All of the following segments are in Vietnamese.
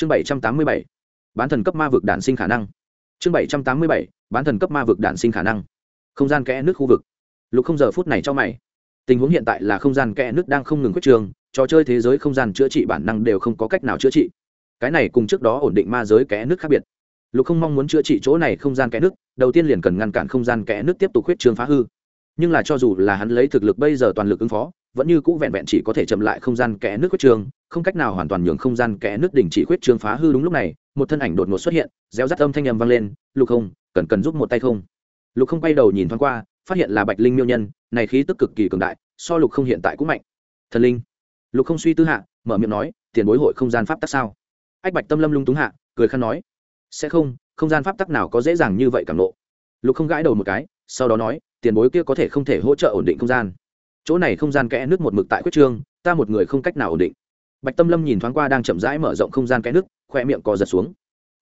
chương bảy trăm tám mươi bảy, bán thần cấp ma vực đản sinh khả năng. Chương bảy trăm tám mươi bảy, bán thần cấp ma vực đản sinh khả năng. Không gian kẽ nước khu vực. Lục không giờ phút này cho mày. Tình huống hiện tại là không gian kẽ nước đang không ngừng quyết trường trò chơi thế giới không gian chữa trị bản năng đều không có cách nào chữa trị. Cái này cùng trước đó ổn định ma giới kẽ nước khác biệt. Lục không mong muốn chữa trị chỗ này không gian kẽ nước, đầu tiên liền cần ngăn cản không gian kẽ nước tiếp tục huyết trương phá hư nhưng là cho dù là hắn lấy thực lực bây giờ toàn lực ứng phó, vẫn như cũ vẹn vẹn chỉ có thể chậm lại không gian kẽ nước quyết trương không cách nào hoàn toàn nhường không gian kẽ nước đỉnh chỉ quyết trương phá hư đúng lúc này, một thân ảnh đột ngột xuất hiện réo rắt âm thanh nhầm vang lên, lục không cần cần giúp một tay không? Lục không quay đầu nhìn thoáng qua, phát hiện là bạch linh miêu nhân, này khí tức cực kỳ cường đại, so lục không hiện tại cũng mạnh. Thần linh. Lục không suy tư hạ, mở miệng nói, tiền bối hội không gian pháp tắc sao? Ách bạch tâm lâm lung túng hạ, cười khăn nói, sẽ không không gian pháp tắc nào có dễ dàng như vậy cảm nộ lục không gãi đầu một cái, sau đó nói tiền bối kia có thể không thể hỗ trợ ổn định không gian. Chỗ này không gian kẽ nước một mực tại quyết trương, ta một người không cách nào ổn định. Bạch tâm lâm nhìn thoáng qua đang chậm rãi mở rộng không gian kẽ nước, khoe miệng co giật xuống.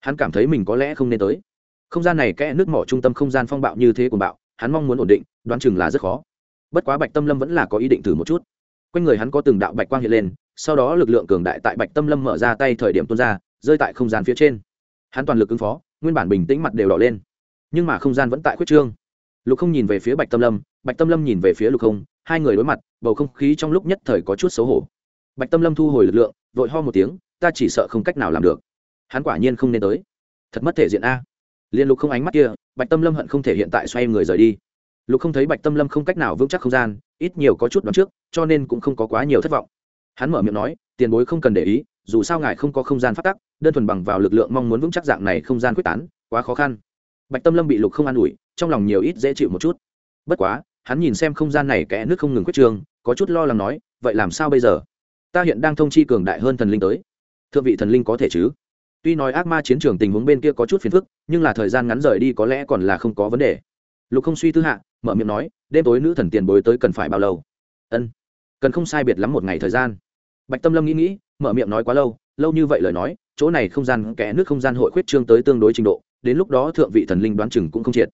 Hắn cảm thấy mình có lẽ không nên tới. Không gian này kẽ nước mỏ trung tâm không gian phong bạo như thế của bạo, hắn mong muốn ổn định, đoán chừng là rất khó. Bất quá bạch tâm lâm vẫn là có ý định thử một chút. Quanh người hắn có từng đạo bạch quang hiện lên, sau đó lực lượng cường đại tại bạch tâm lâm mở ra tay thời điểm tuôn ra, rơi tại không gian phía trên. Hắn toàn lực ứng phó, nguyên bản bình tĩnh mặt đều đỏ lên. Nhưng mà không gian vẫn tại khuyết trương lục không nhìn về phía bạch tâm lâm, bạch tâm lâm nhìn về phía lục không, hai người đối mặt, bầu không khí trong lúc nhất thời có chút xấu hổ. Bạch tâm lâm thu hồi lực lượng, vội ho một tiếng, ta chỉ sợ không cách nào làm được. Hắn quả nhiên không nên tới. Thật mất thể diện a. Liên lục không ánh mắt kia, bạch tâm lâm hận không thể hiện tại xoay người rời đi. Lục không thấy bạch tâm lâm không cách nào vững chắc không gian, ít nhiều có chút đoán trước, cho nên cũng không có quá nhiều thất vọng. Hắn mở miệng nói, tiền bối không cần để ý, dù sao ngài không có không gian phát tắc, đơn thuần bằng vào lực lượng mong muốn vững chắc dạng này không gian quyết tán, quá khó khăn. Bạch tâm lâm bị lục không an ủi trong lòng nhiều ít dễ chịu một chút. Bất quá, hắn nhìn xem không gian này kẽ nước không ngừng quyết trường có chút lo lắng nói, vậy làm sao bây giờ? Ta hiện đang thông chi cường đại hơn thần linh tới. Thượng vị thần linh có thể chứ? Tuy nói ác ma chiến trường tình huống bên kia có chút phiền phức, nhưng là thời gian ngắn rời đi có lẽ còn là không có vấn đề. Lục không suy tư hạ, mở miệng nói, đêm tối nữ thần tiền bối tới cần phải bao lâu? Ân, cần không sai biệt lắm một ngày thời gian. Bạch tâm lâm nghĩ nghĩ, mở miệng nói quá lâu lâu như vậy lời nói, chỗ này không gian kẽ nước không gian hội khuyết trương tới tương đối trình độ, đến lúc đó thượng vị thần linh đoán chừng cũng không triệt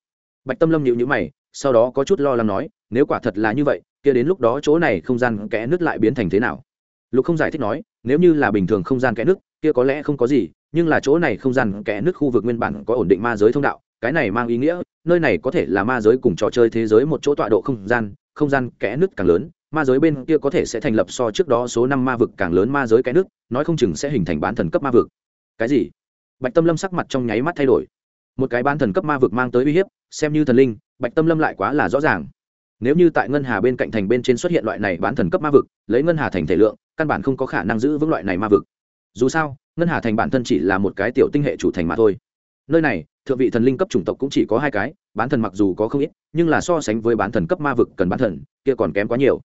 bạch tâm lâm nhịu nhữ mày, sau đó có chút lo lắng nói, nếu quả thật là như vậy, kia đến lúc đó chỗ này không gian kẽ nước lại biến thành thế nào? Lục không giải thích nói, nếu như là bình thường không gian kẽ nước kia có lẽ không có gì, nhưng là chỗ này không gian kẽ nước khu vực nguyên bản có ổn định ma giới thông đạo, cái này mang ý nghĩa, nơi này có thể là ma giới cùng trò chơi thế giới một chỗ tọa độ không gian không gian kẽ nước càng lớn, ma giới bên kia có thể sẽ thành lập so trước đó số năm ma vực càng lớn ma giới kẽ nước nói không chừng sẽ hình thành bán thần cấp ma vực. Cái gì? Bạch tâm lâm sắc mặt trong nháy mắt thay đổi một cái bán thần cấp ma vực mang tới uy hiếp, xem như thần linh, bạch tâm lâm lại quá là rõ ràng. Nếu như tại ngân hà bên cạnh thành bên trên xuất hiện loại này bán thần cấp ma vực, lấy ngân hà thành thể lượng, căn bản không có khả năng giữ vững loại này ma vực. Dù sao, ngân hà thành bản thân chỉ là một cái tiểu tinh hệ chủ thành mà thôi. Nơi này, thượng vị thần linh cấp chủng tộc cũng chỉ có hai cái, bán thần mặc dù có không ít, nhưng là so sánh với bán thần cấp ma vực cần bán thần, kia còn kém quá nhiều.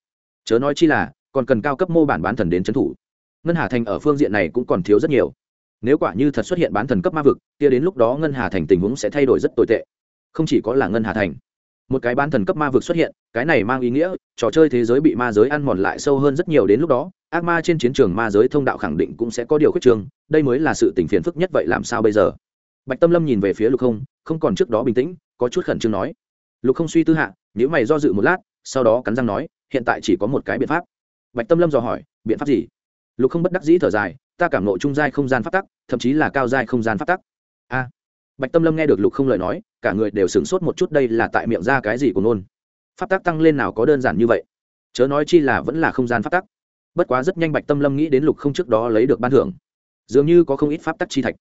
Chớ nói chi là, còn cần cao cấp mô bản bán thần đến trấn thủ. Ngân hà thành ở phương diện này cũng còn thiếu rất nhiều nếu quả như thật xuất hiện bán thần cấp ma vực, kia đến lúc đó ngân hà thành tình huống sẽ thay đổi rất tồi tệ. Không chỉ có là ngân hà thành. Một cái bán thần cấp ma vực xuất hiện, cái này mang ý nghĩa, trò chơi thế giới bị ma giới ăn mòn lại sâu hơn rất nhiều đến lúc đó, ác ma trên chiến trường ma giới thông đạo khẳng định cũng sẽ có điều khuyết trường đây mới là sự tình phiền phức nhất vậy làm sao bây giờ? Bạch tâm lâm nhìn về phía lục không không còn trước đó bình tĩnh, có chút khẩn trương nói. Lục không suy tư hạ nếu mày do dự một lát, sau đó cắn răng nói, hiện tại chỉ có một cái biện pháp. Bạch tâm lâm dò hỏi, biện pháp gì? Lục không bất đắc dĩ thở dài ta cảm nộ trung giai không gian phát tắc, thậm chí là cao giai không gian phát tắc. A. Bạch tâm lâm nghe được lục không lời nói, cả người đều sửng sốt một chút đây là tại miệng ra cái gì của nôn phát tắc tăng lên nào có đơn giản như vậy? Chớ nói chi là vẫn là không gian phát tắc. Bất quá rất nhanh bạch tâm lâm nghĩ đến lục không trước đó lấy được ban thưởng. Dường như có không ít pháp tắc chi thạch.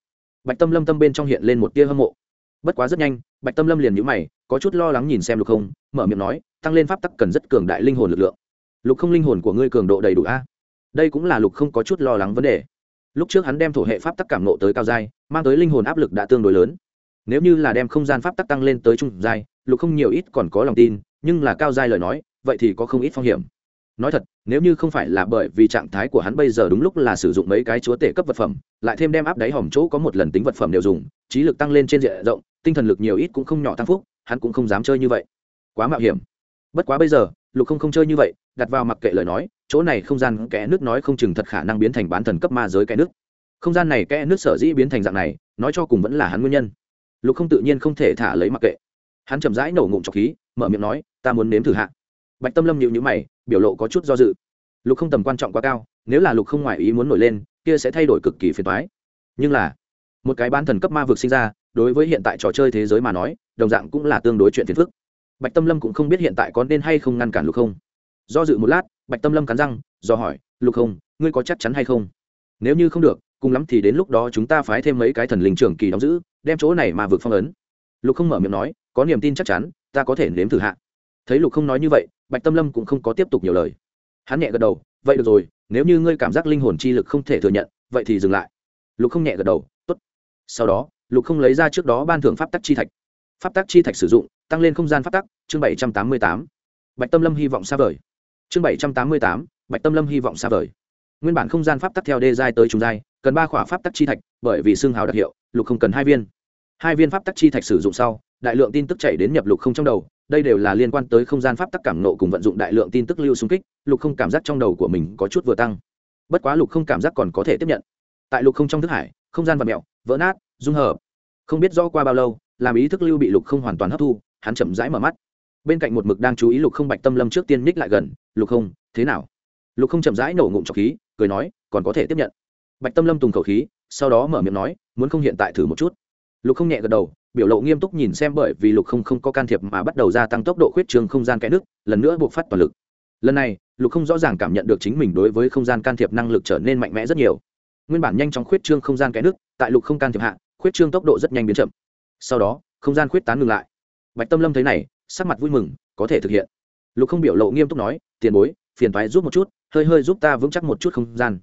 Bạch tâm lâm tâm bên trong hiện lên một tia hâm mộ. Bất quá rất nhanh, bạch tâm lâm liền nhữ mày, có chút lo lắng nhìn xem lục không, mở miệng nói, tăng lên pháp tắc cần rất cường đại linh hồn lực lượng. Lục không linh hồn của ngươi cường độ đầy đủ a? Đây cũng là lục không có chút lo lắng vấn đề lúc trước hắn đem thổ hệ pháp tắc cảm nộ tới cao giai, mang tới linh hồn áp lực đã tương đối lớn. Nếu như là đem không gian pháp tắc tăng lên tới trung giai, lục không nhiều ít còn có lòng tin, nhưng là cao giai lời nói, vậy thì có không ít phong hiểm. Nói thật, nếu như không phải là bởi vì trạng thái của hắn bây giờ đúng lúc là sử dụng mấy cái chúa tể cấp vật phẩm, lại thêm đem áp đáy hòm chỗ có một lần tính vật phẩm đều dùng, trí lực tăng lên trên diện rộng, tinh thần lực nhiều ít cũng không nhỏ tăng phúc, hắn cũng không dám chơi như vậy. Quá mạo hiểm. Bất quá bây giờ, lục không không chơi như vậy đặt vào mặc kệ lời nói, chỗ này không gian kẽ nước nói không chừng thật khả năng biến thành bán thần cấp ma giới kẽ nước. Không gian này kẽ nước sở dĩ biến thành dạng này, nói cho cùng vẫn là hắn nguyên nhân. Lục không tự nhiên không thể thả lấy mặc kệ. Hắn chậm rãi nổ ngụm trọc khí, mở miệng nói, ta muốn nếm thử hạ. Bạch tâm lâm nhịu nhữ mày, biểu lộ có chút do dự. Lục không tầm quan trọng quá cao, nếu là lục không ngoại ý muốn nổi lên, kia sẽ thay đổi cực kỳ phiền toái. Nhưng là, một cái bán thần cấp ma vực sinh ra, đối với hiện tại trò chơi thế giới mà nói, đồng dạng cũng là tương đối chuyện phiền phức. Bạch tâm lâm cũng không biết hiện tại có nên hay không ngăn cản lục không do dự một lát, bạch tâm lâm cắn răng, do hỏi, lục không ngươi có chắc chắn hay không? Nếu như không được, cùng lắm thì đến lúc đó chúng ta phái thêm mấy cái thần linh trưởng kỳ đóng giữ, đem chỗ này mà vượt phong ấn. Lục không mở miệng nói, có niềm tin chắc chắn, ta có thể nếm thử hạ. Thấy lục không nói như vậy, bạch tâm lâm cũng không có tiếp tục nhiều lời. Hắn nhẹ gật đầu, vậy được rồi, nếu như ngươi cảm giác linh hồn chi lực không thể thừa nhận, vậy thì dừng lại. Lục không nhẹ gật đầu, tốt. Sau đó, lục không lấy ra trước đó ban thưởng pháp tắc chi thạch. Pháp tắc chi thạch sử dụng, tăng lên không gian pháp tắc, chương bảy trăm tám mươi tám. Bạch tâm lâm hy vọng xa vời chương bảy trăm tám mươi tám, bạch tâm lâm hy vọng xa vời. Nguyên bản không gian pháp tắc theo đê giai tới trung giai, cần ba khỏa pháp tắc chi thạch, bởi vì xương hào đặc hiệu, lục không cần hai viên. Hai viên pháp tắc chi thạch sử dụng sau, đại lượng tin tức chảy đến nhập lục không trong đầu, đây đều là liên quan tới không gian pháp tắc cảm nộ cùng vận dụng đại lượng tin tức lưu xung kích, lục không cảm giác trong đầu của mình có chút vừa tăng. Bất quá lục không cảm giác còn có thể tiếp nhận. Tại lục không trong thức hải, không gian vật mẹo, vỡ nát, dung hợp. Không biết rõ qua bao lâu, làm ý thức lưu bị lục không hoàn toàn hấp thu, hắn chậm rãi mở mắt bên cạnh một mực đang chú ý lục không bạch tâm lâm trước tiên ních lại gần, lục không, thế nào? Lục không chậm rãi nổ ngụm trọc khí, cười nói, còn có thể tiếp nhận. Bạch tâm lâm tùng khẩu khí, sau đó mở miệng nói, muốn không hiện tại thử một chút. Lục không nhẹ gật đầu, biểu lộ nghiêm túc nhìn xem bởi vì lục không không có can thiệp mà bắt đầu gia tăng tốc độ khuyết trường không gian kẽ nước, lần nữa buộc phát toàn lực. Lần này, lục không rõ ràng cảm nhận được chính mình đối với không gian can thiệp năng lực trở nên mạnh mẽ rất nhiều. Nguyên bản nhanh chóng khuyết trương không gian kẽ nước, tại lục không can thiệp hạ, khuyết trương tốc độ rất nhanh biến chậm. Sau đó, không gian khuyết tán ngừng lại. Bạch tâm lâm thấy này sắc mặt vui mừng, có thể thực hiện. Lục không biểu lộ nghiêm túc nói, tiền bối, phiền thoái giúp một chút, hơi hơi giúp ta vững chắc một chút không gian.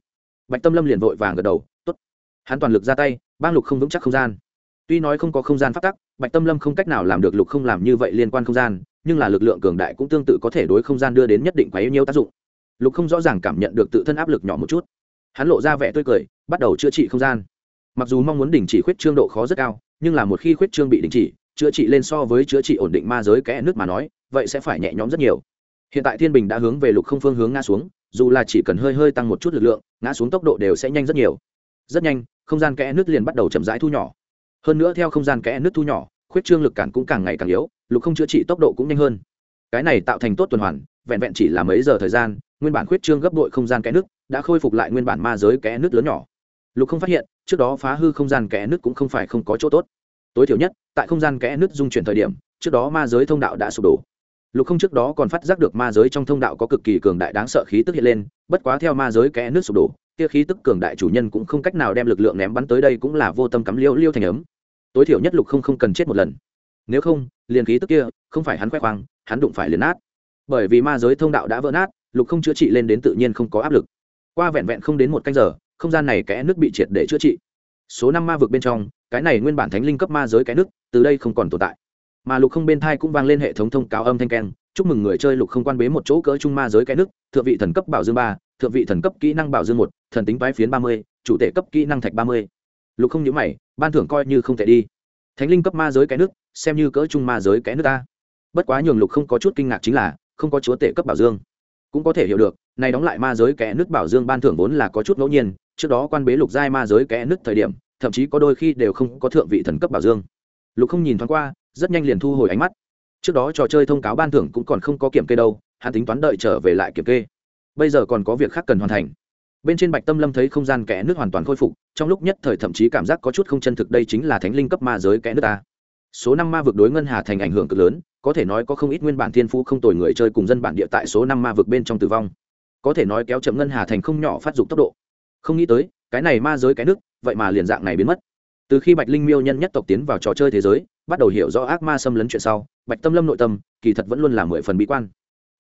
Bạch tâm lâm liền vội vàng gật đầu t ố t hắn toàn lực ra tay, bang lục không vững chắc không gian. Tuy nói không có không gian phát tắc, bạch tâm lâm không cách nào làm được lục không làm như vậy liên quan không gian, nhưng là lực lượng cường đại cũng tương tự có thể đối không gian đưa đến nhất định quá yêu nhiêu tác dụng. Lục không rõ ràng cảm nhận được tự thân áp lực nhỏ một chút. Hắn lộ ra vẻ tươi cười, bắt đầu chữa trị không gian. Mặc dù mong muốn đình chỉ khuyết trương độ khó rất cao, nhưng là một khi khuyết trương bị đình chỉ chữa trị lên so với chữa trị ổn định ma giới kẽ nước mà nói, vậy sẽ phải nhẹ nhõm rất nhiều. Hiện tại thiên bình đã hướng về lục không phương hướng ngã xuống, dù là chỉ cần hơi hơi tăng một chút lực lượng, ngã xuống tốc độ đều sẽ nhanh rất nhiều. Rất nhanh, không gian kẽ nước liền bắt đầu chậm rãi thu nhỏ. Hơn nữa theo không gian kẽ nước thu nhỏ, khuyết trương lực cản cũng càng ngày càng yếu, lục không chữa trị tốc độ cũng nhanh hơn. Cái này tạo thành tốt tuần hoàn, vẹn vẹn chỉ là mấy giờ thời gian, nguyên bản khuyết trương gấp đội không gian kẽ nước đã khôi phục lại nguyên bản ma giới kẽ nước lớn nhỏ. Lục không phát hiện, trước đó phá hư không gian kẽ nước cũng không phải không có chỗ tốt tối thiểu nhất, tại không gian kẽ nước dung chuyển thời điểm, trước đó ma giới thông đạo đã sụp đổ. Lục không trước đó còn phát giác được ma giới trong thông đạo có cực kỳ cường đại đáng sợ khí tức hiện lên, bất quá theo ma giới kẽ nước sụp đổ, kia khí tức cường đại chủ nhân cũng không cách nào đem lực lượng ném bắn tới đây cũng là vô tâm cắm liêu liêu thành ấm. Tối thiểu nhất lục không không cần chết một lần. Nếu không, liền khí tức kia, không phải hắn khoe khoang, hắn đụng phải liền nát. Bởi vì ma giới thông đạo đã vỡ nát, lục không chữa trị lên đến tự nhiên không có áp lực. Qua vẹn vẹn không đến một canh giờ, không gian này kẽ nước bị triệt để chữa trị. Số năm ma vực bên trong cái này nguyên bản thánh linh cấp ma giới cái nước, từ đây không còn tồn tại. Mà lục không bên thai cũng vang lên hệ thống thông cáo âm thanh keng, chúc mừng người chơi lục không quan bế một chỗ cỡ trung ma giới cái nước, thượng vị thần cấp bảo dương ba, thượng vị thần cấp kỹ năng bảo dương một, thần tính toái phiến ba mươi, chủ tể cấp kỹ năng thạch ba mươi. Lục không nhớ mày, ban thưởng coi như không thể đi. Thánh linh cấp ma giới cái nước, xem như cỡ trung ma giới cái nước ta. Bất quá nhường lục không có chút kinh ngạc chính là, không có chúa tể cấp bảo dương. Cũng có thể hiểu được nay đóng lại ma giới kẽ nước bảo dương ban thưởng vốn là có chút ngẫu nhiên, trước đó quan bế lục giai ma giới kẽ nước thời điểm thậm chí có đôi khi đều không có thượng vị thần cấp bảo dương. Lục không nhìn thoáng qua, rất nhanh liền thu hồi ánh mắt. Trước đó trò chơi thông cáo ban thưởng cũng còn không có kiểm kê đâu, hắn tính toán đợi trở về lại kiểm kê. Bây giờ còn có việc khác cần hoàn thành. Bên trên bạch tâm lâm thấy không gian kẽ nước hoàn toàn khôi phục, trong lúc nhất thời thậm chí cảm giác có chút không chân thực đây chính là thánh linh cấp ma giới kẽ nước ta. Số năm ma vực đối ngân hà thành ảnh hưởng cực lớn, có thể nói có không ít nguyên bản thiên phú không tồi người chơi cùng dân bản địa tại số năm ma vực bên trong tử vong. Có thể nói kéo chậm ngân hà thành không nhỏ phát dục tốc độ. Không nghĩ tới, cái này ma giới cái nước vậy mà liền dạng này biến mất. Từ khi bạch linh miêu nhân nhất tộc tiến vào trò chơi thế giới, bắt đầu hiểu rõ ác ma xâm lấn chuyện sau, bạch tâm lâm nội tâm, kỳ thật vẫn luôn là mười phần bí quan.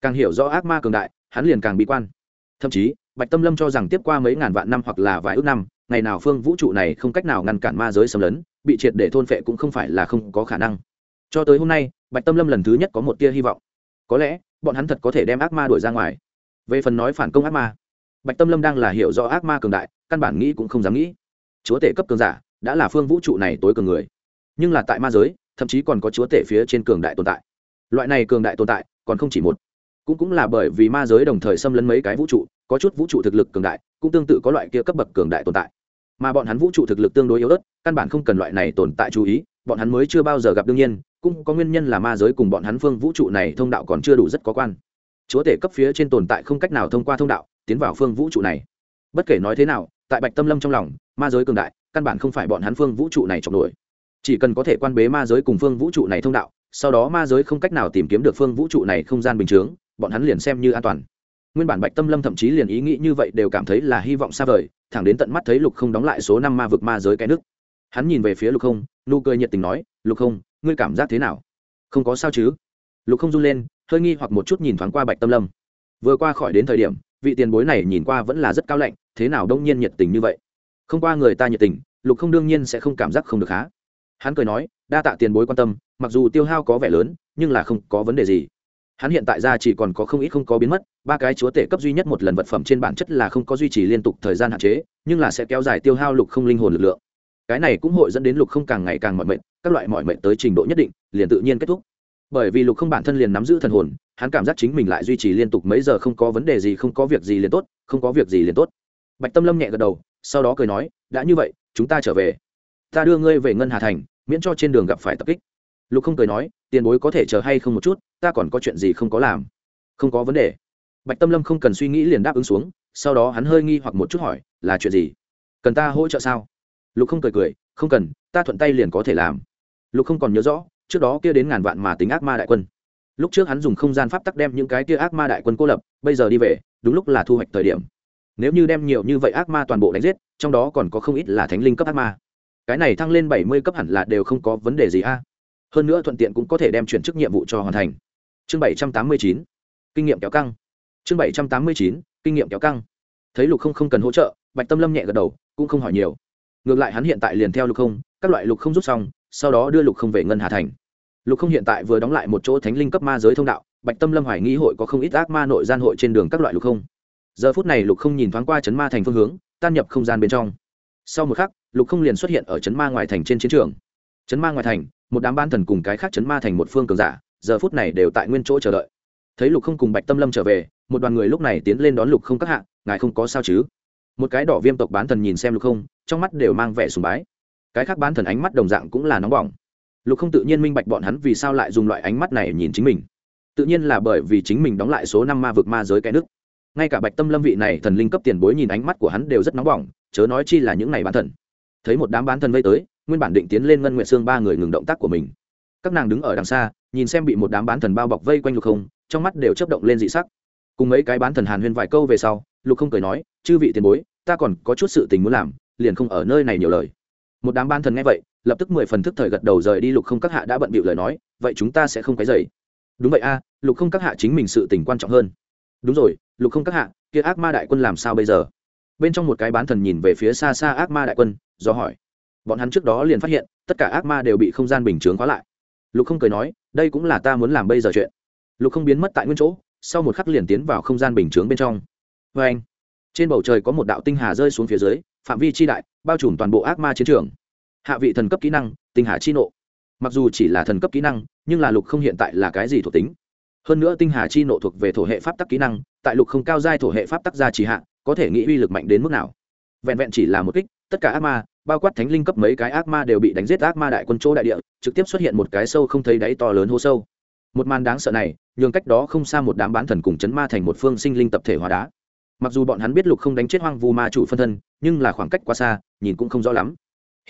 Càng hiểu rõ ác ma cường đại, hắn liền càng bí quan. Thậm chí, bạch tâm lâm cho rằng tiếp qua mấy ngàn vạn năm hoặc là vài ước năm, ngày nào phương vũ trụ này không cách nào ngăn cản ma giới xâm lấn, bị triệt để thôn phệ cũng không phải là không có khả năng. Cho tới hôm nay, bạch tâm lâm lần thứ nhất có một tia hy vọng. Có lẽ, bọn hắn thật có thể đem ác ma đuổi ra ngoài. Về phần nói phản công ác ma, bạch tâm lâm đang là hiểu rõ ác ma cường đại, căn bản nghĩ cũng không dám nghĩ chúa tể cấp cường giả đã là phương vũ trụ này tối cường người, nhưng là tại ma giới, thậm chí còn có chúa tể phía trên cường đại tồn tại. Loại này cường đại tồn tại còn không chỉ một, cũng cũng là bởi vì ma giới đồng thời xâm lấn mấy cái vũ trụ, có chút vũ trụ thực lực cường đại, cũng tương tự có loại kia cấp bậc cường đại tồn tại. Mà bọn hắn vũ trụ thực lực tương đối yếu ớt, căn bản không cần loại này tồn tại chú ý, bọn hắn mới chưa bao giờ gặp đương nhiên, cũng có nguyên nhân là ma giới cùng bọn hắn phương vũ trụ này thông đạo còn chưa đủ rất có quan. Chúa tể cấp phía trên tồn tại không cách nào thông qua thông đạo tiến vào phương vũ trụ này. Bất kể nói thế nào, tại bạch tâm lâm trong lòng ma giới cường đại, căn bản không phải bọn hắn phương vũ trụ này chọc nổi. Chỉ cần có thể quan bế ma giới cùng phương vũ trụ này thông đạo, sau đó ma giới không cách nào tìm kiếm được phương vũ trụ này không gian bình chướng, bọn hắn liền xem như an toàn. Nguyên bản bạch tâm lâm thậm chí liền ý nghĩ như vậy đều cảm thấy là hy vọng xa vời, thẳng đến tận mắt thấy lục không đóng lại số năm ma vực ma giới cái nước. Hắn nhìn về phía lục không, nụ cười nhiệt tình nói, lục không, ngươi cảm giác thế nào? Không có sao chứ. Lục không run lên, hơi nghi hoặc một chút nhìn thoáng qua bạch tâm lâm. Vừa qua khỏi đến thời điểm, vị tiền bối này nhìn qua vẫn là rất cao lạnh, thế nào đông nhiên nhiệt tình như vậy? Không qua người ta nhiệt tình, lục không đương nhiên sẽ không cảm giác không được há hắn cười nói, đa tạ tiền bối quan tâm, mặc dù tiêu hao có vẻ lớn, nhưng là không có vấn đề gì. Hắn hiện tại ra chỉ còn có không ít không có biến mất, ba cái chúa tể cấp duy nhất một lần vật phẩm trên bản chất là không có duy trì liên tục thời gian hạn chế, nhưng là sẽ kéo dài tiêu hao lục không linh hồn lực lượng. Cái này cũng hội dẫn đến lục không càng ngày càng mọi mệnh các loại mọi mệnh tới trình độ nhất định, liền tự nhiên kết thúc. Bởi vì lục không bản thân liền nắm giữ thần hồn, hắn cảm giác chính mình lại duy trì liên tục mấy giờ không có vấn đề gì, không có việc gì liền tốt, không có việc gì liền tốt. Bạch tâm lâm nhẹ gật đầu sau đó cười nói, đã như vậy, chúng ta trở về. Ta đưa ngươi về ngân hà thành, miễn cho trên đường gặp phải tập kích. Lục không cười nói, tiền bối có thể chờ hay không một chút, ta còn có chuyện gì không có làm. Không có vấn đề. Bạch tâm lâm không cần suy nghĩ liền đáp ứng xuống, sau đó hắn hơi nghi hoặc một chút hỏi, là chuyện gì? Cần ta hỗ trợ sao? Lục không cười cười, không cần, ta thuận tay liền có thể làm. Lục không còn nhớ rõ, trước đó kia đến ngàn vạn mà tính ác ma đại quân. Lúc trước hắn dùng không gian pháp tắc đem những cái kia ác ma đại quân cô lập, bây giờ đi về, đúng lúc là thu hoạch thời điểm nếu như đem nhiều như vậy ác ma toàn bộ đánh giết, trong đó còn có không ít là thánh linh cấp ác ma. Cái này thăng lên bảy mươi cấp hẳn là đều không có vấn đề gì a. Hơn nữa thuận tiện cũng có thể đem chuyển chức nhiệm vụ cho hoàn thành. Chương bảy trăm tám mươi chín, kinh nghiệm kéo căng. Chương bảy trăm tám mươi chín, kinh nghiệm kéo căng. Thấy lục không không cần hỗ trợ, bạch tâm lâm nhẹ gật đầu, cũng không hỏi nhiều. Ngược lại hắn hiện tại liền theo lục không, các loại lục không rút xong, sau đó đưa lục không về ngân hà thành. Lục không hiện tại vừa đóng lại một chỗ thánh linh cấp ma giới thông đạo, bạch tâm lâm hoài nghi hội có không ít ác ma nội gian hội trên đường các loại lục không giờ phút này lục không nhìn thoáng qua chấn ma thành phương hướng, tan nhập không gian bên trong. Sau một khắc, lục không liền xuất hiện ở chấn ma ngoài thành trên chiến trường. Chấn ma ngoài thành, một đám ban thần cùng cái khác chấn ma thành một phương cường giả, giờ phút này đều tại nguyên chỗ chờ đợi. Thấy lục không cùng bạch tâm lâm trở về, một đoàn người lúc này tiến lên đón lục không các hạ, ngài không có sao chứ? Một cái đỏ viêm tộc bán thần nhìn xem lục không, trong mắt đều mang vẻ sùng bái. Cái khác bán thần ánh mắt đồng dạng cũng là nóng bỏng. Lục không tự nhiên minh bạch bọn hắn vì sao lại dùng loại ánh mắt này nhìn chính mình. Tự nhiên là bởi vì chính mình đóng lại số năm ma vực ma giới cái nước ngay cả bạch tâm lâm vị này thần linh cấp tiền bối nhìn ánh mắt của hắn đều rất nóng bỏng, chớ nói chi là những này bán thần. Thấy một đám bán thần vây tới, nguyên bản định tiến lên ngân nguyện xương ba người ngừng động tác của mình. Các nàng đứng ở đằng xa, nhìn xem bị một đám bán thần bao bọc vây quanh lục không, trong mắt đều chấp động lên dị sắc. Cùng mấy cái bán thần hàn huyên vài câu về sau, lục không cười nói, chư vị tiền bối, ta còn có chút sự tình muốn làm, liền không ở nơi này nhiều lời. Một đám bán thần nghe vậy, lập tức mười phần thức thời gật đầu rời đi, lục không các hạ đã bận bịu lời nói, vậy chúng ta sẽ không cái dày đúng vậy a, lục không các hạ chính mình sự tình quan trọng hơn đúng rồi, lục không các hạ, kia ác ma đại quân làm sao bây giờ? Bên trong một cái bán thần nhìn về phía xa xa ác ma đại quân, do hỏi. Bọn hắn trước đó liền phát hiện, tất cả ác ma đều bị không gian bình chướng khóa lại. Lục không cười nói, đây cũng là ta muốn làm bây giờ chuyện. Lục không biến mất tại nguyên chỗ, sau một khắc liền tiến vào không gian bình chướng bên trong. Vê anh, trên bầu trời có một đạo tinh hà rơi xuống phía dưới, phạm vi chi đại, bao trùm toàn bộ ác ma chiến trường. Hạ vị thần cấp kỹ năng, tinh hà chi nộ. Mặc dù chỉ là thần cấp kỹ năng, nhưng là lục không hiện tại là cái gì thuộc tính? Hơn nữa tinh hà chi nộ thuộc về thổ hệ pháp tắc kỹ năng, tại lục không cao giai thổ hệ pháp tắc gia trì hạ, có thể nghĩ uy lực mạnh đến mức nào. Vẹn vẹn chỉ là một kích, tất cả ác ma, bao quát thánh linh cấp mấy cái ác ma đều bị đánh giết ác ma đại quân chỗ đại địa, trực tiếp xuất hiện một cái sâu không thấy đáy to lớn hô sâu. Một màn đáng sợ này, nhường cách đó không xa một đám bán thần cùng chấn ma thành một phương sinh linh tập thể hóa đá. Mặc dù bọn hắn biết lục không đánh chết hoang vu ma chủ phân thân, nhưng là khoảng cách quá xa, nhìn cũng không rõ lắm.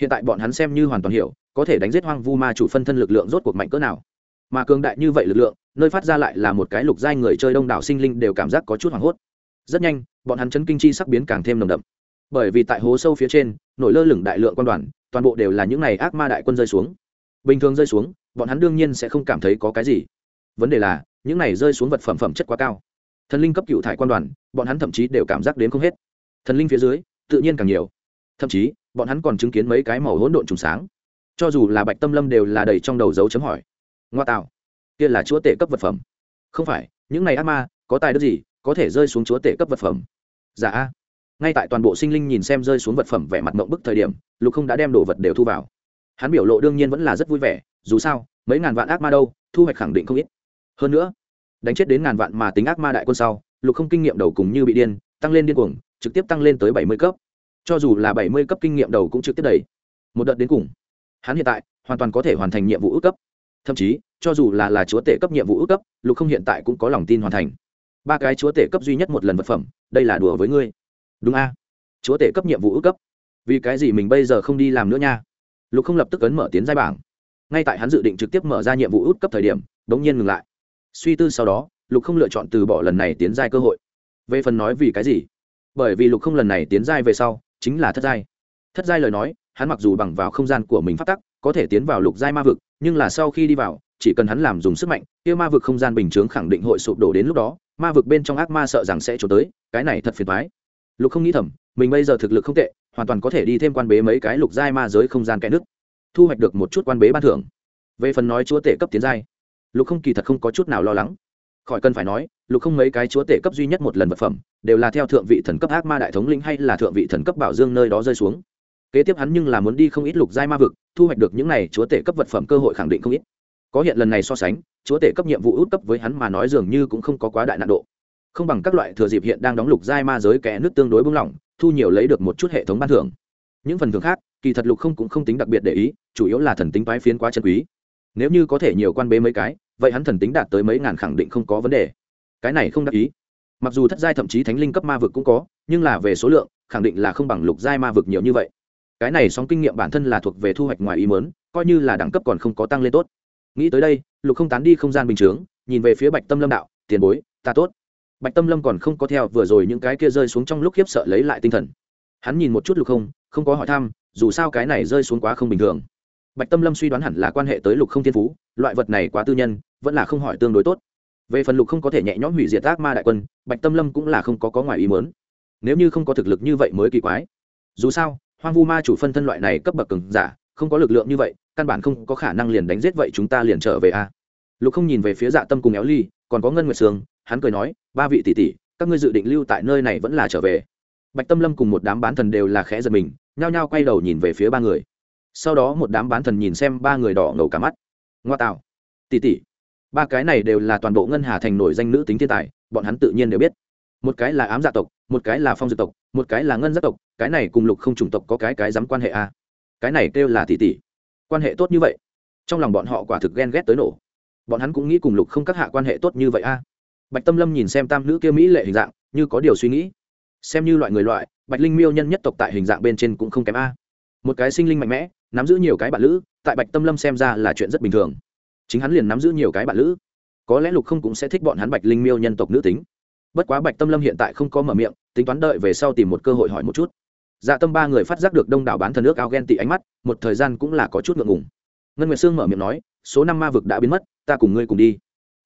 Hiện tại bọn hắn xem như hoàn toàn hiểu, có thể đánh giết hoang vu ma chủ phân thân lực lượng rốt cuộc mạnh cỡ nào. Mà cường đại như vậy lực lượng nơi phát ra lại là một cái lục giai người chơi đông đảo sinh linh đều cảm giác có chút hoảng hốt. Rất nhanh, bọn hắn chấn kinh chi sắc biến càng thêm nồng đậm. Bởi vì tại hố sâu phía trên, nổi lơ lửng đại lượng quan đoàn, toàn bộ đều là những này ác ma đại quân rơi xuống. Bình thường rơi xuống, bọn hắn đương nhiên sẽ không cảm thấy có cái gì. Vấn đề là, những này rơi xuống vật phẩm phẩm chất quá cao. Thần linh cấp cựu thải quan đoàn, bọn hắn thậm chí đều cảm giác đến không hết. Thần linh phía dưới, tự nhiên càng nhiều. Thậm chí, bọn hắn còn chứng kiến mấy cái màu hỗn độn trùng sáng. Cho dù là bạch tâm lâm đều là đầy trong đầu dấu chấm hỏi. Ngoa tạo kia là chúa tể cấp vật phẩm. Không phải, những này ác ma, có tài đức gì, có thể rơi xuống chúa tể cấp vật phẩm? Dạ ngay tại toàn bộ sinh linh nhìn xem rơi xuống vật phẩm vẻ mặt mộng bức thời điểm, lục không đã đem đồ vật đều thu vào. Hắn biểu lộ đương nhiên vẫn là rất vui vẻ, dù sao, mấy ngàn vạn ác ma đâu, thu hoạch khẳng định không ít. Hơn nữa, đánh chết đến ngàn vạn mà tính ác ma đại quân sau, lục không kinh nghiệm đầu cùng như bị điên, tăng lên điên cuồng, trực tiếp tăng lên tới bảy mươi cấp. Cho dù là bảy mươi cấp kinh nghiệm đầu cũng trực tiếp đầy. Một đợt đến cùng, hắn hiện tại hoàn toàn có thể hoàn thành nhiệm vụ ước cấp thậm chí, cho dù là là chúa tể cấp nhiệm vụ ước cấp, lục không hiện tại cũng có lòng tin hoàn thành. Ba cái chúa tể cấp duy nhất một lần vật phẩm, đây là đùa với ngươi. Đúng a. Chúa tể cấp nhiệm vụ ước cấp. Vì cái gì mình bây giờ không đi làm nữa nha? Lục không lập tức ấn mở tiến giai bảng. Ngay tại hắn dự định trực tiếp mở ra nhiệm vụ út cấp thời điểm đ n g nhiên ngừng lại. Suy tư sau đó, lục không lựa chọn từ bỏ lần này tiến giai cơ hội. Về phần nói vì cái gì? Bởi vì lục không lần này tiến giai về sau, chính là thất giai. Thất giai lời nói, hắn mặc dù bằng vào không gian của mình phát tắc, có thể tiến vào lục giai ma vực nhưng là sau khi đi vào, chỉ cần hắn làm dùng sức mạnh, kia ma vực không gian bình chướng khẳng định hội sụp đổ đến lúc đó, ma vực bên trong ác ma sợ rằng sẽ trốn tới, cái này thật phiền thoái lục không nghĩ thầm, mình bây giờ thực lực không tệ, hoàn toàn có thể đi thêm quan bế mấy cái lục giai ma giới không gian kẽ nước, thu hoạch được một chút quan bế ban thưởng. Về phần nói chúa tể cấp tiến giai, lục không kỳ thật không có chút nào lo lắng. Khỏi cần phải nói, lục không mấy cái chúa tể cấp duy nhất một lần vật phẩm, đều là theo thượng vị thần cấp ác ma đại thống lĩnh hay là thượng vị thần cấp bảo dương nơi đó rơi xuống kế tiếp hắn nhưng là muốn đi không ít lục giai ma vực, thu hoạch được những này chúa tể cấp vật phẩm cơ hội khẳng định không ít. Có hiện lần này so sánh, chúa tể cấp nhiệm vụ út cấp với hắn mà nói dường như cũng không có quá đại nạn độ. Không bằng các loại thừa dịp hiện đang đóng lục giai ma giới kẻ nước tương đối bung lỏng, thu nhiều lấy được một chút hệ thống ban thưởng. Những phần thưởng khác, kỳ thật lục không cũng không tính đặc biệt để ý, chủ yếu là thần tính toái phiến quá chân quý. Nếu như có thể nhiều quan bế mấy cái, vậy hắn thần tính đạt tới mấy ngàn khẳng định không có vấn đề. Cái này không đắc ý. Mặc dù thất giai thậm chí thánh linh cấp ma vực cũng có, nhưng là về số lượng, khẳng định là không bằng lục giai ma vực nhiều như vậy cái này sóng kinh nghiệm bản thân là thuộc về thu hoạch ngoài ý mớn coi như là đẳng cấp còn không có tăng lên tốt. Nghĩ tới đây, lục không tán đi không gian bình chướng, nhìn về phía bạch tâm lâm đạo, tiền bối, ta tốt. Bạch tâm lâm còn không có theo vừa rồi những cái kia rơi xuống trong lúc khiếp sợ lấy lại tinh thần. Hắn nhìn một chút lục không không có hỏi thăm, dù sao cái này rơi xuống quá không bình thường. Bạch tâm lâm suy đoán hẳn là quan hệ tới lục không thiên phú, loại vật này quá tư nhân, vẫn là không hỏi tương đối tốt. Về phần lục không có thể nhẹ nhõm hủy diệt ác ma đại quân, bạch tâm lâm cũng là không có có ngoài ý mớn nếu như không có thực lực như vậy mới kỳ quái. Dù sao hoang vu ma chủ phân thân loại này cấp bậc cường giả, không có lực lượng như vậy, căn bản không có khả năng liền đánh giết vậy chúng ta liền trở về a. Lục không nhìn về phía dạ tâm cùng éo ly, còn có ngân nguyệt sương, hắn cười nói, ba vị tỷ tỷ, các ngươi dự định lưu tại nơi này vẫn là trở về. Bạch tâm lâm cùng một đám bán thần đều là khẽ giật mình, nhao nhao quay đầu nhìn về phía ba người. Sau đó một đám bán thần nhìn xem ba người đỏ ngầu cả mắt. Ngoa tạo, tỷ tỷ. Ba cái này đều là toàn bộ ngân hà thành nổi danh nữ tính thiên tài, bọn hắn tự nhiên đều biết. Một cái là ám dạ tộc một cái là phong dược tộc, một cái là ngân giác tộc, cái này cùng lục không chủng tộc có cái cái dám quan hệ a cái này kêu là tỷ tỷ. Quan hệ tốt như vậy. Trong lòng bọn họ quả thực ghen ghét tới nổ. Bọn hắn cũng nghĩ cùng lục không các hạ quan hệ tốt như vậy a bạch tâm lâm nhìn xem tam nữ kia mỹ lệ hình dạng, như có điều suy nghĩ. Xem như loại người loại, bạch linh miêu nhân nhất tộc tại hình dạng bên trên cũng không kém a. Một cái sinh linh mạnh mẽ, nắm giữ nhiều cái bạn lữ, tại bạch tâm lâm xem ra là chuyện rất bình thường. Chính hắn liền nắm giữ nhiều cái bạn lữ. Có lẽ lục không cũng sẽ thích bọn hắn bạch linh miêu nhân tộc nữ tính bất quá bạch tâm lâm hiện tại không có mở miệng, tính toán đợi về sau tìm một cơ hội hỏi một chút. Dạ tâm ba người phát giác được đông đảo bán thần nước ao ghen tị ánh mắt, một thời gian cũng là có chút ngượng ngùng. Ngân nguyệt sương mở miệng nói, số năm ma vực đã biến mất, ta cùng ngươi cùng đi.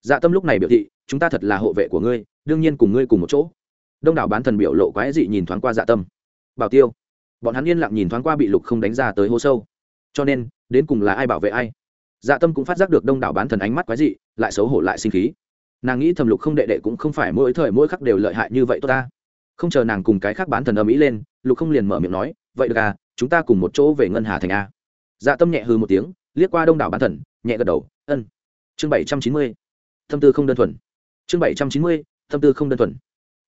Dạ tâm lúc này biểu thị, chúng ta thật là hộ vệ của ngươi, đương nhiên cùng ngươi cùng một chỗ. Đông đảo bán thần biểu lộ quái dị nhìn thoáng qua dạ tâm. Bảo tiêu. Bọn hắn yên lặng nhìn thoáng qua bị lục không đánh ra tới hố sâu. Cho nên, đến cùng là ai bảo vệ ai? Dạ tâm cũng phát giác được đông đảo bán thần ánh mắt quái dị, lại xấu hổ lại sinh khí nàng nghĩ thầm lục không đệ đệ cũng không phải mỗi thời mỗi khắc đều lợi hại như vậy tốt ta. Không chờ nàng cùng cái khác bán thần âm ý lên, lục không liền mở miệng nói, vậy được à chúng ta cùng một chỗ về ngân hà thành a. Dạ tâm nhẹ hư một tiếng, liếc qua đông đảo bán thần, nhẹ gật đầu, ân. Chương bảy trăm chín mươi. Tâm tư không đơn thuần. Chương bảy trăm chín mươi tâm tư không đơn thuần.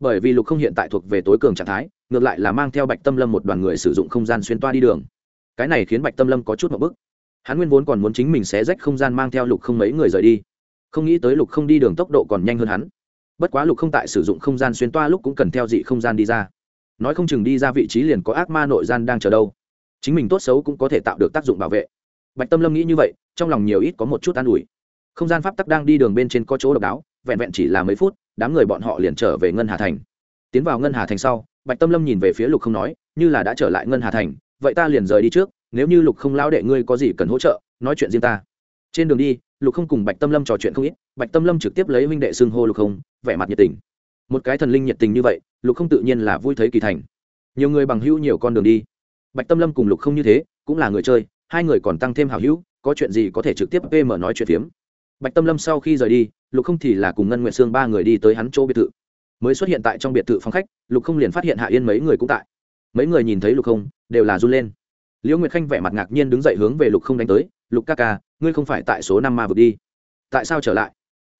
Bởi vì lục không hiện tại thuộc về tối cường trạng thái, ngược lại là mang theo bạch tâm lâm một đoàn người sử dụng không gian xuyên toa đi đường. Cái này khiến bạch tâm lâm có chút một bức. Hắn nguyên vốn còn muốn chính mình xé rách không gian mang theo lục không mấy người rời đi không nghĩ tới lục không đi đường tốc độ còn nhanh hơn hắn. Bất quá lục không tại sử dụng không gian xuyên toa lúc cũng cần theo dị không gian đi ra. Nói không chừng đi ra vị trí liền có ác ma nội gian đang chờ đâu. Chính mình tốt xấu cũng có thể tạo được tác dụng bảo vệ. Bạch tâm lâm nghĩ như vậy, trong lòng nhiều ít có một chút an ủi. Không gian pháp tắc đang đi đường bên trên có chỗ độc đáo, vẹn vẹn chỉ là mấy phút, đám người bọn họ liền trở về ngân hà thành. Tiến vào ngân hà thành sau, bạch tâm lâm nhìn về phía lục không nói, như là đã trở lại ngân hà thành, vậy ta liền rời đi trước, nếu như lục không lao đệ ngươi có gì cần hỗ trợ, nói chuyện riêng ta trên đường đi, lục không cùng bạch tâm lâm trò chuyện không ít, bạch tâm lâm trực tiếp lấy huynh đệ xưng hô lục không, vẻ mặt nhiệt tình. Một cái thần linh nhiệt tình như vậy, lục không tự nhiên là vui thấy kỳ thành. Nhiều người bằng hữu nhiều con đường đi. Bạch tâm lâm cùng lục không như thế, cũng là người chơi, hai người còn tăng thêm hảo hữu, có chuyện gì có thể trực tiếp pm nói chuyện phiếm. Bạch tâm lâm sau khi rời đi, lục không thì là cùng ngân nguyện sương ba người đi tới hắn chỗ biệt thự. Mới xuất hiện tại trong biệt thự phòng khách, lục không liền phát hiện hạ yên mấy người cũng tại. Mấy người nhìn thấy lục không, đều là run lên liễu nguyệt khanh vẻ mặt ngạc nhiên đứng dậy hướng về lục không đánh tới, lục ca ca, ngươi không phải tại số năm ma vực đi. Tại sao trở lại?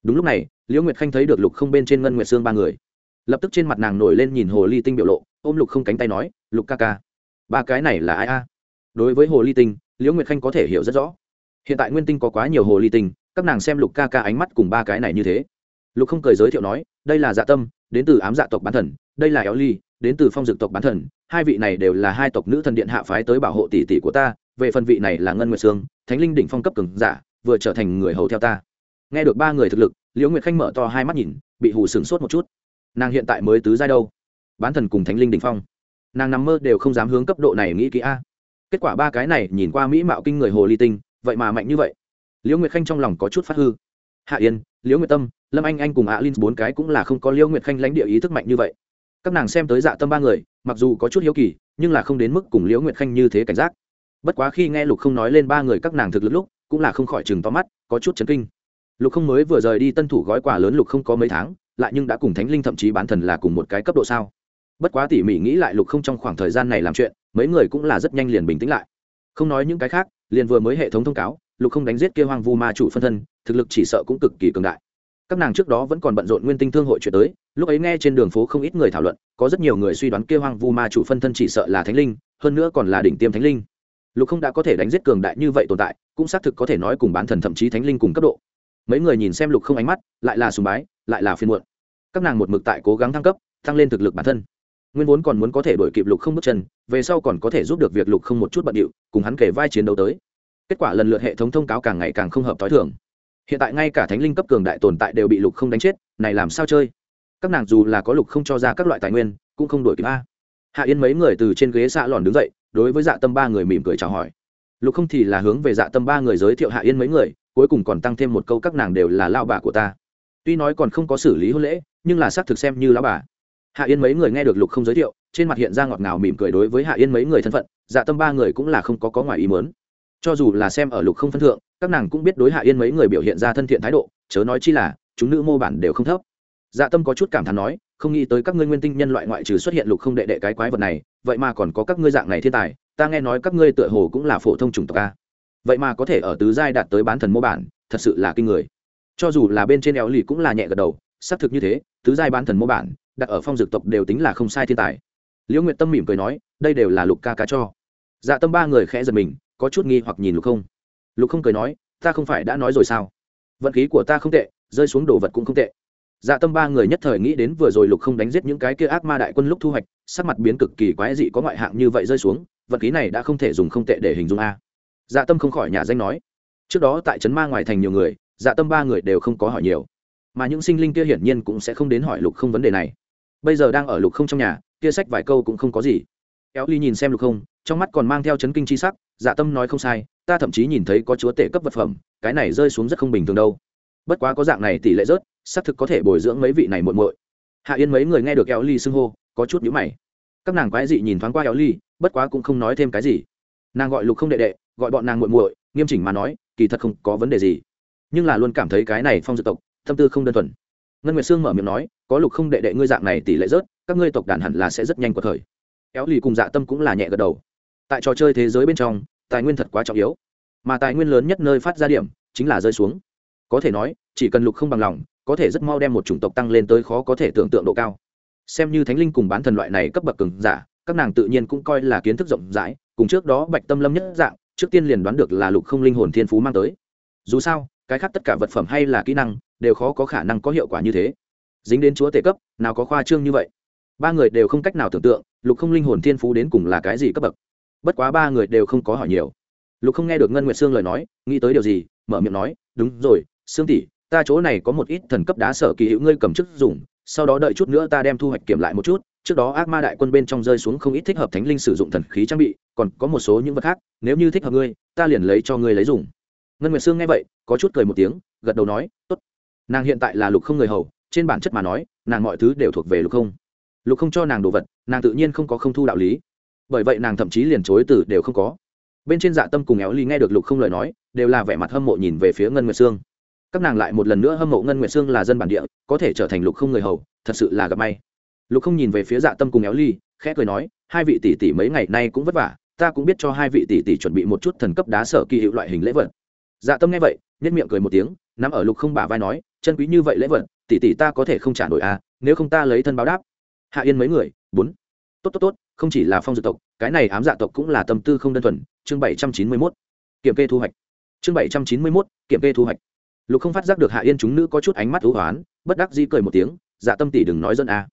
Đúng lúc này, liễu nguyệt khanh thấy được lục không bên trên ngân nguyệt sương ba người. Lập tức trên mặt nàng nổi lên nhìn hồ ly tinh biểu lộ, ôm lục không cánh tay nói, lục ca ca, ba cái này là ai a? Đối với hồ ly tinh, liễu nguyệt khanh có thể hiểu rất rõ. Hiện tại nguyên tinh có quá nhiều hồ ly tinh, các nàng xem lục ca ca ánh mắt cùng ba cái này như thế. Lục không cười giới thiệu nói, đây là dạ tâm, đến từ ám dạ tộc bán thần, đây là éo ly đến từ phong dực tộc bán thần, hai vị này đều là hai tộc nữ thần điện hạ phái tới bảo hộ tỷ tỷ của ta, về phần vị này là ngân nguyệt sương, thánh linh đỉnh phong cấp cường giả, vừa trở thành người hầu theo ta. Nghe được ba người thực lực, liễu nguyệt khanh mở to hai mắt nhìn, bị hù sửng sốt một chút. Nàng hiện tại mới tứ giai đâu? Bán thần cùng thánh linh đỉnh phong. Nàng nằm mơ đều không dám hướng cấp độ này nghĩ kỹ a. Kết quả ba cái này nhìn qua mỹ mạo kinh người hồ ly tinh, vậy mà mạnh như vậy. Liễu nguyệt khanh trong lòng có chút phát hư. Hạ yên, liễu nguyệt tâm, lâm anh anh cùng ạ linh bốn cái cũng là không có liễu nguyệt khanh lãnh địa ý thức mạnh như vậy các nàng xem tới dạ tâm ba người, mặc dù có chút hiếu kỳ, nhưng là không đến mức cùng liễu nguyệt khanh như thế cảnh giác. Bất quá khi nghe lục không nói lên ba người các nàng thực lực lúc, cũng là không khỏi chừng to mắt, có chút chấn kinh. Lục không mới vừa rời đi tân thủ gói quà lớn lục không có mấy tháng, lại nhưng đã cùng thánh linh thậm chí bán thần là cùng một cái cấp độ sao. Bất quá tỉ mỉ nghĩ lại lục không trong khoảng thời gian này làm chuyện, mấy người cũng là rất nhanh liền bình tĩnh lại. Không nói những cái khác, liền vừa mới hệ thống thông cáo, lục không đánh giết kia hoang vu ma chủ phân thân, thực lực chỉ sợ cũng cực kỳ cường đại các nàng trước đó vẫn còn bận rộn nguyên tinh thương hội chuyện tới, lúc ấy nghe trên đường phố không ít người thảo luận, có rất nhiều người suy đoán kia hoang vu ma chủ phân thân chỉ sợ là thánh linh, hơn nữa còn là đỉnh tiêm thánh linh. Lục không đã có thể đánh giết cường đại như vậy tồn tại, cũng xác thực có thể nói cùng bán thần thậm chí thánh linh cùng cấp độ. Mấy người nhìn xem lục không ánh mắt, lại là sùng bái, lại là phiên muộn. Các nàng một mực tại cố gắng thăng cấp, tăng lên thực lực bản thân. Nguyên vốn còn muốn có thể đổi kịp lục không bước chân, về sau còn có thể giúp được việc lục không một chút bận điệu, cùng hắn kể vai chiến đấu tới. Kết quả lần lượt hệ thống thông cáo càng ngày càng không hợp t h o i thường hiện tại ngay cả thánh linh cấp cường đại tồn tại đều bị lục không đánh chết, này làm sao chơi? Các nàng dù là có lục không cho ra các loại tài nguyên, cũng không đổi kịp a. Hạ yên mấy người từ trên ghế xạ lòn đứng dậy, đối với dạ tâm ba người mỉm cười chào hỏi. Lục không thì là hướng về dạ tâm ba người giới thiệu hạ yên mấy người, cuối cùng còn tăng thêm một câu các nàng đều là lao bà của ta. Tuy nói còn không có xử lý hôn lễ, nhưng là xác thực xem như lao bà. Hạ yên mấy người nghe được lục không giới thiệu, trên mặt hiện ra ngọt ngào mỉm cười đối với hạ yên mấy người thân phận dạ tâm ba người cũng là không có có ngoài ý mớn cho dù là xem ở lục không phân thượng, các nàng cũng biết đối hạ yên mấy người biểu hiện ra thân thiện thái độ, chớ nói chi là, chúng nữ mô bản đều không thấp. Dạ tâm có chút cảm thán nói, không nghĩ tới các ngươi nguyên tinh nhân loại ngoại trừ xuất hiện lục không đệ đệ cái quái vật này, vậy mà còn có các ngươi dạng này thiên tài, ta nghe nói các ngươi tựa hồ cũng là phổ thông chủng tộc a. Vậy mà có thể ở tứ giai đạt tới bán thần mô bản, thật sự là kinh người. Cho dù là bên trên eo lì cũng là nhẹ gật đầu, xác thực như thế, tứ giai bán thần mô bản, đặt ở phong dược tộc đều tính là không sai thiên tài. Liễu nguyệt tâm mỉm cười nói, đây đều là lục ca cá cho. Dạ tâm ba người khẽ giật mình có chút nghi hoặc nhìn lục không. Lục không cười nói, ta không phải đã nói rồi sao? Vận khí của ta không tệ, rơi xuống đồ vật cũng không tệ. Dạ tâm ba người nhất thời nghĩ đến vừa rồi lục không đánh giết những cái kia ác ma đại quân lúc thu hoạch, sắc mặt biến cực kỳ quái dị có ngoại hạng như vậy rơi xuống, vận khí này đã không thể dùng không tệ để hình dung a. Dạ tâm không khỏi nhà danh nói, trước đó tại trấn ma ngoài thành nhiều người dạ tâm ba người đều không có hỏi nhiều. Mà những sinh linh kia hiển nhiên cũng sẽ không đến hỏi lục không vấn đề này. Bây giờ đang ở lục không trong nhà, kia sách vài câu cũng không có gì. Éo ly nhìn xem lục không, trong mắt còn mang theo chấn kinh c h i sắc dạ tâm nói không sai, ta thậm chí nhìn thấy có chúa tể cấp vật phẩm, cái này rơi xuống rất không bình thường đâu. Bất quá có dạng này tỷ lệ rớt, xác thực có thể bồi dưỡng mấy vị này muộn muội. Hạ yên mấy người nghe được eo ly xưng hô, có chút nhữ mày. Các nàng quái dị nhìn thoáng qua eo ly, bất quá cũng không nói thêm cái gì. Nàng gọi lục không đệ đệ, gọi bọn nàng muộn muội, nghiêm chỉnh mà nói, kỳ thật không có vấn đề gì. Nhưng là luôn cảm thấy cái này phong dự tộc, tâm tư không đơn thuần. Ngân nguyệt sương mở miệng nói, có lục không đệ đệ ngươi dạng này tỷ lệ rớt, các ngươi tộc đàn hẳn là sẽ rất nhanh cuộc thời éo lì cùng dạ tâm cũng là nhẹ gật đầu tại trò chơi thế giới bên trong, tài nguyên thật quá trọng yếu. Mà tài nguyên lớn nhất nơi phát ra điểm, chính là rơi xuống. Có thể nói, chỉ cần lục không bằng lòng, có thể rất mau đem một chủng tộc tăng lên tới khó có thể tưởng tượng độ cao. Xem như thánh linh cùng bán thần loại này cấp bậc cường giả, các nàng tự nhiên cũng coi là kiến thức rộng rãi, cùng trước đó bạch tâm lâm nhất dạng, trước tiên liền đoán được là lục không linh hồn thiên phú mang tới. Dù sao, cái khác tất cả vật phẩm hay là kỹ năng, đều khó có khả năng có hiệu quả như thế. Dính đến chúa tể cấp, nào có khoa trương như vậy. Ba người đều không cách nào tưởng tượng, lục không linh hồn thiên phú đến cùng là cái gì cấp bậc bất quá ba người đều không có hỏi nhiều. Lục không nghe được ngân nguyệt sương lời nói, nghĩ tới điều gì, mở miệng nói, đúng rồi, sương tỷ, ta chỗ này có một ít thần cấp đá sở kỳ hữu ngươi cầm chức dùng, sau đó đợi chút nữa ta đem thu hoạch kiểm lại một chút, trước đó ác ma đại quân bên trong rơi xuống không ít thích hợp thánh linh sử dụng thần khí trang bị, còn có một số những vật khác, nếu như thích hợp ngươi, ta liền lấy cho ngươi lấy dùng. Ngân nguyệt sương nghe vậy, có chút cười một tiếng, gật đầu nói, tốt. Nàng hiện tại là lục không người hầu, trên bản chất mà nói, nàng mọi thứ đều thuộc về lục không. Lục không cho nàng đồ vật, nàng tự nhiên không có không thu đạo lý bởi vậy nàng thậm chí liền chối từ đều không có. Bên trên dạ tâm cùng éo ly nghe được lục không lời nói, đều là vẻ mặt hâm mộ nhìn về phía ngân nguyệt sương. Các nàng lại một lần nữa hâm mộ ngân nguyệt sương là dân bản địa, có thể trở thành lục không người hầu, thật sự là gặp may. Lục không nhìn về phía dạ tâm cùng éo ly, khẽ cười nói, hai vị tỷ tỷ mấy ngày nay cũng vất vả, ta cũng biết cho hai vị tỷ tỷ chuẩn bị một chút thần cấp đá sở kỳ hiệu loại hình lễ vật. Dạ tâm nghe vậy nhất miệng cười một tiếng, nắm ở lục không bả vai nói, chân quý như vậy lễ vật, tỷ tỷ ta có thể không trả nổi à nếu không ta lấy thân báo đáp. Hạ yên mấy người, bốn tốt tốt tốt, không chỉ là phong dược tộc, cái này ám dạ tộc cũng là tâm tư không đơn thuần, chương bảy trăm chín mươi mốt, kiểm kê thu hoạch. Chương bảy trăm chín mươi mốt, kiểm kê thu hoạch. Lục không phát giác được hạ yên chúng nữ có chút ánh mắt thú hoán, bất đắc di cười một tiếng dạ tâm tỷ đừng nói dân à.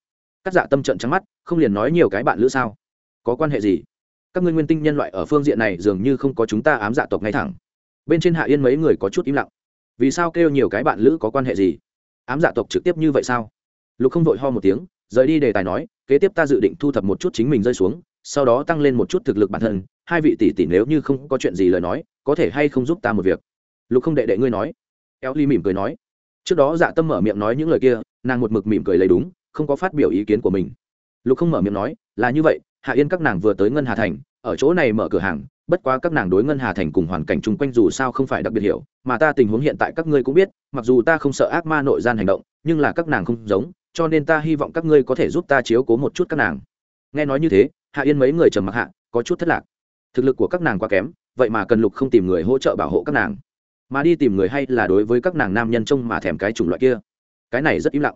Các dạ tâm trận trắng mắt, không liền nói nhiều cái bạn lữ sao? Có quan hệ gì? Các ngươi nguyên tinh nhân loại ở phương diện này dường như không có chúng ta ám dạ tộc ngay thẳng. Bên trên hạ yên mấy người có chút im lặng. Vì sao kêu nhiều cái bạn lữ có quan hệ gì? Ám dạ tộc trực tiếp như vậy sao? Lục không vội ho một tiếng rời đi đề tài nói, kế tiếp ta dự định thu thập một chút chính mình rơi xuống, sau đó tăng lên một chút thực lực bản thân, hai vị tỷ tỷ nếu như không có chuyện gì lời nói, có thể hay không giúp ta một việc. Lục không đệ đệ ngươi nói. Eo ly mỉm cười nói. Trước đó dạ tâm mở miệng nói những lời kia, nàng một mực mỉm cười lấy đúng, không có phát biểu ý kiến của mình. Lục không mở miệng nói, là như vậy, hạ yên các nàng vừa tới ngân hà thành, ở chỗ này mở cửa hàng, bất quá các nàng đối ngân hà thành cùng hoàn cảnh chung quanh dù sao không phải đặc biệt hiểu, mà ta tình huống hiện tại các ngươi cũng biết, mặc dù ta không sợ ác ma nội gian hành động, nhưng là các nàng không giống cho nên ta hy vọng các ngươi có thể giúp ta chiếu cố một chút các nàng. Nghe nói như thế, hạ yên mấy người trầm mặc hạ, có chút thất lạc. Thực lực của các nàng quá kém, vậy mà cần lục không tìm người hỗ trợ bảo hộ các nàng. Mà đi tìm người hay là đối với các nàng nam nhân trông mà thèm cái chủng loại kia. Cái này rất im lặng.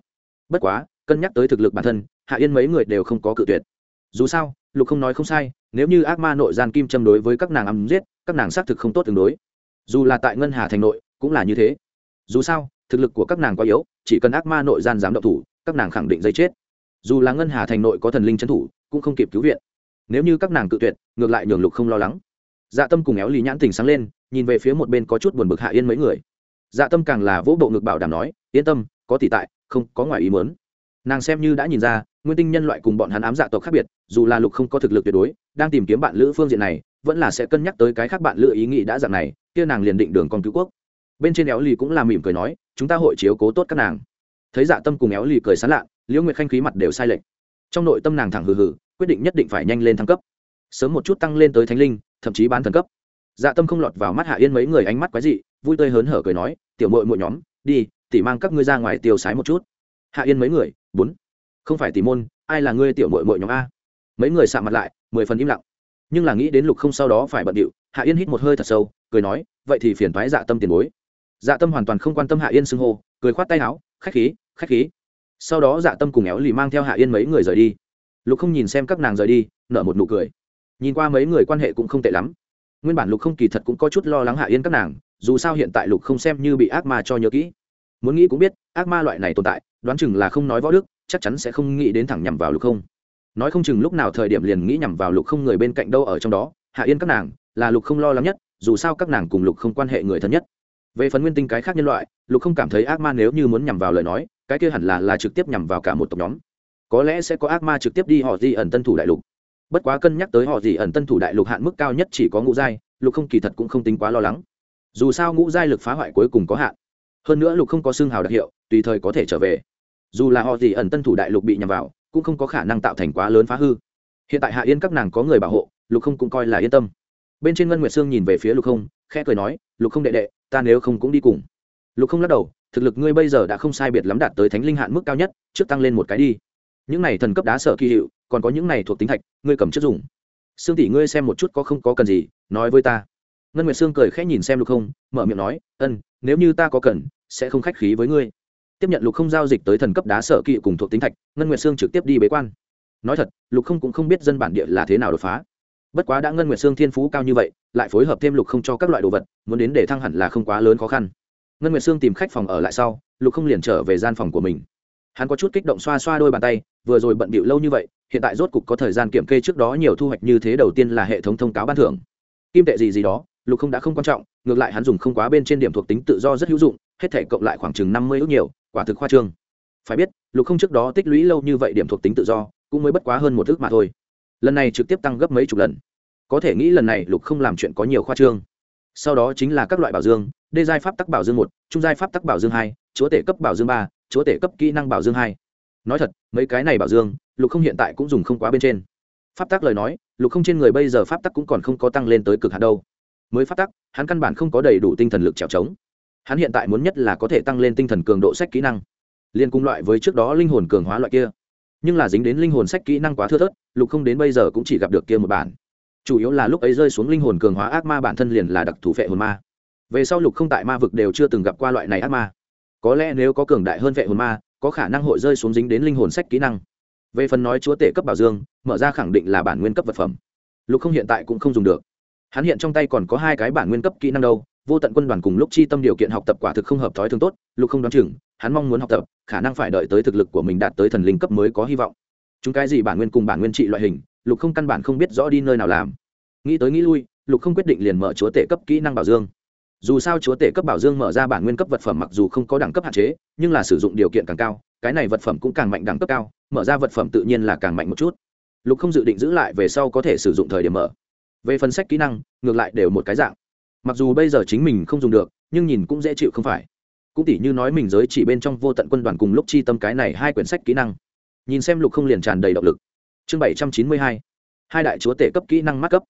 Bất quá, cân nhắc tới thực lực bản thân, hạ yên mấy người đều không có cự tuyệt. Dù sao, lục không nói không sai, nếu như ác ma nội gian kim châm đối với các nàng ấm giết, các nàng xác thực không tốt tương đối. Dù là tại ngân hà thành nội, cũng là như thế. Dù sao, thực lực của các nàng quá yếu, chỉ cần ác ma nội gian dám động thủ các nàng khẳng định dây chết. Dù là ngân hà thành nội có thần linh trấn thủ, cũng không kịp cứu viện. Nếu như các nàng cự tuyệt, ngược lại nhường lục không lo lắng. Dạ tâm cùng éo lì nhãn tình sáng lên, nhìn về phía một bên có chút buồn bực hạ yên mấy người. Dạ tâm càng là vỗ bộ ngực bảo đảm nói, yên tâm, có tỷ tại, không có ngoài ý mớn nàng xem như đã nhìn ra, nguyên tinh nhân loại cùng bọn hắn ám dạ tộc khác biệt, dù là lục không có thực lực tuyệt đối, đang tìm kiếm bạn lữ phương diện này, vẫn là sẽ cân nhắc tới cái khác bạn lữ ý nghĩ đã dạng này, kia nàng liền định đường con cứu quốc. Bên trên éo lì cũng là mỉm cười nói, chúng ta hội chiếu cố tốt các nàng thấy dạ tâm cùng éo lì cười sán lạ, liễu nguyệt khanh khí mặt đều sai lệch. Trong nội tâm nàng thẳng hừ hừ, quyết định nhất định phải nhanh lên thăng cấp. Sớm một chút tăng lên tới thánh linh, thậm chí bán thần cấp. Dạ tâm không lọt vào mắt hạ yên mấy người ánh mắt quái dị, vui tươi hớn hở cười nói, tiểu mội mội nhóm, đi tỉ mang các ngươi ra ngoài tiêu sái một chút. Hạ yên mấy người, bốn. Không phải tỉ môn, ai là ngươi tiểu mội mội nhóm a? Mấy người sạ mặt lại, mười phần im lặng. Nhưng là nghĩ đến lục không sau đó phải bận điệu, hạ yên hít một hơi thật sâu, cười nói, vậy thì phiền thoái dạ tâm tiền bối dạ tâm hoàn toàn không quan tâm hạ yên xưng hô, cười khoát tay áo, khách khí khách khí. Sau đó dạ tâm cùng éo lì mang theo hạ yên mấy người rời đi. Lục không nhìn xem các nàng rời đi, nở một nụ cười. Nhìn qua mấy người quan hệ cũng không tệ lắm. Nguyên bản lục không kỳ thật cũng có chút lo lắng hạ yên các nàng, dù sao hiện tại lục không xem như bị ác ma cho nhớ kỹ. Muốn nghĩ cũng biết, ác ma loại này tồn tại, đoán chừng là không nói võ đức, chắc chắn sẽ không nghĩ đến thẳng nhằm vào lục không. Nói không chừng lúc nào thời điểm liền nghĩ nhằm vào lục không người bên cạnh đâu ở trong đó, hạ yên các nàng, là lục không lo lắng nhất, dù sao các nàng cùng lục không quan hệ người thân nhất về phần nguyên tinh cái khác nhân loại, lục không cảm thấy ác ma nếu như muốn nhằm vào lời nói, cái kia hẳn là là trực tiếp nhằm vào cả một tộc nhóm. Có lẽ sẽ có ác ma trực tiếp đi họ di ẩn tân thủ đại lục. Bất quá cân nhắc tới họ gì ẩn tân thủ đại lục hạn mức cao nhất chỉ có ngũ giai, lục không kỳ thật cũng không tính quá lo lắng. Dù sao ngũ giai lực phá hoại cuối cùng có hạn. Hơn nữa lục không có xương hào đặc hiệu, tùy thời có thể trở về. Dù là họ gì ẩn tân thủ đại lục bị nhằm vào, cũng không có khả năng tạo thành quá lớn phá hư. Hiện tại hạ yên các nàng có người bảo hộ, lục không cũng coi là yên tâm. Bên trên ngân nguyệt sương nhìn về phía lục không, khẽ cười nói, lục không đệ đệ ta nếu không cũng đi cùng. Lục không lắc đầu, thực lực ngươi bây giờ đã không sai biệt lắm đạt tới thánh linh hạn mức cao nhất, trước tăng lên một cái đi. Những này thần cấp đá sở kỳ hiệu, còn có những này thuộc tính thạch, ngươi cầm trước dùng. Sương tỷ ngươi xem một chút có không có cần gì, nói với ta. Ngân nguyệt sương cười khẽ nhìn xem lục không, mở miệng nói, ân, nếu như ta có cần, sẽ không khách khí với ngươi. Tiếp nhận lục không giao dịch tới thần cấp đá sở kỵ cùng thuộc tính thạch, ngân nguyệt sương trực tiếp đi bế quan. Nói thật, lục không cũng không biết dân bản địa là thế nào đột phá. Bất quá đã ngân nguyệt sương thiên phú cao như vậy lại phối hợp thêm lục không cho các loại đồ vật, muốn đến để thăng hẳn là không quá lớn khó khăn. Ngân nguyệt sương tìm khách phòng ở lại sau, lục không liền trở về gian phòng của mình. Hắn có chút kích động xoa xoa đôi bàn tay, vừa rồi bận bịu lâu như vậy, hiện tại rốt cục có thời gian kiểm kê trước đó nhiều thu hoạch như thế đầu tiên là hệ thống thông cáo ban thưởng. Kim tệ gì gì đó, lục không đã không quan trọng, ngược lại hắn dùng không quá bên trên điểm thuộc tính tự do rất hữu dụng, hết thể cộng lại khoảng chừng năm mươi ước nhiều, quả thực khoa trương. Phải biết, lục không trước đó tích lũy lâu như vậy điểm thuộc tính tự do, cũng mới bất quá hơn một ước mà thôi. Lần này trực tiếp tăng gấp mấy chục lần có thể nghĩ lần này lục không làm chuyện có nhiều khoa trương. Sau đó chính là các loại bảo dương đê giai pháp tắc bảo dương một, trung giai pháp tắc bảo dương hai, chúa tể cấp bảo dương ba, chúa tể cấp kỹ năng bảo dương hai. Nói thật, mấy cái này bảo dương, lục không hiện tại cũng dùng không quá bên trên. Pháp tắc lời nói, lục không trên người bây giờ pháp tắc cũng còn không có tăng lên tới cực hạn đâu. Mới pháp tắc, hắn căn bản không có đầy đủ tinh thần lực trèo trống. Hắn hiện tại muốn nhất là có thể tăng lên tinh thần cường độ sách kỹ năng. Liên cung loại với trước đó linh hồn cường hóa loại kia. Nhưng là dính đến linh hồn sách kỹ năng quá thưa thớt, lục không đến bây giờ cũng chỉ gặp được kia một bản chủ yếu là lúc ấy rơi xuống linh hồn cường hóa ác ma bản thân liền là đặc thủ vệ hồn ma. Về sau lục không tại ma vực đều chưa từng gặp qua loại này ác ma. Có lẽ nếu có cường đại hơn vệ hồn ma, có khả năng hội rơi xuống dính đến linh hồn sách kỹ năng. Về phần nói chúa tể cấp bảo dương, mở ra khẳng định là bản nguyên cấp vật phẩm. Lục không hiện tại cũng không dùng được. Hắn hiện trong tay còn có hai cái bản nguyên cấp kỹ năng đâu, vô tận quân đoàn cùng lúc chi tâm điều kiện học tập quả thực không hợp thói thường tốt, lục không đoán chừng, hắn mong muốn học tập, khả năng phải đợi tới thực lực của mình đạt tới thần linh cấp mới có hy vọng. Chúng cái gì bản nguyên cùng bản nguyên trị loại hình lục không căn bản không biết rõ đi nơi nào làm. Nghĩ tới nghĩ lui, lục không quyết định liền mở chúa tể cấp kỹ năng bảo dương. Dù sao chúa tể cấp bảo dương mở ra bản nguyên cấp vật phẩm mặc dù không có đẳng cấp hạn chế, nhưng là sử dụng điều kiện càng cao, cái này vật phẩm cũng càng mạnh đẳng cấp cao, mở ra vật phẩm tự nhiên là càng mạnh một chút. Lục không dự định giữ lại về sau có thể sử dụng thời điểm mở. Về phần sách kỹ năng, ngược lại đều một cái dạng. Mặc dù bây giờ chính mình không dùng được, nhưng nhìn cũng dễ chịu không phải. Cũng tỉ như nói mình giới chỉ bên trong vô tận quân đoàn cùng lúc chi tâm cái này hai quyển sách kỹ năng. Nhìn xem lục không liền tràn đầy động lực chương bảy trăm chín mươi hai. Hai đại chúa tể cấp kỹ năng mắc cấp.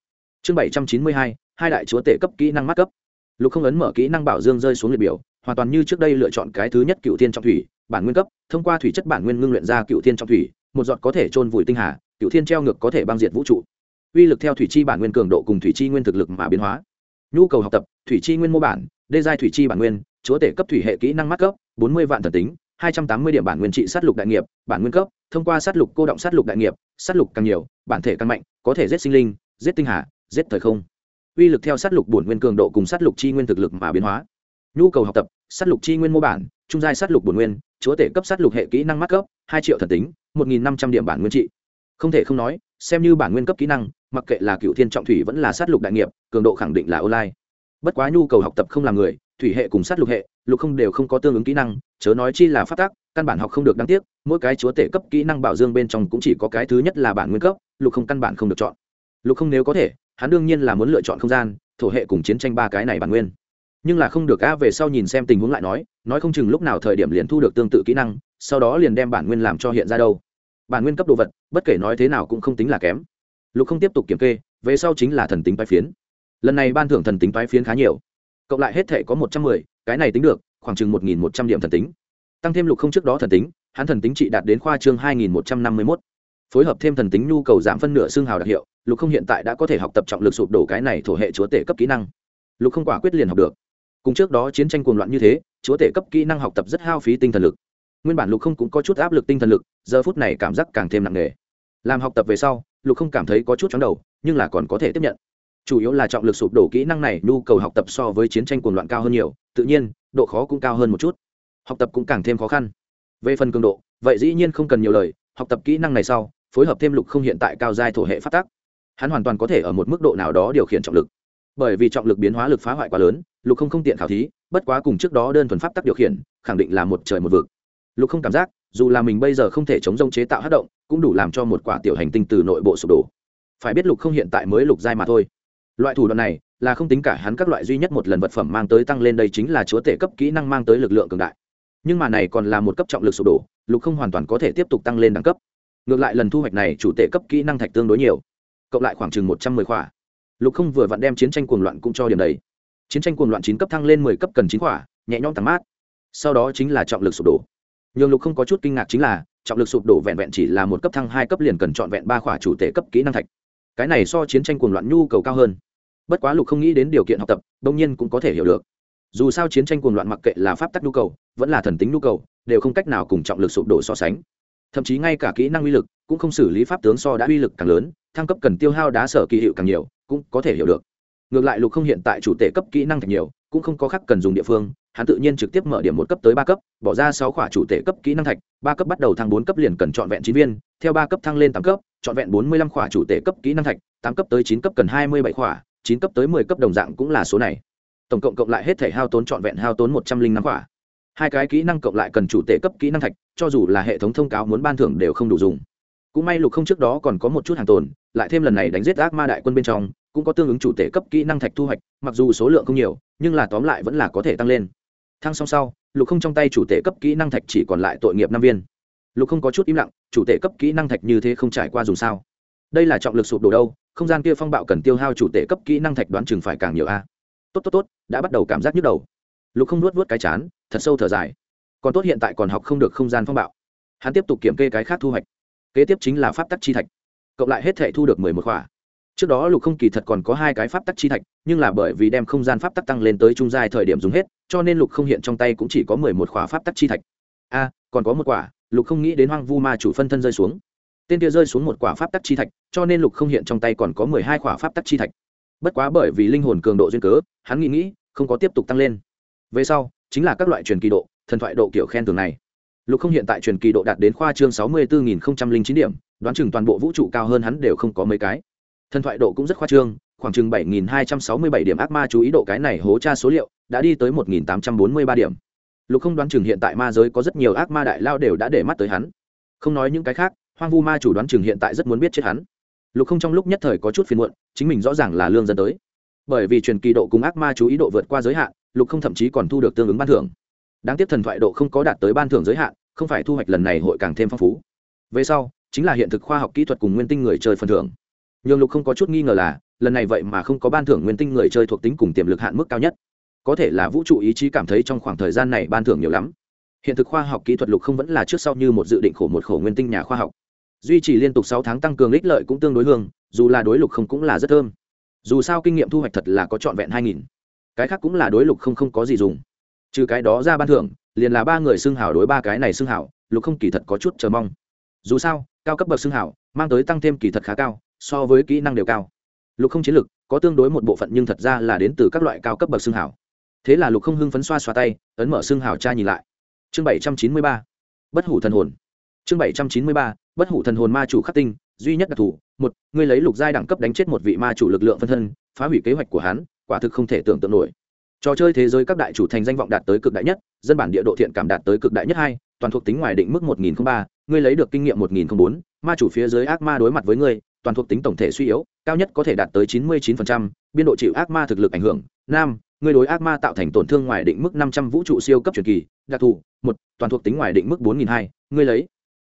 Chương bảy trăm chín mươi hai hai đại chúa tể cấp kỹ năng mắc cấp. Lục không ấn mở kỹ năng bảo dương rơi xuống liệt biểu, hoàn toàn như trước đây lựa chọn cái thứ nhất cựu thiên trọng thủy, bản nguyên cấp, thông qua thủy chất bản nguyên ngưng luyện ra cựu thiên trọng thủy, một giọt có thể trôn vùi tinh hà, cựu thiên treo ngược có thể băng diệt vũ trụ. Uy lực theo thủy chi bản nguyên cường độ cùng thủy chi nguyên thực lực mà biến hóa. Nhu cầu học tập, thủy chi nguyên mô bản, đê giai thủy chi bản nguyên, chúa tể cấp thủy hệ kỹ năng mắc cấp, bốn mươi vạn thần tính hai trăm tám mươi điểm bản nguyên trị sát lục đại nghiệp bản nguyên cấp thông qua sát lục cô động sát lục đại nghiệp sát lục càng nhiều bản thể càng mạnh có thể giết sinh linh giết tinh hà giết thời không uy lực theo sát lục bổn nguyên cường độ cùng sát lục chi nguyên thực lực mà biến hóa nhu cầu học tập sát lục chi nguyên mô bản trung giai sát lục bổn nguyên chúa tể cấp sát lục hệ kỹ năng mắc cấp hai triệu thần tính một nghìn năm trăm điểm bản nguyên trị không thể không nói xem như bản nguyên cấp kỹ năng mặc kệ là cựu thiên trọng thủy vẫn là sát lục đại nghiệp cường độ khẳng định là online bất quá nhu cầu học tập không làm người thủy hệ cùng sát lục hệ lục không đều không có tương ứng kỹ năng, chớ nói chi là phát tác căn bản học không được đáng tiếc, mỗi cái chúa tể cấp kỹ năng bảo dương bên trong cũng chỉ có cái thứ nhất là bản nguyên cấp, lục không căn bản không được chọn. Lục không nếu có thể, hắn đương nhiên là muốn lựa chọn không gian, thổ hệ cùng chiến tranh ba cái này bản nguyên. Nhưng là không được a về sau nhìn xem tình huống lại nói nói không chừng lúc nào thời điểm liền thu được tương tự kỹ năng, sau đó liền đem bản nguyên làm cho hiện ra đâu. Bản nguyên cấp đồ vật, bất kể nói thế nào cũng không tính là kém. Lục không tiếp tục kiểm kê, về sau chính là thần tính tái phiến. Lần này ban thưởng thần tính tái phiến khá nhiều. Cộng lại hết thể có một trăm mười cái này tính được, khoảng chừng một nghìn một trăm điểm thần tính. Tăng thêm lục không trước đó thần tính, hắn thần tính trị đạt đến khoa chương hai nghìn một trăm năm mươi mốt. Phối hợp thêm thần tính nhu cầu giảm phân nửa xương hào đặc hiệu, lục không hiện tại đã có thể học tập trọng lực sụp đổ cái này thổ hệ chúa tể cấp kỹ năng. Lục không quả quyết liền học được. Cùng trước đó chiến tranh cuồng loạn như thế, chúa tể cấp kỹ năng học tập rất hao phí tinh thần lực. Nguyên bản lục không cũng có chút áp lực tinh thần lực, giờ phút này cảm giác càng thêm nặng nề. Làm học tập về sau, lục không cảm thấy có chút chóng đầu, nhưng là còn có thể tiếp nhận chủ yếu là trọng lực sụp đổ kỹ năng này, nhu cầu học tập so với chiến tranh cuồng loạn cao hơn nhiều, tự nhiên, độ khó cũng cao hơn một chút. Học tập cũng càng thêm khó khăn. Về phần cường độ, vậy dĩ nhiên không cần nhiều lời, học tập kỹ năng này sau, phối hợp thêm lục không hiện tại cao giai thổ hệ phát tác hắn hoàn toàn có thể ở một mức độ nào đó điều khiển trọng lực. Bởi vì trọng lực biến hóa lực phá hoại quá lớn, lục không không tiện khảo thí, bất quá cùng trước đó đơn thuần pháp tắc điều khiển, khẳng định là một trời một vực. Lục không cảm giác, dù là mình bây giờ không thể chống rông chế tạo hát động, cũng đủ làm cho một quả tiểu hành tinh từ nội bộ sụp đổ. Phải biết lục không hiện tại mới lục giai mà thôi loại thủ đoạn này là không tính cả hắn các loại duy nhất một lần vật phẩm mang tới tăng lên đây chính là chúa tể cấp kỹ năng mang tới lực lượng cường đại. Nhưng mà này còn là một cấp trọng lực sụp đổ lục không hoàn toàn có thể tiếp tục tăng lên đẳng cấp. Ngược lại lần thu hoạch này chủ tể cấp kỹ năng thạch tương đối nhiều, cộng lại khoảng chừng một trăm mười khỏa. Lục không vừa vặn đem chiến tranh cuồng loạn cũng cho điểm đầy. Chiến tranh cuồng loạn chín cấp thăng lên mười cấp cần chín khỏa, nhẹ nhõm tàn mát. Sau đó chính là trọng lực sụp đổ. Nhường lục không có chút kinh ngạc chính là, trọng lực sụp đổ vẹn vẹn chỉ là một cấp thăng hai cấp liền cần chọn vẹn ba khỏa chủ tể cấp kỹ năng thạch. Cái này so chiến tranh cuồng loạn nhu cầu cao hơn bất quá lục không nghĩ đến điều kiện học tập đông nhiên cũng có thể hiểu được. Dù sao chiến tranh cuồng loạn mặc kệ là pháp tắc nhu cầu, vẫn là thần tính nhu cầu, đều không cách nào cùng trọng lực sụp đổ so sánh. Thậm chí ngay cả kỹ năng uy lực cũng không xử lý pháp tướng so đã uy lực càng lớn, thăng cấp cần tiêu hao đá sở kỳ hiệu càng nhiều, cũng có thể hiểu được. Ngược lại lục không hiện tại chủ tệ cấp kỹ năng càng nhiều, cũng không có khác cần dùng địa phương, hắn tự nhiên trực tiếp mở điểm một cấp tới ba cấp, bỏ ra sáu khỏa chủ tệ cấp kỹ năng thạch, ba cấp bắt đầu thăng bốn cấp liền cần trọn vẹn chín viên, theo ba cấp thăng lên tám cấp, trọn vẹn bốn mươi lăm khỏa chủ tệ cấp kỹ năng thạch, tám cấp tới chín cấp cần hai mươi bảy khỏa chín cấp tới mười cấp đồng dạng cũng là số này. Tổng cộng cộng lại hết thể hao tốn trọn vẹn hao tốn một trăm linh năm quả. Hai cái kỹ năng cộng lại cần chủ tể cấp kỹ năng thạch, cho dù là hệ thống thông cáo muốn ban thưởng đều không đủ dùng. Cũng may lục không trước đó còn có một chút hàng tồn, lại thêm lần này đánh giết ác ma đại quân bên trong, cũng có tương ứng chủ tể cấp kỹ năng thạch thu hoạch, mặc dù số lượng không nhiều, nhưng là tóm lại vẫn là có thể tăng lên. Thăng song sau, lục không trong tay chủ tể cấp kỹ năng thạch chỉ còn lại tội nghiệp năm viên. Lục không có chút im lặng, chủ tể cấp kỹ năng thạch như thế không trải qua dùng sao? Đây là trọng lực sụp đổ đâu, không gian kia phong bạo cần tiêu hao chủ tể cấp kỹ năng thạch đoán chừng phải càng nhiều a. Tốt tốt tốt, đã bắt đầu cảm giác nhức đầu. Lục không nuốt vớt cái chán, thật sâu thở dài. Còn tốt hiện tại còn học không được không gian phong bạo. Hắn tiếp tục kiểm kê cái khác thu hoạch. Kế tiếp chính là pháp tắc chi thạch. Cộng lại hết thể thu được mười một khỏa. Trước đó lục không kỳ thật còn có hai cái pháp tắc chi thạch, nhưng là bởi vì đem không gian pháp tắc tăng lên tới trung giai thời điểm dùng hết, cho nên lục không hiện trong tay cũng chỉ có mười một khỏa pháp tắc chi thạch. A, còn có một quả, lục không nghĩ đến hoang vu ma chủ phân thân rơi xuống tên kia rơi xuống một quả pháp tắc chi thạch, cho nên lục không hiện trong tay còn có mười hai quả pháp tắc chi thạch. Bất quá bởi vì linh hồn cường độ duyên cớ, hắn nghĩ nghĩ, không có tiếp tục tăng lên. Về sau, chính là các loại truyền kỳ độ, thần thoại độ kiểu khen thường này. Lục không hiện tại truyền kỳ độ đạt đến khoa trương sáu mươi bốn nghìn chín điểm, đoán chừng toàn bộ vũ trụ cao hơn hắn đều không có mấy cái. Thần thoại độ cũng rất khoa trương, khoảng chừng 7.267 điểm ác ma chú ý độ cái này hố tra số liệu, đã đi tới 1.843 điểm. Lục không đoán chừng hiện tại ma giới có rất nhiều ác ma đại lao đều đã để mắt tới hắn. Không nói những cái khác hoang vu ma chủ đoán chừng hiện tại rất muốn biết chết hắn. Lục không trong lúc nhất thời có chút phiền muộn, chính mình rõ ràng là lương dân tới. Bởi vì truyền kỳ độ cùng ác ma chú ý độ vượt qua giới hạn, lục không thậm chí còn thu được tương ứng ban thưởng. Đáng tiếc thần thoại độ không có đạt tới ban thưởng giới hạn, không phải thu hoạch lần này hội càng thêm phong phú. Về sau, chính là hiện thực khoa học kỹ thuật cùng nguyên tinh người chơi phần thưởng. Nhường lục không có chút nghi ngờ là, lần này vậy mà không có ban thưởng nguyên tinh người chơi thuộc tính cùng tiềm lực hạn mức cao nhất. Có thể là vũ trụ ý chí cảm thấy trong khoảng thời gian này ban thưởng nhiều lắm. Hiện thực khoa học kỹ thuật lục không vẫn là trước sau như một dự định khổ một khổ nguyên tinh nhà khoa học duy trì liên tục sáu tháng tăng cường ích lợi cũng tương đối hương, dù là đối lục không cũng là rất thơm. Dù sao kinh nghiệm thu hoạch thật là có trọn vẹn hai nghìn. Cái khác cũng là đối lục không không có gì dùng. Trừ cái đó ra ban thưởng, liền là ba người xưng hào đối ba cái này xưng hào, lục không kỳ thật có chút chờ mong. Dù sao, cao cấp bậc xưng hào, mang tới tăng thêm kỳ thật khá cao, so với kỹ năng đều cao. Lục không chiến lực có tương đối một bộ phận nhưng thật ra là đến từ các loại cao cấp bậc xưng hào. Thế là lục không hưng phấn xoa xoa tay, ấn mở xưng hào tra nhìn lại. Chương bảy trăm chín mươi ba. Bất hủ thần hồn. Chương bảy trăm chín mươi ba bất hủ thần hồn ma chủ khắc tinh, duy nhất đặc thù, một, ngươi lấy lục giai đẳng cấp đánh chết một vị ma chủ lực lượng phân thân, phá hủy kế hoạch của hắn, quả thực không thể tưởng tượng nổi. Trò chơi thế giới các đại chủ thành danh vọng đạt tới cực đại nhất, dân bản địa độ thiện cảm đạt tới cực đại nhất hai, toàn thuộc tính ngoài định mức một nghìn ba, ngươi lấy được kinh nghiệm một nghìn bốn, ma chủ phía dưới ác ma đối mặt với ngươi, toàn thuộc tính tổng thể suy yếu, cao nhất có thể đạt tới chín mươi chín biên độ chịu ác ma thực lực ảnh hưởng. Nam, ngươi đối ác ma tạo thành tổn thương ngoài định mức năm trăm vũ trụ siêu cấp truyền kỳ, đặc thù, một, toàn thuộc tính ngoài định mức bốn nghìn hai, ngươi lấy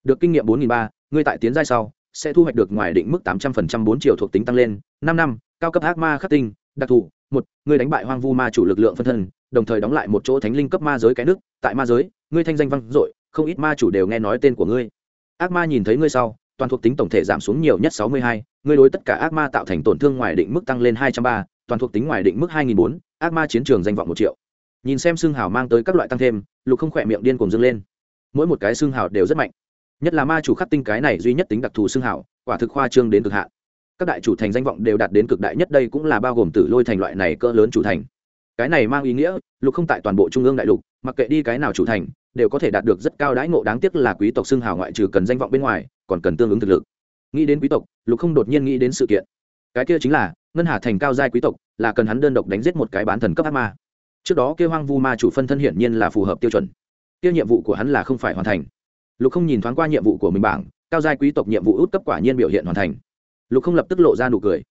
được kinh nghiệm bốn nghìn ba, ngươi tại tiến giai sau, sẽ thu hoạch được ngoài định mức tám trăm phần trăm bốn triệu thuộc tính tăng lên, năm năm, cao cấp ác ma khắc tinh, đặc thù, một, ngươi đánh bại hoang vu ma chủ lực lượng phân thân, đồng thời đóng lại một chỗ thánh linh cấp ma giới cái nước, tại ma giới, ngươi thanh danh vang dội, không ít ma chủ đều nghe nói tên của ngươi. Ác ma nhìn thấy ngươi sau, toàn thuộc tính tổng thể giảm xuống nhiều nhất sáu mươi hai, ngươi đối tất cả ác ma tạo thành tổn thương ngoài định mức tăng lên hai trăm ba, toàn thuộc tính ngoài định mức hai nghìn bốn, ác ma chiến trường danh vọng một triệu. Nhìn xem xương hào mang tới các loại tăng thêm, lục không khỏe miệng điên cùng dâng lên. Mỗi một cái xương hào đều rất mạnh nhất là ma chủ khắc tinh cái này duy nhất tính đặc thù xưng hào quả thực khoa trương đến cực hạn. Các đại chủ thành danh vọng đều đạt đến cực đại nhất đây cũng là bao gồm tử lôi thành loại này cỡ lớn chủ thành. Cái này mang ý nghĩa, lục không tại toàn bộ trung ương đại lục, mặc kệ đi cái nào chủ thành, đều có thể đạt được rất cao đãi ngộ đáng tiếc là quý tộc xưng hào ngoại trừ cần danh vọng bên ngoài, còn cần tương ứng thực lực. Nghĩ đến quý tộc, lục không đột nhiên nghĩ đến sự kiện. Cái kia chính là, ngân hà thành cao giai quý tộc, là cần hắn đơn độc đánh giết một cái bán thần cấp ác ma. Trước đó kêu hoang vu ma chủ phân thân hiển nhiên là phù hợp tiêu chuẩn. Tiêu nhiệm vụ của hắn là không phải hoàn thành lục không nhìn thoáng qua nhiệm vụ của mình bảng, cao giai quý tộc nhiệm vụ út cấp quả nhiên biểu hiện hoàn thành. Lục không lập tức lộ ra nụ cười.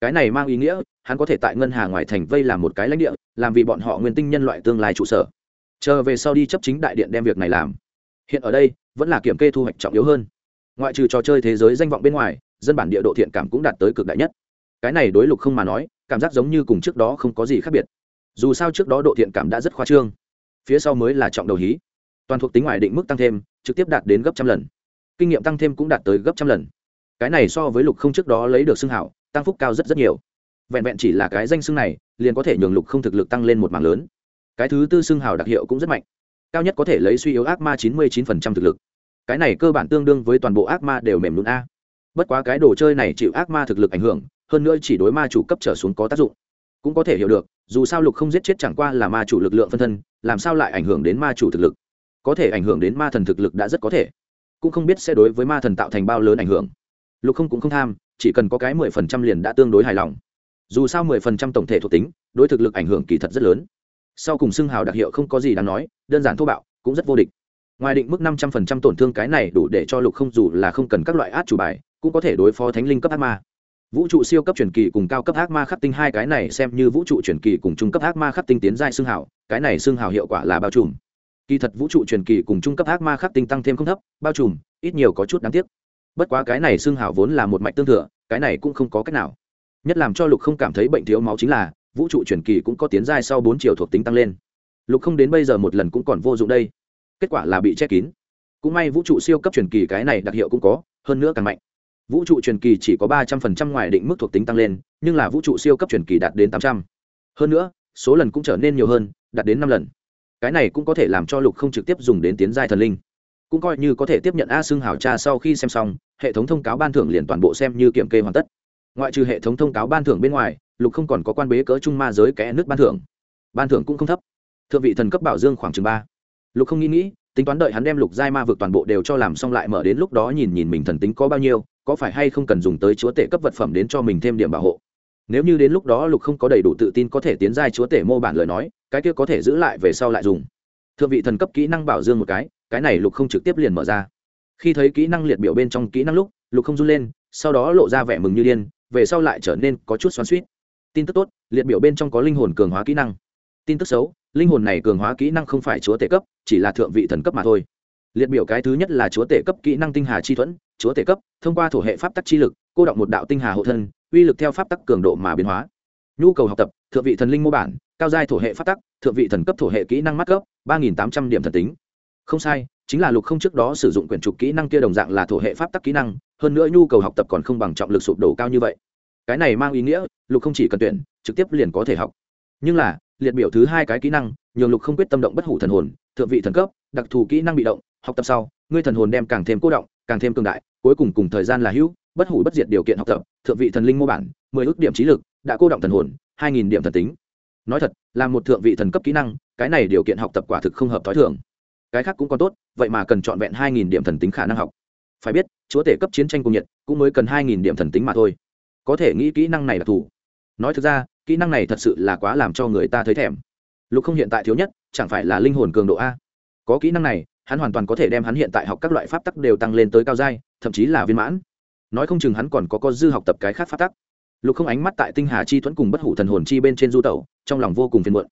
Cái này mang ý nghĩa, hắn có thể tại ngân hà ngoài thành vây làm một cái lãnh địa, làm vì bọn họ nguyên tinh nhân loại tương lai trụ sở. Chờ về sau đi chấp chính đại điện đem việc này làm. Hiện ở đây, vẫn là kiểm kê thu hoạch trọng yếu hơn. Ngoại trừ trò chơi thế giới danh vọng bên ngoài, dân bản địa độ thiện cảm cũng đạt tới cực đại nhất. Cái này đối lục không mà nói, cảm giác giống như cùng trước đó không có gì khác biệt. Dù sao trước đó độ thiện cảm đã rất khoa trương. Phía sau mới là trọng đầu hí toàn thuộc tính ngoài định mức tăng thêm, trực tiếp đạt đến gấp trăm lần. Kinh nghiệm tăng thêm cũng đạt tới gấp trăm lần. Cái này so với lục không trước đó lấy được xưng hảo, tăng phúc cao rất rất nhiều. Vẹn vẹn chỉ là cái danh xưng này, liền có thể nhường lục không thực lực tăng lên một mảng lớn. Cái thứ tư xưng hào đặc hiệu cũng rất mạnh. Cao nhất có thể lấy suy yếu ác ma chín mươi chín thực lực. Cái này cơ bản tương đương với toàn bộ ác ma đều mềm lún a. Bất quá cái đồ chơi này chịu ác ma thực lực ảnh hưởng, hơn nữa chỉ đối ma chủ cấp trở xuống có tác dụng. Cũng có thể hiểu được, dù sao lục không giết chết chẳng qua là ma chủ lực lượng phân thân, làm sao lại ảnh hưởng đến ma chủ thực lực có thể ảnh hưởng đến ma thần thực lực đã rất có thể. Cũng không biết sẽ đối với ma thần tạo thành bao lớn ảnh hưởng. Lục không cũng không tham, chỉ cần có cái mười phần trăm liền đã tương đối hài lòng. Dù sao mười phần trăm tổng thể thuộc tính, đối thực lực ảnh hưởng kỳ thật rất lớn. Sau cùng xưng hào đặc hiệu không có gì đáng nói, đơn giản thô bạo, cũng rất vô địch. Ngoài định mức năm trăm phần trăm tổn thương cái này đủ để cho lục không dù là không cần các loại át chủ bài, cũng có thể đối phó thánh linh cấp ác ma. Vũ trụ siêu cấp truyền kỳ cùng cao cấp ác ma khắc tinh hai cái này xem như vũ trụ truyền kỳ cùng trung cấp ác ma khắc tinh tiến giai xương hào, cái này xương hào hiệu quả là bao trùm kỳ thật vũ trụ truyền kỳ cùng trung cấp ác ma khắc tinh tăng thêm không thấp, bao trùm, ít nhiều có chút đáng tiếc. Bất quá cái này xương hào vốn là một mạch tương thừa, cái này cũng không có cách nào. Nhất làm cho lục không cảm thấy bệnh thiếu máu chính là, vũ trụ truyền kỳ cũng có tiến giai sau bốn chiều thuộc tính tăng lên. Lục không đến bây giờ một lần cũng còn vô dụng đây. Kết quả là bị che kín. Cũng may vũ trụ siêu cấp truyền kỳ cái này đặc hiệu cũng có, hơn nữa càng mạnh. Vũ trụ truyền kỳ chỉ có ba trăm phần trăm ngoài định mức thuộc tính tăng lên, nhưng là vũ trụ siêu cấp truyền kỳ đạt đến tám trăm. Hơn nữa, số lần cũng trở nên nhiều hơn, đạt đến năm lần cái này cũng có thể làm cho lục không trực tiếp dùng đến tiến giai thần linh. Cũng coi như có thể tiếp nhận a xưng hảo cha sau khi xem xong, hệ thống thông cáo ban thưởng liền toàn bộ xem như kiểm kê hoàn tất. Ngoại trừ hệ thống thông cáo ban thưởng bên ngoài, lục không còn có quan bế cỡ trung ma giới kẽ nước ban thưởng. Ban thưởng cũng không thấp. Thượng vị thần cấp bảo dương khoảng chừng ba. Lục không nghĩ nghĩ, tính toán đợi hắn đem lục giai ma vực toàn bộ đều cho làm xong lại mở đến lúc đó nhìn nhìn mình thần tính có bao nhiêu, có phải hay không cần dùng tới chúa tể cấp vật phẩm đến cho mình thêm điểm bảo hộ nếu như đến lúc đó lục không có đầy đủ tự tin có thể tiến giai chúa tể mô bản lời nói, cái kia có thể giữ lại về sau lại dùng. Thượng vị thần cấp kỹ năng bảo dương một cái cái này lục không trực tiếp liền mở ra. Khi thấy kỹ năng liệt biểu bên trong kỹ năng lúc, lục không run lên, sau đó lộ ra vẻ mừng như điên, về sau lại trở nên có chút xoắn suýt tin tức tốt, liệt biểu bên trong có linh hồn cường hóa kỹ năng. Tin tức xấu, linh hồn này cường hóa kỹ năng không phải chúa tể cấp, chỉ là thượng vị thần cấp mà thôi. Liệt biểu cái thứ nhất là chúa tể cấp kỹ năng tinh hà chi thuẫn, chúa tể cấp, thông qua thổ hệ pháp tắc chi lực, cô động một đạo tinh hà hộ thân uy lực theo pháp tắc cường độ mà biến hóa. Nhu cầu học tập, thượng vị thần linh mô bản, cao giai thổ hệ pháp tắc, thượng vị thần cấp thổ hệ kỹ năng mắt cấp, ba nghìn tám trăm điểm thần tính. Không sai, chính là lục không trước đó sử dụng quyển trục kỹ năng kia đồng dạng là thổ hệ pháp tắc kỹ năng, hơn nữa nhu cầu học tập còn không bằng trọng lực sụp đổ cao như vậy. Cái này mang ý nghĩa, lục không chỉ cần tuyển, trực tiếp liền có thể học. Nhưng là, liệt biểu thứ hai cái kỹ năng, nhường lục không quyết tâm động bất hủ thần hồn, thượng vị thần cấp, đặc thù kỹ năng bị động, học tập sau, ngươi thần hồn đem càng thêm cố động, càng thêm cường đại, cuối cùng cùng thời gian là hữu, bất hủ bất diệt điều kiện học tập thượng vị thần linh mô bản, mười ước điểm trí lực, đã cô động thần hồn, hai nghìn điểm thần tính. Nói thật là một thượng vị thần cấp kỹ năng, cái này điều kiện học tập quả thực không hợp t h ó i thường. Cái khác cũng còn tốt, vậy mà cần trọn vẹn hai nghìn điểm thần tính khả năng học. Phải biết, chúa tể cấp chiến tranh cung nhiệt, cũng mới cần hai nghìn điểm thần tính mà thôi. Có thể nghĩ kỹ năng này là thủ. Nói thực ra, kỹ năng này thật sự là quá làm cho người ta thấy thèm. Lục không hiện tại thiếu nhất, chẳng phải là linh hồn cường độ a? Có kỹ năng này, hắn hoàn toàn có thể đem hắn hiện tại học các loại pháp tắc đều tăng lên tới cao giai, thậm chí là viên mãn nói không chừng hắn còn có có dư học tập cái khác phát tắc. Lục không ánh mắt tại tinh hà chi thuẫn cùng bất hủ thần hồn chi bên trên du tẩu, trong lòng vô cùng phiền muộn.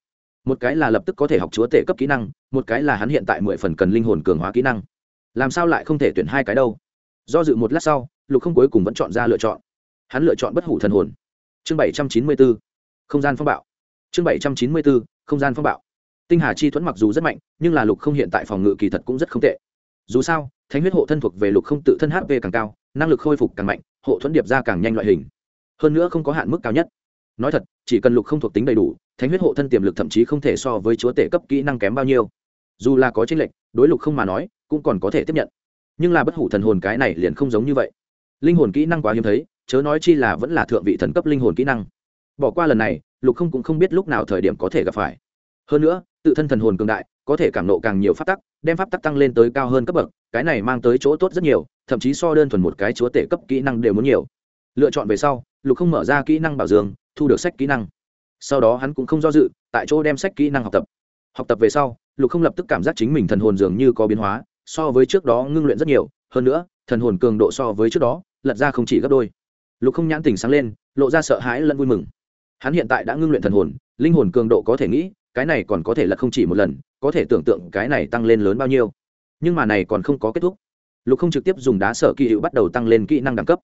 Một cái là lập tức có thể học chúa tể cấp kỹ năng, một cái là hắn hiện tại mười phần cần linh hồn cường hóa kỹ năng. Làm sao lại không thể tuyển hai cái đâu? Do dự một lát sau, lục không cuối cùng vẫn chọn ra lựa chọn. Hắn lựa chọn bất hủ thần hồn. Chương bảy trăm chín mươi bốn không gian phong bạo. Chương bảy trăm chín mươi bốn không gian phong bạo. Tinh hà chi thuẫn mặc dù rất mạnh, nhưng là lục không hiện tại phòng ngự kỳ thật cũng rất không tệ dù sao, thánh huyết hộ thân thuộc về lục không tự thân hp càng cao, năng lực khôi phục càng mạnh, hộ thuẫn điệp ra càng nhanh loại hình. Hơn nữa không có hạn mức cao nhất. Nói thật, chỉ cần lục không thuộc tính đầy đủ, thánh huyết hộ thân tiềm lực thậm chí không thể so với chúa tể cấp kỹ năng kém bao nhiêu. Dù là có tranh lệch, đối lục không mà nói, cũng còn có thể tiếp nhận. Nhưng là bất hủ thần hồn cái này liền không giống như vậy. Linh hồn kỹ năng quá hiếm thấy, chớ nói chi là vẫn là thượng vị thần cấp linh hồn kỹ năng. Bỏ qua lần này, lục không cũng không biết lúc nào thời điểm có thể gặp phải. Hơn nữa, tự thân thần hồn cường đại có thể cảm nộ càng nhiều pháp tắc, đem pháp tắc tăng lên tới cao hơn cấp bậc, cái này mang tới chỗ tốt rất nhiều, thậm chí so đơn thuần một cái chúa tể cấp kỹ năng đều muốn nhiều. Lựa chọn về sau, lục không mở ra kỹ năng bảo dương thu được sách kỹ năng. Sau đó hắn cũng không do dự, tại chỗ đem sách kỹ năng học tập. Học tập về sau, lục không lập tức cảm giác chính mình thần hồn dường như có biến hóa, so với trước đó ngưng luyện rất nhiều, hơn nữa, thần hồn cường độ so với trước đó, lật ra không chỉ gấp đôi. Lục không nhãn tình sáng lên, lộ ra sợ hãi lẫn vui mừng. Hắn hiện tại đã ngưng luyện thần hồn, linh hồn cường độ có thể nghĩ cái này còn có thể lật không chỉ một lần, có thể tưởng tượng cái này tăng lên lớn bao nhiêu. Nhưng mà này còn không có kết thúc. Lục không trực tiếp dùng đá sở kỳ hiệu bắt đầu tăng lên kỹ năng đẳng cấp.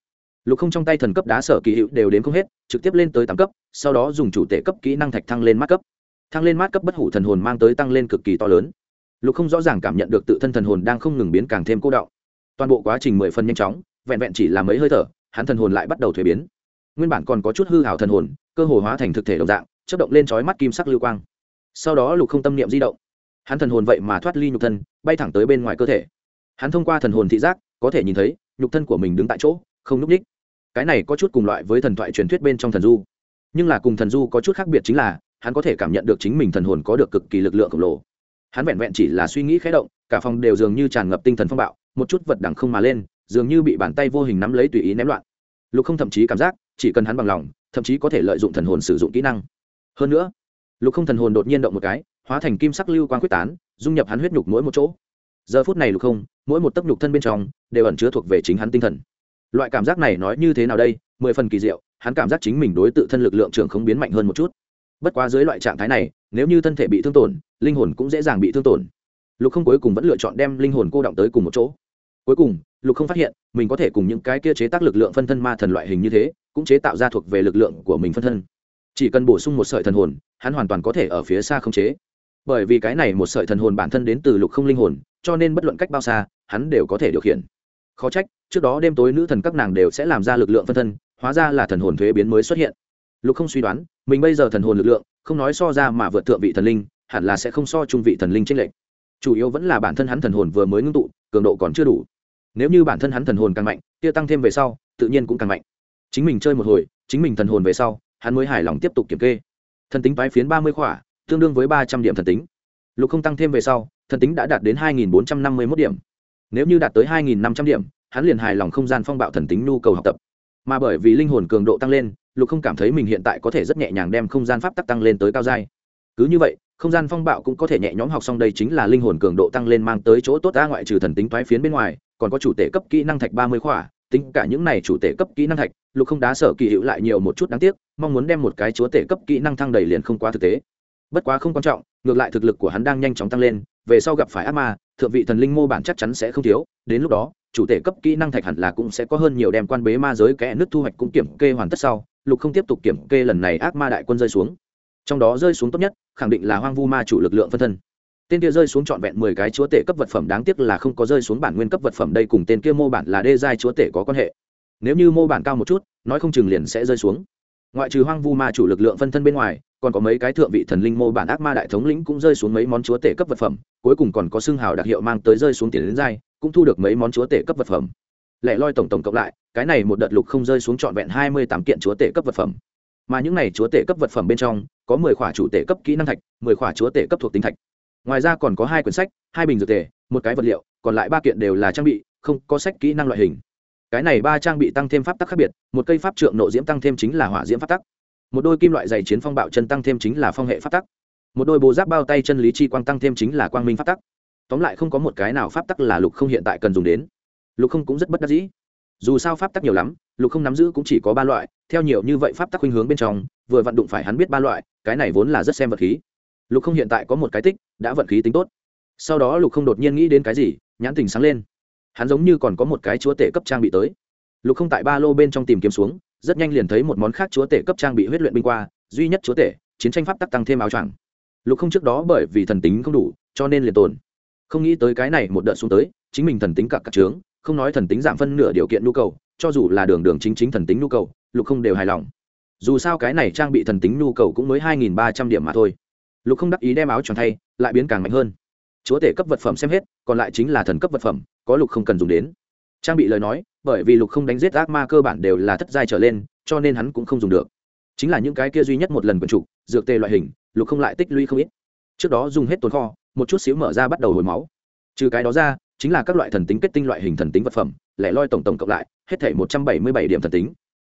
Lục không trong tay thần cấp đá sở kỳ hiệu đều đến không hết, trực tiếp lên tới tám cấp, sau đó dùng chủ tể cấp kỹ năng thạch thăng lên mát cấp. Thăng lên mát cấp bất hủ thần hồn mang tới tăng lên cực kỳ to lớn. Lục không rõ ràng cảm nhận được tự thân thần hồn đang không ngừng biến càng thêm cô đọng. Toàn bộ quá trình mười phần nhanh chóng, vẹn vẹn chỉ là mấy hơi thở, hắn thần hồn lại bắt đầu thuế biến. Nguyên bản còn có chút hư hào thần hồn, cơ hồ hóa thành thực thể đồng dạng chất động lên trói mắt kim sắc lưu quang sau đó lục không tâm niệm di động. Hắn thần hồn vậy mà thoát ly nhục thân, bay thẳng tới bên ngoài cơ thể. Hắn thông qua thần hồn thị giác, có thể nhìn thấy, nhục thân của mình đứng tại chỗ, không núp ních. Cái này có chút cùng loại với thần thoại truyền thuyết bên trong thần du. Nhưng là cùng thần du có chút khác biệt chính là, hắn có thể cảm nhận được chính mình thần hồn có được cực kỳ lực lượng khổng lồ. Hắn vẹn vẹn chỉ là suy nghĩ khé động, cả phòng đều dường như tràn ngập tinh thần phong bạo, một chút vật đẳng không mà lên, dường như bị bàn tay vô hình nắm lấy tùy ý ném loạn. Lục không thậm chí cảm giác, chỉ cần hắn bằng lòng, thậm chí có thể lợi dụng thần hồn sử dụng kỹ năng. Hơn nữa lục không thần hồn đột nhiên động một cái, hóa thành kim sắc lưu quang quyết tán, dung nhập hắn huyết nhục mỗi một chỗ. Giờ phút này lục không, mỗi một tấc nhục thân bên trong, đều ẩn chứa thuộc về chính hắn tinh thần. Loại cảm giác này nói như thế nào đây? Mười phần kỳ diệu, hắn cảm giác chính mình đối tự thân lực lượng trường không biến mạnh hơn một chút. Bất quá dưới loại trạng thái này, nếu như thân thể bị thương tổn, linh hồn cũng dễ dàng bị thương tổn. Lục không cuối cùng vẫn lựa chọn đem linh hồn cô động tới cùng một chỗ. Cuối cùng, lục không phát hiện, mình có thể cùng những cái kia chế tác lực lượng phân thân ma thần loại hình như thế, cũng chế tạo ra thuộc về lực lượng của mình phân thân. Chỉ cần bổ sung một sợi thần hồn hắn hoàn toàn có thể ở phía xa không chế. Bởi vì cái này một sợi thần hồn bản thân đến từ lục không linh hồn, cho nên bất luận cách bao xa, hắn đều có thể điều khiển. Khó trách, trước đó đêm tối nữ thần các nàng đều sẽ làm ra lực lượng phân thân, hóa ra là thần hồn thuế biến mới xuất hiện. Lục không suy đoán, mình bây giờ thần hồn lực lượng, không nói so ra mà vượt thượng vị thần linh, hẳn là sẽ không so trung vị thần linh tranh lệch. Chủ yếu vẫn là bản thân hắn thần hồn vừa mới ngưng tụ, cường độ còn chưa đủ. Nếu như bản thân hắn thần hồn càng mạnh tia tăng thêm về sau, tự nhiên cũng càng mạnh. Chính mình chơi một hồi, chính mình thần hồn về sau, hắn mới hài lòng tiếp tục kiểm kê thần tính toái phiến ba mươi khỏa, tương đương với ba trăm điểm thần tính. Lục không tăng thêm về sau, thần tính đã đạt đến 2.451 điểm. Nếu như đạt tới 2.500 điểm, hắn liền hài lòng không gian phong bạo thần tính nhu cầu học tập. Mà bởi vì linh hồn cường độ tăng lên, lục không cảm thấy mình hiện tại có thể rất nhẹ nhàng đem không gian pháp tắc tăng lên tới cao giai. Cứ như vậy, không gian phong bạo cũng có thể nhẹ nhõm học xong đây chính là linh hồn cường độ tăng lên mang tới chỗ tốt ta ngoại trừ thần tính toái phiến bên ngoài, còn có chủ tể cấp kỹ năng thạch ba mươi khỏa tính cả những này chủ tể cấp kỹ năng thạch, lục không đá sở kỳ hữu lại nhiều một chút đáng tiếc, mong muốn đem một cái chúa tể cấp kỹ năng thăng đầy liền không quá thực tế. Bất quá không quan trọng, ngược lại thực lực của hắn đang nhanh chóng tăng lên, về sau gặp phải ác ma, thượng vị thần linh mô bản chắc chắn sẽ không thiếu, đến lúc đó, chủ tể cấp kỹ năng thạch hẳn là cũng sẽ có hơn nhiều đem quan bế ma giới kẽ nước thu hoạch cũng kiểm kê hoàn tất sau, lục không tiếp tục kiểm kê lần này ác ma đại quân rơi xuống. Trong đó rơi xuống tốt nhất, khẳng định là hoang vu ma chủ lực lượng phân thân tên kia rơi xuống trọn vẹn mười cái chúa tể cấp vật phẩm đáng tiếc là không có rơi xuống bản nguyên cấp vật phẩm đây cùng tên kia mô bản là đê giai chúa tể có quan hệ. Nếu như mô bản cao một chút, nói không chừng liền sẽ rơi xuống. Ngoại trừ hoang vu ma chủ lực lượng phân thân bên ngoài, còn có mấy cái thượng vị thần linh mô bản ác ma đại thống lĩnh cũng rơi xuống mấy món chúa tể cấp vật phẩm, cuối cùng còn có xương hào đặc hiệu mang tới rơi xuống tiền đến giai, cũng thu được mấy món chúa tể cấp vật phẩm. Lẻ loi tổng tổng cộng lại, cái này một đợt lục không rơi xuống trọn vẹn hai mươi tám kiện chúa tể cấp vật phẩm. Mà những này chúa tể cấp vật phẩm bên trong, có mười khỏa chủ tể cấp kỹ năng thạch, mười khỏa chúa tể cấp thuộc tính thạch ngoài ra còn có hai quyển sách, hai bình dược tề, một cái vật liệu, còn lại ba kiện đều là trang bị, không có sách kỹ năng loại hình. Cái này ba trang bị tăng thêm pháp tắc khác biệt, một cây pháp trượng nộ diễm tăng thêm chính là hỏa diễm pháp tắc. Một đôi kim loại dày chiến phong bạo chân tăng thêm chính là phong hệ pháp tắc. Một đôi bố giáp bao tay chân lý chi quang tăng thêm chính là quang minh pháp tắc. Tóm lại không có một cái nào pháp tắc là lục không hiện tại cần dùng đến. Lục không cũng rất bất đắc dĩ. Dù sao pháp tắc nhiều lắm, lục không nắm giữ cũng chỉ có ba loại, theo nhiều như vậy pháp tắc khuynh hướng bên trong, vừa vận đụng phải hắn biết ba loại, cái này vốn là rất xem vật khí lục không hiện tại có một cái tích, đã vận khí tính tốt. Sau đó lục không đột nhiên nghĩ đến cái gì, nhãn tình sáng lên. Hắn giống như còn có một cái chúa tể cấp trang bị tới. Lục không tại ba lô bên trong tìm kiếm xuống, rất nhanh liền thấy một món khác chúa tể cấp trang bị huyết luyện binh qua, duy nhất chúa tể, chiến tranh pháp tắc tăng thêm áo choàng. Lục không trước đó bởi vì thần tính không đủ, cho nên liền tồn. Không nghĩ tới cái này một đợt xuống tới, chính mình thần tính cặp cặp trướng, không nói thần tính giảm phân nửa điều kiện nhu cầu, cho dù là đường đường chính chính thần tính nhu cầu, lục không đều hài lòng. Dù sao cái này trang bị thần tính nhu cầu cũng mới hai nghìn ba trăm điểm mà thôi lục không đắc ý đem áo tròn thay, lại biến càng mạnh hơn. Chúa tể cấp vật phẩm xem hết, còn lại chính là thần cấp vật phẩm, có lục không cần dùng đến. Trang bị lời nói, bởi vì lục không đánh giết ác ma cơ bản đều là thất giai trở lên, cho nên hắn cũng không dùng được. Chính là những cái kia duy nhất một lần quần trục dược tê loại hình, lục không lại tích lũy không ít. Trước đó dùng hết tồn kho, một chút xíu mở ra bắt đầu hồi máu. Trừ cái đó ra, chính là các loại thần tính kết tinh loại hình thần tính vật phẩm, lẻ loi tổng tổng cộng lại, hết thể một trăm bảy mươi bảy điểm thần tính.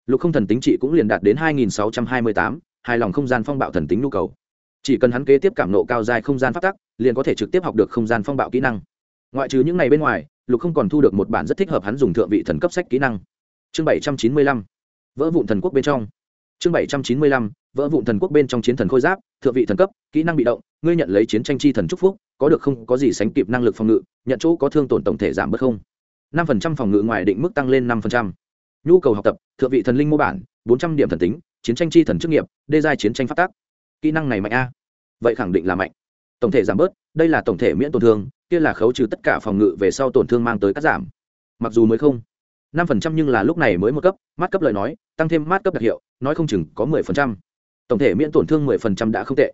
Lục không thần tính trị cũng liền đạt đến hai nghìn sáu trăm hai mươi tám, hài lòng không gian phong bạo thần tính nhu cầu chỉ cần hắn kế tiếp cảm nộ cao dài không gian phát tắc, liền có thể trực tiếp học được không gian phong bạo kỹ năng. Ngoại trừ những ngày bên ngoài, lục không còn thu được một bản rất thích hợp hắn dùng thượng vị thần cấp sách kỹ năng. Chương bảy trăm chín mươi lăm, vỡ vụn thần quốc bên trong. Chương bảy trăm chín mươi lăm, vỡ vụn thần quốc bên trong chiến thần khôi giáp, thượng vị thần cấp, kỹ năng bị động, ngươi nhận lấy chiến tranh chi thần chúc phúc, có được không, có gì sánh kịp năng lực phòng ngự, nhận chỗ có thương tổn tổng thể giảm bớt không? năm phần trăm phòng ngự ngoài định mức tăng lên năm phần trăm. Nhu cầu học tập, thượng vị thần linh mô bản, bốn trăm điểm thần tính, chiến tranh chi thần chức nghiệp, đê giai chiến tranh phát tác kỹ năng này mạnh a. Vậy khẳng định là mạnh. Tổng thể giảm bớt, đây là tổng thể miễn tổn thương, kia là khấu trừ tất cả phòng ngự về sau tổn thương mang tới cắt giảm. Mặc dù mới không, năm phần trăm nhưng là lúc này mới một cấp, mát cấp lời nói, tăng thêm mát cấp đặc hiệu, nói không chừng có mười phần trăm. Tổng thể miễn tổn thương mười phần trăm đã không tệ.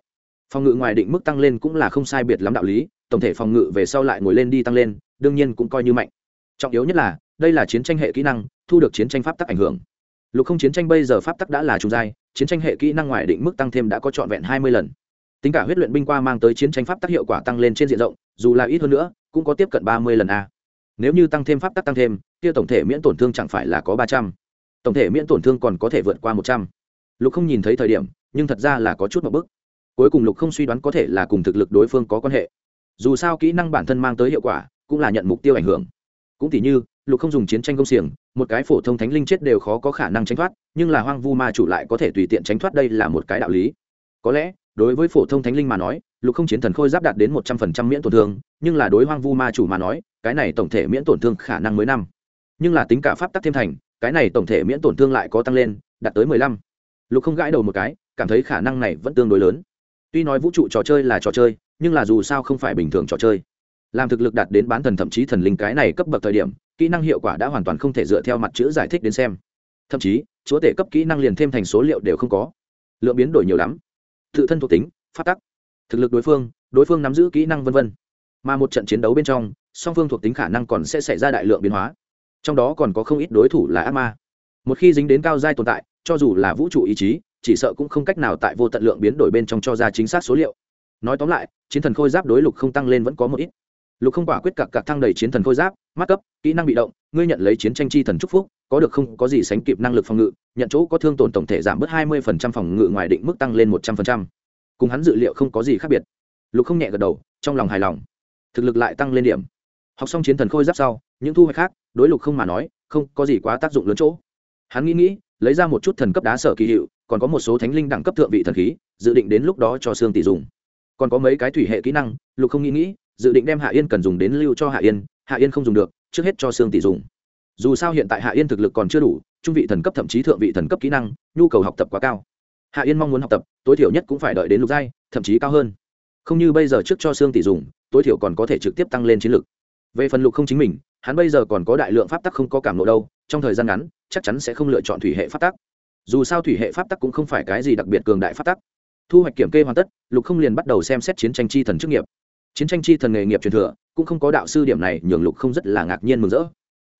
Phòng ngự ngoài định mức tăng lên cũng là không sai biệt lắm đạo lý, tổng thể phòng ngự về sau lại ngồi lên đi tăng lên, đương nhiên cũng coi như mạnh. Trọng yếu nhất là, đây là chiến tranh hệ kỹ năng, thu được chiến tranh pháp tắc ảnh hưởng. Lục không chiến tranh bây giờ pháp tắc đã là trung giai chiến tranh hệ kỹ năng ngoài định mức tăng thêm đã có trọn vẹn hai mươi lần. Tính cả huyết luyện binh qua mang tới chiến tranh pháp tác hiệu quả tăng lên trên diện rộng, dù là ít hơn nữa, cũng có tiếp cận ba mươi lần a. Nếu như tăng thêm pháp tác tăng thêm, kia tổng thể miễn tổn thương chẳng phải là có ba trăm. Tổng thể miễn tổn thương còn có thể vượt qua một trăm. Lục không nhìn thấy thời điểm, nhưng thật ra là có chút một bức cuối cùng lục không suy đoán có thể là cùng thực lực đối phương có quan hệ. Dù sao kỹ năng bản thân mang tới hiệu quả, cũng là nhận mục tiêu ảnh hưởng. Cũng tỉ như lục không dùng chiến tranh công xiềng, một cái phổ thông thánh linh chết đều khó có khả năng tránh thoát, nhưng là hoang vu ma chủ lại có thể tùy tiện tránh thoát đây là một cái đạo lý. Có lẽ, đối với phổ thông thánh linh mà nói, lục không chiến thần khôi giáp đạt đến một trăm phần trăm miễn tổn thương, nhưng là đối hoang vu ma chủ mà nói, cái này tổng thể miễn tổn thương khả năng mới năm. Nhưng là tính cả pháp tắc thêm thành, cái này tổng thể miễn tổn thương lại có tăng lên, đạt tới mười lăm. Lục không gãi đầu một cái, cảm thấy khả năng này vẫn tương đối lớn. Tuy nói vũ trụ trò chơi là trò chơi, nhưng là dù sao không phải bình thường trò chơi. Làm thực lực đạt đến bán thần thậm chí thần linh cái này cấp bậc thời điểm kỹ năng hiệu quả đã hoàn toàn không thể dựa theo mặt chữ giải thích đến xem. Thậm chí, chúa tể cấp kỹ năng liền thêm thành số liệu đều không có. Lượng biến đổi nhiều lắm. Tự thân thuộc tính phát tắc, thực lực đối phương đối phương nắm giữ kỹ năng v v mà một trận chiến đấu bên trong, song phương thuộc tính khả năng còn sẽ xảy ra đại lượng biến hóa. Trong đó còn có không ít đối thủ là ác ma. Một khi dính đến cao giai tồn tại, cho dù là vũ trụ ý chí, chỉ sợ cũng không cách nào tại vô tận lượng biến đổi bên trong cho ra chính xác số liệu. Nói tóm lại, chiến thần khôi giáp đối lục không tăng lên vẫn có một ít lục không quả quyết cặc cặc thăng đầy chiến thần khôi giáp, mắt cấp, kỹ năng bị động, ngươi nhận lấy chiến tranh chi thần trúc phúc, có được không, có gì sánh kịp năng lực phòng ngự, nhận chỗ có thương tổn tổng thể giảm bớt hai mươi phòng ngự ngoài định mức tăng lên một trăm linh cùng hắn dự liệu không có gì khác biệt. Lục không nhẹ gật đầu, trong lòng hài lòng. Thực lực lại tăng lên điểm. Học xong chiến thần khôi giáp sau, những thu hoạch khác, đối lục không mà nói, không có gì quá tác dụng lớn chỗ. Hắn nghĩ nghĩ, lấy ra một chút thần cấp đá sở kỳ hiệu, còn có một số thánh linh đẳng cấp thượng vị thần khí, dự định đến lúc đó cho sương tỷ dùng. Còn có mấy cái thủy hệ kỹ năng, lục không nghĩ nghĩ dự định đem hạ yên cần dùng đến lưu cho hạ yên hạ yên không dùng được, trước hết cho sương tỷ dùng. Dù sao hiện tại hạ yên thực lực còn chưa đủ, trung vị thần cấp thậm chí thượng vị thần cấp kỹ năng, nhu cầu học tập quá cao. Hạ yên mong muốn học tập, tối thiểu nhất cũng phải đợi đến lục giai, thậm chí cao hơn. Không như bây giờ trước cho sương tỷ dùng, tối thiểu còn có thể trực tiếp tăng lên chiến lực. Về phần lục không chính mình, hắn bây giờ còn có đại lượng pháp tắc không có cảm lộ đâu, trong thời gian ngắn, chắc chắn sẽ không lựa chọn thủy hệ pháp tắc. Dù sao thủy hệ pháp tắc cũng không phải cái gì đặc biệt cường đại pháp tắc. Thu hoạch kiểm kê hoàn tất, lục không liền bắt đầu xem xét chiến tranh chi thần chức nghiệp chiến tranh chi thần nghề nghiệp truyền thừa, cũng không có đạo sư điểm này, nhường lục không rất là ngạc nhiên mừng rỡ.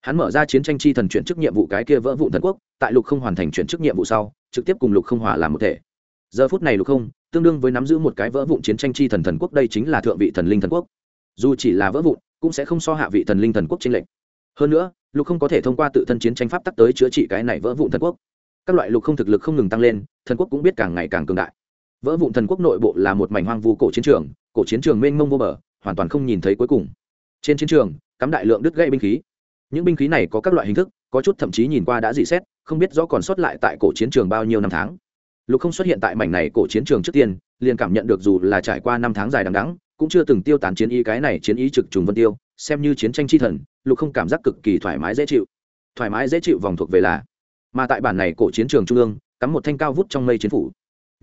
Hắn mở ra chiến tranh chi thần chuyển chức nhiệm vụ cái kia vỡ vụ thần quốc, tại lục không hoàn thành chuyển chức nhiệm vụ sau, trực tiếp cùng lục không hòa làm một thể. Giờ phút này lục không, tương đương với nắm giữ một cái vỡ vụn chiến tranh chi thần thần quốc, đây chính là thượng vị thần linh thần quốc. Dù chỉ là vỡ vụn, cũng sẽ không so hạ vị thần linh thần quốc trên lệnh hơn nữa, lục không có thể thông qua tự thân chiến tranh pháp tắc tới chữa trị cái này vỡ vụn thần quốc. Các loại lục không thực lực không ngừng tăng lên, thần quốc cũng biết càng ngày càng cường đại. Vỡ vụn thần quốc nội bộ là một mảnh hoang vu cổ chiến trường cổ chiến trường mênh mông vô bờ, hoàn toàn không nhìn thấy cuối cùng. Trên chiến trường, cắm đại lượng đứt gãy binh khí. Những binh khí này có các loại hình thức, có chút thậm chí nhìn qua đã dị xét, không biết rõ còn sót lại tại cổ chiến trường bao nhiêu năm tháng. Lục không xuất hiện tại mảnh này cổ chiến trường trước tiên, liền cảm nhận được dù là trải qua năm tháng dài đằng đắng cũng chưa từng tiêu tán chiến ý cái này chiến ý trực trùng vân tiêu, xem như chiến tranh chi thần, lục không cảm giác cực kỳ thoải mái dễ chịu. Thoải mái dễ chịu vòng thuộc về là, mà tại bản này cổ chiến trường trung ương, cắm một thanh cao vút trong mây chiến phủ.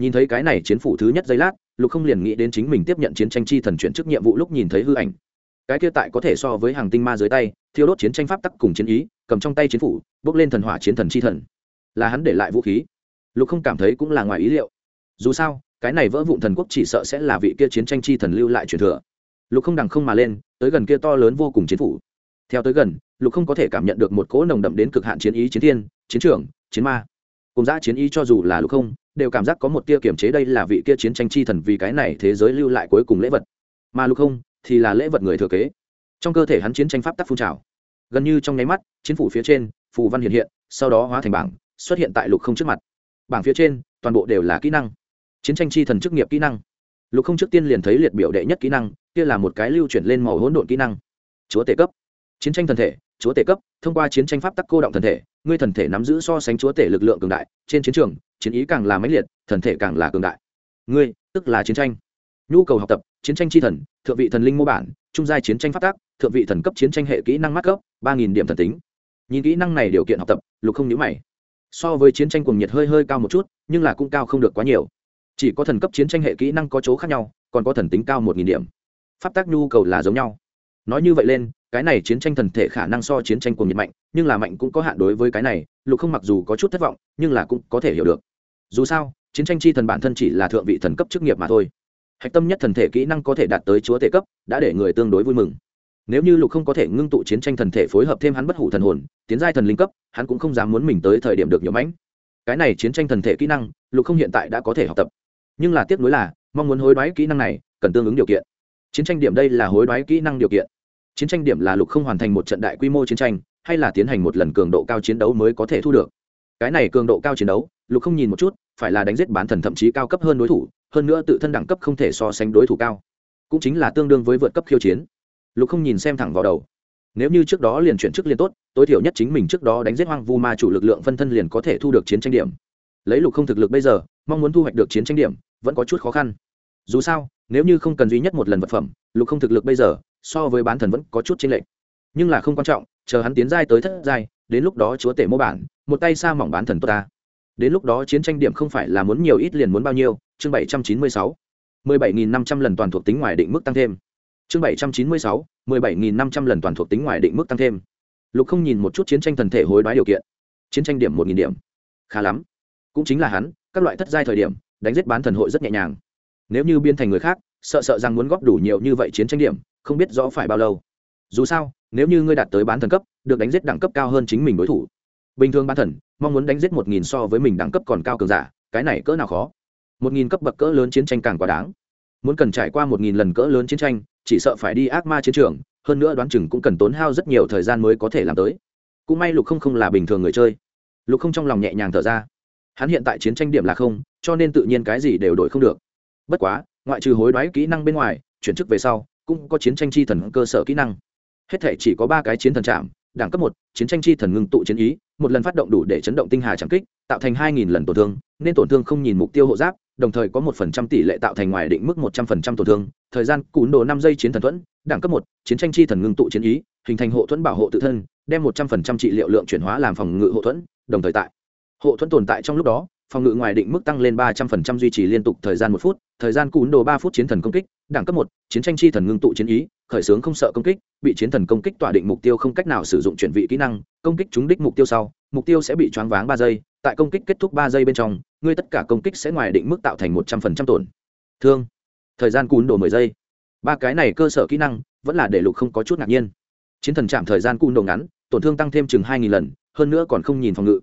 Nhìn thấy cái này chiến phủ thứ nhất giây lát lục không liền nghĩ đến chính mình tiếp nhận chiến tranh chi thần chuyển chức nhiệm vụ lúc nhìn thấy hư ảnh. Cái kia tại có thể so với hàng tinh ma dưới tay, thiêu đốt chiến tranh pháp tắc cùng chiến ý, cầm trong tay chiến phủ, bước lên thần hỏa chiến thần chi thần. Là hắn để lại vũ khí. Lục không cảm thấy cũng là ngoài ý liệu. Dù sao, cái này vỡ vụn thần quốc chỉ sợ sẽ là vị kia chiến tranh chi thần lưu lại truyền thừa. Lục không đằng không mà lên, tới gần kia to lớn vô cùng chiến phủ. Theo tới gần, lục không có thể cảm nhận được một cỗ nồng đậm đến cực hạn chiến ý chiến thiên, chiến trường, chiến ma. Cùng giã chiến ý cho dù là lục không đều cảm giác có một tia kiểm chế đây là vị kia chiến tranh chi thần vì cái này thế giới lưu lại cuối cùng lễ vật. Mà lục không, thì là lễ vật người thừa kế. Trong cơ thể hắn chiến tranh pháp tắc phun trào. Gần như trong nháy mắt, chiến phủ phía trên, phù văn hiện hiện, sau đó hóa thành bảng, xuất hiện tại lục không trước mặt. Bảng phía trên, toàn bộ đều là kỹ năng. Chiến tranh chi thần chức nghiệp kỹ năng. Lục không trước tiên liền thấy liệt biểu đệ nhất kỹ năng, kia là một cái lưu chuyển lên màu hỗn độn kỹ năng. Chúa tể cấp. Chiến tranh thần thể, chúa tể cấp, thông qua chiến tranh pháp tắc cô động thần thể, ngươi thần thể nắm giữ so sánh chúa tể lực lượng cường đại, trên chiến trường chiến ý càng là mãnh liệt thần thể càng là cường đại. Ngươi tức là chiến tranh. Nhu cầu học tập chiến tranh chi thần thượng vị thần linh mô bản trung giai chiến tranh pháp tác, thượng vị thần cấp chiến tranh hệ kỹ năng mắt cấp ba nghìn điểm thần tính. Nhìn kỹ năng này điều kiện học tập lục không nhớ mày. So với chiến tranh cuồng nhiệt hơi hơi cao một chút nhưng là cũng cao không được quá nhiều. Chỉ có thần cấp chiến tranh hệ kỹ năng có chỗ khác nhau còn có thần tính cao một nghìn điểm. Pháp tác nhu cầu là giống nhau. Nói như vậy lên cái này chiến tranh thần thể khả năng so chiến tranh cuồng nhiệt mạnh nhưng là mạnh cũng có hạn đối với cái này lục không mặc dù có chút thất vọng nhưng là cũng có thể hiểu được dù sao, chiến tranh chi thần bản thân chỉ là thượng vị thần cấp chức nghiệp mà thôi. Hạch tâm nhất thần thể kỹ năng có thể đạt tới chúa thể cấp, đã để người tương đối vui mừng. Nếu như lục không có thể ngưng tụ chiến tranh thần thể phối hợp thêm hắn bất hủ thần hồn, tiến giai thần linh cấp, hắn cũng không dám muốn mình tới thời điểm được nhiều mãnh. Cái này chiến tranh thần thể kỹ năng, lục không hiện tại đã có thể học tập. Nhưng là tiếc nuối là, mong muốn hối đoái kỹ năng này, cần tương ứng điều kiện. Chiến tranh điểm đây là hối đoái kỹ năng điều kiện. Chiến tranh điểm là lục không hoàn thành một trận đại quy mô chiến tranh, hay là tiến hành một lần cường độ cao chiến đấu mới có thể thu được cái này cường độ cao chiến đấu, lục không nhìn một chút, phải là đánh giết bán thần thậm chí cao cấp hơn đối thủ, hơn nữa tự thân đẳng cấp không thể so sánh đối thủ cao. Cũng chính là tương đương với vượt cấp khiêu chiến. Lục không nhìn xem thẳng vào đầu. Nếu như trước đó liền chuyển chức liên tốt, tối thiểu nhất chính mình trước đó đánh giết hoang vu ma chủ lực lượng phân thân liền có thể thu được chiến tranh điểm. Lấy lục không thực lực bây giờ, mong muốn thu hoạch được chiến tranh điểm, vẫn có chút khó khăn. Dù sao, nếu như không cần duy nhất một lần vật phẩm, lục không thực lực bây giờ, so với bán thần vẫn có chút chênh lệch. Nhưng là không quan trọng, chờ hắn tiến giai tới thất giai đến lúc đó chúa tể mô bản, một tay xa mỏng bán thần tốt ta. Đến lúc đó chiến tranh điểm không phải là muốn nhiều ít liền muốn bao nhiêu, chương bảy trăm chín mươi sáu. mười bảy nghìn năm trăm lần toàn thuộc tính ngoài định mức tăng thêm. Chương bảy trăm chín mươi sáu, mười bảy nghìn năm trăm lần toàn thuộc tính ngoài định mức tăng thêm. Lục không nhìn một chút chiến tranh thần thể hối đoái điều kiện. Chiến tranh điểm một nghìn điểm. Khá lắm. Cũng chính là hắn, các loại thất giai thời điểm, đánh giết bán thần hội rất nhẹ nhàng. Nếu như biên thành người khác, sợ sợ rằng muốn góp đủ nhiều như vậy chiến tranh điểm, không biết rõ phải bao lâu. Dù sao nếu như ngươi đạt tới bán thần cấp, được đánh giết đẳng cấp cao hơn chính mình đối thủ. Bình thường bán thần, mong muốn đánh giết một nghìn so với mình đẳng cấp còn cao cường giả, cái này cỡ nào khó? Một nghìn cấp bậc cỡ lớn chiến tranh càng quá đáng. Muốn cần trải qua một nghìn lần cỡ lớn chiến tranh, chỉ sợ phải đi ác ma chiến trường, hơn nữa đoán chừng cũng cần tốn hao rất nhiều thời gian mới có thể làm tới. Cũng may lục không không là bình thường người chơi. Lục không trong lòng nhẹ nhàng thở ra. Hắn hiện tại chiến tranh điểm là không, cho nên tự nhiên cái gì đều đổi không được. Bất quá, ngoại trừ hối đoái kỹ năng bên ngoài, chuyển chức về sau, cũng có chiến tranh chi thần cơ sở kỹ năng hết thể chỉ có ba cái chiến thần trạm, đẳng cấp một, chiến tranh chi thần ngưng tụ chiến ý, một lần phát động đủ để chấn động tinh hà trảm kích, tạo thành hai nghìn lần tổn thương, nên tổn thương không nhìn mục tiêu hộ giáp, đồng thời có một phần trăm tỷ lệ tạo thành ngoài định mức một trăm phần trăm tổn thương. Thời gian cún đồ năm giây chiến thần thuẫn, đẳng cấp một, chiến tranh chi thần ngưng tụ chiến ý, hình thành hộ thuẫn bảo hộ tự thân, đem một trăm phần trăm trị liệu lượng chuyển hóa làm phòng ngự hộ thuẫn, đồng thời tại. Hộ thuẫn tồn tại trong lúc đó phòng ngự ngoài định mức tăng lên ba trăm phần trăm duy trì liên tục thời gian một phút, thời gian cún đồ ba phút chiến thần công kích, đẳng cấp một, chiến tranh chi thần ngưng tụ chiến ý, khởi xướng không sợ công kích, bị chiến thần công kích tỏa định mục tiêu không cách nào sử dụng chuyển vị kỹ năng, công kích trúng đích mục tiêu sau, mục tiêu sẽ bị choáng váng ba giây, tại công kích kết thúc ba giây bên trong, ngươi tất cả công kích sẽ ngoài định mức tạo thành một trăm phần trăm tổn. Thương. Thời gian cún đồ mười giây. Ba cái này cơ sở kỹ năng vẫn là để lục không có chút ngạc nhiên. Chiến thần chạm thời gian cún đồ ngắn, tổn thương tăng thêm chừng hai nghìn lần, hơn nữa còn không nhìn phòng ngự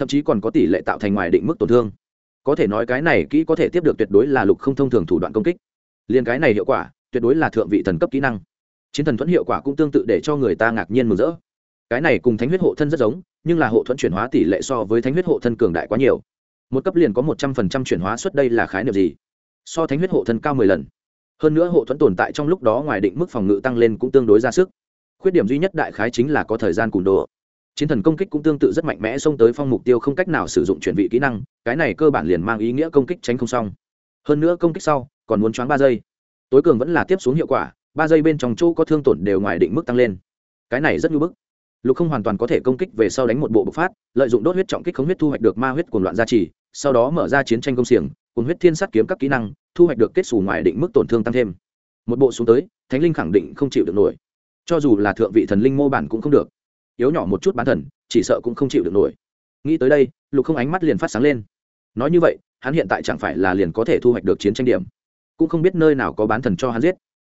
thậm chí còn có tỷ lệ tạo thành ngoài định mức tổn thương. Có thể nói cái này kỹ có thể tiếp được tuyệt đối là lục không thông thường thủ đoạn công kích. Liền cái này hiệu quả, tuyệt đối là thượng vị thần cấp kỹ năng. Chiến thần thuẫn hiệu quả cũng tương tự để cho người ta ngạc nhiên mừng rỡ. Cái này cùng thánh huyết hộ thân rất giống, nhưng là hộ thuẫn chuyển hóa tỷ lệ so với thánh huyết hộ thân cường đại quá nhiều. Một cấp liền có một trăm phần trăm chuyển hóa suất đây là khái niệm gì? So thánh huyết hộ thân cao mười lần. Hơn nữa hộ thuẫn tồn tại trong lúc đó ngoài định mức phòng ngự tăng lên cũng tương đối ra sức. Khuyết điểm duy nhất đại khái chính là có thời gian cùn đồ chiến thần công kích cũng tương tự rất mạnh mẽ xông tới phong mục tiêu không cách nào sử dụng chuyển vị kỹ năng, cái này cơ bản liền mang ý nghĩa công kích tránh không xong. Hơn nữa công kích sau, còn muốn choáng ba giây. Tối cường vẫn là tiếp xuống hiệu quả, ba giây bên trong chỗ có thương tổn đều ngoài định mức tăng lên. Cái này rất nhu bức. Lục không hoàn toàn có thể công kích về sau đánh một bộ bộc phát, lợi dụng đốt huyết trọng kích không huyết thu hoạch được ma huyết cuồng loạn gia trì, sau đó mở ra chiến tranh công xiềng cùng huyết thiên sát kiếm các kỹ năng, thu hoạch được kết xù ngoài định mức tổn thương tăng thêm. Một bộ xuống tới, thánh linh khẳng định không chịu được nổi. Cho dù là thượng vị thần linh mô bản cũng không được yếu nhỏ một chút bán thần, chỉ sợ cũng không chịu được nổi. Nghĩ tới đây, lục không ánh mắt liền phát sáng lên. Nói như vậy, hắn hiện tại chẳng phải là liền có thể thu hoạch được chiến tranh điểm, cũng không biết nơi nào có bán thần cho hắn giết.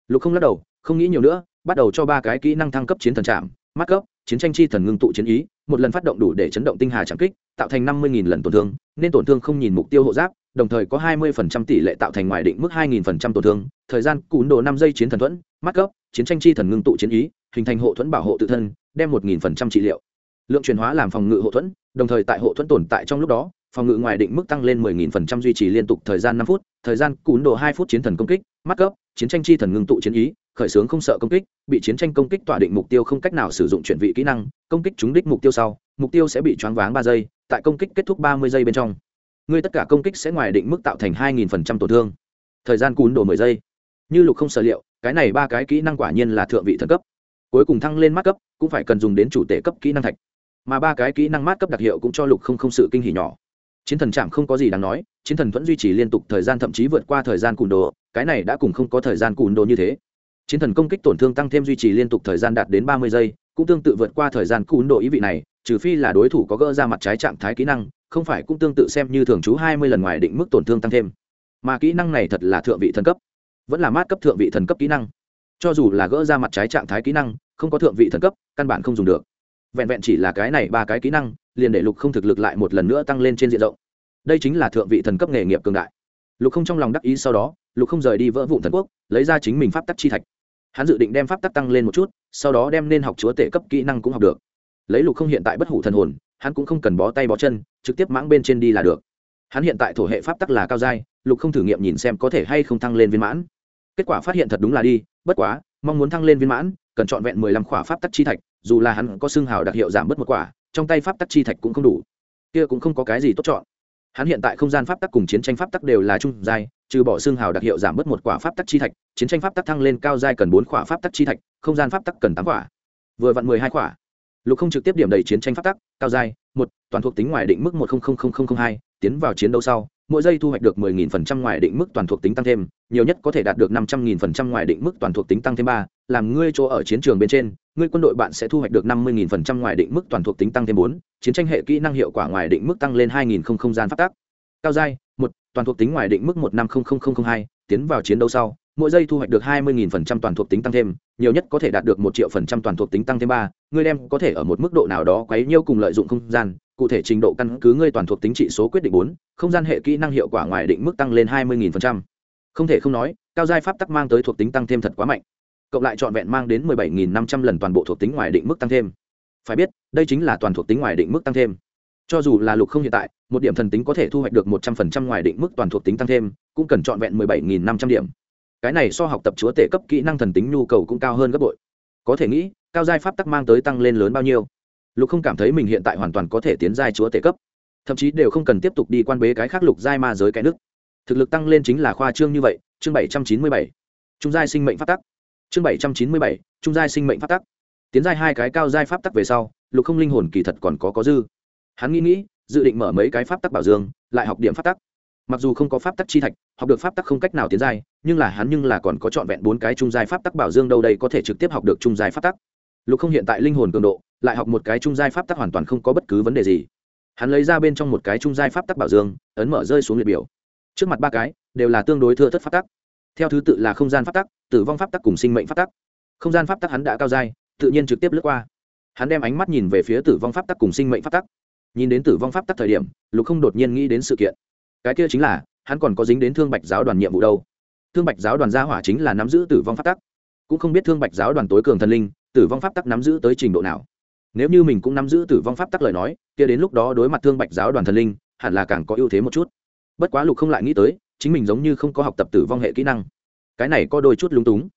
Lục không lắc đầu, không nghĩ nhiều nữa, bắt đầu cho ba cái kỹ năng thăng cấp chiến thần trạm mắt cấp, chiến tranh chi thần ngưng tụ chiến ý, một lần phát động đủ để chấn động tinh hà trảm kích, tạo thành năm mươi lần tổn thương, nên tổn thương không nhìn mục tiêu hộ giáp đồng thời có hai mươi tỷ lệ tạo thành ngoài định mức 2000% tổn thương thời gian cún đồ năm giây chiến thần thuẫn mắt cấp chiến tranh chi thần ngưng tụ chiến ý hình thành hộ thuẫn bảo hộ tự thân đem 1000% trị liệu lượng chuyển hóa làm phòng ngự hộ thuẫn đồng thời tại hộ thuẫn tồn tại trong lúc đó phòng ngự ngoài định mức tăng lên 10000% duy trì liên tục thời gian 5 phút, thời gian cún độ 2 phút chiến thần công kích, mắt cấp, chiến tranh chi thần ngưng tụ chiến ý, khởi xướng không sợ công kích, bị chiến tranh công kích tỏa định mục tiêu không cách nào sử dụng chuyển vị kỹ năng, công kích trúng đích mục tiêu sau, mục tiêu sẽ bị choáng váng 3 giây, tại công kích kết thúc 30 giây bên trong. Ngươi tất cả công kích sẽ ngoài định mức tạo thành 2000% tổn thương. Thời gian cún đồ 10 giây. Như lục không sở liệu, cái này ba cái kỹ năng quả nhiên là thượng vị thần cấp. Cuối cùng thăng lên mát cấp, cũng phải cần dùng đến chủ tể cấp kỹ năng thạch. Mà ba cái kỹ năng mát cấp đặc hiệu cũng cho lục không không sự kinh hỉ nhỏ chiến thần chạm không có gì đáng nói chiến thần vẫn duy trì liên tục thời gian thậm chí vượt qua thời gian cùn đồ cái này đã cùng không có thời gian cùn đồ như thế chiến thần công kích tổn thương tăng thêm duy trì liên tục thời gian đạt đến ba mươi giây cũng tương tự vượt qua thời gian cùn đồ ý vị này trừ phi là đối thủ có gỡ ra mặt trái trạng thái kỹ năng không phải cũng tương tự xem như thường trú hai mươi lần ngoài định mức tổn thương tăng thêm. Mà kỹ năng này thật là thượng vị thần cấp. Vẫn là mát cấp thượng vị thần cấp kỹ năng. Cho dù là gỡ ra mặt trái trạng thái kỹ năng, không có thượng vị thần cấp, căn bản không dùng được. Vẹn vẹn chỉ là cái này ba cái kỹ năng, liền để lục không thực lực lại một lần nữa tăng lên trên diện rộng. Đây chính là thượng vị thần cấp nghề nghiệp cường đại. Lục không trong lòng đắc ý sau đó, lục không rời đi vỡ vụn thần quốc, lấy ra chính mình pháp tắc chi thạch. Hắn dự định đem pháp tắc tăng lên một chút, sau đó đem nên học chúa tể cấp kỹ năng cũng học được. Lấy lục không hiện tại bất hủ thần hồn hắn cũng không cần bó tay bó chân, trực tiếp mãng bên trên đi là được. Hắn hiện tại thổ hệ pháp tắc là cao giai, lục không thử nghiệm nhìn xem có thể hay không thăng lên viên mãn. Kết quả phát hiện thật đúng là đi, bất quá, mong muốn thăng lên viên mãn, cần chọn vẹn mười lăm khỏa pháp tắc chi thạch, dù là hắn có xương hào đặc hiệu giảm bớt một quả, trong tay pháp tắc chi thạch cũng không đủ. Kia cũng không có cái gì tốt chọn. Hắn hiện tại không gian pháp tắc cùng chiến tranh pháp tắc đều là trung giai, trừ bỏ xương hào đặc hiệu giảm bớt một quả pháp tắc chi thạch, chiến tranh pháp tắc thăng lên cao giai cần bốn quả pháp tắc chi thạch, không gian pháp tắc cần tám quả. Vừa vặn mười hai quả lục không trực tiếp điểm đầy chiến tranh phát tắc cao dài một toàn thuộc tính ngoài định mức một hai tiến vào chiến đấu sau mỗi giây thu hoạch được 10.000% ngoài định mức toàn thuộc tính tăng thêm, nhiều nhất có thể đạt được 500.000% ngoài định mức toàn thuộc tính tăng thêm ba. làm ngươi chỗ ở chiến trường bên trên, ngươi quân đội bạn sẽ thu hoạch được 50.000% ngoài định mức toàn thuộc tính tăng thêm bốn. chiến tranh hệ kỹ năng hiệu quả ngoài định mức tăng lên 2.000 không gian phát tác. Cao giai, một toàn thuộc tính ngoài định mức 150002, tiến vào chiến đấu sau, mỗi giây thu hoạch được 20.000% toàn thuộc tính tăng thêm, nhiều nhất có thể đạt được một triệu phần trăm toàn thuộc tính tăng thêm ba. ngươi đem có thể ở một mức độ nào đó quấy nhiêu cùng lợi dụng không gian, cụ thể trình độ căn cứ ngươi toàn thuộc tính trị số quyết định bốn không gian hệ kỹ năng hiệu quả ngoài định mức tăng lên hai mươi không thể không nói cao giai pháp tắc mang tới thuộc tính tăng thêm thật quá mạnh. Cộng lại trọn vẹn mang đến mười bảy nghìn năm trăm lần toàn bộ thuộc tính ngoài định mức tăng thêm. Phải biết đây chính là toàn thuộc tính ngoài định mức tăng thêm. Cho dù là lục không hiện tại một điểm thần tính có thể thu hoạch được một trăm phần trăm ngoài định mức toàn thuộc tính tăng thêm cũng cần trọn vẹn mười bảy nghìn năm trăm điểm cái này so học tập chúa tể cấp kỹ năng thần tính nhu cầu cũng cao hơn gấp bội. Có thể nghĩ, cao giai pháp tắc mang tới tăng lên lớn bao nhiêu. Lục không cảm thấy mình hiện tại hoàn toàn có thể tiến giai chúa tể cấp. Thậm chí đều không cần tiếp tục đi quan bế cái khác lục giai ma giới cái nước thực lực tăng lên chính là khoa trương như vậy, chương bảy trăm chín mươi bảy. Trung giai sinh mệnh pháp tắc. Chương bảy trăm chín mươi bảy, trung giai sinh mệnh pháp tắc. Tiến giai hai cái cao giai pháp tắc về sau, lục không linh hồn kỳ thật còn có có dư. Hắn nghĩ nghĩ, dự định mở mấy cái pháp tắc bảo dương, lại học điểm pháp tắc mặc dù không có pháp tắc chi thạch, học được pháp tắc không cách nào tiến giai, nhưng là hắn nhưng là còn có trọn vẹn bốn cái trung giai pháp tắc bảo dương đâu đây có thể trực tiếp học được trung giai pháp tắc. Lục không hiện tại linh hồn cường độ, lại học một cái trung giai pháp tắc hoàn toàn không có bất cứ vấn đề gì. Hắn lấy ra bên trong một cái trung giai pháp tắc bảo dương, ấn mở rơi xuống liệt biểu. Trước mặt ba cái, đều là tương đối thưa thất pháp tắc. Theo thứ tự là không gian pháp tắc, tử vong pháp tắc cùng sinh mệnh pháp tắc. Không gian pháp tắc hắn đã cao giai, tự nhiên trực tiếp lướt qua. Hắn đem ánh mắt nhìn về phía tử vong pháp tắc cùng sinh mệnh pháp tắc. Nhìn đến tử vong pháp tắc thời điểm, lục không đột nhiên nghĩ đến sự kiện cái kia chính là, hắn còn có dính đến thương bạch giáo đoàn nhiệm vụ đâu. Thương bạch giáo đoàn gia hỏa chính là nắm giữ tử vong pháp tắc. Cũng không biết thương bạch giáo đoàn tối cường thần linh, tử vong pháp tắc nắm giữ tới trình độ nào. Nếu như mình cũng nắm giữ tử vong pháp tắc lời nói, kia đến lúc đó đối mặt thương bạch giáo đoàn thần linh, hẳn là càng có ưu thế một chút. Bất quá lục không lại nghĩ tới, chính mình giống như không có học tập tử vong hệ kỹ năng. Cái này có đôi chút lúng túng.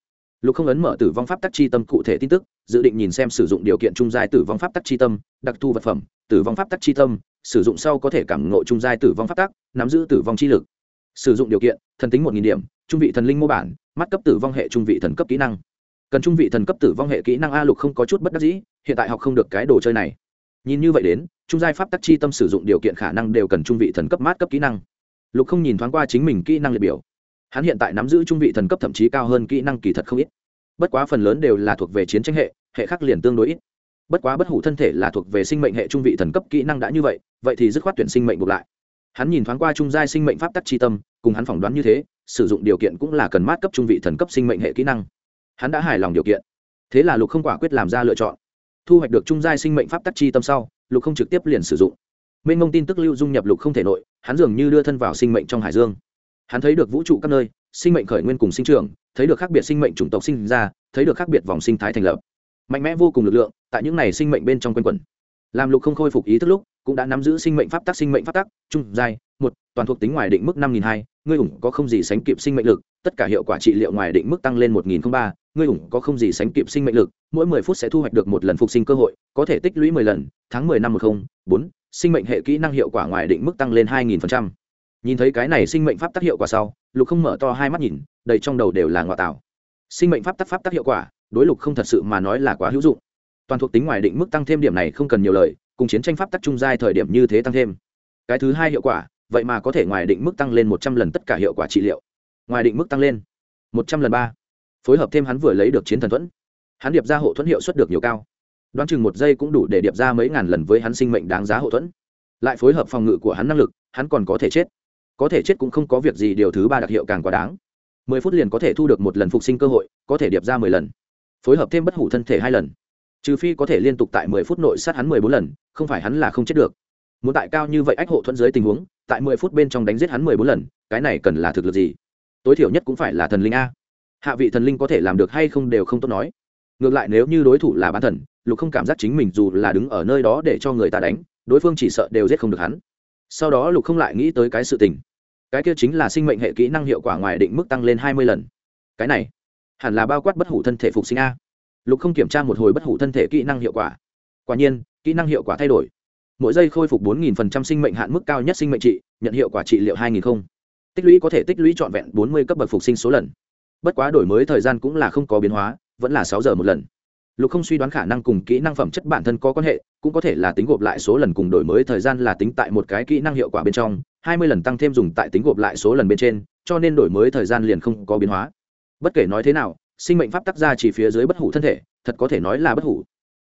Lục không ấn mở tử vong pháp tắc chi tâm cụ thể tin tức, dự định nhìn xem sử dụng điều kiện trung giai tử vong pháp tắc chi tâm, đặc thu vật phẩm, tử vong pháp tắc chi tâm sử dụng sau có thể cảm ngộ trung giai tử vong pháp tắc, nắm giữ tử vong chi lực. Sử dụng điều kiện, thần tính một nghìn điểm, trung vị thần linh mô bản, mắt cấp tử vong hệ trung vị thần cấp kỹ năng. Cần trung vị thần cấp tử vong hệ kỹ năng a lục không có chút bất đắc dĩ, hiện tại học không được cái đồ chơi này. Nhìn như vậy đến, trung giai pháp tắc chi tâm sử dụng điều kiện khả năng đều cần trung vị thần cấp mát cấp kỹ năng. Lục không nhìn thoáng qua chính mình kỹ năng liệt biểu. Hắn hiện tại nắm giữ trung vị thần cấp thậm chí cao hơn kỹ năng kỳ thật không ít. Bất quá phần lớn đều là thuộc về chiến tranh hệ hệ khác liền tương đối ít bất quá bất hủ thân thể là thuộc về sinh mệnh hệ trung vị thần cấp kỹ năng đã như vậy vậy thì dứt khoát tuyển sinh mệnh buộc lại. Hắn nhìn thoáng qua trung giai sinh mệnh pháp tắc tri tâm, cùng hắn phỏng đoán như thế, sử dụng điều kiện cũng là cần mát cấp trung vị thần cấp sinh mệnh hệ kỹ năng. Hắn đã hài lòng điều kiện. Thế là lục không quả quyết làm ra lựa chọn. Thu hoạch được trung giai sinh mệnh pháp tắc chi tâm sau, lục không trực tiếp liền sử dụng. Mênh mông tin tức lưu dung nhập lục không thể nội, hắn dường như đưa thân vào sinh mệnh trong hải dương. Hắn thấy được vũ trụ các nơi, sinh mệnh khởi nguyên cùng sinh trưởng, thấy được khác biệt sinh mệnh chủng tộc sinh ra, thấy được khác biệt vòng sinh thái thành lập mạnh mẽ vô cùng lực lượng tại những này sinh mệnh bên trong quanh quẩn. Làm lục không khôi phục ý thức lúc, cũng đã nắm giữ sinh mệnh pháp tắc, sinh mệnh pháp tắc, trung giai, một, toàn thuộc tính ngoài định mức năm nghìn hai, ngươi ủng có không gì sánh kịp sinh mệnh lực, tất cả hiệu quả trị liệu ngoài định mức tăng lên một nghìn ba, ngươi ủng có không gì sánh kịp sinh mệnh lực, mỗi mười phút sẽ thu hoạch được một lần phục sinh cơ hội, có thể tích lũy mười lần, tháng mười năm một không, bốn, sinh mệnh hệ kỹ năng hiệu quả ngoài định mức tăng lên hai nghìn phần trăm. Nhìn thấy cái này sinh mệnh pháp tác hiệu quả sau, lục không mở to hai mắt nhìn, đầy trong đầu đều là ngoại tạo sinh mệnh pháp tác pháp tác hiệu quả đối lục không thật sự mà nói là quá hữu dụng. Toàn thuộc tính ngoài định mức tăng thêm điểm này không cần nhiều lời, cùng chiến tranh pháp tắc trung giai thời điểm như thế tăng thêm. Cái thứ hai hiệu quả, vậy mà có thể ngoài định mức tăng lên một trăm lần tất cả hiệu quả trị liệu. Ngoài định mức tăng lên, một trăm lần ba. Phối hợp thêm hắn vừa lấy được chiến thần thuẫn. Hắn điệp ra hộ thuẫn hiệu suất được nhiều cao. Đoán chừng một giây cũng đủ để điệp ra mấy ngàn lần với hắn sinh mệnh đáng giá hộ thuẫn. Lại phối hợp phòng ngự của hắn năng lực, hắn còn có thể chết. Có thể chết cũng không có việc gì, điều thứ ba đặc hiệu càng quá đáng. Mười phút liền có thể thu được một lần phục sinh cơ hội, có thể điệp ra mười lần phối hợp thêm bất hủ thân thể hai lần. Trừ phi có thể liên tục tại mười phút nội sát hắn mười bốn lần, không phải hắn là không chết được. Muốn tại cao như vậy ách hộ thuẫn dưới tình huống, tại mười phút bên trong đánh giết hắn mười bốn lần, cái này cần là thực lực gì? Tối thiểu nhất cũng phải là thần linh a. Hạ vị thần linh có thể làm được hay không đều không tốt nói. Ngược lại nếu như đối thủ là bán thần, lục không cảm giác chính mình dù là đứng ở nơi đó để cho người ta đánh, đối phương chỉ sợ đều giết không được hắn. Sau đó lục không lại nghĩ tới cái sự tình. Cái kia chính là sinh mệnh hệ kỹ năng hiệu quả ngoài định mức tăng lên hai mươi lần. Cái này hẳn là bao quát bất hủ thân thể phục sinh a. Lục không kiểm tra một hồi bất hủ thân thể kỹ năng hiệu quả. Quả nhiên, kỹ năng hiệu quả thay đổi. Mỗi giây khôi phục bốn nghìn phần trăm sinh mệnh hạn mức cao nhất sinh mệnh trị, nhận hiệu quả trị liệu hai nghìn không. Tích lũy có thể tích lũy trọn vẹn bốn mươi cấp bậc phục sinh số lần. Bất quá đổi mới thời gian cũng là không có biến hóa, vẫn là sáu giờ một lần. Lục không suy đoán khả năng cùng kỹ năng phẩm chất bản thân có quan hệ, cũng có thể là tính gộp lại số lần cùng đổi mới thời gian là tính tại một cái kỹ năng hiệu quả bên trong, hai mươi lần tăng thêm dùng tại tính gộp lại số lần bên trên, cho nên đổi mới thời gian liền không có biến hóa bất kể nói thế nào, sinh mệnh pháp tác ra chỉ phía dưới bất hủ thân thể, thật có thể nói là bất hủ.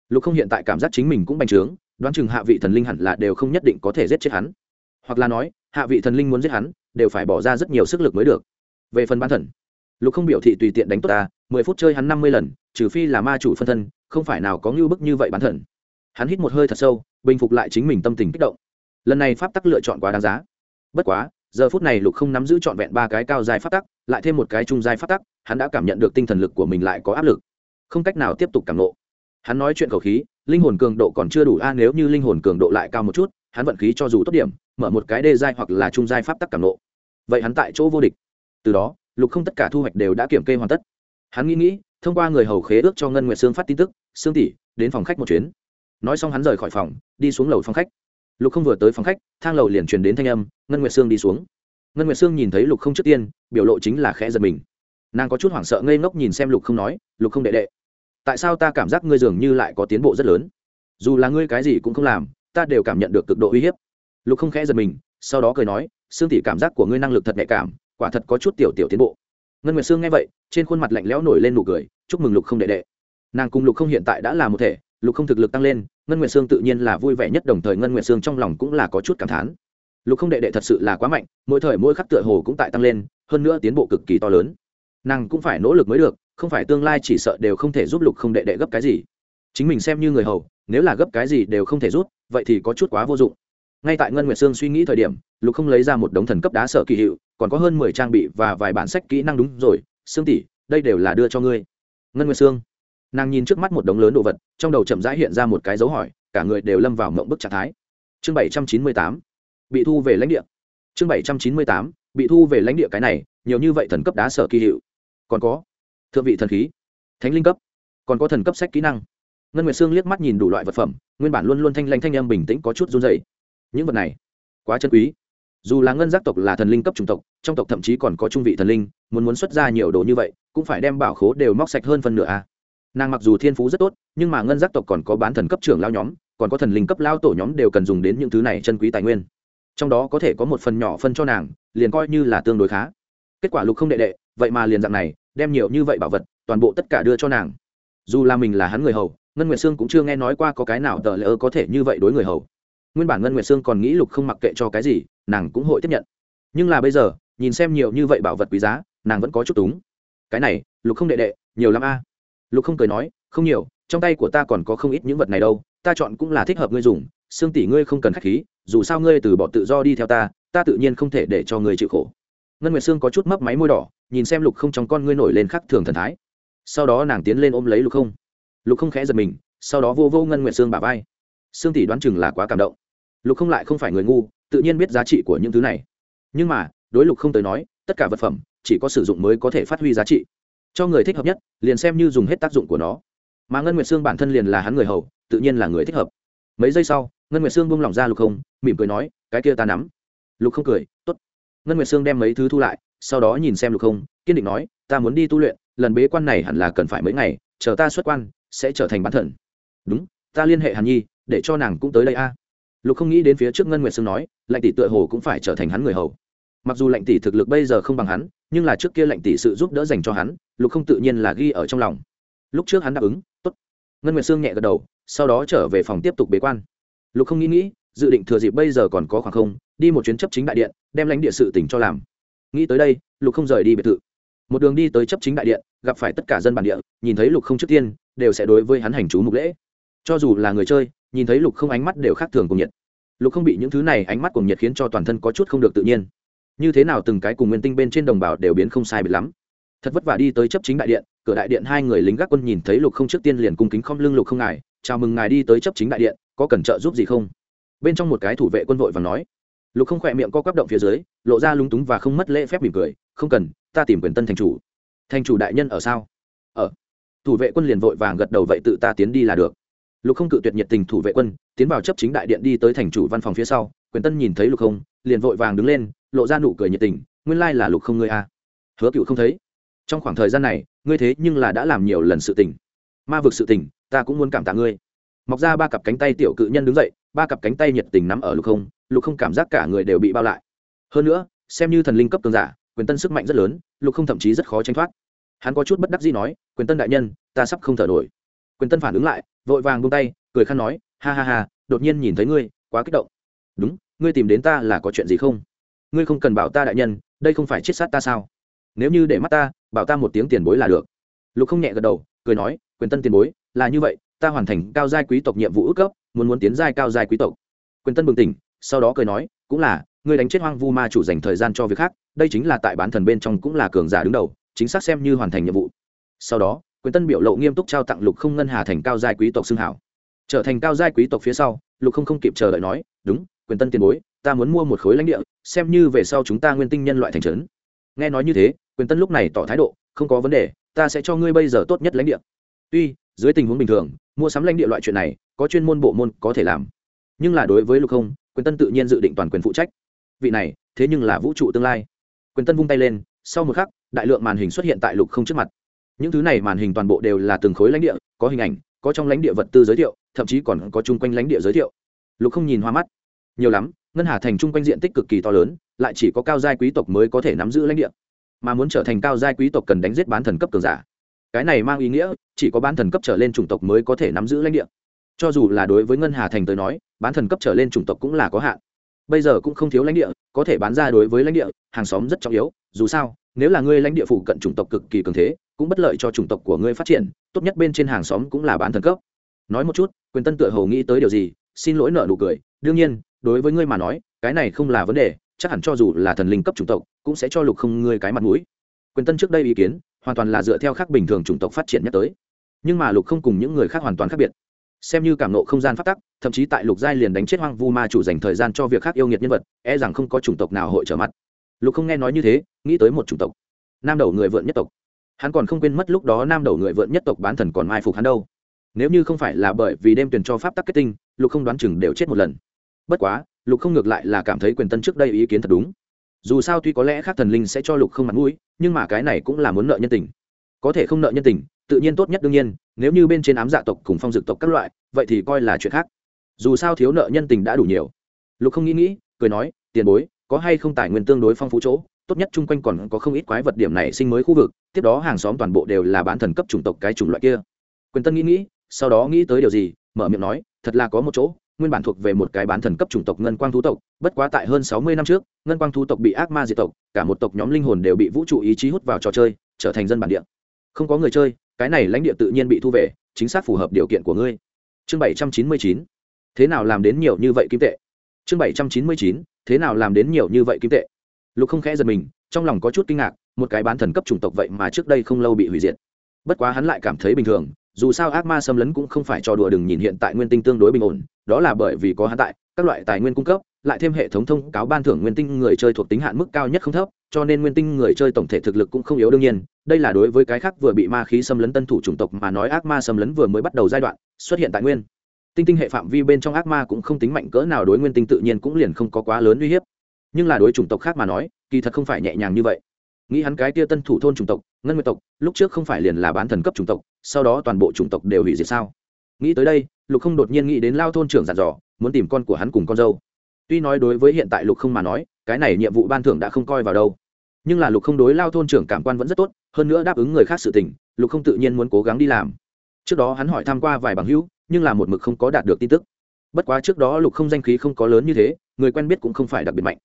Lục không hiện tại cảm giác chính mình cũng bành trướng, đoán chừng hạ vị thần linh hẳn là đều không nhất định có thể giết chết hắn. Hoặc là nói, hạ vị thần linh muốn giết hắn, đều phải bỏ ra rất nhiều sức lực mới được. Về phần bán thần lục không biểu thị tùy tiện đánh tốt ta, mười phút chơi hắn năm mươi lần, trừ phi là ma chủ phân thân, không phải nào có ngưu bức như vậy bán thần hắn hít một hơi thật sâu, bình phục lại chính mình tâm tình kích động. Lần này pháp tắc lựa chọn quá đáng giá. Bất quá giờ phút này lục không nắm giữ trọn vẹn ba cái cao dài phát tắc, lại thêm một cái trung dài phát tắc, hắn đã cảm nhận được tinh thần lực của mình lại có áp lực. Không cách nào tiếp tục cảm nộ. Hắn nói chuyện khẩu khí, linh hồn cường độ còn chưa đủ a, nếu như linh hồn cường độ lại cao một chút, hắn vận khí cho dù tốt điểm, mở một cái đê giai hoặc là trung giai pháp tắc cảm nộ. Vậy hắn tại chỗ vô địch. Từ đó, lục không tất cả thu hoạch đều đã kiểm kê hoàn tất. Hắn nghĩ nghĩ, thông qua người hầu khế ước cho ngân nguyệt sương phát tin tức, sương tỷ, đến phòng khách một chuyến. Nói xong hắn rời khỏi phòng, đi xuống lầu phòng khách lục không vừa tới phòng khách, thang lầu liền truyền đến thanh âm, ngân nguyệt sương đi xuống. Ngân nguyệt sương nhìn thấy lục không trước tiên, biểu lộ chính là khẽ giật mình. Nàng có chút hoảng sợ ngây ngốc nhìn xem lục không nói, lục không đệ đệ, tại sao ta cảm giác ngươi dường như lại có tiến bộ rất lớn? Dù là ngươi cái gì cũng không làm, ta đều cảm nhận được cực độ uy hiếp. Lục không khẽ giật mình, sau đó cười nói, sương tỷ cảm giác của ngươi năng lực thật nhạy cảm, quả thật có chút tiểu tiểu tiến bộ. Ngân nguyệt sương nghe vậy, trên khuôn mặt lạnh lẽo nổi lên nụ cười, chúc mừng lục không đệ đệ. Nàng cùng lục không hiện tại đã là một thể, lục không thực lực tăng lên ngân nguyệt sương tự nhiên là vui vẻ nhất, đồng thời ngân nguyệt sương trong lòng cũng là có chút cảm thán. Lục không đệ đệ thật sự là quá mạnh, mỗi thời mỗi khắc tựa hồ cũng tại tăng lên, hơn nữa tiến bộ cực kỳ to lớn. Nàng cũng phải nỗ lực mới được, không phải tương lai chỉ sợ đều không thể giúp lục không đệ đệ gấp cái gì. Chính mình xem như người hầu, nếu là gấp cái gì đều không thể rút vậy thì có chút quá vô dụng. Ngay tại ngân nguyệt sương suy nghĩ thời điểm, lục không lấy ra một đống thần cấp đá sở kỳ hiệu, còn có hơn mười trang bị và vài bản sách kỹ năng đúng rồi, sương tỷ, đây đều là đưa cho ngươi. Ngân nguyệt sương nàng nhìn trước mắt một đống lớn đồ vật, trong đầu chậm rãi hiện ra một cái dấu hỏi, cả người đều lâm vào mộng bức trạng thái. Chương bảy trăm chín mươi tám, bị thu về lãnh địa. Chương bảy trăm chín mươi tám, bị thu về lãnh địa cái này, nhiều như vậy thần cấp đá sở kỳ hiệu. Còn có, thượng vị thần khí, thánh linh cấp. Còn có thần cấp sách kỹ năng. Ngân nguyệt sương liếc mắt nhìn đủ loại vật phẩm, nguyên bản luôn luôn thanh lanh thanh em bình tĩnh có chút run dày những vật này, quá chân quý. Dù là ngân giác tộc là thần linh cấp chủng tộc, trong tộc thậm chí còn có trung vị thần linh, muốn muốn xuất ra nhiều đồ như vậy, cũng phải đem bảo khố đều móc sạch hơn phân nửa a nàng mặc dù thiên phú rất tốt, nhưng mà ngân giác tộc còn có bán thần cấp trưởng lao nhóm, còn có thần linh cấp lao tổ nhóm đều cần dùng đến những thứ này chân quý tài nguyên. Trong đó có thể có một phần nhỏ phân cho nàng, liền coi như là tương đối khá. Kết quả lục không đệ đệ, vậy mà liền dạng này, đem nhiều như vậy bảo vật, toàn bộ tất cả đưa cho nàng. Dù là mình là hắn người hầu, ngân nguyệt sương cũng chưa nghe nói qua có cái nào tờ lỡ có thể như vậy đối người hầu. Nguyên bản ngân nguyệt sương còn nghĩ lục không mặc kệ cho cái gì, nàng cũng hội tiếp nhận. Nhưng là bây giờ, nhìn xem nhiều như vậy bảo vật quý giá, nàng vẫn có chút túng. Cái này, lục không đệ đệ, nhiều lắm a lục không cười nói, không nhiều, trong tay của ta còn có không ít những vật này đâu, ta chọn cũng là thích hợp ngươi dùng, xương tỷ ngươi không cần khách khí, dù sao ngươi từ bỏ tự do đi theo ta ta tự nhiên không thể để cho ngươi chịu khổ. Ngân nguyệt sương có chút mấp máy môi đỏ, nhìn xem lục không trong con ngươi nổi lên khắc thường thần thái. Sau đó nàng tiến lên ôm lấy lục không. Lục không khẽ giật mình, sau đó vô vô ngân nguyệt sương bả vai. Sương tỷ đoán chừng là quá cảm động. Lục không lại không phải người ngu, tự nhiên biết giá trị của những thứ này. Nhưng mà, đối lục không tới nói, tất cả vật phẩm chỉ có sử dụng mới có thể phát huy giá trị cho người thích hợp nhất, liền xem như dùng hết tác dụng của nó. Mà ngân nguyệt sương bản thân liền là hắn người hầu, tự nhiên là người thích hợp. Mấy giây sau, ngân nguyệt sương bung lỏng ra lục không, mỉm cười nói, cái kia ta nắm. Lục không cười t ố t ngân nguyệt sương đem mấy thứ thu lại, sau đó nhìn xem lục không, kiên định nói, ta muốn đi tu luyện, lần bế quan này hẳn là cần phải mấy ngày, chờ ta xuất quan, sẽ trở thành bán thần. Đúng, ta liên hệ hàn nhi, để cho nàng cũng tới đây a. Lục không nghĩ đến phía trước ngân nguyệt sương nói lạnh tỷ tựa hồ cũng phải trở thành hắn người hầu. Mặc dù lạnh tỷ thực lực bây giờ không bằng hắn nhưng là trước kia lệnh tỷ sự giúp đỡ dành cho hắn, lục không tự nhiên là ghi ở trong lòng. Lúc trước hắn đáp ứng, tốt. Ngân nguyệt sương nhẹ gật đầu, sau đó trở về phòng tiếp tục bế quan. Lục không nghĩ nghĩ, dự định thừa dịp bây giờ còn có khoảng không, đi một chuyến chấp chính đại điện, đem lãnh địa sự tỉnh cho làm. Nghĩ tới đây, lục không rời đi biệt thự. Một đường đi tới chấp chính đại điện, gặp phải tất cả dân bản địa, nhìn thấy lục không trước tiên, đều sẽ đối với hắn hành chú mục lễ. Cho dù là người chơi, nhìn thấy lục không ánh mắt đều khác thường cùng nhiệt. Lục không bị những thứ này ánh mắt cùng nhiệt khiến cho toàn thân có chút không được tự nhiên như thế nào từng cái cùng nguyên tinh bên trên đồng bào đều biến không sai biệt lắm. Thật vất vả đi tới chấp chính đại điện, cửa đại điện hai người lính gác quân nhìn thấy lục không trước tiên liền cung kính không lưng lục không ngài, chào mừng ngài đi tới chấp chính đại điện, có cần trợ giúp gì không? Bên trong một cái thủ vệ quân vội và nói. Lục không khỏe miệng co quắp động phía dưới, lộ ra lúng túng và không mất lễ phép mỉm cười, không cần, ta tìm quyền tân thành chủ. Thành chủ đại nhân ở sao? Ở. Thủ vệ quân liền vội vàng gật đầu, vậy tự ta tiến đi là được. Lục không cự tuyệt nhiệt tình thủ vệ quân, tiến vào chấp chính đại điện đi tới thành chủ văn phòng phía sau quyền tân nhìn thấy lục không, liền vội vàng đứng lên, lộ ra nụ cười nhiệt tình, nguyên lai là lục không ngươi a. À. hứa cựu không thấy. Trong khoảng thời gian này, ngươi thế nhưng là đã làm nhiều lần sự tình. Ma vực sự tình, ta cũng muốn cảm tạ ngươi. Mọc ra ba cặp cánh tay tiểu cự nhân đứng dậy, ba cặp cánh tay nhiệt tình nắm ở lục không lục không cảm giác cả người đều bị bao lại. Hơn nữa, xem như thần linh cấp cường giả, quyền tân sức mạnh rất lớn, lục không thậm chí rất khó tranh thoát. Hắn có chút bất đắc gì nói, quyền tân đại nhân, ta sắp không thở nổi. Quyền tân phản ứng lại, vội vàng buông tay, cười khăn nói, ha ha ha, đột nhiên nhìn thấy ngươi, quá kích động đúng, ngươi tìm đến ta là có chuyện gì không? Ngươi không cần bảo ta đại nhân, đây không phải chết sát ta sao? Nếu như để mắt ta, bảo ta một tiếng tiền bối là được. Lục không nhẹ gật đầu, cười nói, quyền tân tiền bối, là như vậy, ta hoàn thành cao giai quý tộc nhiệm vụ ước cấp, muốn muốn tiến giai cao giai quý tộc. Quyền tân bừng tỉnh, sau đó cười nói, cũng là, ngươi đánh chết hoang vu ma chủ dành thời gian cho việc khác, đây chính là tại bán thần bên trong cũng là cường giả đứng đầu, chính xác xem như hoàn thành nhiệm vụ. Sau đó, quyền tân biểu lộ nghiêm túc trao tặng lục không ngân hà thành cao giai quý tộc xưng hảo. Trở thành cao giai quý tộc phía sau, lục không không kịp chờ đợi nói, đúng quyền tân tiền bối, ta muốn mua một khối lãnh địa, xem như về sau chúng ta nguyên tinh nhân loại thành trấn. Nghe nói như thế, quyền tân lúc này tỏ thái độ, không có vấn đề, ta sẽ cho ngươi bây giờ tốt nhất lãnh địa. Tuy, dưới tình huống bình thường, mua sắm lãnh địa loại chuyện này, có chuyên môn bộ môn có thể làm. Nhưng là đối với lục không, quyền tân tự nhiên dự định toàn quyền phụ trách. Vị này, thế nhưng là vũ trụ tương lai. Quyền tân vung tay lên, sau một khắc, đại lượng màn hình xuất hiện tại lục không trước mặt. Những thứ này màn hình toàn bộ đều là từng khối lãnh địa, có hình ảnh, có trong lãnh địa vật tư giới thiệu, thậm chí còn có chung quanh lãnh địa giới thiệu. Lục không nhìn hoa mắt nhiều lắm, ngân hà thành chung quanh diện tích cực kỳ to lớn, lại chỉ có cao giai quý tộc mới có thể nắm giữ lãnh địa. Mà muốn trở thành cao giai quý tộc cần đánh giết bán thần cấp cường giả. Cái này mang ý nghĩa, chỉ có bán thần cấp trở lên chủng tộc mới có thể nắm giữ lãnh địa. Cho dù là đối với ngân hà thành tới nói, bán thần cấp trở lên chủng tộc cũng là có hạn. Bây giờ cũng không thiếu lãnh địa, có thể bán ra đối với lãnh địa, hàng xóm rất trọng yếu. Dù sao, nếu là ngươi lãnh địa phụ cận chủng tộc cực kỳ cường thế, cũng bất lợi cho chủng tộc của ngươi phát triển, tốt nhất bên trên hàng xóm cũng là bán thần cấp. Nói một chút, quyền tân tựa hầu nghĩ tới điều gì, xin lỗi nợ nụ cười. Đương nhiên đối với ngươi mà nói, cái này không là vấn đề, chắc hẳn cho dù là thần linh cấp chủng tộc, cũng sẽ cho lục không ngươi cái mặt mũi. Quyền tân trước đây ý kiến, hoàn toàn là dựa theo khác bình thường chủng tộc phát triển nhất tới. Nhưng mà lục không cùng những người khác hoàn toàn khác biệt. Xem như cảm nộ không gian phát tắc, thậm chí tại lục giai liền đánh chết hoang vu ma chủ dành thời gian cho việc khác yêu nghiệt nhân vật e rằng không có chủng tộc nào hội trở mặt. Lục không nghe nói như thế, nghĩ tới một chủng tộc. Nam đầu người vượn nhất tộc. Hắn còn không quên mất lúc đó nam đầu người vượn nhất tộc bán thần còn mai phục hắn đâu. Nếu như không phải là bởi vì đêm tuyển cho pháp tắc kết tinh, lục không đoán chừng đều chết một lần bất quá, lục không ngược lại là cảm thấy quyền tân trước đây ý kiến thật đúng. Dù sao tuy có lẽ khác thần linh sẽ cho lục không mặt mũi, nhưng mà cái này cũng là muốn nợ nhân tình. Có thể không nợ nhân tình, tự nhiên tốt nhất đương nhiên, nếu như bên trên ám dạ tộc cùng phong dực tộc các loại, vậy thì coi là chuyện khác. Dù sao thiếu nợ nhân tình đã đủ nhiều. Lục không nghĩ nghĩ, cười nói, tiền bối, có hay không tài nguyên tương đối phong phú chỗ? Tốt nhất chung quanh còn có không ít quái vật điểm này sinh mới khu vực, tiếp đó hàng xóm toàn bộ đều là bán thần cấp chủng tộc cái chủng loại kia. Quyền tân nghĩ nghĩ, sau đó nghĩ tới điều gì, mở miệng nói, thật là có một chỗ nguyên bản thuộc về một cái bán thần cấp chủng tộc ngân quang thú tộc, bất quá tại hơn sáu mươi năm trước, ngân quang thú tộc bị ác ma diệt tộc, cả một tộc nhóm linh hồn đều bị vũ trụ ý chí hút vào trò chơi, trở thành dân bản địa. Không có người chơi, cái này lãnh địa tự nhiên bị thu về, chính xác phù hợp điều kiện của ngươi. Chương bảy trăm chín mươi chín. Thế nào làm đến nhiều như vậy kim tệ? Chương bảy trăm chín mươi chín. Thế nào làm đến nhiều như vậy kim tệ? Lục không khẽ giật mình, trong lòng có chút kinh ngạc, một cái bán thần cấp chủng tộc vậy mà trước đây không lâu bị hủy diệt. Bất quá hắn lại cảm thấy bình thường dù sao ác ma xâm lấn cũng không phải trò đùa đừng nhìn hiện tại nguyên tinh tương đối bình ổn, đó là bởi vì có hắn tại, các loại tài nguyên cung cấp, lại thêm hệ thống thông cáo ban thưởng nguyên tinh người chơi thuộc tính hạn mức cao nhất không thấp, cho nên nguyên tinh người chơi tổng thể thực lực cũng không yếu đương nhiên. Đây là đối với cái khác vừa bị ma khí xâm lấn tân thủ chủng tộc mà nói ác ma xâm lấn vừa mới bắt đầu giai đoạn, xuất hiện tại nguyên. Tinh tinh hệ phạm vi bên trong ác ma cũng không tính mạnh cỡ nào đối nguyên tinh tự nhiên cũng liền không có quá lớn uy hiếp. Nhưng là đối chủng tộc khác mà nói, kỳ thật không phải nhẹ nhàng như vậy. Nghĩ hắn cái tia tân thủ thôn chủng tộc, ngân nguyệt tộc, lúc trước không phải liền là bán thần cấp chủng tộc sau đó toàn bộ chủng tộc đều hủy diệt sao? Nghĩ tới đây, lục không đột nhiên nghĩ đến lao thôn trưởng giàn dò, muốn tìm con của hắn cùng con dâu. Tuy nói đối với hiện tại lục không mà nói, cái này nhiệm vụ ban thưởng đã không coi vào đâu. Nhưng là lục không đối lao thôn trưởng cảm quan vẫn rất tốt, hơn nữa đáp ứng người khác sự tình, lục không tự nhiên muốn cố gắng đi làm. Trước đó hắn hỏi tham q u a vài bằng hữu, nhưng là một mực không có đạt được tin tức. Bất quá trước đó lục không danh khí không có lớn như thế, người quen biết cũng không phải đặc biệt mạnh.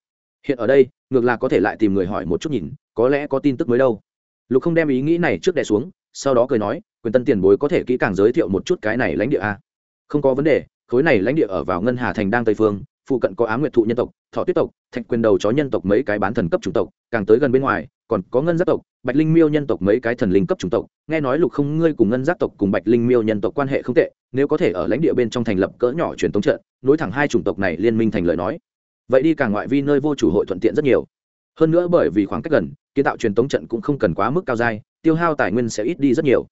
Hiện ở đây, ngược là có thể lại tìm người hỏi một chút nhìn, có lẽ có tin tức mới đâu. Lục không đem ý nghĩ này trước đè xuống, sau đó cười nói quyền tân tiền bối có thể kỹ càng giới thiệu một chút cái này lãnh địa a? Không có vấn đề, khối này lãnh địa ở vào ngân hà thành đang tây phương, phụ cận có á nguyệt thụ nhân tộc, thọ tuyết tộc, thạch quyền đầu chó nhân tộc mấy cái bán thần cấp chủng tộc, càng tới gần bên ngoài, còn có ngân giác tộc, bạch linh miêu nhân tộc mấy cái thần linh cấp chủng tộc. Nghe nói lục không, ngươi cùng ngân giác tộc cùng bạch linh miêu nhân tộc quan hệ không tệ, nếu có thể ở lãnh địa bên trong thành lập cỡ nhỏ truyền thống trận, nối thẳng hai chủng tộc này liên minh thành lời nói. Vậy đi càng ngoại vi nơi vô chủ hội thuận tiện rất nhiều. Hơn nữa bởi vì khoảng cách gần, kiến tạo truyền thống trận cũng không cần quá mức cao dai, tiêu hao tài nguyên sẽ ít đi rất nhiều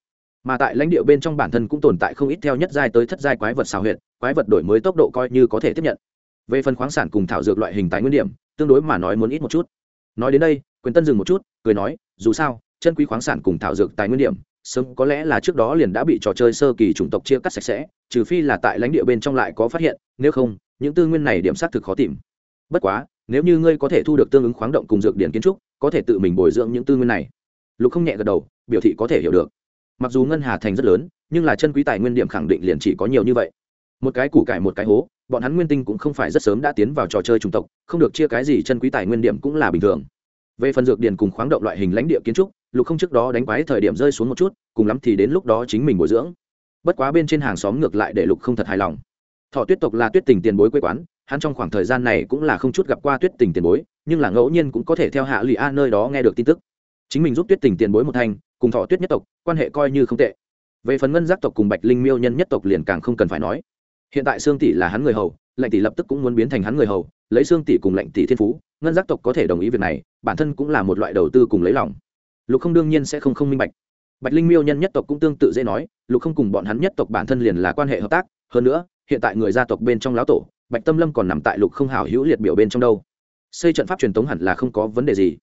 mà tại lãnh địa bên trong bản thân cũng tồn tại không ít theo nhất giai tới thất giai quái vật xào huyệt, quái vật đổi mới tốc độ coi như có thể tiếp nhận. Về phần khoáng sản cùng thảo dược loại hình tại nguyên điểm, tương đối mà nói muốn ít một chút. Nói đến đây, quyền tân dừng một chút, cười nói, dù sao, chân quý khoáng sản cùng thảo dược tài nguyên điểm, sớm có lẽ là trước đó liền đã bị trò chơi sơ kỳ chủng tộc chia cắt sạch sẽ, trừ phi là tại lãnh địa bên trong lại có phát hiện, nếu không, những tư nguyên này điểm xác thực khó tìm. Bất quá, nếu như ngươi có thể thu được tương ứng khoáng động cùng dược điển kiến trúc, có thể tự mình bồi dưỡng những tư nguyên này. Lục không nhẹ gật đầu, biểu thị có thể hiểu được mặc dù ngân hà thành rất lớn, nhưng là chân quý tài nguyên điểm khẳng định liền chỉ có nhiều như vậy. Một cái củ cải một cái hố, bọn hắn nguyên tinh cũng không phải rất sớm đã tiến vào trò chơi chủng tộc, không được chia cái gì chân quý tài nguyên điểm cũng là bình thường. Về phần dược điền cùng khoáng động loại hình lãnh địa kiến trúc, lục không trước đó đánh quái thời điểm rơi xuống một chút, cùng lắm thì đến lúc đó chính mình bồi dưỡng. Bất quá bên trên hàng xóm ngược lại để lục không thật hài lòng. Thọ tuyết tộc là tuyết tình tiền bối quê quán, hắn trong khoảng thời gian này cũng là không chút gặp qua tuyết tình tiền bối, nhưng là ngẫu nhiên cũng có thể theo hạ lụy a nơi đó nghe được tin tức chính mình giúp tuyết tình tiền bối một thanh, cùng thọ tuyết nhất tộc, quan hệ coi như không tệ. Về phần ngân giác tộc cùng bạch linh miêu nhân nhất tộc liền càng không cần phải nói. Hiện tại sương tỷ là hắn người hầu, lệnh tỷ lập tức cũng muốn biến thành hắn người hầu, lấy sương tỷ cùng lệnh tỷ thiên phú, ngân giác tộc có thể đồng ý việc này, bản thân cũng là một loại đầu tư cùng lấy lòng. Lục không đương nhiên sẽ không không minh bạch. Bạch linh miêu nhân nhất tộc cũng tương tự dễ nói, lục không cùng bọn hắn nhất tộc bản thân liền là quan hệ hợp tác, hơn nữa, hiện tại người gia tộc bên trong lão tổ, bạch tâm lâm còn nằm tại lục không hảo hữu liệt biểu bên trong đâu. Xây trận pháp truyền thống hẳn là không có vấn đề gì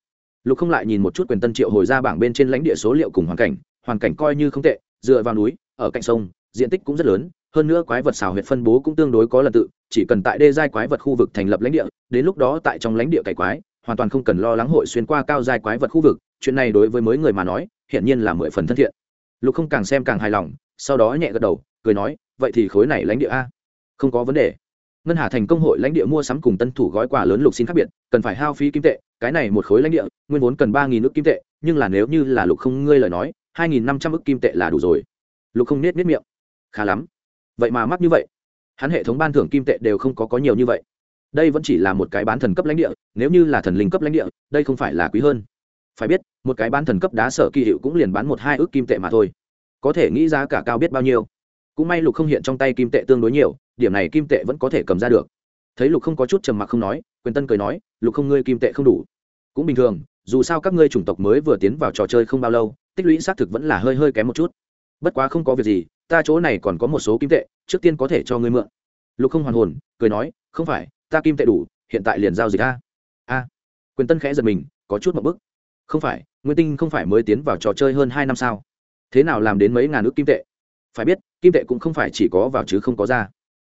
lục không lại nhìn một chút quyền tân triệu hồi ra bảng bên trên lãnh địa số liệu cùng hoàn cảnh hoàn cảnh coi như không tệ, dựa vào núi, ở cạnh sông, diện tích cũng rất lớn, hơn nữa quái vật xào huyệt phân bố cũng tương đối có lần tự, chỉ cần tại đê giai quái vật khu vực thành lập lãnh địa, đến lúc đó tại trong lãnh địa cải quái, hoàn toàn không cần lo lắng hội xuyên qua cao giai quái vật khu vực, chuyện này đối với mới người mà nói, hiển nhiên là mười phần thân thiện. Lục không càng xem càng hài lòng, sau đó nhẹ gật đầu, cười nói, vậy thì khối này lãnh địa a? Không có vấn đề ngân hà thành công hội lãnh địa mua sắm cùng tân thủ gói quà lớn lục xin khác biệt, cần phải hao phí kim tệ, cái này một khối lãnh địa, nguyên vốn cần ba nghìn ước kim tệ, nhưng là nếu như là lục không ngươi lời nói, hai nghìn năm trăm ước kim tệ là đủ rồi. Lục không nết nết miệng. Khá lắm. Vậy mà mắc như vậy. Hắn hệ thống ban thưởng kim tệ đều không có có nhiều như vậy. Đây vẫn chỉ là một cái bán thần cấp lãnh địa, nếu như là thần linh cấp lãnh địa, đây không phải là quý hơn. Phải biết, một cái bán thần cấp đá sở kỳ hiệu cũng liền bán một hai ước kim tệ mà thôi. Có thể nghĩ giá cả cao biết bao nhiêu. Cũng may lục không hiện trong tay kim tệ tương đối nhiều điểm này kim tệ vẫn có thể cầm ra được. Thấy lục không có chút trầm mặc không nói, quyền tân cười nói, lục không, ngươi kim tệ không đủ. Cũng bình thường, dù sao các ngươi chủng tộc mới vừa tiến vào trò chơi không bao lâu, tích lũy xác thực vẫn là hơi hơi kém một chút. Bất quá không có việc gì, ta chỗ này còn có một số kim tệ, trước tiên có thể cho ngươi mượn. Lục không hoàn hồn, cười nói, không phải, ta kim tệ đủ, hiện tại liền giao dịch a. A. Quyền tân khẽ giật mình, có chút một bức. Không phải, nguyên tinh không phải mới tiến vào trò chơi hơn hai năm sao? Thế nào làm đến mấy ngàn ước kim tệ? Phải biết, kim tệ cũng không phải chỉ có vào chứ không có ra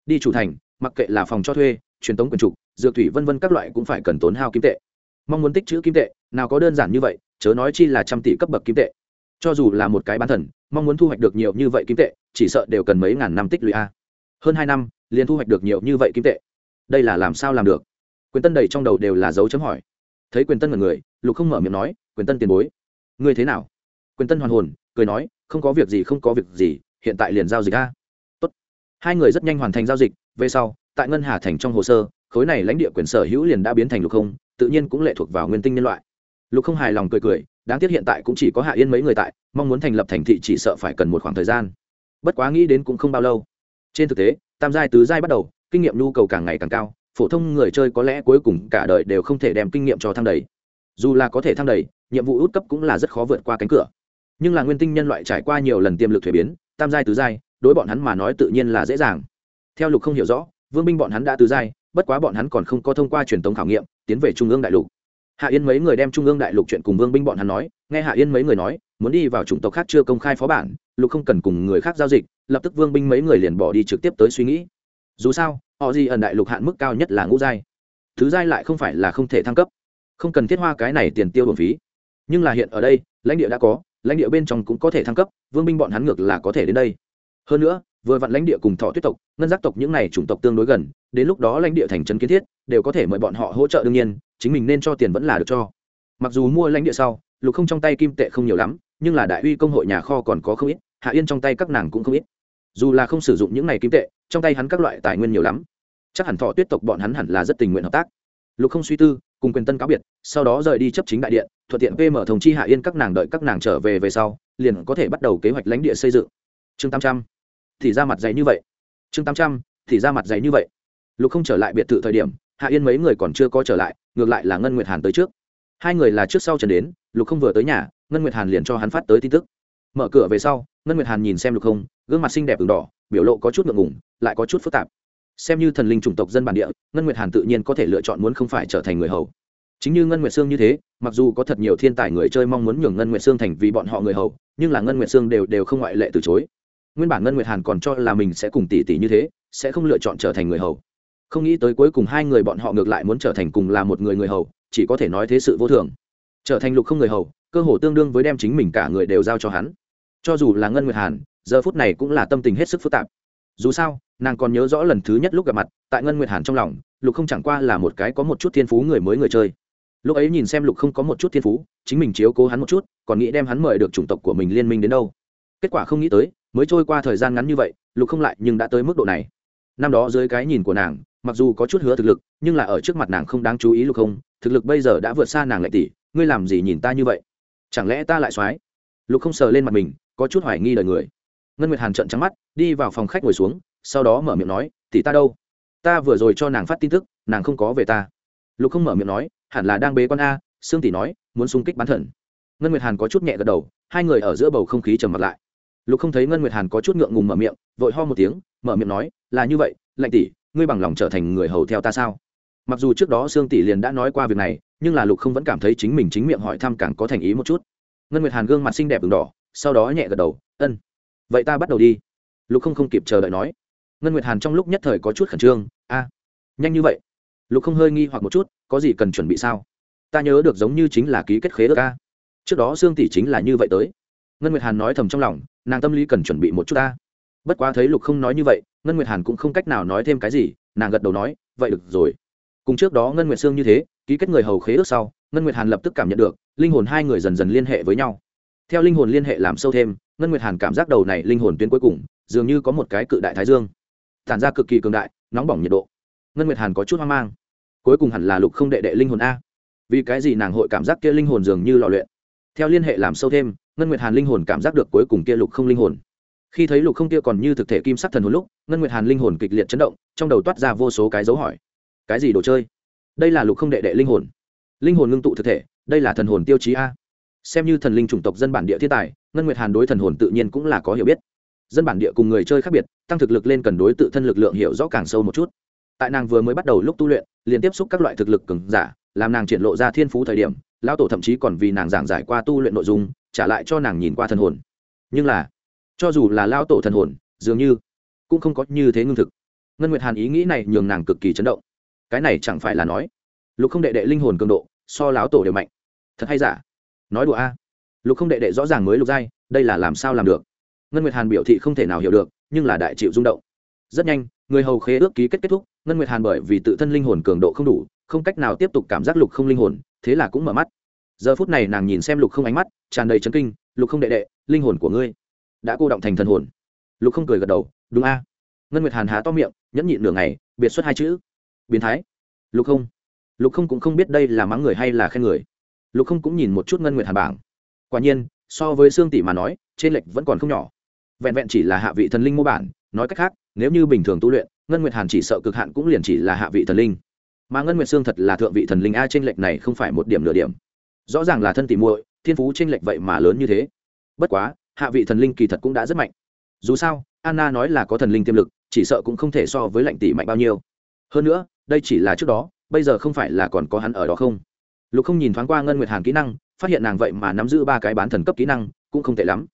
đi chủ thành, mặc kệ là phòng cho thuê, truyền tống quyền trục, dược thủy vân vân các loại cũng phải cần tốn hao kim tệ. Mong muốn tích chữ kim tệ, nào có đơn giản như vậy, chớ nói chi là trăm tỷ cấp bậc kim tệ. Cho dù là một cái bán thần, mong muốn thu hoạch được nhiều như vậy kim tệ, chỉ sợ đều cần mấy ngàn năm tích lũy a. Hơn hai năm, liền thu hoạch được nhiều như vậy kim tệ. Đây là làm sao làm được? Quyền tân đầy trong đầu đều là dấu chấm hỏi. Thấy quyền tân mật người, lục không mở miệng nói, quyền tân tiền bối, ngươi thế nào? Quyền tân hoàn hồn, cười nói, không có việc gì, không có việc gì, hiện tại liền giao dịch a hai người rất nhanh hoàn thành giao dịch, về sau, tại ngân hà thành trong hồ sơ, khối này lãnh địa quyền sở hữu liền đã biến thành lục không, tự nhiên cũng lệ thuộc vào nguyên tinh nhân loại. Lục không hài lòng cười cười, đáng tiếc hiện tại cũng chỉ có hạ yên mấy người tại, mong muốn thành lập thành thị chỉ sợ phải cần một khoảng thời gian. Bất quá nghĩ đến cũng không bao lâu. Trên thực tế, tam giai, tứ giai bắt đầu, kinh nghiệm nhu cầu càng ngày càng cao, phổ thông người chơi có lẽ cuối cùng cả đời đều không thể đem kinh nghiệm cho thăng đầy. Dù là có thể thăng đầy, nhiệm vụ út cấp cũng là rất khó vượt qua cánh cửa. Nhưng là nguyên tinh nhân loại trải qua nhiều lần tiềm lực thuế biến, tam giai, tứ giai đối bọn hắn mà nói tự nhiên là dễ dàng. Theo lục không hiểu rõ, vương binh bọn hắn đã tứ giai, bất quá bọn hắn còn không có thông qua truyền thống khảo nghiệm, tiến về trung ương đại lục. Hạ yên mấy người đem trung ương đại lục chuyện cùng vương binh bọn hắn nói, nghe hạ yên mấy người nói, muốn đi vào chủng tộc khác chưa công khai phó bản, lục không cần cùng người khác giao dịch, lập tức vương binh mấy người liền bỏ đi trực tiếp tới suy nghĩ. Dù sao, họ gì ẩn đại lục hạn mức cao nhất là ngũ giai. Thứ giai lại không phải là không thể thăng cấp. Không cần thiết hoa cái này tiền tiêu bổng phí. Nhưng là hiện ở đây, lãnh địa đã có, lãnh địa bên trong cũng có thể thăng cấp, vương binh bọn hắn ngược là có thể đến đây hơn nữa, vừa vặn lãnh địa cùng thọ tuyết tộc, ngân giác tộc những này chủng tộc tương đối gần, đến lúc đó lãnh địa thành trấn kiến thiết, đều có thể mời bọn họ hỗ trợ đương nhiên, chính mình nên cho tiền vẫn là được cho. Mặc dù mua lãnh địa sau, lục không trong tay kim tệ không nhiều lắm, nhưng là đại uy công hội nhà kho còn có không ít, hạ yên trong tay các nàng cũng không ít. Dù là không sử dụng những này kim tệ, trong tay hắn các loại tài nguyên nhiều lắm, chắc hẳn thọ tuyết tộc bọn hắn hẳn là rất tình nguyện hợp tác. Lục không suy tư, cùng quyền tân cáo biệt, sau đó rời đi chấp chính đại điện, thuận tiện pm thống chi hạ yên các nàng đợi các nàng trở về về sau, liền có thể bắt đầu kế hoạch lãnh địa xây dựng. Chương tám trăm thì ra mặt dày như vậy. Chương tám trăm, thì ra mặt dày như vậy. Lục không trở lại biệt thự thời điểm, hạ yên mấy người còn chưa có trở lại, ngược lại là ngân nguyệt hàn tới trước. Hai người là trước sau trần đến, lục không vừa tới nhà, ngân nguyệt hàn liền cho hắn phát tới tin tức. Mở cửa về sau, ngân nguyệt hàn nhìn xem lục không, gương mặt xinh đẹp ửng đỏ, biểu lộ có chút ngượng ngùng, lại có chút phức tạp. Xem như thần linh chủng tộc dân bản địa, ngân nguyệt hàn tự nhiên có thể lựa chọn muốn không phải trở thành người hầu. Chính như ngân nguyệt sương như thế, mặc dù có thật nhiều thiên tài người chơi mong muốn nhường ngân nguyệt sương thành vì bọn họ người hầu, nhưng là ngân nguyệt sương đều đều không ngoại lệ từ chối nguyên bản ngân nguyệt hàn còn cho là mình sẽ cùng tỷ tỷ như thế, sẽ không lựa chọn trở thành người hầu. Không nghĩ tới cuối cùng hai người bọn họ ngược lại muốn trở thành cùng là một người người hầu, chỉ có thể nói thế sự vô thường. Trở thành lục không người hầu, cơ hồ tương đương với đem chính mình cả người đều giao cho hắn. Cho dù là ngân nguyệt hàn, giờ phút này cũng là tâm tình hết sức phức tạp. Dù sao, nàng còn nhớ rõ lần thứ nhất lúc gặp mặt, tại ngân nguyệt hàn trong lòng, lục không chẳng qua là một cái có một chút thiên phú người mới người chơi. Lúc ấy nhìn xem lục không có một chút thiên phú, chính mình chiếu cố hắn một chút, còn nghĩ đem hắn mời được chủng tộc của mình liên minh đến đâu. Kết quả không nghĩ tới mới trôi qua thời gian ngắn như vậy, lục không lại nhưng đã tới mức độ này. Năm đó dưới cái nhìn của nàng, mặc dù có chút hứa thực lực, nhưng là ở trước mặt nàng không đáng chú ý lục không, thực lực bây giờ đã vượt xa nàng lệ tỷ, ngươi làm gì nhìn ta như vậy? Chẳng lẽ ta lại soái lục không sờ lên mặt mình, có chút hoài nghi đời người. Ngân nguyệt hàn trợn trắng mắt, đi vào phòng khách ngồi xuống, sau đó mở miệng nói, tỷ ta đâu? Ta vừa rồi cho nàng phát tin tức, nàng không có về ta. Lục không mở miệng nói, hẳn là đang bế quan a. Sương tỷ nói, muốn xung kích bán thần. Ngân nguyệt hàn có chút nhẹ gật đầu, hai người ở giữa bầu không khí trầm mặt lại lục không thấy ngân nguyệt hàn có chút ngượng ngùng mở miệng, vội ho một tiếng, mở miệng nói, là như vậy, lạnh tỷ, ngươi bằng lòng trở thành người hầu theo ta sao? Mặc dù trước đó sương tỷ liền đã nói qua việc này, nhưng là lục không vẫn cảm thấy chính mình chính miệng hỏi thăm càng có thành ý một chút. Ngân nguyệt hàn gương mặt xinh đẹp v đỏ, sau đó nhẹ gật đầu, ân, vậy ta bắt đầu đi. Lục không không kịp chờ đợi nói. Ngân nguyệt hàn trong lúc nhất thời có chút khẩn trương, a, nhanh như vậy? Lục không hơi nghi hoặc một chút, có gì cần chuẩn bị sao? Ta nhớ được giống như chính là ký kết khế ước a. Trước đó sương tỷ chính là như vậy tới ngân nguyệt hàn nói thầm trong lòng, nàng tâm lý cần chuẩn bị một chút ta. Bất quá thấy lục không nói như vậy, ngân nguyệt hàn cũng không cách nào nói thêm cái gì, nàng gật đầu nói, vậy được rồi. Cùng trước đó ngân nguyệt sương như thế, ký kết người hầu khế ước sau, ngân nguyệt hàn lập tức cảm nhận được, linh hồn hai người dần dần liên hệ với nhau. Theo linh hồn liên hệ làm sâu thêm, ngân nguyệt hàn cảm giác đầu này linh hồn tuyến cuối cùng, dường như có một cái cự đại thái dương. Tản ra cực kỳ cường đại, nóng bỏng nhiệt độ. Ngân nguyệt hàn có chút hoang mang. Cuối cùng hẳn là lục không đệ đệ linh hồn a. Vì cái gì nàng hội cảm giác kia linh hồn dường như lò luyện? Theo liên hệ làm sâu thêm ngân nguyệt hàn linh hồn cảm giác được cuối cùng kia lục không linh hồn. Khi thấy lục không kia còn như thực thể kim sắc thần hồn lúc, ngân nguyệt hàn linh hồn kịch liệt chấn động, trong đầu toát ra vô số cái dấu hỏi. Cái gì đồ chơi? Đây là lục không đệ đệ linh hồn. Linh hồn ngưng tụ thực thể, đây là thần hồn tiêu chí a. Xem như thần linh chủng tộc dân bản địa thiên tài, ngân nguyệt hàn đối thần hồn tự nhiên cũng là có hiểu biết. Dân bản địa cùng người chơi khác biệt, tăng thực lực lên cần đối tự thân lực lượng hiểu rõ càng sâu một chút. Tại nàng vừa mới bắt đầu lúc tu luyện, liền tiếp xúc các loại thực lực cường giả, làm nàng triển lộ ra thiên phú thời điểm lão tổ thậm chí còn vì nàng giảng giải qua tu luyện nội dung, trả lại cho nàng nhìn qua thần hồn. Nhưng là, cho dù là lão tổ thần hồn, dường như cũng không có như thế ngưng thực. Ngân nguyệt hàn ý nghĩ này nhường nàng cực kỳ chấn động. Cái này chẳng phải là nói, lục không đệ đệ linh hồn cường độ so lão tổ đều mạnh. Thật hay giả? Nói đùa a. Lục không đệ đệ rõ ràng mới lục giai, đây là làm sao làm được? Ngân nguyệt hàn biểu thị không thể nào hiểu được, nhưng là đại chịu rung động. Rất nhanh, người hầu khế ước ký kết kết thúc, ngân nguyệt hàn bởi vì tự thân linh hồn cường độ không đủ, không cách nào tiếp tục cảm giác lục không linh hồn thế là cũng mở mắt. Giờ phút này nàng nhìn xem lục không ánh mắt, tràn đầy chấn kinh, lục không đệ đệ, linh hồn của ngươi đã cô động thành thần hồn. Lục không cười gật đầu, đúng a. Ngân nguyệt hàn há to miệng, nhẫn nhịn nửa ngày, biệt xuất hai chữ, biến thái. Lục không lục không cũng không biết đây là mắng người hay là khen người. Lục không cũng nhìn một chút ngân nguyệt hàn bảng. Quả nhiên, so với xương tỷ mà nói, trên lệch vẫn còn không nhỏ. Vẹn vẹn chỉ là hạ vị thần linh mô bản, nói cách khác, nếu như bình thường tu luyện, ngân nguyệt hàn chỉ sợ cực hạn cũng liền chỉ là hạ vị thần linh mà ngân nguyệt sương thật là thượng vị thần linh a trên lệch này không phải một điểm nửa điểm. Rõ ràng là thân tỷ muội, thiên phú trên lệch vậy mà lớn như thế. Bất quá, hạ vị thần linh kỳ thật cũng đã rất mạnh. Dù sao, anna nói là có thần linh tiềm lực, chỉ sợ cũng không thể so với lệnh tỷ mạnh bao nhiêu. Hơn nữa, đây chỉ là trước đó, bây giờ không phải là còn có hắn ở đó không? Lục không nhìn thoáng qua ngân nguyệt hàn kỹ năng, phát hiện nàng vậy mà nắm giữ ba cái bán thần cấp kỹ năng, cũng không tệ lắm.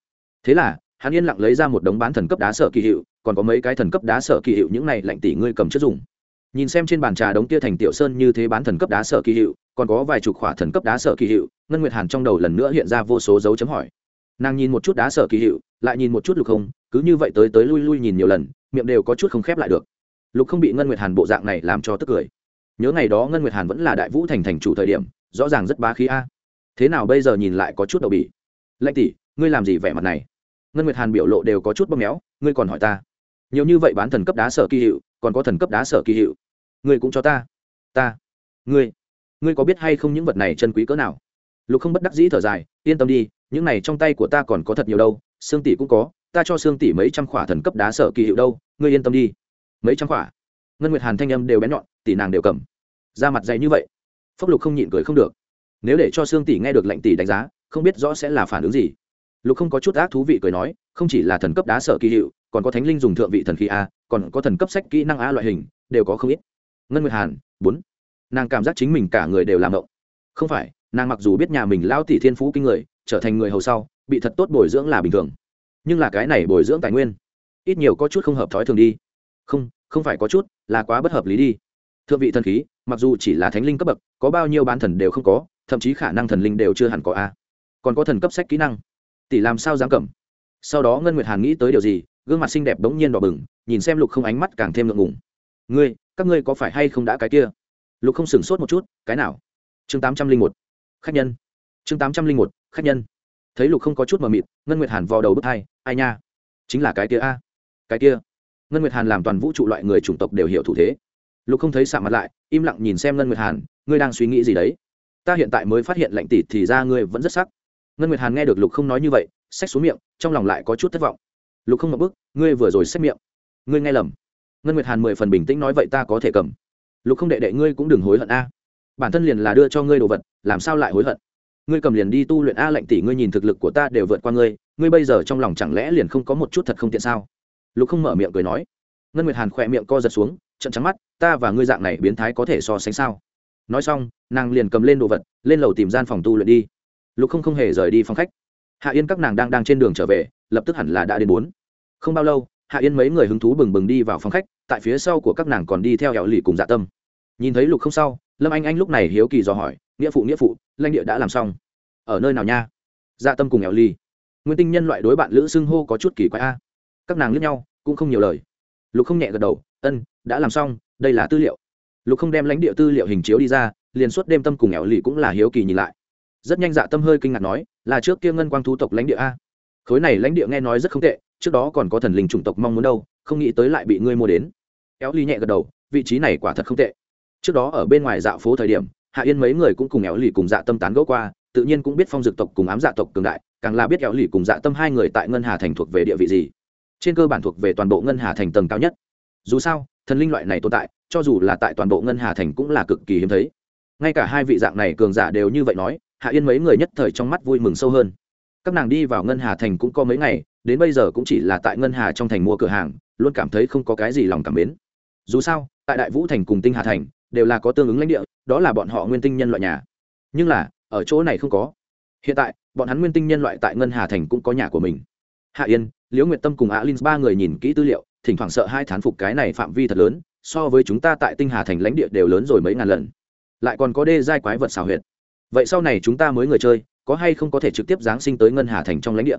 Thế là, hắn yên lặng lấy ra một đống bán thần cấp đá sở kỳ hiệu, còn có mấy cái thần cấp đá sở kỳ hiệu những này lạnh tỷ ngươi cầm chất dùng nhìn xem trên bàn trà đống kia thành tiểu sơn như thế bán thần cấp đá sở kỳ hiệu, còn có vài chục khỏa thần cấp đá sở kỳ hiệu, ngân nguyệt hàn trong đầu lần nữa hiện ra vô số dấu chấm hỏi. Nàng nhìn một chút đá sở kỳ hiệu, lại nhìn một chút lục không, cứ như vậy tới tới lui lui nhìn nhiều lần, miệng đều có chút không khép lại được. Lục không bị ngân nguyệt hàn bộ dạng này làm cho tức cười. Nhớ ngày đó ngân nguyệt hàn vẫn là đại vũ thành thành chủ thời điểm, rõ ràng rất bá khí a. Thế nào bây giờ nhìn lại có chút đậu bỉ. Lạnh tỷ, ngươi làm gì vẻ mặt này? Ngân nguyệt hàn biểu lộ đều có chút bóp méo, ngươi còn hỏi ta nhiều như vậy bán thần cấp đá sở kỳ hiệu, còn có thần cấp đá sở kỳ hiệu. Ngươi cũng cho ta. Ta. Ngươi. Ngươi có biết hay không những vật này chân quý cỡ nào? Lục không bất đắc dĩ thở dài, yên tâm đi, những này trong tay của ta còn có thật nhiều đâu, xương tỷ cũng có, ta cho xương tỷ mấy trăm khỏa thần cấp đá sở kỳ hiệu đâu, ngươi yên tâm đi. Mấy trăm khỏa? Ngân nguyệt hàn thanh âm đều bén nhọn tỷ nàng đều cầm. Ra mặt dày như vậy. Phốc lục không nhịn cười không được. Nếu để cho xương tỷ nghe được lệnh tỷ đánh giá, không biết rõ sẽ là phản ứng gì. Lục không có chút ác thú vị cười nói, không chỉ là thần cấp đá sở kỳ hiệu còn có thánh linh dùng thượng vị thần khí a, còn có thần cấp sách kỹ năng a loại hình, đều có không ít. Ngân nguyệt hàn, bốn. Nàng cảm giác chính mình cả người đều làm động. Không phải, nàng mặc dù biết nhà mình lao tỷ thiên phú kinh người, trở thành người hầu sau, bị thật tốt bồi dưỡng là bình thường. Nhưng là cái này bồi dưỡng tài nguyên, ít nhiều có chút không hợp thói thường đi. Không không phải có chút, là quá bất hợp lý đi. Thượng vị thần khí, mặc dù chỉ là thánh linh cấp bậc, có bao nhiêu bán thần đều không có, thậm chí khả năng thần linh đều chưa hẳn có a. Còn có thần cấp sách kỹ năng. Tỷ làm sao dám cầm? Sau đó ngân nguyệt hàn nghĩ tới điều gì gương mặt xinh đẹp đống nhiên đỏ bừng, nhìn xem lục không ánh mắt càng thêm ngượng ngùng. Ngươi, các ngươi có phải hay không đã cái kia? Lục không sửng sốt một chút, cái nào? Chương tám trăm linh một, khách nhân. Chương tám trăm linh một, khách nhân. Thấy lục không có chút mờ mịt, ngân nguyệt hàn vò đầu bước hai, ai nha? Chính là cái kia a, cái kia. Ngân nguyệt hàn làm toàn vũ trụ loại người chủng tộc đều hiểu thủ thế. Lục không thấy sạ mặt lại, im lặng nhìn xem ngân nguyệt hàn, ngươi đang suy nghĩ gì đấy? Ta hiện tại mới phát hiện lạnh tỷ thì ra ngươi vẫn rất sắc. Ngân nguyệt hàn nghe được lục không nói như vậy, xách xuống miệng, trong lòng lại có chút thất vọng lục không ngập bức, ngươi vừa rồi xét miệng. Ngươi nghe lầm. Ngân nguyệt hàn mười phần bình tĩnh nói vậy ta có thể cầm. Lục không đệ đệ ngươi cũng đừng hối hận a. Bản thân liền là đưa cho ngươi đồ vật, làm sao lại hối hận? Ngươi cầm liền đi tu luyện a lệnh tỷ, ngươi nhìn thực lực của ta đều vượt qua ngươi ngươi bây giờ trong lòng chẳng lẽ liền không có một chút thật không tiện sao? Lục không mở miệng cười nói. Ngân nguyệt hàn khỏe miệng co giật xuống trận trắng mắt, ta và ngươi dạng này biến thái có thể so sánh sao? Nói xong, nàng liền cầm lên đồ vật, lên lầu tìm gian phòng tu luyện đi. Lục không không hề rời đi phòng khách. Hạ yên các nàng đang đang trên đường trở về lập tức hẳn là đã đến bốn. Không bao lâu, hạ yên mấy người hứng thú bừng bừng đi vào phòng khách, tại phía sau của các nàng còn đi theo hẹo lì cùng dạ tâm. Nhìn thấy lục không sau, lâm anh anh lúc này hiếu kỳ dò hỏi, nghĩa phụ nghĩa phụ, lãnh địa đã làm xong. Ở nơi nào nha? Dạ tâm cùng hẹo lì nguyên tinh nhân loại đối bạn lữ xưng hô có chút kỳ quái a. Các nàng lướt nhau, cũng không nhiều lời. Lục không nhẹ gật đầu, ân, đã làm xong, đây là tư liệu. Lục không đem lãnh địa tư liệu hình chiếu đi ra, liền suốt đêm tâm cùng hẹo lì cũng là hiếu kỳ nhìn lại. Rất nhanh dạ tâm hơi kinh ngạc nói, là trước kia ngân quang thú tộc lãnh địa a? Khối này lãnh địa nghe nói rất không tệ, trước đó còn có thần linh chủng tộc mong muốn đâu, không nghĩ tới lại bị ngươi mua đến. Éo ly nhẹ gật đầu, vị trí này quả thật không tệ. Trước đó ở bên ngoài dạo phố thời điểm, hạ yên mấy người cũng cùng éo lì cùng dạ tâm tán gẫu qua, tự nhiên cũng biết phong dực tộc cùng ám dạ tộc cường đại, càng là biết éo lì cùng dạ tâm hai người tại ngân hà thành thuộc về địa vị gì. Trên cơ bản thuộc về toàn bộ ngân hà thành tầng cao nhất. Dù sao, thần linh loại này tồn tại, cho dù là tại toàn bộ ngân hà thành cũng là cực kỳ hiếm thấy. Ngay cả hai vị dạng này cường giả đều như vậy nói, hạ yên mấy người nhất thời trong mắt vui mừng sâu hơn các nàng đi vào ngân hà thành cũng có mấy ngày, đến bây giờ cũng chỉ là tại ngân hà trong thành mua cửa hàng, luôn cảm thấy không có cái gì lòng cảm mến. Dù sao, tại đại vũ thành cùng tinh hà thành, đều là có tương ứng lãnh địa, đó là bọn họ nguyên tinh nhân loại nhà. Nhưng là, ở chỗ này không có. Hiện tại, bọn hắn nguyên tinh nhân loại tại ngân hà thành cũng có nhà của mình. Hạ yên, liễu nguyệt tâm cùng á linh ba người nhìn kỹ tư liệu, thỉnh thoảng sợ hai thán phục cái này phạm vi thật lớn, so với chúng ta tại tinh hà thành lãnh địa đều lớn rồi mấy ngàn lần. Lại còn có đê giai quái vật xào huyệt. Vậy sau này chúng ta mới người chơi có hay không có thể trực tiếp giáng sinh tới ngân hà thành trong lãnh địa?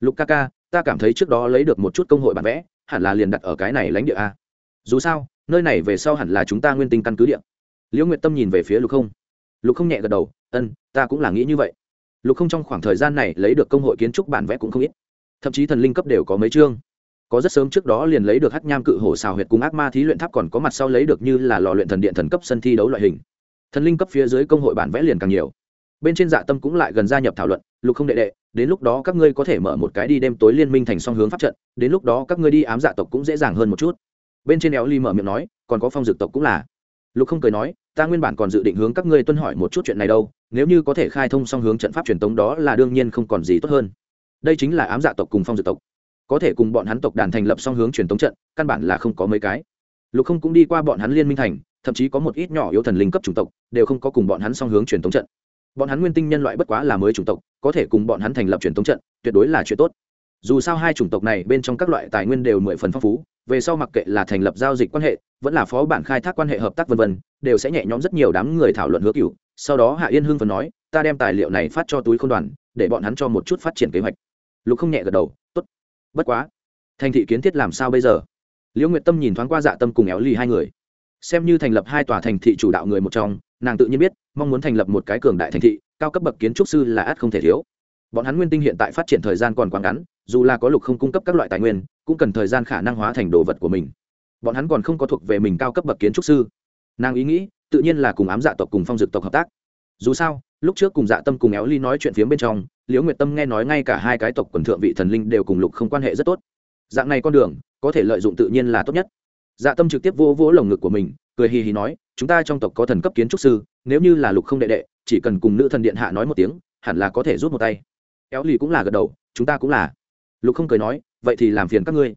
Lục ca ca, ta cảm thấy trước đó lấy được một chút công hội bản vẽ, hẳn là liền đặt ở cái này lãnh địa a. Dù sao, nơi này về sau hẳn là chúng ta nguyên tinh căn cứ địa. Liễu nguyệt tâm nhìn về phía lục không. Lục không nhẹ gật đầu ân ta cũng là nghĩ như vậy. Lục không trong khoảng thời gian này lấy được công hội kiến trúc bản vẽ cũng không ít. Thậm chí thần linh cấp đều có mấy chương. Có rất sớm trước đó liền lấy được hắc nham cự hổ xào huyệt cùng ác ma thí luyện tháp còn có mặt sau lấy được như là lò luyện thần điện thần cấp sân thi đấu loại hình. Thần linh cấp phía dưới công hội bản vẽ liền càng nhiều bên trên dạ tâm cũng lại gần gia nhập thảo luận, lục không đệ đệ, đến lúc đó các ngươi có thể mở một cái đi đêm tối liên minh thành song hướng pháp trận, đến lúc đó các ngươi đi ám dạ tộc cũng dễ dàng hơn một chút. Bên trên éo ly mở miệng nói, còn có phong dược tộc cũng là. Lục không cười nói, ta nguyên bản còn dự định hướng các ngươi tuân hỏi một chút chuyện này đâu, nếu như có thể khai thông song hướng trận pháp truyền tống đó là đương nhiên không còn gì tốt hơn. Đây chính là ám dạ tộc cùng phong dược tộc. Có thể cùng bọn hắn tộc đàn thành lập song hướng truyền tống trận, căn bản là không có mấy cái. Lục không cũng đi qua bọn hắn liên minh thành, thậm chí có một ít nhỏ yếu thần linh cấp chủng tộc, đều không có cùng bọn hắn song hướng truyền tống trận bọn hắn nguyên tinh nhân loại bất quá là mới chủng tộc, có thể cùng bọn hắn thành lập truyền thống trận, tuyệt đối là chuyện tốt. Dù sao hai chủng tộc này bên trong các loại tài nguyên đều mười phần phong phú, về sau mặc kệ là thành lập giao dịch quan hệ, vẫn là phó bản khai thác quan hệ hợp tác vân vân, đều sẽ nhẹ nhõm rất nhiều đám người thảo luận hứa cựu sau đó hạ yên hưng phần nói, ta đem tài liệu này phát cho túi không đoàn, để bọn hắn cho một chút phát triển kế hoạch. Lục không nhẹ gật đầu, tốt. Bất quá, thành thị kiến thiết làm sao bây giờ? Liễu nguyệt tâm nhìn thoáng qua dạ tâm cùng éo ly hai người xem như thành lập hai tòa thành thị chủ đạo người một trong, nàng tự nhiên biết, mong muốn thành lập một cái cường đại thành thị, cao cấp bậc kiến trúc sư là át không thể thiếu. Bọn hắn nguyên tinh hiện tại phát triển thời gian còn quá ngắn, dù là có lục không cung cấp các loại tài nguyên, cũng cần thời gian khả năng hóa thành đồ vật của mình. Bọn hắn còn không có thuộc về mình cao cấp bậc kiến trúc sư. Nàng ý nghĩ, tự nhiên là cùng ám dạ tộc cùng phong dực tộc hợp tác. Dù sao, lúc trước cùng dạ tâm cùng éo ly nói chuyện phía bên trong, liễu nguyệt tâm nghe nói ngay cả hai cái tộc quần thượng vị thần linh đều cùng lục không quan hệ rất tốt. Dạng này con đường, có thể lợi dụng tự nhiên là tốt nhất dạ tâm trực tiếp vỗ vỗ lồng ngực của mình, cười hì hì nói, chúng ta trong tộc có thần cấp kiến trúc sư, nếu như là lục không đệ đệ, chỉ cần cùng nữ thần điện hạ nói một tiếng, hẳn là có thể rút một tay. Éo lì cũng là gật đầu, chúng ta cũng là. Lục không cười nói, vậy thì làm phiền các ngươi.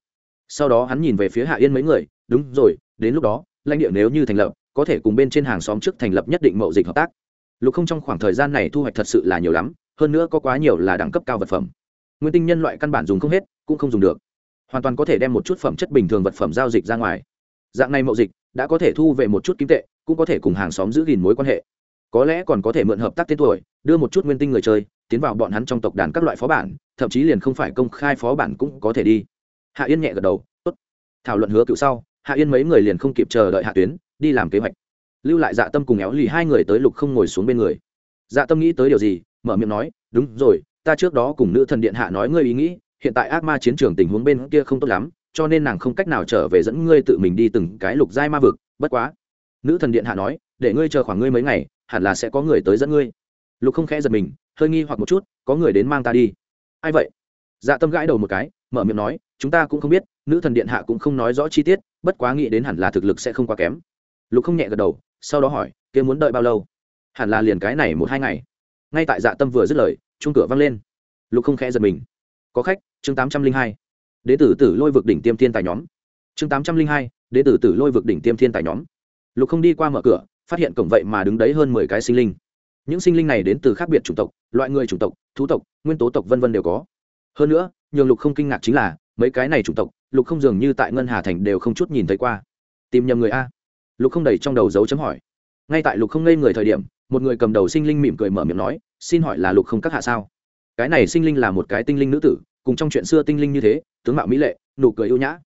Sau đó hắn nhìn về phía hạ yên mấy người, đúng rồi, đến lúc đó, lãnh địa nếu như thành lập, có thể cùng bên trên hàng xóm trước thành lập nhất định mậu dịch hợp tác. Lục không trong khoảng thời gian này thu hoạch thật sự là nhiều lắm, hơn nữa có quá nhiều là đẳng cấp cao vật phẩm. Nguyên tinh nhân loại căn bản dùng không hết, cũng không dùng được hoàn toàn có thể đem một chút phẩm chất bình thường vật phẩm giao dịch ra ngoài. Dạng này mậu dịch đã có thể thu về một chút kim tệ, cũng có thể cùng hàng xóm giữ gìn mối quan hệ. Có lẽ còn có thể mượn hợp tác tên tuổi, đưa một chút nguyên tinh người chơi, tiến vào bọn hắn trong tộc đàn các loại phó bản, thậm chí liền không phải công khai phó bản cũng có thể đi. Hạ yên nhẹ gật đầu, tốt. Thảo luận hứa cựu sau, hạ yên mấy người liền không kịp chờ đợi hạ tuyến, đi làm kế hoạch. Lưu lại dạ tâm cùng éo lì hai người tới lục không ngồi xuống bên người. Dạ tâm nghĩ tới điều gì, mở miệng nói, đúng rồi, ta trước đó cùng nữ thần điện hạ nói ngươi ý nghĩ hiện tại ác ma chiến trường tình huống bên kia không tốt lắm, cho nên nàng không cách nào trở về dẫn ngươi tự mình đi từng cái lục giai ma vực, bất quá. Nữ thần điện hạ nói, để ngươi chờ khoảng ngươi mấy ngày, hẳn là sẽ có người tới dẫn ngươi. Lục không khẽ giật mình, hơi nghi hoặc một chút, có người đến mang ta đi. Ai vậy? Dạ tâm gãi đầu một cái, mở miệng nói, chúng ta cũng không biết, nữ thần điện hạ cũng không nói rõ chi tiết, bất quá nghĩ đến hẳn là thực lực sẽ không quá kém. Lục không nhẹ gật đầu, sau đó hỏi, kia muốn đợi bao lâu? Hẳn là liền cái này một hai ngày. Ngay tại dạ tâm vừa dứt lời chung cửa văng lên. Lục không khẽ giật mình có khách, chương tám trăm linh hai. Đế tử tử lôi vực đỉnh tiêm thiên tài nhóm. Chương tám trăm linh hai, đế tử tử lôi vực đỉnh tiêm thiên tài nhóm. Lục không đi qua mở cửa, phát hiện cổng vậy mà đứng đấy hơn mười cái sinh linh. Những sinh linh này đến từ khác biệt chủng tộc, loại người chủng tộc, thú tộc, nguyên tố tộc v v đều có. Hơn nữa, nhường lục không kinh ngạc chính là, mấy cái này chủng tộc, lục không dường như tại ngân hà thành đều không chút nhìn thấy qua. Tìm nhầm người a? Lục không đầy trong đầu dấu chấm hỏi. Ngay tại lục không ngây người thời điểm, một người cầm đầu sinh linh mỉm cười mở miệng nói, xin hỏi là lục không các hạ sao? Cái này sinh linh là một cái tinh linh nữ tử cùng trong chuyện xưa tinh linh như thế, tướng mạo mỹ lệ, nụ cười ưu nhã.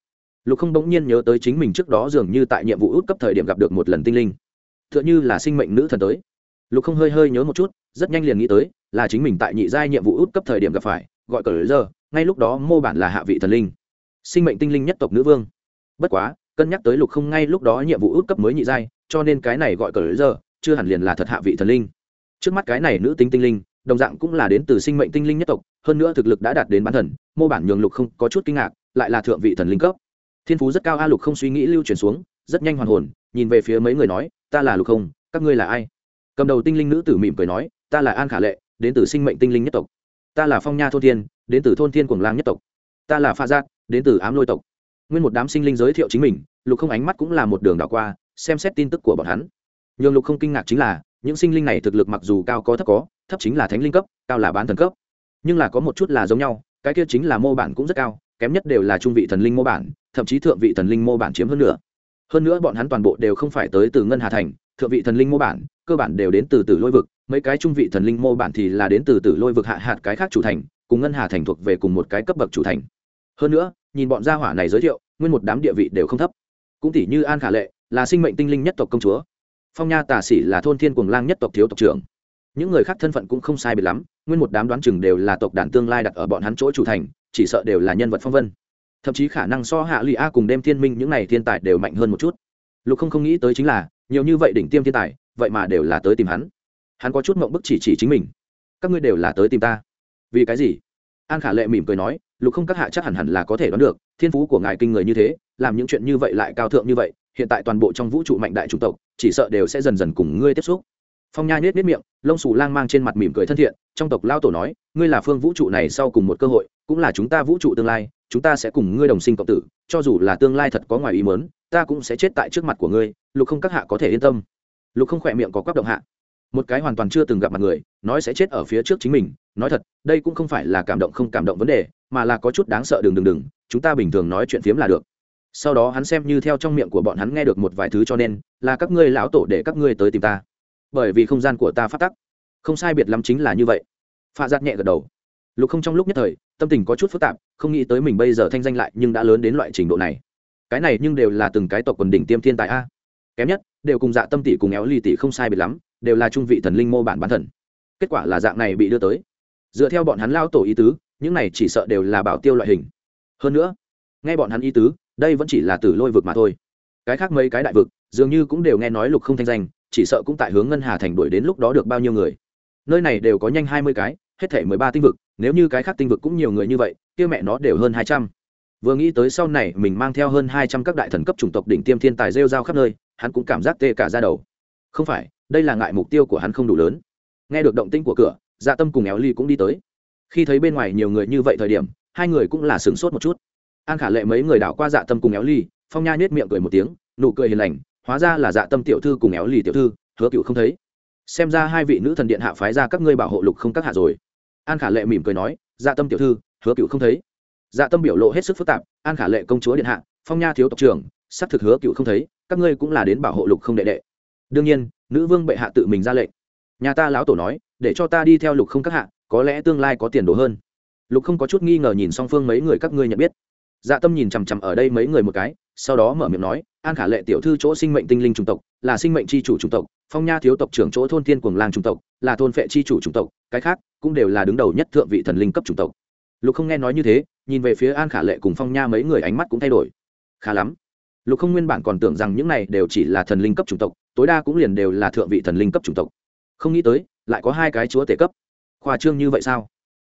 Lục không bỗng nhiên nhớ tới chính mình trước đó dường như tại nhiệm vụ út cấp thời điểm gặp được một lần tinh linh. T h ư ợ n h ư là sinh mệnh nữ thần tới. Lục không hơi hơi nhớ một chút, rất nhanh liền nghĩ tới, là chính mình tại nhị giai nhiệm vụ út cấp thời điểm gặp phải, gọi cờ giờ, ngay lúc đó mô bản là hạ vị thần linh. Sinh mệnh tinh linh nhất tộc nữ vương. Bất quá, cân nhắc tới lục không ngay lúc đó nhiệm vụ út cấp mới nhị giai, cho nên cái này gọi cờ giờ, chưa hẳn liền là thật hạ vị thần linh. Trước mắt cái này nữ tính tinh linh, đồng dạng cũng là đến từ sinh mệnh tinh linh nhất tộc hơn nữa thực lực đã đạt đến bán thần, mô bản nhường lục không có chút kinh ngạc, lại là thượng vị thần linh cấp. Thiên phú rất cao a, lục không suy nghĩ lưu chuyển xuống, rất nhanh hoàn hồn, nhìn về phía mấy người nói, ta là lục không, các ngươi là ai? Cầm đầu tinh linh nữ tử mỉm cười nói, ta là an khả lệ, đến từ sinh mệnh tinh linh nhất tộc. Ta là phong nha thôn thiên, đến từ thôn thiên quảng lang nhất tộc. Ta là pha giác, đến từ ám lôi tộc. Nguyên một đám sinh linh giới thiệu chính mình, lục không ánh mắt cũng là một đường đảo qua, xem xét tin tức của bọn hắn. Nhường lục không kinh ngạc chính là, những sinh linh này thực lực mặc dù cao có thấp có, thấp chính là thánh linh cấp, cao là bán thần cấp nhưng là có một chút là giống nhau, cái kia chính là mô bản cũng rất cao, kém nhất đều là trung vị thần linh mô bản, thậm chí thượng vị thần linh mô bản chiếm hơn nữa hơn nữa bọn hắn toàn bộ đều không phải tới từ ngân hà thành, thượng vị thần linh mô bản, cơ bản đều đến từ tử lôi vực, mấy cái trung vị thần linh mô bản thì là đến từ tử lôi vực hạ hạt cái khác chủ thành, cùng ngân hà thành thuộc về cùng một cái cấp bậc chủ thành. Hơn nữa, nhìn bọn gia hỏa này giới thiệu, nguyên một đám địa vị đều không thấp. Cũng tỷ như an khả lệ, là sinh mệnh tinh linh nhất tộc công chúa. Phong nha tà sĩ là thôn thiên cuồng lang nhất tộc thiếu tộc trưởng những người khác thân phận cũng không sai biệt lắm, nguyên một đám đoán chừng đều là tộc đàn tương lai đặt ở bọn hắn chỗ chủ thành, chỉ sợ đều là nhân vật phong vân. Thậm chí khả năng so hạ lụy a cùng đem thiên minh những n à y thiên tài đều mạnh hơn một chút. Lục không không nghĩ tới chính là, nhiều như vậy đỉnh tiêm thiên tài, vậy mà đều là tới tìm hắn. Hắn có chút mộng bức chỉ chỉ chính mình. Các ngươi đều là tới tìm ta. Vì cái gì? An khả lệ mỉm cười nói, lục không các hạ chắc hẳn hẳn là có thể đoán được, thiên phú của ngài kinh người như thế, làm những chuyện như vậy lại cao thượng như vậy, hiện tại toàn bộ trong vũ trụ mạnh đại chủng tộc, chỉ sợ đều sẽ dần dần cùng ngươi tiếp xúc phong nha nhét nhét miệng, lông xù lang mang trên mặt mỉm cười thân thiện, trong tộc lao tổ nói, ngươi là phương vũ trụ này sau cùng một cơ hội, cũng là chúng ta vũ trụ tương lai, chúng ta sẽ cùng ngươi đồng sinh cộng tử, cho dù là tương lai thật có ngoài ý mớn ta cũng sẽ chết tại trước mặt của ngươi, lục không các hạ có thể yên tâm. Lục không khỏe miệng có quắc động hạ. Một cái hoàn toàn chưa từng gặp mặt người, nói sẽ chết ở phía trước chính mình, nói thật, đây cũng không phải là cảm động không cảm động vấn đề, mà là có chút đáng sợ đừng đừng đừng, chúng ta bình thường nói chuyện phiếm là được. Sau đó hắn xem như theo trong miệng của bọn hắn nghe được một vài thứ cho nên, là các ngươi lão tổ để các ngươi tới tìm ta bởi vì không gian của ta phát tắc. Không sai biệt lắm chính là như vậy. Pha giặt nhẹ gật đầu. Lục không trong lúc nhất thời, tâm tình có chút phức tạp, không nghĩ tới mình bây giờ thanh danh lại nhưng đã lớn đến loại trình độ này. Cái này nhưng đều là từng cái tộc quần đỉnh tiêm thiên tài a. Kém nhất, đều cùng dạ tâm tỷ cùng éo ly tỷ không sai biệt lắm, đều là trung vị thần linh mô bản bán thần. Kết quả là dạng này bị đưa tới. Dựa theo bọn hắn lao tổ ý tứ, những này chỉ sợ đều là bảo tiêu loại hình. Hơn nữa, nghe bọn hắn ý tứ, đây vẫn chỉ là tử lôi vực mà thôi. Cái khác mấy cái đại vực, dường như cũng đều nghe nói lục không thanh danh chỉ sợ cũng tại hướng ngân hà thành đuổi đến lúc đó được bao nhiêu người. Nơi này đều có nhanh hai mươi cái, hết thể mười ba tinh vực, nếu như cái khác tinh vực cũng nhiều người như vậy, kia mẹ nó đều hơn hai trăm. Vừa nghĩ tới sau này mình mang theo hơn hai trăm các đại thần cấp chủng tộc đỉnh tiêm thiên tài rêu rao khắp nơi, hắn cũng cảm giác tê cả ra đầu. Không phải, đây là ngại mục tiêu của hắn không đủ lớn. Nghe được động tĩnh của cửa dạ tâm cùng éo ly cũng đi tới. Khi thấy bên ngoài nhiều người như vậy thời điểm, hai người cũng là sửng sốt một chút. An khả lệ mấy người đảo qua dạ tâm cùng éo ly phong nha nhét miệng cười một tiếng, nụ cười hiền lành hóa ra là dạ tâm tiểu thư cùng éo Lì tiểu thư, hứa cựu không thấy. Xem ra hai vị nữ thần điện hạ phái ra các ngươi bảo hộ lục không các hạ rồi. An khả lệ mỉm cười nói dạ tâm tiểu thư, hứa cựu không thấy. Dạ tâm biểu lộ hết sức phức tạp, an khả lệ công chúa điện hạ, phong nha thiếu tộc trưởng sắp thực hứa cựu không thấy, các ngươi cũng là đến bảo hộ lục không đệ đệ. Đương nhiên, nữ vương bệ hạ tự mình ra lệnh. Nhà ta lão tổ nói, để cho ta đi theo lục không các hạ, có lẽ tương lai có tiền đồ hơn. Lục không có chút nghi ngờ nhìn song phương mấy người các ngươi nhận biết dạ tâm nhìn chằm chằm ở đây mấy người một cái, sau đó mở miệng nói, an khả lệ tiểu thư chỗ sinh mệnh tinh linh chủng tộc, là sinh mệnh c h i chủ chủng tộc, phong nha thiếu tộc trưởng chỗ thôn thiên quần lang chủng tộc, là thôn phệ c h i chủ chủng tộc, cái khác cũng đều là đứng đầu nhất thượng vị thần linh cấp chủng tộc. Lục không nghe nói như thế, nhìn về phía an khả lệ cùng phong nha mấy người ánh mắt cũng thay đổi. Khá lắm. Lục không nguyên bản còn tưởng rằng những này đều chỉ là thần linh cấp chủng tộc, tối đa cũng liền đều là thượng vị thần linh cấp chủng tộc. Không nghĩ tới, lại có hai cái chúa tể cấp. Khoa trương như vậy sao?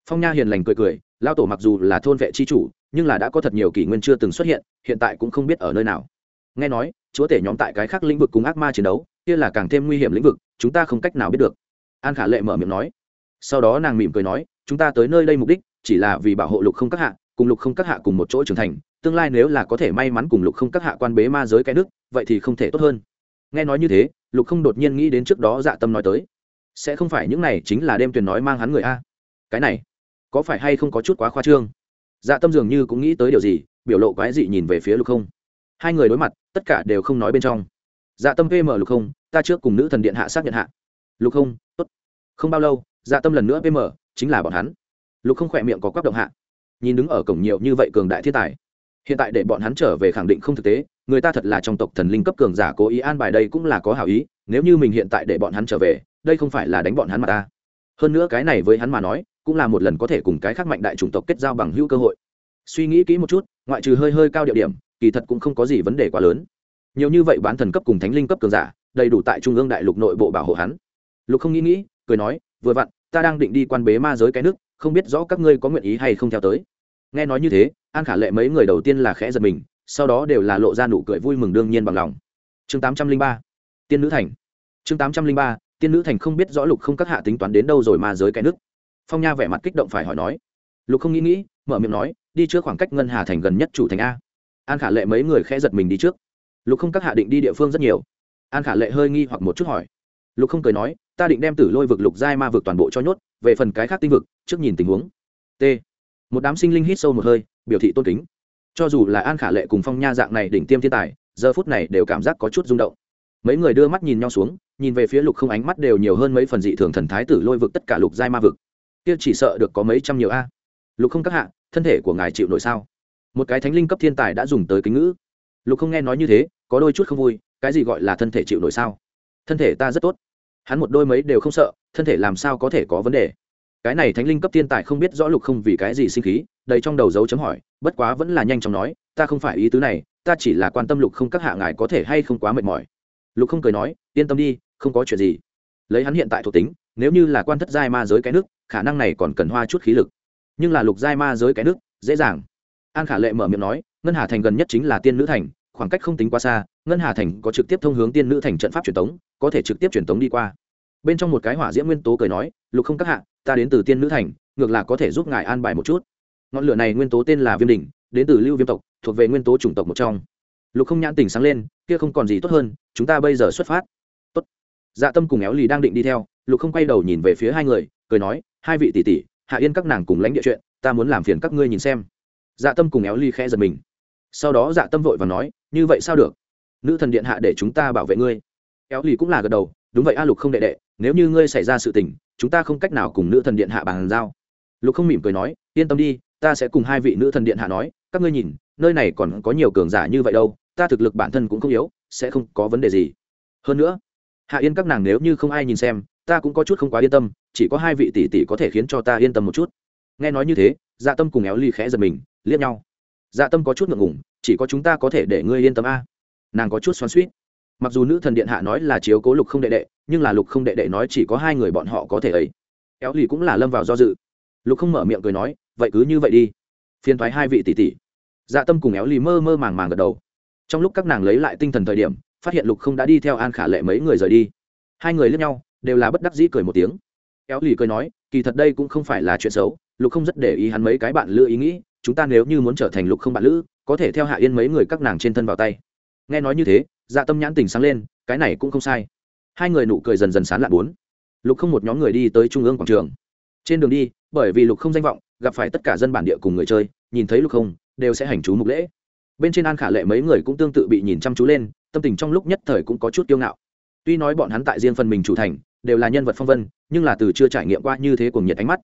Phong nha hiền lành cười cười lao tổ mặc dù là thôn vệ chi chủ nhưng là đã có thật nhiều kỷ nguyên chưa từng xuất hiện hiện tại cũng không biết ở nơi nào. Nghe nói, chúa tể nhóm tại cái khác lĩnh vực cùng ác ma chiến đấu, kia là càng thêm nguy hiểm lĩnh vực, chúng ta không cách nào biết được. An khả lệ mở miệng nói. Sau đó nàng mỉm cười nói, chúng ta tới nơi đây mục đích, chỉ là vì bảo hộ lục không các hạ, cùng lục không các hạ cùng một chỗ trưởng thành, tương lai nếu là có thể may mắn cùng lục không các hạ quan bế ma giới cái nước vậy thì không thể tốt hơn. Nghe nói như thế, lục không đột nhiên nghĩ đến trước đó dạ tâm nói tới. Sẽ không phải những này chính là đêm tuyền nói mang hắn người a. Cái này, có phải hay không có chút quá khoa trương? Dạ tâm dường như cũng nghĩ tới điều gì, biểu lộ quái dị nhìn về phía lục không. Hai người đối mặt, tất cả đều không nói bên trong. Dạ tâm pm lục không, ta trước cùng nữ thần điện hạ xác nhận hạ. Lục không, tốt. Không bao lâu dạ tâm lần nữa pm chính là bọn hắn. Lục không khỏe miệng có quắc động hạ. Nhìn đứng ở cổng nhiều như vậy cường đại thiên tài. Hiện tại để bọn hắn trở về khẳng định không thực tế, người ta thật là trong tộc thần linh cấp cường giả cố ý an bài đây cũng là có hảo ý, nếu như mình hiện tại để bọn hắn trở về, đây không phải là đánh bọn hắn mà ta hơn nữa cái này với hắn mà nói, cũng là một lần có thể cùng cái khác mạnh đại chủng tộc kết giao bằng hữu cơ hội. Suy nghĩ kỹ một chút, ngoại trừ hơi hơi cao địa điểm, kỳ thật cũng không có gì vấn đề quá lớn. Nhiều như vậy bán thần cấp cùng thánh linh cấp cường giả, đầy đủ tại trung ương đại lục nội bộ bảo hộ hắn. Lục không nghĩ nghĩ, cười nói, vừa vặn, ta đang định đi quan bế ma giới cái nước, không biết rõ các ngươi có nguyện ý hay không theo tới. Nghe nói như thế, an khả lệ mấy người đầu tiên là khẽ giật mình, sau đó đều là lộ ra nụ cười vui mừng đương nhiên bằng lòng. Chương tám trăm linh ba, tiên nữ thành. Chương tám trăm linh ba tiên nữ thành không biết rõ lục không các hạ tính toán đến đâu rồi mà giới cái nước phong nha vẻ mặt kích động phải hỏi nói. Lục không nghĩ nghĩ, mở miệng nói, đi trước khoảng cách ngân hà thành gần nhất chủ thành a. An khả lệ mấy người khẽ giật mình đi trước. Lục không các hạ định đi địa phương rất nhiều. An khả lệ hơi nghi hoặc một chút hỏi. Lục không cười nói, ta định đem tử lôi vực lục giai ma vực toàn bộ cho nhốt, về phần cái khác tinh vực, trước nhìn tình huống. T. Một đám sinh linh hít sâu một hơi, biểu thị tôn kính. Cho dù là an khả lệ cùng phong nha dạng này đỉnh tiêm thiên tài, giờ phút này đều cảm giác có chút rung động mấy người đưa mắt nhìn nhau xuống, nhìn về phía lục không ánh mắt đều nhiều hơn mấy phần dị thường thần thái tử lôi vực tất cả lục giai ma vực. Kia chỉ sợ được có mấy trăm nhiều a. À. Lục không các hạ, thân thể của ngài chịu nổi sao? Một cái thánh linh cấp thiên tài đã dùng tới kính ngữ. Lục không nghe nói như thế, có đôi chút không vui, cái gì gọi là thân thể chịu nổi sao? Thân thể ta rất tốt. Hắn một đôi mấy đều không sợ, thân thể làm sao có thể có vấn đề? Cái này thánh linh cấp thiên tài không biết rõ lục không vì cái gì sinh khí, đầy trong đầu dấu chấm hỏi, bất quá vẫn là nhanh chóng nói, ta không phải ý tứ này, ta chỉ là quan tâm lục không các hạ ngài có thể hay không quá mệt mỏi lục không cười nói, yên tâm đi, không có chuyện gì. Lấy hắn hiện tại thuộc tính, nếu như là quan thất giai ma giới cái nước, khả năng này còn cần hoa chút khí lực. Nhưng là lục giai ma giới cái nước, dễ dàng. An khả lệ mở miệng nói, ngân hà thành gần nhất chính là tiên nữ thành, khoảng cách không tính quá xa, ngân hà thành có trực tiếp thông hướng tiên nữ thành trận pháp truyền tống, có thể trực tiếp truyền tống đi qua. Bên trong một cái hỏa diễm nguyên tố cười nói, lục không các hạ, ta đến từ tiên nữ thành, ngược lại có thể giúp ngài an bài một chút. Ngọn lửa này nguyên tố tên là viêm đỉnh, đến từ lưu viêm tộc, thuộc về nguyên tố chủng tộc một trong. Lục không nhãn tỉnh sáng lên kia không còn gì tốt hơn, chúng ta bây giờ xuất phát. Tốt. dạ tâm cùng éo lì đang định đi theo, lục không quay đầu nhìn về phía hai người, cười nói, hai vị tỷ tỷ, hạ yên các nàng cùng lãnh địa chuyện, ta muốn làm phiền các ngươi nhìn xem. Dạ tâm cùng éo Lì khẽ giật mình. Sau đó dạ tâm vội và nói, như vậy sao được? Nữ thần điện hạ để chúng ta bảo vệ ngươi. Éo Lì cũng là gật đầu, đúng vậy a lục không đệ đệ, nếu như ngươi xảy ra sự tình, chúng ta không cách nào cùng nữ thần điện hạ bàn giao. Lục không mỉm cười nói, yên tâm đi, ta sẽ cùng hai vị nữ thần điện hạ nói, các ngươi nhìn, nơi này còn có nhiều cường giả như vậy đâu ta thực lực bản thân cũng không yếu, sẽ không có vấn đề gì. Hơn nữa, hạ yên các nàng nếu như không ai nhìn xem, ta cũng có chút không quá yên tâm, chỉ có hai vị tỷ tỷ có thể khiến cho ta yên tâm một chút. Nghe nói như thế dạ tâm cùng éo ly khẽ giật mình, liếc nhau. Dạ tâm có chút ngượng ngủng chỉ có chúng ta có thể để ngươi yên tâm a. Nàng có chút xoắn suýt mặc dù nữ thần điện hạ nói là chiếu cố lục không đệ đệ, nhưng là lục không đệ đệ nói chỉ có hai người bọn họ có thể ấy. Éo ly cũng là lâm vào do dự. Lục không mở miệng cười nói, vậy cứ như vậy đi. Phiền thoái hai vị tỷ tỷ. Dạ tâm cùng éo ly mơ mơ màng màng gật đầu trong lúc các nàng lấy lại tinh thần thời điểm, phát hiện lục không đã đi theo an khả lệ mấy người rời đi. Hai người lướt nhau, đều là bất đắc dĩ cười một tiếng. Kéo lì cười nói, kỳ thật đây cũng không phải là chuyện xấu, lục không rất để ý hắn mấy cái bạn lữ ý nghĩ, chúng ta nếu như muốn trở thành lục không bạn lữ, có thể theo hạ yên mấy người các nàng trên thân vào tay. Nghe nói như thế dạ tâm nhãn tình sáng lên, cái này cũng không sai. Hai người nụ cười dần dần sán lạn bốn. Lục không một nhóm người đi tới trung ương quảng trường. Trên đường đi, bởi vì lục không danh vọng, gặp phải tất cả dân bản địa cùng người chơi, nhìn thấy lục không, đều sẽ hành chú mục lễ bên trên an khả lệ mấy người cũng tương tự bị nhìn chăm chú lên, tâm tình trong lúc nhất thời cũng có chút kiêu ngạo. Tuy nói bọn hắn tại riêng phần mình chủ thành, đều là nhân vật phong vân, nhưng là từ chưa trải nghiệm qua như thế cùng nhiệt ánh mắt.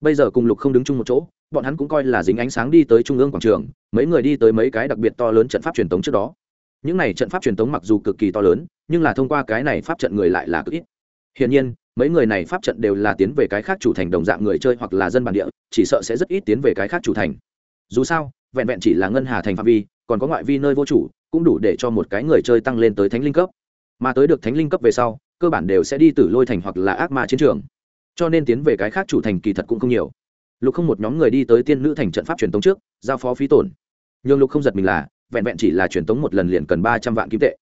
Bây giờ cùng lục không đứng chung một chỗ, bọn hắn cũng coi là dính ánh sáng đi tới trung ương quảng trường, mấy người đi tới mấy cái đặc biệt to lớn trận pháp truyền thống trước đó. Những này trận pháp truyền thống mặc dù cực kỳ to lớn, nhưng là thông qua cái này pháp trận người lại là cực ít. Hiển nhiên, mấy người này pháp trận đều là tiến về cái khác chủ thành đồng dạng người chơi hoặc là dân bản địa, chỉ sợ sẽ rất ít tiến về cái khác chủ thành. Dù sao, vẹn vẹn chỉ là ngân hà thành phạm vi còn có ngoại vi nơi vô chủ, cũng đủ để cho một cái người chơi tăng lên tới thánh linh cấp. Mà tới được thánh linh cấp về sau, cơ bản đều sẽ đi từ lôi thành hoặc là ác ma chiến trường. Cho nên tiến về cái khác chủ thành kỳ thật cũng không nhiều. Lục không một nhóm người đi tới tiên nữ thành trận pháp truyền tống trước, giao phó phí tổn. Nhưng lục không giật mình là, vẹn vẹn chỉ là truyền tống một lần liền cần ba trăm vạn kim tệ.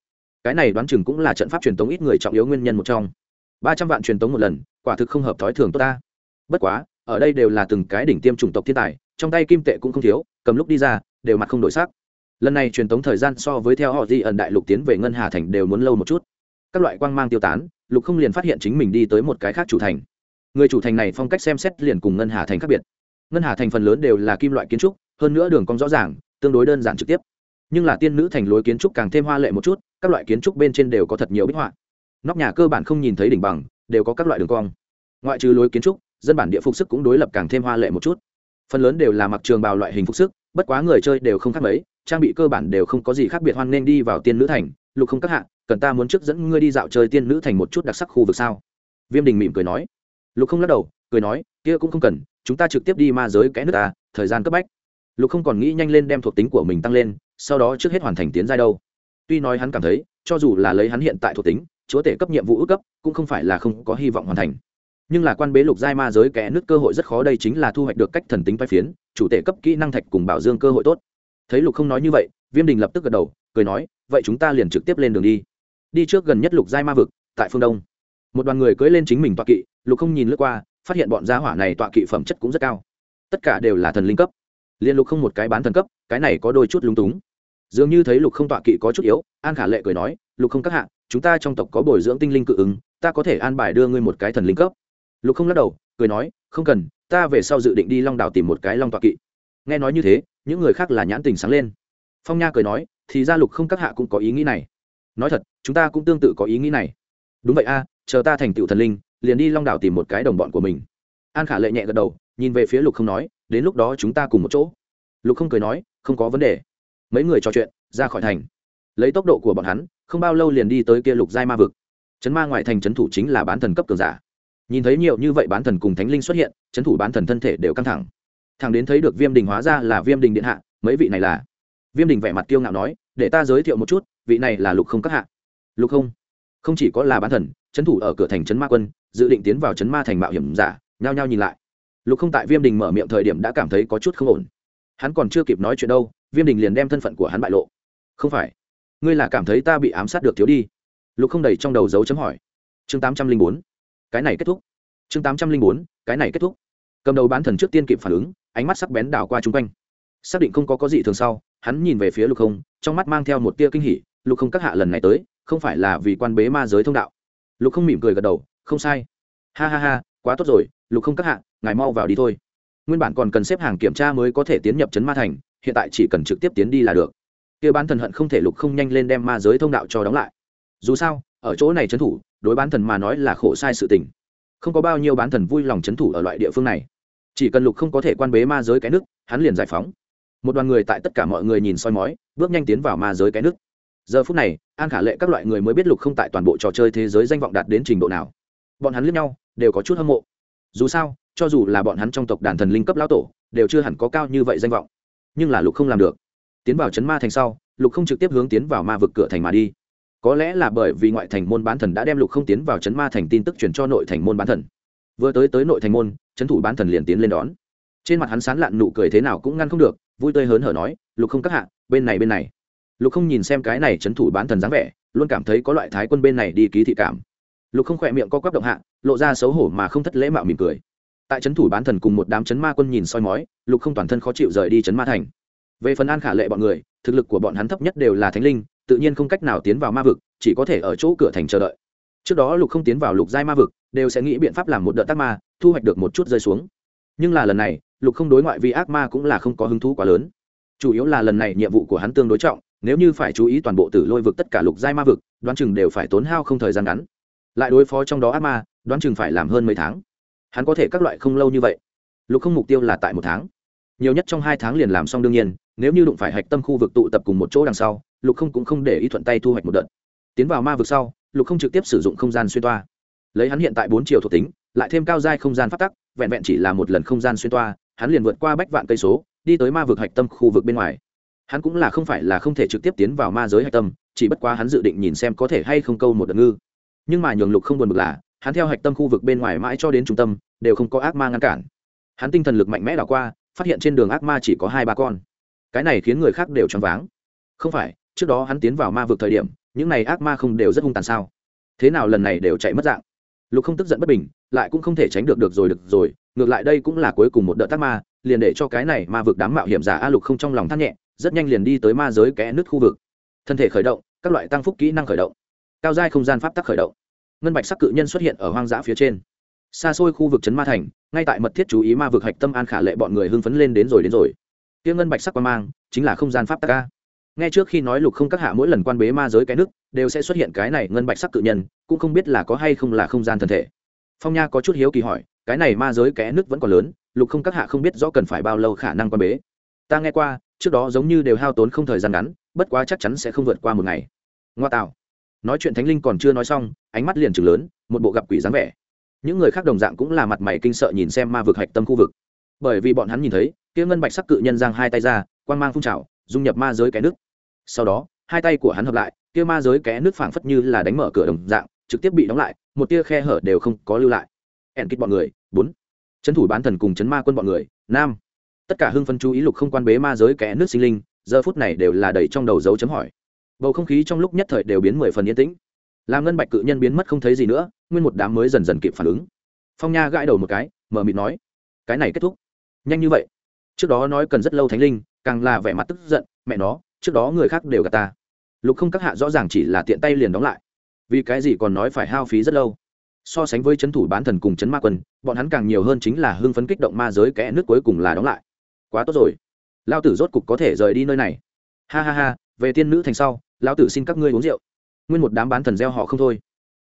Cái này đoán chừng cũng là trận pháp truyền tống ít người trọng yếu nguyên nhân một trong. Ba trăm vạn truyền tống một lần, quả thực không hợp thói thường tốt ta. Bất quá, ở đây đều là từng cái đỉnh tiêm chủng tộc thiên tài, trong tay kim tệ cũng không thiếu, cầm lúc đi ra, đều mặt không đổi sắc lần này truyền tống thời gian so với theo họ di ẩn đại lục tiến về ngân hà thành đều muốn lâu một chút. Các loại quang mang tiêu tán, lục không liền phát hiện chính mình đi tới một cái khác chủ thành. Người chủ thành này phong cách xem xét liền cùng ngân hà thành khác biệt. Ngân hà thành phần lớn đều là kim loại kiến trúc, hơn nữa đường cong rõ ràng, tương đối đơn giản trực tiếp. Nhưng là tiên nữ thành lối kiến trúc càng thêm hoa lệ một chút, các loại kiến trúc bên trên đều có thật nhiều bích họa. Nóc nhà cơ bản không nhìn thấy đỉnh bằng, đều có các loại đường cong. Ngoại trừ lối kiến trúc, dân bản địa phục sức cũng đối lập càng thêm hoa lệ một chút. Phần lớn đều là mặc trường bào loại hình phục sức, bất quá người chơi đều không khác mấy trang bị cơ bản đều không có gì khác biệt hoan nên đi vào tiên nữ thành. Lục không các hạ, cần ta muốn trước dẫn ngươi đi dạo chơi tiên nữ thành một chút đặc sắc khu vực sao? Viêm đình mỉm cười nói. Lục không lắc đầu, cười nói, kia cũng không cần, chúng ta trực tiếp đi ma giới kẽ nước ta, thời gian cấp bách. Lục không còn nghĩ nhanh lên đem thuộc tính của mình tăng lên, sau đó trước hết hoàn thành tiến giai đâu. Tuy nói hắn cảm thấy, cho dù là lấy hắn hiện tại thuộc tính, chúa tể cấp nhiệm vụ ước cấp, cũng không phải là không có hy vọng hoàn thành. Nhưng là quan bế lục giai ma giới kẽ nước cơ hội rất khó, đây chính là thu hoạch được cách thần tính vai phiến, chủ tể cấp kỹ năng thạch cùng bảo dương cơ hội tốt thấy lục không nói như vậy, viêm đình lập tức gật đầu, cười nói, vậy chúng ta liền trực tiếp lên đường đi. Đi trước gần nhất lục giai ma vực, tại phương đông. Một đoàn người cưỡi lên chính mình tọa kỵ, lục không nhìn lướt qua, phát hiện bọn gia hỏa này tọa kỵ phẩm chất cũng rất cao. Tất cả đều là thần linh cấp. Liên lục không một cái bán thần cấp, cái này có đôi chút lúng túng. Dường như thấy lục không tọa kỵ có chút yếu, an khả lệ cười nói, lục không các hạ, chúng ta trong tộc có bồi dưỡng tinh linh cự ứng, ta có thể an bài đưa ngươi một cái thần linh cấp. Lục không lắc đầu, cười nói, không cần, ta về sau dự định đi long đảo tìm một cái long tọa kỵ. Nghe nói như thế những người khác là nhãn tình sáng lên. Phong nha cười nói, thì ra lục không các hạ cũng có ý nghĩ này. Nói thật, chúng ta cũng tương tự có ý nghĩ này. Đúng vậy a, chờ ta thành tựu thần linh, liền đi long đảo tìm một cái đồng bọn của mình. An khả lệ nhẹ gật đầu, nhìn về phía lục không nói, đến lúc đó chúng ta cùng một chỗ. Lục không cười nói, không có vấn đề. Mấy người trò chuyện, ra khỏi thành. Lấy tốc độ của bọn hắn, không bao lâu liền đi tới kia lục giai ma vực. Trấn ma ngoại thành trấn thủ chính là bán thần cấp cường giả. Nhìn thấy nhiều như vậy bán thần cùng thánh linh xuất hiện trấn thủ bán thần thân thể đều căng thẳng thằng đến thấy được viêm đình hóa ra là viêm đình điện hạ, mấy vị này là? Viêm đình vẻ mặt kiêu ngạo nói, để ta giới thiệu một chút, vị này là lục không các hạ. Lục không? Không chỉ có là bán thần chấn thủ ở cửa thành chấn ma quân, dự định tiến vào chấn ma thành mạo hiểm giả, nhao nhao nhìn lại. Lục không tại viêm đình mở miệng thời điểm đã cảm thấy có chút không ổn. Hắn còn chưa kịp nói chuyện đâu, viêm đình liền đem thân phận của hắn bại lộ. Không phải. Ngươi là cảm thấy ta bị ám sát được thiếu đi? Lục không đầy trong đầu dấu chấm hỏi. Chương tám trăm linh bốn. Cái này kết thúc. Chương tám trăm linh bốn, cái này kết thúc. Cầm đầu bán thần trước tiên kịp phản ứng ánh mắt sắc bén đảo qua chung quanh. Xác định không có có gì thường sau, hắn nhìn về phía lục không, trong mắt mang theo một tia kinh hỉ, lục không các hạ lần này tới, không phải là vì quan bế ma giới thông đạo. Lục không mỉm cười gật đầu, không sai. Ha ha ha, quá tốt rồi, lục không các hạ, ngài mau vào đi thôi. Nguyên bản còn cần xếp hàng kiểm tra mới có thể tiến nhập trấn ma thành, hiện tại chỉ cần trực tiếp tiến đi là được. Kia bán thần hận không thể lục không nhanh lên đem ma giới thông đạo cho đóng lại. Dù sao, ở chỗ này trấn thủ, đối bán thần mà nói là khổ sai sự tình. Không có bao nhiêu bán thần vui lòng trấn thủ ở loại địa phương này chỉ cần lục không có thể quan bế ma giới cái nước, hắn liền giải phóng. Một đoàn người tại tất cả mọi người nhìn soi mói, bước nhanh tiến vào ma giới cái nước. Giờ phút này, an khả lệ các loại người mới biết lục không tại toàn bộ trò chơi thế giới danh vọng đạt đến trình độ nào. Bọn hắn liếc nhau, đều có chút hâm mộ. Dù sao, cho dù là bọn hắn trong tộc đàn thần linh cấp lão tổ, đều chưa hẳn có cao như vậy danh vọng. Nhưng là lục không làm được. Tiến vào chấn ma thành sau, lục không trực tiếp hướng tiến vào ma vực cửa thành mà đi. Có lẽ là bởi vì ngoại thành môn bán thần đã đem lục không tiến vào chấn ma thành tin tức truyền cho nội thành môn bán thần. Vừa tới tới nội thành môn chấn thủ bán thần liền tiến lên đón. Trên mặt hắn sán lạn nụ cười thế nào cũng ngăn không được, vui tươi hớn hở nói, lục không các hạ, bên này bên này. Lục không nhìn xem cái này chấn thủ bán thần dáng vẻ, luôn cảm thấy có loại thái quân bên này đi ký thị cảm. Lục không khỏe miệng co quắp động hạ, lộ ra xấu hổ mà không thất lễ mạo mỉm cười. Tại trấn thủ bán thần cùng một đám chấn ma quân nhìn soi mói, lục không toàn thân khó chịu rời đi chấn ma thành. Về phần an khả lệ bọn người, thực lực của bọn hắn thấp nhất đều là thánh linh, tự nhiên không cách nào tiến vào ma vực, chỉ có thể ở chỗ cửa thành chờ đợi trước đó lục không tiến vào lục giai ma vực, đều sẽ nghĩ biện pháp làm một đợt tác ma, thu hoạch được một chút rơi xuống. Nhưng là lần này, lục không đối ngoại vì ác ma cũng là không có hứng thú quá lớn. Chủ yếu là lần này nhiệm vụ của hắn tương đối trọng, nếu như phải chú ý toàn bộ tử lôi vực tất cả lục giai ma vực, đoán chừng đều phải tốn hao không thời gian ngắn. Lại đối phó trong đó ác ma, đoán chừng phải làm hơn mấy tháng. Hắn có thể các loại không lâu như vậy. Lục không mục tiêu là tại một tháng. Nhiều nhất trong hai tháng liền làm xong đương nhiên, nếu như đụng phải hạch tâm khu vực tụ tập cùng một chỗ đằng sau, lục không cũng không để ý thuận tay thu hoạch một đợt. Tiến vào ma vực sau lục không trực tiếp sử dụng không gian xuyên toa. Lấy hắn hiện tại bốn chiều thuộc tính, lại thêm cao giai không gian phát tắc, vẹn vẹn chỉ là một lần không gian xuyên toa, hắn liền vượt qua bách vạn cây số, đi tới ma vực hạch tâm khu vực bên ngoài. Hắn cũng là không phải là không thể trực tiếp tiến vào ma giới hạch tâm, chỉ bất quá hắn dự định nhìn xem có thể hay không câu một đợt ngư. Nhưng mà nhường lục không buồn bực là, hắn theo hạch tâm khu vực bên ngoài mãi cho đến trung tâm, đều không có ác ma ngăn cản. Hắn tinh thần lực mạnh mẽ đảo qua, phát hiện trên đường ác ma chỉ có hai ba con. Cái này khiến người khác đều choáng váng. Không phải, trước đó hắn tiến vào ma vực thời điểm những này ác ma không đều rất hung tàn sao? Thế nào lần này đều chạy mất dạng? Lục không tức giận bất bình, lại cũng không thể tránh được được rồi được rồi, ngược lại đây cũng là cuối cùng một đợt tác ma, liền để cho cái này ma vực đám mạo hiểm giả a lục không trong lòng thắt nhẹ, rất nhanh liền đi tới ma giới kẽ nứt khu vực. Thân thể khởi động, các loại tăng phúc kỹ năng khởi động. Cao giai không gian pháp tắc khởi động. Ngân bạch sắc cự nhân xuất hiện ở hoang dã phía trên. Xa xôi khu vực trấn ma thành, ngay tại mật thiết chú ý ma vực hạch tâm an khả lệ bọn người hưng phấn lên đến rồi đến rồi. Tiếng ngân bạch sắc qua mang, chính là không gian pháp tắc ca nghe trước khi nói lục không các hạ mỗi lần quan bế ma giới cái nước, đều sẽ xuất hiện cái này ngân bạch sắc cự nhân, cũng không biết là có hay không là không gian thân thể. Phong nha có chút hiếu kỳ hỏi, cái này ma giới kẽ nước vẫn còn lớn, lục không các hạ không biết rõ cần phải bao lâu khả năng quan bế. Ta nghe qua, trước đó giống như đều hao tốn không thời gian ngắn, bất quá chắc chắn sẽ không vượt qua một ngày. Ngoa tạo. Nói chuyện thánh linh còn chưa nói xong, ánh mắt liền chừng lớn, một bộ gặp quỷ dáng vẻ. Những người khác đồng dạng cũng là mặt mày kinh sợ nhìn xem ma vực hạch tâm khu vực. Bởi vì bọn hắn nhìn thấy, kia ngân bạch sắc cự nhân giang hai tay ra quan mang phun trào, dung nhập ma giới cái nước sau đó, hai tay của hắn hợp lại, kia ma giới kẽ nước phảng phất như là đánh mở cửa đồng dạng, trực tiếp bị đóng lại, một tia khe hở đều không có lưu lại. Ẻn kích bọn người, bốn. Trấn thủ bán thần cùng trấn ma quân bọn người nam tất cả hưng phân chú ý lục không quan bế ma giới kẽ nước sinh linh, giờ phút này đều là đầy trong đầu dấu chấm hỏi. Bầu không khí trong lúc nhất thời đều biến mười phần yên tĩnh. Làm ngân bạch cự nhân biến mất không thấy gì nữa, nguyên một đám mới dần dần kịp phản ứng. Phong nha gãi đầu một cái, mở mịt nói, cái này kết thúc. Nhanh như vậy. Trước đó nói cần rất lâu thánh linh, càng là vẻ mặt tức giận, mẹ nó trước đó người khác đều gạt ta. Lục không các hạ rõ ràng chỉ là tiện tay liền đóng lại. Vì cái gì còn nói phải hao phí rất lâu? So sánh với c h ấ n thủ bán thần cùng c h ấ n ma quân, bọn hắn càng nhiều hơn chính là hưng phấn kích động ma giới kẽ nước cuối cùng là đóng lại. Quá tốt rồi. Lao tử rốt cục có thể rời đi nơi này. Ha ha ha, về tiên nữ thành sau lao tử xin các ngươi uống rượu. Nguyên một đám bán thần gieo họ không thôi.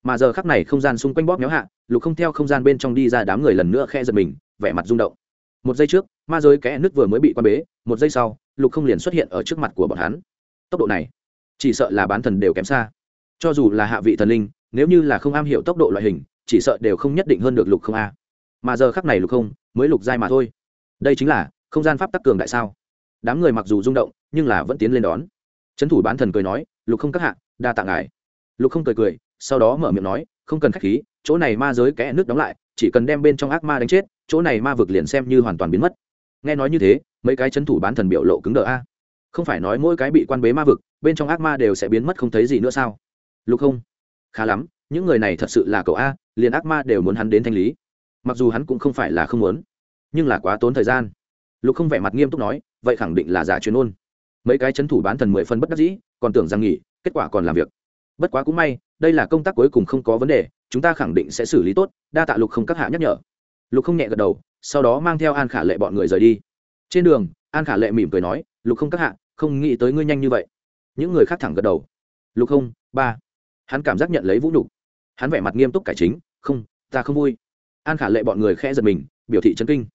Mà giờ khắc này không gian xung quanh bóp méo hạ, lục không theo không gian bên trong đi ra đám người lần nữa khe giật mình, vẻ mặt rung động. Một giây trước ma giới kẽ nước vừa mới bị quan bế, một giây sau, lục không liền xuất hiện ở trước mặt của bọn hắn. Tốc độ này, chỉ sợ là bán thần đều kém xa. Cho dù là hạ vị thần linh, nếu như là không am hiểu tốc độ loại hình, chỉ sợ đều không nhất định hơn được lục không a. Mà giờ khắc này lục không, mới lục giai mà thôi. Đây chính là không gian pháp tắc cường đại sao? Đám người mặc dù rung động, nhưng là vẫn tiến lên đón. Trấn thủ bán thần cười nói, lục không các hạ, đa tạ ngài. Lục không cười cười, sau đó mở miệng nói, không cần khách khí, chỗ này ma giới kẽ nước đóng lại, chỉ cần đem bên trong ác ma đánh chết, chỗ này ma vực liền xem như hoàn toàn biến mất nghe nói như thế, mấy cái chấn thủ bán thần biểu lộ cứng đờ a. Không phải nói mỗi cái bị quan bế ma vực, bên trong ác ma đều sẽ biến mất không thấy gì nữa sao? Lục không. Khá lắm, những người này thật sự là cậu a, liền ác ma đều muốn hắn đến thanh lý. Mặc dù hắn cũng không phải là không muốn, nhưng là quá tốn thời gian. Lục không vẻ mặt nghiêm túc nói, vậy khẳng định là giả chuyên ôn. Mấy cái chấn thủ bán thần mười phân bất đắc dĩ, còn tưởng rằng nghỉ, kết quả còn làm việc. Bất quá cũng may, đây là công tác cuối cùng không có vấn đề, chúng ta khẳng định sẽ xử lý tốt, đa tạ lục không các hạ nhắc nhở lục không nhẹ gật đầu, sau đó mang theo an khả lệ bọn người rời đi. Trên đường, an khả lệ mỉm cười nói, lục không các hạ, không nghĩ tới ngươi nhanh như vậy. Những người khác thẳng gật đầu. Lục không, ba. Hắn cảm giác nhận lấy vũ nhục. Hắn vẻ mặt nghiêm túc cải chính, không, ta không vui. An khả lệ bọn người khẽ giật mình, biểu thị chân kinh.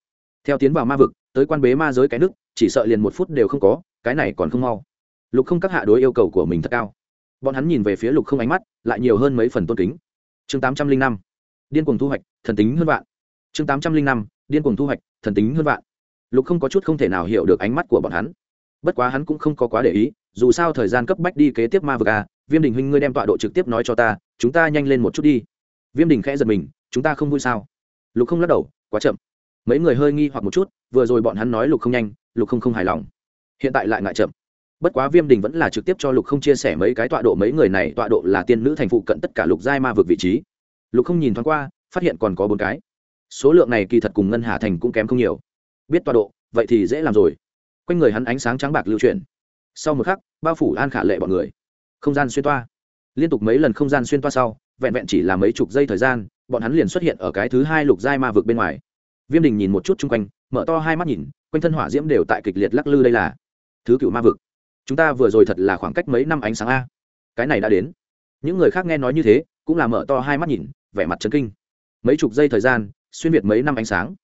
Theo tiến vào ma vực, tới quan bế ma giới cái nước, chỉ sợ liền một phút đều không có, cái này còn không mau. Lục không các hạ đối yêu cầu của mình thật cao. Bọn hắn nhìn về phía lục không ánh mắt, lại nhiều hơn mấy phần tôn kính. Chương tám trăm linh năm. Điên cuồng thu hoạch, thần tính hơn vạn chương tám trăm linh năm, điên cuồng thu hoạch, thần tính hơn vạn. Lục không có chút không thể nào hiểu được ánh mắt của bọn hắn. Bất quá hắn cũng không có quá để ý, dù sao thời gian cấp bách đi kế tiếp ma vực à viêm đình huynh ngươi đem tọa độ trực tiếp nói cho ta, chúng ta nhanh lên một chút đi. Viêm đình khẽ giật mình, chúng ta không vui sao? Lục không lắc đầu, quá chậm. Mấy người hơi nghi hoặc một chút, vừa rồi bọn hắn nói lục không nhanh, lục không không hài lòng. Hiện tại lại ngại chậm. Bất quá viêm đình vẫn là trực tiếp cho lục không chia sẻ mấy cái tọa độ, mấy người này tọa độ là tiên nữ thành phụ cận tất cả lục giai ma vực vị trí. Lục không nhìn thoáng qua, phát hiện còn có bốn cái số lượng này kỳ thật cùng ngân hà thành cũng kém không nhiều. Biết tọa độ, vậy thì dễ làm rồi. Quanh người hắn ánh sáng trắng bạc lưu chuyển. Sau một khắc, bao phủ an khả lệ bọn người. Không gian xuyên toa. Liên tục mấy lần không gian xuyên toa sau, vẹn vẹn chỉ là mấy chục giây thời gian, bọn hắn liền xuất hiện ở cái thứ hai lục giai ma vực bên ngoài. Viêm đình nhìn một chút chung quanh, mở to hai mắt nhìn, quanh thân hỏa diễm đều tại kịch liệt lắc lư đây là thứ cựu ma vực. Chúng ta vừa rồi thật là khoảng cách mấy năm ánh sáng a. Cái này đã đến. Những người khác nghe nói như thế, cũng là mở to hai mắt nhìn, vẻ mặt chấn kinh. Mấy chục giây thời gian xuyên việt mấy năm ánh sáng.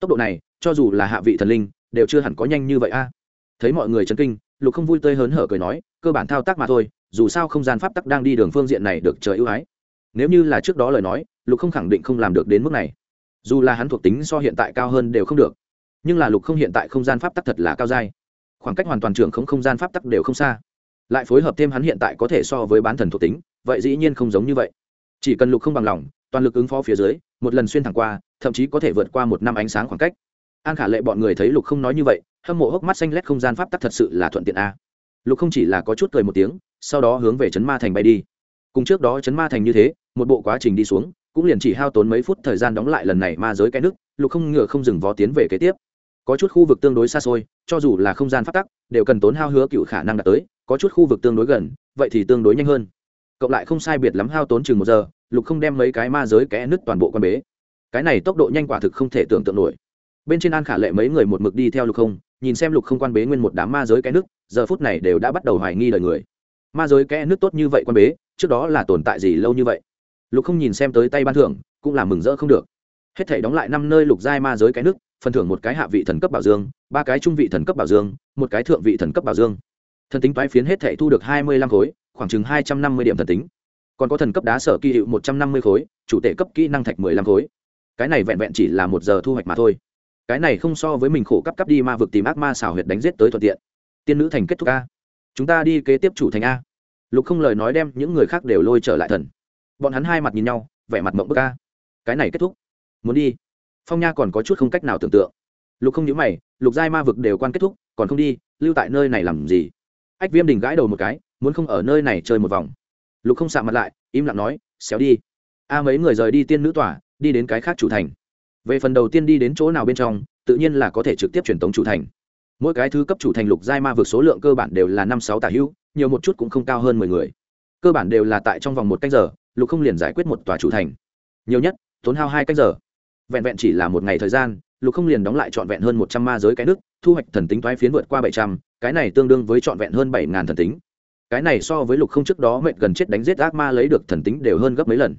Tốc độ này, cho dù là hạ vị thần linh, đều chưa hẳn có nhanh như vậy a. Thấy mọi người chấn kinh, lục không vui tươi hớn hở cười nói, cơ bản thao tác mà thôi, dù sao không gian pháp tắc đang đi đường phương diện này được trời ưu ái. Nếu như là trước đó lời nói, lục không khẳng định không làm được đến mức này. Dù là hắn thuộc tính so hiện tại cao hơn đều không được, nhưng là lục không hiện tại không gian pháp tắc thật là cao dai. Khoảng cách hoàn toàn trưởng không không gian pháp tắc đều không xa. Lại phối hợp thêm hắn hiện tại có thể so với bán thần thuộc tính, vậy dĩ nhiên không giống như vậy. Chỉ cần lục không bằng lòng, toàn lực ứng phó phía dưới, một lần xuyên thẳng qua thậm chí có thể vượt qua một năm ánh sáng khoảng cách. An khả lệ bọn người thấy lục không nói như vậy, hâm mộ hốc mắt xanh lét không gian pháp tắc thật sự là thuận tiện a. Lục không chỉ là có chút cười một tiếng, sau đó hướng về chấn ma thành bay đi. Cùng trước đó chấn ma thành như thế, một bộ quá trình đi xuống, cũng liền chỉ hao tốn mấy phút thời gian đóng lại lần này ma giới cái nước, lục không ngựa không dừng vó tiến về kế tiếp. Có chút khu vực tương đối xa xôi, cho dù là không gian phát tắc, đều cần tốn hao hứa cựu khả năng đạt tới, có chút khu vực tương đối gần, vậy thì tương đối nhanh hơn. Cộng lại không sai biệt lắm hao tốn chừng một giờ, lục không đem mấy cái ma giới kẽ nứt toàn bộ quan bế cái này tốc độ nhanh quả thực không thể tưởng tượng nổi. Bên trên an khả lệ mấy người một mực đi theo lục không, nhìn xem lục không quan bế nguyên một đám ma giới cái nước, giờ phút này đều đã bắt đầu hoài nghi đời người. Ma giới kẽ nước tốt như vậy quan bế, trước đó là tồn tại gì lâu như vậy? Lục không nhìn xem tới tay ban thưởng, cũng là mừng rỡ không được. Hết thể đóng lại năm nơi lục giai ma giới cái nước, phần thưởng một cái hạ vị thần cấp bảo dương, ba cái trung vị thần cấp bảo dương, một cái thượng vị thần cấp bảo dương. Thần tính toái phiến hết thể thu được hai mươi lăm khối, khoảng chừng hai trăm năm mươi điểm thần tính. Còn có thần cấp đá sở kỳ hiệu một trăm năm mươi khối, chủ tể cấp kỹ năng thạch mười lăm khối cái này vẹn vẹn chỉ là một giờ thu hoạch mà thôi. Cái này không so với mình khổ cấp cấp đi ma vực tìm ác ma xảo huyệt đánh giết tới thuận tiện. Tiên nữ thành kết thúc a. Chúng ta đi kế tiếp chủ thành a. Lục không lời nói đem những người khác đều lôi trở lại thần. Bọn hắn hai mặt nhìn nhau, vẻ mặt mộng bức a. Cái này kết thúc. Muốn đi. Phong nha còn có chút không cách nào tưởng tượng. Lục không nhớ mày, lục giai ma vực đều quan kết thúc, còn không đi, lưu tại nơi này làm gì? Ách viêm đình gãi đầu một cái, muốn không ở nơi này chơi một vòng. Lục không sạ mặt lại, im lặng nói, xéo đi. A mấy người rời đi tiên nữ tỏa đi đến cái khác chủ thành. Về phần đầu tiên đi đến chỗ nào bên trong, tự nhiên là có thể trực tiếp truyền tống chủ thành. Mỗi cái thứ cấp chủ thành lục giai ma vực số lượng cơ bản đều là năm sáu tả hữu, nhiều một chút cũng không cao hơn mười người. Cơ bản đều là tại trong vòng một canh giờ, lục không liền giải quyết một tòa chủ thành. Nhiều nhất, tốn hao hai canh giờ. Vẹn vẹn chỉ là một ngày thời gian, lục không liền đóng lại trọn vẹn hơn một trăm ma giới cái nước, thu hoạch thần tính thoái phiến vượt qua bảy trăm, cái này tương đương với trọn vẹn hơn bảy ngàn thần tính. Cái này so với lục không trước đó mệnh gần chết đánh giết ác ma lấy được thần tính đều hơn gấp mấy lần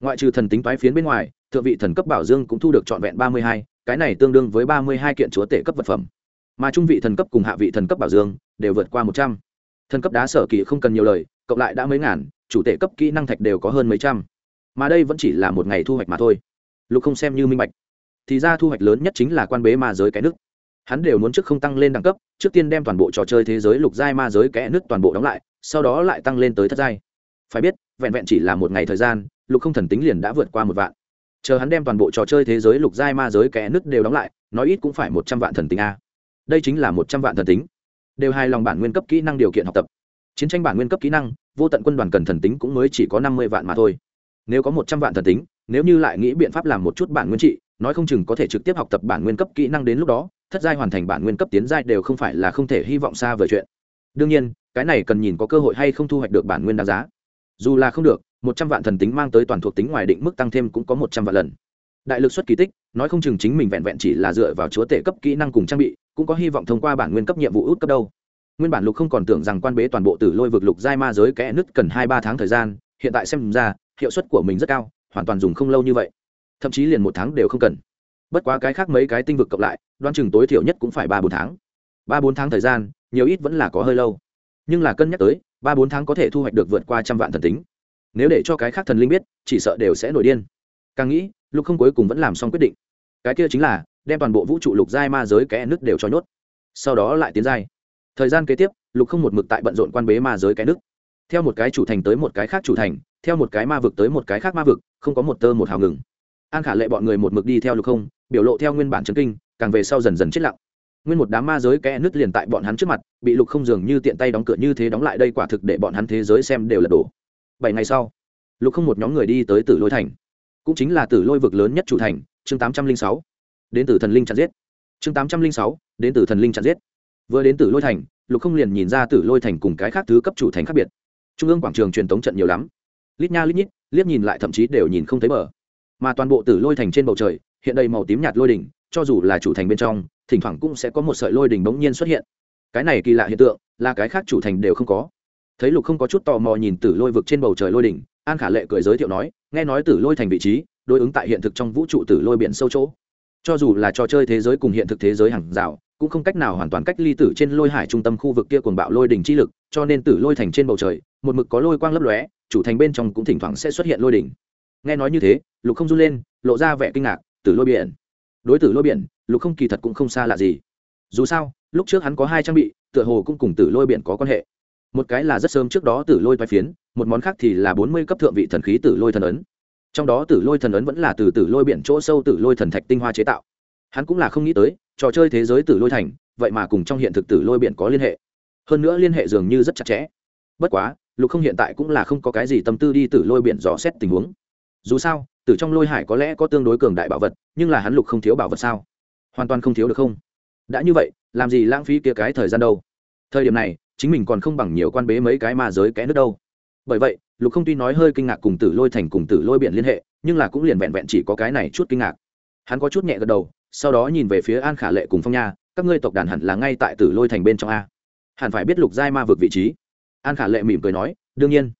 ngoại trừ thần tính toái phiến bên ngoài, thượng vị thần cấp bảo dương cũng thu được trọn vẹn ba mươi hai, cái này tương đương với ba mươi hai kiện chúa tể cấp vật phẩm. Mà trung vị thần cấp cùng hạ vị thần cấp bảo dương đều vượt qua một trăm. Thần cấp đá sở kỳ không cần nhiều lời, cộng lại đã mấy ngàn, chủ tể cấp kỹ năng thạch đều có hơn mấy trăm. Mà đây vẫn chỉ là một ngày thu hoạch mà thôi. Lục không xem như minh bạch. Thì ra thu hoạch lớn nhất chính là quan bế ma giới cái nước hắn đều muốn trước không tăng lên đẳng cấp, trước tiên đem toàn bộ trò chơi thế giới lục giai ma giới kẽ nước toàn bộ đóng lại, sau đó lại tăng lên tới thất giai. Phải biết, vẹn vẹn chỉ là một ngày thời gian lục không thần tính liền đã vượt qua một vạn. Chờ hắn đem toàn bộ trò chơi thế giới lục giai ma giới kẽ nứt đều đóng lại, nói ít cũng phải một trăm vạn thần tính a. Đây chính là một trăm vạn thần tính. Đều hài lòng bản nguyên cấp kỹ năng điều kiện học tập. Chiến tranh bản nguyên cấp kỹ năng, vô tận quân đoàn cần thần tính cũng mới chỉ có năm mươi vạn mà thôi. Nếu có một trăm vạn thần tính, nếu như lại nghĩ biện pháp làm một chút bản nguyên trị, nói không chừng có thể trực tiếp học tập bản nguyên cấp kỹ năng đến lúc đó, thất giai hoàn thành bản nguyên cấp tiến giai đều không phải là không thể hy vọng xa vời chuyện. Đương nhiên, cái này cần nhìn có cơ hội hay không thu hoạch được bản nguyên đáng giá. Dù là không được một trăm vạn thần tính mang tới toàn thuộc tính ngoài định mức tăng thêm cũng có một trăm vạn lần. Đại lực xuất kỳ tích, nói không chừng chính mình vẹn vẹn chỉ là dựa vào chúa tể cấp kỹ năng cùng trang bị, cũng có hy vọng thông qua bản nguyên cấp nhiệm vụ út cấp đâu. Nguyên bản lục không còn tưởng rằng quan bế toàn bộ tử lôi vực lục giai ma giới kẽ nứt cần hai ba tháng thời gian, hiện tại xem ra, hiệu suất của mình rất cao, hoàn toàn dùng không lâu như vậy. Thậm chí liền một tháng đều không cần. Bất quá cái khác mấy cái tinh vực cộng lại đoan chừng tối thiểu nhất cũng phải ba bốn tháng. Ba bốn tháng thời gian, nhiều ít vẫn là có hơi lâu. Nhưng là cân nhắc tới, ba bốn tháng có thể thu hoạch được vượt qua trăm vạn thần tính nếu để cho cái khác thần linh biết, chỉ sợ đều sẽ nổi điên. Càng nghĩ, lục không cuối cùng vẫn làm xong quyết định. Cái kia chính là, đem toàn bộ vũ trụ lục giai ma giới kẽ nước đều cho nhốt. Sau đó lại tiến giai. Thời gian kế tiếp, lục không một mực tại bận rộn quan bế ma giới cái nước theo một cái chủ thành tới một cái khác chủ thành, theo một cái ma vực tới một cái khác ma vực, không có một tơ một hào ngừng. An khả lệ bọn người một mực đi theo lục không, biểu lộ theo nguyên bản trấn kinh, càng về sau dần dần chết lặng. Nguyên một đám ma giới kẽ nứt liền tại bọn hắn trước mặt, bị lục không dường như tiện tay đóng cửa như thế đóng lại đây quả thực để bọn hắn thế giới xem đều là đổ bảy ngày sau, lục không một nhóm người đi tới tử lôi thành. Cũng chính là tử lôi vực lớn nhất chủ thành, chương tám trăm linh sáu. Đến từ thần linh chặn giết. Chương tám trăm linh sáu, đến từ thần linh chặn giết. Vừa đến tử lôi thành, lục không liền nhìn ra tử lôi thành cùng cái khác thứ cấp chủ thành khác biệt. Trung ương quảng trường truyền tống trận nhiều lắm. Lít nha lít nhít, liếc nhìn lại thậm chí đều nhìn không thấy bờ. Mà toàn bộ tử lôi thành trên bầu trời, hiện đầy màu tím nhạt lôi đỉnh, cho dù là chủ thành bên trong, thỉnh thoảng cũng sẽ có một sợi lôi đỉnh bỗng nhiên xuất hiện. Cái này kỳ lạ hiện tượng, là cái khác chủ thành đều không có thấy lục không có chút tò mò nhìn tử lôi vực trên bầu trời lôi đỉnh, an khả lệ cười giới thiệu nói, nghe nói tử lôi thành vị trí, đối ứng tại hiện thực trong vũ trụ tử lôi biển sâu chỗ. Cho dù là trò chơi thế giới cùng hiện thực thế giới hàng rào, cũng không cách nào hoàn toàn cách ly tử trên lôi hải trung tâm khu vực kia cuồng bạo lôi đỉnh chi lực, cho nên tử lôi thành trên bầu trời, một mực có lôi quang lấp lóe, chủ thành bên trong cũng thỉnh thoảng sẽ xuất hiện lôi đỉnh. Nghe nói như thế, lục không run lên, lộ ra vẻ kinh ngạc, tử lôi biển. Đối tử lôi biển, lục không kỳ thật cũng không xa lạ gì. Dù sao, lúc trước hắn có hai trang bị, tựa hồ cũng cùng tử lôi biển có quan hệ một cái là rất sớm trước đó tử lôi vai phiến, một món khác thì là bốn mươi cấp thượng vị thần khí tử lôi thần ấn. Trong đó tử lôi thần ấn vẫn là từ tử lôi biển chỗ sâu tử lôi thần thạch tinh hoa chế tạo. Hắn cũng là không nghĩ tới, trò chơi thế giới tử lôi thành, vậy mà cùng trong hiện thực tử lôi biển có liên hệ. Hơn nữa liên hệ dường như rất chặt chẽ. Bất quá, lục không hiện tại cũng là không có cái gì tâm tư đi tử lôi biển dò xét tình huống. Dù sao từ trong lôi hải có lẽ có tương đối cường đại bảo vật, nhưng là hắn lục không thiếu bảo vật sao? Hoàn toàn không thiếu được không? Đã như vậy, làm gì lãng phí kia cái thời gian đâu? Thời điểm này chính mình còn không bằng nhiều quan bế mấy cái ma giới kẽ nước đâu. Bởi vậy, lục không tuy nói hơi kinh ngạc cùng tử lôi thành cùng tử lôi biển liên hệ, nhưng là cũng liền vẹn vẹn chỉ có cái này chút kinh ngạc. Hắn có chút nhẹ gật đầu, sau đó nhìn về phía an khả lệ cùng phong nha, các ngươi tộc đàn hẳn là ngay tại tử lôi thành bên trong a. Hẳn phải biết lục giai ma vực vị trí. An khả lệ mỉm cười nói, đương nhiên.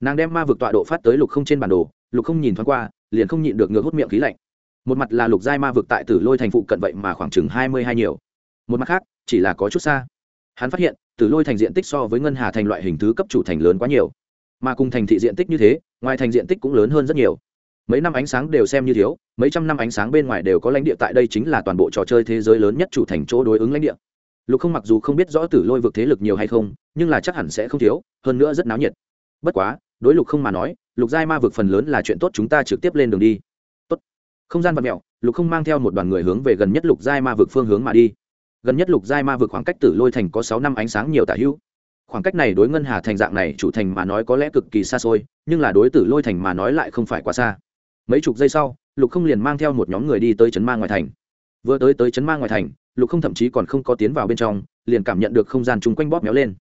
Nàng đem ma vực tọa độ phát tới lục không trên bản đồ, lục không nhìn thoáng qua, liền không nhịn được ngược hút miệng khí lạnh. Một mặt là lục giai ma vực tại tử lôi thành phụ cận vậy mà khoảng chừng hai mươi hai nhiều. Một mặt khác, chỉ là có chút xa hắn phát hiện tử lôi thành diện tích so với ngân hà thành loại hình thứ cấp chủ thành lớn quá nhiều. Mà cùng thành thị diện tích như thế, ngoài thành diện tích cũng lớn hơn rất nhiều. Mấy năm ánh sáng đều xem như thiếu, mấy trăm năm ánh sáng bên ngoài đều có lãnh địa tại đây chính là toàn bộ trò chơi thế giới lớn nhất chủ thành chỗ đối ứng lãnh địa. Lục không mặc dù không biết rõ tử lôi vực thế lực nhiều hay không, nhưng là chắc hẳn sẽ không thiếu, hơn nữa rất náo nhiệt. Bất quá, đối lục không mà nói, lục giai ma vực phần lớn là chuyện tốt chúng ta trực tiếp lên đường đi. Tốt. Không gian vật mẹo, lục không mang theo một đoàn người hướng về gần nhất lục giai ma vực phương hướng mà đi gần nhất lục giai ma vực khoảng cách tử lôi thành có sáu năm ánh sáng nhiều tả hữu. Khoảng cách này đối ngân hà thành dạng này chủ thành mà nói có lẽ cực kỳ xa xôi, nhưng là đối tử lôi thành mà nói lại không phải quá xa. Mấy chục giây sau, lục không liền mang theo một nhóm người đi tới trấn ma ngoài thành. Vừa tới tới trấn ma ngoài thành, lục không thậm chí còn không có tiến vào bên trong, liền cảm nhận được không gian chung quanh bóp méo lên.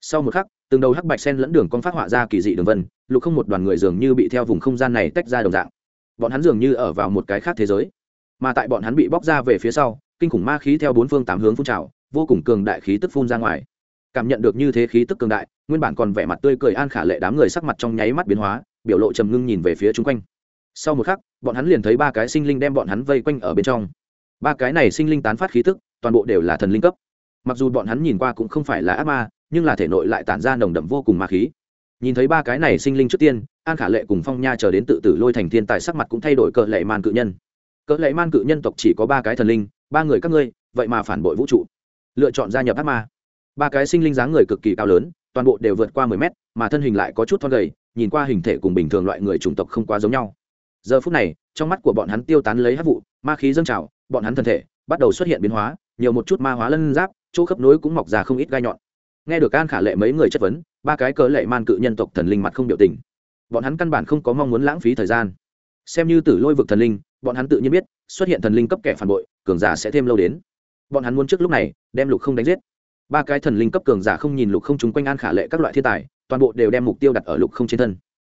Sau một khắc, từng đầu hắc bạch sen lẫn đường con phát họa ra kỳ dị đường vân, lục không một đoàn người dường như bị theo vùng không gian này tách ra đồng dạng. Bọn hắn dường như ở vào một cái khác thế giới, mà tại bọn hắn bị bóc ra về phía sau kinh khủng ma khí theo bốn phương tám hướng phun trào, vô cùng cường đại khí tức phun ra ngoài. Cảm nhận được như thế khí tức cường đại, nguyên bản còn vẻ mặt tươi cười an khả lệ đám người sắc mặt trong nháy mắt biến hóa, biểu lộ trầm ngưng nhìn về phía chung quanh. Sau một khắc, bọn hắn liền thấy ba cái sinh linh đem bọn hắn vây quanh ở bên trong. Ba cái này sinh linh tán phát khí tức, toàn bộ đều là thần linh cấp. Mặc dù bọn hắn nhìn qua cũng không phải là ác ma, nhưng là thể nội lại tản ra nồng đậm vô cùng ma khí. Nhìn thấy ba cái này sinh linh trước tiên, an khả lệ cùng phong nha chờ đến tự tử lôi thành thiên tài sắc mặt cũng thay đổi cỡ lệ man cự nhân. Cỡ lệ man cự nhân tộc chỉ có ba cái thần linh ba người các ngươi, vậy mà phản bội vũ trụ. Lựa chọn gia nhập ác ma. Ba cái sinh linh dáng người cực kỳ cao lớn, toàn bộ đều vượt qua mười mét, mà thân hình lại có chút thon gầy, nhìn qua hình thể cùng bình thường loại người chủng tộc không quá giống nhau. Giờ phút này, trong mắt của bọn hắn tiêu tán lấy hát vụ, ma khí dâng trào, bọn hắn thân thể bắt đầu xuất hiện biến hóa, nhiều một chút ma hóa lân giáp, chỗ khớp nối cũng mọc ra không ít gai nhọn. Nghe được an khả lệ mấy người chất vấn, ba cái cớ lệ man cự nhân tộc thần linh mặt không biểu tình. Bọn hắn căn bản không có mong muốn lãng phí thời gian. Xem như tử lôi vực thần linh, bọn hắn tự nhiên biết, xuất hiện thần linh cấp kẻ phản bội cường giả sẽ thêm lâu đến. Bọn hắn muốn trước lúc này, đem lục không đánh giết. Ba cái thần linh cấp cường giả không nhìn lục không chúng quanh an khả lệ các loại thiên tài, toàn bộ đều đem mục tiêu đặt ở lục không trên thân.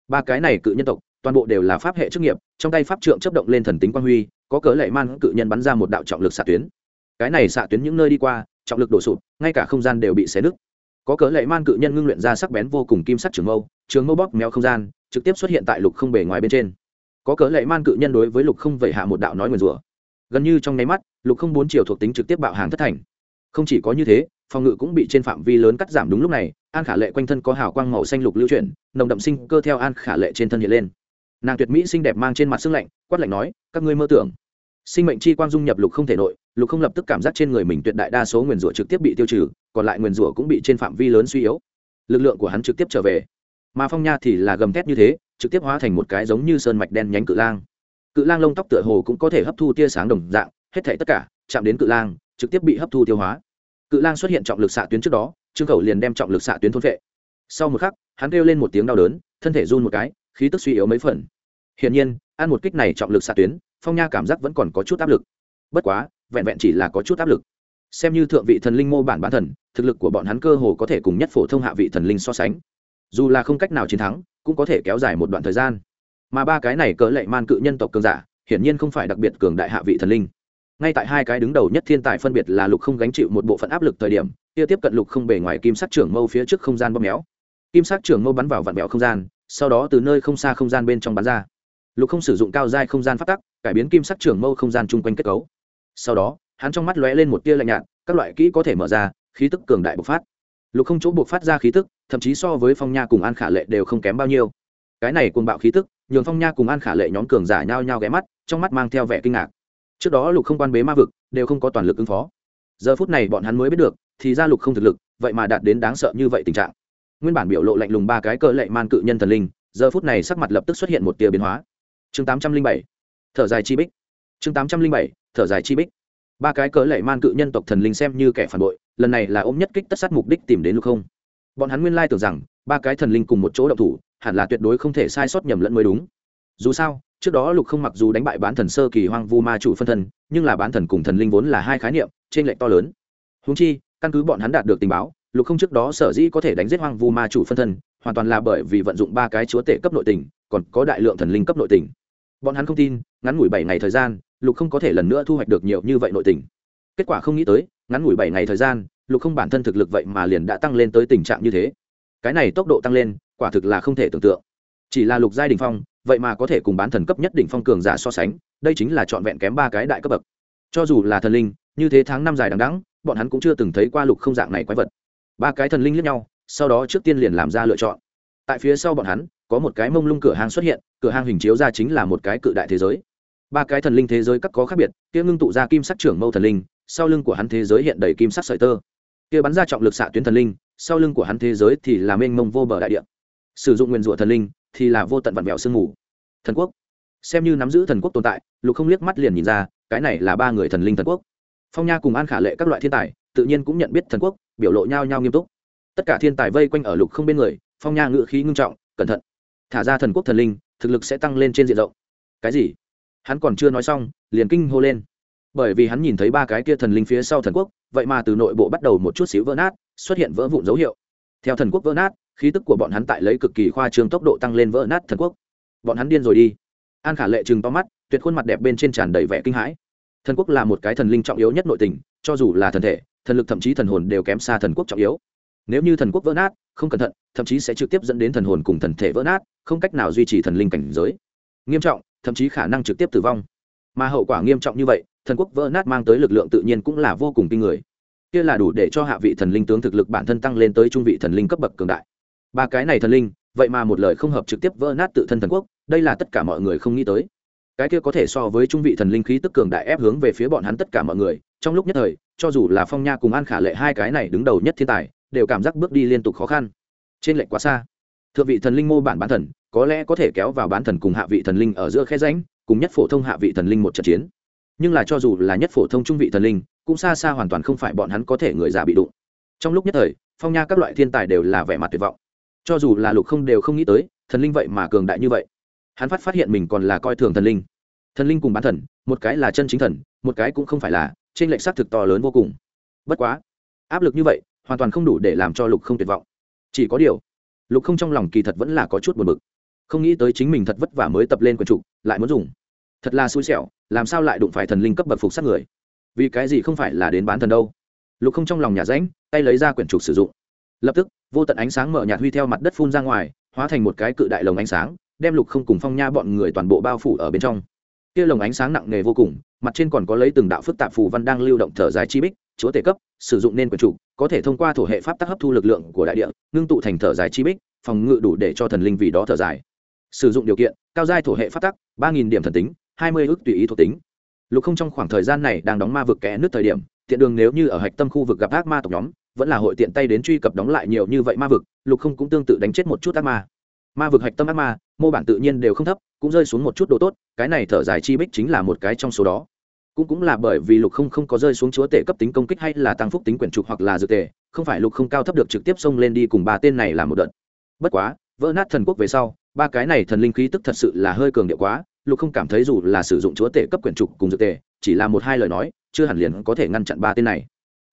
Ba cái này cự nhân tộc, toàn bộ đều là pháp hệ chức nghiệp, trong tay pháp trượng chấp động lên thần tính quang huy, có cớ lệ man cự nhân bắn ra một đạo trọng lực xạ tuyến. Cái này xạ tuyến những nơi đi qua, trọng lực đổ sụp, ngay cả không gian đều bị xé nứt. Có cớ lệ man cự nhân ngưng luyện ra sắc bén vô cùng kim sắc trường mâu trường mâu bóp méo không gian, trực tiếp xuất hiện tại lục không bề ngoài bên trên. Có cớ lệ man cự nhân đối với lục không vẩy hạ một đạo nói nguyền rủa gần như trong nháy mắt, lục không bốn chiều thuộc tính trực tiếp bạo hàng thất thành. Không chỉ có như thế, phòng ngự cũng bị trên phạm vi lớn cắt giảm đúng lúc này, an khả lệ quanh thân có hào quang màu xanh lục lưu chuyển, nồng đậm sinh cơ theo an khả lệ trên thân hiện lên. Nàng tuyệt mỹ xinh đẹp mang trên mặt xương lạnh, quát lạnh nói, các ngươi mơ tưởng. Sinh mệnh chi quang dung nhập lục không thể nội, lục không lập tức cảm giác trên người mình tuyệt đại đa số nguyền rủa trực tiếp bị tiêu trừ, còn lại nguyền rủa cũng bị trên phạm vi lớn suy yếu. Lực lượng của hắn trực tiếp trở về. Mà phong nha thì là gầm thét như thế, trực tiếp hóa thành một cái giống như sơn mạch đen nhánh cự lang cự lang lông tóc tựa hồ cũng có thể hấp thu tia sáng đồng dạng, hết thể tất cả chạm đến cự lang, trực tiếp bị hấp thu tiêu hóa. Cự lang xuất hiện trọng lực xạ tuyến trước đó, trương khẩu liền đem trọng lực xạ tuyến thôn vệ sau một khắc, hắn kêu lên một tiếng đau đớn, thân thể run một cái, khí tức suy yếu mấy phần. Hiển nhiên, ăn một kích này trọng lực xạ tuyến, phong nha cảm giác vẫn còn có chút áp lực. Bất quá, vẹn vẹn chỉ là có chút áp lực. Xem như thượng vị thần linh mô bản bản thần, thực lực của bọn hắn cơ hồ có thể cùng nhất phổ thông hạ vị thần linh so sánh. Dù là không cách nào chiến thắng, cũng có thể kéo dài một đoạn thời gian mà ba cái này cỡ lệ man cự nhân tộc cường giả, hiển nhiên không phải đặc biệt cường đại hạ vị thần linh. Ngay tại hai cái đứng đầu nhất thiên tài phân biệt là lục không gánh chịu một bộ phận áp lực thời điểm, kia tiếp cận lục không bề ngoài kim sắc trưởng mâu phía trước không gian bóp méo. Kim sắc trưởng mâu bắn vào vạn mẹo không gian, sau đó từ nơi không xa không gian bên trong bắn ra. Lục không sử dụng cao giai không gian phát tắc, cải biến kim sắc trưởng mâu không gian chung quanh kết cấu. Sau đó, hắn trong mắt lóe lên một tia lạnh nhạt, các loại kỹ có thể mở ra, khí tức cường đại bộc phát. Lục không chỗ bộc phát ra khí tức, thậm chí so với phong nha cùng an khả lệ đều không kém bao nhiêu. Cái này cuồng bạo khí tức nhường phong nha cùng an khả lệ nhóm cường giả nhao nhao ghé mắt, trong mắt mang theo vẻ kinh ngạc. Trước đó lục không quan bế ma vực, đều không có toàn lực ứng phó. Giờ phút này bọn hắn mới biết được, thì ra lục không thực lực, vậy mà đạt đến đáng sợ như vậy tình trạng. Nguyên bản biểu lộ lạnh lùng ba cái cỡ lệ man cự nhân thần linh, giờ phút này sắc mặt lập tức xuất hiện một tia biến hóa. Chương tám trăm linh bảy, thở dài chi bích. Chương tám trăm linh bảy, thở dài chi bích. Ba cái cỡ lệ man cự nhân tộc thần linh xem như kẻ phản bội, lần này là ôm nhất kích tất sát mục đích tìm đến lục không. Bọn hắn nguyên lai tưởng rằng, ba cái thần linh cùng một chỗ động thủ hẳn là tuyệt đối không thể sai sót nhầm lẫn mới đúng. Dù sao, trước đó lục không mặc dù đánh bại bán thần sơ kỳ hoang vu ma chủ phân thân, nhưng là bán thần cùng thần linh vốn là hai khái niệm trên lệnh to lớn. Húng chi, căn cứ bọn hắn đạt được tình báo, lục không trước đó sở dĩ có thể đánh giết hoang vu ma chủ phân thân, hoàn toàn là bởi vì vận dụng ba cái chúa tể cấp nội tình, còn có đại lượng thần linh cấp nội tình. Bọn hắn không tin, ngắn ngủi bảy ngày thời gian, lục không có thể lần nữa thu hoạch được nhiều như vậy nội tình. Kết quả không nghĩ tới, ngắn ngủi bảy ngày thời gian, lục không bản thân thực lực vậy mà liền đã tăng lên tới tình trạng như thế. Cái này tốc độ tăng lên quả thực là không thể tưởng tượng. Chỉ là lục giai đỉnh phong, vậy mà có thể cùng bán thần cấp nhất đỉnh phong cường giả so sánh, đây chính là trọn vẹn kém ba cái đại cấp bậc. Cho dù là thần linh, như thế tháng năm dài đằng đẵng, bọn hắn cũng chưa từng thấy qua lục không dạng này quái vật. Ba cái thần linh lẫn nhau, sau đó trước tiên liền làm ra lựa chọn. Tại phía sau bọn hắn, có một cái mông lung cửa hàng xuất hiện, cửa hàng hình chiếu ra chính là một cái cự đại thế giới. Ba cái thần linh thế giới các có khác biệt, kia ngưng tụ ra kim sắc trưởng mâu thần linh, sau lưng của hắn thế giới hiện đầy kim sắc sợi tơ. Kia bắn ra trọng lực xạ tuyến thần linh, sau lưng của hắn thế giới thì là mênh mông vô bờ đại địa sử dụng nguyên rủa thần linh thì là vô tận vặn vẹo sương mù. Thần quốc. Xem như nắm giữ thần quốc tồn tại, lục không liếc mắt liền nhìn ra, cái này là ba người thần linh thần quốc. Phong nha cùng an khả lệ các loại thiên tài, tự nhiên cũng nhận biết thần quốc, biểu lộ nhau nhau nghiêm túc. Tất cả thiên tài vây quanh ở lục không bên người, phong nha ngự khí ngưng trọng, cẩn thận. Thả ra thần quốc thần linh, thực lực sẽ tăng lên trên diện rộng. Cái gì? Hắn còn chưa nói xong, liền kinh hô lên. Bởi vì hắn nhìn thấy ba cái kia thần linh phía sau thần quốc, vậy mà từ nội bộ bắt đầu một chút xíu vỡ nát, xuất hiện vỡ vụn dấu hiệu. Theo thần quốc vỡ nát khí tức của bọn hắn tại lấy cực kỳ khoa trương tốc độ tăng lên vỡ nát thần quốc. Bọn hắn điên rồi đi. An khả lệ chừng to mắt, tuyệt khuôn mặt đẹp bên trên tràn đầy vẻ kinh hãi. Thần quốc là một cái thần linh trọng yếu nhất nội tình, cho dù là thần thể, thần lực thậm chí thần hồn đều kém xa thần quốc trọng yếu. Nếu như thần quốc vỡ nát, không cẩn thận, thậm chí sẽ trực tiếp dẫn đến thần hồn cùng thần thể vỡ nát, không cách nào duy trì thần linh cảnh giới. Nghiêm trọng, thậm chí khả năng trực tiếp tử vong. Mà hậu quả nghiêm trọng như vậy, thần quốc vỡ nát mang tới lực lượng tự nhiên cũng là vô cùng kinh người. Kia là đủ để cho hạ vị thần linh tướng thực lực bản thân tăng lên tới trung vị thần linh cấp bậc cường đại ba cái này thần linh, vậy mà một lời không hợp trực tiếp vỡ nát tự thân thần quốc, đây là tất cả mọi người không nghĩ tới. Cái kia có thể so với trung vị thần linh khí tức cường đại ép hướng về phía bọn hắn tất cả mọi người, trong lúc nhất thời, cho dù là phong nha cùng an khả lệ hai cái này đứng đầu nhất thiên tài, đều cảm giác bước đi liên tục khó khăn. Trên lệnh quá xa. Thượng vị thần linh mô bản bán thần, có lẽ có thể kéo vào bán thần cùng hạ vị thần linh ở giữa khe ránh cùng nhất phổ thông hạ vị thần linh một trận chiến. Nhưng là cho dù là nhất phổ thông trung vị thần linh, cũng xa xa hoàn toàn không phải bọn hắn có thể người già bị đụng. Trong lúc nhất thời, phong nha các loại thiên tài đều là vẻ mặt tuyệt vọng cho dù là lục không đều không nghĩ tới, thần linh vậy mà cường đại như vậy. Hắn phát phát hiện mình còn là coi thường thần linh. Thần linh cùng bán thần, một cái là chân chính thần, một cái cũng không phải là, trên lệnh xác thực to lớn vô cùng. Bất quá, áp lực như vậy, hoàn toàn không đủ để làm cho lục không tuyệt vọng. Chỉ có điều, lục không trong lòng kỳ thật vẫn là có chút buồn bực. Không nghĩ tới chính mình thật vất vả mới tập lên quần trục lại muốn dùng. Thật là xui xẻo, làm sao lại đụng phải thần linh cấp bậc phục sát người? Vì cái gì không phải là đến bán thần đâu? Lục không trong lòng nhà ránh, tay lấy ra quyển trục sử dụng lập tức, vô tận ánh sáng mở nhạt huy theo mặt đất phun ra ngoài, hóa thành một cái cự đại lồng ánh sáng, đem lục không cùng phong nha bọn người toàn bộ bao phủ ở bên trong. Kia lồng ánh sáng nặng nề vô cùng, mặt trên còn có lấy từng đạo phức tạp phù văn đang lưu động thở dài chi bích, chúa tể cấp, sử dụng nên quyền chủ, có thể thông qua thổ hệ pháp tắc hấp thu lực lượng của đại địa, ngưng tụ thành thở dài chi bích, phòng ngự đủ để cho thần linh vì đó thở dài. Sử dụng điều kiện, cao giai thổ hệ pháp tắc, ba nghìn điểm thần tính, hai mươi ước tùy ý thuộc tính. Lục không trong khoảng thời gian này đang đóng ma vực kẽ nước thời điểm, tiện đường nếu như ở hạch tâm khu vực gặp ác ma tộc nhóm vẫn là hội tiện tay đến truy cập đóng lại nhiều như vậy ma vực, lục không cũng tương tự đánh chết một chút ác ma. Ma vực hạch tâm ác ma, mô bản tự nhiên đều không thấp, cũng rơi xuống một chút độ tốt, cái này thở dài chi bích chính là một cái trong số đó. Cũng cũng là bởi vì lục không không có rơi xuống chúa tể cấp tính công kích hay là tăng phúc tính quyển trục hoặc là dược tể, không phải lục không cao thấp được trực tiếp xông lên đi cùng ba tên này là một đợt. Bất quá, vỡ nát thần quốc về sau, ba cái này thần linh khí tức thật sự là hơi cường điệu quá, lục không cảm thấy dù là sử dụng chúa tể cấp quyển trục cùng dược tể, chỉ là một hai lời nói, chưa hẳn liền có thể ngăn chặn ba tên này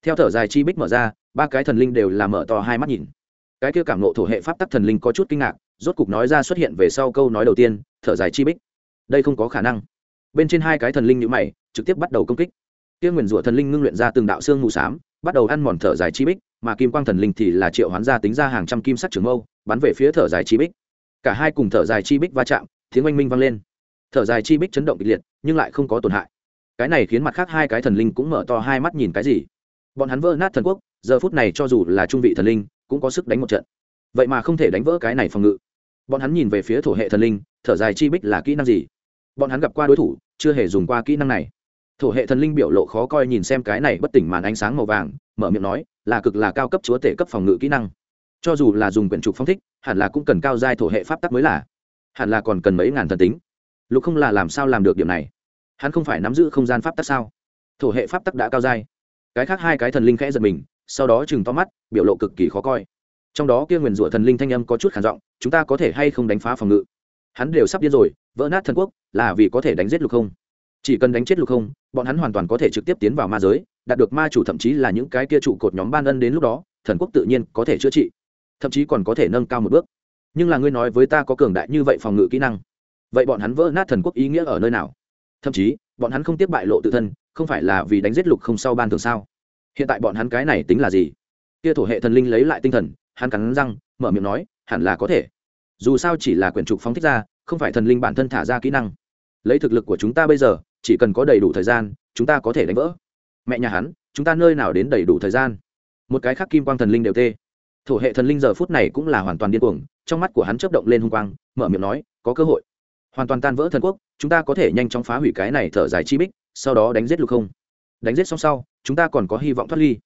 theo thở dài chi bích mở ra, ba cái thần linh đều là mở to hai mắt nhìn. Cái kia cảm nộ thổ hệ pháp tắc thần linh có chút kinh ngạc, rốt cục nói ra xuất hiện về sau câu nói đầu tiên, thở dài chi bích. Đây không có khả năng. Bên trên hai cái thần linh nhữ mày, trực tiếp bắt đầu công kích. Kia nguyền rủa thần linh ngưng luyện ra từng đạo xương mù s á m bắt đầu ăn mòn thở dài chi bích, mà kim quang thần linh thì là triệu hoán ra tính ra hàng trăm kim sắc trường mâu, bắn về phía thở dài chi bích. Cả hai cùng thở dài chi bích va chạm, tiếng oanh minh vang lên. Thở dài chi bích chấn động kịch liệt, nhưng lại không có tổn hại. Cái này khiến mặt khác hai cái thần linh cũng mở to hai mắt nhìn cái gì? Bọn hắn vỡ nát thần quốc, giờ phút này cho dù là trung vị thần linh, cũng có sức đánh một trận. Vậy mà không thể đánh vỡ cái này phòng ngự. Bọn hắn nhìn về phía thổ hệ thần linh, thở dài chi bích là kỹ năng gì? Bọn hắn gặp qua đối thủ, chưa hề dùng qua kỹ năng này. Thổ hệ thần linh biểu lộ khó coi nhìn xem cái này bất tỉnh màn ánh sáng màu vàng, mở miệng nói, là cực là cao cấp chúa tể cấp phòng ngự kỹ năng. Cho dù là dùng quyển trục phong thích, hẳn là cũng cần cao giai thổ hệ pháp tắc mới là. Hẳn là còn cần mấy ngàn thần tính. Lục không là làm sao làm được điểm này? Hắn không phải nắm giữ không gian pháp tắc sao? Thổ hệ pháp tắc đã cao giai cái khác hai cái thần linh khẽ giật mình, sau đó chừng to mắt, biểu lộ cực kỳ khó coi. Trong đó kia nguyền rủa thần linh thanh âm có chút khản giọng, chúng ta có thể hay không đánh phá phòng ngự? Hắn đều sắp điên rồi, vỡ nát thần quốc, là vì có thể đánh giết lục không? Chỉ cần đánh chết lục không, bọn hắn hoàn toàn có thể trực tiếp tiến vào ma giới, đạt được ma chủ thậm chí là những cái kia trụ cột nhóm ban ân đến lúc đó, thần quốc tự nhiên có thể chữa trị, thậm chí còn có thể nâng cao một bước. Nhưng là ngươi nói với ta có cường đại như vậy phòng ngự kỹ năng, vậy bọn hắn vỡ nát thần quốc ý nghĩa ở nơi nào? Thậm chí, bọn hắn không tiếp bại lộ tự thân không phải là vì đánh giết lục không sau ban thường sao? Hiện tại bọn hắn cái này tính là gì? Kia thổ hệ thần linh lấy lại tinh thần, hắn cắn răng, mở miệng nói, hẳn là có thể. Dù sao chỉ là quyển trục phóng thích ra, không phải thần linh bản thân thả ra kỹ năng. Lấy thực lực của chúng ta bây giờ, chỉ cần có đầy đủ thời gian, chúng ta có thể đánh vỡ. Mẹ nhà hắn, chúng ta nơi nào đến đầy đủ thời gian? Một cái khác kim quang thần linh đều tê. Thổ hệ thần linh giờ phút này cũng là hoàn toàn điên cuồng, trong mắt của hắn chớp động lên hung quang, mở miệng nói, có cơ hội. Hoàn toàn tan vỡ thần quốc, chúng ta có thể nhanh chóng phá hủy cái này thở dài chi bích sau đó đánh giết lục không. Đánh giết xong sau, chúng ta còn có hy vọng thoát ly.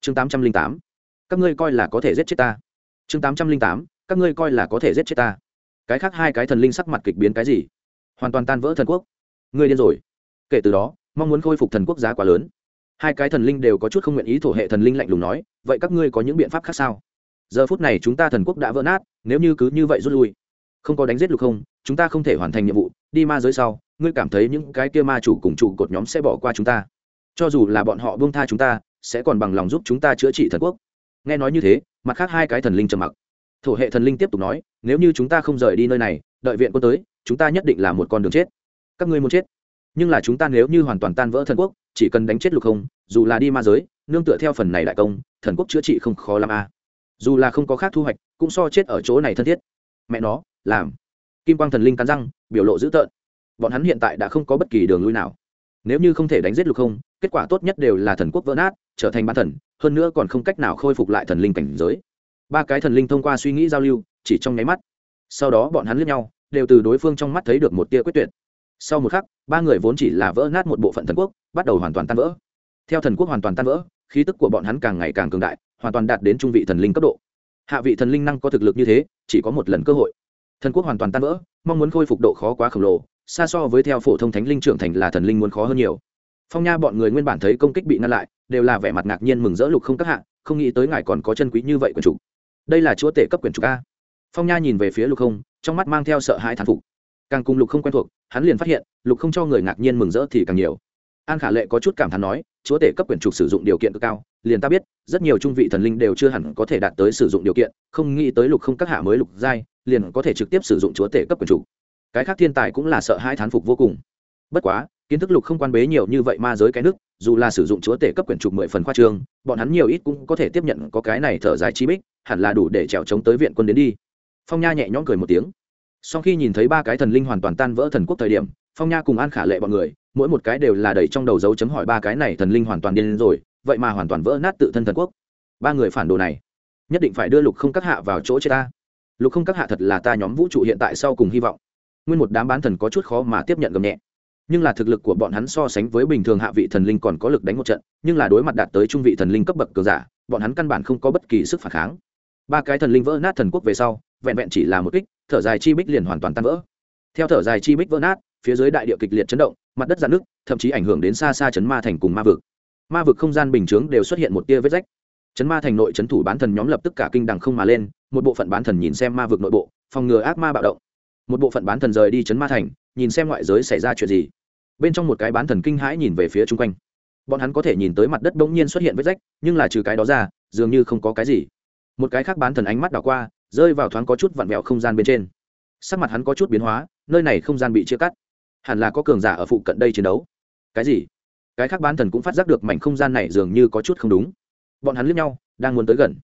Chương tám trăm linh tám. Các ngươi coi là có thể giết chết ta. Chương tám trăm linh tám. Các ngươi coi là có thể giết chết ta. Cái khác hai cái thần linh sắc mặt kịch biến cái gì? Hoàn toàn tan vỡ thần quốc. Ngươi điên rồi. Kể từ đó, mong muốn khôi phục thần quốc giá quá lớn. Hai cái thần linh đều có chút không nguyện ý thổ hệ thần linh lạnh lùng nói, vậy các ngươi có những biện pháp khác sao? Giờ phút này chúng ta thần quốc đã vỡ nát, nếu như cứ như vậy rút lui, không có đánh giết lục không, chúng ta không thể hoàn thành nhiệm vụ, đi ma giới sau ngươi cảm thấy những cái kia ma chủ cùng chủ cột nhóm sẽ bỏ qua chúng ta. Cho dù là bọn họ buông tha chúng ta, sẽ còn bằng lòng giúp chúng ta chữa trị thần quốc. Nghe nói như thế, mặt khác hai cái thần linh trầm mặc. Thổ hệ thần linh tiếp tục nói, nếu như chúng ta không rời đi nơi này, đợi viện quân tới, chúng ta nhất định là một con đường chết. Các ngươi muốn chết. Nhưng là chúng ta nếu như hoàn toàn tan vỡ thần quốc, chỉ cần đánh chết lục không, dù là đi ma giới, nương tựa theo phần này đại công, thần quốc chữa trị không khó làm a à. dù là không có khác thu hoạch, cũng so chết ở chỗ này thân thiết. Mẹ nó, làm. Kim quang thần linh cắn răng, biểu lộ dữ tợn bọn hắn hiện tại đã không có bất kỳ đường lui nào. Nếu như không thể đánh giết lục không, kết quả tốt nhất đều là thần quốc vỡ nát, trở thành ban thần, hơn nữa còn không cách nào khôi phục lại thần linh cảnh giới. Ba cái thần linh thông qua suy nghĩ giao lưu, chỉ trong nháy mắt. Sau đó bọn hắn lướt nhau, đều từ đối phương trong mắt thấy được một tia quyết tuyệt. Sau một khắc, ba người vốn chỉ là vỡ nát một bộ phận thần quốc, bắt đầu hoàn toàn tan vỡ. Theo thần quốc hoàn toàn tan vỡ, khí tức của bọn hắn càng ngày càng cường đại, hoàn toàn đạt đến trung vị thần linh cấp độ. Hạ vị thần linh năng có thực lực như thế, chỉ có một lần cơ hội. Thần quốc hoàn toàn tan vỡ, mong muốn khôi phục độ khó quá khổng lồ xa so với theo phổ thông thánh linh trưởng thành là thần linh muốn khó hơn nhiều. Phong nha bọn người nguyên bản thấy công kích bị ngăn lại, đều là vẻ mặt ngạc nhiên mừng rỡ lục không các hạ, không nghĩ tới ngài còn có chân quý như vậy quyền chủ. Đây là chúa tể cấp quyền chủ a. Phong nha nhìn về phía lục không, trong mắt mang theo sợ hãi thán phục. Càng cùng lục không quen thuộc, hắn liền phát hiện, lục không cho người ngạc nhiên mừng rỡ thì càng nhiều. An khả lệ có chút cảm thán nói, chúa tể cấp quyền trục sử dụng điều kiện cực cao, liền ta biết, rất nhiều trung vị thần linh đều chưa hẳn có thể đạt tới sử dụng điều kiện, không nghĩ tới lục không các hạ mới lục giai, liền có thể trực tiếp sử dụng chúa tể cấp quyền trục cái khác thiên tài cũng là sợ hai thán phục vô cùng. Bất quá, kiến thức lục không quan bế nhiều như vậy ma giới cái nước, dù là sử dụng chúa tể cấp quyển trục mười phần khoa trương, bọn hắn nhiều ít cũng có thể tiếp nhận có cái này thở dài chi bích, hẳn là đủ để trèo trống tới viện quân đến đi. Phong nha nhẹ nhõm cười một tiếng. Sau khi nhìn thấy ba cái thần linh hoàn toàn tan vỡ thần quốc thời điểm, phong nha cùng an khả lệ bọn người, mỗi một cái đều là đầy trong đầu dấu chấm hỏi ba cái này thần linh hoàn toàn điên rồi, vậy mà hoàn toàn vỡ nát tự thân thần quốc. Ba người phản đồ này, nhất định phải đưa lục không các hạ vào chỗ chết ta. Lục không các hạ thật là ta nhóm vũ trụ hiện tại sau cùng hy vọng nguyên một đám bán thần có chút khó mà tiếp nhận gầm nhẹ. Nhưng là thực lực của bọn hắn so sánh với bình thường hạ vị thần linh còn có lực đánh một trận, nhưng là đối mặt đạt tới trung vị thần linh cấp bậc cường giả, bọn hắn căn bản không có bất kỳ sức phản kháng. Ba cái thần linh vỡ nát thần quốc về sau, vẹn vẹn chỉ là một kích, thở dài chi bích liền hoàn toàn tan vỡ. Theo thở dài chi bích vỡ nát, phía dưới đại địa kịch liệt chấn động, mặt đất giãn nước thậm chí ảnh hưởng đến xa xa chấn ma thành cùng ma vực. Ma vực không gian bình chướng đều xuất hiện một tia vết rách. Chấn ma thành nội chấn thủ bán thần nhóm lập tức cả kinh đằng không mà lên, một bộ phận bán thần nhìn xem ma vực nội bộ, phòng ngừa ác ma bạo động một bộ phận bán thần rời đi chấn ma thành, nhìn xem ngoại giới xảy ra chuyện gì. Bên trong một cái bán thần kinh hãi nhìn về phía chung quanh. Bọn hắn có thể nhìn tới mặt đất bỗng nhiên xuất hiện vết rách, nhưng là trừ cái đó ra, dường như không có cái gì. Một cái khác bán thần ánh mắt đảo qua, rơi vào thoáng có chút vặn vẹo không gian bên trên. Sắc mặt hắn có chút biến hóa, nơi này không gian bị chia cắt. Hẳn là có cường giả ở phụ cận đây chiến đấu. Cái gì? Cái khác bán thần cũng phát giác được mảnh không gian này dường như có chút không đúng. Bọn hắn lướt nhau, đang muốn tới gần.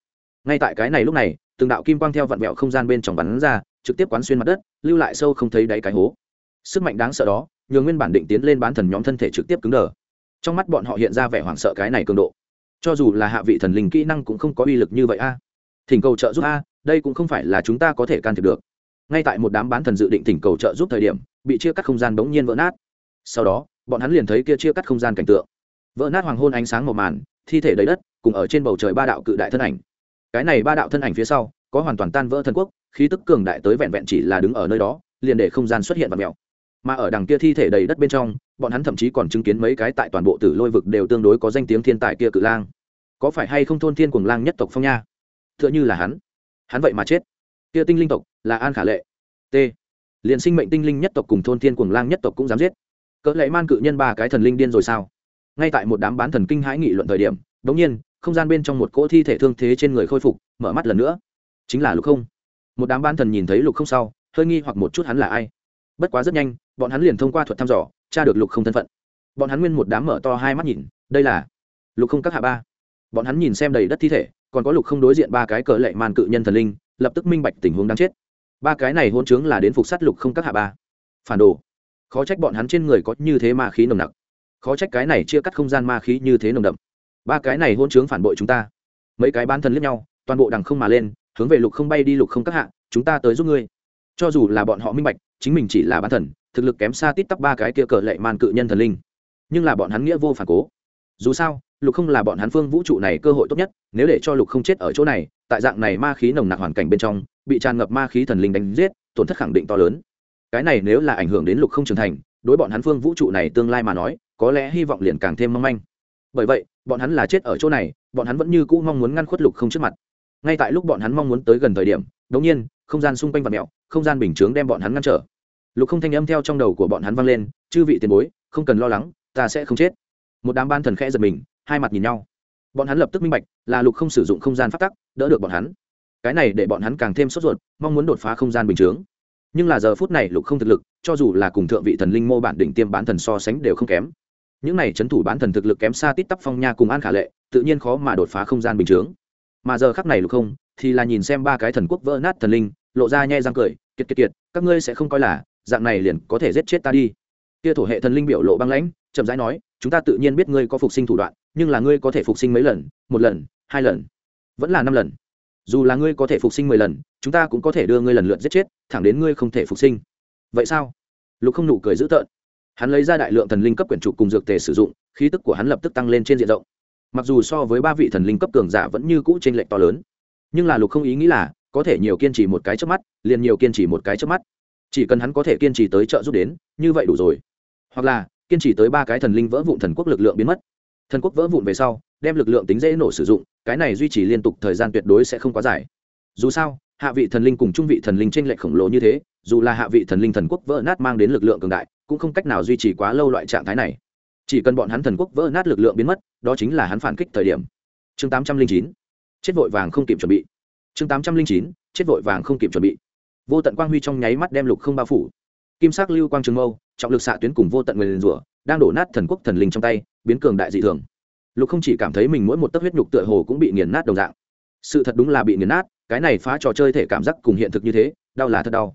Ngay tại cái này lúc này từng đạo kim quang theo vặn vẹo không gian bên trong bắn ra, trực tiếp quán xuyên mặt đất, lưu lại sâu không thấy đáy cái hố. Sức mạnh đáng sợ đó, nhường nguyên bản định tiến lên bán thần nhóm thân thể trực tiếp cứng đờ. Trong mắt bọn họ hiện ra vẻ hoảng sợ cái này cường độ. Cho dù là hạ vị thần linh kỹ năng cũng không có uy lực như vậy a. Thỉnh cầu trợ giúp a, đây cũng không phải là chúng ta có thể can thiệp được. Ngay tại một đám bán thần dự định thỉnh cầu trợ giúp thời điểm, bị chia cắt không gian bỗng nhiên vỡ nát. Sau đó, bọn hắn liền thấy kia chia cắt không gian cảnh tượng. Vỡ nát hoàng hôn ánh sáng màu màn, thi thể đầy đất, cùng ở trên bầu trời ba đạo cự đại thân ảnh cái này ba đạo thân ảnh phía sau, có hoàn toàn tan vỡ thần quốc, khí tức cường đại tới vẹn vẹn chỉ là đứng ở nơi đó, liền để không gian xuất hiện và mèo. Mà ở đằng kia thi thể đầy đất bên trong, bọn hắn thậm chí còn chứng kiến mấy cái tại toàn bộ tử lôi vực đều tương đối có danh tiếng thiên tài kia cự lang. Có phải hay không thôn thiên cuồng lang nhất tộc phong nha? T h ư ợ n h ư là hắn. Hắn vậy mà chết. Kia tinh linh tộc là an khả lệ. T. Liền sinh mệnh tinh linh nhất tộc cùng thôn thiên cuồng lang nhất tộc cũng dám giết. Cỡ lệ man cự nhân ba cái thần linh điên rồi sao? Ngay tại một đám bán thần kinh hãi nghị luận thời điểm đ ỗ n g nhiên không gian bên trong một cỗ thi thể thương thế trên người khôi phục, mở mắt lần nữa. Chính là lục không. Một đám ban thần nhìn thấy lục không sau, hơi nghi hoặc một chút hắn là ai. Bất quá rất nhanh, bọn hắn liền thông qua thuật thăm dò, tra được lục không thân phận. Bọn hắn nguyên một đám mở to hai mắt nhìn, đây là lục không các hạ ba. Bọn hắn nhìn xem đầy đất thi thể, còn có lục không đối diện ba cái cờ lệ màn cự nhân thần linh, lập tức minh bạch tình huống đáng chết. Ba cái này hôn chướng là đến phục sát lục không các hạ ba. Phản đồ. Khó trách bọn hắn trên người có như thế ma khí nồng nặc. Khó trách cái này chia cắt không gian ma khí như thế nồng đậm ba cái này hôn chướng phản bội chúng ta. Mấy cái bán thần lướt nhau, toàn bộ đằng không mà lên, hướng về lục không bay đi lục không các hạ, chúng ta tới giúp ngươi. Cho dù là bọn họ minh bạch, chính mình chỉ là bán thần, thực lực kém xa tít tắp ba cái kia cờ lệ man cự nhân thần linh. Nhưng là bọn hắn nghĩa vô phản cố. Dù sao, lục không là bọn hắn phương vũ trụ này cơ hội tốt nhất, nếu để cho lục không chết ở chỗ này, tại dạng này ma khí nồng nặc hoàn cảnh bên trong, bị tràn ngập ma khí thần linh đánh giết, tổn thất khẳng định to lớn. Cái này nếu là ảnh hưởng đến lục không trưởng thành, đối bọn hắn phương vũ trụ này tương lai mà nói, có lẽ hy vọng liền càng thêm mong manh bởi vậy, bọn hắn là chết ở chỗ này, bọn hắn vẫn như cũ mong muốn ngăn khuất lục không trước mặt. Ngay tại lúc bọn hắn mong muốn tới gần thời điểm đ ỗ n g nhiên, không gian xung quanh vật mẹo không gian bình chướng đem bọn hắn ngăn trở. Lục không thanh âm theo trong đầu của bọn hắn vang lên, chư vị tiền bối, không cần lo lắng, ta sẽ không chết. Một đám ban thần khẽ giật mình, hai mặt nhìn nhau. Bọn hắn lập tức minh bạch, là lục không sử dụng không gian phát tắc, đỡ được bọn hắn. Cái này để bọn hắn càng thêm sốt ruột, mong muốn đột phá không gian bình chướng. Nhưng là giờ phút này lục không thực lực, cho dù là cùng thượng vị thần linh mô bản đỉnh tiêm bán thần so sánh đều không kém những này trấn thủ bán thần thực lực kém xa tít tắp phong nha cùng an khả lệ, tự nhiên khó mà đột phá không gian bình chướng. Mà giờ khắc này lục không, thì là nhìn xem ba cái thần quốc vỡ nát thần linh, lộ ra nhai răng cười, kiệt kiệt kiệt, các ngươi sẽ không coi là, dạng này liền có thể giết chết ta đi. Kia thổ hệ thần linh biểu lộ băng lãnh, chậm rãi nói, chúng ta tự nhiên biết ngươi có phục sinh thủ đoạn, nhưng là ngươi có thể phục sinh mấy lần, một lần, hai lần, vẫn là năm lần. Dù là ngươi có thể phục sinh mười lần, chúng ta cũng có thể đưa ngươi lần lượt giết chết, thẳng đến ngươi không thể phục sinh. Vậy sao? Lục không nụ cười dữ tợn hắn lấy ra đại lượng thần linh cấp quyển trục cùng dược tề sử dụng, khí tức của hắn lập tức tăng lên trên diện rộng. Mặc dù so với ba vị thần linh cấp cường giả vẫn như cũ t r ê n lệch to lớn, nhưng là lục không ý nghĩ là, có thể nhiều kiên trì một cái trước mắt, liền nhiều kiên trì một cái trước mắt. Chỉ cần hắn có thể kiên trì tới trợ giúp đến, như vậy đủ rồi. Hoặc là, kiên trì tới ba cái thần linh vỡ vụn thần quốc lực lượng biến mất. Thần quốc vỡ vụn về sau, đem lực lượng tính dễ nổ sử dụng, cái này duy trì liên tục thời gian tuyệt đối sẽ không quá dài. Dù sao, hạ vị thần linh cùng trung vị thần linh t r ê n lệch khổng lồ như thế, dù là hạ vị thần linh thần quốc vỡ nát mang đến lực lượng cường đại cũng không cách nào duy trì quá lâu loại trạng thái này. Chỉ cần bọn hắn thần quốc vỡ nát lực lượng biến mất, đó chính là hắn phản kích thời điểm. Chương tám trăm linh chín, chết vội vàng không kịp chuẩn bị. Chương tám trăm linh chín, chết vội vàng không kịp chuẩn bị. Vô tận quang huy trong nháy mắt đem lục không bao phủ. Kim sắc lưu quang trường mâu, trọng lực xạ tuyến cùng vô tận người liền rủa, đang đổ nát thần quốc thần linh trong tay, biến cường đại dị thường. Lục không chỉ cảm thấy mình mỗi một tấc huyết nhục tựa hồ cũng bị nghiền nát đồng dạng. Sự thật đúng là bị nghiền nát, cái này phá trò chơi thể cảm giác cùng hiện thực như thế, đau là thật đau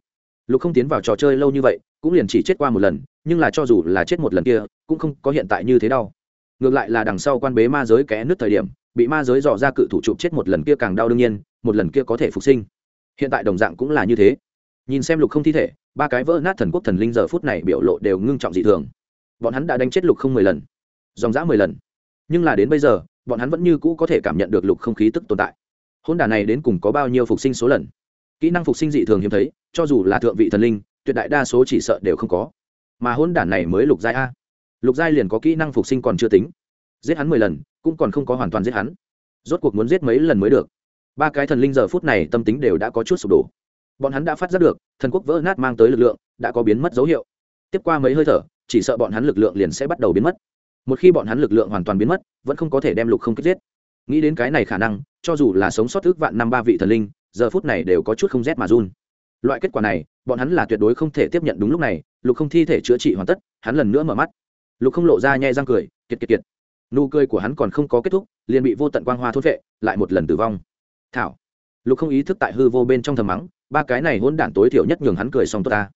lục không tiến vào trò chơi lâu như vậy, cũng liền chỉ chết qua một lần, nhưng là cho dù là chết một lần kia, cũng không có hiện tại như thế đau. Ngược lại là đằng sau quan bế ma giới kẽ nứt thời điểm, bị ma giới dò ra cự thủ chụp chết một lần kia càng đau đương nhiên, một lần kia có thể phục sinh. Hiện tại đồng dạng cũng là như thế. Nhìn xem lục không thi thể, ba cái vỡ nát thần quốc thần linh giờ phút này biểu lộ đều ngưng trọng dị thường. Bọn hắn đã đánh chết lục không mười lần, dòng dã mười lần. Nhưng là đến bây giờ, bọn hắn vẫn như cũ có thể cảm nhận được lục không khí tức tồn tại. Hôn đà này đến cùng có bao nhiêu phục sinh số lần? Kỹ năng phục sinh dị thường hiếm thấy, cho dù là thượng vị thần linh, tuyệt đại đa số chỉ sợ đều không có. Mà hôn đản này mới lục giai a. Lục giai liền có kỹ năng phục sinh còn chưa tính. Giết hắn mười lần, cũng còn không có hoàn toàn giết hắn. Rốt cuộc muốn giết mấy lần mới được. Ba cái thần linh giờ phút này tâm tính đều đã có chút sụp đổ. Bọn hắn đã phát giác được, thần quốc vỡ nát mang tới lực lượng, đã có biến mất dấu hiệu. Tiếp qua mấy hơi thở, chỉ sợ bọn hắn lực lượng liền sẽ bắt đầu biến mất. Một khi bọn hắn lực lượng hoàn toàn biến mất, vẫn không có thể đem lục không kích giết. Nghĩ đến cái này khả năng, cho dù là sống sót ước vạn năm ba vị thần linh giờ phút này đều có chút không rét mà run. Loại kết quả này, bọn hắn là tuyệt đối không thể tiếp nhận đúng lúc này, lục không thi thể chữa trị hoàn tất, hắn lần nữa mở mắt. Lục không lộ ra nhai răng cười, kiệt kiệt kiệt. Nụ cười của hắn còn không có kết thúc, liền bị vô tận quang hoa thốt vệ lại một lần tử vong. Thảo. Lục không ý thức tại hư vô bên trong thầm mắng, ba cái này hôn đản tối thiểu nhất nhường hắn cười xong tốt ta.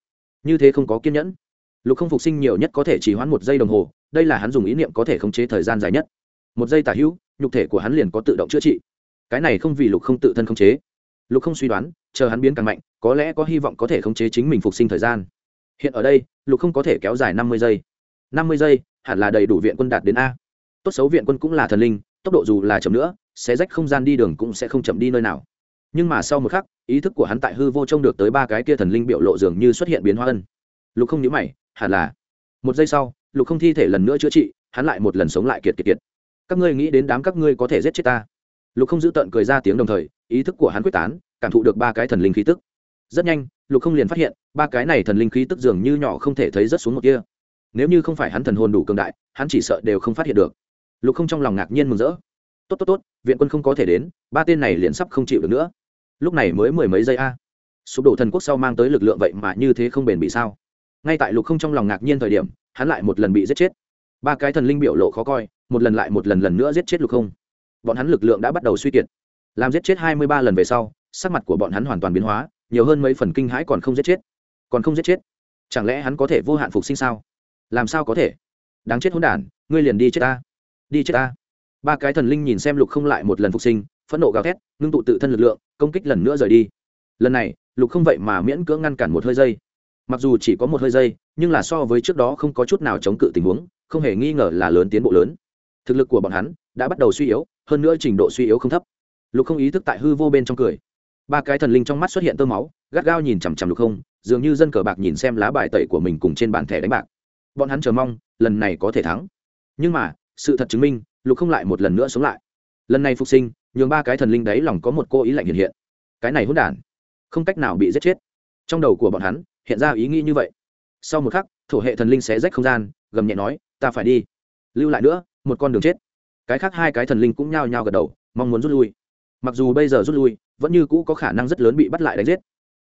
Như thế không có kiên nhẫn. Lục không phục sinh nhiều nhất có thể chỉ hoãn một giây đồng hồ, đây là hắn dùng ý niệm có thể khống chế thời gian dài nhất. Một giây tả hữu, nhục thể của hắn liền có tự động chữa trị. Cái này không vì lục không tự thân khống chế lục không suy đoán, chờ hắn biến càng mạnh, có lẽ có hy vọng có thể khống chế chính mình phục sinh thời gian. Hiện ở đây, lục không có thể kéo dài năm mươi giây. năm mươi giây, hẳn là đầy đủ viện quân đạt đến a. Tốt xấu viện quân cũng là thần linh, tốc độ dù là chậm nữa sẽ rách không gian đi đường cũng sẽ không chậm đi nơi nào. Nhưng mà sau một khắc, ý thức của hắn tại hư vô trông được tới ba cái kia thần linh biểu lộ dường như xuất hiện biến hóa ân. Lục không nhớ mày, hẳn là. Một giây sau, lục không thi thể lần nữa chữa trị, hắn lại một lần sống lại kiệt kiệt kiệt. Các ngươi nghĩ đến đám các ngươi có thể giết chết ta? Lục không giữ tợn cười ra tiếng đồng thời ý thức của hắn quyết tán, cảm thụ được ba cái thần linh khí tức. Rất nhanh, lục không liền phát hiện, ba cái này thần linh khí tức dường như nhỏ không thể thấy rất xuống một kia. Nếu như không phải hắn thần hồn đủ cường đại, hắn chỉ sợ đều không phát hiện được. Lục không trong lòng ngạc nhiên mừng rỡ. Tốt tốt tốt, viện quân không có thể đến, ba tên này liền sắp không chịu được nữa. Lúc này mới mười mấy giây a. Sụp đổ thần quốc sau mang tới lực lượng vậy mà như thế không bền bị sao? Ngay tại lục không trong lòng ngạc nhiên thời điểm, hắn lại một lần bị giết chết. Ba cái thần linh biểu lộ khó coi, một lần lại một lần lần nữa giết chết lục không. Bọn hắn lực lượng đã bắt đầu suy kiệt làm giết chết hai mươi ba lần về sau sắc mặt của bọn hắn hoàn toàn biến hóa nhiều hơn mấy phần kinh hãi còn không giết chết. Còn không giết chết? Chẳng lẽ hắn có thể vô hạn phục sinh sao? Làm sao có thể? Đáng chết hỗn đản ngươi liền đi chết ta. Đi chết ta. Ba cái thần linh nhìn xem lục không lại một lần phục sinh phẫn nộ gào thét ngưng tụ tự thân lực lượng công kích lần nữa rời đi. Lần này lục không vậy mà miễn cưỡng ngăn cản một hơi dây, mặc dù chỉ có một hơi dây, nhưng là so với trước đó không có chút nào chống cự tình huống không hề nghi ngờ là lớn tiến bộ lớn. Thực lực của bọn hắn đã bắt đầu suy yếu hơn nữa trình độ suy yếu không thấp lục không ý thức tại hư vô bên trong cười. Ba cái thần linh trong mắt xuất hiện tơ máu, gắt gao nhìn chằm chằm lục không, dường như dân cờ bạc nhìn xem lá bài tẩy của mình cùng trên bàn thẻ đánh bạc. Bọn hắn chờ mong, lần này có thể thắng. Nhưng mà, sự thật chứng minh, lục không lại một lần nữa sống lại. Lần này phục sinh, nhường ba cái thần linh đấy lòng có một cô ý lạnh hiện hiện. Cái này hôn đản, không cách nào bị giết chết. Trong đầu của bọn hắn, hiện ra ý nghĩ như vậy. Sau một khắc, thổ hệ thần linh sẽ rách không gian, gầm nhẹ nói, ta phải đi. Lưu lại nữa, một con đường chết. Cái khác hai cái thần linh cũng nhao nhao gật đầu, mong muốn rút lui mặc dù bây giờ rút lui, vẫn như cũ có khả năng rất lớn bị bắt lại đánh giết.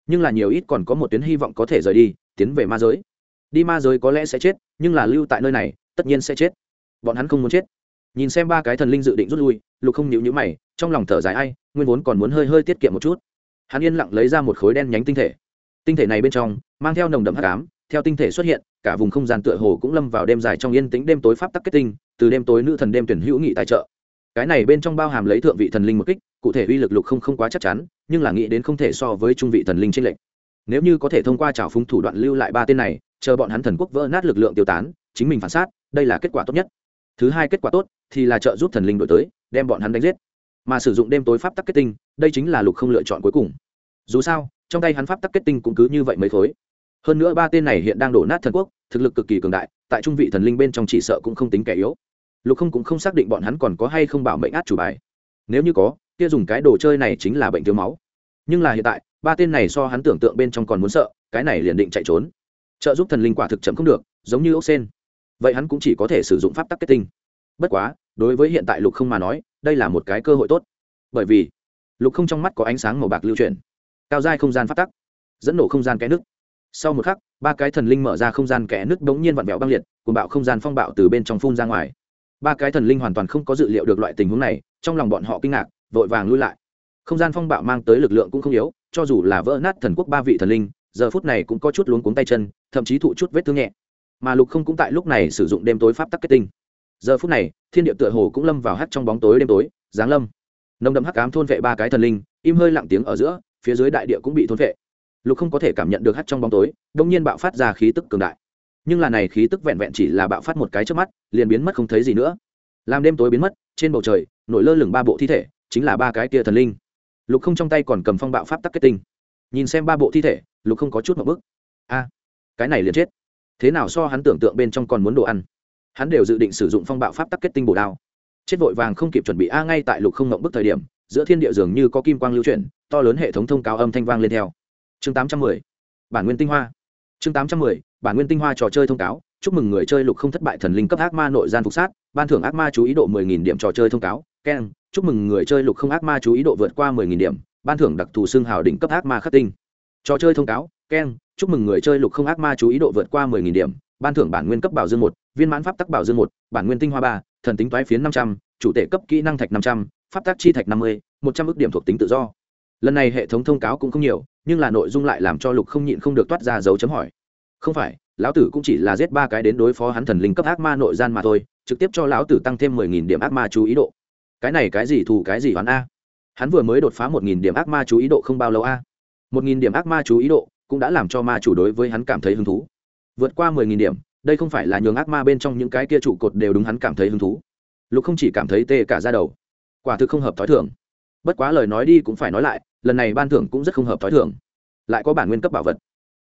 Nhưng là nhiều ít còn có một tuyến hy vọng có thể rời đi, tiến về ma giới. Đi ma giới có lẽ sẽ chết, nhưng là lưu tại nơi này, tất nhiên sẽ chết. Bọn hắn không muốn chết. Nhìn xem ba cái thần linh dự định rút lui, lục không nhịu nhữ mày, trong lòng thở dài ai, nguyên vốn còn muốn hơi hơi tiết kiệm một chút. Hắn yên lặng lấy ra một khối đen nhánh tinh thể. Tinh thể này bên trong, mang theo nồng đậm hắc ám, theo tinh thể xuất hiện, cả vùng không gian tựa hồ cũng lâm vào đêm dài trong yên tĩnh đêm tối pháp tắc kết tinh, từ đêm tối nữ thần đêm tuyển hữu nghị tài trợ. Cái này bên trong bao hàm lấy thượng vị thần linh một kích cụ thể uy lực lục không không quá chắc chắn, nhưng là nghĩ đến không thể so với trung vị thần linh trên lệnh nếu như có thể thông qua trào phúng thủ đoạn lưu lại ba tên này, chờ bọn hắn thần quốc vỡ nát lực lượng tiêu tán, chính mình phản sát đây là kết quả tốt nhất. Thứ hai kết quả tốt thì là trợ giúp thần linh đổi tới, đem bọn hắn đánh giết. Mà sử dụng đêm tối pháp tắc kết tinh, đây chính là lục không lựa chọn cuối cùng. Dù sao, trong tay hắn pháp tắc kết tinh cũng cứ như vậy mấy khối. Hơn nữa ba tên này hiện đang đổ nát thần quốc, thực lực cực kỳ cường đại, tại trung vị thần linh bên trong chỉ sợ cũng không tính kẻ yếu. Lục không cũng không xác định bọn hắn còn có hay không bảo mệnh át chủ bài. Nếu như có kia dùng cái đồ chơi này chính là bệnh thiếu máu. Nhưng là hiện tại, ba tên này so hắn tưởng tượng bên trong còn muốn sợ, cái này liền định chạy trốn. Trợ giúp thần linh quả thực chậm không được, giống như ốc sen. Vậy hắn cũng chỉ có thể sử dụng pháp tắc kết tinh. Bất quá, đối với hiện tại lục không mà nói, đây là một cái cơ hội tốt. Bởi vì, lục không trong mắt có ánh sáng màu bạc lưu chuyển. Cao dai không gian pháp tắc, dẫn nổ không gian kẽ nước. Sau một khắc, ba cái thần linh mở ra không gian kẽ nước bỗng nhiên vặn vẹo băng liệt cùng bạo không gian phong bạo từ bên trong phun ra ngoài. Ba cái thần linh hoàn toàn không có dự liệu được loại tình huống này, trong lòng bọn họ kinh ngạc vội vàng lui lại. Không gian phong bạo mang tới lực lượng cũng không yếu, cho dù là vỡ nát thần quốc ba vị thần linh, giờ phút này cũng có chút luống cuống tay chân, thậm chí thụ chút vết thương nhẹ. Mà lục không cũng tại lúc này sử dụng đêm tối pháp tắc kết tinh. Giờ phút này, thiên địa tựa hồ cũng lâm vào hắt trong bóng tối đêm tối, giáng lâm. Nồng đậm hắc ám thôn vệ ba cái thần linh, im hơi lặng tiếng ở giữa, phía dưới đại địa cũng bị thôn vệ. Lục không có thể cảm nhận được hắt trong bóng tối đông nhiên bạo phát ra khí tức cường đại. Nhưng là này khí tức vẹn vẹn chỉ là bạo phát một cái trước mắt, liền biến mất không thấy gì nữa. Làm đêm tối biến mất, trên bầu trời, nổi lơ lửng ba bộ thi thể chính là ba cái kia thần linh. Lục không trong tay còn cầm phong bạo pháp tắc kết tinh. Nhìn xem ba bộ thi thể, lục không có chút một bức. A, cái này liền chết. Thế nào so hắn tưởng tượng bên trong còn muốn đồ ăn? Hắn đều dự định sử dụng phong bạo pháp tắc kết tinh bổ đao. Chết vội vàng không kịp chuẩn bị a ngay tại lục không ngộng bức thời điểm, giữa thiên địa dường như có kim quang lưu chuyển, to lớn hệ thống thông cáo âm thanh vang lên theo. Chương tám trăm mười, bản nguyên tinh hoa. Chương tám trăm mười, bản nguyên tinh hoa trò chơi thông cáo. Chúc mừng người chơi lục không thất bại thần linh cấp ác ma nội gian phục sát, ban thưởng ác ma chú ý độ mười nghìn điểm trò chơi thông cáo. Keng chúc mừng người chơi lục không ác ma chú ý độ vượt qua 10.000 điểm, ban thưởng đặc thù xương hào đỉnh cấp ác ma khắc tinh. Trò chơi thông cáo keng chúc mừng người chơi lục không ác ma chú ý độ vượt qua 10.000 điểm, ban thưởng bản nguyên cấp bảo dương một, viên mãn pháp tắc bảo dương một, bản nguyên tinh hoa ba, thần tính toái phiến năm trăm, chủ tể cấp kỹ năng thạch năm trăm, pháp tắc chi thạch năm mươi, một trăm ước điểm thuộc tính tự do. Lần này hệ thống thông cáo cũng không nhiều, nhưng là nội dung lại làm cho lục không nhịn không được toát ra dấu chấm hỏi. Không phải, lão tử cũng chỉ là giết ba cái đến đối phó hắn thần linh cấp ác ma nội gian mà thôi, trực tiếp cho lão tử tăng thêm mười nghìn điểm ác ma chú ý độ cái này cái gì thù, cái gì hoán a? Hắn vừa mới đột phá một nghìn điểm ác ma chú ý độ không bao lâu a. Một nghìn điểm ác ma chú ý độ cũng đã làm cho ma chủ đối với hắn cảm thấy hứng thú. Vượt qua mười nghìn điểm, đây không phải là nhường ác ma bên trong những cái kia trụ cột đều đúng hắn cảm thấy hứng thú. Lục không chỉ cảm thấy tê cả ra đầu. Quả thực không hợp t h ó i thưởng bất quá lời nói đi cũng phải nói lại, lần này ban thưởng cũng rất không hợp t h ó i thưởng lại có bản nguyên cấp bảo vật.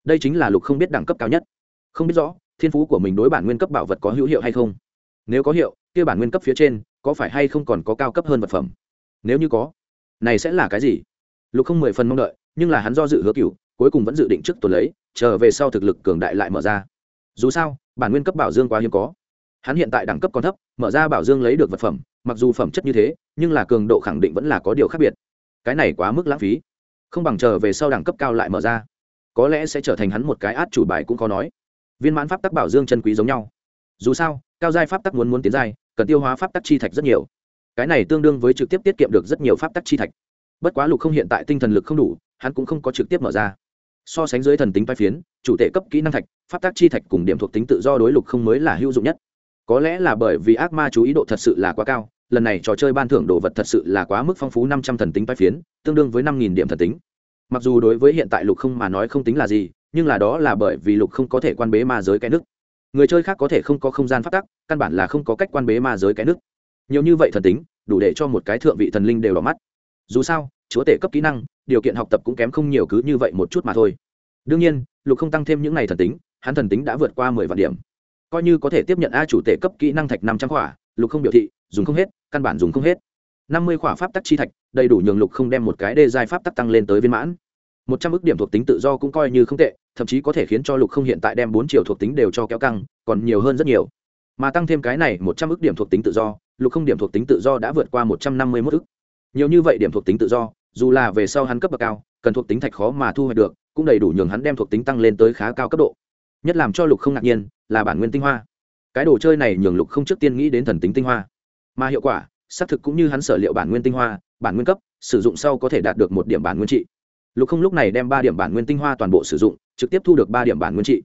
Đây chính là lục không biết đẳng cấp cao nhất. Không biết rõ, thiên phú của mình đối bản nguyên cấp bảo vật có hữu hiệu hay không. Nếu có hiệu, kia bản nguyên cấp phía trên có phải hay không còn có cao cấp hơn vật phẩm? Nếu như có, này sẽ là cái gì? Lục không mười phần mong đợi, nhưng là hắn do dự hứa cựu cuối cùng vẫn dự định trước tuần lấy, chờ về sau thực lực cường đại lại mở ra. Dù sao, bản nguyên cấp bảo dương quá hiếm có. Hắn hiện tại đẳng cấp còn thấp, mở ra bảo dương lấy được vật phẩm, mặc dù phẩm chất như thế, nhưng là cường độ khẳng định vẫn là có điều khác biệt. Cái này quá mức lãng phí. Không bằng chờ về sau đẳng cấp cao lại mở ra. Có lẽ sẽ trở thành hắn một cái át chủ bài cũng có nói. Viên mãn pháp tắc bảo dương chân quý giống nhau. Dù sao, cao giai pháp tắc muốn muốn tiến giai cần tiêu hóa pháp tắc chi thạch rất nhiều. Cái này tương đương với trực tiếp tiết kiệm được rất nhiều pháp tắc chi thạch. Bất quá lục không hiện tại tinh thần lực không đủ, hắn cũng không có trực tiếp mở ra. So sánh dưới thần tính vai phiến, chủ tệ cấp kỹ năng thạch, pháp tác chi thạch cùng điểm thuộc tính tự do đối lục không mới là hữu dụng nhất. Có lẽ là bởi vì ác ma chú ý độ thật sự là quá cao, lần này trò chơi ban thưởng đồ vật thật sự là quá mức phong phú năm trăm thần tính vai phiến, tương đương với năm nghìn điểm thần tính. Mặc dù đối với hiện tại lục không mà nói không tính là gì, nhưng là đó là bởi vì lục không có thể quan bế ma giới cái nước người chơi khác có thể không có không gian phát tắc, căn bản là không có cách quan bế ma giới cái nước. Nhiều như vậy thần tính, đủ để cho một cái thượng vị thần linh đều đỏ mắt. Dù sao, chúa tể cấp kỹ năng, điều kiện học tập cũng kém không nhiều cứ như vậy một chút mà thôi. Đương nhiên, lục không tăng thêm những n à y thần tính, hắn thần tính đã vượt qua mười vạn điểm. Coi như có thể tiếp nhận a chủ tể cấp kỹ năng thạch năm trăm khỏa, lục không biểu thị, dùng không hết, căn bản dùng không hết. năm mươi khỏa pháp tắc chi thạch, đầy đủ nhường lục không đem một cái đê giai pháp tắc tăng lên tới viên mãn. Một trăm ước điểm thuộc tính tự do cũng coi như không tệ thậm chí có thể khiến cho lục không hiện tại đem bốn triệu thuộc tính đều cho kéo căng, còn nhiều hơn rất nhiều. Mà tăng thêm cái này một trăm ước điểm thuộc tính tự do, lục không điểm thuộc tính tự do đã vượt qua một trăm năm mươi mốt ước. Nhiều như vậy điểm thuộc tính tự do, dù là về sau hắn cấp bậc cao, cần thuộc tính thạch khó mà thu hoạch được, cũng đầy đủ nhường hắn đem thuộc tính tăng lên tới khá cao cấp độ. Nhất làm cho lục không ngạc nhiên, là bản nguyên tinh hoa. Cái đồ chơi này nhường lục không trước tiên nghĩ đến thần tính tinh hoa. Mà hiệu quả, xác thực cũng như hắn sở liệu bản nguyên tinh hoa, bản nguyên cấp, sử dụng sau có thể đạt được một điểm bản nguyên trị. Lục không lúc này đem ba điểm bản nguyên tinh hoa toàn bộ sử dụng trực tiếp thu được ba điểm bản nguyên trị.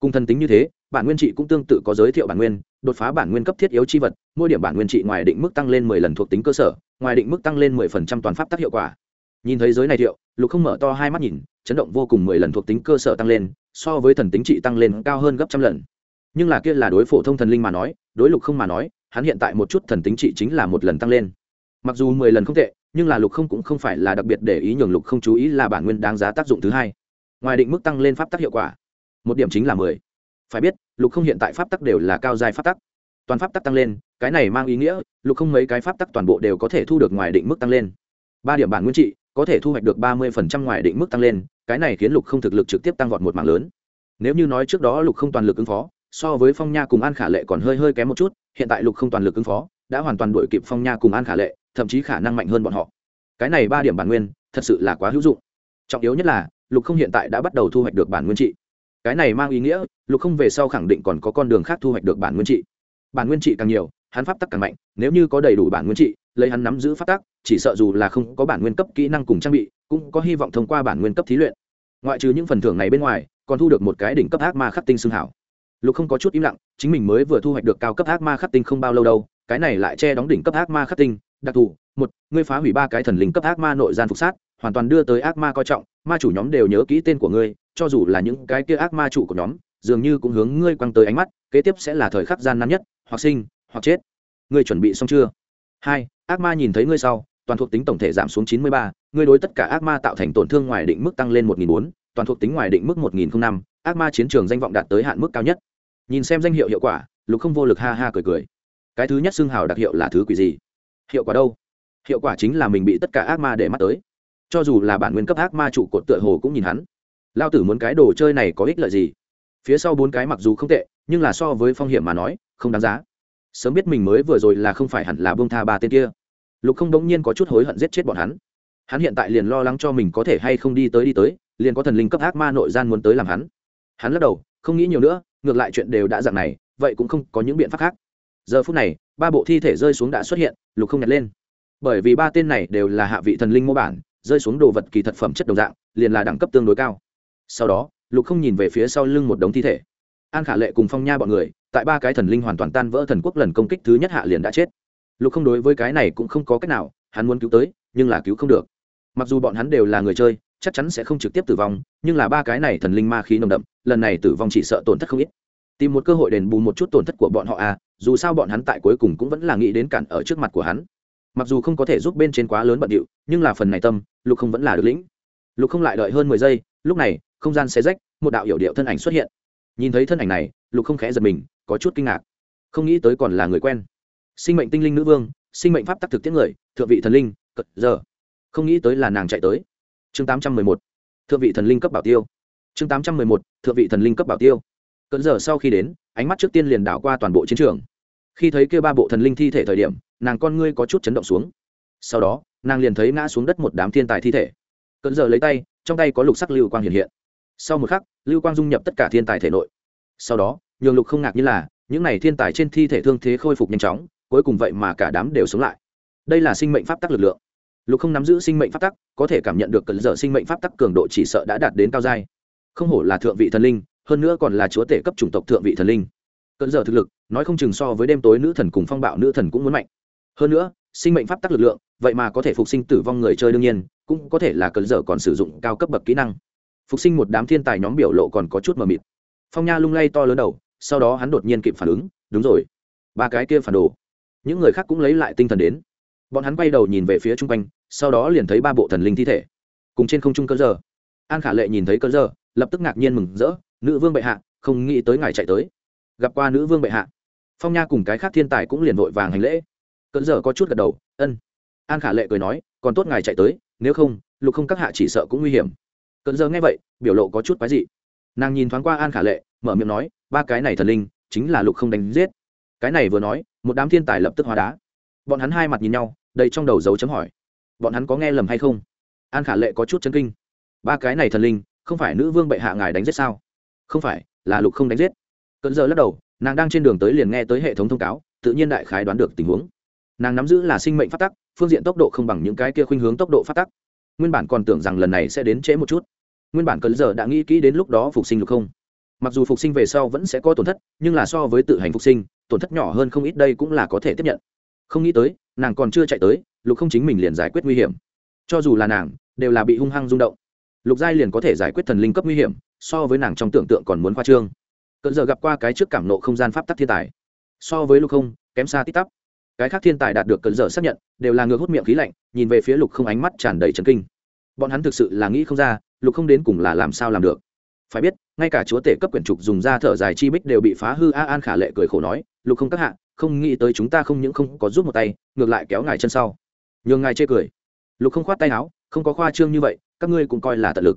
Cùng thần tính như thế, bản nguyên trị cũng tương tự có giới thiệu bản nguyên, đột phá bản nguyên cấp thiết yếu chi vật, mỗi điểm bản nguyên trị ngoài định mức tăng lên mười lần thuộc tính cơ sở, ngoài định mức tăng lên mười phần trăm toàn pháp tác hiệu quả. Nhìn thấy giới này thiệu, lục không mở to hai mắt nhìn, chấn động vô cùng mười lần thuộc tính cơ sở tăng lên, so với thần tính trị tăng lên cao hơn gấp trăm lần. Nhưng là kia là đối phổ thông thần linh mà nói, đối lục không mà nói, hắn hiện tại một chút thần tính trị chính là một lần tăng lên. Mặc dù mười lần không tệ, nhưng là lục không cũng không phải là đặc biệt để ý nhường lục không chú ý là bản nguyên đáng giá tác dụng thứ hai ngoài định mức tăng lên pháp tắc hiệu quả. Một điểm chính là mười. Phải biết, lục không hiện tại pháp tắc đều là cao dài pháp tắc. Toàn pháp tắc tăng lên, cái này mang ý nghĩa, lục không mấy cái pháp tắc toàn bộ đều có thể thu được ngoài định mức tăng lên. Ba điểm bản nguyên trị, có thể thu hoạch được ba mươi phần trăm ngoài định mức tăng lên, cái này khiến lục không thực lực trực tiếp tăng vọt một mạng lớn. Nếu như nói trước đó lục không toàn lực ứng phó, so với phong nha cùng an khả lệ còn hơi hơi kém một chút, hiện tại lục không toàn lực ứng phó, đã hoàn toàn đuổi kịp phong nha cùng an khả lệ, thậm chí khả năng mạnh hơn bọn họ. Cái này ba điểm bản nguyên, thật sự là quá hữu dụng. Trọng yếu nhất là lục không hiện tại đã bắt đầu thu hoạch được bản nguyên trị. Cái này mang ý nghĩa, lục không về sau khẳng định còn có con đường khác thu hoạch được bản nguyên trị. Bản nguyên trị càng nhiều, hắn pháp tắc càng mạnh, nếu như có đầy đủ bản nguyên trị, lấy hắn nắm giữ pháp tắc, chỉ sợ dù là không có bản nguyên cấp kỹ năng cùng trang bị, cũng có hy vọng thông qua bản nguyên cấp thí luyện. Ngoại trừ những phần thưởng này bên ngoài, còn thu được một cái đỉnh cấp ác ma khắc tinh xương hảo. Lục không có chút im lặng, chính mình mới vừa thu hoạch được cao cấp ác ma khắc tinh không bao lâu đâu, cái này lại che đóng đỉnh cấp ác ma khắc tinh. Đặc thù, một, ngươi phá hủy ba cái thần linh cấp ác ma nội gian phục sát hoàn toàn đưa tới ác ma coi trọng, ma chủ nhóm đều nhớ kỹ tên của ngươi, cho dù là những cái kia ác ma chủ của nhóm, dường như cũng hướng ngươi quăng tới ánh mắt, kế tiếp sẽ là thời khắc gian nan nhất, hoặc sinh, hoặc chết. Ngươi chuẩn bị xong chưa? Hai, ác ma nhìn thấy ngươi sau, toàn thuộc tính tổng thể giảm xuống chín mươi ba, ngươi đối tất cả ác ma tạo thành tổn thương ngoài định mức tăng lên một nghìn bốn, toàn thuộc tính ngoài định mức một nghìn năm, ác ma chiến trường danh vọng đạt tới hạn mức cao nhất. Nhìn xem danh hiệu hiệu quả, lục không vô lực ha ha cười cười. Cái thứ nhất xưng hào đặc hiệu là thứ quỷ gì? Hiệu quả đâu? Hiệu quả chính là mình bị tất cả ác ma để mắt tới cho dù là bản nguyên cấp ác ma trụ cột tựa hồ cũng nhìn hắn. Lao tử muốn cái đồ chơi này có ích lợi gì? Phía sau bốn cái mặc dù không tệ, nhưng là so với phong hiểm mà nói, không đáng giá. Sớm biết mình mới vừa rồi là không phải hẳn là bông tha ba tên kia. Lục không đống nhiên có chút hối hận giết chết bọn hắn. Hắn hiện tại liền lo lắng cho mình có thể hay không đi tới đi tới, liền có thần linh cấp ác ma nội gian muốn tới làm hắn. Hắn lắc đầu, không nghĩ nhiều nữa, ngược lại chuyện đều đã dạng này, vậy cũng không có những biện pháp khác. Giờ phút này, ba bộ thi thể rơi xuống đã xuất hiện, lục không nhặt lên. Bởi vì ba tên này đều là hạ vị thần linh mô bản rơi xuống đồ vật kỳ thật phẩm chất đồng dạng, liền là đẳng cấp tương đối cao. Sau đó, lục không nhìn về phía sau lưng một đống thi thể. An khả lệ cùng phong nha bọn người, tại ba cái thần linh hoàn toàn tan vỡ thần quốc lần công kích thứ nhất hạ liền đã chết. Lục không đối với cái này cũng không có cách nào, hắn muốn cứu tới, nhưng là cứu không được. Mặc dù bọn hắn đều là người chơi, chắc chắn sẽ không trực tiếp tử vong, nhưng là ba cái này thần linh ma khí nồng đậm, lần này tử vong chỉ sợ tổn thất không ít. Tìm một cơ hội đền bù một chút tổn thất của bọn họ à dù sao bọn hắn tại cuối cùng cũng vẫn là nghĩ đến cản ở trước mặt của hắn mặc dù không có thể giúp bên trên quá lớn bận điệu, nhưng là phần này tâm, lục không vẫn là được lĩnh. Lục không lại đợi hơn mười giây, lúc này, không gian xé rách, một đạo hiệu điệu thân ảnh xuất hiện. Nhìn thấy thân ảnh này, lục không khẽ giật mình, có chút kinh ngạc. Không nghĩ tới còn là người quen. Sinh mệnh tinh linh nữ vương, sinh mệnh pháp tắc thực tiễn người, thượng vị thần linh, cật giờ. Không nghĩ tới là nàng chạy tới. Chương tám trăm mười một, thượng vị thần linh cấp bảo tiêu. Chương tám trăm mười một, thượng vị thần linh cấp bảo tiêu. Cận giờ sau khi đến, ánh mắt trước tiên liền đảo qua toàn bộ chiến trường khi thấy kêu ba bộ thần linh thi thể thời điểm, nàng con ngươi có chút chấn động xuống. Sau đó, nàng liền thấy ngã xuống đất một đám thiên tài thi thể. Cận giờ lấy tay, trong tay có lục sắc lưu quang hiện hiện. Sau một khắc, lưu quang dung nhập tất cả thiên tài thể nội. Sau đó, nhường lục không ngạc như là, những n à y thiên tài trên thi thể thương thế khôi phục nhanh chóng, cuối cùng vậy mà cả đám đều sống lại. Đây là sinh mệnh pháp tắc lực lượng. Lục không nắm giữ sinh mệnh pháp tắc, có thể cảm nhận được cận giờ sinh mệnh pháp tắc cường độ chỉ sợ đã đạt đến cao giai. Không hổ là thượng vị thần linh, hơn nữa còn là chúa tể cấp chủng tộc thượng vị thần linh cơn giờ thực lực, nói không chừng so với đêm tối nữ thần cùng phong bạo nữ thần cũng muốn mạnh. Hơn nữa, sinh mệnh pháp tắc lực lượng, vậy mà có thể phục sinh tử vong người chơi đương nhiên, cũng có thể là cơn giờ còn sử dụng cao cấp bậc kỹ năng. Phục sinh một đám thiên tài nhóm biểu lộ còn có chút mờ mịt. Phong nha lung lay to lớn đầu, sau đó hắn đột nhiên kịp phản ứng, đúng rồi, ba cái kia phản đồ. Những người khác cũng lấy lại tinh thần đến. Bọn hắn quay đầu nhìn về phía chung quanh, sau đó liền thấy ba bộ thần linh thi thể, cùng trên không trung cơn giờ an khả lệ nhìn thấy cơn giờ lập tức ngạc nhiên mừng rỡ, nữ vương bệ hạ, không nghĩ tới ngài chạy tới gặp qua nữ vương bệ hạ. Phong nha cùng cái khác thiên tài cũng liền vội vàng hành lễ. Cơn giờ có chút gật đầu, ân. An khả lệ cười nói, còn tốt ngài chạy tới, nếu không, lục không các hạ chỉ sợ cũng nguy hiểm. Cơn giờ nghe vậy, biểu lộ có chút quái dị. Nàng nhìn thoáng qua an khả lệ, mở miệng nói, ba cái này thần linh, chính là lục không đánh giết. Cái này vừa nói, một đám thiên tài lập tức hóa đá. Bọn hắn hai mặt nhìn nhau, đầy trong đầu dấu chấm hỏi, bọn hắn có nghe lầm hay không? An khả lệ có chút chân kinh, ba cái này thần linh, không phải nữ vương bệ hạ ngài đánh giết sao? Không phải, là lục không đánh giết cận giờ lắc đầu, nàng đang trên đường tới liền nghe tới hệ thống thông cáo, tự nhiên đại khái đoán được tình huống. Nàng nắm giữ là sinh mệnh phát tắc, phương diện tốc độ không bằng những cái kia khuynh hướng tốc độ phát tắc. Nguyên bản còn tưởng rằng lần này sẽ đến trễ một chút. Nguyên bản cận giờ đã nghĩ kỹ đến lúc đó phục sinh lục không? Mặc dù phục sinh về sau vẫn sẽ có tổn thất, nhưng là so với tự hành phục sinh, tổn thất nhỏ hơn không ít đây cũng là có thể tiếp nhận. Không nghĩ tới, nàng còn chưa chạy tới, lục không chính mình liền giải quyết nguy hiểm. Cho dù là nàng, đều là bị hung hăng rung động. Lục giai liền có thể giải quyết thần linh cấp nguy hiểm, so với nàng trong tưởng tượng còn muốn khoa trương cận giờ gặp qua cái trước cảm nộ không gian pháp tắc thiên tài. So với lục không, kém xa tít tắp. Cái khác thiên tài đạt được cận giờ xác nhận, đều là ngược hút miệng khí lạnh, nhìn về phía lục không ánh mắt tràn đầy trần kinh. Bọn hắn thực sự là nghĩ không ra, lục không đến cùng là làm sao làm được. Phải biết, ngay cả chúa tể cấp quyển trục dùng ra thở dài chi bích đều bị phá hư a an khả lệ cười khổ nói, lục không các hạ, không nghĩ tới chúng ta không những không có giúp một tay, ngược lại kéo ngài chân sau. Nhường ngài chê cười. Lục không khoát tay áo, không có khoa trương như vậy, các ngươi cũng coi là tận lực.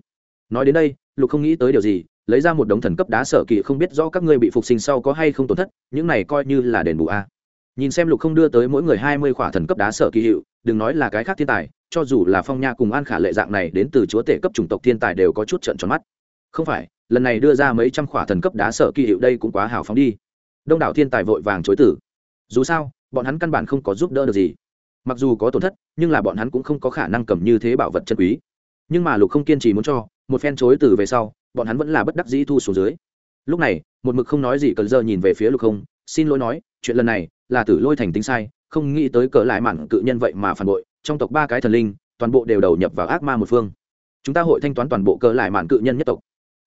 Nói đến đây, lục không nghĩ tới điều gì lấy ra một đống thần cấp đá sở kỳ không biết rõ các ngươi bị phục sinh sau có hay không tổn thất, những này coi như là đền bù a. Nhìn xem lục không đưa tới mỗi người hai mươi khỏa thần cấp đá sở kỳ hiệu, đừng nói là cái khác thiên tài, cho dù là phong nha cùng an khả lệ dạng này đến từ chúa tể cấp chủng tộc thiên tài đều có chút trận tròn mắt. Không phải, lần này đưa ra mấy trăm khỏa thần cấp đá sở kỳ hiệu đây cũng quá hào phóng đi. Đông đảo thiên tài vội vàng chối tử. Dù sao, bọn hắn căn bản không có giúp đỡ được gì. Mặc dù có tổn thất, nhưng là bọn hắn cũng không có khả năng cầm như thế bảo vật chân quý. Nhưng mà lục không kiên trì muốn cho, một phen chối từ về sau bọn hắn vẫn là bất đắc dĩ thu xuống dưới. Lúc này, một mực không nói gì cần giờ nhìn về phía lục không, xin lỗi nói, chuyện lần này là tử lôi thành tính sai, không nghĩ tới cỡ lại mạn cự nhân vậy mà phản bội, trong tộc ba cái thần linh, toàn bộ đều đầu nhập vào ác ma một phương. Chúng ta hội thanh toán toàn bộ cỡ lại mạn cự nhân nhất tộc.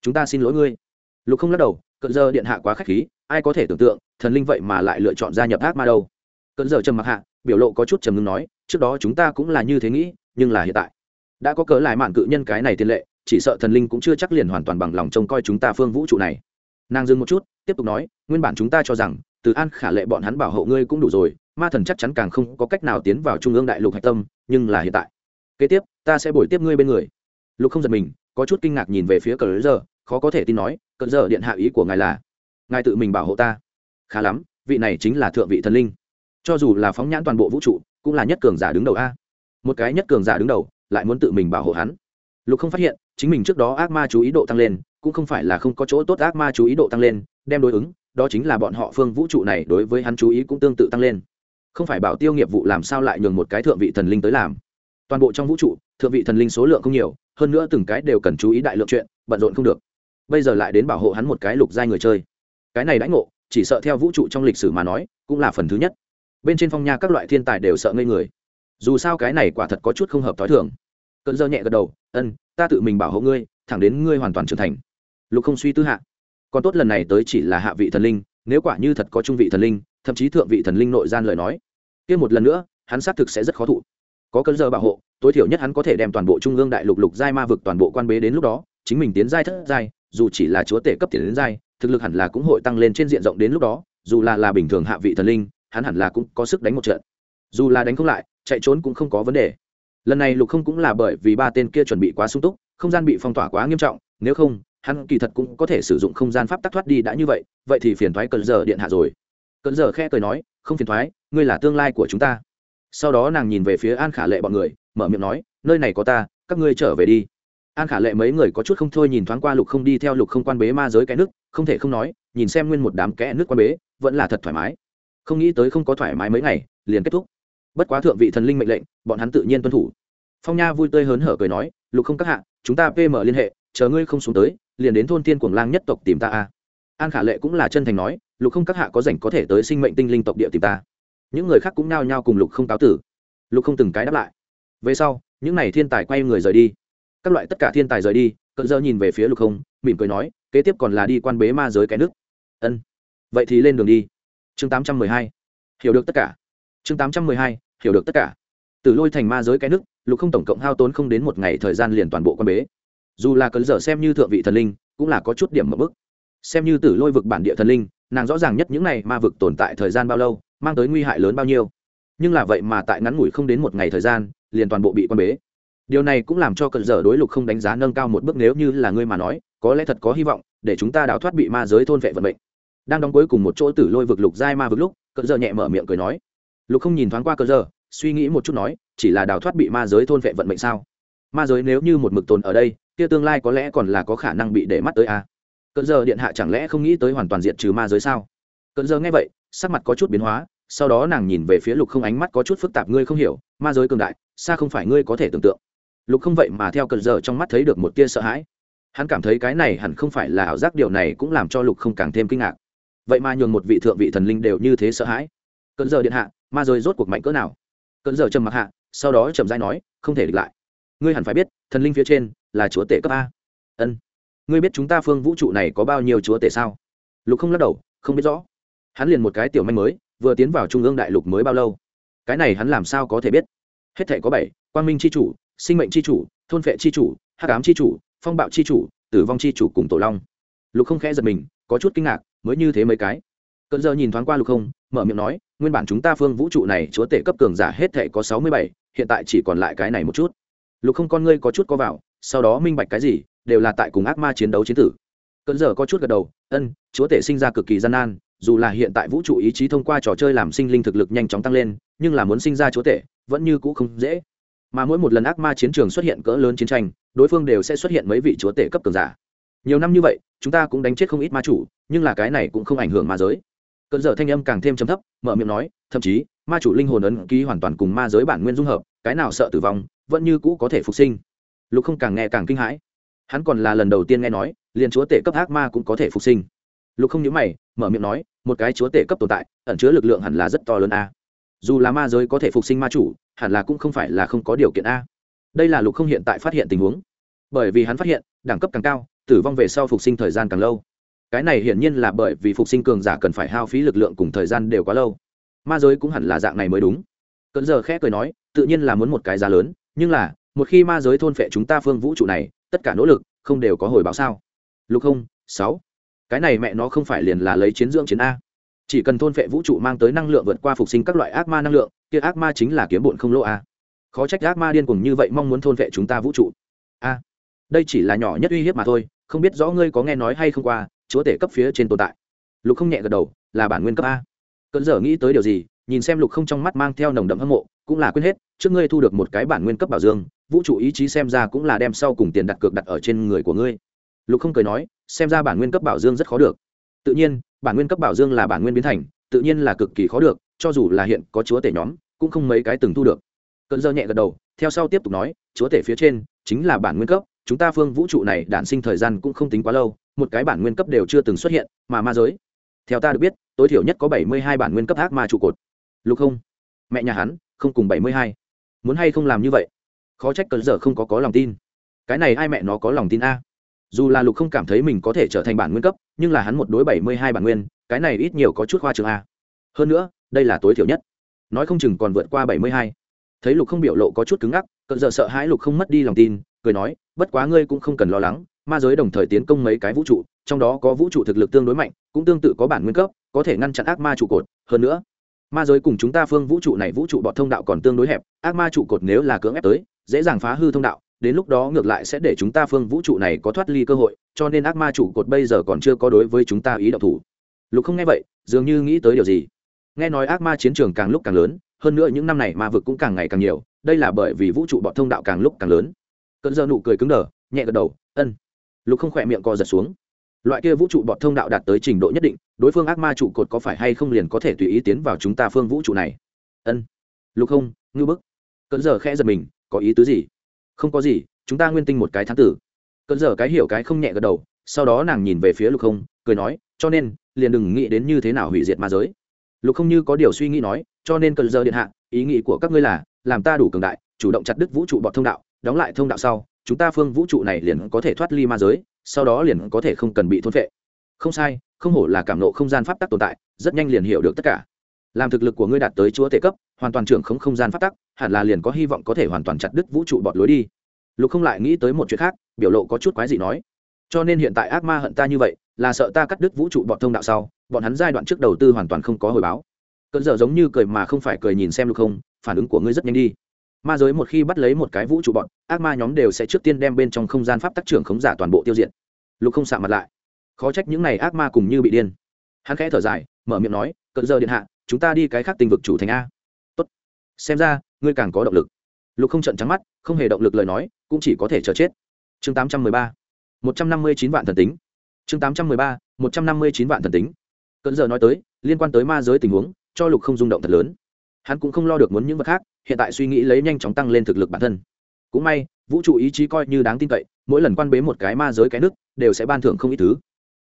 Chúng ta xin lỗi ngươi. Lục không lắc đầu cận giờ điện hạ quá khách khí, ai có thể tưởng tượng, thần linh vậy mà lại lựa chọn gia nhập ác ma đâu. Cận giờ trầm mặc hạ, biểu lộ có chút trầm ngưng nói, trước đó chúng ta cũng là như thế nghĩ, nhưng là hiện tại, đã có cờ lại mạn cự nhân cái này tiền lệ chỉ sợ thần linh cũng chưa chắc liền hoàn toàn bằng lòng trông coi chúng ta phương vũ trụ này. Nàng dừng một chút, tiếp tục nói, nguyên bản chúng ta cho rằng, từ an khả lệ bọn hắn bảo hộ ngươi cũng đủ rồi, ma thần chắc chắn càng không có cách nào tiến vào trung ương đại lục hạch tâm, nhưng là hiện tại. Kế tiếp, ta sẽ bồi tiếp ngươi bên người. Lục không giật mình, có chút kinh ngạc nhìn về phía cờ giờ khó có thể tin nói, cờ giờ điện hạ ý của ngài là, ngài tự mình bảo hộ ta. Khá lắm, vị này chính là thượng vị thần linh. Cho dù là phóng nhãn toàn bộ vũ trụ, cũng là nhất cường giả đứng đầu a. Một cái nhất cường giả đứng đầu, lại muốn tự mình bảo hộ hắn. Lục không phát hiện chính mình trước đó ác ma chú ý độ tăng lên, cũng không phải là không có chỗ tốt ác ma chú ý độ tăng lên, đem đối ứng, đó chính là bọn họ phương vũ trụ này đối với hắn chú ý cũng tương tự tăng lên. Không phải bảo tiêu nghiệp vụ làm sao lại nhường một cái thượng vị thần linh tới làm. Toàn bộ trong vũ trụ, thượng vị thần linh số lượng không nhiều, hơn nữa từng cái đều cần chú ý đại lượng chuyện, bận rộn không được. Bây giờ lại đến bảo hộ hắn một cái lục giai người chơi. Cái này đãi ngộ, chỉ sợ theo vũ trụ trong lịch sử mà nói, cũng là phần thứ nhất. Bên trên phong nha các loại thiên tài đều sợ ngây người. Dù sao cái này quả thật có chút không hợp t h ó i thường. Cơn dơ nhẹ gật đầu, ân ta tự mình bảo hộ ngươi, thẳng đến ngươi hoàn toàn trưởng thành. Lục không suy tư hạ. Còn tốt lần này tới chỉ là hạ vị thần linh, nếu quả như thật có trung vị thần linh, thậm chí thượng vị thần linh nội gian lời nói, kia một lần nữa, hắn xác thực sẽ rất khó thụ. Có cơn giờ bảo hộ, tối thiểu nhất hắn có thể đem toàn bộ trung ương đại lục lục giai ma vực toàn bộ quan bế đến lúc đó, chính mình tiến giai thất giai, dù chỉ là chúa tể cấp tiền đến giai, thực lực hẳn là cũng hội tăng lên trên diện rộng đến lúc đó, dù là là bình thường hạ vị thần linh, hắn hẳn là cũng có sức đánh một trận. Dù là đánh không lại, chạy trốn cũng không có vấn đề lần này lục không cũng là bởi vì ba tên kia chuẩn bị quá sung túc, không gian bị phong tỏa quá nghiêm trọng, nếu không, hắn kỳ thật cũng có thể sử dụng không gian pháp tắc thoát đi đã như vậy vậy thì phiền thoái cơn giờ điện hạ rồi. Cơn giờ khe cười nói, không phiền thoái ngươi là tương lai của chúng ta. Sau đó nàng nhìn về phía an khả lệ bọn người, mở miệng nói, nơi này có ta, các ngươi trở về đi. An khả lệ mấy người có chút không thôi nhìn thoáng qua lục không đi theo lục không quan bế ma giới cái nước, không thể không nói, nhìn xem nguyên một đám kẽ nước quan bế, vẫn là thật thoải mái. Không nghĩ tới không có thoải mái mấy ngày, liền kết thúc bất quá thượng vị thần linh mệnh lệnh, bọn hắn tự nhiên tuân thủ. Phong nha vui tươi hớn hở cười nói, lục không các hạ, chúng ta pm liên hệ, chờ ngươi không xuống tới, liền đến thôn tiên cuồng lang nhất tộc tìm ta a. An khả lệ cũng là chân thành nói, lục không các hạ có rảnh có thể tới sinh mệnh tinh linh tộc địa tìm ta. Những người khác cũng nao nhao cùng lục không cáo tử. Lục không từng cái đáp lại. Về sau, những n à y thiên tài quay người rời đi. Các loại tất cả thiên tài rời đi, cận dơ nhìn về phía lục không, mỉm cười nói, kế tiếp còn là đi quan bế ma giới cái nước ân, vậy thì lên đường đi. Chương tám trăm mười hai. Hiểu được tất cả chương tám trăm mười hai, hiểu được tất cả. Từ lôi thành ma giới cái nước, lục không tổng cộng hao tốn không đến một ngày thời gian liền toàn bộ quan bế. Dù là cấn dở xem như thượng vị thần linh, cũng là có chút điểm mập bức. Xem như tử lôi vực bản địa thần linh, nàng rõ ràng nhất những này ma vực tồn tại thời gian bao lâu, mang tới nguy hại lớn bao nhiêu. Nhưng là vậy mà tại ngắn ngủi không đến một ngày thời gian, liền toàn bộ bị quan bế. Điều này cũng làm cho cận dở đối lục không đánh giá nâng cao một bước nếu như là ngươi mà nói, có lẽ thật có hy vọng, để chúng ta đào thoát bị ma giới thôn vệ vận mệnh. Đang đóng cuối cùng một chỗ tử lôi vực lục giai ma vực lúc cận dở nhẹ mở miệng cười nói lục không nhìn thoáng qua cơ giờ, suy nghĩ một chút nói, chỉ là đào thoát bị ma giới thôn vệ vận mệnh sao? Ma giới nếu như một mực tồn ở đây, kia tương lai có lẽ còn là có khả năng bị để mắt tới a à? cận giờ điện hạ chẳng lẽ không nghĩ tới hoàn toàn diện trừ ma giới sao? Cận giờ nghe vậy, sắc mặt có chút biến hóa, sau đó nàng nhìn về phía lục không ánh mắt có chút phức tạp, ngươi không hiểu, ma giới cường đại, xa không phải ngươi có thể tưởng tượng. Lục không vậy mà theo cận giờ trong mắt thấy được một tia sợ hãi. Hắn cảm thấy cái này hẳn không phải là ảo giác, điều này cũng làm cho lục không càng thêm kinh ngạc. Vậy mà nhường một vị thượng vị thần linh đều như thế sợ hãi. Cận giờ điện hạ ma giới rốt cuộc mạnh cỡ nào. Cận giờ trầm mặc hạ, sau đó trầm dai nói, không thể địch lại. Ngươi hẳn phải biết, thần linh phía trên là chúa tể cấp a. Ân. Ngươi biết chúng ta phương vũ trụ này có bao nhiêu chúa tể sao? Lục không lắc đầu, không biết rõ. Hắn liền một cái tiểu manh mới, vừa tiến vào trung ương đại lục mới bao lâu? Cái này hắn làm sao có thể biết? Hết thể có bảy, quang minh c h i chủ, sinh mệnh c h i chủ, thôn vệ c h i chủ, hắc ám c h i chủ, phong bạo c h i chủ, tử vong c h i chủ cùng tổ long. Lục không khẽ giật mình, có chút kinh ngạc, mới như thế mấy cái. Cận giờ nhìn thoáng qua lục không, mở miệng nói nguyên bản chúng ta phương vũ trụ này chúa tể cấp cường giả hết thể có sáu mươi bảy, hiện tại chỉ còn lại cái này một chút. Lục không con ngươi có chút có vào, sau đó minh bạch cái gì, đều là tại cùng ác ma chiến đấu chiến tử. Cận giờ có chút gật đầu, ân, chúa tể sinh ra cực kỳ gian nan, dù là hiện tại vũ trụ ý chí thông qua trò chơi làm sinh linh thực lực nhanh chóng tăng lên, nhưng là muốn sinh ra chúa tể, vẫn như cũ không dễ. Mà mỗi một lần ác ma chiến trường xuất hiện cỡ lớn chiến tranh, đối phương đều sẽ xuất hiện mấy vị chúa tể cấp cường giả. Nhiều năm như vậy, chúng ta cũng đánh chết không ít ma chủ, nhưng là cái này cũng không ảnh hưởng ma giới cơn dở thanh âm càng thêm chấm thấp, mở miệng nói, thậm chí, ma chủ linh hồn ấn ký hoàn toàn cùng ma giới bản nguyên dung hợp, cái nào sợ tử vong, vẫn như cũ có thể phục sinh. Lục không càng nghe càng kinh hãi. Hắn còn là lần đầu tiên nghe nói, liền chúa tể cấp ác ma cũng có thể phục sinh. Lục không nhớ mày, mở miệng nói, một cái chúa tể cấp tồn tại, ẩn chứa lực lượng hẳn là rất to lớn a. Dù là ma giới có thể phục sinh ma chủ, hẳn là cũng không phải là không có điều kiện a. Đây là lục không hiện tại phát hiện tình huống. Bởi vì hắn phát hiện, đẳng cấp càng cao, tử vong về sau phục sinh thời gian càng lâu cái này hiển nhiên là bởi vì phục sinh cường giả cần phải hao phí lực lượng cùng thời gian đều quá lâu. Ma giới cũng hẳn là dạng này mới đúng. Cận giờ khẽ cười nói, tự nhiên là muốn một cái giá lớn, nhưng là, một khi ma giới thôn phệ chúng ta phương vũ trụ này, tất cả nỗ lực, không đều có hồi báo sao? Lục không sáu. Cái này mẹ nó không phải liền là lấy chiến dưỡng chiến a. Chỉ cần thôn vệ vũ trụ mang tới năng lượng vượt qua phục sinh các loại ác ma năng lượng, kia ác ma chính là kiếm bụn không lỗ a. Khó trách ác ma điên cùng như vậy mong muốn thôn vệ chúng ta vũ trụ. A. Đây chỉ là nhỏ nhất uy hiếp mà thôi, không biết rõ ngươi có nghe nói hay không qua chúa tể cấp phía trên tồn tại. Lục không nhẹ gật đầu, là bản nguyên cấp a. Cơn dở nghĩ tới điều gì, nhìn xem lục không trong mắt mang theo nồng đậm hâm mộ, cũng là quên hết, trước ngươi thu được một cái bản nguyên cấp bảo dương, vũ trụ ý chí xem ra cũng là đem sau cùng tiền đặt cược đặt ở trên người của ngươi. Lục không cười nói, xem ra bản nguyên cấp bảo dương rất khó được. Tự nhiên, bản nguyên cấp bảo dương là bản nguyên biến thành, tự nhiên là cực kỳ khó được, cho dù là hiện có chúa tể nhóm, cũng không mấy cái từng thu được. Cơn dơ nhẹ gật đầu, theo sau tiếp tục nói, chúa tể phía trên chính là bản nguyên cấp, chúng ta phương vũ trụ này đản sinh thời gian cũng không tính quá lâu một cái bản nguyên cấp đều chưa từng xuất hiện, mà ma giới. Theo ta được biết, tối thiểu nhất có bảy mươi hai bản nguyên cấp ác ma trụ cột. Lục không? Mẹ nhà hắn, không cùng bảy mươi hai. Muốn hay không làm như vậy? Khó trách cơn giờ không có có lòng tin. Cái này ai mẹ nó có lòng tin a? Dù là lục không cảm thấy mình có thể trở thành bản nguyên cấp, nhưng là hắn một đối bảy mươi hai bản nguyên, cái này ít nhiều có chút khoa trường a. Hơn nữa, đây là tối thiểu nhất. Nói không chừng còn vượt qua bảy mươi hai. Thấy lục không biểu lộ có chút cứng ngắc cận giờ sợ hãi lục không mất đi lòng tin, cười nói, bất quá ngươi cũng không cần lo lắng ma giới đồng thời tiến công mấy cái vũ trụ, trong đó có vũ trụ thực lực tương đối mạnh, cũng tương tự có bản nguyên cấp, có thể ngăn chặn ác ma trụ cột. Hơn nữa, ma giới cùng chúng ta phương vũ trụ này vũ trụ bọn thông đạo còn tương đối hẹp, ác ma trụ cột nếu là cưỡng ép tới, dễ dàng phá hư thông đạo, đến lúc đó ngược lại sẽ để chúng ta phương vũ trụ này có thoát ly cơ hội, cho nên ác ma trụ cột bây giờ còn chưa có đối với chúng ta ý đạo thủ. Lục không nghe vậy, dường như nghĩ tới điều gì. Nghe nói ác ma chiến trường càng lúc càng lớn, hơn nữa những năm này ma vực cũng càng ngày càng nhiều, đây là bởi vì vũ trụ bọn thông đạo càng lúc càng lớn. Cận giờ nụ cười cứng đờ, nhẹ gật đầu, ân lục không khỏe miệng co giật xuống. Loại kia vũ trụ bọt thông đạo đạt tới trình độ nhất định, đối phương ác ma trụ cột có phải hay không liền có thể tùy ý tiến vào chúng ta phương vũ trụ này? Ân. Lục không ngư bức. Cận giờ khẽ giật mình, có ý tứ gì? Không có gì, chúng ta nguyên tinh một cái thám tử. Cận giờ cái hiểu cái không nhẹ gật đầu, sau đó nàng nhìn về phía lục không, cười nói, cho nên, liền đừng nghĩ đến như thế nào hủy diệt ma giới. Lục không như có điều suy nghĩ nói, cho nên cơn giờ điện hạ, ý nghĩ của các ngươi là, làm ta đủ cường đại, chủ động chặt đứt vũ trụ bọt thông đạo, đóng lại thông đạo sau chúng ta phương vũ trụ này liền có thể thoát ly ma giới, sau đó liền có thể không cần bị thôn vệ không sai, không hổ là cảm nộ không gian pháp tắc tồn tại, rất nhanh liền hiểu được tất cả. Làm thực lực của ngươi đạt tới chúa tể cấp, hoàn toàn trưởng không không gian pháp tắc, hẳn là liền có hy vọng có thể hoàn toàn chặt đứt vũ trụ bọt lối đi. Lục không lại nghĩ tới một chuyện khác, biểu lộ có chút quái gì nói. Cho nên hiện tại ác ma hận ta như vậy, là sợ ta cắt đứt vũ trụ bọt thông đạo sau, bọn hắn giai đoạn trước đầu tư hoàn toàn không có hồi báo. Cơn giờ giống như cười mà không phải cười nhìn xem lục không, phản ứng của ngươi rất nhanh đi ma giới một khi bắt lấy một cái vũ trụ bọn, ác ma nhóm đều sẽ trước tiên đem bên trong không gian pháp tác trưởng khống giả toàn bộ tiêu diệt. Lục không xạ mặt lại. Khó trách những n à y ác ma cùng như bị điên. Hắn khẽ thở dài, mở miệng nói, cận giờ điện hạ, chúng ta đi cái khác tinh vực chủ thành a. Tốt. Xem ra, ngươi càng có động lực. Lục không trận trắng mắt, không hề động lực lời nói, cũng chỉ có thể chờ chết. Chương tám trăm mười ba. một trăm năm mươi chín vạn thần tính. Chương tám trăm mười ba, một trăm năm mươi chín vạn thần tính. Cận giờ nói tới, liên quan tới ma giới tình huống, cho lục không rung động thật lớn. Hắn cũng không lo được muốn những vật khác hiện tại suy nghĩ lấy nhanh chóng tăng lên thực lực bản thân. Cũng may, vũ trụ ý chí coi như đáng tin cậy, mỗi lần quan bế một cái ma giới cái nước, đều sẽ ban thưởng không ít thứ.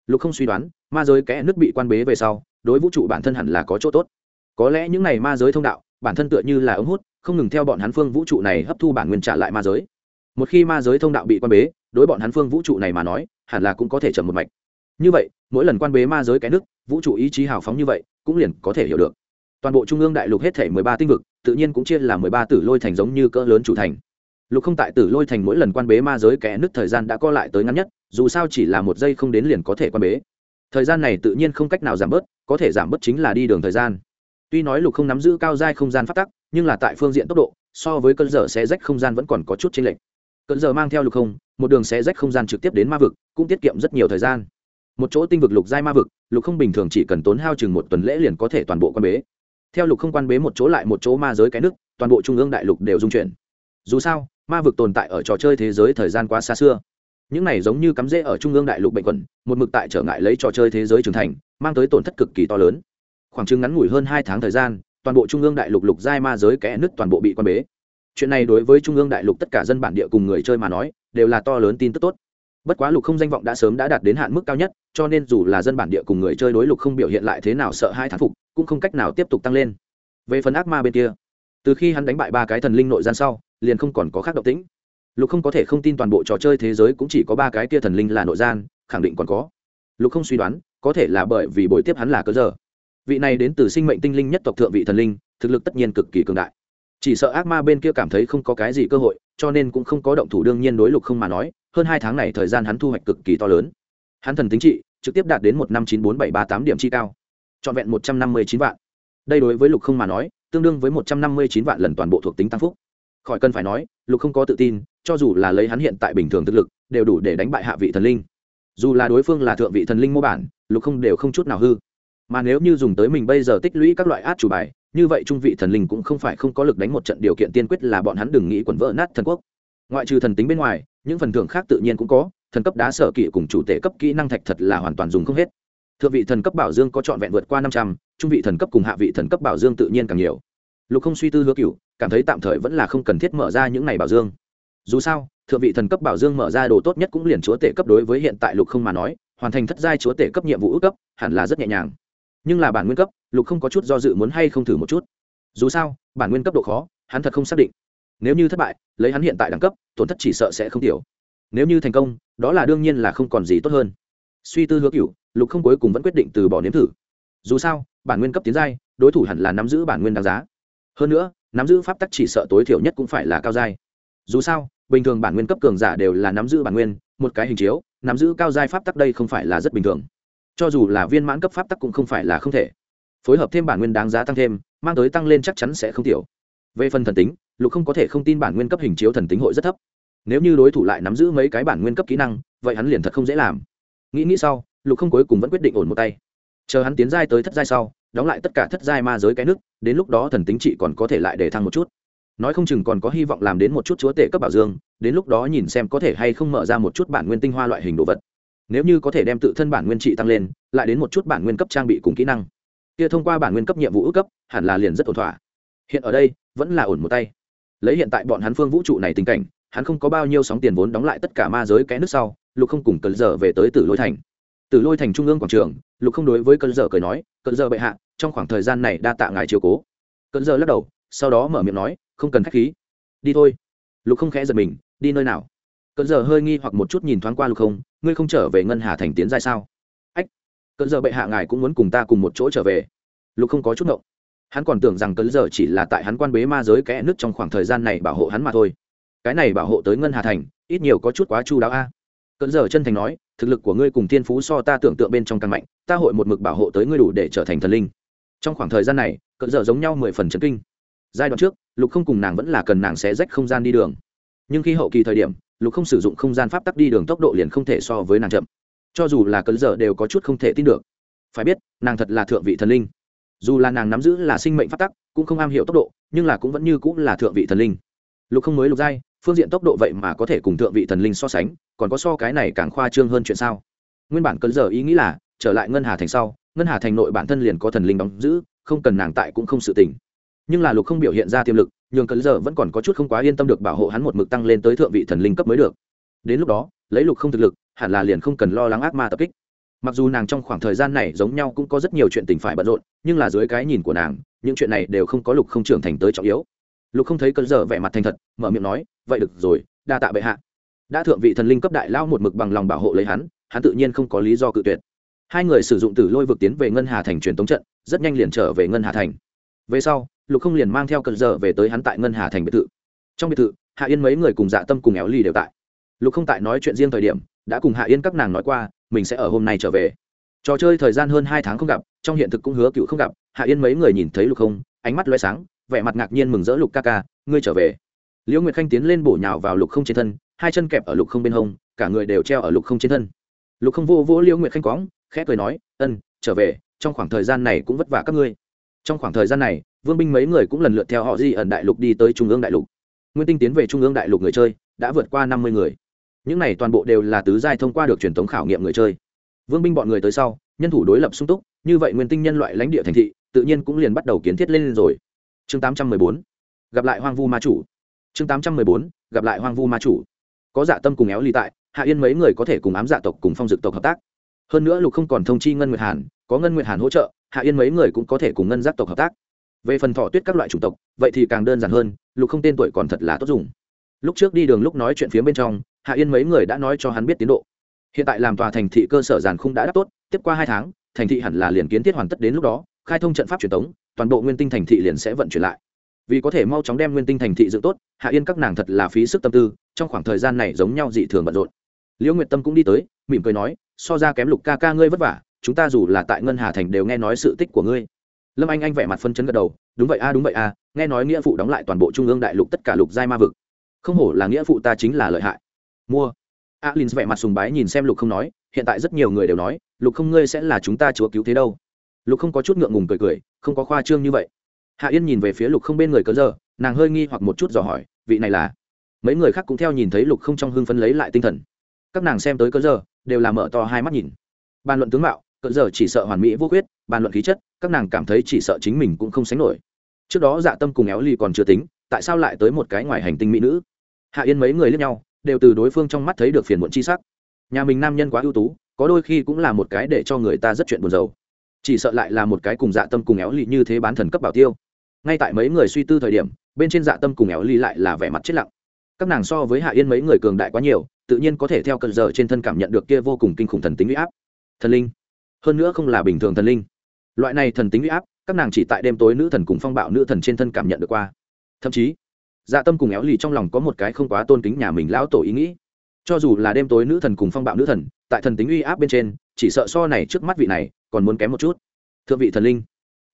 Lục không suy đoán, ma giới cái nước bị quan bế về sau, đối vũ trụ bản thân hẳn là có chỗ tốt. Có lẽ những n à y ma giới thông đạo, bản thân tựa như là ống hút, không ngừng theo bọn hắn phương vũ trụ này hấp thu bản nguyên trả lại ma giới. Một khi ma giới thông đạo bị quan bế, đối bọn hắn phương vũ trụ này mà nói, hẳn là cũng có thể chậm một mạch. Như vậy, mỗi lần quan bế ma giới cái nước, vũ trụ ý chí hào phóng như vậy, cũng liền có thể hiểu được. Toàn bộ trung ương đại lục hết thể mười ba tinh vực tự nhiên cũng chia là mười ba tử lôi thành giống như cỡ lớn chủ thành. Lục không tại tử lôi thành mỗi lần quan bế ma giới kẽ nứt thời gian đã co lại tới ngắn nhất, dù sao chỉ là một giây không đến liền có thể quan bế. Thời gian này tự nhiên không cách nào giảm bớt, có thể giảm bớt chính là đi đường thời gian. Tuy nói lục không nắm giữ cao giai không gian phát tắc, nhưng là tại phương diện tốc độ, so với cơn dở xe rách không gian vẫn còn có chút chênh lệch. Cơn dở mang theo lục không, một đường xe rách không gian trực tiếp đến ma vực, cũng tiết kiệm rất nhiều thời gian. Một chỗ tinh vực lục giai ma vực, lục không bình thường chỉ cần tốn hao chừng một tuần lễ liền có thể toàn bộ quan bế theo lục không quan bế một chỗ lại một chỗ ma giới cái nước, toàn bộ trung ương đại lục đều dung chuyển. Dù sao, ma vực tồn tại ở trò chơi thế giới thời gian quá xa xưa. Những này giống như cắm rễ ở trung ương đại lục bệnh quẩn, một mực tại trở ngại lấy trò chơi thế giới trưởng thành, mang tới tổn thất cực kỳ to lớn. Khoảng chừng ngắn ngủi hơn hai tháng thời gian, toàn bộ trung ương đại lục lục giai ma giới kẽ nứt toàn bộ bị quan bế. Chuyện này đối với trung ương đại lục tất cả dân bản địa cùng người chơi mà nói, đều là to lớn tin tức tốt. Bất quá lục không danh vọng đã sớm đã đạt đến hạn mức cao nhất, cho nên dù là dân bản địa cùng người chơi đối lục không biểu hiện lại thế nào sợ hai thán phục cũng không cách nào tiếp tục tăng lên. Về phần ác ma bên kia, từ khi hắn đánh bại ba cái thần linh nội gian sau, liền không còn có khác động tĩnh. Lục không có thể không tin toàn bộ trò chơi thế giới cũng chỉ có ba cái kia thần linh là nội gian khẳng định còn có. Lục không suy đoán, có thể là bởi vì buổi tiếp hắn là cơ giờ. Vị này đến từ sinh mệnh tinh linh nhất tộc thượng vị thần linh, thực lực tất nhiên cực kỳ cường đại. Chỉ sợ ác ma bên kia cảm thấy không có cái gì cơ hội, cho nên cũng không có động thủ đương nhiên đối lục không mà nói, hơn hai tháng này thời gian hắn thu hoạch cực kỳ to lớn. Hắn thần tính trị, trực tiếp đạt đến một năm chín bốn bảy ba tám điểm chi cao trọn vẹn một trăm năm mươi chín vạn. Đây đối với lục không mà nói, tương đương với một trăm năm mươi chín vạn lần toàn bộ thuộc tính tăng phúc. Khỏi cần phải nói, lục không có tự tin, cho dù là lấy hắn hiện tại bình thường thực lực, đều đủ để đánh bại hạ vị thần linh. Dù là đối phương là thượng vị thần linh mô bản, lục không đều không chút nào hư. Mà nếu như dùng tới mình bây giờ tích lũy các loại át chủ bài, như vậy trung vị thần linh cũng không phải không có lực đánh một trận điều kiện tiên quyết là bọn hắn đừng nghĩ quần vỡ nát thần quốc. Ngoại trừ thần tính bên ngoài, những phần thưởng khác tự nhiên cũng có, thần cấp đá sở kỵ cùng chủ tể cấp kỹ năng thạch thật là hoàn toàn dùng không hết thượng vị thần cấp bảo dương có trọn vẹn vượt qua năm trăm, trung vị thần cấp cùng hạ vị thần cấp bảo dương tự nhiên càng nhiều. Lục không suy tư hứa cựu cảm thấy tạm thời vẫn là không cần thiết mở ra những này bảo dương. Dù sao, thượng vị thần cấp bảo dương mở ra đồ tốt nhất cũng liền chúa tể cấp đối với hiện tại lục không mà nói, hoàn thành thất giai chúa tể cấp nhiệm vụ ước cấp, hẳn là rất nhẹ nhàng. Nhưng là bản nguyên cấp, lục không có chút do dự muốn hay không thử một chút. Dù sao, bản nguyên cấp độ khó, hắn thật không xác định. Nếu như thất bại, lấy hắn hiện tại đẳng cấp, tổn thất chỉ sợ sẽ không tiểu. Nếu như thành công, đó là đương nhiên là không còn gì tốt hơn. Suy tư hứa cựu lục không cuối cùng vẫn quyết định từ bỏ nếm thử. Dù sao, bản nguyên cấp tiến giai, đối thủ hẳn là nắm giữ bản nguyên đáng giá. Hơn nữa, nắm giữ pháp tắc chỉ sợ tối thiểu nhất cũng phải là cao giai. Dù sao, bình thường bản nguyên cấp cường giả đều là nắm giữ bản nguyên, một cái hình chiếu, nắm giữ cao giai pháp tắc đây không phải là rất bình thường. Cho dù là viên mãn cấp pháp tắc cũng không phải là không thể. Phối hợp thêm bản nguyên đáng giá tăng thêm, mang tới tăng lên chắc chắn sẽ không thiểu. về phần thần tính, lục không có thể không tin bản nguyên cấp hình chiếu thần tính hội rất thấp. Nếu như đối thủ lại nắm giữ mấy cái bản nguyên cấp kỹ năng, vậy hắn liền thật không dễ làm. Nghĩ nghĩ sau lục không cuối cùng vẫn quyết định ổn một tay. Chờ hắn tiến giai tới thất giai sau, đóng lại tất cả thất giai ma giới cái nước, đến lúc đó thần tính trị còn có thể lại để thăng một chút. Nói không chừng còn có hy vọng làm đến một chút chúa tể cấp bảo dương, đến lúc đó nhìn xem có thể hay không mở ra một chút bản nguyên tinh hoa loại hình đồ vật. Nếu như có thể đem tự thân bản nguyên trị tăng lên, lại đến một chút bản nguyên cấp trang bị cùng kỹ năng. Kia thông qua bản nguyên cấp nhiệm vụ ước cấp, hẳn là liền rất ổn thỏa. Hiện ở đây, vẫn là ổn một tay. Lấy hiện tại bọn hắn phương vũ trụ này tình cảnh, hắn không có bao nhiêu sóng tiền vốn đóng lại tất cả ma giới cái nước sau, lục không cùng cơn giờ về tới tử lôi thành từ lôi thành trung ương quảng trường, lục không đối với cơn giờ cười nói cơn giờ bệ hạ, trong khoảng thời gian này đa tạ ngài chiều cố. Cơn giờ lắc đầu, sau đó mở miệng nói, không cần khách khí. Đi thôi. Lục không khẽ giật mình, đi nơi nào? Cơn giờ hơi nghi hoặc một chút nhìn thoáng qua lục không, ngươi không trở về ngân hà thành tiến giai sao? Ách cơn giờ bệ hạ ngài cũng muốn cùng ta cùng một chỗ trở về. Lục không có chút động. Hắn còn tưởng rằng cơn giờ chỉ là tại hắn quan bế ma giới kẽ nước trong khoảng thời gian này bảo hộ hắn mà thôi. Cái này bảo hộ tới ngân hà thành, ít nhiều có chút quá chu đáo a. Cơn giờ chân thành nói thực lực của ngươi cùng thiên phú so ta tưởng tượng bên trong càng mạnh, ta hội một mực bảo hộ tới ngươi đủ để trở thành thần linh. Trong khoảng thời gian này, cỡ giờ giống nhau mười phần chấn kinh. Giai đoạn trước, lục không cùng nàng vẫn là cần nàng sẽ rách không gian đi đường. Nhưng khi hậu kỳ thời điểm, lục không sử dụng không gian pháp tắc đi đường tốc độ liền không thể so với nàng chậm. Cho dù là cỡ giờ đều có chút không thể tin được. Phải biết, nàng thật là thượng vị thần linh. Dù là nàng nắm giữ là sinh mệnh pháp tắc, cũng không am hiểu tốc độ, nhưng là cũng vẫn như cũng là thượng vị thần linh. Lục không mới lục giai phương diện tốc độ vậy mà có thể cùng thượng vị thần linh so sánh, còn có so cái này càng khoa trương hơn chuyện sao? Nguyên bản cơn giờ ý nghĩ là, trở lại ngân hà thành sau, ngân hà thành nội bản thân liền có thần linh đóng giữ, không cần nàng tại cũng không sự tình nhưng là lục không biểu hiện ra tiềm lực, nhường cơn giờ vẫn còn có chút không quá yên tâm được bảo hộ hắn một mực tăng lên tới thượng vị thần linh cấp mới được. Đến lúc đó, lấy lục không thực lực, hẳn là liền không cần lo lắng ác ma tập kích. Mặc dù nàng trong khoảng thời gian này giống nhau cũng có rất nhiều chuyện tình phải bận rộn, nhưng là dưới cái nhìn của nàng, những chuyện này đều không có lục không trưởng thành tới trọng yếu lục không thấy cơn giờ vẻ mặt thành thật, mở miệng nói, vậy được rồi, đa tạ bệ hạ. Đã thượng vị thần linh cấp đại lao một mực bằng lòng bảo hộ lấy hắn hắn tự nhiên không có lý do cự tuyệt. Hai người sử dụng tử lôi vực tiến về ngân hà thành truyền tống trận, rất nhanh liền trở về ngân hà thành. Về sau, lục không liền mang theo cơn giờ về tới hắn tại ngân hà thành biệt thự. Trong biệt thự, hạ yên mấy người cùng dạ tâm cùng éo ly đều tại. Lục không tại nói chuyện riêng thời điểm, đã cùng hạ yên các nàng nói qua, mình sẽ ở hôm nay trở về. Trò chơi thời gian hơn hai tháng không gặp, trong hiện thực cũng hứa cựu không gặp, hạ yên mấy người nhìn thấy lục không, ánh mắt loay sáng vẻ mặt ngạc nhiên mừng rỡ lục ca ca, ngươi trở về. Liễu nguyệt khanh tiến lên bổ nhào vào lục không trên thân, hai chân kẹp ở lục không bên hông, cả người đều treo ở lục không trên thân. Lục không vô vỗ liễu nguyệt khanh quõng, khẽ cười nói, ân, trở về, trong khoảng thời gian này cũng vất vả các ngươi. Trong khoảng thời gian này, vương binh mấy người cũng lần lượt theo họ di ẩn đại lục đi tới trung ương đại lục. Nguyên tinh tiến về trung ương đại lục người chơi, đã vượt qua năm mươi người. Những này toàn bộ đều là tứ giai thông qua được truyền thống khảo nghiệm người chơi. Vương binh bọn người tới sau, nhân thủ đối lập sung túc, như vậy nguyên tinh nhân loại lãnh địa thành thị, tự nhiên cũng liền bắt đầu kiến thiết lên rồi chương tám trăm mười bốn, gặp lại hoang vu ma chủ. chương tám trăm mười bốn, gặp lại hoang vu ma chủ. có dạ tâm cùng éo ly tại, hạ yên mấy người có thể cùng ám dạ tộc cùng phong dực tộc hợp tác. hơn nữa lục không còn thông chi ngân nguyệt hàn, có ngân nguyệt hàn hỗ trợ, hạ yên mấy người cũng có thể cùng ngân giác tộc hợp tác. về phần thọ tuyết các loại chủng tộc, vậy thì càng đơn giản hơn, lục không tên tuổi còn thật là tốt dùng. lúc trước đi đường lúc nói chuyện phía bên trong, hạ yên mấy người đã nói cho hắn biết tiến độ. hiện tại làm tòa thành thị cơ sở giàn khung đã đáp tốt, tiếp qua hai tháng, thành thị hẳn là liền kiến thiết hoàn tất đến lúc đó khai thông trận pháp truyền thống toàn bộ nguyên tinh thành thị liền sẽ vận chuyển lại. Vì có thể mau chóng đem nguyên tinh thành thị dựng tốt, hạ yên các nàng thật là phí sức tâm tư, trong khoảng thời gian này giống nhau dị thường bận rộn. Liễu nguyệt tâm cũng đi tới, mỉm cười nói, so ra kém lục ca ca ngươi vất vả, chúng ta dù là tại ngân hà thành đều nghe nói sự tích của ngươi. Lâm anh anh vẻ mặt phân chấn gật đầu, đúng vậy a, đúng vậy a, nghe nói nghĩa phụ đóng lại toàn bộ trung ương đại lục tất cả lục giai ma vực. Không hổ là nghĩa phụ ta chính là lợi hại. Mua. Alin vẻ mặt sùng bái nhìn xem lục không nói, hiện tại rất nhiều người đều nói, lục không, ngươi sẽ là chúng ta chúa cứu thế đâu lục không có chút ngượng ngùng cười cười, không có khoa trương như vậy. Hạ yên nhìn về phía lục không bên người cớ giờ, nàng hơi nghi hoặc một chút dò hỏi, vị này là? Mấy người khác cũng theo nhìn thấy lục không trong hưng phấn lấy lại tinh thần. Các nàng xem tới cớ giờ, đều là mở to hai mắt nhìn. Bàn luận tướng mạo cỡ giờ chỉ sợ hoàn mỹ vô quyết bàn luận khí chất, các nàng cảm thấy chỉ sợ chính mình cũng không sánh nổi. Trước đó dạ tâm cùng éo ly còn chưa tính, tại sao lại tới một cái ngoài hành tinh mỹ nữ? Hạ yên mấy người lướt nhau, đều từ đối phương trong mắt thấy được phiền muộn chi sắc. Nhà mình nam nhân quá ưu tú, có đôi khi cũng là một cái để cho người ta rất chuyện buồn rầu chỉ sợ lại là một cái cùng dạ tâm cùng éo ly như thế bán thần cấp bảo tiêu. Ngay tại mấy người suy tư thời điểm, bên trên dạ tâm cùng éo ly lại là vẻ mặt chết lặng. Các nàng so với hạ yên mấy người cường đại quá nhiều, tự nhiên có thể theo cơn giờ trên thân cảm nhận được kia vô cùng kinh khủng thần tính uy áp. Thần linh. Hơn nữa không là bình thường thần linh. Loại này thần tính uy áp, các nàng chỉ tại đêm tối nữ thần cùng phong bạo nữ thần trên thân cảm nhận được qua. Thậm chí dạ tâm cùng éo lì trong lòng có một cái không quá tôn kính nhà mình lão tổ ý nghĩ. Cho dù là đêm tối nữ thần cùng phong bạo nữ thần, tại thần tính uy áp bên trên chỉ sợ so này trước mắt vị này còn muốn kém một chút. Thượng vị thần linh.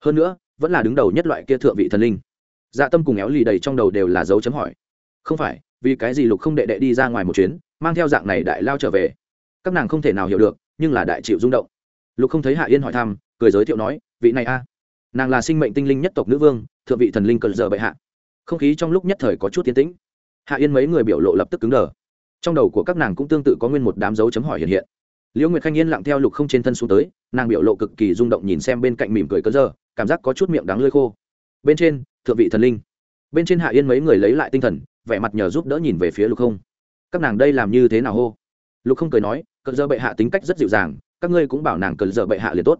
Hơn nữa, vẫn là đứng đầu nhất loại kia thượng vị thần linh. Dạ tâm cùng éo lì đầy trong đầu đều là dấu chấm hỏi. Không phải, vì cái gì lục không đệ đệ đi ra ngoài một chuyến, mang theo dạng này đại lao trở về? Các nàng không thể nào hiểu được, nhưng là đại chịu rung động. Lục không thấy hạ yên hỏi thăm, cười giới thiệu nói, vị này a, nàng là sinh mệnh tinh linh nhất tộc nữ vương, thượng vị thần linh cần giờ bệ hạ. Không khí trong lúc nhất thời có chút tiến tĩnh. Hạ yên mấy người biểu lộ lập tức cứng đờ. Trong đầu của các nàng cũng tương tự có nguyên một đám dấu chấm hỏi hiện hiện liễu nguyệt khanh yên lặng theo lục không trên thân xuống tới, nàng biểu lộ cực kỳ rung động nhìn xem bên cạnh mỉm cười cớ giờ cảm giác có chút miệng đắng lơi khô. Bên trên, thượng vị thần linh. Bên trên hạ yên mấy người lấy lại tinh thần, vẻ mặt nhờ giúp đỡ nhìn về phía lục không. Các nàng đây làm như thế nào hô? Lục không cười nói cờ giờ bệ hạ tính cách rất dịu dàng, các ngươi cũng bảo nàng cờ giờ bệ hạ liền tốt.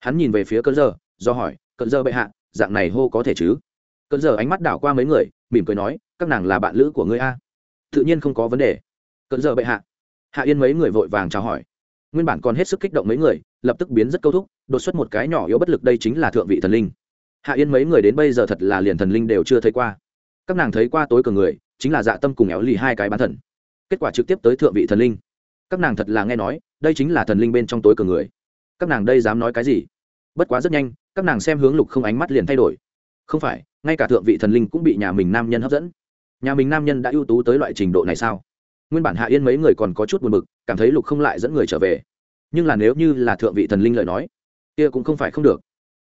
Hắn nhìn về phía cờ giờ do hỏi cờ giờ bệ hạ, dạng này hô có thể chứ? Cờ giờ ánh mắt đảo qua mấy người, mỉm cười nói, các nàng là bạn lữ của ngươi a. Tự nhiên không có vấn đề. Cờ giờ bệ hạ. Hạ yên mấy người vội vàng chào hỏi nguyên bản còn hết sức kích động mấy người, lập tức biến rất câu thúc, đột xuất một cái nhỏ yếu bất lực đây chính là thượng vị thần linh. Hạ yên mấy người đến bây giờ thật là liền thần linh đều chưa thấy qua. Các nàng thấy qua tối cường người, chính là dạ tâm cùng éo lì hai cái bán thần. Kết quả trực tiếp tới thượng vị thần linh. Các nàng thật là nghe nói, đây chính là thần linh bên trong tối cường người. Các nàng đây dám nói cái gì? Bất quá rất nhanh, các nàng xem hướng lục không ánh mắt liền thay đổi. Không phải, ngay cả thượng vị thần linh cũng bị nhà mình nam nhân hấp dẫn. Nhà mình nam nhân đã ưu tú tới loại trình độ này sao? Nguyên bản hạ yên mấy người còn có chút buồn b ự c cảm thấy lục không lại dẫn người trở về. Nhưng là nếu như là thượng vị thần linh lời nói, kia cũng không phải không được.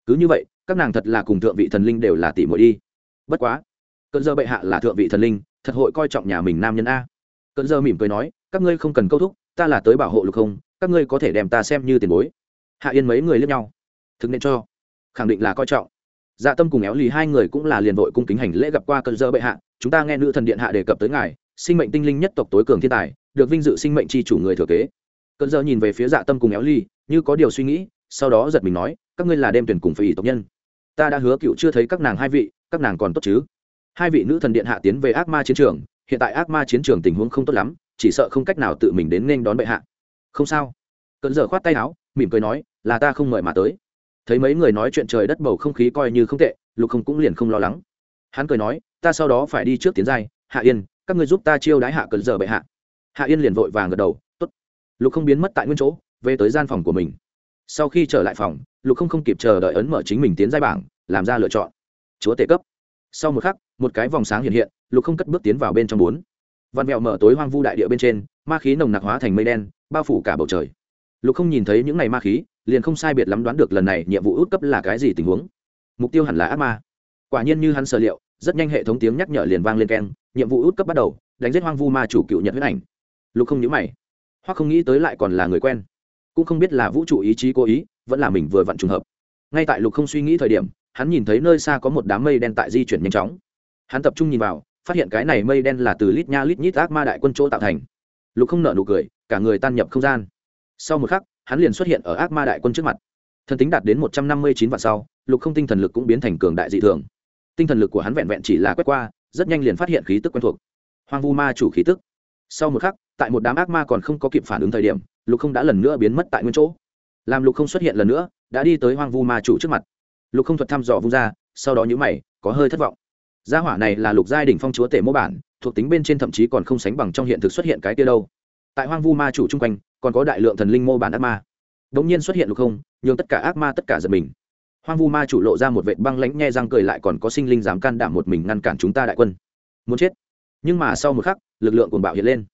Cứ như vậy, các nàng thật là cùng thượng vị thần linh đều là tỷ muội đi. Bất quá, cận giờ bệ hạ là thượng vị thần linh, thật hội coi trọng nhà mình nam nhân a. Cận giờ mỉm cười nói, các ngươi không cần câu thúc, ta là tới bảo hộ lục không, các ngươi có thể đem ta xem như tiền bối. Hạ yên mấy người lướt nhau. Thực nên cho. Khẳng định là coi trọng. Dạ tâm cùng éo lì hai người cũng là liền vội cung kính hành lễ gặp qua cơn giờ bệ hạ, chúng ta nghe nữ thần điện hạ đề cập tới ngài sinh mệnh tinh linh nhất tộc tối cường thiên tài được vinh dự sinh mệnh tri chủ người thừa kế. Cơn giờ nhìn về phía dạ tâm cùng éo ly, như có điều suy nghĩ sau đó giật mình nói các ngươi là đêm tuyển cùng phải tộc nhân. Ta đã hứa cựu chưa thấy các nàng hai vị các nàng còn tốt chứ? Hai vị nữ thần điện hạ tiến về ác ma chiến trường hiện tại ác ma chiến trường tình huống không tốt lắm chỉ sợ không cách nào tự mình đến nên đón bệ hạ. Không sao. Cơn giờ khoát tay áo mỉm cười nói là ta không mời mà tới. Thấy mấy người nói chuyện trời đất bầu không khí coi như không tệ lục không cũng liền không lo lắng. Hắn cười nói ta sau đó phải đi trước tiến giai hạ yên các người giúp ta chiêu đái hạ cần giờ bệ hạ. Hạ yên liền vội vàng gật đầu t ố t lục không biến mất tại nguyên chỗ, về tới gian phòng của mình. Sau khi trở lại phòng, lục không không kịp chờ đợi ấn mở chính mình tiến giai bảng, làm ra lựa chọn. Chúa tể cấp. Sau một khắc, một cái vòng sáng hiện hiện, lục không cất bước tiến vào bên trong bốn. Văn mẹo mở tối hoang vu đại địa bên trên, ma khí nồng nặc hóa thành mây đen, bao phủ cả bầu trời. Lục không nhìn thấy những ngày ma khí, liền không sai biệt lắm đoán được lần này nhiệm vụ út cấp là cái gì tình huống. Mục tiêu hẳn là ác ma. Quả nhiên như hắn sở liệu, rất nhanh hệ thống tiếng nhắc nhở liền vang lên keng nhiệm vụ út cấp bắt đầu, đánh giết hoang vu ma chủ cựu nhật huyết ảnh. Lục không nhớ mày. Hoặc không nghĩ tới lại còn là người quen. Cũng không biết là vũ trụ ý chí cố ý, vẫn là mình vừa vặn trùng hợp. Ngay tại lục không suy nghĩ thời điểm, hắn nhìn thấy nơi xa có một đám mây đen tại di chuyển nhanh chóng. Hắn tập trung nhìn vào, phát hiện cái này mây đen là từ lít nha lít nhít ác ma đại quân chỗ tạo thành. Lục không nợ nụ cười, cả người tan nhập không gian. Sau một khắc, hắn liền xuất hiện ở ác ma đại quân trước mặt. Thần tính đạt đến một trăm năm mươi chín vạn sau, lục không tinh thần lực cũng biến thành cường đại dị thường. Tinh thần lực của hắn vẹn vẹn chỉ là quét qua rất nhanh liền phát hiện khí tức quen thuộc. Hoang vu ma chủ khí tức. Sau một khắc, tại một đám ác ma còn không có kịp phản ứng thời điểm, lục không đã lần nữa biến mất tại nguyên chỗ. Làm lục không xuất hiện lần nữa, đã đi tới hoang vu ma chủ trước mặt. Lục không thuật thăm dò vung ra, sau đó nhữ mày, có hơi thất vọng. Gia hỏa này là lục giai đ ỉ n h phong chúa tể mô bản, thuộc tính bên trên thậm chí còn không sánh bằng trong hiện thực xuất hiện cái kia đâu. Tại hoang vu ma chủ chung quanh, còn có đại lượng thần linh mô bản ác ma. Đ ỗ n g nhiên xuất hiện lục không, nhường tất cả ác ma tất cả giật mình hoang vu ma chủ lộ ra một vệ băng lãnh, nhe răng cười lại còn có sinh linh dám can đảm một mình ngăn cản chúng ta đại quân. Muốn chết. Nhưng mà sau một khắc, lực lượng cuồng bạo hiện lên.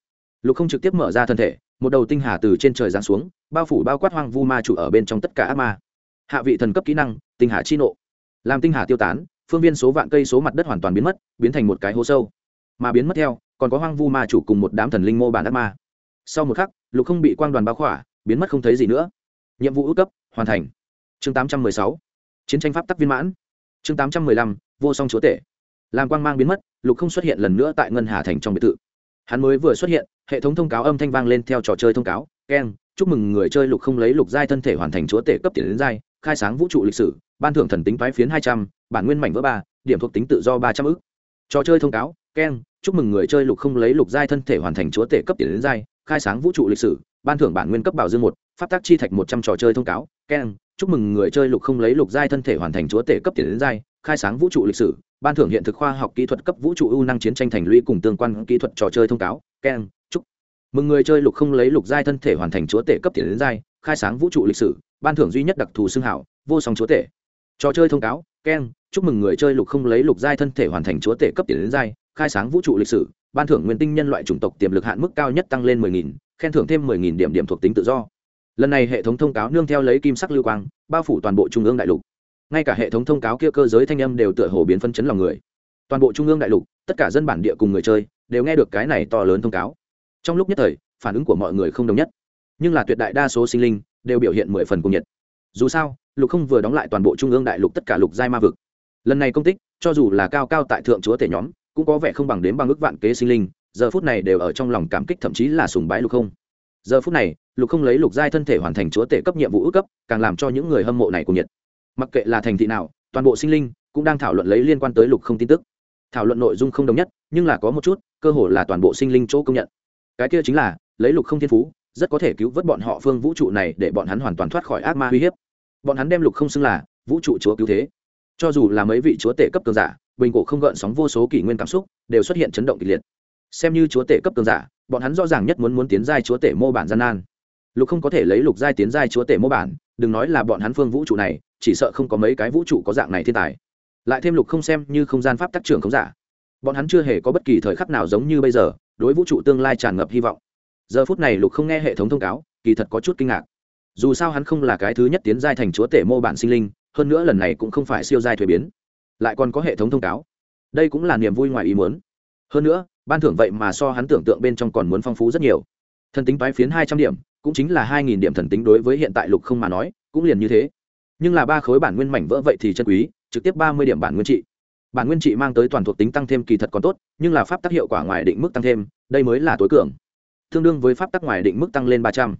Lục không trực tiếp mở ra thân thể, một đầu tinh hà từ trên trời giáng xuống, bao phủ bao quát hoang vu ma chủ ở bên trong tất cả ác ma. Hạ vị thần cấp kỹ năng, tinh hà chi nộ. Làm tinh hà tiêu tán, phương viên số vạn cây số mặt đất hoàn toàn biến mất, biến thành một cái hố sâu. Mà biến mất theo, còn có hoang vu ma chủ cùng một đám thần linh mô bản ác ma. Sau một khắc, lục không bị quang đoàn bao khỏa, biến mất không thấy gì nữa. Nhiệm vụ ước cấp, hoàn thành. Chương tám trăm mười sáu chiến tranh pháp tắc viên mãn. Chương tám trăm mười lăm, vô song chúa tể. Làm quang mang biến mất, lục không xuất hiện lần nữa tại ngân hà thành trong biệt thự. Hắn mới vừa xuất hiện, hệ thống thông cáo âm thanh vang lên theo trò chơi thông cáo, keng, chúc mừng người chơi lục không lấy lục giai thân thể hoàn thành chúa tể cấp tiền đến giai, khai sáng vũ trụ lịch sử, ban thưởng thần tính thoái phiến hai trăm, bản nguyên mảnh vỡ ba, điểm thuộc tính tự do ba trăm ư trò chơi thông cáo, keng, chúc mừng người chơi lục không lấy lục giai thân thể hoàn thành chúa tể cấp tiền đến giai, khai sáng vũ trụ lịch sử ban thưởng bản nguyên cấp bảo dương một, pháp tác chi thạch một trăm trò chơi thông cáo, keng, chúc mừng người chơi lục không lấy lục giai thân thể hoàn thành chúa tể cấp tiền đến giai, khai sáng vũ trụ lịch sử, ban thưởng hiện thực khoa học kỹ thuật cấp vũ trụ ưu năng chiến tranh thành lũy cùng tương quan kỹ thuật trò chơi thông cáo, keng, chúc mừng người chơi lục không lấy lục giai thân thể hoàn thành chúa tể cấp tiền đến giai, khai sáng vũ trụ lịch sử, ban thưởng duy nhất đặc thù xưng hảo, vô song chúa tể trò chơi thông cáo, keng, chúc mừng người chơi lục không lấy lục giai thân thể hoàn thành chúa tể cấp tiền đến giai, khai sáng vũ trụ lịch sử, ban thưởng nguyên tinh nhân loại chủng tộc tiềm lực hạn mức cao nhất tăng lên mười nghìn khen thưởng thêm 10.000 điểm điểm thuộc tính tự do. Lần này hệ thống thông cáo nương theo lấy kim sắc lưu quang, bao phủ toàn bộ trung ương đại lục. Ngay cả hệ thống thông cáo kia cơ giới thanh âm đều tựa hồ biến phân chấn lòng người. Toàn bộ trung ương đại lục, tất cả dân bản địa cùng người chơi, đều nghe được cái này to lớn thông cáo. Trong lúc nhất thời, phản ứng của mọi người không đồng nhất. Nhưng là tuyệt đại đa số sinh linh, đều biểu hiện mười phần cùng nhiệt. Dù sao, lục không vừa đóng lại toàn bộ trung ương đại lục tất cả lục giai ma vực. Lần này công tích, cho dù là cao cao tại thượng chúa tể nhóm, cũng có vẻ không bằng đến bằng ước vạn kế sinh linh giờ phút này đều ở trong lòng cảm kích thậm chí là sùng bái lục không. Giờ phút này, lục không lấy lục giai thân thể hoàn thành chúa tể cấp nhiệm vụ ước cấp, càng làm cho những người hâm mộ này cùng nhiệt. Mặc kệ là thành thị nào, toàn bộ sinh linh cũng đang thảo luận lấy liên quan tới lục không tin tức. Thảo luận nội dung không đồng nhất, nhưng là có một chút, cơ hội là toàn bộ sinh linh chỗ công nhận. Cái kia chính là, lấy lục không thiên phú, rất có thể cứu vớt bọn họ phương vũ trụ này để bọn hắn hoàn toàn thoát khỏi ác ma uy hiếp. Bọn hắn đem lục không xưng là vũ trụ chúa cứu thế. Cho dù là mấy vị chúa tể cấp cường giả, bình cổ không gợn sóng vô số kỷ nguyên cảm xúc, đều xuất hiện chấn động kịch liệt xem như chúa tể cấp cường giả, bọn hắn rõ ràng nhất muốn muốn tiến giai chúa tể mô bản gian nan. Lục không có thể lấy lục giai tiến giai chúa tể mô bản, đừng nói là bọn hắn phương vũ trụ này, chỉ sợ không có mấy cái vũ trụ có dạng này thiên tài. Lại thêm lục không xem như không gian pháp tác trưởng không giả. Bọn hắn chưa hề có bất kỳ thời khắc nào giống như bây giờ, đối vũ trụ tương lai tràn ngập hy vọng. Giờ phút này lục không nghe hệ thống thông cáo, kỳ thật có chút kinh ngạc. Dù sao hắn không là cái thứ nhất tiến giai thành chúa tể mô bản sinh linh, hơn nữa lần này cũng không phải siêu giai thuế biến. Lại còn có hệ thống thông cáo. Đây cũng là niềm vui ngoài ý muốn. Hơn nữa ban thưởng vậy mà so hắn tưởng tượng bên trong còn muốn phong phú rất nhiều. Thần tính toái phiến hai trăm điểm, cũng chính là hai nghìn điểm thần tính đối với hiện tại lục không mà nói, cũng liền như thế. Nhưng là ba khối bản nguyên mảnh vỡ vậy thì chân quý, trực tiếp ba mươi điểm bản nguyên trị. Bản nguyên trị mang tới toàn thuộc tính tăng thêm kỳ thật còn tốt, nhưng là pháp tác hiệu quả ngoài định mức tăng thêm, đây mới là tối cường. Tương đương với pháp tắc ngoài định mức tăng lên ba trăm.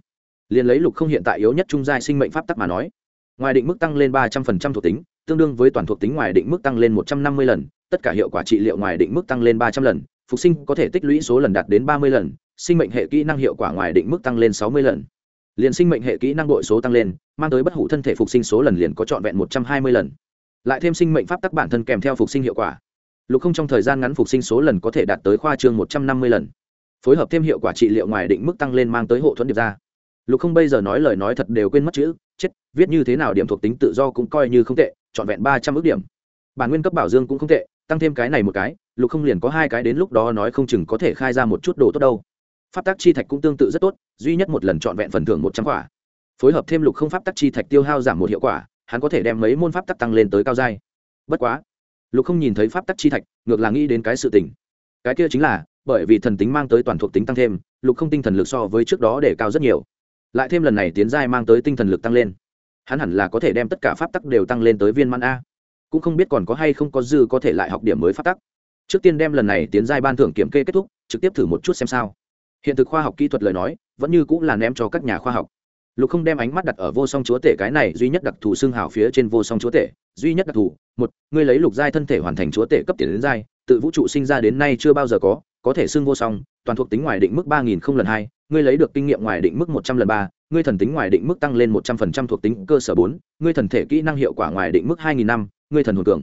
Liền lấy lục không hiện tại yếu nhất trung giai sinh mệnh pháp tắc mà nói, ngoài định mức tăng lên ba trăm phần trăm thuộc tính, tương đương với toàn thuộc tính ngoài định mức tăng lên một trăm năm mươi lần, tất cả hiệu quả trị liệu ngoài định mức tăng lên ba trăm lần phục sinh có thể tích lũy số lần đạt đến ba mươi lần, sinh mệnh hệ kỹ năng hiệu quả ngoài định mức tăng lên sáu mươi lần. Liền sinh mệnh hệ kỹ năng đội số tăng lên, mang tới bất hủ thân thể phục sinh số lần liền có trọn vẹn một trăm hai mươi lần. Lại thêm sinh mệnh pháp tắc bản thân kèm theo phục sinh hiệu quả. Lục không trong thời gian ngắn phục sinh số lần có thể đạt tới khoa trương một trăm năm mươi lần. Phối hợp thêm hiệu quả trị liệu ngoài định mức tăng lên mang tới hộ thuẫn điệp ra. Lục không bây giờ nói lời nói thật đều quên mất chữ, chết, viết như thế nào điểm thuộc tính tự do cũng coi như không tệ, trọn vẹn ba trăm ước điểm. Bản nguyên cấp bảo dương cũng không tệ, tăng thêm cái này một cái lục không liền có hai cái đến lúc đó nói không chừng có thể khai ra một chút đồ tốt đâu. Pháp tắc chi thạch cũng tương tự rất tốt, duy nhất một lần trọn vẹn phần thưởng một trăm quả. Phối hợp thêm lục không pháp tắc chi thạch tiêu hao giảm một hiệu quả, hắn có thể đem mấy môn pháp tắc tăng lên tới cao giai. Bất quá, lục không nhìn thấy pháp tắc chi thạch, ngược là nghĩ đến cái sự tình. Cái kia chính là, bởi vì thần tính mang tới toàn thuộc tính tăng thêm, lục không tinh thần lực so với trước đó để cao rất nhiều. Lại thêm lần này tiến giai mang tới tinh thần lực tăng lên. Hắn hẳn là có thể đem tất cả pháp tắc đều tăng lên tới viên mãn a. Cũng không biết còn có hay không có dư có thể lại học điểm mới pháp tắc trước tiên đem lần này tiến giai ban thưởng kiểm kê kết thúc, trực tiếp thử một chút xem sao. Hiện thực khoa học kỹ thuật lời nói, vẫn như cũng là ném cho các nhà khoa học. Lục không đem ánh mắt đặt ở vô song chúa tể cái này duy nhất đặc thù xương hào phía trên vô song chúa tể. Duy nhất đặc thù, một, ngươi lấy lục giai thân thể hoàn thành chúa tể cấp tiền đến giai, tự vũ trụ sinh ra đến nay chưa bao giờ có có thể xương vô song, toàn thuộc tính ngoài định mức ba nghìn không lần hai, ngươi lấy được kinh nghiệm ngoài định mức một trăm lần ba, ngươi thần tính ngoài định mức tăng lên một trăm phần trăm thuộc tính cơ sở bốn, ngươi thần thể kỹ năng hiệu quả ngoài định mức hai nghìn năm, ngươi thần hồn cường.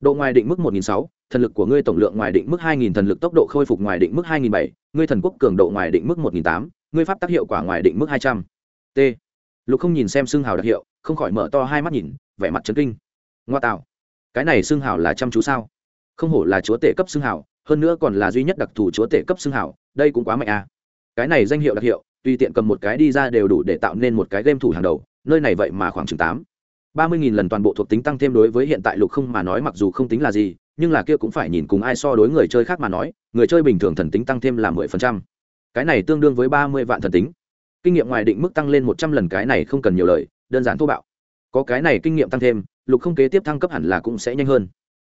Độ ngoài định mức một nghìn sáu thần lực của ngươi tổng lượng ngoài định mức hai nghìn thần lực tốc độ khôi phục ngoài định mức hai nghìn bảy ngươi thần quốc cường độ ngoài định mức một nghìn tám ngươi pháp tác hiệu quả ngoài định mức hai trăm. T. Lục không nhìn xem xương hào đặc hiệu không khỏi mở to hai mắt nhìn vẻ mặt trấn kinh. Ngoa tạo. Cái này xương hào là chăm chú sao? Không hổ là chúa tể cấp xương hào hơn nữa còn là duy nhất đặc thù chúa tể cấp xương hào, đây cũng quá mạnh à. cái này danh hiệu đặc hiệu tùy tiện cầm một cái đi ra đều đủ để tạo nên một cái game thủ hàng đầu nơi này vậy mà khoảng chừng tám. Ba mươi nghìn lần toàn bộ thuộc tính tăng thêm đối với hiện tại lục không mà nói mặc dù không tính là gì nhưng là kia cũng phải nhìn cùng ai so đối người chơi khác mà nói, người chơi bình thường thần tính tăng thêm là mười phần trăm. Cái này tương đương với ba mươi vạn thần tính. Kinh nghiệm ngoài định mức tăng lên một trăm lần cái này không cần nhiều lời, đơn giản thô bạo. Có cái này kinh nghiệm tăng thêm, lục không kế tiếp thăng cấp hẳn là cũng sẽ nhanh hơn.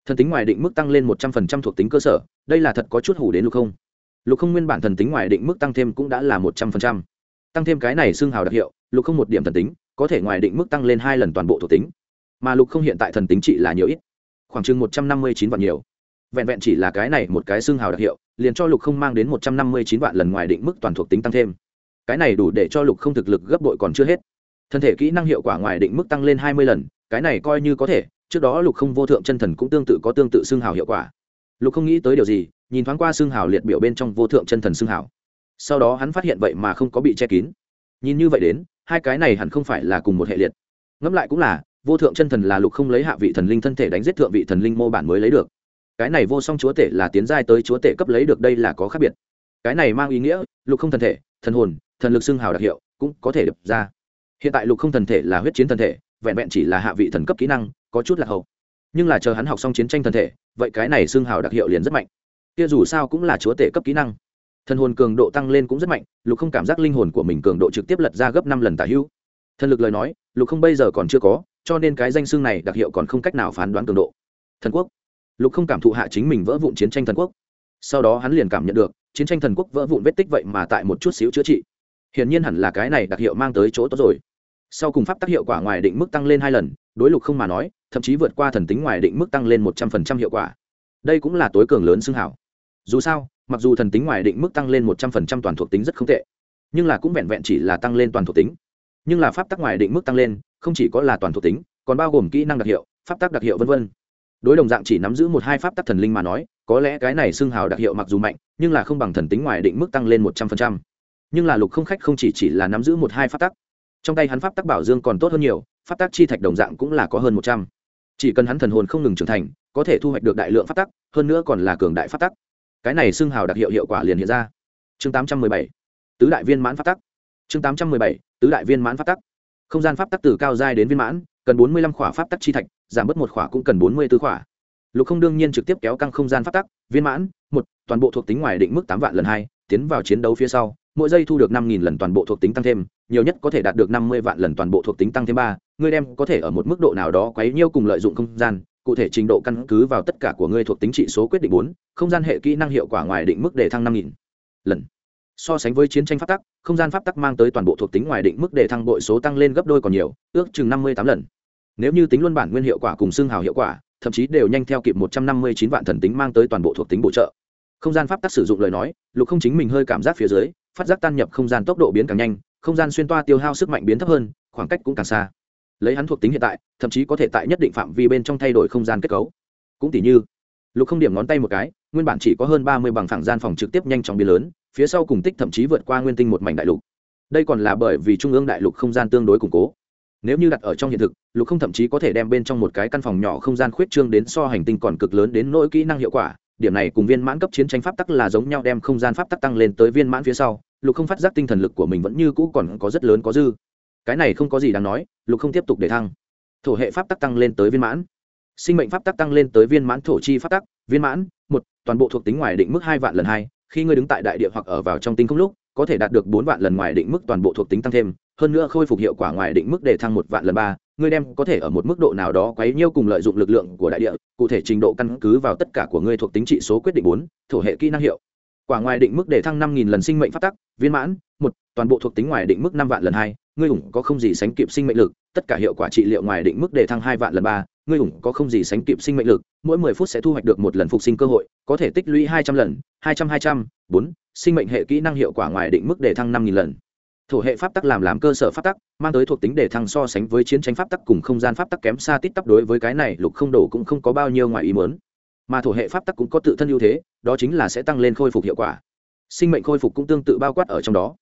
Thần tính ngoài định mức tăng lên một trăm phần trăm thuộc tính cơ sở, đây là thật có chút hủ đến lục không. Lục không nguyên bản thần tính ngoài định mức tăng thêm cũng đã là một trăm phần trăm. Tăng thêm cái này xương hào đặc hiệu, lục không một điểm thần tính, có thể ngoài định mức tăng lên hai lần toàn bộ thuộc tính. Mà lục không hiện tại thần tính trị là nhiều ít khoảng chừng một trăm năm mươi chín vạn nhiều. Vẹn vẹn chỉ là cái này một cái xương hào đặc hiệu, liền cho lục không mang đến một trăm năm mươi chín vạn lần ngoài định mức toàn thuộc tính tăng thêm. Cái này đủ để cho lục không thực lực gấp bội còn chưa hết. Thân thể kỹ năng hiệu quả ngoài định mức tăng lên hai mươi lần, cái này coi như có thể, trước đó lục không vô thượng chân thần cũng tương tự có tương tự xương hào hiệu quả. Lục không nghĩ tới điều gì, nhìn thoáng qua xương hào liệt biểu bên trong vô thượng chân thần xương hào. Sau đó hắn phát hiện vậy mà không có bị che kín. Nhìn như vậy đến, hai cái này hẳn không phải là cùng một hệ liệt. Ngẫm lại cũng là vô thượng chân thần là lục không lấy hạ vị thần linh thân thể đánh giết thượng vị thần linh mô bản mới lấy được. Cái này vô song chúa tể là tiến giai tới chúa tể cấp lấy được đây là có khác biệt. Cái này mang ý nghĩa, lục không thần thể, thần hồn, thần lực xưng hào đặc hiệu, cũng có thể đập ra. Hiện tại lục không thần thể là huyết chiến thần thể, vẹn vẹn chỉ là hạ vị thần cấp kỹ năng, có chút là hậu. Nhưng là chờ hắn học xong chiến tranh thần thể, vậy cái này xưng hào đặc hiệu liền rất mạnh. Kia dù sao cũng là chúa tể cấp kỹ năng. Thần hồn cường độ tăng lên cũng rất mạnh, lục không cảm giác linh hồn của mình cường độ trực tiếp lật ra gấp năm lần tả hữu. Thần lực lời nói, lục không bây giờ còn chưa có cho nên cái danh xưng này đặc hiệu còn không cách nào phán đoán cường độ. Thần quốc. Lục không cảm thụ hạ chính mình vỡ vụn chiến tranh thần quốc. Sau đó hắn liền cảm nhận được, chiến tranh thần quốc vỡ vụn vết tích vậy mà tại một chút xíu chữa trị. Hiển nhiên hẳn là cái này đặc hiệu mang tới chỗ tốt rồi. Sau cùng pháp tác hiệu quả ngoài định mức tăng lên hai lần, đối lục không mà nói, thậm chí vượt qua thần tính ngoài định mức tăng lên một trăm phần trăm hiệu quả. Đây cũng là tối cường lớn xưng hảo. Dù sao, mặc dù thần tính ngoài định mức tăng lên một trăm phần trăm toàn thuộc tính rất không tệ, nhưng là cũng vẹn vẹn chỉ là tăng lên toàn thuộc tính. Nhưng là pháp tắc ngoài định mức tăng lên không chỉ có là toàn thuộc tính, còn bao gồm kỹ năng đặc hiệu, pháp tắc đặc hiệu v v đối đồng dạng chỉ nắm giữ một hai pháp tắc thần linh mà nói, có lẽ cái này xưng hào đặc hiệu mặc dù mạnh, nhưng là không bằng thần tính ngoài định mức tăng lên một trăm phần trăm. Nhưng là lục không khách không chỉ chỉ là nắm giữ một hai pháp tắc. Trong tay hắn pháp tắc bảo dương còn tốt hơn nhiều, pháp tắc chi thạch đồng dạng cũng là có hơn một trăm. Chỉ cần hắn thần hồn không ngừng trưởng thành, có thể thu hoạch được đại lượng pháp tắc, hơn nữa còn là cường đại pháp tắc. Cái này xưng hào đặc hiệu hiệu quả liền hiện ra. Chương tám trăm mười bảy. Tứ đại viên mãn pháp tắc. Chương tám trăm mười bảy. Tứ đại viên mãn pháp tắc không gian pháp tắc từ cao giai đến viên mãn, cần bốn mươi lăm khỏa pháp tắc chi thạch, giảm bớt một khỏa cũng cần bốn mươi b ố khỏa. Lục không đương nhiên trực tiếp kéo căng không gian pháp tắc, viên mãn, một, toàn bộ thuộc tính ngoài định mức tám vạn lần hai, tiến vào chiến đấu phía sau, mỗi giây thu được năm nghìn lần toàn bộ thuộc tính tăng thêm, nhiều nhất có thể đạt được năm mươi vạn lần toàn bộ thuộc tính tăng thêm ba, ngươi đem có thể ở một mức độ nào đó quấy nhiêu cùng lợi dụng không gian, cụ thể trình độ căn cứ vào tất cả của ngươi thuộc tính trị số quyết định bốn, không gian hệ kỹ năng hiệu quả ngoài định mức để thăng năm nghìn lần so sánh với chiến tranh pháp tắc, không gian pháp tắc mang tới toàn bộ thuộc tính ngoài định mức để thăng bội số tăng lên gấp đôi còn nhiều, ước chừng năm mươi tám lần. Nếu như tính luân bản nguyên hiệu quả cùng xương hào hiệu quả, thậm chí đều nhanh theo kịp một trăm năm mươi chín vạn thần tính mang tới toàn bộ thuộc tính bổ trợ. Không gian pháp tắc sử dụng lời nói, lục không chính mình hơi cảm giác phía dưới, phát giác tan nhập không gian tốc độ biến càng nhanh, không gian xuyên toa tiêu hao sức mạnh biến thấp hơn, khoảng cách cũng càng xa. Lấy hắn thuộc tính hiện tại, thậm chí có thể tại nhất định phạm vi bên trong thay đổi không gian kết cấu. Cũng tỷ như, lục không điểm ngón tay một cái, nguyên bản chỉ có hơn ba mươi bằng phẳng gian phòng trực tiếp nhanh chóng biến lớn phía sau cùng tích thậm chí vượt qua nguyên tinh một mảnh đại lục. Đây còn là bởi vì trung ương đại lục không gian tương đối củng cố. Nếu như đặt ở trong hiện thực, lục không thậm chí có thể đem bên trong một cái căn phòng nhỏ không gian khuyết trương đến so hành tinh còn cực lớn đến nỗi kỹ năng hiệu quả. Điểm này cùng viên mãn cấp chiến tranh pháp tắc là giống nhau đem không gian pháp tắc tăng lên tới viên mãn phía sau, lục không phát giác tinh thần lực của mình vẫn như cũ còn có rất lớn có dư. Cái này không có gì đáng nói, lục không tiếp tục để thăng. Thổ hệ pháp tắc tăng lên tới viên mãn. Sinh mệnh pháp tắc tăng lên tới viên mãn thổ chi pháp tắc, viên mãn, một, toàn bộ thuộc tính ngoài định mức hai vạn lần hai khi ngươi đứng tại đại địa hoặc ở vào trong tinh không lúc, có thể đạt được bốn vạn lần ngoài định mức toàn bộ thuộc tính tăng thêm, hơn nữa khôi phục hiệu quả ngoài định mức để thăng một vạn lần ba, ngươi đem có thể ở một mức độ nào đó quấy nhiêu cùng lợi dụng lực lượng của đại địa, cụ thể trình độ căn cứ vào tất cả của ngươi thuộc tính trị số quyết định bốn, thổ hệ kỹ năng hiệu. Quả ngoài định mức để thăng năm nghìn lần sinh mệnh phát tắc, viên mãn, một, toàn bộ thuộc tính ngoài định mức năm vạn lần hai, ngươi ủng có không gì sánh kịp sinh mệnh lực, tất cả hiệu quả trị liệu ngoài định mức để thăng hai vạn lần ba ngươi ủng có không gì sánh kịp sinh mệnh lực, mỗi mười phút sẽ thu hoạch được một lần phục sinh cơ hội, có thể tích lũy hai trăm lần, hai trăm hai trăm, bốn, sinh mệnh hệ kỹ năng hiệu quả ngoài định mức để thăng năm nghìn lần. Thổ hệ pháp tắc làm làm cơ sở pháp tắc, mang tới thuộc tính để thăng so sánh với chiến tranh pháp tắc cùng không gian pháp tắc kém xa tít tắp đối với cái này lục không đổ cũng không có bao nhiêu ngoài ý mớn mà thổ hệ pháp tắc cũng có tự thân ưu thế, đó chính là sẽ tăng lên khôi phục hiệu quả. Sinh mệnh khôi phục cũng tương tự bao quát ở trong đó.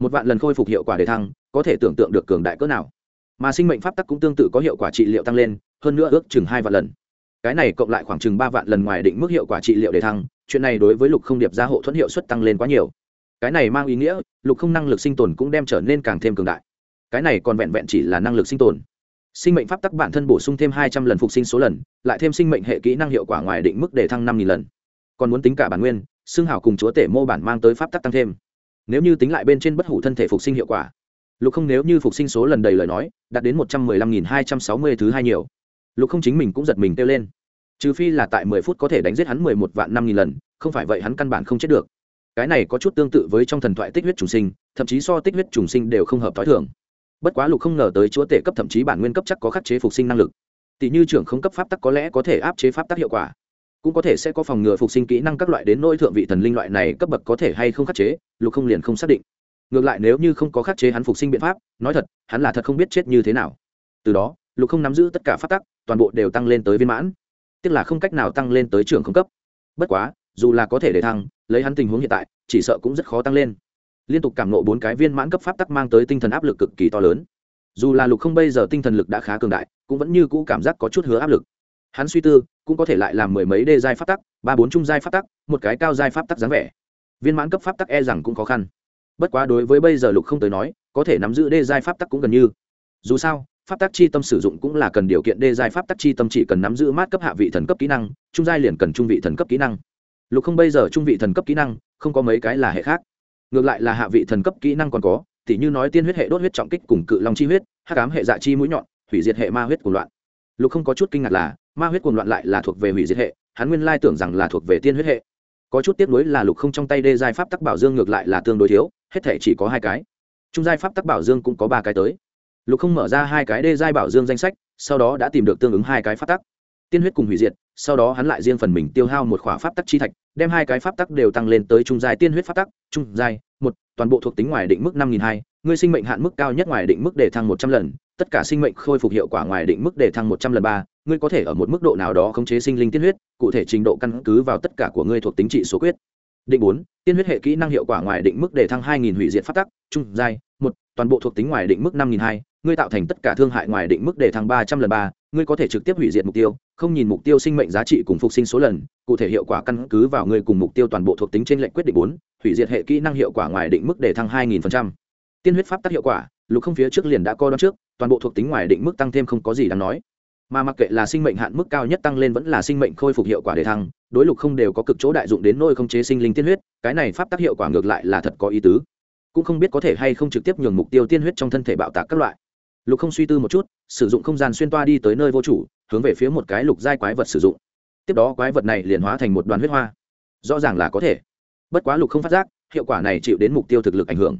Một vạn lần khôi phục hiệu quả để thăng, có thể tưởng tượng được cường đại cỡ nào mà sinh mệnh pháp tắc cũng tương tự có hiệu quả trị liệu tăng lên, hơn nữa ước chừng hai vạn lần. Cái này cộng lại khoảng chừng ba vạn lần ngoài định mức hiệu quả trị liệu để thăng, chuyện này đối với lục không điệp gia hộ thuẫn hiệu suất tăng lên quá nhiều. Cái này mang ý nghĩa, lục không năng lực sinh tồn cũng đem trở nên càng thêm cường đại. Cái này còn vẹn vẹn chỉ là năng lực sinh tồn. Sinh mệnh pháp tắc bản thân bổ sung thêm hai trăm lần phục sinh số lần, lại thêm sinh mệnh hệ kỹ năng hiệu quả ngoài định mức để thăng năm nghìn lần. Còn muốn tính cả bản nguyên, xương hảo cùng chúa tể mô bản mang tới pháp tắc tăng thêm. Nếu như tính lại bên trên bất hủ thân thể phục sinh hiệu quả lục không nếu như phục sinh số lần đầy lời nói, đạt đến một trăm mười lăm nghìn hai trăm sáu mươi thứ hai nhiều. Lục không chính mình cũng giật mình kêu lên. Trừ phi là tại mười phút có thể đánh giết hắn mười một vạn năm nghìn lần, không phải vậy hắn căn bản không chết được. Cái này có chút tương tự với trong thần thoại tích huyết trùng sinh, thậm chí so tích huyết trùng sinh đều không hợp t h o i thường. Bất quá lục không ngờ tới chúa tể cấp thậm chí bản nguyên cấp chắc có khắc chế phục sinh năng lực. Tỷ như trưởng không cấp pháp tắc có lẽ có thể áp chế pháp tắc hiệu quả, cũng có thể sẽ có phòng ngừa phục sinh kỹ năng các loại đến nỗi thượng vị thần linh loại này cấp bậc có thể hay không khắc chế, lục không liền không xác định ngược lại nếu như không có khắc chế hắn phục sinh biện pháp, nói thật, hắn là thật không biết chết như thế nào. Từ đó, lục không nắm giữ tất cả phát tắc, toàn bộ đều tăng lên tới viên mãn. Tức là không cách nào tăng lên tới trường không cấp. Bất quá, dù là có thể để thăng, lấy hắn tình huống hiện tại, chỉ sợ cũng rất khó tăng lên. Liên tục cảm nộ bốn cái viên mãn cấp pháp tắc mang tới tinh thần áp lực cực kỳ to lớn. Dù là lục không bây giờ tinh thần lực đã khá cường đại, cũng vẫn như cũ cảm giác có chút hứa áp lực. Hắn suy tư, cũng có thể lại làm mười mấy đê giai pháp tắc, ba bốn trung giai pháp tắc, một cái cao giai pháp tắc dáng vẻ. Viên mãn cấp pháp tắc e rằng cũng khó khăn bất quá đối với bây giờ lục không tới nói, có thể nắm giữ đê giai pháp tắc cũng gần như. Dù sao, pháp tắc chi tâm sử dụng cũng là cần điều kiện đê giai pháp tắc chi tâm chỉ cần nắm giữ mát cấp hạ vị thần cấp kỹ năng, trung giai liền cần trung vị thần cấp kỹ năng. Lục không bây giờ trung vị thần cấp kỹ năng, không có mấy cái là hệ khác. Ngược lại là hạ vị thần cấp kỹ năng còn có, tỉ như nói tiên huyết hệ đốt huyết trọng kích cùng cự long chi huyết, hắc ám hệ dạ chi mũi nhọn, hủy diệt hệ ma huyết cuồng loạn. Lục không có chút kinh ngạc là, ma huyết cuồng loạn lại là thuộc về hủy diệt hệ, hắn nguyên lai tưởng rằng là thuộc về tiên huyết hệ. Có chút tiếp nối là lục không trong tay đê giai pháp tắc bảo dương ngược lại là tương đối thiếu hết thể chỉ có hai cái. Trung giai pháp tắc bảo dương cũng có ba cái tới. Lục không mở ra hai cái đê giai bảo dương danh sách, sau đó đã tìm được tương ứng hai cái pháp tắc. Tiên huyết cùng hủy diệt, sau đó hắn lại riêng phần mình tiêu hao một khỏa pháp tắc chi thạch, đem hai cái pháp tắc đều tăng lên tới trung giai tiên huyết pháp tắc, trung giai, một, toàn bộ thuộc tính ngoài định mức năm nghìn hai, ngươi sinh mệnh hạn mức cao nhất ngoài định mức để thăng một trăm lần, tất cả sinh mệnh khôi phục hiệu quả ngoài định mức để thăng một trăm lần ba, ngươi có thể ở một mức độ nào đó khống chế sinh linh tiên huyết, cụ thể trình độ căn cứ vào tất cả của ngươi thuộc tính trị số quyết định bốn, tiên huyết hệ kỹ năng hiệu quả ngoài định mức để thăng hai nghìn hủy diệt phát tắc, trung, giai, một, toàn bộ thuộc tính ngoài định mức năm nghìn hai, ngươi tạo thành tất cả thương hại ngoài định mức để thăng ba trăm lần ba, ngươi có thể trực tiếp hủy diệt mục tiêu, không nhìn mục tiêu sinh mệnh giá trị cùng phục sinh số lần, cụ thể hiệu quả căn cứ vào ngươi cùng mục tiêu toàn bộ thuộc tính trên lệnh quyết định bốn, hủy diệt hệ kỹ năng hiệu quả ngoài định mức để thăng hai nghìn tiên huyết pháp tắc hiệu quả, lục không phía trước liền đã coi đó trước, toàn bộ thuộc tính ngoài định mức tăng thêm không có gì đáng nói mà mặc kệ là sinh mệnh hạn mức cao nhất tăng lên vẫn là sinh mệnh khôi phục hiệu quả để thăng, đối lục không đều có cực chỗ đại dụng đến nôi không chế sinh linh tiên huyết, cái này pháp tác hiệu quả ngược lại là thật có ý tứ. Cũng không biết có thể hay không trực tiếp nhường mục tiêu tiên huyết trong thân thể bạo tạc các loại. Lục không suy tư một chút, sử dụng không gian xuyên toa đi tới nơi vô chủ, hướng về phía một cái lục giai quái vật sử dụng. Tiếp đó quái vật này liền hóa thành một đoàn huyết hoa. Rõ ràng là có thể. Bất quá lục không phát giác, hiệu quả này chịu đến mục tiêu thực lực ảnh hưởng.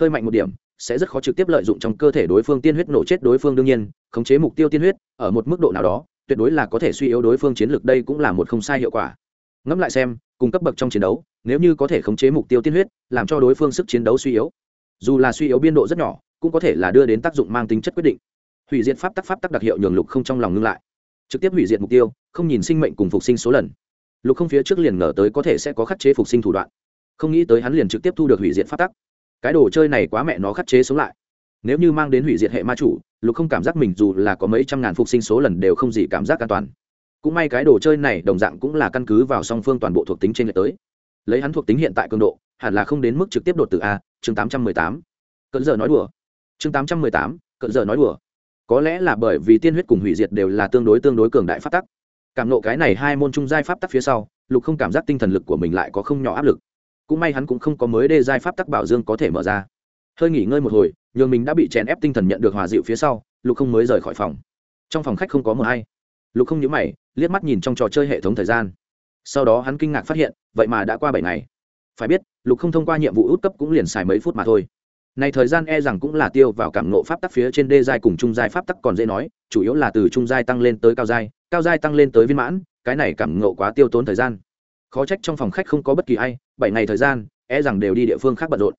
Hơi mạnh một điểm sẽ rất khó trực tiếp lợi dụng trong cơ thể đối phương tiên huyết nổ chết đối phương đương nhiên, khống chế mục tiêu tiên huyết, ở một mức độ nào đó, tuyệt đối là có thể suy yếu đối phương chiến lược, đây cũng là một không sai hiệu quả. Ngẫm lại xem, cùng cấp bậc trong chiến đấu, nếu như có thể khống chế mục tiêu tiên huyết, làm cho đối phương sức chiến đấu suy yếu, dù là suy yếu biên độ rất nhỏ, cũng có thể là đưa đến tác dụng mang tính chất quyết định. Hủy diệt pháp tắc pháp tắc đặc hiệu nhường lục không trong lòng ngưng lại. Trực tiếp hủy diệt mục tiêu, không nhìn sinh mệnh cùng phục sinh số lần. Lục không phía trước liền ngờ tới có thể sẽ có khắc chế phục sinh thủ đoạn. Không nghĩ tới hắn liền trực tiếp thu được hủy diệt pháp tắc cái đồ chơi này quá mẹ nó khắt chế sống lại. Nếu như mang đến hủy diệt hệ ma chủ, lục không cảm giác mình dù là có mấy trăm ngàn phục sinh số lần đều không gì cảm giác an toàn. Cũng may cái đồ chơi này đồng dạng cũng là căn cứ vào song phương toàn bộ thuộc tính trên lệch tới. Lấy hắn thuộc tính hiện tại cường độ, hẳn là không đến mức trực tiếp đột từ a, chương tám trăm mười tám. Cận giờ nói đùa. Chương tám trăm mười tám, cận giờ nói đùa. Có lẽ là bởi vì tiên huyết cùng hủy diệt đều là tương đối tương đối cường đại pháp tắc. Cảm nộ cái này hai môn trung giai pháp tắc phía sau, lục không cảm giác tinh thần lực của mình lại có không nhỏ áp lực cũng may hắn cũng không có mới đê giai pháp tắc bảo dương có thể mở ra. Hơi nghỉ ngơi một hồi, nhường mình đã bị chèn ép tinh thần nhận được hòa dịu phía sau, lục không mới rời khỏi phòng. Trong phòng khách không có mờ hay lục không nhớ mày, liếc mắt nhìn trong trò chơi hệ thống thời gian. Sau đó hắn kinh ngạc phát hiện, vậy mà đã qua bảy ngày. Phải biết, lục không thông qua nhiệm vụ út cấp cũng liền xài mấy phút mà thôi. Này thời gian e rằng cũng là tiêu vào cảm nộ pháp tắc phía trên đê giai cùng trung giai pháp tắc còn dễ nói, chủ yếu là từ trung giai tăng lên tới cao giai cao giai tăng lên tới viên mãn, cái này cảm nộ quá tiêu tốn thời gian khó trách trong phòng khách không có bất kỳ ai, bảy ngày thời gian e rằng đều đi địa phương khác bận rộn.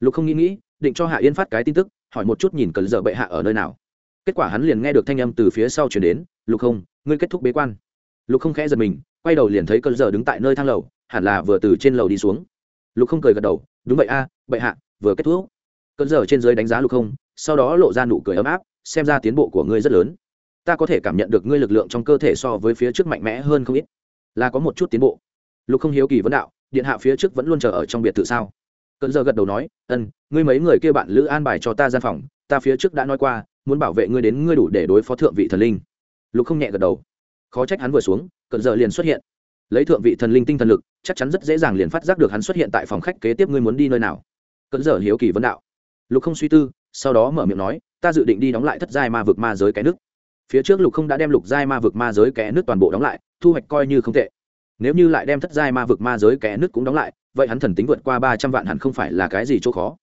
Lục không nghĩ nghĩ, định cho hạ yên phát cái tin tức, hỏi một chút nhìn cần giờ bệ hạ ở nơi nào. Kết quả hắn liền nghe được thanh âm từ phía sau chuyển đến, lục không, ngươi kết thúc bế quan. Lục không khẽ giật mình, quay đầu liền thấy cơn giờ đứng tại nơi thang lầu, hẳn là vừa từ trên lầu đi xuống. Lục không cười gật đầu, đúng vậy a, bệ hạ, vừa kết thúc. Cơn giờ trên dưới đánh giá lục không, sau đó lộ ra nụ cười ấm áp, xem ra tiến bộ của ngươi rất lớn. Ta có thể cảm nhận được ngươi lực lượng trong cơ thể so với phía trước mạnh mẽ hơn không ít. Là có một chút tiến bộ lục không hiếu kỳ vấn đạo, điện hạ phía trước vẫn luôn chờ ở trong biệt thự sao? Cận giờ gật đầu nói, ân, ngươi mấy người kia bạn lữ an bài cho ta gian phòng, ta phía trước đã nói qua, muốn bảo vệ ngươi đến ngươi đủ để đối phó thượng vị thần linh. Lục không nhẹ gật đầu. Khó trách hắn vừa xuống cận giờ liền xuất hiện. Lấy thượng vị thần linh tinh thần lực, chắc chắn rất dễ dàng liền phát giác được hắn xuất hiện tại phòng khách kế tiếp ngươi muốn đi nơi nào. Cận giờ hiếu kỳ vấn đạo. Lục không suy tư, sau đó mở miệng nói, ta dự định đi đóng lại thất giai ma vực ma giới cái nước phía trước lục không đã đem lục giai ma vực ma giới kẽ nước toàn bộ đóng lại, thu hoạch coi như không tệ nếu như lại đem thất giai ma vực ma giới kẽ nứt cũng đóng lại, vậy hắn thần tính vượt qua ba trăm vạn hẳn không phải là cái gì chỗ khó.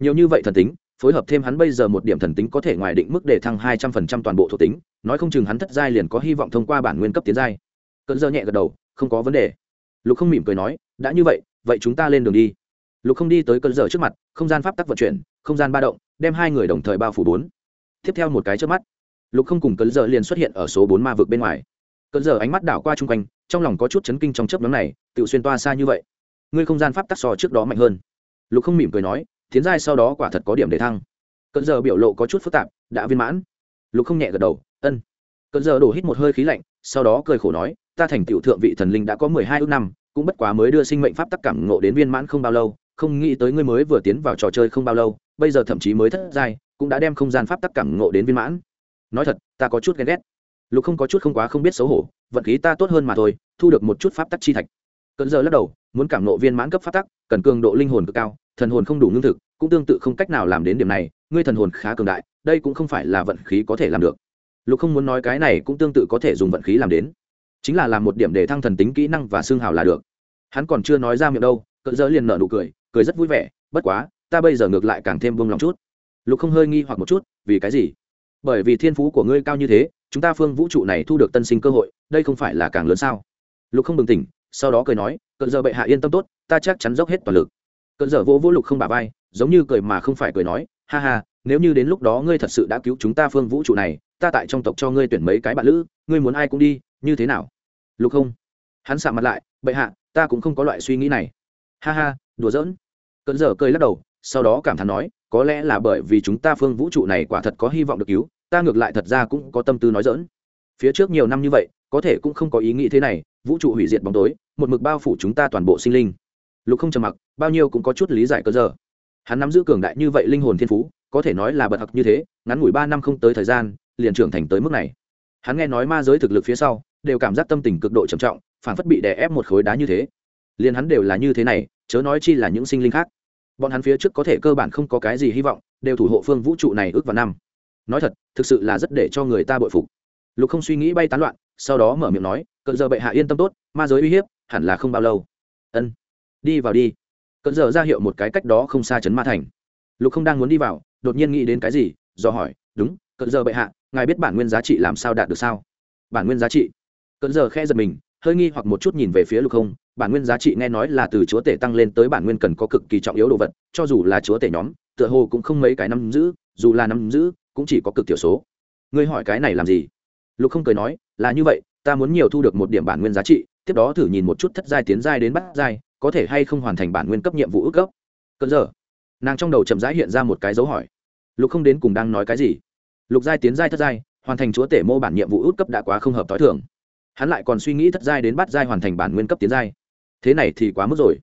Nhiều như vậy thần tính, phối hợp thêm hắn bây giờ một điểm thần tính có thể ngoài định mức để thăng hai trăm phần trăm toàn bộ thuộc tính, nói không chừng hắn thất giai liền có hy vọng thông qua bản nguyên cấp tiến giai. Cận dơ nhẹ gật đầu, không có vấn đề. Lục không mỉm cười nói, đã như vậy vậy chúng ta lên đường đi. Lục không đi tới cơn giờ trước mặt, không gian pháp tắc vận chuyển, không gian ba động, đem hai người đồng thời bao phủ bốn. Tiếp theo một cái trước mắt, lục không cùng cơn giờ liền xuất hiện ở số bốn ma vực bên ngoài cơn giờ ánh mắt đảo qua chung quanh, trong lòng có chút chấn kinh trong chớp nhóm này, tự xuyên toa xa như vậy. Ngươi không gian pháp tắc so trước đó mạnh hơn. Lục không mỉm cười nói, tiến giai sau đó quả thật có điểm để thăng. Cơn giờ biểu lộ có chút phức tạp, đã viên mãn. Lục không nhẹ gật đầu, ân. Cơn giờ đổ hít một hơi khí lạnh, sau đó cười khổ nói, ta thành tựu thượng vị thần linh đã có mười hai ước năm, cũng bất quá mới đưa sinh mệnh pháp tắc cảm ngộ đến viên mãn không bao lâu, không nghĩ tới ngươi mới vừa tiến vào trò chơi không bao lâu, bây giờ thậm chí mới thất giai, cũng đã đem không gian pháp tắc cảm ngộ đến viên mãn. Nói thật, ta có chút ghen ghét lục không có chút không quá không biết xấu hổ, vận khí ta tốt hơn mà thôi, thu được một chút pháp tắc chi thạch. Cận giờ lắc đầu, muốn cảm nộ viên mãn cấp pháp tắc, cần cường độ linh hồn cực cao, thần hồn không đủ lương thực, cũng tương tự không cách nào làm đến điểm này, ngươi thần hồn khá cường đại, đây cũng không phải là vận khí có thể làm được. Lục không muốn nói cái này cũng tương tự có thể dùng vận khí làm đến. Chính là làm một điểm để thăng thần tính kỹ năng và xương hào là được. Hắn còn chưa nói ra miệng đâu, cận giờ liền nợ nụ cười cười rất vui vẻ, bất quá, ta bây giờ ngược lại càng thêm buông lòng chút. Lục không hơi nghi hoặc một chút, vì cái gì? Bởi vì thiên phú của ngươi cao như thế chúng ta phương vũ trụ này thu được tân sinh cơ hội, đây không phải là càng lớn sao? Lục không bừng tỉnh, sau đó cười nói cận giờ bệ hạ yên tâm tốt, ta chắc chắn dốc hết toàn lực. Cận giờ vỗ vỗ lục không bà vai, giống như cười mà không phải cười nói, ha ha, nếu như đến lúc đó ngươi thật sự đã cứu chúng ta phương vũ trụ này, ta tại trong tộc cho ngươi tuyển mấy cái bạn lữ, ngươi muốn ai cũng đi, như thế nào? Lục không, hắn sạ mặt lại, bệ hạ, ta cũng không có loại suy nghĩ này. Ha ha, đùa giỡn. Cận giờ cười lắc đầu, sau đó cảm thán nói, có lẽ là bởi vì chúng ta phương vũ trụ này quả thật có hy vọng được cứu ta ngược lại thật ra cũng có tâm tư nói dỡn. Phía trước nhiều năm như vậy, có thể cũng không có ý nghĩ thế này, vũ trụ hủy diệt bóng tối, một mực bao phủ chúng ta toàn bộ sinh linh. Lục không trầm mặc, bao nhiêu cũng có chút lý giải cơ giờ. Hắn nắm giữ cường đại như vậy linh hồn thiên phú, có thể nói là bật học như thế, ngắn ngủi ba năm không tới thời gian, liền trưởng thành tới mức này. Hắn nghe nói ma giới thực lực phía sau, đều cảm giác tâm tình cực độ trầm trọng phản phất bị đè ép một khối đá như thế. Liền hắn đều là như thế này, chớ nói chi là những sinh linh khác. Bọn hắn phía trước có thể cơ bản không có cái gì hy vọng, đều thủ hộ phương vũ trụ này ước vào năm nói thật, thực sự là rất để cho người ta bội phục. Lục không suy nghĩ bay tán loạn, sau đó mở miệng nói, cận giờ bệ hạ yên tâm tốt, ma giới uy hiếp hẳn là không bao lâu. Ân, đi vào đi. Cận giờ ra hiệu một cái cách đó không xa chấn ma thành. Lục không đang muốn đi vào, đột nhiên nghĩ đến cái gì, do hỏi, đúng, cận giờ bệ hạ, ngài biết bản nguyên giá trị làm sao đạt được sao? Bản nguyên giá trị? Cận giờ khe giật mình, hơi nghi hoặc một chút nhìn về phía lục không, bản nguyên giá trị nghe nói là từ chúa tể tăng lên tới bản nguyên cần có cực kỳ trọng yếu đồ vật, cho dù là chúa tể nhóm, tựa hồ cũng không mấy cái nắm giữ, dù là nắm giữ cũng chỉ có cực tiểu số. Ngươi hỏi cái này làm gì? Lục không cười nói, là như vậy, ta muốn nhiều thu được một điểm bản nguyên giá trị, tiếp đó thử nhìn một chút thất giai tiến giai đến bắt giai, có thể hay không hoàn thành bản nguyên cấp nhiệm vụ ước cấp cơn giờ nàng trong đầu chậm rãi hiện ra một cái dấu hỏi. Lục không đến cùng đang nói cái gì. Lục giai tiến giai thất giai, hoàn thành chúa tể mô bản nhiệm vụ ước cấp đã quá không hợp t h i thường. Hắn lại còn suy nghĩ thất giai đến bắt giai hoàn thành bản nguyên cấp tiến giai. Thế này thì quá mức rồi.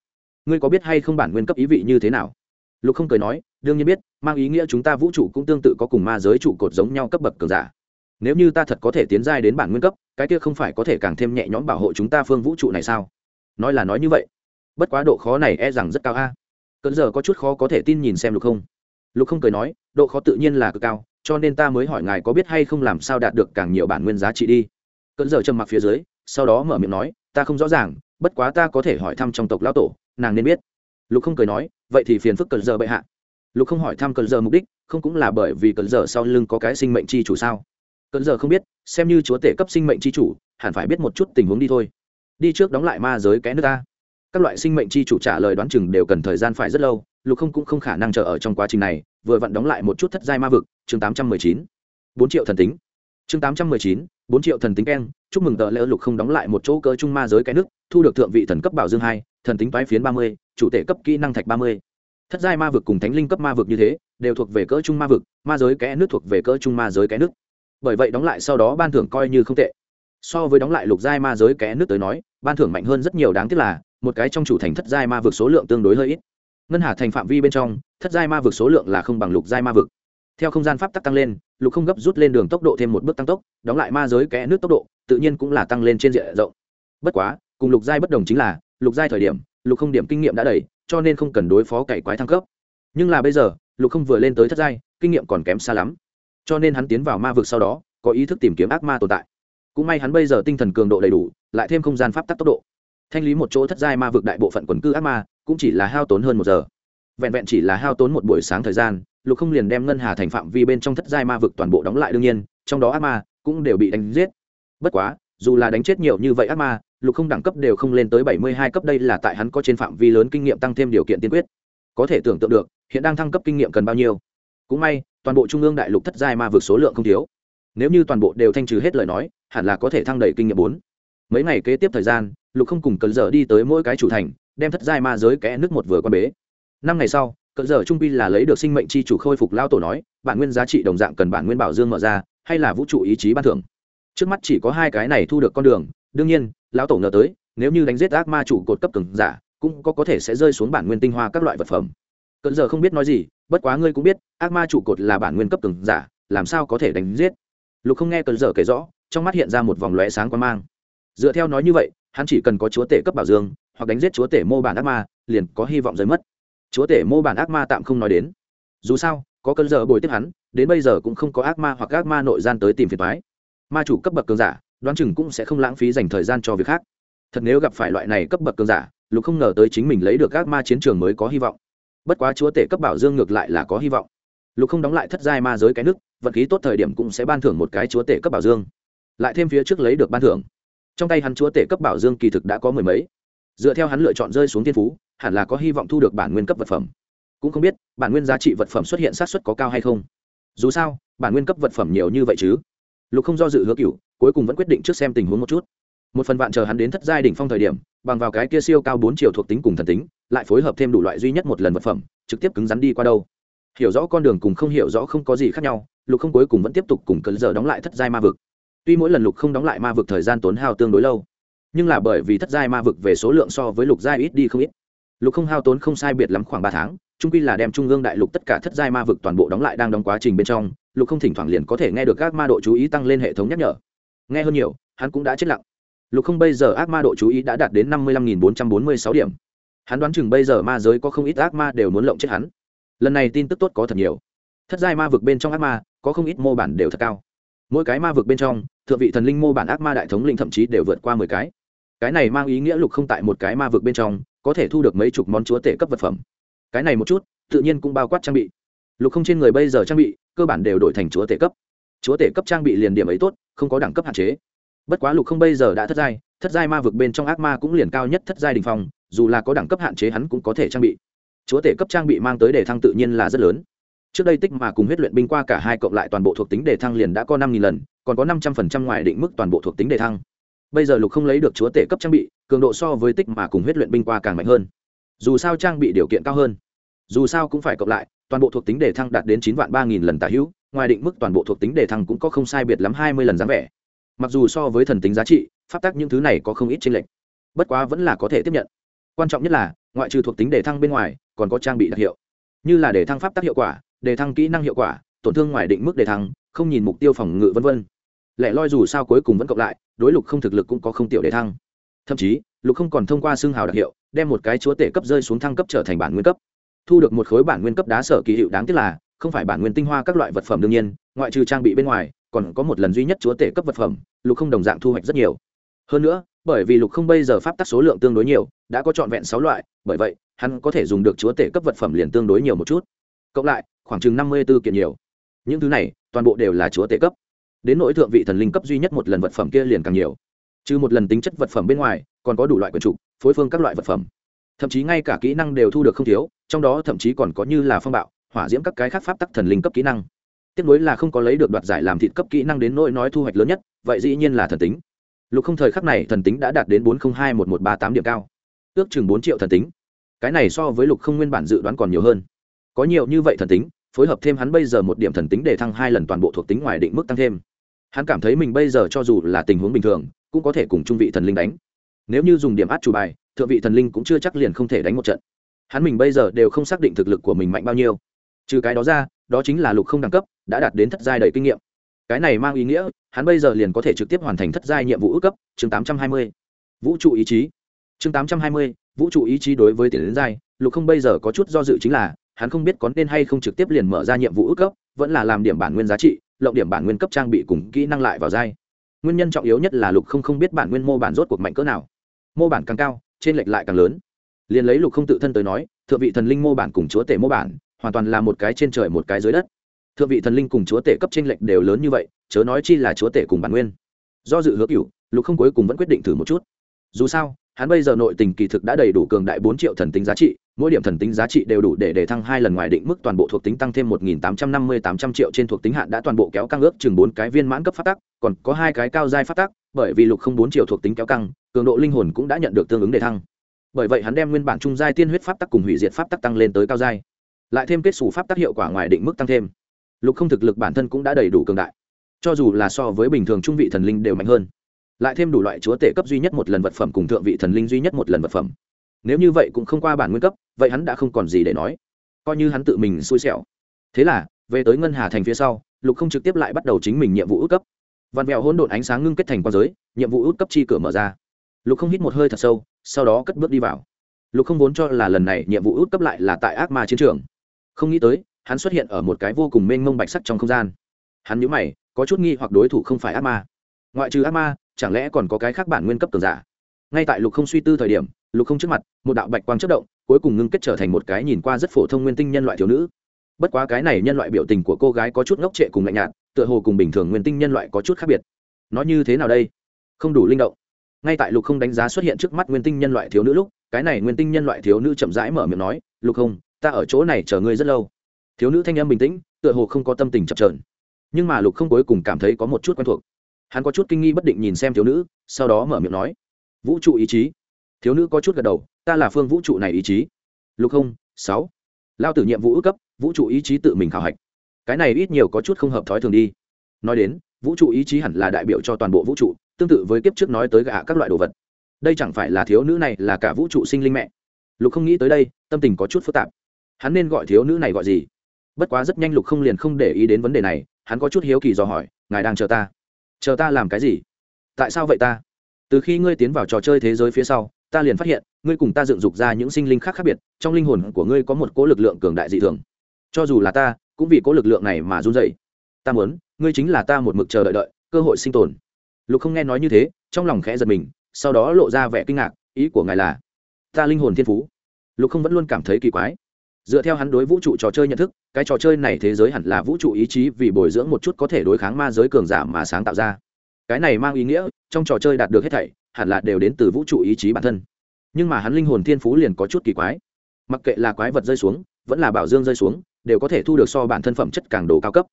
Ngươi có biết hay không bản nguyên cấp ý vị như thế nào? Lục không cười nói đương nhiên biết, mang ý nghĩa chúng ta vũ trụ cũng tương tự có cùng ma giới trụ cột giống nhau cấp bậc cường giả. Nếu như ta thật có thể tiến giai đến bản nguyên cấp, cái kia không phải có thể càng thêm nhẹ nhõm bảo hộ chúng ta phương vũ trụ này sao? Nói là nói như vậy. Bất quá độ khó này e rằng rất cao a. Cơn giờ có chút khó có thể tin nhìn xem lục không. Lục không cười nói, độ khó tự nhiên là cực cao, cho nên ta mới hỏi ngài có biết hay không làm sao đạt được càng nhiều bản nguyên giá trị đi. Cơn giờ trầm mặc phía dưới, sau đó mở miệng nói, ta không rõ ràng, bất quá ta có thể hỏi thăm trong tộc lão tổ, nàng nên biết. Lục không cười nói, vậy thì phiền phức cơn giờ bệ hạ lục không hỏi thăm cơn giờ mục đích, không cũng là bởi vì cơn giờ sau lưng có cái sinh mệnh chi chủ sao? Cơn giờ không biết, xem như chúa tể cấp sinh mệnh chi chủ, hẳn phải biết một chút tình huống đi thôi. Đi trước đóng lại ma giới cái nước ta. Các loại sinh mệnh chi chủ trả lời đoán chừng đều cần thời gian phải rất lâu, lục không cũng không khả năng chờ ở trong quá trình này, vừa vặn đóng lại một chút thất giai ma vực, chương tám trăm mười chín. Bốn triệu thần tính. Chương tám trăm mười chín, bốn triệu thần tính keng, chúc mừng tờ lễ lục không đóng lại một chỗ cơ trung ma giới cái nước, thu được thượng vị thần cấp bảo dương hai, thần tính toái phiến ba mươi, chủ tể cấp kỹ năng thạch ba mươi thất giai ma vực cùng thánh linh cấp ma vực như thế, đều thuộc về cỡ trung ma vực, ma giới kẽ nước thuộc về cỡ trung ma giới kẽ nước. Bởi vậy đóng lại sau đó ban thưởng coi như không tệ. So với đóng lại lục giai ma giới kẽ nước tới nói, ban thưởng mạnh hơn rất nhiều đáng tiếc là, một cái trong chủ thành thất giai ma vực số lượng tương đối hơi ít. Ngân hà thành phạm vi bên trong, thất giai ma vực số lượng là không bằng lục giai ma vực. Theo không gian pháp tắc tăng lên, lục không gấp rút lên đường tốc độ thêm một bước tăng tốc, đóng lại ma giới kẽ nước tốc độ, tự nhiên cũng là tăng lên trên diện rộng. Bất quá, cùng lục giai bất đồng chính là, lục giai thời điểm, lục không điểm kinh nghiệm đã đầy cho nên không cần đối phó cày quái thăng cấp. Nhưng là bây giờ, lục không vừa lên tới thất giai, kinh nghiệm còn kém xa lắm. Cho nên hắn tiến vào ma vực sau đó, có ý thức tìm kiếm ác ma tồn tại. Cũng may hắn bây giờ tinh thần cường độ đầy đủ, lại thêm không gian pháp tắc tốc độ. Thanh lý một chỗ thất giai ma vực đại bộ phận quần cư ác ma, cũng chỉ là hao tốn hơn một giờ. Vẹn vẹn chỉ là hao tốn một buổi sáng thời gian, lục không liền đem ngân hà thành phạm vi bên trong thất giai ma vực toàn bộ đóng lại đương nhiên, trong đó ác ma cũng đều bị đánh giết. Bất quá, dù là đánh chết nhiều như vậy ác ma lục không đẳng cấp đều không lên tới bảy mươi hai cấp, đây là tại hắn có trên phạm vi lớn kinh nghiệm tăng thêm điều kiện tiên quyết. Có thể tưởng tượng được, hiện đang thăng cấp kinh nghiệm cần bao nhiêu. Cũng may, toàn bộ trung ương đại lục thất giai ma vượt số lượng không thiếu. Nếu như toàn bộ đều thanh trừ hết lời nói, hẳn là có thể thăng đầy kinh nghiệm bốn. Mấy ngày kế tiếp thời gian, lục không cùng cơn giờ đi tới mỗi cái chủ thành, đem thất giai ma giới kẽ nước một vừa quan bế. Năm ngày sau cơn giờ trung pi là lấy được sinh mệnh chi chủ khôi phục lao tổ nói, bản nguyên giá trị đồng dạng cần bản nguyên bảo dương mở ra, hay là vũ trụ ý chí ban thưởng. Trước mắt chỉ có hai cái này thu được con đường đương nhiên, lão tổ ngờ tới, nếu như đánh giết ác ma chủ cột cấp cường giả, cũng có có thể sẽ rơi xuống bản nguyên tinh hoa các loại vật phẩm. Cận giờ không biết nói gì, bất quá ngươi cũng biết, ác ma trụ cột là bản nguyên cấp cường giả, làm sao có thể đánh giết? Lục không nghe cận giờ kể rõ, trong mắt hiện ra một vòng lóe sáng quan mang. Dựa theo nói như vậy, hắn chỉ cần có chúa tể cấp bảo dương, hoặc đánh giết chúa tể mô bản ác ma, liền có hy vọng rơi mất. Chúa tể mô bản ác ma tạm không nói đến. Dù sao, có cơn giờ bồi tiếp hắn, đến bây giờ cũng không có ác ma hoặc ác ma nội gian tới tìm phiền thoái ma chủ cấp bậc cường giả đoán chừng cũng sẽ không lãng phí dành thời gian cho việc khác. Thật nếu gặp phải loại này cấp bậc cường giả, lục không ngờ tới chính mình lấy được các ma chiến trường mới có hy vọng. Bất quá chúa tể cấp bảo dương ngược lại là có hy vọng. Lục không đóng lại thất giai ma giới cái nước vật khí tốt thời điểm cũng sẽ ban thưởng một cái chúa tể cấp bảo dương. Lại thêm phía trước lấy được ban thưởng. Trong tay hắn chúa tể cấp bảo dương kỳ thực đã có mười mấy. Dựa theo hắn lựa chọn rơi xuống thiên phú, hẳn là có hy vọng thu được bản nguyên cấp vật phẩm. Cũng không biết, bản nguyên giá trị vật phẩm xuất hiện sát xuất có cao hay không. Dù sao, bản nguyên cấp vật phẩm nhiều như vậy chứ lục không do dự hứa cựu cuối cùng vẫn quyết định trước xem tình huống một chút. Một phần vạn chờ hắn đến thất giai đỉnh phong thời điểm, bằng vào cái kia siêu cao bốn triệu thuộc tính cùng thần tính, lại phối hợp thêm đủ loại duy nhất một lần vật phẩm, trực tiếp cứng rắn đi qua đâu. Hiểu rõ con đường cùng không hiểu rõ không có gì khác nhau, lục không cuối cùng vẫn tiếp tục cùng cơn giờ đóng lại thất giai ma vực. Tuy mỗi lần lục không đóng lại ma vực thời gian tốn hao tương đối lâu, nhưng là bởi vì thất giai ma vực về số lượng so với lục giai ít đi không ít. Lục không hao tốn không sai biệt lắm khoảng ba tháng trung quy là đem trung ương đại lục tất cả thất giai ma vực toàn bộ đóng lại đang đóng quá trình bên trong lục không thỉnh thoảng liền có thể nghe được các ma độ chú ý tăng lên hệ thống nhắc nhở. Nghe hơn nhiều, hắn cũng đã chết lặng. Lục không bây giờ ác ma độ chú ý đã đạt đến năm mươi lăm nghìn bốn trăm bốn mươi sáu điểm. Hắn đoán chừng bây giờ ma giới có không ít ác ma đều muốn lộng chết hắn. Lần này tin tức tốt có thật nhiều. Thất giai ma vực bên trong ác ma, có không ít mô bản đều thật cao. Mỗi cái ma vực bên trong, thượng vị thần linh mô bản ác ma đại thống linh thậm chí đều vượt qua mười cái. Cái này mang ý nghĩa lục không tại một cái ma vực bên trong, có thể thu được mấy chục món chúa tể cấp vật phẩm. Cái này một chút, tự nhiên cũng bao quát trang bị lục không trên người bây giờ trang bị, cơ bản đều đổi thành chúa tể cấp. Chúa tể cấp trang bị liền điểm ấy tốt, không có đẳng cấp hạn chế. Bất quá lục không bây giờ đã thất giai thất giai ma vực bên trong ác ma cũng liền cao nhất thất giai đình phong, dù là có đẳng cấp hạn chế hắn cũng có thể trang bị. Chúa tể cấp trang bị mang tới đề thăng tự nhiên là rất lớn. Trước đây tích mà cùng huyết luyện binh qua cả hai cộng lại toàn bộ thuộc tính đề thăng liền đã có năm nghìn lần, còn có năm trăm phần trăm ngoài định mức toàn bộ thuộc tính đề thăng. Bây giờ lục không lấy được chúa tể cấp trang bị, cường độ so với tích mà cùng huyết luyện binh qua càng mạnh hơn. Dù sao trang bị điều kiện cao hơn, dù sao cũng phải cộng lại toàn bộ thuộc tính đề thăng đạt đến chín vạn ba nghìn lần tả hữu, ngoài định mức toàn bộ thuộc tính đề thăng cũng có không sai biệt lắm hai mươi lần dáng vẻ. Mặc dù so với thần tính giá trị, pháp tắc những thứ này có không ít tranh lệch, bất quá vẫn là có thể tiếp nhận. Quan trọng nhất là, ngoại trừ thuộc tính đề thăng bên ngoài, còn có trang bị đặc hiệu. Như là đề thăng pháp tắc hiệu quả, đề thăng kỹ năng hiệu quả, tổn thương ngoài định mức đề thăng, không nhìn mục tiêu phòng ngự v v lẽ loi dù sao cuối cùng vẫn cộng lại, đối lục không thực lực cũng có không tiểu đề thăng. Thậm chí, lục không còn thông qua xương hào đặc hiệu, đem một cái chúa tể cấp rơi xuống thăng cấp trở thành bản nguyên cấp thu được một khối bản nguyên cấp đá sở kỳ hiệu đáng tiếc là, không phải bản nguyên tinh hoa các loại vật phẩm đương nhiên, ngoại trừ trang bị bên ngoài, còn có một lần duy nhất chúa tể cấp vật phẩm, lục không đồng dạng thu hoạch rất nhiều. Hơn nữa, bởi vì lục không bây giờ pháp tắc số lượng tương đối nhiều, đã có trọn vẹn sáu loại, bởi vậy, hắn có thể dùng được chúa tể cấp vật phẩm liền tương đối nhiều một chút. Cộng lại, khoảng chừng năm mươi b ố kiện nhiều. Những thứ này, toàn bộ đều là chúa tể cấp. Đến nỗi thượng vị thần linh cấp duy nhất một lần vật phẩm kia liền càng nhiều. Trừ một lần tính chất vật phẩm bên ngoài, còn có đủ loại quyền trục, phối phương các loại vật phẩm thậm chí ngay cả kỹ năng đều thu được không thiếu, trong đó thậm chí còn có như là phong bạo, hỏa diễm các cái khác pháp tắc thần linh cấp kỹ năng. Tiếc nối là không có lấy được đoạt giải làm thịt cấp kỹ năng đến nỗi nói thu hoạch lớn nhất, vậy dĩ nhiên là thần tính. Lục không thời khắc này thần tính đã đạt đến bốn trăm hai một một ba tám điểm cao. Ước chừng bốn triệu thần tính. Cái này so với lục không nguyên bản dự đoán còn nhiều hơn. Có nhiều như vậy thần tính, phối hợp thêm hắn bây giờ một điểm thần tính để thăng hai lần toàn bộ thuộc tính ngoài định mức tăng thêm. Hắn cảm thấy mình bây giờ cho dù là tình huống bình thường, cũng có thể cùng trung vị thần linh đánh. Nếu như dùng điểm át chủ bài thượng vị thần linh cũng chưa chắc liền không thể đánh một trận. Hắn mình bây giờ đều không xác định thực lực của mình mạnh bao nhiêu. Trừ cái đó ra, đó chính là lục không đẳng cấp, đã đạt đến thất giai đầy kinh nghiệm. Cái này mang ý nghĩa, hắn bây giờ liền có thể trực tiếp hoàn thành thất giai nhiệm vụ ước cấp, chương tám trăm hai mươi. Vũ trụ ý chí. Chương tám trăm hai mươi, vũ trụ ý chí đối với tiền đến giai, lục không bây giờ có chút do dự chính là, hắn không biết có nên hay không trực tiếp liền mở ra nhiệm vụ ước cấp, vẫn là làm điểm bản nguyên giá trị, lộng điểm bản nguyên cấp trang bị cùng kỹ năng lại vào giai. Nguyên nhân trọng yếu nhất là lục không không biết bản nguyên mô bản rốt cuộc mạnh cỡ nào. Mô bản càng cao trên lệch lại càng lớn. Liền lấy lục không tự thân tới nói, thượng vị thần linh mô bản cùng chúa tể mô bản, hoàn toàn là một cái trên trời một cái dưới đất. Thượng vị thần linh cùng chúa tể cấp trên lệch đều lớn như vậy, chớ nói chi là chúa tể cùng bản nguyên. Do dự hứa cựu lục không cuối cùng vẫn quyết định thử một chút. Dù sao, hắn bây giờ nội tình kỳ thực đã đầy đủ cường đại bốn triệu thần tính giá trị, mỗi điểm thần tính giá trị đều đủ để để thăng hai lần ngoài định mức toàn bộ thuộc tính tăng thêm một nghìn tám trăm năm mươi tám trăm triệu trên thuộc tính hạn đã toàn bộ kéo căng ước chừng bốn cái viên mãn cấp phát tắc, còn có hai cái cao giai phát tắc, bởi vì lục không bốn triệu thuộc tính kéo căng cường độ linh hồn cũng đã nhận được tương ứng đề thăng. Bởi vậy hắn đem nguyên bản trung giai tiên huyết pháp tắc cùng hủy diệt pháp tắc tăng lên tới cao giai. Lại thêm kết xù pháp tắc hiệu quả ngoài định mức tăng thêm. Lục không thực lực bản thân cũng đã đầy đủ cường đại. Cho dù là so với bình thường trung vị thần linh đều mạnh hơn. Lại thêm đủ loại chúa tể cấp duy nhất một lần vật phẩm cùng thượng vị thần linh duy nhất một lần vật phẩm. Nếu như vậy cũng không qua bản nguyên cấp, vậy hắn đã không còn gì để nói. Coi như hắn tự mình xui xẻo. Thế là, về tới ngân hà thành phía sau, lục không trực tiếp lại bắt đầu chính mình nhiệm vụ ước cấp. Vằn vẹo hỗn độn ánh sáng ngưng kết thành qua giới, nhiệm vụ ước cấp chi cửa mở ra lục không hít một hơi thật sâu, sau đó cất bước đi vào. Lục không vốn cho là lần này nhiệm vụ ước cấp lại là tại ác ma chiến trường. Không nghĩ tới, hắn xuất hiện ở một cái vô cùng mênh mông bạch sắc trong không gian. Hắn nhớ mày, có chút nghi hoặc đối thủ không phải ác ma. Ngoại trừ ác ma, chẳng lẽ còn có cái khác bản nguyên cấp tường giả? Ngay tại lục không suy tư thời điểm, lục không trước mặt, một đạo bạch quang chất động, cuối cùng ngưng kết trở thành một cái nhìn qua rất phổ thông nguyên tinh nhân loại thiếu nữ. Bất quá cái này nhân loại biểu tình của cô gái có chút ngốc trệ cùng lạnh nhạt, tựa hồ cùng bình thường nguyên tinh nhân loại có chút khác biệt. Nói như thế nào đây? Không đủ linh động ngay tại lục không đánh giá xuất hiện trước mắt nguyên tinh nhân loại thiếu nữ lúc, cái này nguyên tinh nhân loại thiếu nữ chậm rãi mở miệng nói, lục không, ta ở chỗ này chờ ngươi rất lâu. Thiếu nữ thanh âm bình tĩnh, tựa hồ không có tâm tình chập trờn nhưng mà lục không cuối cùng cảm thấy có một chút quen thuộc. Hắn có chút kinh nghi bất định nhìn xem thiếu nữ, sau đó mở miệng nói, vũ trụ ý chí. Thiếu nữ có chút gật đầu, ta là phương vũ trụ này ý chí. Lục không, sáu. Lao tử nhiệm vụ ước cấp, vũ trụ ý chí tự mình khảo hạch. Cái này ít nhiều có chút không hợp thói thường đi. Nói đến, vũ trụ ý chí hẳn là đại biểu cho toàn bộ vũ trụ tương tự với kiếp trước nói tới gạ các loại đồ vật. Đây chẳng phải là thiếu nữ này là cả vũ trụ sinh linh mẹ. Lục không nghĩ tới đây, tâm tình có chút phức tạp. Hắn nên gọi thiếu nữ này gọi gì? Bất quá rất nhanh lục không liền không để ý đến vấn đề này, hắn có chút hiếu kỳ dò hỏi, ngài đang chờ ta? Chờ ta làm cái gì? Tại sao vậy ta? Từ khi ngươi tiến vào trò chơi thế giới phía sau, ta liền phát hiện, ngươi cùng ta dựng dục ra những sinh linh khác khác biệt, trong linh hồn của ngươi có một cố lực lượng cường đại dị thường. Cho dù là ta, cũng vì cố lực lượng này mà run dậy ta muốn, ngươi chính là ta một mực chờ đợi đợi, cơ hội sinh tồn lục không nghe nói như thế, trong lòng khẽ giật mình, sau đó lộ ra vẻ kinh ngạc, ý của ngài là, ta linh hồn thiên phú. Lục không vẫn luôn cảm thấy kỳ quái. Dựa theo hắn đối vũ trụ trò chơi nhận thức, cái trò chơi này thế giới hẳn là vũ trụ ý chí vì bồi dưỡng một chút có thể đối kháng ma giới cường giả mà sáng tạo ra. Cái này mang ý nghĩa, trong trò chơi đạt được hết thảy, hẳn là đều đến từ vũ trụ ý chí bản thân. Nhưng mà hắn linh hồn thiên phú liền có chút kỳ quái. Mặc kệ là quái vật rơi xuống, vẫn là bảo dương rơi xuống, đều có thể thu được so bản thân phẩm chất càng đồ cao cấp.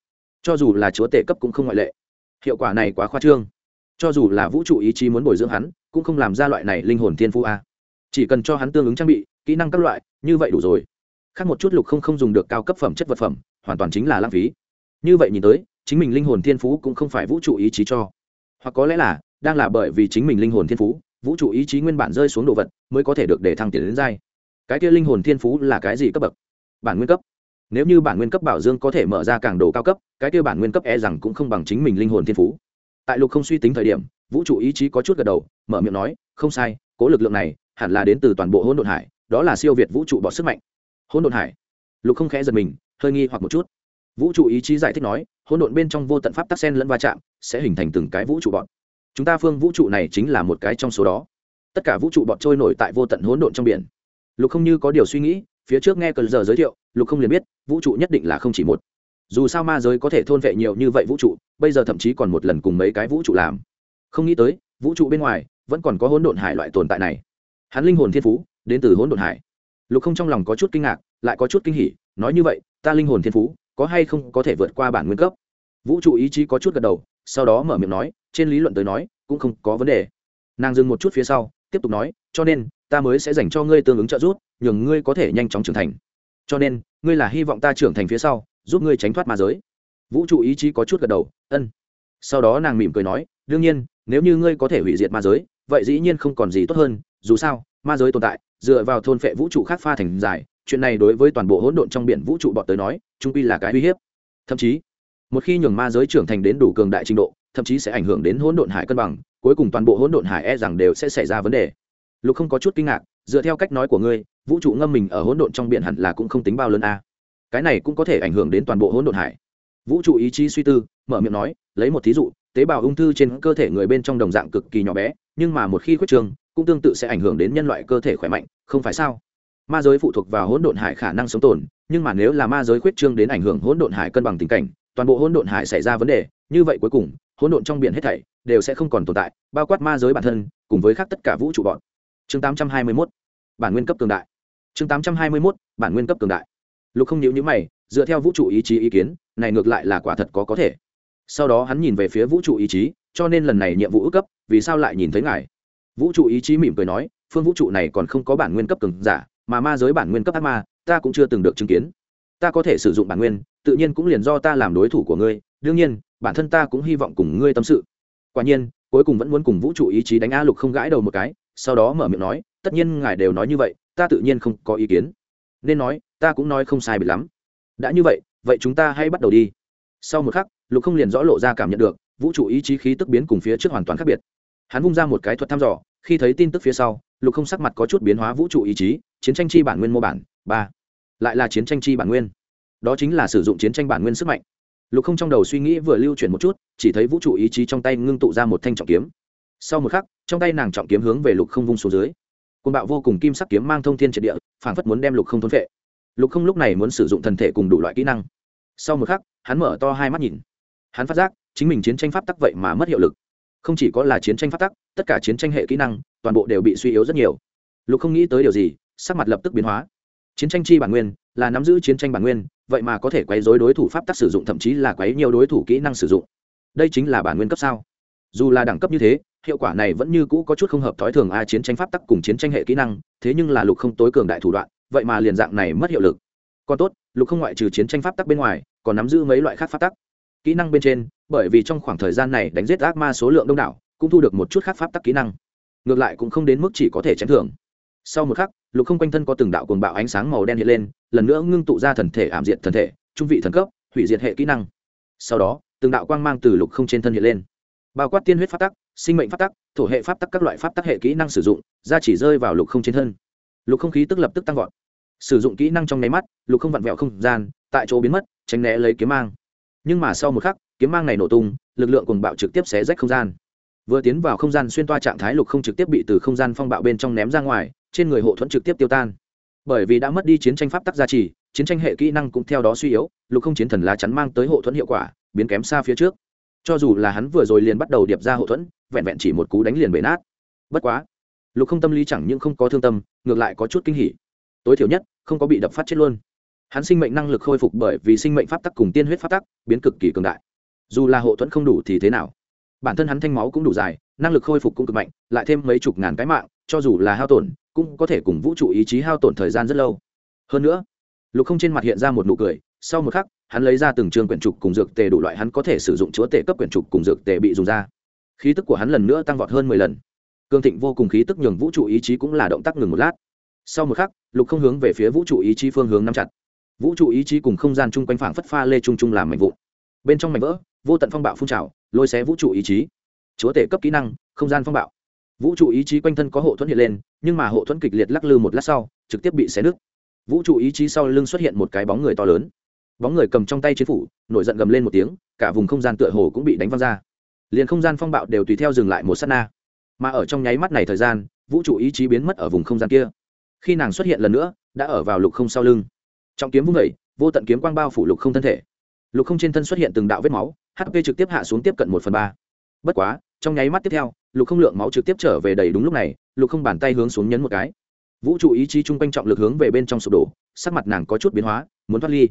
Cho dù là chúa tể cấp cũng không ngoại lệ. Hiệu quả này quá khoa trương cho dù là vũ trụ ý chí muốn bồi dưỡng hắn, cũng không làm ra loại này linh hồn thiên phú a. Chỉ cần cho hắn tương ứng trang bị, kỹ năng các loại, như vậy đủ rồi. Khác một chút lục không không dùng được cao cấp phẩm chất vật phẩm, hoàn toàn chính là lãng phí. Như vậy nhìn tới, chính mình linh hồn thiên phú cũng không phải vũ trụ ý chí cho. Hoặc có lẽ là, đang là bởi vì chính mình linh hồn thiên phú, vũ trụ ý chí nguyên bản rơi xuống đồ vật, mới có thể được để thăng tiền đến dai cái kia linh hồn thiên phú là cái gì cấp bậc? Bản nguyên cấp. Nếu như bản nguyên cấp bảo dương có thể mở ra càng đồ cao cấp, cái kia bản nguyên cấp e rằng cũng không bằng chính mình linh hồn thiên phú tại lục không suy tính thời điểm, vũ trụ ý chí có chút gật đầu, mở miệng nói, không sai, cố lực lượng này hẳn là đến từ toàn bộ hỗn độn hải, đó là siêu việt vũ trụ bỏ sức mạnh. Hỗn độn hải. Lục không khẽ giật mình, hơi nghi hoặc một chút. Vũ trụ ý chí giải thích nói, hỗn độn bên trong vô tận pháp tắc sen lẫn va chạm, sẽ hình thành từng cái vũ trụ bọn. Chúng ta phương vũ trụ này chính là một cái trong số đó. Tất cả vũ trụ bọn trôi nổi tại vô tận hỗn độn trong biển. Lục không như có điều suy nghĩ, phía trước nghe cờ giờ giới thiệu, lục không liền biết, vũ trụ nhất định là không chỉ một dù sao ma giới có thể thôn vệ nhiều như vậy vũ trụ, bây giờ thậm chí còn một lần cùng mấy cái vũ trụ làm. Không nghĩ tới, vũ trụ bên ngoài vẫn còn có hỗn độn hải loại tồn tại này. Hắn linh hồn thiên phú, đến từ hỗn độn hải. Lục không trong lòng có chút kinh ngạc, lại có chút kinh hỉ, nói như vậy, ta linh hồn thiên phú, có hay không có thể vượt qua bản nguyên cấp? Vũ trụ ý chí có chút gật đầu, sau đó mở miệng nói, trên lý luận tới nói, cũng không có vấn đề. Nàng dừng một chút phía sau, tiếp tục nói, cho nên, ta mới sẽ dành cho ngươi tương ứng trợ giúp, nhường ngươi có thể nhanh chóng trưởng thành. Cho nên, ngươi là hy vọng ta trưởng thành phía sau giúp ngươi tránh thoát ma giới. Vũ trụ ý chí có chút gật đầu, ân. Sau đó nàng mỉm cười nói, đương nhiên, nếu như ngươi có thể hủy diệt ma giới, vậy dĩ nhiên không còn gì tốt hơn, dù sao, ma giới tồn tại, dựa vào thôn phệ vũ trụ khác pha thành dài chuyện này đối với toàn bộ hỗn độn trong biển vũ trụ bọn tới nói, trung quy là cái uy hiếp. Thậm chí, một khi nhường ma giới trưởng thành đến đủ cường đại trình độ, thậm chí sẽ ảnh hưởng đến hỗn độn hải cân bằng, cuối cùng toàn bộ hỗn độn hải e rằng đều sẽ xảy ra vấn đề. Lục không có chút kinh ngạc, dựa theo cách nói của ngươi, vũ trụ ngâm mình ở hỗn độn trong biển hẳn là cũng không tính bao lớn a cái này cũng có thể ảnh hưởng đến toàn bộ hỗn độn hải. Vũ trụ ý chí suy tư, mở miệng nói, lấy một thí dụ, tế bào ung thư trên cơ thể người bên trong đồng dạng cực kỳ nhỏ bé, nhưng mà một khi khuyết trường, cũng tương tự sẽ ảnh hưởng đến nhân loại cơ thể khỏe mạnh, không phải sao? Ma giới phụ thuộc vào hỗn độn hải khả năng sống tồn, nhưng mà nếu là ma giới khuyết trương đến ảnh hưởng hỗn độn hải cân bằng tình cảnh, toàn bộ hỗn độn hải xảy ra vấn đề, như vậy cuối cùng, hỗn độn trong biển hết thảy đều sẽ không còn tồn tại, bao quát ma giới bản thân, cùng với khác tất cả vũ trụ bọn. Chương 821 bản nguyên cấp cường đại. Chương 821 bản nguyên cấp cường đại lục không nhiễu nhíu mày, dựa theo vũ trụ ý chí ý kiến, này ngược lại là quả thật có có thể. Sau đó hắn nhìn về phía vũ trụ ý chí, cho nên lần này nhiệm vụ ước cấp, vì sao lại nhìn thấy ngài? Vũ trụ ý chí mỉm cười nói, phương vũ trụ này còn không có bản nguyên cấp cường giả, mà ma giới bản nguyên cấp ác ma, ta cũng chưa từng được chứng kiến. Ta có thể sử dụng bản nguyên, tự nhiên cũng liền do ta làm đối thủ của ngươi, đương nhiên, bản thân ta cũng hy vọng cùng ngươi tâm sự. Quả nhiên, cuối cùng vẫn muốn cùng vũ trụ ý chí đánh a lục không gãi đầu một cái, sau đó mở miệng nói, tất nhiên ngài đều nói như vậy, ta tự nhiên không có ý kiến. Nên nói ta cũng nói không sai bị lắm. Đã như vậy vậy chúng ta hãy bắt đầu đi. Sau một khắc, lục không liền rõ lộ ra cảm nhận được, vũ trụ ý chí khí tức biến cùng phía trước hoàn toàn khác biệt. Hắn vung ra một cái thuật thăm dò, khi thấy tin tức phía sau, lục không sắc mặt có chút biến hóa vũ trụ ý chí, chiến tranh chi bản nguyên mô bản, ba. Lại là chiến tranh chi bản nguyên. Đó chính là sử dụng chiến tranh bản nguyên sức mạnh. Lục không trong đầu suy nghĩ vừa lưu chuyển một chút, chỉ thấy vũ trụ ý chí trong tay ngưng tụ ra một thanh trọng kiếm. Sau một khắc, trong tay nàng trọng kiếm hướng về lục không vung xuống dưới. Côn bạo vô cùng kim sắc kiếm mang thông thiên triệt địa, phảng phất muốn đem lục không thốn vệ lục không lúc này muốn sử dụng thần thể cùng đủ loại kỹ năng sau một khắc hắn mở to hai mắt nhìn hắn phát giác chính mình chiến tranh pháp tắc vậy mà mất hiệu lực không chỉ có là chiến tranh pháp tắc tất cả chiến tranh hệ kỹ năng toàn bộ đều bị suy yếu rất nhiều lục không nghĩ tới điều gì sắc mặt lập tức biến hóa chiến tranh chi bản nguyên là nắm giữ chiến tranh bản nguyên vậy mà có thể quấy dối đối thủ pháp tắc sử dụng thậm chí là quấy nhiều đối thủ kỹ năng sử dụng đây chính là bản nguyên cấp sao dù là đẳng cấp như thế hiệu quả này vẫn như cũ có chút không hợp thói thường a chiến tranh pháp tắc cùng chiến tranh hệ kỹ năng thế nhưng là lục không tối cường đại thủ đoạn vậy mà liền dạng này mất hiệu lực. Còn tốt, lục không ngoại trừ chiến tranh pháp tắc bên ngoài, còn nắm giữ mấy loại khác pháp tắc. Kỹ năng bên trên, bởi vì trong khoảng thời gian này đánh giết ác ma số lượng đông đảo, cũng thu được một chút khác pháp tắc kỹ năng. Ngược lại cũng không đến mức chỉ có thể chém thưởng. Sau một khắc, lục không quanh thân có từng đạo cuồng bạo ánh sáng màu đen hiện lên, lần nữa ngưng tụ ra thần thể ảm diệt thần thể, trung vị thần cấp, hủy diệt hệ kỹ năng. Sau đó, từng đạo quang mang từ lục không trên thân hiện lên. Bao quát tiên huyết pháp tắc, sinh mệnh pháp tắc, thổ hệ pháp tắc các loại pháp tắc hệ kỹ năng sử dụng ra chỉ rơi vào lục không trên thân. Lục không khí tức lập tức tăng vọt sử dụng kỹ năng trong nháy mắt, lục không vặn vẹo không gian, tại chỗ biến mất, tránh né lấy kiếm mang. Nhưng mà sau một khắc, kiếm mang này nổ tung, lực lượng cùng bạo trực tiếp xé rách không gian. Vừa tiến vào không gian xuyên toa trạng thái, lục không trực tiếp bị từ không gian phong bạo bên trong ném ra ngoài, trên người hộ thuẫn trực tiếp tiêu tan. Bởi vì đã mất đi chiến tranh pháp tắc gia trì, chiến tranh hệ kỹ năng cũng theo đó suy yếu, lục không chiến thần lá chắn mang tới hộ thuẫn hiệu quả, biến kém xa phía trước. Cho dù là hắn vừa rồi liền bắt đầu điệp ra hộ thuẫn, vẹn vẹn chỉ một cú đánh liền bể nát. Bất quá, lục không tâm lý chẳng những không có thương tâm, ngược lại có chút kinh hỉ tối thiểu nhất, không có bị đập phát chết luôn. Hắn sinh mệnh năng lực khôi phục bởi vì sinh mệnh pháp tắc cùng tiên huyết pháp tắc biến cực kỳ cường đại. Dù là hộ thuẫn không đủ thì thế nào? Bản thân hắn thanh máu cũng đủ dài, năng lực khôi phục cũng cực mạnh, lại thêm mấy chục ngàn cái mạng, cho dù là hao tổn, cũng có thể cùng vũ trụ ý chí hao tổn thời gian rất lâu. Hơn nữa, lục không trên mặt hiện ra một nụ cười, sau một khắc, hắn lấy ra từng trường quyển trục cùng dược tề đủ loại hắn có thể sử dụng chúa tể cấp quyển trục cùng dược tề bị dùng ra. Khí tức của hắn lần nữa tăng vọt hơn mười lần. Cương thịnh vô cùng khí tức nhường vũ trụ ý chí cũng là động tác ngừng một lát sau một khắc, lục không hướng về phía vũ trụ ý chí phương hướng nắm chặt. Vũ trụ ý chí cùng không gian chung quanh phảng phất pha lê chung chung làm mảnh vụn. Bên trong mảnh vỡ, vô tận phong bạo phun trào, lôi xé vũ trụ ý chí. Chúa tể cấp kỹ năng, không gian phong bạo. Vũ trụ ý chí quanh thân có hộ thuẫn hiện lên, nhưng mà hộ thuẫn kịch liệt lắc lư một lát sau, trực tiếp bị xé nứt. Vũ trụ ý chí sau lưng xuất hiện một cái bóng người to lớn. Bóng người cầm trong tay chiến phủ, nổi giận gầm lên một tiếng, cả vùng không gian tựa hồ cũng bị đánh văng ra. Liền không gian phong bạo đều tùy theo dừng lại một s á t na. Mà ở trong nháy mắt này thời gian, vũ trụ ý chí biến mất ở vùng không gian kia khi nàng xuất hiện lần nữa, đã ở vào lục không sau lưng. Trong kiếm vung vẩy vô tận kiếm quang bao phủ lục không thân thể. Lục không trên thân xuất hiện từng đạo vết máu hp trực tiếp hạ xuống tiếp cận một phần ba. Bất quá, trong nháy mắt tiếp theo, lục không lượng máu trực tiếp trở về đầy đúng lúc này, lục không bàn tay hướng xuống nhấn một cái. Vũ trụ ý chí chung quanh trọng lực hướng về bên trong sụp đổ, sắc mặt nàng có chút biến hóa, muốn thoát ly.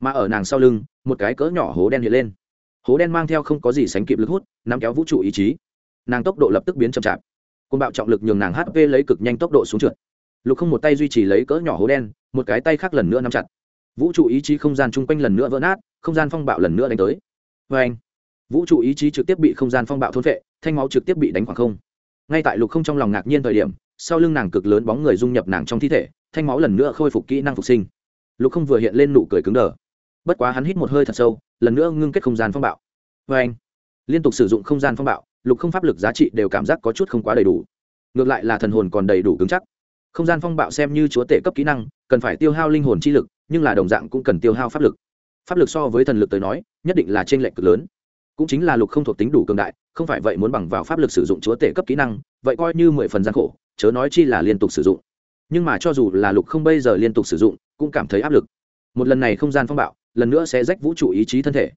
Mà ở nàng sau lưng, một cái cỡ nhỏ hố đen hiện lên. Hố đen mang theo không có gì sánh kịp lực hút, nắm kéo vũ trụ ý chí. Nàng tốc độ lập tức biến chậm chạp. Côn bạo trọng lực nhường nàng hp lấy cực nhanh tốc độ xuống trượt lục không một tay duy trì lấy cỡ nhỏ hố đen, một cái tay khác lần nữa nắm chặt. Vũ trụ ý chí không gian chung quanh lần nữa vỡ nát, không gian phong bạo lần nữa đánh tới. Vê anh, vũ trụ ý chí trực tiếp bị không gian phong bạo thôn vệ thanh máu trực tiếp bị đánh khoảng không. Ngay tại lục không trong lòng ngạc nhiên thời điểm, sau lưng nàng cực lớn bóng người dung nhập nàng trong thi thể, thanh máu lần nữa khôi phục kỹ năng phục sinh. Lục không vừa hiện lên nụ cười cứng đờ. Bất quá hắn hít một hơi thật sâu, lần nữa ngưng kết không gian phong bạo. Vê anh, liên tục sử dụng không gian phong bạo, lục không pháp lực giá trị đều cảm giác có chút không quá đầy đủ. Ngược lại là thần hồn còn đầy đủ cứng chắc không gian phong bạo xem như chúa tể cấp kỹ năng, cần phải tiêu hao linh hồn chi lực, nhưng là đồng dạng cũng cần tiêu hao pháp lực. Pháp lực so với thần lực tới nói, nhất định là t r ê n lệch cực lớn. Cũng chính là lục không thuộc tính đủ cường đại, không phải vậy muốn bằng vào pháp lực sử dụng chúa tể cấp kỹ năng, vậy coi như mười phần gian khổ, chớ nói chi là liên tục sử dụng. Nhưng mà cho dù là lục không bây giờ liên tục sử dụng, cũng cảm thấy áp lực. Một lần này không gian phong bạo, lần nữa sẽ rách vũ trụ ý chí thân thể.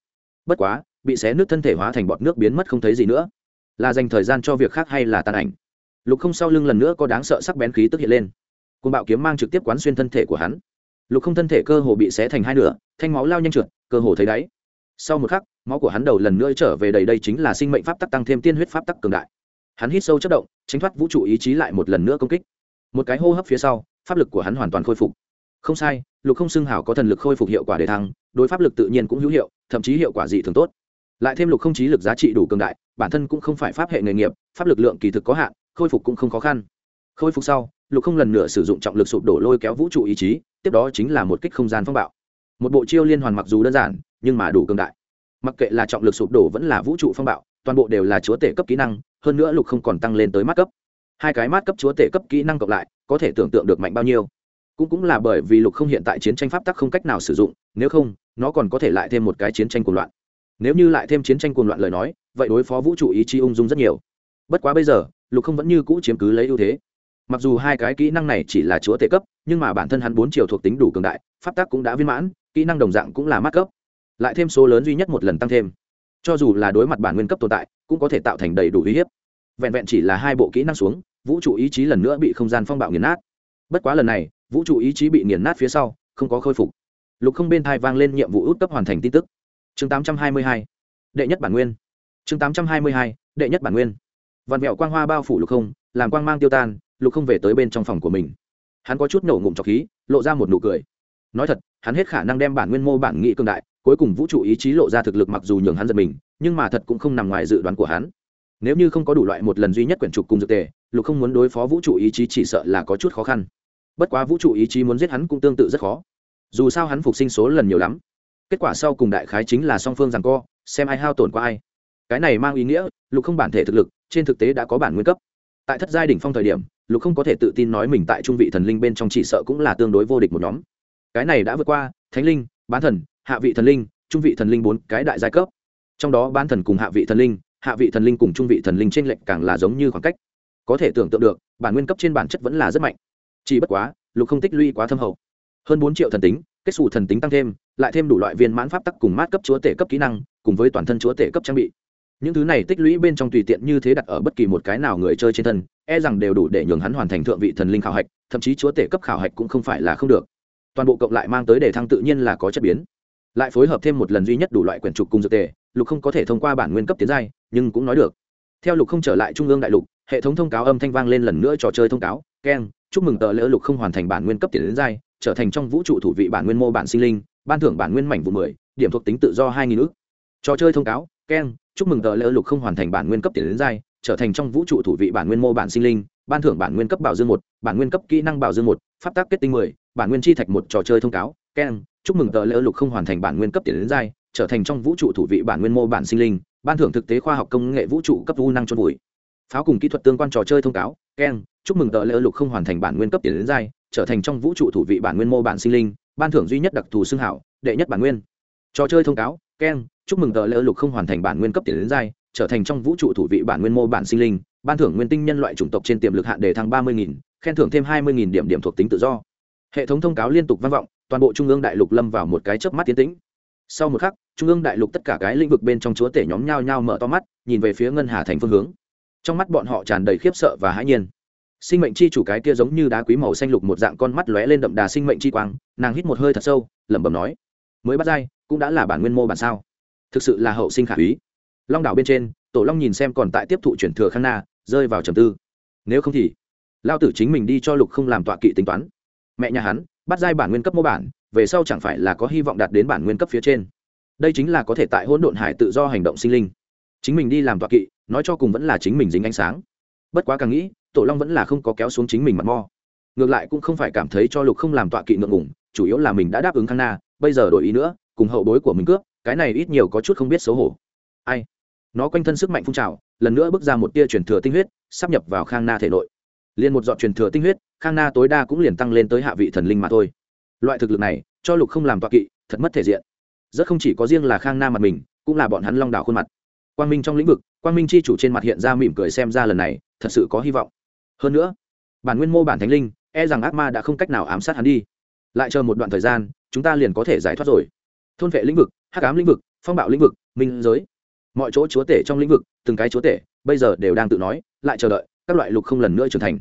Bất quá, bị xé nước thân thể hóa thành bọt nước biến mất không thấy gì nữa. Là dành thời gian cho việc khác hay là tàn ảnh? Lục không sau lưng lần nữa có đáng sợ sắc bén khí tức hiện lên. Côn bạo kiếm mang trực tiếp quán xuyên thân thể của hắn. Lục không thân thể cơ hồ bị xé thành hai nửa, thanh máu lao nhanh trượt, cơ hồ thấy đáy. Sau một khắc, máu của hắn đầu lần nữa trở về đầy đây chính là sinh mệnh pháp tắc tăng thêm tiên huyết pháp tắc cường đại. Hắn hít sâu chất động, tránh thoát vũ trụ ý chí lại một lần nữa công kích. Một cái hô hấp phía sau, pháp lực của hắn hoàn toàn khôi phục. Không sai, lục không xưng hảo có thần lực khôi phục hiệu quả để thăng, đối pháp lực tự nhiên cũng hữu hiệu, thậm chí hiệu quả dị thường tốt. Lại thêm lục không trí lực giá trị đủ cường đại, bản thân cũng không phải pháp hệ nghề nghiệp, pháp lực lượng kỳ thực có hạn khôi phục cũng không khó khăn. Khôi phục sau, lục không lần nữa sử dụng trọng lực sụp đổ lôi kéo vũ trụ ý chí, tiếp đó chính là một kích không gian phong bạo. Một bộ chiêu liên hoàn mặc dù đơn giản, nhưng mà đủ cường đại. Mặc kệ là trọng lực sụp đổ vẫn là vũ trụ phong bạo, toàn bộ đều là chúa tể cấp kỹ năng, hơn nữa lục không còn tăng lên tới mát cấp. Hai cái mát cấp chúa tể cấp kỹ năng cộng lại, có thể tưởng tượng được mạnh bao nhiêu. Cũng cũng là bởi vì lục không hiện tại chiến tranh pháp tắc không cách nào sử dụng, nếu không, nó còn có thể lại thêm một cái chiến tranh cuồng loạn. Nếu như lại thêm chiến tranh cuồng loạn lời nói, vậy đối phó vũ trụ ý chí ung dung rất nhiều. Bất quá bây giờ lục không vẫn như cũ chiếm cứ lấy ưu thế. Mặc dù hai cái kỹ năng này chỉ là chúa tể cấp, nhưng mà bản thân hắn bốn chiều thuộc tính đủ cường đại, pháp tắc cũng đã viên mãn, kỹ năng đồng dạng cũng là mát cấp. Lại thêm số lớn duy nhất một lần tăng thêm. Cho dù là đối mặt bản nguyên cấp tồn tại, cũng có thể tạo thành đầy đủ uy hiếp. Vẹn vẹn chỉ là hai bộ kỹ năng xuống, vũ trụ ý chí lần nữa bị không gian phong bạo nghiền nát. Bất quá lần này, vũ trụ ý chí bị nghiền nát phía sau, không có khôi phục. Lục không bên thai vang lên nhiệm vụ út cấp hoàn thành tin tức. Chương tám trăm hai mươi hai. Đệ nhất bản nguyên. Chương tám trăm hai mươi hai. Đệ nhất bản nguyên vạn vẹo quang hoa bao phủ lục không, làm quang mang tiêu tan, lục không về tới bên trong phòng của mình. Hắn có chút nổ ngụm trọc khí, lộ ra một nụ cười. Nói thật, hắn hết khả năng đem bản nguyên mô bản nghị cương đại, cuối cùng vũ trụ ý chí lộ ra thực lực mặc dù nhường hắn giật mình, nhưng mà thật cũng không nằm ngoài dự đoán của hắn. Nếu như không có đủ loại một lần duy nhất quyển trục cùng dược tề, lục không muốn đối phó vũ trụ ý chí chỉ sợ là có chút khó khăn. Bất quá vũ trụ ý chí muốn giết hắn cũng tương tự rất khó. Dù sao hắn phục sinh số lần nhiều lắm. Kết quả sau cùng đại khái chính là song phương rằng co, xem ai hao tổn qua ai. Cái này mang ý nghĩa, lục không bản thể thực lực trên thực tế đã có bản nguyên cấp. Tại thất giai đỉnh phong thời điểm, lục không có thể tự tin nói mình tại trung vị thần linh bên trong chỉ sợ cũng là tương đối vô địch một nhóm. Cái này đã vượt qua, thánh linh, bán thần, hạ vị thần linh, trung vị thần linh bốn cái đại giai cấp. Trong đó bán thần cùng hạ vị thần linh, hạ vị thần linh cùng trung vị thần linh trên lệnh càng là giống như khoảng cách. Có thể tưởng tượng được, bản nguyên cấp trên bản chất vẫn là rất mạnh. Chỉ bất quá, lục không tích lũy quá thâm hậu. Hơn bốn triệu thần tính, kết xù thần tính tăng thêm, lại thêm đủ loại viên mãn pháp tắc cùng mát cấp chúa tể cấp kỹ năng, cùng với toàn thân chúa tể cấp trang bị những thứ này tích lũy bên trong tùy tiện như thế đặt ở bất kỳ một cái nào người chơi trên thân e rằng đều đủ để nhường hắn hoàn thành thượng vị thần linh khảo hạch, thậm chí chúa tể cấp khảo hạch cũng không phải là không được. Toàn bộ cộng lại mang tới đề thăng tự nhiên là có chất biến. Lại phối hợp thêm một lần duy nhất đủ loại quyển trục cùng dược tề, lục không có thể thông qua bản nguyên cấp tiến giai, nhưng cũng nói được. Theo lục không trở lại trung ương đại lục, hệ thống thông cáo âm thanh vang lên lần nữa trò chơi thông cáo, keng, chúc mừng tờ lỡ lục không hoàn thành bản nguyên cấp tiến giai, trở thành trong vũ trụ thủ vị bản nguyên mô bản sinh linh, ban thưởng bản nguyên mảnh vụ mười, điểm thuộc tính tự do hai nghìn ước trò chơi thông cáo keng, chúc mừng tờ lỡ lục không hoàn thành bản nguyên cấp tiền đến giai, trở thành trong vũ trụ thủ vị bản nguyên mô bản sinh linh, ban thưởng bản nguyên cấp bảo dương một, bản nguyên cấp kỹ năng bảo dương một, pháp tác kết tinh mười, bản nguyên chi thạch một trò chơi thông cáo. Keng, chúc mừng tờ lỡ lục không hoàn thành bản nguyên cấp tiền đến giai, trở thành trong vũ trụ thủ vị bản nguyên mô bản sinh linh, ban thưởng thực tế khoa học công nghệ vũ trụ cấp u năng cho bụi pháo cùng kỹ thuật tương quan trò chơi thông cáo. Keng, chúc mừng tờ lỡ lục không hoàn thành bản nguyên cấp tiền đến giai, trở thành trong vũ trụ thủ vị bản nguyên mô bản sinh linh, ban thưởng duy nhất đặc thù xưng hảo, đệ nhất bản nguyên. Trò chơi thông cáo keng, chúc mừng tờ lễ lục không hoàn thành bản nguyên cấp tiền đến giai, trở thành trong vũ trụ thủ vị bản nguyên mô bản sinh linh, ban thưởng nguyên tinh nhân loại chủng tộc trên tiềm lực hạn đề thăng ba mươi khen thưởng thêm hai mươi điểm điểm thuộc tính tự do. Hệ thống thông cáo liên tục vang vọng, toàn bộ trung ương đại lục lâm vào một cái chớp mắt tiến tĩnh. Sau một khắc, trung ương đại lục tất cả cái lĩnh vực bên trong chúa tể nhóm nhao nhao mở to mắt, nhìn về phía ngân hà thành phương hướng. Trong mắt bọn họ tràn đầy khiếp sợ và hãi nhiên. Sinh mệnh chi chủ cái kia giống như đá quý màu xanh lục một dạng con mắt lóe lên đậm đà sinh mệnh chi quang, nàng hít một hơi thật sâu, lẩm bẩm nói mới bắt dai cũng đã là bản nguyên mô bản sao? Thực sự là hậu sinh khả úy. Long đảo bên trên, tổ long nhìn xem còn tại tiếp thụ chuyển thừa khang na, rơi vào trầm tư. Nếu không thì lao tử chính mình đi cho lục không làm tọa kỵ tính toán. Mẹ nhà hắn, bắt giai bản nguyên cấp mô bản, về sau chẳng phải là có hy vọng đạt đến bản nguyên cấp phía trên. Đây chính là có thể tại hỗn độn hải tự do hành động sinh linh. Chính mình đi làm tọa kỵ, nói cho cùng vẫn là chính mình dính ánh sáng. Bất quá càng nghĩ, tổ long vẫn là không có kéo xuống chính mình mặt mo. Ngược lại cũng không phải cảm thấy cho lục không làm tọa kỵ ngượng ngủng chủ yếu là mình đã đáp ứng khang na bây giờ đổi ý nữa, cùng hậu bối của mình cướp, cái này ít nhiều có chút không biết xấu hổ. Ai? Nó quanh thân sức mạnh phun trào, lần nữa bước ra một tia truyền thừa tinh huyết, sắp nhập vào khang na thể nội. Liền một dọn truyền thừa tinh huyết, khang na tối đa cũng liền tăng lên tới hạ vị thần linh mà thôi. Loại thực lực này, cho lục không làm toa kỵ, thật mất thể diện. Rất không chỉ có riêng là khang na mặt mình, cũng là bọn hắn long đảo khuôn mặt. Quang minh trong lĩnh vực, quang minh c h i chủ trên mặt hiện ra mỉm cười xem ra lần này, thật sự có hy vọng. Hơn nữa, bản nguyên mô bản thánh linh e rằng ác ma đã không cách nào ám sát hắn đi. Lại chờ một đoạn thời gian chúng ta liền có thể giải thoát rồi. Thôn vệ lĩnh vực, hắc ám lĩnh vực, phong bạo lĩnh vực, minh giới. Mọi chỗ chúa tể trong lĩnh vực, từng cái chúa tể, bây giờ đều đang tự nói, lại chờ đợi, các loại lục không lần nữa trưởng thành.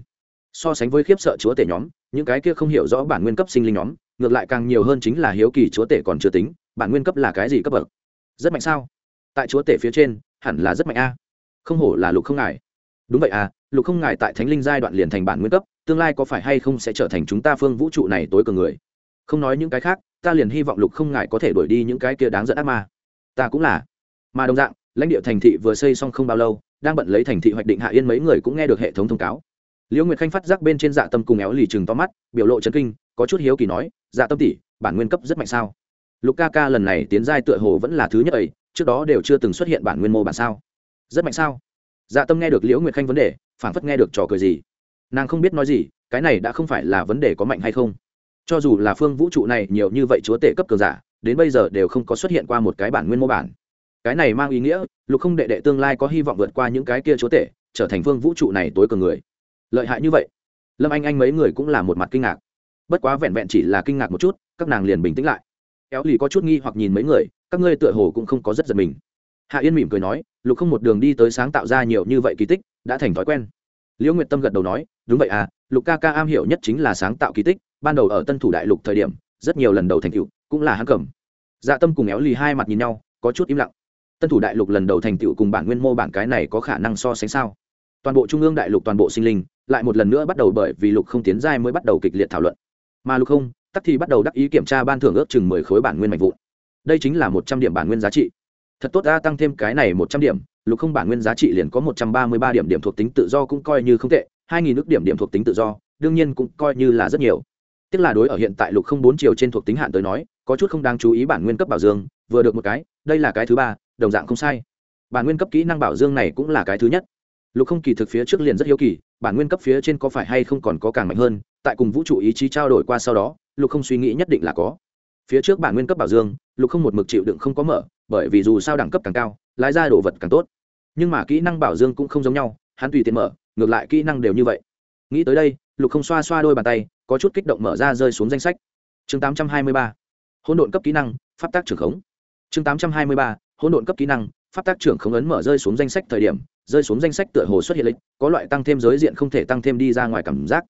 So sánh với khiếp sợ chúa tể nhóm, những cái kia không hiểu rõ bản nguyên cấp sinh linh nhóm, ngược lại càng nhiều hơn chính là hiếu kỳ chúa tể còn chưa tính, bản nguyên cấp là cái gì cấp bậc? Rất mạnh sao? Tại chúa tể phía trên, hẳn là rất mạnh a. Không hổ là lục không ngại đúng vậy à lục không ngại tại thánh linh giai đoạn liền thành bản nguyên cấp, tương lai có phải hay không sẽ trở thành chúng ta phương vũ trụ này tối cường người? Không nói những cái khác, ta liền hy vọng lục không ngại có thể đuổi đi những cái kia đáng dẫn ác ma. Ta cũng là. Mà đồng dạng, lãnh địa thành thị vừa xây xong không bao lâu, đang bận lấy thành thị hoạch định hạ yên mấy người cũng nghe được hệ thống thông cáo. Liễu nguyệt khanh phát giác bên trên dạ tâm cùng éo lì chừng to mắt, biểu lộ chấn kinh, có chút hiếu kỳ nói dạ tâm tỷ, bản nguyên cấp rất mạnh sao? Lục ca ca lần này tiến giai tựa hồ vẫn là thứ nhất ấy, trước đó đều chưa từng xuất hiện bản nguyên mô bản sao. Rất mạnh sao? Dạ tâm nghe được liễu nguyệt khanh vấn đề phản phất nghe được trò cười gì. Nàng không biết nói gì, cái này đã không phải là vấn đề có mạnh hay không cho dù là phương vũ trụ này nhiều như vậy chúa tể cấp cường giả, đến bây giờ đều không có xuất hiện qua một cái bản nguyên mô bản. Cái này mang ý nghĩa, lục không đệ đệ tương lai có hy vọng vượt qua những cái kia chúa tể, trở thành phương vũ trụ này tối cường người. Lợi hại như vậy. Lâm anh anh mấy người cũng là một mặt kinh ngạc. Bất quá vẹn vẹn chỉ là kinh ngạc một chút, các nàng liền bình tĩnh lại. Éo lì có chút nghi hoặc nhìn mấy người, các ngươi tựa hồ cũng không có rất giật mình. Hạ yên mỉm cười nói, lục không một đường đi tới sáng tạo ra nhiều như vậy kỳ tích, đã thành thói quen. Liễu nguyệt tâm gật đầu nói, đúng vậy à lục ca ca am hiểu nhất chính là sáng tạo kỳ tích ban đầu ở tân thủ đại lục thời điểm, rất nhiều lần đầu thành tựu, cũng là hắn cầm. Dạ tâm cùng éo lì hai mặt nhìn nhau, có chút im lặng. Tân thủ đại lục lần đầu thành tựu cùng bản nguyên mô bản cái này có khả năng so sánh sao? Toàn bộ trung ương đại lục toàn bộ sinh linh, lại một lần nữa bắt đầu bởi vì lục không tiến giai mới bắt đầu kịch liệt thảo luận. Mà lục không, tắc thì bắt đầu đắc ý kiểm tra ban thưởng ước chừng mười khối bản nguyên mạch vụn. Đây chính là một trăm điểm bản nguyên giá trị. Thật tốt ra tăng thêm cái này một trăm điểm, lục không bản nguyên giá trị liền có một trăm ba mươi ba điểm điểm thuộc tính tự do cũng coi như không tệ, hai nghìn ước điểm điểm thuộc tính tự do, đương nhiên cũng coi như là rất nhiều tức là đối ở hiện tại lục không bốn chiều trên thuộc tính hạn tới nói, có chút không đáng chú ý bản nguyên cấp bảo dương, vừa được một cái, đây là cái thứ ba, đồng dạng không sai. Bản nguyên cấp kỹ năng bảo dương này cũng là cái thứ nhất. Lục không kỳ thực phía trước liền rất hiếu kỳ, bản nguyên cấp phía trên có phải hay không còn có càng mạnh hơn, tại cùng vũ trụ ý chí trao đổi qua sau đó, lục không suy nghĩ nhất định là có. Phía trước bản nguyên cấp bảo dương, lục không một mực chịu đựng không có mở, bởi vì dù sao đẳng cấp càng cao, lái ra đồ vật càng tốt. Nhưng mà kỹ năng bảo dương cũng không giống nhau, hắn tùy tiện mở, ngược lại kỹ năng đều như vậy. Nghĩ tới đây, lục không xoa xoa đôi bàn tay có chút kích động mở ra rơi xuống danh sách. Chương tám trăm hai mươi ba, hỗn độn cấp kỹ năng, pháp tác trưởng khống. Chương tám trăm hai mươi ba, hỗn độn cấp kỹ năng, pháp tác trưởng khống ấn mở rơi xuống danh sách thời điểm, rơi xuống danh sách tựa hồ xuất hiện lịch, có loại tăng thêm giới diện không thể tăng thêm đi ra ngoài cảm giác.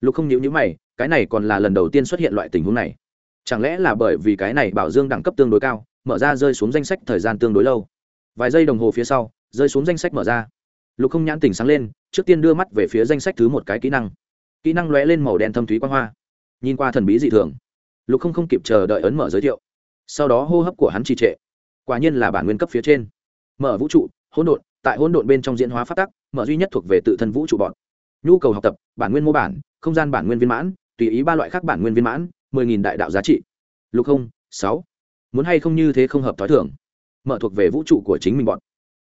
Lục không nhịu nhữ mày, cái này còn là lần đầu tiên xuất hiện loại tình huống này. Chẳng lẽ là bởi vì cái này bảo dương đẳng cấp tương đối cao, mở ra rơi xuống danh sách thời gian tương đối lâu? Vài giây đồng hồ phía sau, rơi xuống danh sách mở ra. Lục không nhãn tỉnh sáng lên, trước tiên đưa mắt về phía danh sách thứ một cái kỹ năng kỹ năng lóe lên màu đen thâm thúy quang hoa. Nhìn qua thần bí dị thường. Lục không không kịp chờ đợi ấn mở giới thiệu. Sau đó hô hấp của hắn trì trệ. Quả nhiên là bản nguyên cấp phía trên. Mở vũ trụ, hỗn độn, tại hỗn độn bên trong diễn hóa phát tắc, mở duy nhất thuộc về tự thân vũ trụ bọn. Nhu cầu học tập, bản nguyên mô bản, không gian bản nguyên viên mãn, tùy ý ba loại khác bản nguyên viên mãn, mười nghìn đại đạo giá trị. Lục không, sáu. Muốn hay không như thế không hợp t h ó i thưởng mở thuộc về vũ trụ của chính mình bọn.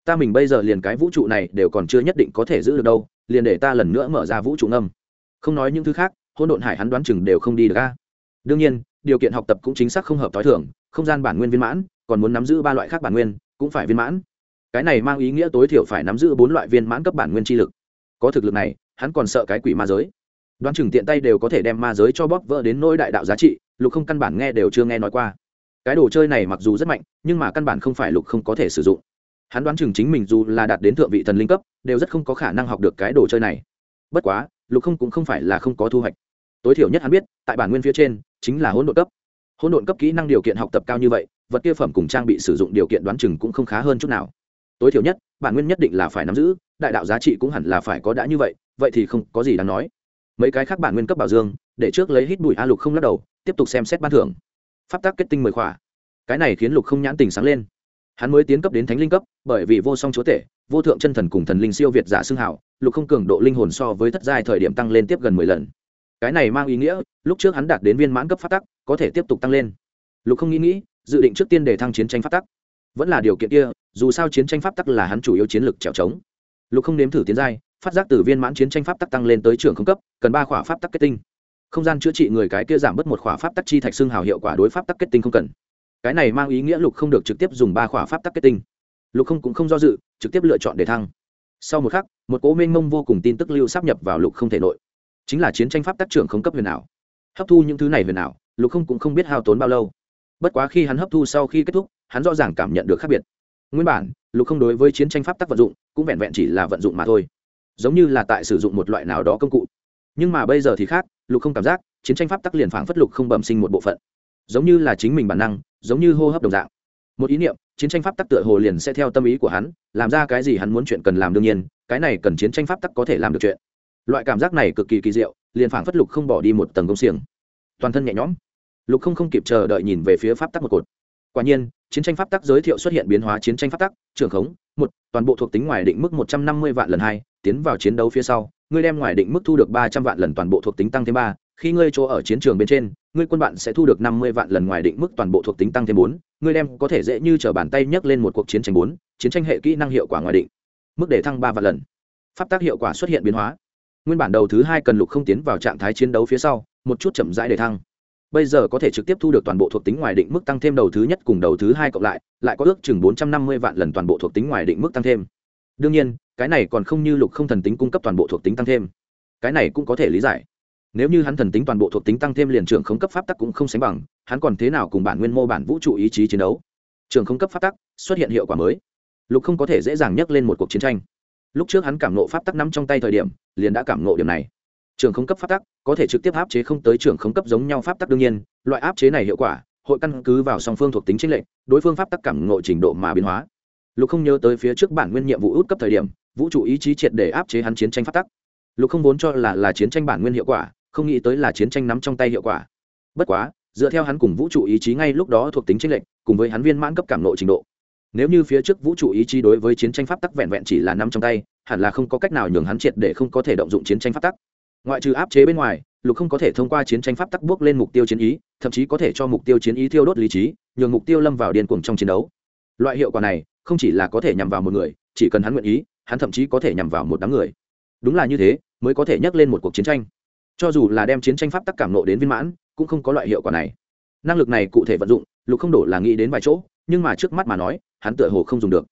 Ta mình bây giờ liền cái vũ trụ này đều còn chưa nhất định có thể giữ được đâu, liền để ta lần nữa mở ra vũ trụ ngâm không nói những thứ khác hôn độn hải hắn đoán chừng đều không đi được ca đương nhiên, điều kiện học tập cũng chính xác không hợp t h ó i thưởng không gian bản nguyên viên mãn, còn muốn nắm giữ ba loại khác bản nguyên, cũng phải viên mãn. Cái này mang ý nghĩa tối thiểu phải nắm giữ bốn loại viên mãn cấp bản nguyên chi lực. Có thực lực này, hắn còn sợ cái quỷ ma giới. Đoán chừng tiện tay đều có thể đem ma giới cho bóp vỡ đến nỗi đại đạo giá trị, lục không căn bản nghe đều chưa nghe nói qua. Cái đồ chơi này mặc dù rất mạnh, nhưng mà căn bản không phải lục không có thể sử dụng. Hắn đoán chừng chính mình dù là đạt đến thượng vị thần linh cấp, đều rất không có khả năng học được cái đồ chơi này. Bất quá lục không cũng không phải là không có thu hoạch. Tối thiểu nhất hắn biết, tại bản nguyên phía trên, chính là hỗn độn cấp. Hỗn độn cấp kỹ năng điều kiện học tập cao như vậy, vật kia phẩm cùng trang bị sử dụng điều kiện đoán chừng cũng không khá hơn chút nào. Tối thiểu nhất, bản nguyên nhất định là phải nắm giữ, đại đạo giá trị cũng hẳn là phải có đã như vậy vậy thì không có gì đáng nói. Mấy cái khác bản nguyên cấp bảo dương, để trước lấy hít bụi a lục không lắc đầu, tiếp tục xem xét ban thưởng. Pháp tác kết tinh mười khỏa. Cái này khiến lục không nhãn tình sáng lên hắn mới tiến cấp đến thánh linh cấp, bởi vì vô song chúa tể, vô thượng chân thần cùng thần linh siêu việt giả xưng hảo lục không cường độ linh hồn so với thất giai thời điểm tăng lên tiếp gần mười lần. Cái này mang ý nghĩa, lúc trước hắn đạt đến viên mãn cấp phát tắc, có thể tiếp tục tăng lên. Lục không nghĩ nghĩ, dự định trước tiên để thăng chiến tranh phát tắc. Vẫn là điều kiện kia, dù sao chiến tranh pháp tắc là hắn chủ yếu chiến lược trèo trống. Lục không nếm thử tiến giai, phát giác từ viên mãn chiến tranh pháp tắc tăng lên tới trường không cấp, cần ba khỏa pháp tắc kết tinh. Không gian chữa trị người cái kia giảm bớt một khỏa pháp tắc chi thạch xương hào hiệu quả đối pháp tắc kết tinh không cần cái này mang ý nghĩa lục không được trực tiếp dùng ba khỏa pháp tắc kết tinh. Lục không cũng không do dự, trực tiếp lựa chọn để thăng. Sau một khắc, một cố mênh mông vô cùng tin tức lưu sắp nhập vào lục không thể nội. Chính là chiến tranh pháp tác trưởng không cấp huyền ảo. Hấp thu những thứ này huyền ảo, lục không cũng không biết hao tốn bao lâu. Bất quá khi hắn hấp thu sau khi kết thúc, hắn rõ ràng cảm nhận được khác biệt. Nguyên bản, lục không đối với chiến tranh pháp tắc vận dụng, cũng vẹn vẹn chỉ là vận dụng mà thôi. Giống như là tại sử dụng một loại nào đó công cụ. Nhưng mà bây giờ thì khác, lục không cảm giác, chiến tranh pháp tắc liền phảng phất lục không bẩm sinh một bộ phận. Giống như là chính mình bản năng giống như hô hấp đồng dạng. Một ý niệm, chiến tranh pháp tắc tựa hồ liền sẽ theo tâm ý của hắn, làm ra cái gì hắn muốn chuyện cần làm đương nhiên, cái này cần chiến tranh pháp tắc có thể làm được chuyện. Loại cảm giác này cực kỳ kỳ diệu, liền phảng phất lục không bỏ đi một tầng công xiềng. Toàn thân nhẹ nhõm. Lục không không kịp chờ đợi nhìn về phía pháp tắc một cột. Quả nhiên, chiến tranh pháp tắc giới thiệu xuất hiện biến hóa chiến tranh pháp tắc trưởng khống, một, toàn bộ thuộc tính ngoài định mức một trăm năm mươi vạn lần hai, tiến vào chiến đấu phía sau, ngươi đem ngoài định mức thu được ba trăm vạn lần toàn bộ thuộc tính tăng thêm ba, khi ngươi chỗ ở chiến trường bên trên ngươi quân bạn sẽ thu được năm mươi vạn lần ngoài định mức toàn bộ thuộc tính tăng thêm bốn, ngươi đem có thể dễ như t bàn tay nhấc lên một cuộc chiến tranh bốn, chiến tranh hệ kỹ năng hiệu quả ngoài định mức để thăng ba vạn lần. Pháp tác hiệu quả xuất hiện biến hóa. Nguyên bản đầu thứ hai cần lục không tiến vào trạng thái chiến đấu phía sau, một chút chậm rãi để thăng. Bây giờ có thể trực tiếp thu được toàn bộ thuộc tính ngoài định mức tăng thêm đầu thứ nhất cùng đầu thứ hai cộng lại lại có ước chừng bốn trăm năm mươi vạn lần toàn bộ thuộc tính ngoài định mức tăng thêm. Đương nhiên, cái này còn không như lục không thần tính cung cấp toàn bộ thuộc tính tăng thêm. Cái này cũng có thể lý giải nếu như hắn thần tính toàn bộ thuộc tính tăng thêm liền trưởng không cấp pháp tắc cũng không sánh bằng, hắn còn thế nào cùng bản nguyên mô bản vũ trụ ý chí chiến đấu? Trường không cấp pháp tắc, xuất hiện hiệu quả mới. Lục không có thể dễ dàng nhắc lên một cuộc chiến tranh. Lúc trước hắn cảm nộ pháp tắc nắm trong tay thời điểm, liền đã cảm nộ điểm này. Trường không cấp pháp tắc, có thể trực tiếp áp chế không tới trường không cấp giống nhau pháp tắc đương nhiên, loại áp chế này hiệu quả, hội căn cứ vào song phương thuộc tính chính lệnh đối phương pháp tắc cảm nộ trình độ mà biến hóa. Lục không nhớ tới phía trước bản nguyên nhiệm vụ út cấp thời điểm, vũ trụ ý chí triệt để áp chế hắn chiến tranh pháp tắc. Lục không vốn cho là là chiến tranh bản nguyên hiệu quả không nghĩ tới là chiến tranh nắm trong tay hiệu quả. Bất quá, dựa theo hắn cùng vũ trụ ý chí ngay lúc đó thuộc tính tranh lệnh cùng với hắn viên mãn cấp cảm nội trình độ. Nếu như phía trước vũ trụ ý chí đối với chiến tranh pháp tắc vẹn vẹn chỉ là nắm trong tay, hẳn là không có cách nào nhường hắn triệt để không có thể động dụng chiến tranh pháp tắc. Ngoại trừ áp chế bên ngoài, lục không có thể thông qua chiến tranh pháp tắc bước lên mục tiêu chiến ý, thậm chí có thể cho mục tiêu chiến ý thiêu đốt lý trí, nhường mục tiêu lâm vào điên cuồng trong chiến đấu. Loại hiệu quả này, không chỉ là có thể nhằm vào một người, chỉ cần hắn nguyện ý, hắn thậm chí có thể nhằm vào một đám người. Đúng là như thế, mới có thể nhắc lên một cuộc chiến tranh cho dù là đem chiến tranh pháp tắc cảm nộ đến viên mãn, cũng không có loại hiệu quả này. Năng lực này cụ thể vận dụng, lục không đổ là nghĩ đến vài chỗ, nhưng mà trước mắt mà nói, hắn tựa hồ không dùng được.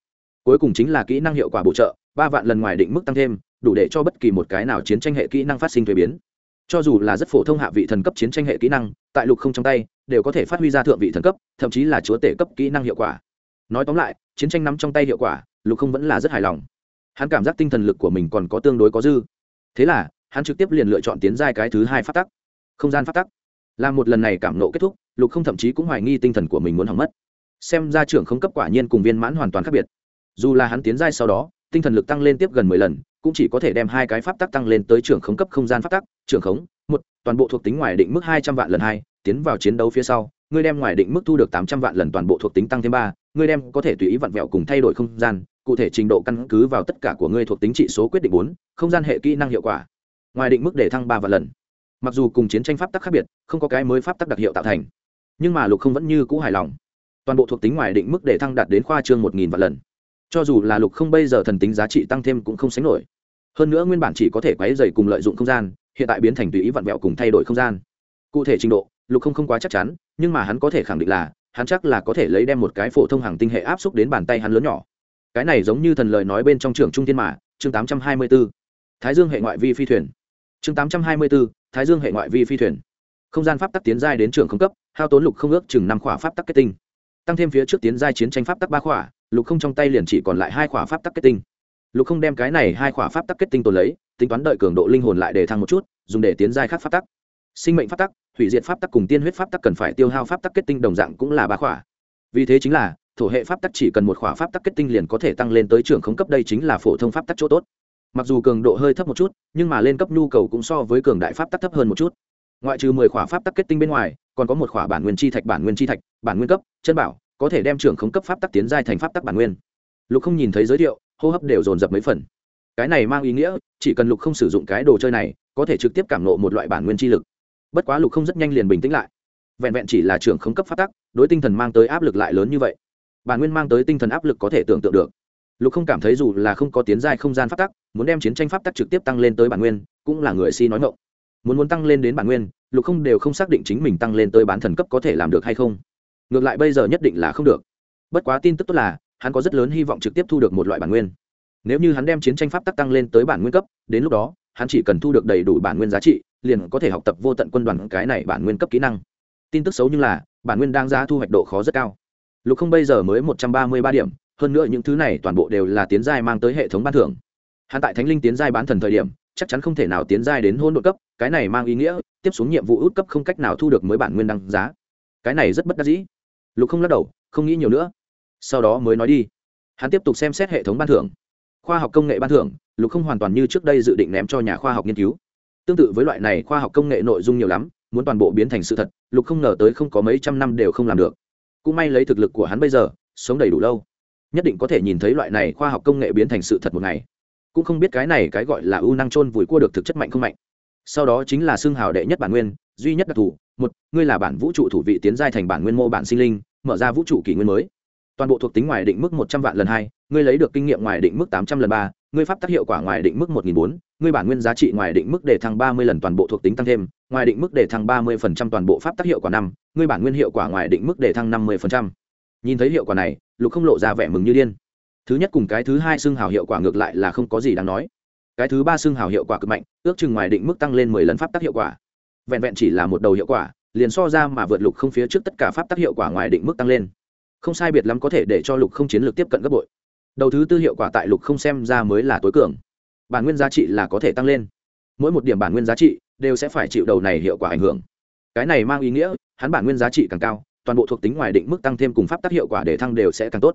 Cuối cùng chính là kỹ năng hiệu quả bổ trợ, ba vạn lần ngoài định mức tăng thêm, đủ để cho bất kỳ một cái nào chiến tranh hệ kỹ năng phát sinh thuế biến. Cho dù là rất phổ thông hạ vị thần cấp chiến tranh hệ kỹ năng, tại lục không trong tay, đều có thể phát huy ra thượng vị thần cấp, thậm chí là chúa tể cấp kỹ năng hiệu quả. Nói tóm lại, chiến tranh nắm trong tay hiệu quả, lục không vẫn là rất hài lòng. Hắn cảm giác tinh thần lực của mình còn có tương đối có dư. Thế là hắn trực tiếp liền lựa chọn tiến giai cái thứ hai phát tắc. Không gian phát tắc. Làm một lần này cảm nộ kết thúc, lục không thậm chí cũng hoài nghi tinh thần của mình muốn hỏng mất. Xem ra trưởng không cấp quả nhiên cùng viên mãn hoàn toàn khác biệt. Dù là hắn tiến giai sau đó, tinh thần lực tăng lên tiếp gần mười lần, cũng chỉ có thể đem hai cái pháp tắc tăng lên tới trưởng khống cấp không gian pháp tắc, trưởng khống một, toàn bộ thuộc tính ngoài định mức hai trăm vạn lần hai, tiến vào chiến đấu phía sau, ngươi đem ngoài định mức thu được tám trăm vạn lần toàn bộ thuộc tính tăng thêm ba, ngươi đem có thể tùy ý vặn vẹo cùng thay đổi không gian, cụ thể trình độ căn cứ vào tất cả của ngươi thuộc tính trị số quyết định bốn, không gian hệ kỹ năng hiệu quả ngoài định mức để thăng ba vạn lần. Mặc dù cùng chiến tranh pháp tắc khác biệt, không có cái mới pháp tắc đặc hiệu tạo thành, nhưng mà lục không vẫn như cũ hài lòng. Toàn bộ thuộc tính ngoài định mức để thăng đạt đến khoa trương một nghìn vạn lần. Cho dù là lục không bây giờ thần tính giá trị tăng thêm cũng không sánh nổi. Hơn nữa nguyên bản chỉ có thể quáy dày cùng lợi dụng không gian, hiện tại biến thành tùy ý vặn vẹo cùng thay đổi không gian. Cụ thể trình độ, lục không không quá chắc chắn, nhưng mà hắn có thể khẳng định là, hắn chắc là có thể lấy đem một cái phổ thông hàng tinh hệ áp xúc đến bàn tay hắn lớn nhỏ. Cái này giống như thần lời nói bên trong trường trung thiên mà, chương tám trăm hai mươi b ố thái dương hệ ngoại vi phi thuyền chương tám trăm hai mươi bốn thái dương hệ ngoại vi phi thuyền không gian pháp tắc tiến giai đến trường không cấp hao tốn lục không ước chừng năm khỏa pháp tắc kết tinh tăng thêm phía trước tiến giai chiến tranh pháp tắc ba khỏa lục không trong tay liền chỉ còn lại hai khỏa pháp tắc kết tinh lục không đem cái này hai khỏa pháp tắc kết tinh tồn lấy tính toán đợi cường độ linh hồn lại để thăng một chút dùng để tiến giai khác pháp tắc sinh mệnh pháp tắc hủy diệt pháp tắc cùng tiên huyết pháp tắc cần phải tiêu hao pháp tắc kết tinh đồng dạng cũng là ba khỏa vì thế chính là thổ hệ pháp tắc chỉ cần một khỏa pháp tắc kết tinh liền có thể tăng lên tới trường không cấp đây chính là phổ thông pháp tắc chỗ tốt mặc dù cường độ hơi thấp một chút, nhưng mà lên cấp nhu cầu cũng so với cường đại pháp tắc thấp hơn một chút. Ngoại trừ mười khỏa pháp tắc kết tinh bên ngoài, còn có một khỏa bản nguyên chi thạch, bản nguyên chi thạch, bản nguyên cấp, chân bảo, có thể đem trưởng khống cấp pháp tắc tiến giai thành pháp tắc bản nguyên. Lục không nhìn thấy giới thiệu, hô hấp đều dồn dập mấy phần. Cái này mang ý nghĩa, chỉ cần lục không sử dụng cái đồ chơi này, có thể trực tiếp cảm nộ một loại bản nguyên chi lực. Bất quá lục không rất nhanh liền bình tĩnh lại. Vẹn vẹn chỉ là trưởng khống cấp pháp tắc, đối tinh thần mang tới áp lực lại lớn như vậy. Bản nguyên mang tới tinh thần áp lực có thể tưởng tượng được lục không cảm thấy dù là không có tiến giai không gian pháp tắc, muốn đem chiến tranh pháp tắc trực tiếp tăng lên tới bản nguyên, cũng là người si nói mộng muốn muốn tăng lên đến bản nguyên, lục không đều không xác định chính mình tăng lên tới bán thần cấp có thể làm được hay không. Ngược lại bây giờ nhất định là không được. Bất quá tin tức tốt là, hắn có rất lớn hy vọng trực tiếp thu được một loại bản nguyên. Nếu như hắn đem chiến tranh pháp tắc tăng lên tới bản nguyên cấp, đến lúc đó, hắn chỉ cần thu được đầy đủ bản nguyên giá trị, liền có thể học tập vô tận quân đoàn cái này bản nguyên cấp kỹ năng. Tin tức xấu như là, bản nguyên đang giá thu hoạch độ khó rất cao. Lục không bây giờ mới một trăm ba mươi ba điểm hơn nữa những thứ này toàn bộ đều là tiến giai mang tới hệ thống ban thưởng. Hắn tại thánh linh tiến giai bán thần thời điểm, chắc chắn không thể nào tiến giai đến hôn đội cấp, cái này mang ý nghĩa, tiếp xuống nhiệm vụ út cấp không cách nào thu được mới bản nguyên đăng giá. Cái này rất bất đắc dĩ. Lục không lắc đầu, không nghĩ nhiều nữa. Sau đó mới nói đi. Hắn tiếp tục xem xét hệ thống ban thưởng. Khoa học công nghệ ban thưởng, lục không hoàn toàn như trước đây dự định ném cho nhà khoa học nghiên cứu. Tương tự với loại này khoa học công nghệ nội dung nhiều lắm, muốn toàn bộ biến thành sự thật, lục không ngờ tới không có mấy trăm năm đều không làm được. Cũng may lấy thực lực của hắn bây giờ, sống đầy đủ lâu nhất định có thể nhìn thấy loại này khoa học công nghệ biến thành sự thật một ngày. Cũng không biết cái này cái gọi là ưu năng trôn vùi cua được thực chất mạnh không mạnh. Sau đó chính là xương hào đệ nhất bản nguyên, duy nhất đặc thù, một, ngươi là bản vũ trụ thủ vị tiến giai thành bản nguyên mô bản sinh linh, mở ra vũ trụ kỷ nguyên mới. Toàn bộ thuộc tính ngoài định mức một trăm vạn lần hai, ngươi lấy được kinh nghiệm ngoài định mức tám trăm lần ba, ngươi pháp tác hiệu quả ngoài định mức một nghìn bốn, ngươi bản nguyên giá trị ngoài định mức để thăng ba mươi lần toàn bộ thuộc tính tăng thêm, ngoài định mức để thăng ba mươi phần trăm toàn bộ pháp tác hiệu quả năm, ngươi bản nguyên hiệu quả ngoài định mức để thăng năm mươi phần trăm nhìn thấy hiệu quả này, lục không lộ ra vẻ mừng như điên. Thứ nhất cùng cái thứ hai xưng hào hiệu quả ngược lại là không có gì đáng nói. Cái thứ ba xưng hào hiệu quả cực mạnh, ước chừng ngoài định mức tăng lên mười lần pháp tác hiệu quả. Vẹn vẹn chỉ là một đầu hiệu quả, liền so ra mà vượt lục không phía trước tất cả pháp tác hiệu quả ngoài định mức tăng lên. Không sai biệt lắm có thể để cho lục không chiến lược tiếp cận gấp bội. Đầu thứ tư hiệu quả tại lục không xem ra mới là tối cường. Bản nguyên giá trị là có thể tăng lên. Mỗi một điểm bản nguyên giá trị đều sẽ phải chịu đầu này hiệu quả ảnh hưởng. Cái này mang ý nghĩa, hắn bản nguyên giá trị càng cao toàn bộ thuộc tính ngoài định mức tăng thêm cùng pháp tác hiệu quả để thăng đều sẽ càng tốt.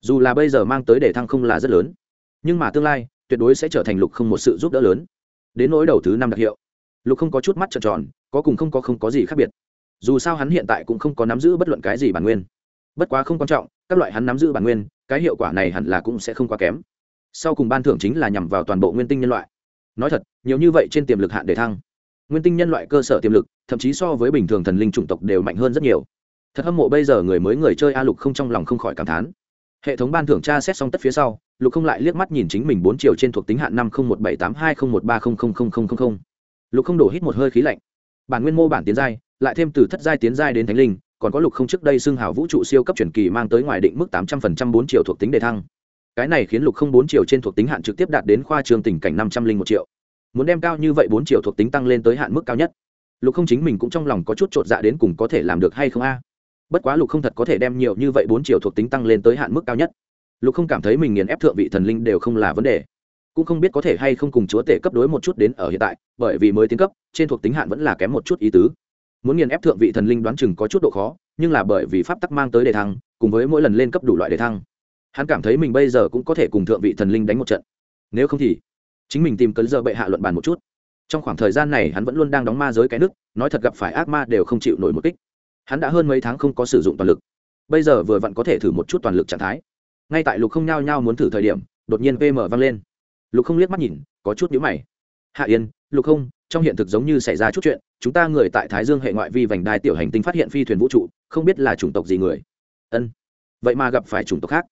Dù là bây giờ mang tới để thăng không là rất lớn, nhưng mà tương lai, tuyệt đối sẽ trở thành lục không một sự giúp đỡ lớn. Đến nỗi đầu thứ năm đặc hiệu, lục không có chút mắt trợn tròn, có cùng không có không có gì khác biệt. Dù sao hắn hiện tại cũng không có nắm giữ bất luận cái gì bản nguyên. Bất quá không quan trọng, các loại hắn nắm giữ bản nguyên, cái hiệu quả này hẳn là cũng sẽ không quá kém. Sau cùng ban thưởng chính là nhằm vào toàn bộ nguyên tinh nhân loại. Nói thật, nhiều như vậy trên tiềm lực hạn để thăng, nguyên tinh nhân loại cơ sở tiềm lực, thậm chí so với bình thường thần linh chủng tộc đều mạnh hơn rất nhiều thật hâm mộ bây giờ người mới người chơi a lục không trong lòng không khỏi cảm thán. Hệ thống ban thưởng tra xét xong tất phía sau, lục không lại liếc mắt nhìn chính mình bốn chiều trên thuộc tính hạn năm không một bảy tám hai không một ba không không không không không lục không đổ hít một hơi khí lạnh. Bản nguyên mô bản tiến giai, lại thêm từ thất giai tiến giai đến thánh linh, còn có lục không trước đây xưng hào vũ trụ siêu cấp truyền kỳ mang tới ngoài định mức tám trăm phần trăm bốn triệu thuộc tính đề thăng. Cái này khiến lục không bốn triệu trên thuộc tính hạn trực tiếp đạt đến khoa trường tình cảnh năm trăm linh một triệu. Muốn đem cao như vậy bốn triệu thuộc tính tăng lên tới hạn mức cao nhất. Lục không chính mình cũng trong lòng có chút t r ộ t dạ đến cùng có thể làm được hay không a? Bất quá lục không thật có thể đem nhiều như vậy bốn triệu thuộc tính tăng lên tới hạn mức cao nhất. Lục không cảm thấy mình nghiền ép thượng vị thần linh đều không là vấn đề. Cũng không biết có thể hay không cùng chúa tể cấp đối một chút đến ở hiện tại, bởi vì mới tiến cấp, trên thuộc tính hạn vẫn là kém một chút ý tứ. Muốn nghiền ép thượng vị thần linh đoán chừng có chút độ khó, nhưng là bởi vì pháp tắc mang tới đề thăng, cùng với mỗi lần lên cấp đủ loại đề thăng, hắn cảm thấy mình bây giờ cũng có thể cùng thượng vị thần linh đánh một trận. Nếu không thì, chính mình tìm cấn giờ bệ hạ luận bàn một chút. Trong khoảng thời gian này hắn vẫn luôn đang đóng ma giới cái nước, nói thật gặp phải ác ma đều không chịu nổi một kích hắn đã hơn mấy tháng không có sử dụng toàn lực. Bây giờ vừa vặn có thể thử một chút toàn lực trạng thái. Ngay tại lục không nhao nhao muốn thử thời điểm, đột nhiên pm vang lên. Lục không liếc mắt nhìn, có chút nhíu mày. Hạ yên, lục không, trong hiện thực giống như xảy ra chút chuyện, chúng ta người tại thái dương hệ ngoại vi vành đai tiểu hành tinh phát hiện phi thuyền vũ trụ, không biết là chủng tộc gì người. Ân, vậy mà gặp phải chủng tộc khác.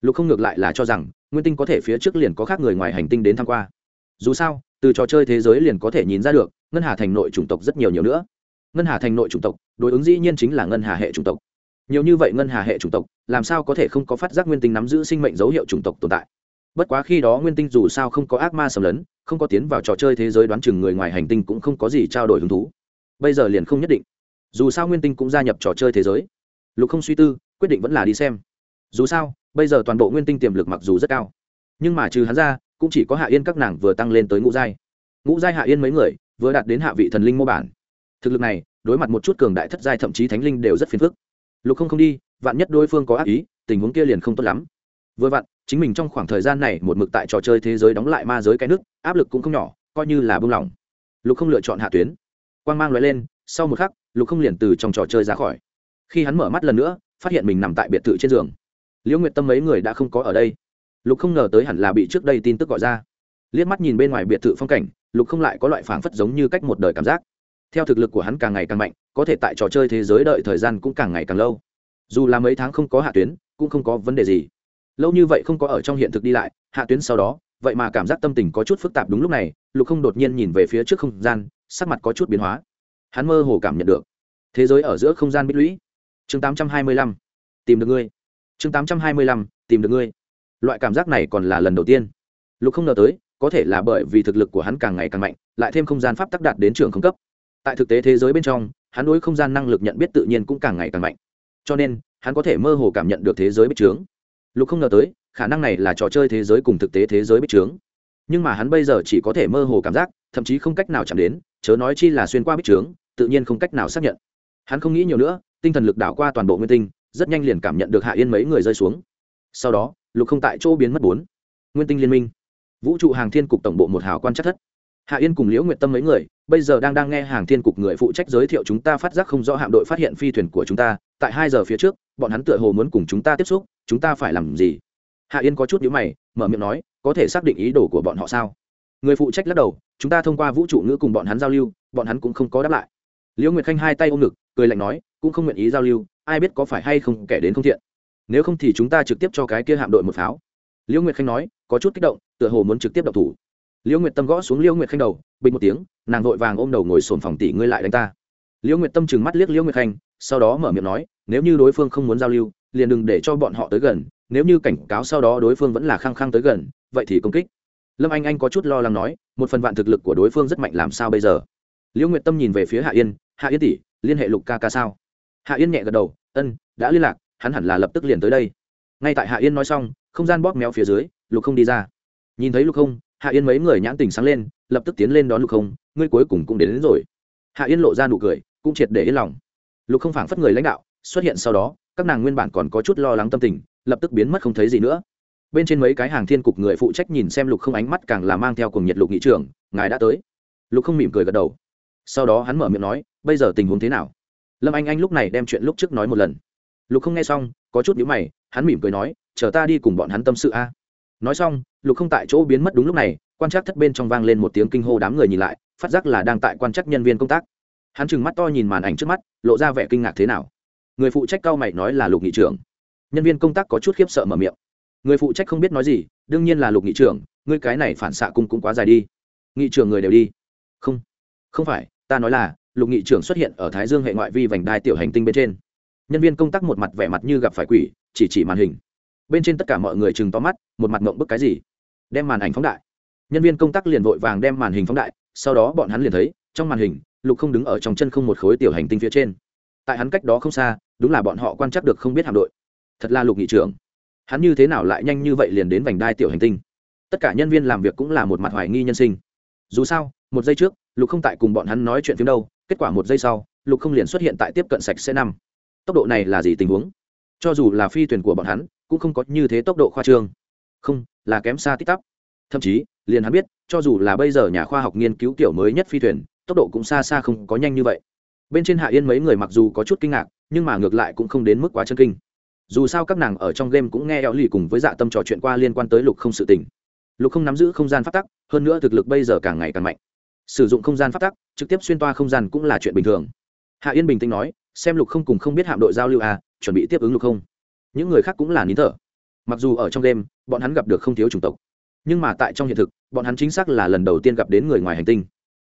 Lục không ngược lại là cho rằng, nguyên tinh có thể phía trước liền có khác người ngoài hành tinh đến tham q u a dù sao, từ trò chơi thế giới liền có thể nhìn ra được, ngân hà thành nội chủng tộc rất nhiều nhiều nữa ngân hà thành nội chủng tộc, đối ứng dĩ nhiên chính là ngân hà hệ chủng tộc. Nhiều như vậy ngân hà hệ chủng tộc, làm sao có thể không có phát giác nguyên tinh nắm giữ sinh mệnh dấu hiệu chủng tộc tồn tại? Bất quá khi đó nguyên tinh dù sao không có ác ma xâm lấn, không có tiến vào trò chơi thế giới đoán chừng người ngoài hành tinh cũng không có gì trao đổi hứng thú. Bây giờ liền không nhất định. Dù sao nguyên tinh cũng gia nhập trò chơi thế giới. Lục không suy tư, quyết định vẫn là đi xem. Dù sao, bây giờ toàn bộ nguyên tinh tiềm lực mặc dù rất cao. Nhưng mà trừ hắn ra, cũng chỉ có hạ yên các nàng vừa tăng lên tới ngũ giai. Ngũ giai hạ yên mấy người, vừa đạt đến hạ vị thần linh mô bản thực lực này, đối mặt một chút cường đại thất giai thậm chí thánh linh đều rất phiền phức. Lục không không đi, vạn nhất đối phương có ác ý, tình huống kia liền không tốt lắm. Vừa vặn, chính mình trong khoảng thời gian này một mực tại trò chơi thế giới đóng lại ma giới cái nước, áp lực cũng không nhỏ, coi như là bưng lỏng. Lục không lựa chọn hạ tuyến. Quang mang loại lên, sau một khắc, lục không liền từ trong trò chơi ra khỏi. Khi hắn mở mắt lần nữa, phát hiện mình nằm tại biệt thự trên giường. Liễu nguyệt tâm mấy người đã không có ở đây. Lục không ngờ tới hẳn là bị trước đây tin tức gọi ra. Liếc mắt nhìn bên ngoài biệt thự phong cảnh, lục không lại có loại phảng phất giống như cách một đời cảm giác theo thực lực của hắn càng ngày càng mạnh, có thể tại trò chơi thế giới đợi thời gian cũng càng ngày càng lâu. Dù là mấy tháng không có hạ tuyến, cũng không có vấn đề gì. Lâu như vậy không có ở trong hiện thực đi lại, hạ tuyến sau đó, vậy mà cảm giác tâm tình có chút phức tạp đúng lúc này, lục không đột nhiên nhìn về phía trước không gian, sắc mặt có chút biến hóa. Hắn mơ hồ cảm nhận được, thế giới ở giữa không gian bích lũy. Chương tám trăm hai mươi lăm, tìm được ngươi. Chương tám trăm hai mươi lăm, tìm được ngươi. Loại cảm giác này còn là lần đầu tiên. Lục không ngờ tới, có thể là bởi vì thực lực của hắn càng ngày càng mạnh, lại thêm không gian pháp tắc đạt đến trường không cấp tại thực tế thế giới bên trong, hắn đối không gian năng lực nhận biết tự nhiên cũng càng ngày càng mạnh. Cho nên, hắn có thể mơ hồ cảm nhận được thế giới bích trướng. Lục không ngờ tới, khả năng này là trò chơi thế giới cùng thực tế thế giới bích trướng. Nhưng mà hắn bây giờ chỉ có thể mơ hồ cảm giác, thậm chí không cách nào chạm đến, chớ nói chi là xuyên qua bích trướng, tự nhiên không cách nào xác nhận. Hắn không nghĩ nhiều nữa, tinh thần lực đảo qua toàn bộ nguyên tinh, rất nhanh liền cảm nhận được hạ yên mấy người rơi xuống. Sau đó, lục không tại chỗ biến mất bốn. Nguyên tinh liên minh. Vũ trụ hàng thiên cục tổng bộ một hào quan chắc thất hạ yên cùng liễu nguyệt tâm mấy người, bây giờ đang đang nghe hàng thiên cục người phụ trách giới thiệu chúng ta phát giác không rõ hạm đội phát hiện phi thuyền của chúng ta, tại hai giờ phía trước, bọn hắn tựa hồ muốn cùng chúng ta tiếp xúc, chúng ta phải làm gì? Hạ yên có chút nhữ mày, mở miệng nói, có thể xác định ý đồ của bọn họ sao? Người phụ trách lắc đầu, chúng ta thông qua vũ trụ ngữ cùng bọn hắn giao lưu, bọn hắn cũng không có đáp lại. Liễu nguyệt khanh hai tay ôm ngực, cười lạnh nói, cũng không nguyện ý giao lưu, ai biết có phải hay không kẻ đến không thiện. Nếu không thì chúng ta trực tiếp cho cái kia hạm đội một pháo. Liễu nguyệt khanh nói, có chút kích động, tựa hồ muốn trực tiếp đập thủ liễu nguyệt tâm gõ xuống liễu nguyệt khanh đầu, bình một tiếng, nàng vội vàng ôm đầu ngồi sồn phòng tỷ ngươi lại đánh ta. Liễu nguyệt tâm chừng mắt liếc liễu nguyệt khanh, sau đó mở miệng nói, nếu như đối phương không muốn giao lưu, liền đừng để cho bọn họ tới gần, nếu như cảnh cáo sau đó đối phương vẫn là khăng khăng tới gần, vậy thì công kích. Lâm anh anh có chút lo lắng nói, một phần vạn thực lực của đối phương rất mạnh làm sao bây giờ? Liễu nguyệt tâm nhìn về phía hạ yên hạ yên tỷ, liên hệ lục ca ca sao? Hạ yên nhẹ gật đầu, ân, đã liên lạc, hắn hẳn là lập tức liền tới đây. Ngay tại hạ yên nói xong, không gian bóp méo phía dưới, lục không đi ra. Nhìn thấy lục không hạ yên mấy người nhãn tình sáng lên lập tức tiến lên đón lục không ngươi cuối cùng cũng đến, đến rồi. Hạ yên lộ ra nụ cười cũng triệt để yên lòng. Lục không phảng phất người lãnh đạo xuất hiện sau đó các nàng nguyên bản còn có chút lo lắng tâm tình lập tức biến mất không thấy gì nữa. Bên trên mấy cái hàng thiên cục người phụ trách nhìn xem lục không ánh mắt càng là mang theo cùng nhiệt lục nghị trưởng ngài đã tới. Lục không mỉm cười gật đầu. Sau đó hắn mở miệng nói bây giờ tình huống thế nào? Lâm anh anh lúc này đem chuyện lúc trước nói một lần. Lục không nghe xong có chút nhữ mày hắn mỉm cười nói chờ ta đi cùng bọn hắn tâm sự a. Nói xong lục không tại chỗ biến mất đúng lúc này, quan trắc thất bên trong vang lên một tiếng kinh hô đám người nhìn lại, phát giác là đang tại quan trắc nhân viên công tác. Hắn chừng mắt to nhìn màn ảnh trước mắt, lộ ra vẻ kinh ngạc thế nào. Người phụ trách cao mày nói là lục nghị trưởng. Nhân viên công tác có chút khiếp sợ mở miệng. Người phụ trách không biết nói gì, đương nhiên là lục nghị trưởng, ngươi cái này phản xạ cung cũng quá dài đi. Nghị trưởng người đều đi. Không không phải, ta nói là, lục nghị trưởng xuất hiện ở thái dương hệ ngoại vi vành đai tiểu hành tinh bên trên. Nhân viên công tác một mặt vẻ mặt như gặp phải quỷ, chỉ chỉ màn hình bên trên tất cả mọi người chừng to mắt, một mặt mộng bức cái gì? Đem màn ảnh phóng đại. Nhân viên công tác liền vội vàng đem màn hình phóng đại, sau đó bọn hắn liền thấy, trong màn hình, lục không đứng ở trong chân không một khối tiểu hành tinh phía trên. Tại hắn cách đó không xa, đúng là bọn họ quan trắc được không biết hạm đội. Thật là lục nghị trưởng. Hắn như thế nào lại nhanh như vậy liền đến vành đai tiểu hành tinh? Tất cả nhân viên làm việc cũng là một mặt hoài nghi nhân sinh. Dù sao, một giây trước, lục không tại cùng bọn hắn nói chuyện phim đâu, kết quả một giây sau, lục không liền xuất hiện tại tiếp cận sạch C năm. Tốc độ này là gì tình huống? Cho dù là phi thuyền của bọn hắn, cũng không có như thế tốc độ khoa trương. Không, là kém xa tích tắp. Thậm chí, liền hắn biết, cho dù là bây giờ nhà khoa học nghiên cứu kiểu mới nhất phi thuyền, tốc độ cũng xa xa không có nhanh như vậy. Bên trên hạ yên mấy người mặc dù có chút kinh ngạc, nhưng mà ngược lại cũng không đến mức quá chân kinh. Dù sao các nàng ở trong game cũng nghe eo lì cùng với dạ tâm trò chuyện qua liên quan tới lục không sự tình. Lục không nắm giữ không gian phát tắc, hơn nữa thực lực bây giờ càng ngày càng mạnh. Sử dụng không gian phát tắc, trực tiếp xuyên toa không gian cũng là chuyện bình thường. Hạ yên bình tĩnh nói, xem lục không cùng không biết hạm đội giao lưu à chuẩn bị tiếp ứng lục không? Những người khác cũng là nín thở. Mặc dù ở trong đêm, bọn hắn gặp được không thiếu chủng tộc, nhưng mà tại trong hiện thực, bọn hắn chính xác là lần đầu tiên gặp đến người ngoài hành tinh.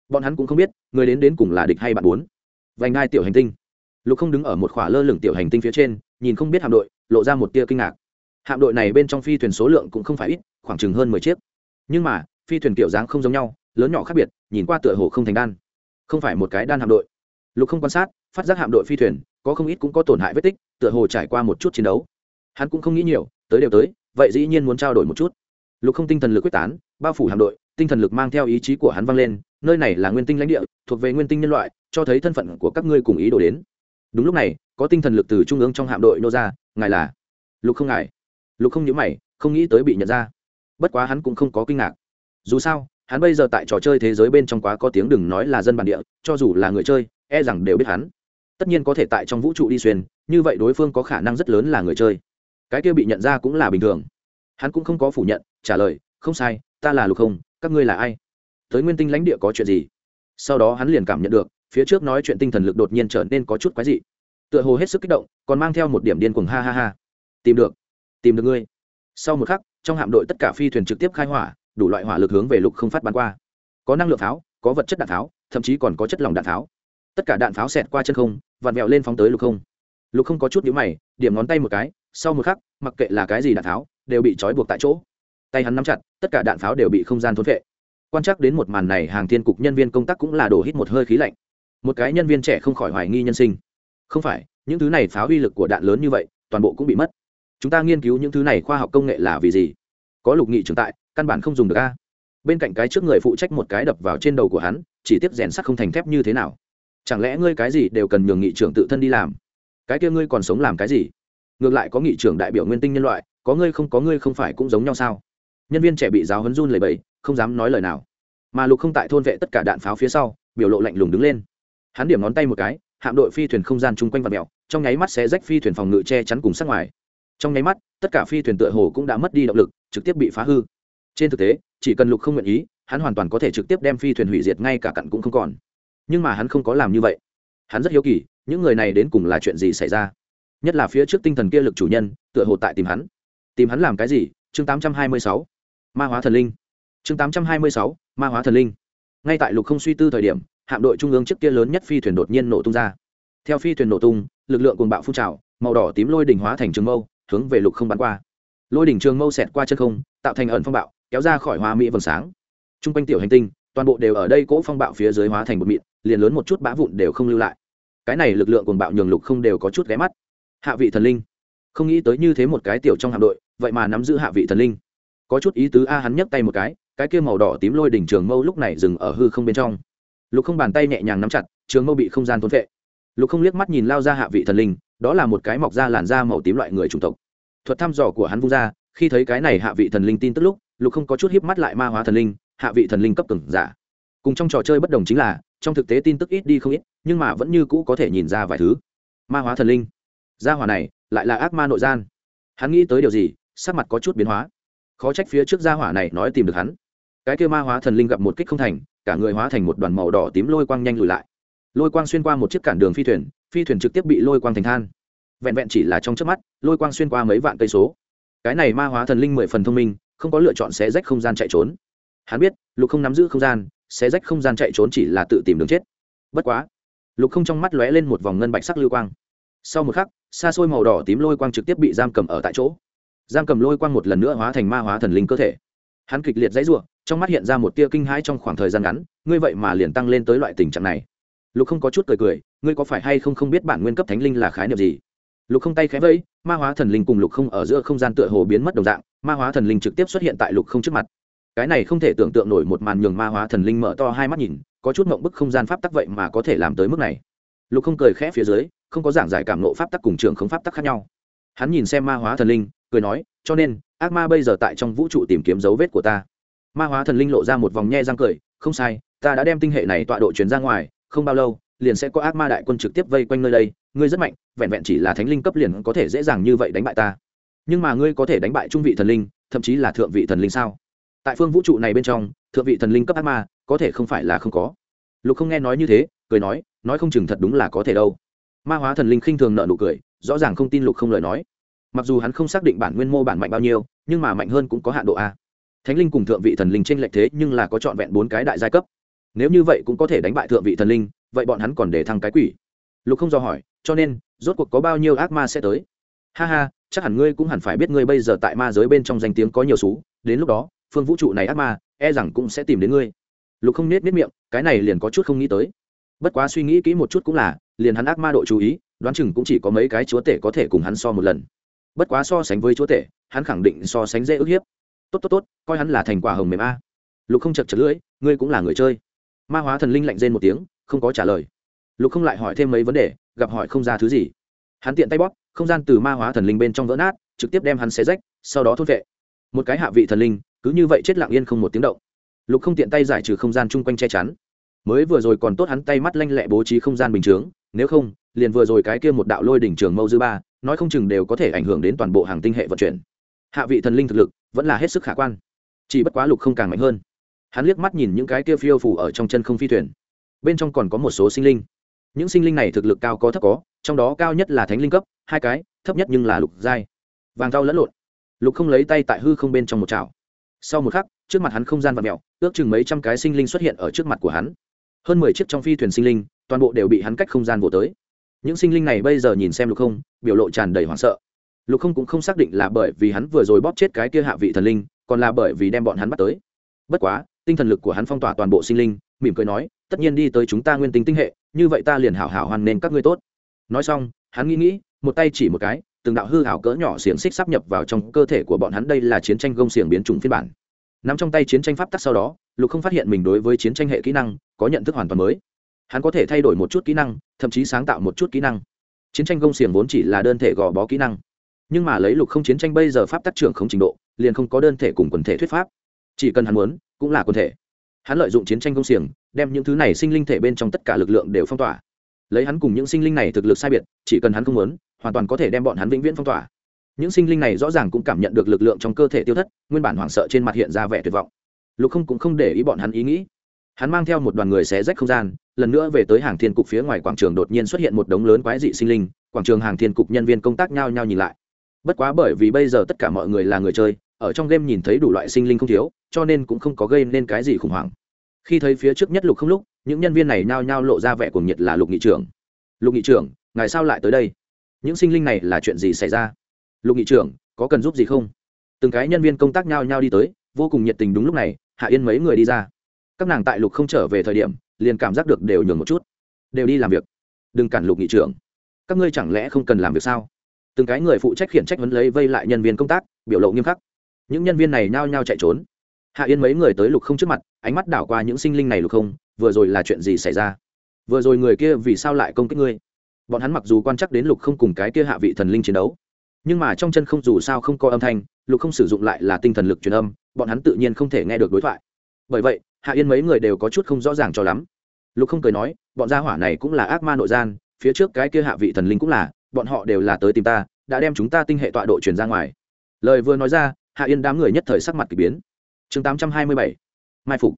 Bọn hắn cũng không biết, người đến đến cùng là địch hay bạn muốn vành ngai tiểu hành tinh. Lục không đứng ở một khỏa lơ lửng tiểu hành tinh phía trên, nhìn không biết hạm đội, lộ ra một tia kinh ngạc. Hạm đội này bên trong phi thuyền số lượng cũng không phải ít, khoảng chừng hơn mười chiếc. Nhưng mà, phi thuyền kiểu dáng không giống nhau, lớn nhỏ khác biệt, nhìn qua tựa hồ không thành đan. Không phải một cái đan hạm đội. Lục không quan sát, phát giác hạm đội phi thuyền có không ít cũng có tổn hại vết tích, tựa hồ trải qua một chút chiến đấu. Hắn cũng không nghĩ nhiều, tới đều tới, vậy dĩ nhiên muốn trao đổi một chút. Lục không tinh thần lực quyết tán, bao phủ hạm đội, tinh thần lực mang theo ý chí của hắn vang lên, nơi này là nguyên tinh lãnh địa, thuộc về nguyên tinh nhân loại, cho thấy thân phận của các ngươi cùng ý đồ đến. Đúng lúc này, có tinh thần lực từ trung ương trong hạm đội nô ra, ngài là? Lục không ngài. Lục không nhớ mày, không nghĩ tới bị nhận ra. Bất quá hắn cũng không có kinh ngạc. Dù sao, hắn bây giờ tại trò chơi thế giới bên trong quá có tiếng đừng nói là dân bản địa, cho dù là người chơi e rằng đều biết hắn tất nhiên có thể tại trong vũ trụ đi xuyên, như vậy đối phương có khả năng rất lớn là người chơi. Cái kia bị nhận ra cũng là bình thường. Hắn cũng không có phủ nhận, trả lời, không sai, ta là lục không, các ngươi là ai? Tới nguyên tinh lãnh địa có chuyện gì? Sau đó hắn liền cảm nhận được, phía trước nói chuyện tinh thần lực đột nhiên trở nên có chút quái dị. Tựa hồ hết sức kích động, còn mang theo một điểm điên cuồng ha ha ha. Tìm được tìm được ngươi. Sau một khắc, trong hạm đội tất cả phi thuyền trực tiếp khai hỏa, đủ loại hỏa lực hướng về lục không phát bắn qua. Có năng lượng pháo, có vật chất đạn pháo, thậm chí còn có chất lỏng đạn pháo. Tất cả đạn pháo xẹt qua chân không vặn vẹo lên phóng tới lục không. Lục không có chút nhíu mày, điểm ngón tay một cái, sau một khắc, mặc kệ là cái gì đạn pháo, đều bị trói buộc tại chỗ. Tay hắn nắm chặt, tất cả đạn pháo đều bị không gian thốn vệ quan trắc đến một màn này, hàng thiên cục nhân viên công tác cũng là đổ hít một hơi khí lạnh. Một cái nhân viên trẻ không khỏi hoài nghi nhân sinh. Không phải, những thứ này pháo uy lực của đạn lớn như vậy, toàn bộ cũng bị mất. Chúng ta nghiên cứu những thứ này khoa học công nghệ là vì gì? Có lục nghị trưởng tại, căn bản không dùng được a. Bên cạnh cái trước người phụ trách một cái đập vào trên đầu của hắn, chỉ tiếp rèn sắt không thành thép như thế nào chẳng lẽ ngươi cái gì đều cần nhường nghị trưởng tự thân đi làm? Cái kia ngươi còn sống làm cái gì? Ngược lại có nghị trưởng đại biểu nguyên tinh nhân loại, có ngươi không có ngươi không phải cũng giống nhau sao? Nhân viên trẻ bị giáo hấn run lầy bẫy không dám nói lời nào. Mà lục không tại thôn vệ tất cả đạn pháo phía sau, biểu lộ lạnh lùng đứng lên. Hắn điểm ngón tay một cái, hạm đội phi thuyền không gian chung quanh và mèo, trong nháy mắt sẽ rách phi thuyền phòng ngự che chắn cùng sát ngoài. Trong nháy mắt, tất cả phi thuyền tựa hồ cũng đã mất đi động lực, trực tiếp bị phá hư. Trên thực tế, chỉ cần lục không nguyện ý, hắn hoàn toàn có thể trực tiếp đem phi thuyền hủy diệt ngay cả cặn cũng không còn nhưng mà hắn không có làm như vậy. Hắn rất hiếu kỳ những người này đến cùng là chuyện gì xảy ra? Nhất là phía trước tinh thần kia lực chủ nhân tựa hồ tại tìm hắn. Tìm hắn làm cái gì? Chương 826. ma hóa thần linh. Chương 826, ma hóa thần linh. Ngay tại lục không suy tư thời điểm hạm đội trung ương trước kia lớn nhất phi thuyền đột nhiên nổ tung ra. Theo phi thuyền nổ tung lực lượng cuồng bạo phun trào màu đỏ tím lôi đỉnh hóa thành trường mâu hướng về lục không bắn qua. Lôi đỉnh trường mâu xẹt qua chân không tạo thành ẩn phong bạo kéo ra khỏi hoa mỹ vầng sáng. T r u n g quanh tiểu hành tinh toàn bộ đều ở đây cỗ phong bạo phía dưới hóa thành một mịn liền lớn một chút bã vụn đều không lưu lại. Cái này lực lượng cuồng bạo nhường lục không đều có chút ghé mắt. Hạ vị thần linh. Không nghĩ tới như thế một cái tiểu trong hạm đội, vậy mà nắm giữ hạ vị thần linh. Có chút ý tứ a hắn nhấc tay một cái cái kia màu đỏ tím lôi đỉnh trường mâu lúc này dừng ở hư không bên trong. Lục không bàn tay nhẹ nhàng nắm chặt, trường mâu bị không gian thốn vệ lục không liếc mắt nhìn lao ra hạ vị thần linh, đó là một cái mọc ra làn da màu tím loại người chủng tộc. Thuật thăm dò của hắn vung ra, khi thấy cái này hạ vị thần linh tin tức lúc, lục không có chút hiếp mắt lại ma hóa thần linh, hạ vị thần linh cấp cường giả cùng trong trò chơi bất đồng chính là, trong thực tế tin tức ít đi không ít, nhưng mà vẫn như cũ có thể nhìn ra vài thứ. Ma hóa thần linh. Gia hỏa này, lại là ác ma nội gian. Hắn nghĩ tới điều gì, sắc mặt có chút biến hóa. Khó trách phía trước gia hỏa này nói tìm được hắn. Cái kia ma hóa thần linh gặp một kích không thành, cả người hóa thành một đoàn màu đỏ tím lôi quang nhanh lùi lại. Lôi quang xuyên qua một chiếc cản đường phi thuyền phi thuyền trực tiếp bị lôi quang thành than. Vẹn vẹn chỉ là trong trước mắt, lôi quang xuyên qua mấy vạn cây số. Cái này ma hóa thần linh mười phần thông minh, không có lựa chọn xé rách không gian chạy trốn. Hắn biết, lục không nắm giữ không gian xé rách không gian chạy trốn chỉ là tự tìm đường chết. Bất quá, lục không trong mắt lóe lên một vòng ngân bạch sắc lưu quang. Sau một khắc, xa xôi màu đỏ tím lôi quang trực tiếp bị giam cầm ở tại chỗ. Giam cầm lôi quang một lần nữa hóa thành ma hóa thần linh cơ thể. Hắn kịch liệt dãy ruộng trong mắt hiện ra một tia kinh hãi trong khoảng thời gian ngắn, ngươi vậy mà liền tăng lên tới loại tình trạng này. Lục không có chút cười cười, ngươi có phải hay không không biết bản nguyên cấp thánh linh là khái niệm gì? Lục không tay khẽ vẫy, ma hóa thần linh cùng lục không ở giữa không gian tựa hồ biến mất đồng dạng, ma hóa thần linh trực tiếp xuất hiện tại lục không trước mặt cái này không thể tưởng tượng nổi một màn nhường ma hóa thần linh mở to hai mắt nhìn, có chút mộng bức không gian pháp tắc vậy mà có thể làm tới mức này. Lục không cười khẽ phía dưới, không có giảng giải cảm nộ pháp tắc cùng trường không pháp tắc khác nhau. Hắn nhìn xem ma hóa thần linh, cười nói, cho nên, ác ma bây giờ tại trong vũ trụ tìm kiếm dấu vết của ta. Ma hóa thần linh lộ ra một vòng nhe răng cười, không sai, ta đã đem tinh hệ này tọa độ chuyển ra ngoài, không bao lâu, liền sẽ có ác ma đại quân trực tiếp vây quanh nơi đây, ngươi rất mạnh, vẹn vẹn chỉ là thánh linh cấp liền có thể dễ dàng như vậy đánh bại ta. Nhưng mà ngươi có thể đánh bại trung vị thần linh, thậm chí là thượng vị thần linh sao? Tại phương vũ trụ này bên trong, thượng vị thần linh cấp ác ma, có thể không phải là không có. Lục không nghe nói như thế, cười nói nói không chừng thật đúng là có thể đâu. Ma hóa thần linh khinh thường nợ nụ cười, rõ ràng không tin lục không lời nói. Mặc dù hắn không xác định bản nguyên mô bản mạnh bao nhiêu, nhưng mà mạnh hơn cũng có hạn độ a. Thánh linh cùng thượng vị thần linh t r ê n lệch thế, nhưng là có trọn vẹn bốn cái đại giai cấp. Nếu như vậy cũng có thể đánh bại thượng vị thần linh, vậy bọn hắn còn để thăng cái quỷ. Lục không do hỏi, cho nên, rốt cuộc có bao nhiêu ác ma sẽ tới? Ha ha, chắc hẳn ngươi cũng hẳn phải biết ngươi bây giờ tại ma giới bên trong danh tiếng có nhiều xú, đến lúc đó phương vũ trụ này ác ma e rằng cũng sẽ tìm đến ngươi. Lục không nết nết miệng, cái này liền có chút không nghĩ tới. Bất quá suy nghĩ kỹ một chút cũng là, liền hắn ác ma độ chú ý, đoán chừng cũng chỉ có mấy cái chúa tể có thể cùng hắn so một lần. Bất quá so sánh với chúa tể, hắn khẳng định so sánh dễ ức hiếp. Tốt tốt tốt, coi hắn là thành quả hồng mềm a. Lục không chật chật lưỡi, ngươi cũng là người chơi. Ma hóa thần linh lạnh rên một tiếng, không có trả lời. Lục không lại hỏi thêm mấy vấn đề, gặp hỏi không ra thứ gì. Hắn tiện tay bóp, không gian từ ma hóa thần linh bên trong vỡ nát, trực tiếp đem hắn xé rách, sau đó thốt vệ. Một cái hạ vị thần linh cứ như vậy chết lặng yên không một tiếng động. Lục không tiện tay giải trừ không gian chung quanh che chắn. Mới vừa rồi còn tốt hắn tay mắt lanh lẹ bố trí không gian bình chướng, nếu không, liền vừa rồi cái kia một đạo lôi đỉnh trường mâu dư ba, nói không chừng đều có thể ảnh hưởng đến toàn bộ hàng tinh hệ vận chuyển. Hạ vị thần linh thực lực, vẫn là hết sức khả quan. Chỉ bất quá lục không càng mạnh hơn. Hắn liếc mắt nhìn những cái kia phiêu phủ ở trong chân không phi thuyền. Bên trong còn có một số sinh linh. Những sinh linh này thực lực cao có thấp có, trong đó cao nhất là thánh linh cấp, hai cái, thấp nhất nhưng là lục giai. Vàng cao lẫn lộn. Lục không lấy tay tại hư không bên trong một chảo sau một khắc, trước mặt hắn không gian và mẹo ước chừng mấy trăm cái sinh linh xuất hiện ở trước mặt của hắn. Hơn mười chiếc trong phi thuyền sinh linh, toàn bộ đều bị hắn cách không gian vỗ tới. Những sinh linh này bây giờ nhìn xem lục không, biểu lộ tràn đầy hoảng sợ. Lục không cũng không xác định là bởi vì hắn vừa rồi bóp chết cái kia hạ vị thần linh, còn là bởi vì đem bọn hắn bắt tới. Bất quá, tinh thần lực của hắn phong tỏa toàn bộ sinh linh, mỉm cười nói, tất nhiên đi tới chúng ta nguyên tinh tinh hệ, như vậy ta liền hảo hảo hoàn nên các ngươi tốt. Nói xong, hắn nghĩ nghĩ, một tay chỉ một cái từng đạo hư hảo cỡ nhỏ xiềng xích sắp nhập vào trong cơ thể của bọn hắn. Đây là chiến tranh gông xiềng biến chủng phiên bản. Nắm trong tay chiến tranh pháp tắc sau đó, lục không phát hiện mình đối với chiến tranh hệ kỹ năng có nhận thức hoàn toàn mới. Hắn có thể thay đổi một chút kỹ năng, thậm chí sáng tạo một chút kỹ năng. Chiến tranh gông xiềng vốn chỉ là đơn thể gò bó kỹ năng. Nhưng mà lấy lục không chiến tranh bây giờ pháp tác trưởng không trình độ, liền không có đơn thể cùng quần thể thuyết pháp. Chỉ cần hắn muốn, cũng là quần thể. Hắn lợi dụng chiến tranh công xiềng, đem những thứ này sinh linh thể bên trong tất cả lực lượng đều phong tỏa. Lấy hắn cùng những sinh linh này thực lực sai biệt, chỉ cần hắn không muốn hoàn toàn có thể đem bọn hắn vĩnh viễn phong tỏa. Những sinh linh này rõ ràng cũng cảm nhận được lực lượng trong cơ thể tiêu thất, nguyên bản hoảng sợ trên mặt hiện ra vẻ tuyệt vọng. Lục không cũng không để ý bọn hắn ý nghĩ. Hắn mang theo một đoàn người xé rách không gian, lần nữa về tới hàng thiên cục phía ngoài quảng trường đột nhiên xuất hiện một đống lớn quái dị sinh linh, quảng trường hàng thiên cục nhân viên công tác nhao nhao nhìn lại. Bất quá bởi vì bây giờ tất cả mọi người là người chơi, ở trong game nhìn thấy đủ loại sinh linh không thiếu, cho nên cũng không có gây nên cái gì khủng hoảng. Khi thấy phía trước nhất lục không lúc, những nhân viên này nhao nhao lộ ra vẻ cuồng nhiệt là lục nghị trưởng. Lục nghị trưởng, ngài sao lại tới đây? Những sinh linh này là chuyện gì xảy ra? Lục nghị trưởng, có cần giúp gì không? Từng cái nhân viên công tác nhao nhao đi tới, vô cùng nhiệt tình đúng lúc này, hạ yên mấy người đi ra. Các nàng tại lục không trở về thời điểm, liền cảm giác được đều nhường một chút. Đều đi làm việc. Đừng cản lục nghị trưởng. Các ngươi chẳng lẽ không cần làm việc sao? Từng cái người phụ trách khiển trách vấn lấy vây lại nhân viên công tác, biểu lộ nghiêm khắc. Những nhân viên này nhao nhao chạy trốn. Hạ yên mấy người tới lục không trước mặt, ánh mắt đảo qua những sinh linh này lục không, vừa rồi là chuyện gì xảy ra? Vừa rồi người kia vì sao lại công kích ngươi? Bọn hắn mặc dù quan chắc đến lục không cùng cái kia hạ vị thần linh chiến đấu, nhưng mà trong chân không dù sao không có âm thanh, lục không sử dụng lại là tinh thần lực truyền âm, bọn hắn tự nhiên không thể nghe được đối thoại. Bởi vậy, hạ yên mấy người đều có chút không rõ ràng cho lắm. Lục không cười nói, bọn gia hỏa này cũng là ác ma nội gian, phía trước cái kia hạ vị thần linh cũng là, bọn họ đều là tới tìm ta, đã đem chúng ta tinh hệ tọa độ truyền ra ngoài. Lời vừa nói ra, hạ yên đám người nhất thời sắc mặt k ỳ biến. Chương tám trăm hai mươi bảy, mai phục.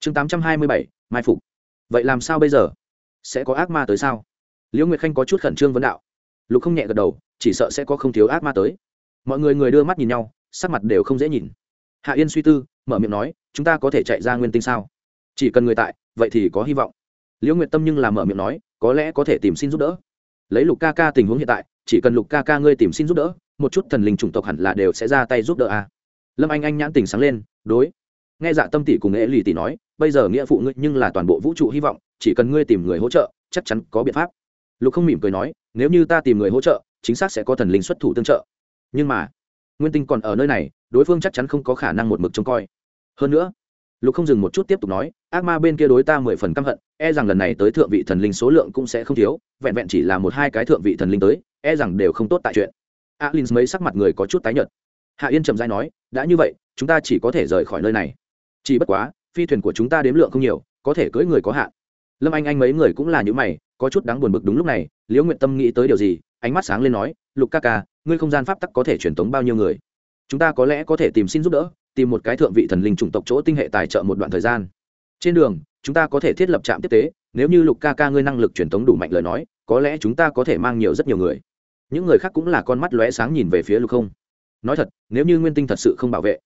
Chương tám trăm hai mươi bảy, mai phục. Vậy làm sao bây giờ? Sẽ có ác ma tới sao? Liễu nguyệt khanh có chút khẩn trương vấn đạo. Lục không nhẹ gật đầu, chỉ sợ sẽ có không thiếu ác ma tới. Mọi người người đưa mắt nhìn nhau, sắc mặt đều không dễ nhìn. Hạ yên suy tư, mở miệng nói, chúng ta có thể chạy ra nguyên tinh sao? Chỉ cần người tại, vậy thì có hy vọng. Liễu nguyệt tâm nhưng là mở miệng nói, có lẽ có thể tìm xin giúp đỡ. Lấy lục ca ca tình huống hiện tại, chỉ cần lục ca ca ngươi tìm xin giúp đỡ, một chút thần linh chủng tộc hẳn là đều sẽ ra tay giúp đỡ a. À. lâm anh anh nhãn tình sáng lên, đối. Nghe dạ tâm tỷ cùng nghệ lì tỷ nói, bây giờ nghĩa phụ ngươi nhưng là toàn bộ vũ trụ hy vọng, chỉ cần ngươi tìm người hỗ trợ, chắc chắn có biện pháp lục không mỉm cười nói, nếu như ta tìm người hỗ trợ, chính xác sẽ có thần linh xuất thủ tương trợ. Nhưng mà, nguyên tinh còn ở nơi này, đối phương chắc chắn không có khả năng một mực trông coi. Hơn nữa, lục không dừng một chút tiếp tục nói, ác ma bên kia đối ta mười phần căm hận e rằng lần này tới thượng vị thần linh số lượng cũng sẽ không thiếu, vẹn vẹn chỉ là một hai cái thượng vị thần linh tới e rằng đều không tốt tại chuyện. Alin mấy sắc mặt người có chút tái nhợt. Hạ yên trầm dai nói, đã như vậy, chúng ta chỉ có thể rời khỏi nơi này. Chỉ bất quá, phi thuyền của chúng ta đếm lượng không nhiều, có thể cưỡi người có hạn lâm anh anh mấy người cũng là những mày, có chút đáng buồn bực đúng lúc này, liễu nguyện tâm nghĩ tới điều gì, ánh mắt sáng lên nói, lục ca ca, ngươi không gian pháp tắc có thể truyền tống bao nhiêu người? Chúng ta có lẽ có thể tìm xin giúp đỡ, tìm một cái thượng vị thần linh chủng tộc chỗ tinh hệ tài trợ một đoạn thời gian. Trên đường, chúng ta có thể thiết lập trạm tiếp tế, nếu như lục ca ca ngươi năng lực truyền tống đủ mạnh lời nói, có lẽ chúng ta có thể mang nhiều rất nhiều người. Những người khác cũng là con mắt lóe sáng nhìn về phía lục không. Nói thật, nếu như nguyên tinh thật sự không bảo vệ,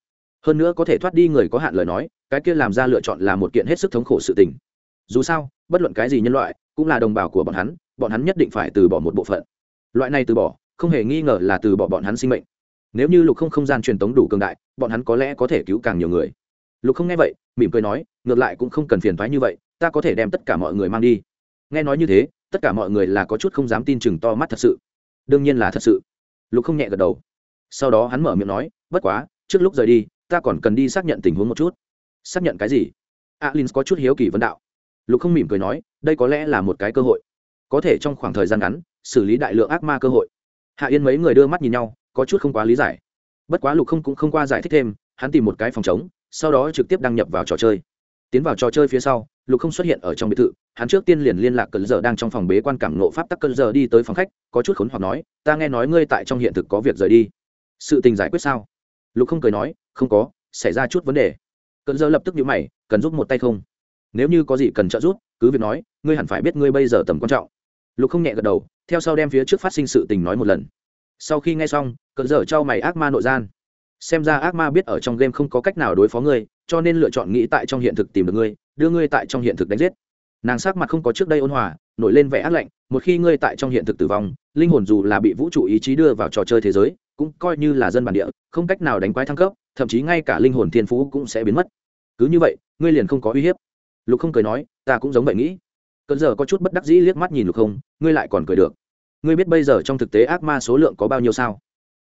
hơn nữa có thể thoát đi người có hạn lời nói, cái kia làm ra lựa chọn là một kiện hết sức thống khổ sự tình dù sao, bất luận cái gì nhân loại, cũng là đồng bào của bọn hắn bọn hắn nhất định phải từ bỏ một bộ phận. Loại này từ bỏ, không hề nghi ngờ là từ bỏ bọn hắn sinh mệnh. Nếu như lục không không gian truyền tống đủ cường đại, bọn hắn có lẽ có thể cứu càng nhiều người. Lục không nghe vậy, mỉm cười nói, ngược lại cũng không cần phiền thoái như vậy, ta có thể đem tất cả mọi người mang đi. Nghe nói như thế, tất cả mọi người là có chút không dám tin chừng to mắt thật sự. Đương nhiên là thật sự. Lục không nhẹ gật đầu. Sau đó hắn mở miệng nói, bất quá, trước lúc rời đi, ta còn cần đi xác nhận tình huống một chút. Xác nhận cái gì? Alin có chút hiếu kỳ vấn đạo lục không mỉm cười nói, đây có lẽ là một cái cơ hội. Có thể trong khoảng thời gian ngắn, xử lý đại lượng ác ma cơ hội. Hạ yên mấy người đưa mắt nhìn nhau, có chút không quá lý giải. Bất quá lục không cũng không qua giải thích thêm, hắn tìm một cái phòng chống sau đó trực tiếp đăng nhập vào trò chơi. Tiến vào trò chơi phía sau, lục không xuất hiện ở trong biệt thự, hắn trước tiên liền liên lạc cơn giờ đang trong phòng bế quan cảm nộ pháp tắc cơn giờ đi tới phòng khách, có chút khốn hoặc nói, ta nghe nói ngươi tại trong hiện thực có việc rời đi. Sự tình giải quyết sao? Lục không cười nói, không có, xảy ra chút vấn đề. Cơn giờ lập tức nhíu mày, cần giúp một tay không? Nếu như có gì cần trợ giúp, cứ việc nói, ngươi hẳn phải biết ngươi bây giờ tầm quan trọng. Lục không nhẹ gật đầu, theo sau đem phía trước phát sinh sự tình nói một lần. Sau khi nghe xong cỡ dở trao mày ác ma nội gian. Xem ra ác ma biết ở trong game không có cách nào đối phó ngươi, cho nên lựa chọn nghĩ tại trong hiện thực tìm được ngươi, đưa ngươi tại trong hiện thực đánh giết. Nàng sắc mặt không có trước đây ôn hòa, nổi lên vẻ ác lạnh, một khi ngươi tại trong hiện thực tử vong, linh hồn dù là bị vũ trụ ý chí đưa vào trò chơi thế giới, cũng coi như là dân bản địa, không cách nào đánh quái thăng cấp, thậm chí ngay cả linh hồn thiên phú cũng sẽ biến mất. Cứ như vậy, ngươi liền không có uy hiếp lục không cười nói, ta cũng giống vậy nghĩ. Cơn giờ có chút bất đắc dĩ liếc mắt nhìn lục không, ngươi lại còn cười được. Ngươi biết bây giờ trong thực tế ác ma số lượng có bao nhiêu sao?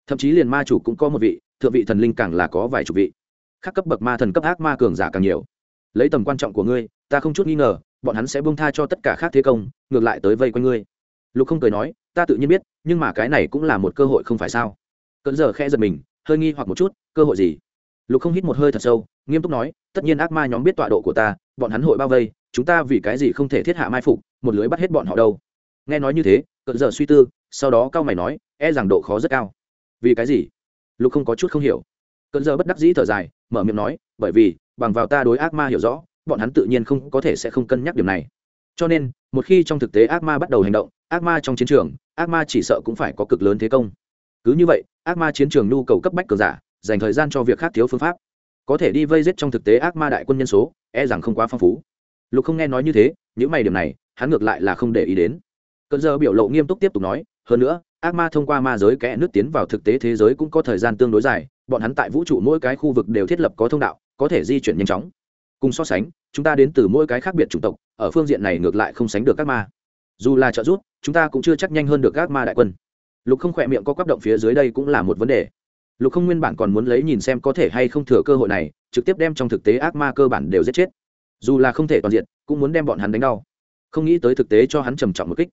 Thậm chí liền ma chủ cũng có một vị, thượng vị thần linh càng là có vài chục vị. Khác cấp bậc ma thần cấp ác ma cường giả càng nhiều. Lấy tầm quan trọng của ngươi, ta không chút nghi ngờ, bọn hắn sẽ bông tha cho tất cả khác thế công, ngược lại tới vây quanh ngươi. Lục không cười nói, ta tự nhiên biết, nhưng mà cái này cũng là một cơ hội không phải sao? Cận giờ khẽ giật mình, hơi nghi hoặc một chút, cơ hội gì? Lục không hít một hơi thật sâu, nghiêm túc nói, tất nhiên ác ma nhóm biết tọa độ của ta, bọn hắn hội bao vây, chúng ta vì cái gì không thể thiết hạ mai phục, một lưới bắt hết bọn họ đâu. Nghe nói như thế cận giờ suy tư, sau đó cao mày nói e rằng độ khó rất cao. Vì cái gì? Lục không có chút không hiểu. Cận giờ bất đắc dĩ thở dài, mở miệng nói, bởi vì, bằng vào ta đối ác ma hiểu rõ, bọn hắn tự nhiên không có thể sẽ không cân nhắc điểm này. Cho nên, một khi trong thực tế ác ma bắt đầu hành động, ác ma trong chiến trường, ác ma chỉ sợ cũng phải có cực lớn thế công. Cứ như vậy, ác ma chiến trường nhu cầu cấp bách cờ giả dành thời gian cho việc khác thiếu phương pháp. Có thể đi vây giết trong thực tế ác ma đại quân nhân số e rằng không quá phong phú. Lục không nghe nói như thế những mày điểm này, hắn ngược lại là không để ý đến. Cơn giờ biểu lộ nghiêm túc tiếp tục nói, hơn nữa, ác ma thông qua ma giới kẽ nước tiến vào thực tế thế giới cũng có thời gian tương đối dài, bọn hắn tại vũ trụ mỗi cái khu vực đều thiết lập có thông đạo, có thể di chuyển nhanh chóng. Cùng so sánh, chúng ta đến từ mỗi cái khác biệt chủng tộc, ở phương diện này ngược lại không sánh được các ma. Dù là trợ giúp, chúng ta cũng chưa chắc nhanh hơn được các ma đại quân. Lục không khỏe miệng có quắp động phía dưới đây cũng là một vấn đề lục không nguyên bản còn muốn lấy nhìn xem có thể hay không thừa cơ hội này, trực tiếp đem trong thực tế ác ma cơ bản đều giết chết. Dù là không thể toàn diện, cũng muốn đem bọn hắn đánh đau. Không nghĩ tới thực tế cho hắn trầm trọng một kích.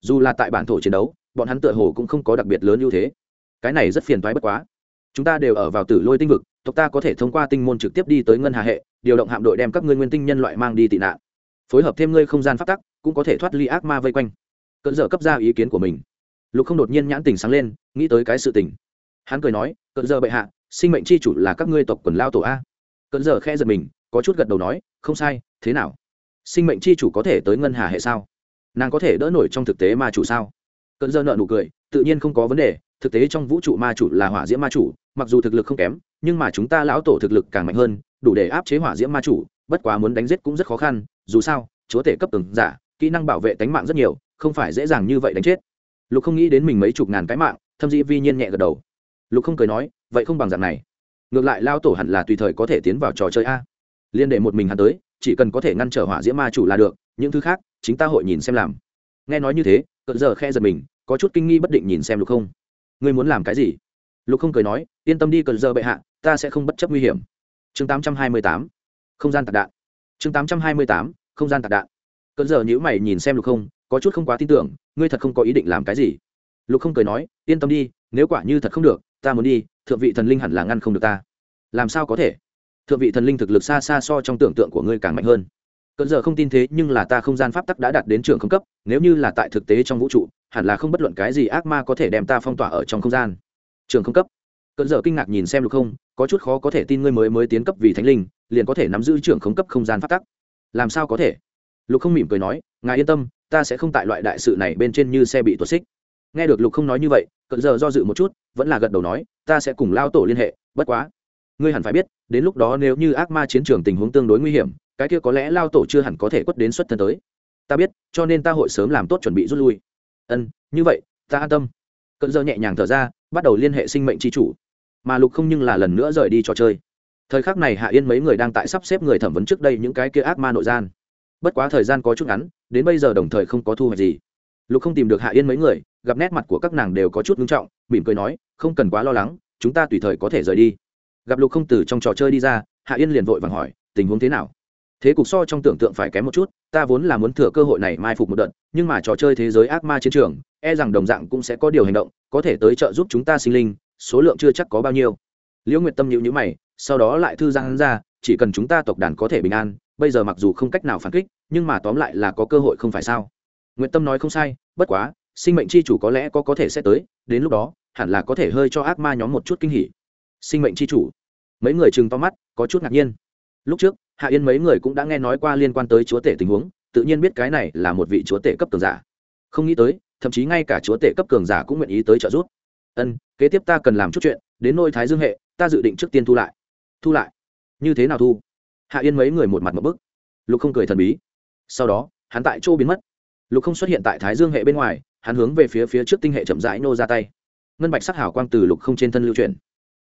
Dù là tại bản thổ chiến đấu, bọn hắn tựa hồ cũng không có đặc biệt lớn ưu thế. Cái này rất phiền toái bất quá. Chúng ta đều ở vào tử lôi tinh vực, tộc ta có thể thông qua tinh môn trực tiếp đi tới ngân hà hệ, điều động hạm đội đem các ngươi nguyên tinh nhân loại mang đi tị nạn. Phối hợp thêm ngươi không gian phát tắc, cũng có thể thoát ly ác ma vây quanh. Cận dở cấp ra ý kiến của mình. Lục không đột nhiên nhãn tình sáng lên, nghĩ tới cái sự tình hắn cười nói, cận giờ bệ hạ, sinh mệnh c h i chủ là các ngươi tộc quần lao tổ a. Cận giờ khe giật mình, có chút gật đầu nói, không sai, thế nào? Sinh mệnh c h i chủ có thể tới ngân hà hệ sao? Nàng có thể đỡ nổi trong thực tế ma chủ sao? Cận giờ nợ nụ cười, tự nhiên không có vấn đề, thực tế trong vũ trụ ma chủ là hỏa diễm ma chủ, mặc dù thực lực không kém, nhưng mà chúng ta lão tổ thực lực càng mạnh hơn, đủ để áp chế hỏa diễm ma chủ, bất quá muốn đánh giết cũng rất khó khăn, dù sao, chúa tể cấp từng giả, kỹ năng bảo vệ tánh mạng rất nhiều, không phải dễ dàng như vậy đánh chết. Lục không nghĩ đến mình mấy chục ngàn cái mạng, thâm dĩ vi nhiên nhẹ gật đầu lục không cười nói, vậy không bằng dạng này. Ngược lại lao tổ hẳn là tùy thời có thể tiến vào trò chơi a. Liên để một mình hắn tới, chỉ cần có thể ngăn trở hỏa diễm ma chủ là được, những thứ khác, chính ta hội nhìn xem làm. Nghe nói như thế cận giờ khe giật mình, có chút kinh nghi bất định nhìn xem lục không. Ngươi muốn làm cái gì? Lục không cười nói, yên tâm đi cận giờ bệ hạ, ta sẽ không bất chấp nguy hiểm. Chương tám trăm hai mươi tám. Không gian tạc đạn. Chương tám trăm hai mươi tám. Không gian tạc đạn. Cơn giờ nhữ mày nhìn xem lục không, có chút không quá tin tưởng, ngươi thật không có ý định làm cái gì? Lục không cười nói, yên tâm đi nếu quả như thật không được, ta muốn đi, thượng vị thần linh hẳn là ngăn không được ta. Làm sao có thể? Thượng vị thần linh thực lực xa xa so trong tưởng tượng của ngươi càng mạnh hơn. Cơn giờ không tin thế nhưng là ta không gian pháp tắc đã đạt đến trường không cấp, nếu như là tại thực tế trong vũ trụ, hẳn là không bất luận cái gì ác ma có thể đem ta phong tỏa ở trong không gian. Trường không cấp. Cơn giờ kinh ngạc nhìn xem lục không, có chút khó có thể tin ngươi mới mới tiến cấp vì thánh linh, liền có thể nắm giữ trưởng không cấp không gian pháp tắc. Làm sao có thể? Lục không mỉm cười nói, ngài yên tâm, ta sẽ không tại loại đại sự này bên trên như xe bị tuột xích. Nghe được lục không nói như vậy cận giờ do dự một chút, vẫn là gật đầu nói, ta sẽ cùng lao tổ liên hệ, bất quá, ngươi hẳn phải biết, đến lúc đó nếu như ác ma chiến trường tình huống tương đối nguy hiểm, cái kia có lẽ lao tổ chưa hẳn có thể quất đến xuất thân tới. Ta biết, cho nên ta hội sớm làm tốt chuẩn bị rút lui. Ân, như vậy, ta an tâm. Cận giờ nhẹ nhàng thở ra, bắt đầu liên hệ sinh mệnh tri chủ. Mà lục không nhưng là lần nữa rời đi trò chơi. Thời khắc này hạ yên mấy người đang tại sắp xếp người thẩm vấn trước đây những cái kia ác ma nội gian. Bất quá thời gian có chút ngắn, đến bây giờ đồng thời không có thu hoạch gì. Lục không tìm được hạ yên mấy người gặp nét mặt của các nàng đều có chút nghiêm trọng, mỉm cười nói, không cần quá lo lắng, chúng ta tùy thời có thể rời đi. Gặp lục không từ trong trò chơi đi ra, hạ yên liền vội vàng hỏi, tình huống thế nào? Thế cục so trong tưởng tượng phải kém một chút, ta vốn là muốn thừa cơ hội này mai phục một đợt, nhưng mà trò chơi thế giới ác ma chiến trường e rằng đồng dạng cũng sẽ có điều hành động, có thể tới trợ giúp chúng ta sinh linh, số lượng chưa chắc có bao nhiêu. Liễu nguyệt tâm nhịu nhữ mày, sau đó lại thư giang hắn ra, chỉ cần chúng ta tộc đàn có thể bình an, bây giờ mặc dù không cách nào phản kích, nhưng mà tóm lại là có cơ hội không phải sao? Nguyệt tâm nói không sai, bất quá sinh mệnh chi chủ có lẽ có có thể sẽ tới, đến lúc đó, hẳn là có thể hơi cho ác ma nhóm một chút kinh hỉ. Sinh mệnh chi chủ. Mấy người chừng to mắt, có chút ngạc nhiên. Lúc trước, hạ yên mấy người cũng đã nghe nói qua liên quan tới chúa tể tình huống, tự nhiên biết cái này là một vị chúa tể cấp cường giả. Không nghĩ tới, thậm chí ngay cả chúa tể cấp cường giả cũng nguyện ý tới trợ giúp. Ân, kế tiếp ta cần làm chút chuyện, đến nôi thái dương hệ, ta dự định trước tiên thu lại. Thu lại? Như thế nào thu? Hạ yên mấy người một mặt một bức. Lục không cười thần bí. Sau đó, hắn tại chỗ biến mất. Lục không xuất hiện tại thái dương hệ bên ngoài hắn hướng về phía phía trước tinh hệ chậm rãi nô ra tay. Ngân bạch sắc hảo quang từ lục không trên thân lưu chuyển.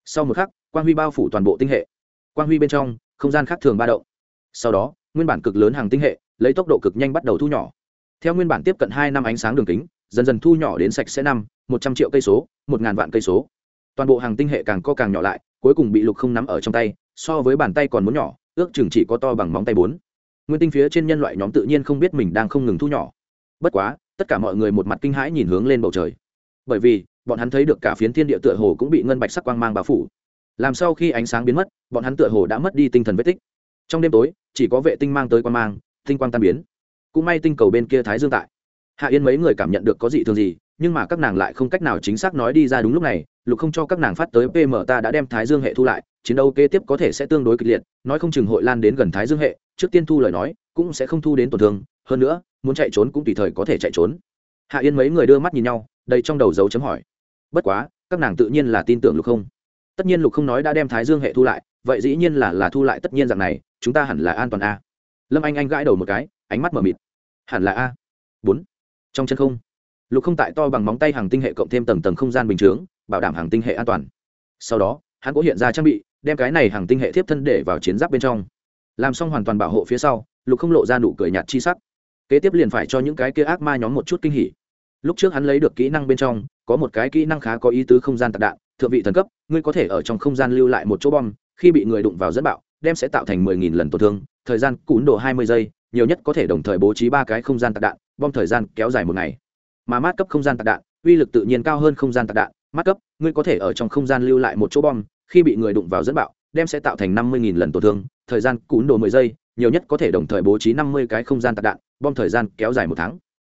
Sau một khắc, quang huy bao phủ toàn bộ tinh hệ. Quang huy bên trong, không gian khác thường ba động. Sau đó, nguyên bản cực lớn hàng tinh hệ, lấy tốc độ cực nhanh bắt đầu thu nhỏ. Theo nguyên bản tiếp cận hai năm ánh sáng đường kính, dần dần thu nhỏ đến sạch sẽ năm, một trăm triệu cây số, một ngàn vạn cây số. Toàn bộ hàng tinh hệ càng co càng nhỏ lại, cuối cùng bị lục không nắm ở trong tay, so với bàn tay còn muốn nhỏ, ước chừng chỉ có to bằng móng tay bốn. Nguyên tinh phía trên nhân loại nhóm tự nhiên không biết mình đang không ngừng thu nhỏ. Bất quá tất cả mọi người một mặt kinh hãi nhìn hướng lên bầu trời. Bởi vì, bọn hắn thấy được cả phiến thiên địa tựa hồ cũng bị ngân bạch sắc quang mang bao phủ. Làm sau khi ánh sáng biến mất, bọn hắn tựa hồ đã mất đi tinh thần vết tích. Trong đêm tối, chỉ có vệ tinh mang tới quang mang, tinh quang tan biến. Cũng may tinh cầu bên kia thái dương tại. Hạ yên mấy người cảm nhận được có gì thường gì, nhưng mà các nàng lại không cách nào chính xác nói đi ra đúng lúc này, lục không cho các nàng phát tới pm ta đã đem thái dương hệ thu lại, chiến đấu kế tiếp có thể sẽ tương đối kịch liệt, nói không chừng hội lan đến gần thái dương hệ, trước tiên thu lời nói, cũng sẽ không thu đến tổn thương hơn nữa, muốn chạy trốn cũng tùy thời có thể chạy trốn. Hạ yên mấy người đưa mắt nhìn nhau đây trong đầu dấu chấm hỏi. Bất quá, các nàng tự nhiên là tin tưởng lục không. Tất nhiên lục không nói đã đem thái dương hệ thu lại, vậy dĩ nhiên là là thu lại tất nhiên rằng này, chúng ta hẳn là an toàn a. Lâm anh anh gãi đầu một cái, ánh mắt m ở mịt. Hẳn là a. Bốn. Trong chân không, lục không tại to bằng móng tay hàng tinh hệ cộng thêm tầng tầng không gian bình chướng, bảo đảm hàng tinh hệ an toàn. Sau đó, hắn có hiện ra trang bị, đem cái này hàng tinh hệ tiếp thân để vào chiến giáp bên trong. Làm xong hoàn toàn bảo hộ phía sau, lục không lộ ra nụ cười nhạt chi sắc kế tiếp liền phải cho những cái kia ác ma nhóm một chút kinh hỉ. Lúc trước hắn lấy được kỹ năng bên trong, có một cái kỹ năng khá có ý tứ không gian tạc đạn, thượng vị thần cấp, ngươi có thể ở trong không gian lưu lại một chỗ bom, khi bị người đụng vào dẫn bạo, đem sẽ tạo thành mười nghìn lần tổn thương, thời gian cún độ hai mươi giây, nhiều nhất có thể đồng thời bố trí ba cái không gian tạc đạn, bom thời gian kéo dài một ngày. Mà mát cấp không gian tạc đạn, uy lực tự nhiên cao hơn không gian tạc đạn, mát cấp, ngươi có thể ở trong không gian lưu lại một chỗ bom, khi bị người đụng vào dẫn bạo, đem sẽ tạo thành năm mươi lần tổn thương, thời gian cún độ mười giây nhiều nhất có thể đồng thời bố trí năm mươi cái không gian tạc đạn, bom thời gian kéo dài một tháng.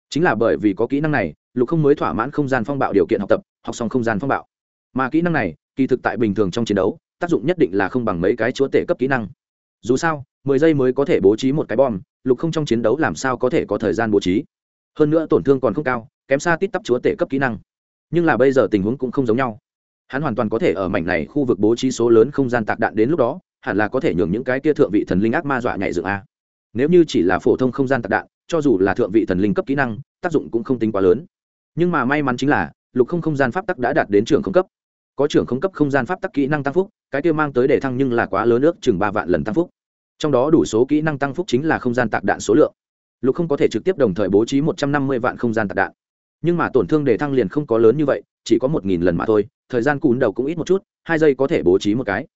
Chính là bởi vì có kỹ năng này, lục không mới thỏa mãn không gian phong bạo điều kiện học tập, học xong không gian phong bạo. Mà kỹ năng này, kỳ thực tại bình thường trong chiến đấu, tác dụng nhất định là không bằng mấy cái chúa tể cấp kỹ năng. Dù sao, mười giây mới có thể bố trí một cái bom, lục không trong chiến đấu làm sao có thể có thời gian bố trí? Hơn nữa tổn thương còn không cao, kém xa tít tắp chúa tể cấp kỹ năng. Nhưng là bây giờ tình huống cũng không giống nhau. Hắn hoàn toàn có thể ở mảnh này khu vực bố trí số lớn không gian tạc đạn đến lúc đó hẳn là có thể nhường những cái kia thượng vị thần linh ác ma dọa nhảy dựng a. Nếu như chỉ là phổ thông không gian tạc đạn, cho dù là thượng vị thần linh cấp kỹ năng, tác dụng cũng không tính quá lớn. Nhưng mà may mắn chính là, lục không không gian pháp tắc đã đạt đến trường không cấp. Có trưởng không cấp không gian pháp tắc kỹ năng tăng phúc, cái kia mang tới để thăng nhưng là quá lớn ước chừng ba vạn lần tăng phúc. Trong đó đủ số kỹ năng tăng phúc chính là không gian tạc đạn số lượng. Lục không có thể trực tiếp đồng thời bố trí một trăm năm mươi vạn không gian tạc đạn. Nhưng mà tổn thương để thăng liền không có lớn như vậy, chỉ có một nghìn lần mà thôi, thời gian cún đầu cũng ít một chút, hai giây có thể bố trí một cái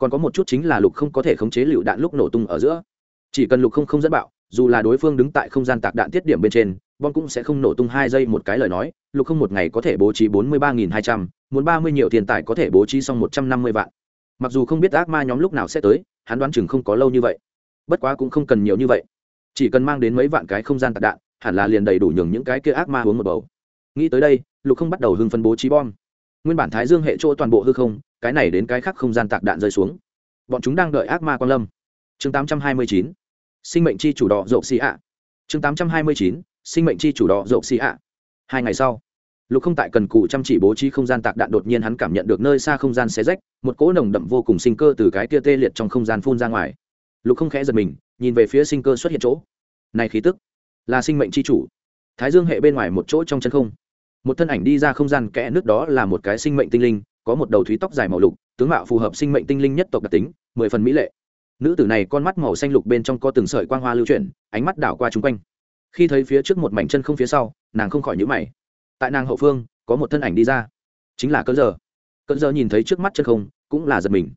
còn có một chút chính là lục không có thể khống chế lựu đạn lúc nổ tung ở giữa. Chỉ cần lục không không dẫn bạo, dù là đối phương đứng tại không gian tạc đạn tiết điểm bên trên, bom cũng sẽ không nổ tung hai giây một cái lời nói, lục không một ngày có thể bố trí bốn mươi ba nghìn hai trăm, muốn ba mươi nhiều tiền tài có thể bố trí xong một trăm năm mươi vạn. Mặc dù không biết ác ma nhóm lúc nào sẽ tới, hắn đoán chừng không có lâu như vậy. Bất quá cũng không cần nhiều như vậy. Chỉ cần mang đến mấy vạn cái không gian tạc đạn, hẳn là liền đầy đủ nhường những cái kia ác ma uống một bầu. Nghĩ tới đây, lục không bắt đầu hưng phân bố trí bom nguyên bản thái dương hệ chỗ toàn bộ hư không, cái này đến cái khác không gian tạc đạn rơi xuống. Bọn chúng đang đợi ác ma Quang lâm. Chương tám trăm hai mươi chín, sinh mệnh chi chủ đỏ rộng xì ạ. Chương tám trăm hai mươi chín, sinh mệnh chi chủ đỏ rộng xì ạ. Hai ngày sau, lục không tại cần cụ chăm chỉ bố trí không gian tạc đạn đột nhiên hắn cảm nhận được nơi xa không gian xé rách, một cỗ nồng đậm vô cùng sinh cơ từ cái kia tê liệt trong không gian phun ra ngoài. Lục không khẽ giật mình, nhìn về phía sinh cơ xuất hiện chỗ. Này khí tức, là sinh mệnh chi chủ. Thái dương hệ bên ngoài một chỗ trong chân không một thân ảnh đi ra không gian kẽ nước đó là một cái sinh mệnh tinh linh, có một đầu thúy tóc dài màu lục, tướng mạo phù hợp sinh mệnh tinh linh nhất tộc đặc tính, mười phần mỹ lệ. Nữ tử này con mắt màu xanh lục bên trong có từng sợi quang hoa lưu chuyển, ánh mắt đảo qua chung quanh. Khi thấy phía trước một mảnh chân không phía sau, nàng không khỏi nhữ mày. Tại nàng hậu phương, có một thân ảnh đi ra. Chính là cơn giờ cơn giờ nhìn thấy trước mắt chân không, cũng là giật mình.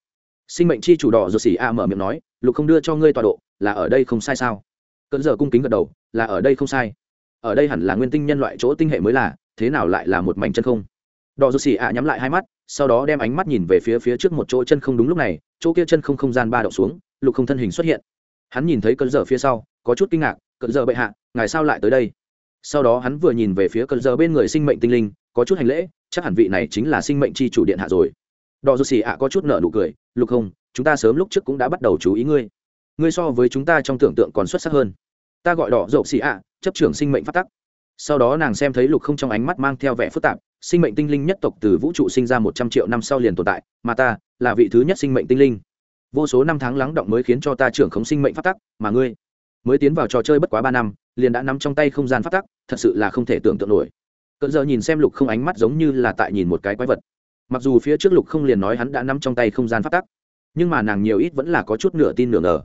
Sinh mệnh chi chủ đỏ rồi xỉ a mở miệng nói, lục không đưa cho ngươi tọa độ, là ở đây không sai sao? Cơn giờ cung kính gật đầu, là ở đây không sai. Ở đây hẳn là nguyên tinh nhân loại chỗ tinh hệ mới là thế nào lại là một mảnh chân không? Đỏ dù xì ạ nhắm lại hai mắt, sau đó đem ánh mắt nhìn về phía phía trước một chỗ chân không đúng lúc này, chỗ kia chân không không gian ba đậu xuống, lục không thân hình xuất hiện. Hắn nhìn thấy cơn Dở phía sau, có chút kinh ngạc, cơn Dở bệ hạ, ngài sao lại tới đây? Sau đó hắn vừa nhìn về phía cơn Dở bên người sinh mệnh tinh linh, có chút hành lễ, chắc hẳn vị này chính là sinh mệnh c h i chủ điện hạ rồi. Đò dù xì ạ có chút nợ nụ cười, lục không, chúng ta sớm lúc trước cũng đã bắt đầu chú ý ngươi. Ngươi so với chúng ta trong tưởng tượng còn xuất sắc hơn. Ta gọi đỏ dậu xì ạ, chấp trưởng sinh mệnh phát tắc sau đó nàng xem thấy lục không trong ánh mắt mang theo vẻ phức tạp, sinh mệnh tinh linh nhất tộc từ vũ trụ sinh ra một trăm triệu năm sau liền tồn tại, mà ta là vị thứ nhất sinh mệnh tinh linh. Vô số năm tháng lắng động mới khiến cho ta trưởng khống sinh mệnh phát tắc, mà ngươi mới tiến vào trò chơi bất quá ba năm, liền đã nắm trong tay không gian phát tắc, thật sự là không thể tưởng tượng nổi. Cận giờ nhìn xem lục không ánh mắt giống như là tại nhìn một cái quái vật. Mặc dù phía trước lục không liền nói hắn đã nắm trong tay không gian phát tắc, nhưng mà nàng nhiều ít vẫn là có chút nửa tin nửa ngờ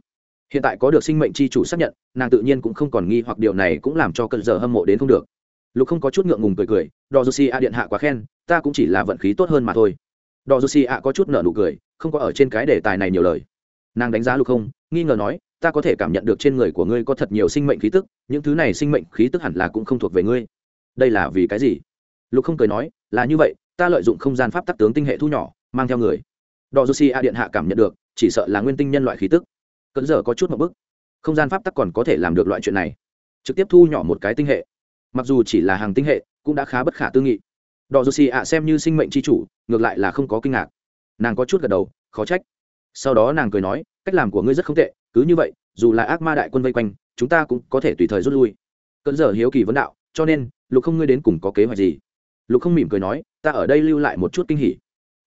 hiện tại có được sinh mệnh c h i chủ xác nhận, nàng tự nhiên cũng không còn nghi hoặc điều này cũng làm cho cận giờ hâm mộ đến không được. Lục không có chút ngượng ngùng cười cười, đò dù xì ạ điện hạ quá khen, ta cũng chỉ là vận khí tốt hơn mà thôi. Đò dù xì ạ có chút nợ nụ cười, không có ở trên cái đề tài này nhiều lời. Nàng đánh giá lục không, nghi ngờ nói, ta có thể cảm nhận được trên người của ngươi có thật nhiều sinh mệnh khí tức, những thứ này sinh mệnh khí tức hẳn là cũng không thuộc về ngươi. Đây là vì cái gì? Lục không cười nói, là như vậy, ta lợi dụng không gian pháp tắc tướng tinh hệ thu nhỏ, mang theo người. Đò dù xì a điện hạ cảm nhận được, chỉ sợ là nguyên tinh nhân loại khí tức cận giờ có chút một bức. Không gian pháp tắc còn có thể làm được loại chuyện này. Trực tiếp thu nhỏ một cái tinh hệ. Mặc dù chỉ là hàng tinh hệ, cũng đã khá bất khả tư nghị. Đỏ dù xì ạ xem như sinh mệnh c h i chủ, ngược lại là không có kinh ngạc. Nàng có chút gật đầu, khó trách. Sau đó nàng cười nói, cách làm của ngươi rất không tệ, cứ như vậy, dù là ác ma đại quân vây quanh, chúng ta cũng có thể tùy thời rút lui. Cận giờ hiếu kỳ vấn đạo, cho nên, lục không ngươi đến cùng có kế hoạch gì? Lục không mỉm cười nói, ta ở đây lưu lại một chút kinh hỉ.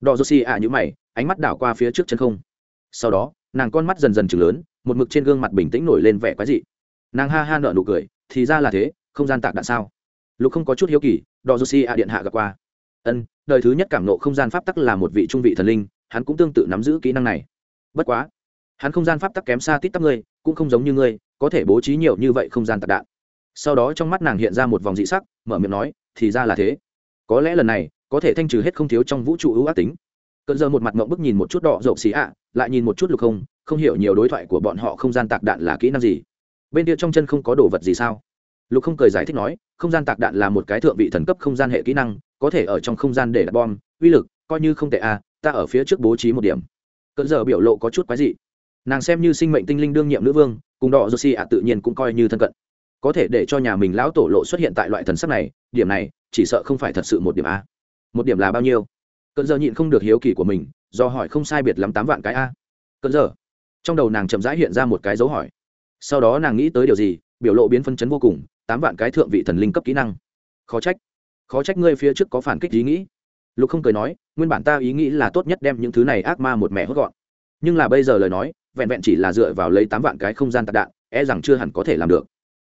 Đỏ dô xì ạ nhữ mày, ánh mắt đảo qua phía trước chân không. Sau đó nàng con mắt dần dần chừng lớn, một mực trên gương mặt bình tĩnh nổi lên vẻ quái dị. Nàng ha ha nợ nụ cười, thì ra là thế, không gian tạc đạn sao? Lục không có chút hiếu kỳ đò dô si ạ điện hạ gặp qua. Ân, đời thứ nhất cảm nộ không gian pháp tắc là một vị trung vị thần linh, hắn cũng tương tự nắm giữ kỹ năng này. Bất quá, hắn không gian pháp tắc kém xa tít tắc ngươi, cũng không giống như ngươi, có thể bố trí nhiều như vậy không gian tạc đạn. Sau đó trong mắt nàng hiện ra một vòng dị sắc, mở miệng nói, thì ra là thế. Có lẽ lần này, có thể thanh trừ hết không thiếu trong vũ trụ ưu ác tính cơn giờ một mặt mộng bức nhìn một chút đỏ rộng xì ạ lại nhìn một chút lục không không hiểu nhiều đối thoại của bọn họ không gian tạc đạn là kỹ năng gì. Bên kia trong chân không có đồ vật gì sao? Lục không cười giải thích nói không gian tạc đạn là một cái thượng vị thần cấp không gian hệ kỹ năng có thể ở trong không gian để đặt bom uy lực coi như không tệ a à, ta ở phía trước bố trí một điểm. Cơn giờ biểu lộ có chút quái dị. Nàng xem như sinh mệnh tinh linh đương nhiệm nữ vương cùng đỏ josi ạ tự nhiên cũng coi như thân cận. Có thể để cho nhà mình lão tổ lộ xuất hiện tại loại thần sắc này điểm này chỉ sợ không phải thật sự một điểm a một điểm là bao nhiêu? Cận giờ nhịn không được hiếu kỳ của mình, do hỏi không sai biệt lắm tám vạn cái a. Cận giờ. Trong đầu nàng chậm rãi hiện ra một cái dấu hỏi. Sau đó nàng nghĩ tới điều gì, biểu lộ biến phân chấn vô cùng, tám vạn cái thượng vị thần linh cấp kỹ năng. Khó trách. Khó trách ngươi phía trước có phản kích ý nghĩ. Lục không cười nói, nguyên bản ta ý nghĩ là tốt nhất đem những thứ này ác ma một mẹ hốt gọn. Nhưng là bây giờ lời nói, vẹn vẹn chỉ là dựa vào lấy tám vạn cái không gian tạc đạn e rằng chưa hẳn có thể làm được.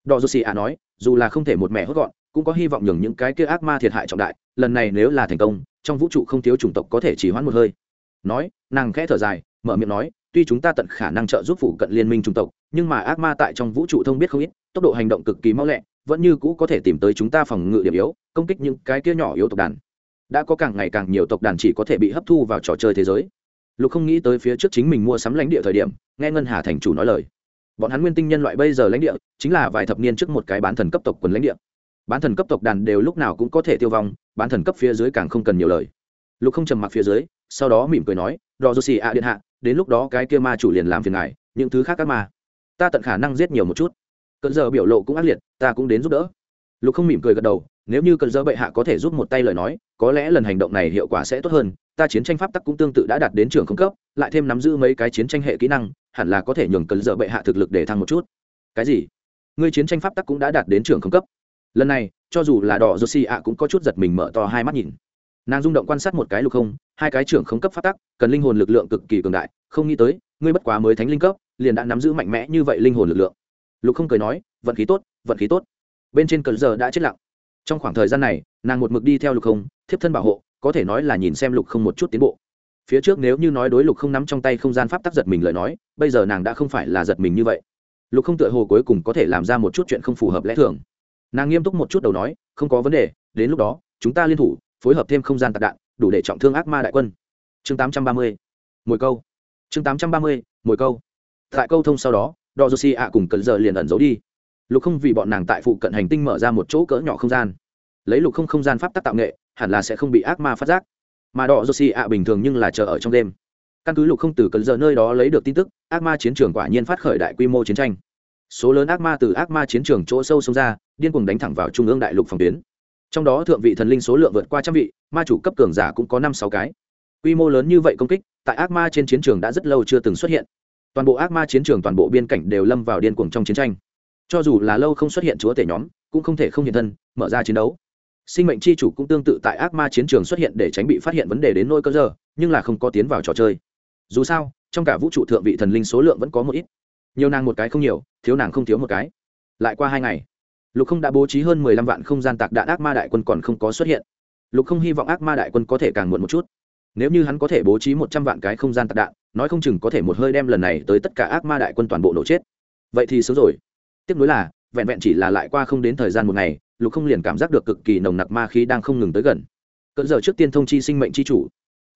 Đò dù xì ạ nói, dù là không thể một mẹ hốt gọn, cũng có hy vọng nhường những cái kia ác ma thiệt hại trọng đại, lần này nếu là thành công trong vũ trụ không thiếu chủng tộc có thể chỉ hoãn một hơi. Nói, nàng khẽ thở dài, mở miệng nói, tuy chúng ta tận khả năng trợ giúp phụ cận liên minh chủng tộc, nhưng mà ác ma tại trong vũ trụ thông biết không ít, tốc độ hành động cực kỳ mau lẹ, vẫn như cũ có thể tìm tới chúng ta phòng ngự điểm yếu, công kích những cái kia nhỏ yếu tộc đàn. Đã có càng ngày càng nhiều tộc đàn chỉ có thể bị hấp thu vào trò chơi thế giới. Lục không nghĩ tới phía trước chính mình mua sắm lãnh địa thời điểm, nghe ngân hà thành chủ nói lời. Bọn hắn nguyên tinh nhân loại bây giờ lãnh địa, chính là vài thập niên trước một cái bán thần cấp tộc quần lãnh địa bán thần cấp tộc đàn đều lúc nào cũng có thể tiêu vong, bán thần cấp phía dưới càng không cần nhiều lời. Lục không trầm mặc phía dưới, sau đó mỉm cười nói, đò dô xì ạ điện hạ, đến lúc đó cái kia ma chủ liền làm phiền ngài, những thứ khác các ma, ta tận khả năng giết nhiều một chút. Cận giờ biểu lộ cũng ác liệt, ta cũng đến giúp đỡ. Lục không mỉm cười gật đầu, nếu như cận giờ bệ hạ có thể giúp một tay lời nói, có lẽ lần hành động này hiệu quả sẽ tốt hơn, ta chiến tranh pháp tắc cũng tương tự đã đạt đến trường không cấp, lại thêm nắm giữ mấy cái chiến tranh hệ kỹ năng, hẳn là có thể nhường cận giờ bệ hạ thực lực để thăng một chút. Cái gì? Ngươi chiến tranh pháp tắc cũng đã đạt đến trường không cấp? Lần này, cho dù là đỏ josi ạ cũng có chút giật mình mở to hai mắt nhìn. Nàng rung động quan sát một cái lục không, hai cái trưởng không cấp phát tắc, cần linh hồn lực lượng cực kỳ cường đại, không nghĩ tới, ngươi bất quá mới thánh linh cấp, liền đã nắm giữ mạnh mẽ như vậy linh hồn lực lượng. Lục không cười nói, vận khí tốt, vận khí tốt. Bên trên cờ giờ đã chết lặng. Trong khoảng thời gian này, nàng một mực đi theo lục không, thiếp thân bảo hộ, có thể nói là nhìn xem lục không một chút tiến bộ. Phía trước nếu như nói đối lục không nắm trong tay không gian pháp tắc giật mình lời nói, bây giờ nàng đã không phải là giật mình như vậy. Lục không tựa hồ cuối cùng có thể làm ra một chút chuyện không phù hợp lẽ thường nàng nghiêm túc một chút đầu nói, không có vấn đề, đến lúc đó, chúng ta liên thủ, phối hợp thêm không gian tạc đạn, đủ để trọng thương ác ma đại quân. Chương tám trăm ba mươi câu. Chương tám trăm ba mươi câu. Tại câu thông sau đó đò josi ạ cùng cần giờ liền ẩn giấu đi. Lục không vì bọn nàng tại phụ cận hành tinh mở ra một chỗ cỡ nhỏ không gian. Lấy lục không không gian pháp tắc tạo nghệ, hẳn là sẽ không bị ác ma phát giác. Mà đỏ si ạ bình thường nhưng là chờ ở trong đêm. Căn cứ lục không từ cần giờ nơi đó lấy được tin tức, ác ma chiến trường quả nhiên phát khởi đại quy mô chiến tranh số lớn ác ma từ ác ma chiến trường chỗ sâu xông ra, điên cuồng đánh thẳng vào trung ương đại lục phòng tuyến. Trong đó thượng vị thần linh số lượng vượt qua trăm vị, ma chủ cấp cường giả cũng có năm sáu cái. Quy mô lớn như vậy công kích, tại ác ma trên chiến trường đã rất lâu chưa từng xuất hiện. Toàn bộ ác ma chiến trường toàn bộ biên cảnh đều lâm vào điên cuồng trong chiến tranh. Cho dù là lâu không xuất hiện chúa tể nhóm, cũng không thể không hiện thân, mở ra chiến đấu. Sinh mệnh c h i chủ cũng tương tự tại ác ma chiến trường xuất hiện để tránh bị phát hiện vấn đề đến nôi cơ giờ, nhưng là không có tiến vào trò chơi. Dù sao, trong cả vũ trụ thượng vị thần linh số lượng vẫn có một ít nhiều nàng một cái không nhiều, thiếu nàng không thiếu một cái. Lại qua hai ngày, lục không đã bố trí hơn mười lăm vạn không gian tạc đạn ác ma đại quân còn không có xuất hiện. Lục không hy vọng ác ma đại quân có thể càng muộn một chút. Nếu như hắn có thể bố trí một trăm vạn cái không gian tạc đạn, nói không chừng có thể một hơi đem lần này tới tất cả ác ma đại quân toàn bộ nổ chết. Vậy thì sớm rồi. Tiếp nối là, vẹn vẹn chỉ là lại qua không đến thời gian một ngày, lục không liền cảm giác được cực kỳ nồng nặc ma khí đang không ngừng tới gần. Cỡ giờ trước tiên thông chi sinh mệnh chi chủ.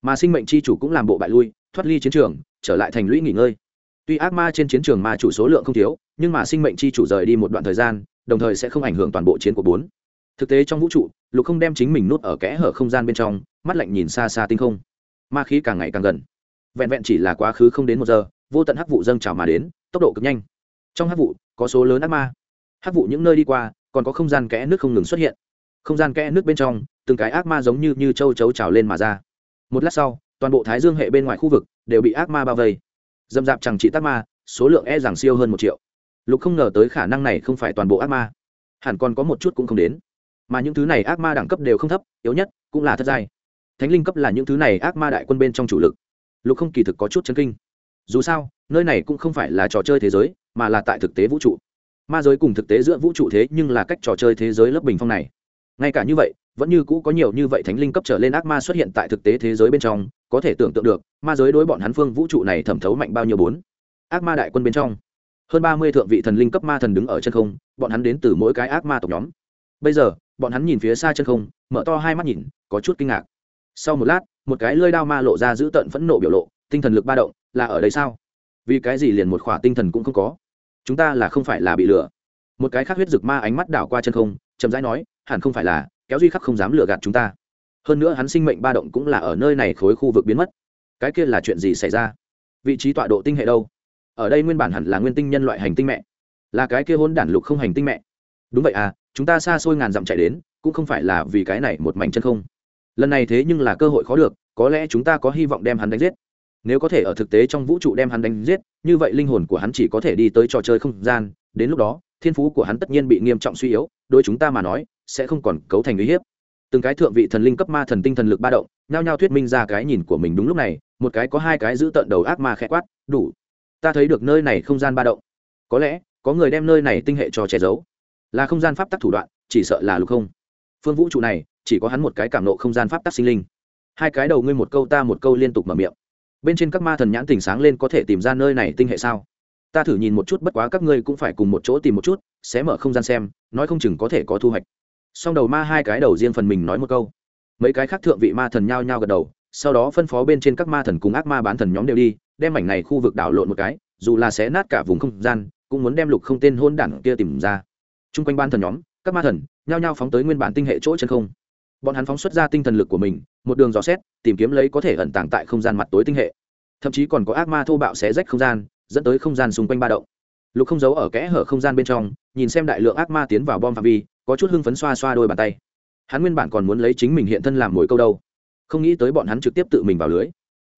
Mà sinh mệnh chi chủ cũng làm bộ bại lui, thoát ly chiến trường, trở lại thành lũy nghỉ ngơi tuy ác ma trên chiến trường ma chủ số lượng không thiếu, nhưng mà sinh mệnh chi chủ rời đi một đoạn thời gian, đồng thời sẽ không ảnh hưởng toàn bộ chiến của bốn. Thực tế trong vũ trụ, lục không đem chính mình nuốt ở kẽ hở không gian bên trong, mắt lạnh nhìn xa xa tinh không. Ma khí càng ngày càng gần. Vẹn vẹn chỉ là quá khứ không đến một giờ, vô tận hắc vụ dâng trào mà đến, tốc độ cực nhanh. Trong hắc vụ, có số lớn ác ma. Hắc vụ những nơi đi qua, còn có không gian kẽ nước không ngừng xuất hiện. Không gian kẽ nước bên trong, từng cái ác ma giống như như châu chấu trào lên mà ra. Một lát sau, toàn bộ thái dương hệ bên ngoài khu vực đều bị ác ma bao vây dâm dạp chẳng chỉ tác ma, số lượng e rằng siêu hơn một triệu. Lục không ngờ tới khả năng này không phải toàn bộ ác ma. Hẳn còn có một chút cũng không đến. Mà những thứ này ác ma đẳng cấp đều không thấp, yếu nhất cũng là thất giai. Thánh linh cấp là những thứ này ác ma đại quân bên trong chủ lực. Lục không kỳ thực có chút chân kinh. Dù sao, nơi này cũng không phải là trò chơi thế giới, mà là tại thực tế vũ trụ. Ma giới cùng thực tế giữa vũ trụ thế nhưng là cách trò chơi thế giới lớp bình phong này. Ngay cả như vậy, vẫn như cũ có nhiều như vậy thánh linh cấp trở lên ác ma xuất hiện tại thực tế thế giới bên trong có thể tưởng tượng được, ma giới đối bọn hắn phương vũ trụ này thẩm thấu mạnh bao nhiêu bốn. Ác ma đại quân bên trong, hơn ba mươi thượng vị thần linh cấp ma thần đứng ở chân không, bọn hắn đến từ mỗi cái ác ma tộc nhóm. Bây giờ, bọn hắn nhìn phía xa chân không, mở to hai mắt nhìn, có chút kinh ngạc. Sau một lát, một cái lơi đao ma lộ ra giữ tận phẫn nộ biểu lộ, tinh thần lực ba động, là ở đây sao? Vì cái gì liền một khỏa tinh thần cũng không có? Chúng ta là không phải là bị lừa. Một cái khác huyết rực ma ánh mắt đảo qua chân không, chậm rãi nói, hẳn không phải là, kéo duy khắc không dám lừa gạt chúng ta hơn nữa hắn sinh mệnh ba động cũng là ở nơi này khối khu vực biến mất. Cái kia là chuyện gì xảy ra? Vị trí tọa độ tinh hệ đâu? Ở đây nguyên bản hẳn là nguyên tinh nhân loại hành tinh mẹ. Là cái kia hôn đản lục không hành tinh mẹ. Đúng vậy à chúng ta xa xôi ngàn dặm chạy đến, cũng không phải là vì cái này một mảnh chân không. Lần này thế nhưng là cơ hội khó được, có lẽ chúng ta có hy vọng đem hắn đánh giết. Nếu có thể ở thực tế trong vũ trụ đem hắn đánh giết, như vậy linh hồn của hắn chỉ có thể đi tới trò chơi không gian. Đến lúc đó, thiên phú của hắn tất nhiên bị nghiêm trọng suy yếu đôi chúng ta mà nói, sẽ không còn cấu thành uy hiếp từng cái thượng vị thần linh cấp ma thần tinh thần lực ba động, nhao nhao thuyết minh ra cái nhìn của mình đúng lúc này, một cái có hai cái giữ tận đầu ác ma khẽ quát, đủ, ta thấy được nơi này không gian ba động. Có lẽ, có người đem nơi này tinh hệ cho che giấu. Là không gian pháp tắc thủ đoạn, chỉ sợ là lục không. Phương vũ trụ này, chỉ có hắn một cái cảm nộ không gian pháp tắc sinh linh. Hai cái đầu ngươi một câu ta một câu liên tục mở miệng. Bên trên các ma thần nhãn tỉnh sáng lên có thể tìm ra nơi này tinh hệ sao? Ta thử nhìn một chút, bất quá các ngươi cũng phải cùng một chỗ tìm một chút, sẽ mở không gian xem, nói không chừng có thể có thu hoạch song đầu ma hai cái đầu riêng phần mình nói một câu. Mấy cái khác thượng vị ma thần nhao nhao gật đầu, sau đó phân phó bên trên các ma thần cùng ác ma bán thần nhóm đều đi, đem mảnh này khu vực đảo lộn một cái, dù là sẽ nát cả vùng không gian, cũng muốn đem lục không tên hôn đản kia tìm ra. T r u n g quanh ban thần nhóm, các ma thần nhao nhao phóng tới nguyên bản tinh hệ chỗ chân không. Bọn hắn phóng xuất ra tinh thần lực của mình, một đường dò xét, tìm kiếm lấy có thể ẩn tàng tại không gian mặt tối tinh hệ. Thậm chí còn có ác ma thô bạo xé rách không gian, dẫn tới không gian xung quanh ba động. Lục không giấu ở kẽ hở không gian bên trong, nhìn xem đại lượng ác ma tiến vào bom phạm vi có chút hưng phấn xoa xoa đôi bàn tay. Hắn nguyên bản còn muốn lấy chính mình hiện thân làm mồi câu đâu. Không nghĩ tới bọn hắn trực tiếp tự mình vào lưới.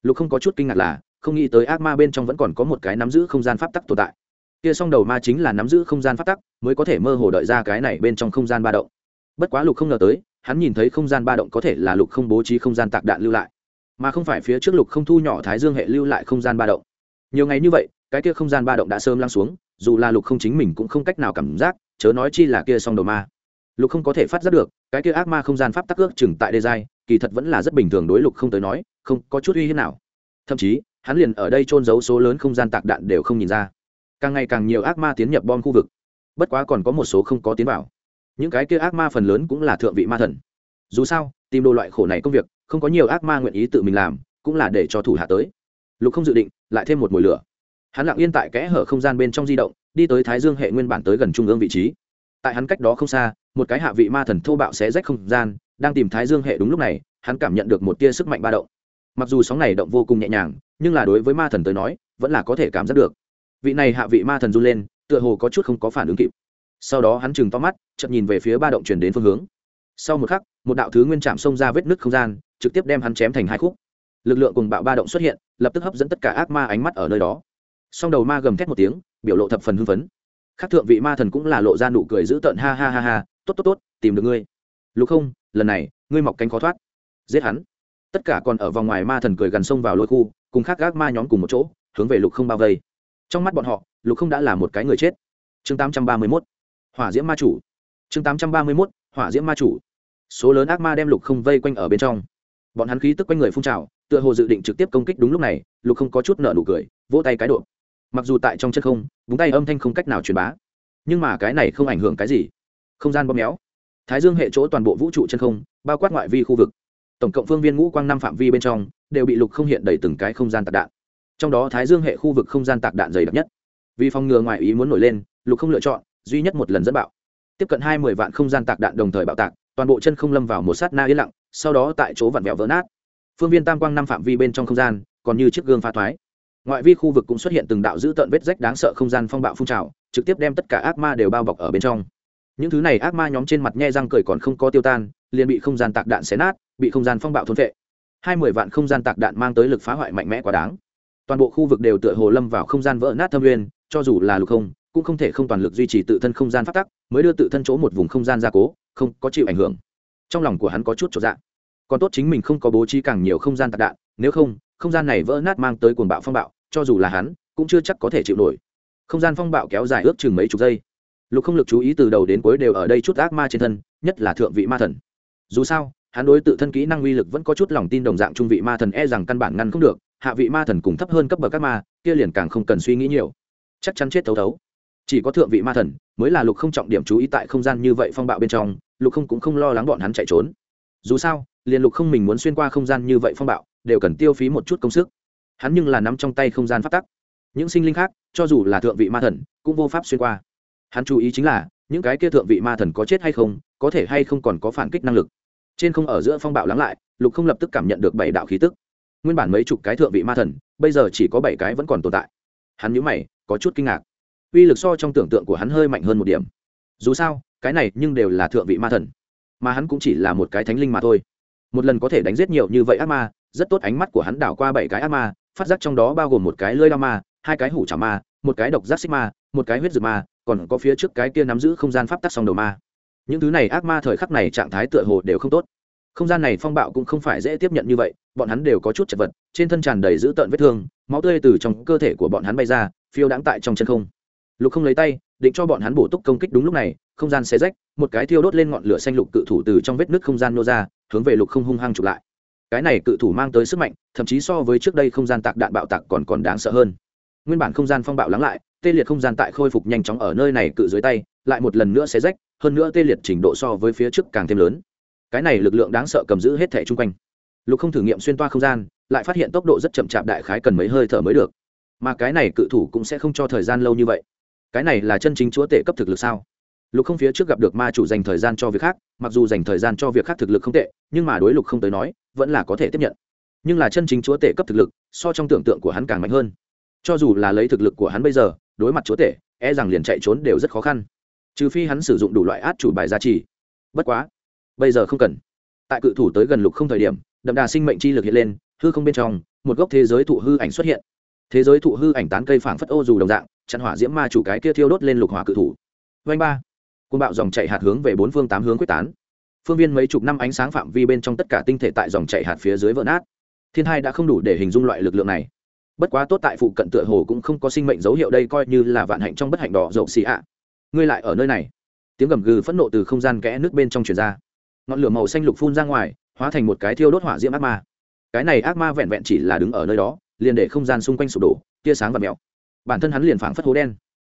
Lục không có chút kinh ngạc là, không nghĩ tới ác ma bên trong vẫn còn có một cái nắm giữ không gian pháp tắc tồn tại. Kia s đầu ma chính là nắm giữ không gian pháp tắc, mới có thể mơ hồ đợi ra cái này bên trong không gian ba động. Bất quá lục không ngờ tới, hắn nhìn thấy không gian ba động có thể là lục không bố trí không gian tạc đạn lưu lại, mà không phải phía trước lục không thu nhỏ thái dương hệ lưu lại không gian ba động. Nhiều ngày như vậy, cái kia không gian ba động đã sớm lăng xuống, dù là lục không chính mình cũng không cách nào cảm giác, chớ nói chi là kia song đầu ma lục không có thể phát giác được, cái kia ác ma không gian pháp tắc ước chừng tại đê giai, kỳ thật vẫn là rất bình thường đối lục không tới nói, không có chút uy hiếp nào. Thậm chí, hắn liền ở đây trôn giấu số lớn không gian tạc đạn đều không nhìn ra. Càng ngày càng nhiều ác ma tiến nhập bom khu vực. Bất quá còn có một số không có tiến vào. Những cái kia ác ma phần lớn cũng là thượng vị ma thần. Dù sao, tìm đồ loại khổ này công việc, không có nhiều ác ma nguyện ý tự mình làm, cũng là để cho thủ hạ tới. Lục không dự định, lại thêm một mùi lửa. Hắn lặng yên tại kẽ hở không gian bên trong di động, đi tới thái dương hệ nguyên bản tới gần trung ương vị trí. Tại hắn cách đó không xa một cái hạ vị ma thần thô bạo xé rách không gian, đang tìm thái dương hệ đúng lúc này, hắn cảm nhận được một tia sức mạnh ba động. Mặc dù sóng này động vô cùng nhẹ nhàng, nhưng là đối với ma thần tới nói, vẫn là có thể cảm giác được. Vị này hạ vị ma thần run lên, tựa hồ có chút không có phản ứng kịp. Sau đó hắn chừng to mắt chậm nhìn về phía ba động chuyển đến phương hướng. Sau một khắc, một đạo thứ nguyên chạm xông ra vết nứt không gian, trực tiếp đem hắn chém thành hai khúc. Lực lượng cùng bạo ba động xuất hiện, lập tức hấp dẫn tất cả ác ma ánh mắt ở nơi đó. Song đầu ma gầm thét một tiếng, biểu lộ thập phần hưng phấn. Khác thượng vị ma thần cũng là lộ ra nụ cười dữ tợn, ha ha ha ha tốt tốt tốt, tìm được ngươi. Lục không, lần này, ngươi mọc cánh khó thoát. Giết hắn. Tất cả còn ở vòng ngoài ma thần cười gần sông vào lôi khu, cùng khác gác ma nhóm cùng một chỗ, hướng về lục không bao vây. Trong mắt bọn họ, lục không đã là một cái người chết. Chương tám trăm ba mươi mốt, hỏa diễm ma chủ. Chương tám trăm ba mươi mốt, hỏa diễm ma chủ. Số lớn ác ma đem lục không vây quanh ở bên trong. Bọn hắn khí tức quanh người phun trào, tựa hồ dự định trực tiếp công kích đúng lúc này, lục không có chút nợ nụ cười, vỗ tay cái độ. Mặc dù tại trong chân không, búng tay âm thanh không cách nào truyền bá. Nhưng mà cái này không ảnh hưởng cái gì không gian bóp méo. Thái dương hệ chỗ toàn bộ vũ trụ chân không, bao quát ngoại vi khu vực. Tổng cộng phương viên ngũ quang năm phạm vi bên trong, đều bị lục không hiện đầy từng cái không gian tạc đạn. Trong đó thái dương hệ khu vực không gian tạc đạn dày đặc nhất. Vì phòng ngừa ngoại ý muốn nổi lên, lục không lựa chọn, duy nhất một lần dẫn bạo. Tiếp cận hai mươi vạn không gian tạc đạn đồng thời bạo tạc, toàn bộ chân không lâm vào một sát na yên lặng, sau đó tại chỗ vặn vẹo vỡ nát. Phương viên tam quang năm phạm vi bên trong không gian, còn như chiếc gương pha thoái. Ngoại vi khu vực cũng xuất hiện từng đạo dữ tợn vết rách đáng sợ không gian phong bạo phun trào, trực tiếp đem tất cả ác ma đều bao bọc ở bên trong những thứ này ác ma nhóm trên mặt nhe răng cười còn không có tiêu tan, liền bị không gian tạc đạn xé nát, bị không gian phong bạo thôn vệ hai mươi vạn không gian tạc đạn mang tới lực phá hoại mạnh mẽ quá đáng. Toàn bộ khu vực đều tựa hồ lâm vào không gian vỡ nát thâm nguyên, cho dù là lục không, cũng không thể không toàn lực duy trì tự thân không gian phát tắc, mới đưa tự thân chỗ một vùng không gian gia cố, không có chịu ảnh hưởng. Trong lòng của hắn có chút trọn dạng còn tốt chính mình không có bố trí càng nhiều không gian tạc đạn, nếu không không gian này vỡ nát mang tới cuồng bạo phong bạo, cho dù là hắn, cũng chưa chắc có thể chịu nổi. Không gian phong bạo kéo dài ước chừng mấy chục giây lục không lực chú ý từ đầu đến cuối đều ở đây chút ác ma trên thân, nhất là thượng vị ma thần. Dù sao, hắn đối tự thân kỹ năng uy lực vẫn có chút lòng tin đồng dạng trung vị ma thần e rằng căn bản ngăn không được, hạ vị ma thần cùng thấp hơn cấp bậc các ma, kia liền càng không cần suy nghĩ nhiều. Chắc chắn chết thấu thấu. Chỉ có thượng vị ma thần mới là lục không trọng điểm chú ý tại không gian như vậy phong bạo bên trong, lục không cũng không lo lắng bọn hắn chạy trốn. Dù sao, liền lục không mình muốn xuyên qua không gian như vậy phong bạo, đều cần tiêu phí một chút công sức. Hắn nhưng là nắm trong tay không gian phát tắc. Những sinh linh khác, cho dù là thượng vị ma thần, cũng vô pháp xuyên qua hắn chú ý chính là, những cái kia thượng vị ma thần có chết hay không, có thể hay không còn có phản kích năng lực. Trên không ở giữa phong bạo lắng lại, lục không lập tức cảm nhận được bảy đạo khí tức. Nguyên bản mấy chục cái thượng vị ma thần, bây giờ chỉ có bảy cái vẫn còn tồn tại. Hắn nhữ mày, có chút kinh ngạc. Uy lực so trong tưởng tượng của hắn hơi mạnh hơn một điểm. Dù sao, cái này nhưng đều là thượng vị ma thần. Mà hắn cũng chỉ là một cái thánh linh mà thôi. Một lần có thể đánh giết nhiều như vậy ác ma, rất tốt ánh mắt của hắn đảo qua bảy cái ác ma, phát giác trong đó bao gồm một cái lơi đao ma, hai cái hủ trả ma một cái độc giác xích ma, một cái huyết dược ma, còn có phía trước cái kia nắm giữ không gian pháp tắc song đầu ma. Những thứ này ác ma thời khắc này trạng thái tựa hồ đều không tốt. Không gian này phong bạo cũng không phải dễ tiếp nhận như vậy, bọn hắn đều có chút chật vật, trên thân tràn đầy dữ tợn vết thương, máu tươi từ trong cơ thể của bọn hắn bay ra, phiêu đãng tại trong chân không. Lục không lấy tay, định cho bọn hắn bổ túc công kích đúng lúc này, không gian xé rách, một cái thiêu đốt lên ngọn lửa xanh lục cự thủ từ trong vết nứt không gian nô ra, hướng về lục không hung hăng chụp lại. Cái này cự thủ mang tới sức mạnh, thậm chí so với trước đây không gian tạc đạn bạo tạc còn còn đáng sợ hơn nguyên bản không gian phong bạo lắng lại, tê liệt không gian tại khôi phục nhanh chóng ở nơi này cự dưới tay, lại một lần nữa xé rách, hơn nữa tê liệt trình độ so với phía trước càng thêm lớn. Cái này lực lượng đáng sợ cầm giữ hết thẻ chung quanh. Lục không thử nghiệm xuyên toa không gian, lại phát hiện tốc độ rất chậm chạp đại khái cần mấy hơi thở mới được. Mà cái này cự thủ cũng sẽ không cho thời gian lâu như vậy. Cái này là chân chính chúa tể cấp thực lực sao? Lục không phía trước gặp được ma chủ dành thời gian cho việc khác, mặc dù dành thời gian cho việc khác thực lực không tệ, nhưng mà đối lục không tới nói, vẫn là có thể tiếp nhận. Nhưng là chân chính chúa tể cấp thực lực, so trong tưởng tượng của hắn càng mạnh hơn cho dù là lấy thực lực của hắn bây giờ, đối mặt chúa tể e rằng liền chạy trốn đều rất khó khăn. Trừ phi hắn sử dụng đủ loại át chủ bài giá trị bất quá, bây giờ không cần. Tại cự thủ tới gần lục không thời điểm, đậm đà sinh mệnh chi lực hiện lên, hư không bên trong, một gốc thế giới thụ hư ảnh xuất hiện. Thế giới thụ hư ảnh tán cây phảng phất ô dù đồng dạng, chặn hỏa diễm ma chủ cái kia thiêu đốt lên lục hỏa cự thủ. Vanh ba côn bạo dòng chạy hạt hướng về bốn phương tám hướng quyết tán. Phương viên mấy chục năm ánh sáng phạm vi bên trong tất cả tinh thể tại dòng chạy hạt phía dưới vỡ nát. Thiên hai đã không đủ để hình dung loại lực lượng này bất quá tốt tại phụ cận tựa hồ cũng không có sinh mệnh dấu hiệu đây coi như là vạn hạnh trong bất hạnh đỏ dậu xì ạ. Ngươi lại ở nơi này. Tiếng gầm gừ phẫn nộ từ không gian kẽ nước bên trong truyền ra. Ngọn lửa màu xanh lục phun ra ngoài, hóa thành một cái thiêu đốt hỏa diễm ác ma. Cái này ác ma vẹn vẹn chỉ là đứng ở nơi đó, liền để không gian xung quanh sụp đổ, tia sáng và mèo. Bản thân hắn liền phảng phất hố đen.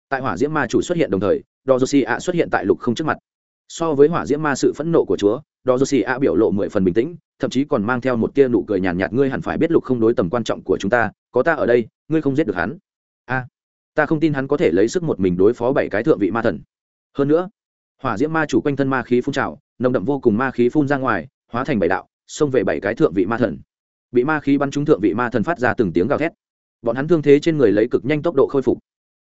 Tại hỏa diễm ma chủ xuất hiện đồng thời đò dô xì ạ xuất hiện tại lục không trước mặt. So với hỏa diễm ma sự phẫn nộ của chúa đò dô xì a biểu lộ mười phần bình tĩnh thậm chí còn mang theo một tia nụ cười nhàn nhạt, nhạt ngươi hẳn phải biết lục không đối tầm quan trọng của chúng ta có ta ở đây ngươi không giết được hắn. A ta không tin hắn có thể lấy sức một mình đối phó bảy cái thượng vị ma thần. Hơn nữa hỏa diễm ma chủ quanh thân ma khí phun trào nồng đậm vô cùng ma khí phun ra ngoài hóa thành bảy đạo xông về bảy cái thượng vị ma thần. Bị ma khí bắn trúng thượng vị ma thần phát ra từng tiếng gào thét. Bọn hắn thương thế trên người lấy cực nhanh tốc độ khôi phục.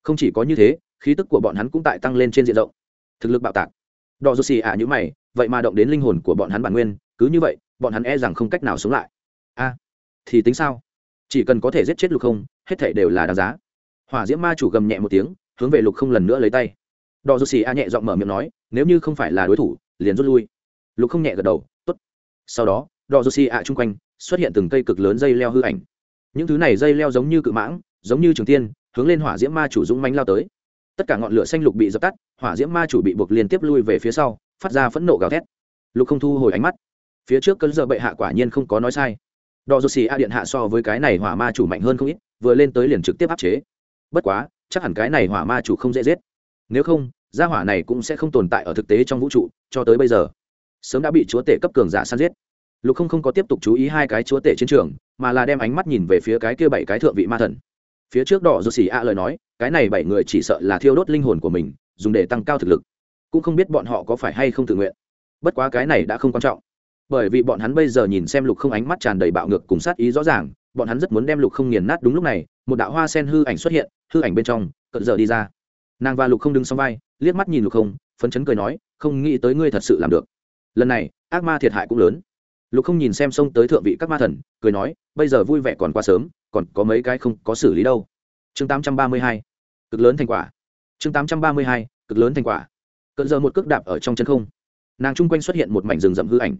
Không chỉ có như thế khí tức của bọn hắn cũng tại tăng lên trên diện rộng. Thực lực bạo tạc đỏ dô xì ả như mày, vậy mà động đến linh hồn của bọn hắn bản nguyên, cứ như vậy, bọn hắn e rằng không cách nào sống lại. A, thì tính sao? Chỉ cần có thể giết chết lục không, hết thể đều là đáng giá. Hỏa diễm ma chủ gầm nhẹ một tiếng, hướng về lục không lần nữa lấy tay. Đỏ dô xì a nhẹ giọng mở miệng nói, nếu như không phải là đối thủ, liền rút lui. Lục không nhẹ gật đầu t ố t sau đó, đỏ dô xì a chung quanh, xuất hiện từng cây cực lớn dây leo hư ảnh. Những thứ này dây leo giống như cự mãng, giống như trường tiên, hướng lên hỏa diễm ma chủ dũng mánh lao tới tất cả ngọn lửa xanh lục bị dập tắt, hỏa diễm ma chủ bị buộc liên tiếp lui về phía sau, phát ra phẫn nộ gào thét. Lục không thu hồi ánh mắt. Phía trước cơn giờ bệ hạ quả nhiên không có nói sai. Đò dô xì a điện hạ so với cái này hỏa ma chủ mạnh hơn không ít, vừa lên tới liền trực tiếp áp chế. Bất quá, chắc hẳn cái này hỏa ma chủ không dễ giết. Nếu không, gia hỏa này cũng sẽ không tồn tại ở thực tế trong vũ trụ, cho tới bây giờ. Sớm đã bị chúa tể cấp cường giả săn giết. Lục không không có tiếp tục chú ý hai cái chúa tể chiến trường, mà là đem ánh mắt nhìn về phía cái kia bảy cái thượng vị ma thần phía trước đỏ rô xì a lời nói, cái này bảy người chỉ sợ là thiêu đốt linh hồn của mình, dùng để tăng cao thực lực. Cũng không biết bọn họ có phải hay không tự nguyện. Bất quá cái này đã không quan trọng. Bởi vì bọn hắn bây giờ nhìn xem lục không ánh mắt tràn đầy bạo ngược cùng sát ý rõ ràng, bọn hắn rất muốn đem lục không nghiền nát đúng lúc này, một đạo hoa sen hư ảnh xuất hiện, hư ảnh bên trong cận giờ đi ra. Nàng và lục không đứng xong vai, liếc mắt nhìn lục không, phấn chấn cười nói, không nghĩ tới ngươi thật sự làm được. Lần này, ác ma thiệt hại cũng lớn lục không nhìn xem xông tới thượng vị các ma thần, cười nói, bây giờ vui vẻ còn quá sớm, còn có mấy cái không có xử lý đâu. Chương tám trăm ba mươi hai, cực lớn thành quả. Chương tám trăm ba mươi hai, cực lớn thành quả. Cận giờ một cước đạp ở trong chân không. Nàng chung quanh xuất hiện một mảnh rừng rậm hư ảnh.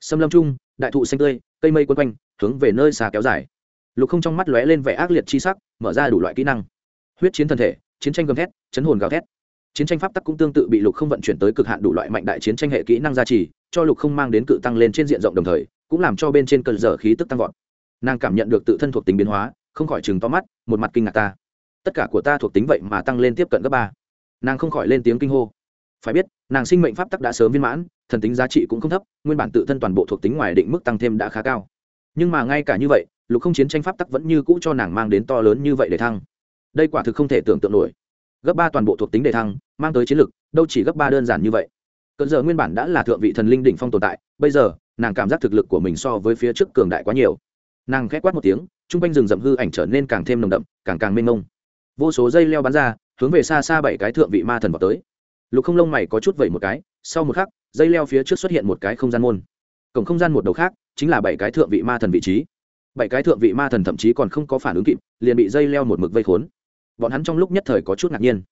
Xâm lâm chung, đại thụ xanh tươi, cây mây quân quanh, hướng về nơi xa kéo dài. Lục không trong mắt lóe lên vẻ ác liệt chi sắc, mở ra đủ loại kỹ năng. Huyết chiến thân thể, chiến tranh gầm thét, chấn hồn gào thét chiến tranh pháp tắc cũng tương tự bị lục không vận chuyển tới cực hạn đủ loại mạnh đại chiến tranh hệ kỹ năng gia trì, cho lục không mang đến cự tăng lên trên diện rộng đồng thời, cũng làm cho bên trên cơn dở khí tức tăng vọt. Nàng cảm nhận được tự thân thuộc tính biến hóa, không khỏi chừng to mắt, một mặt kinh ngạc ta. Tất cả của ta thuộc tính vậy mà tăng lên tiếp cận gấp ba. Nàng không khỏi lên tiếng kinh hô. Phải biết, nàng sinh mệnh pháp tắc đã sớm viên mãn, thần tính giá trị cũng không thấp, nguyên bản tự thân toàn bộ thuộc tính ngoài định mức tăng thêm đã khá cao. Nhưng mà ngay cả như vậy, lục không chiến tranh pháp tắc vẫn như cũ cho nàng mang đến to lớn như vậy để thăng. Đây quả thực không thể tưởng tượng nổi gấp ba toàn bộ thuộc tính đề thăng, mang tới chiến lực, đâu chỉ gấp ba đơn giản như vậy. Cận giờ nguyên bản đã là thượng vị thần linh đỉnh phong tồn tại, bây giờ, nàng cảm giác thực lực của mình so với phía trước cường đại quá nhiều. Nàng khẽ quát một tiếng chung quanh rừng rậm hư ảnh trở nên càng thêm nồng đậm, càng càng mênh mông. Vô số dây leo bắn ra, hướng về xa xa bảy cái thượng vị ma thần vào tới. Lục không lông mày có chút vẩy một cái, sau một khắc, dây leo phía trước xuất hiện một cái không gian môn. Cổng không gian một đầu khác, chính là bảy cái thượng vị ma thần vị trí. Bảy cái thượng vị ma thần thậm chí còn không có phản ứng kịp, liền bị dây leo một mực vây khốn bọn hắn trong lúc nhất thời có chút ngạc nhiên.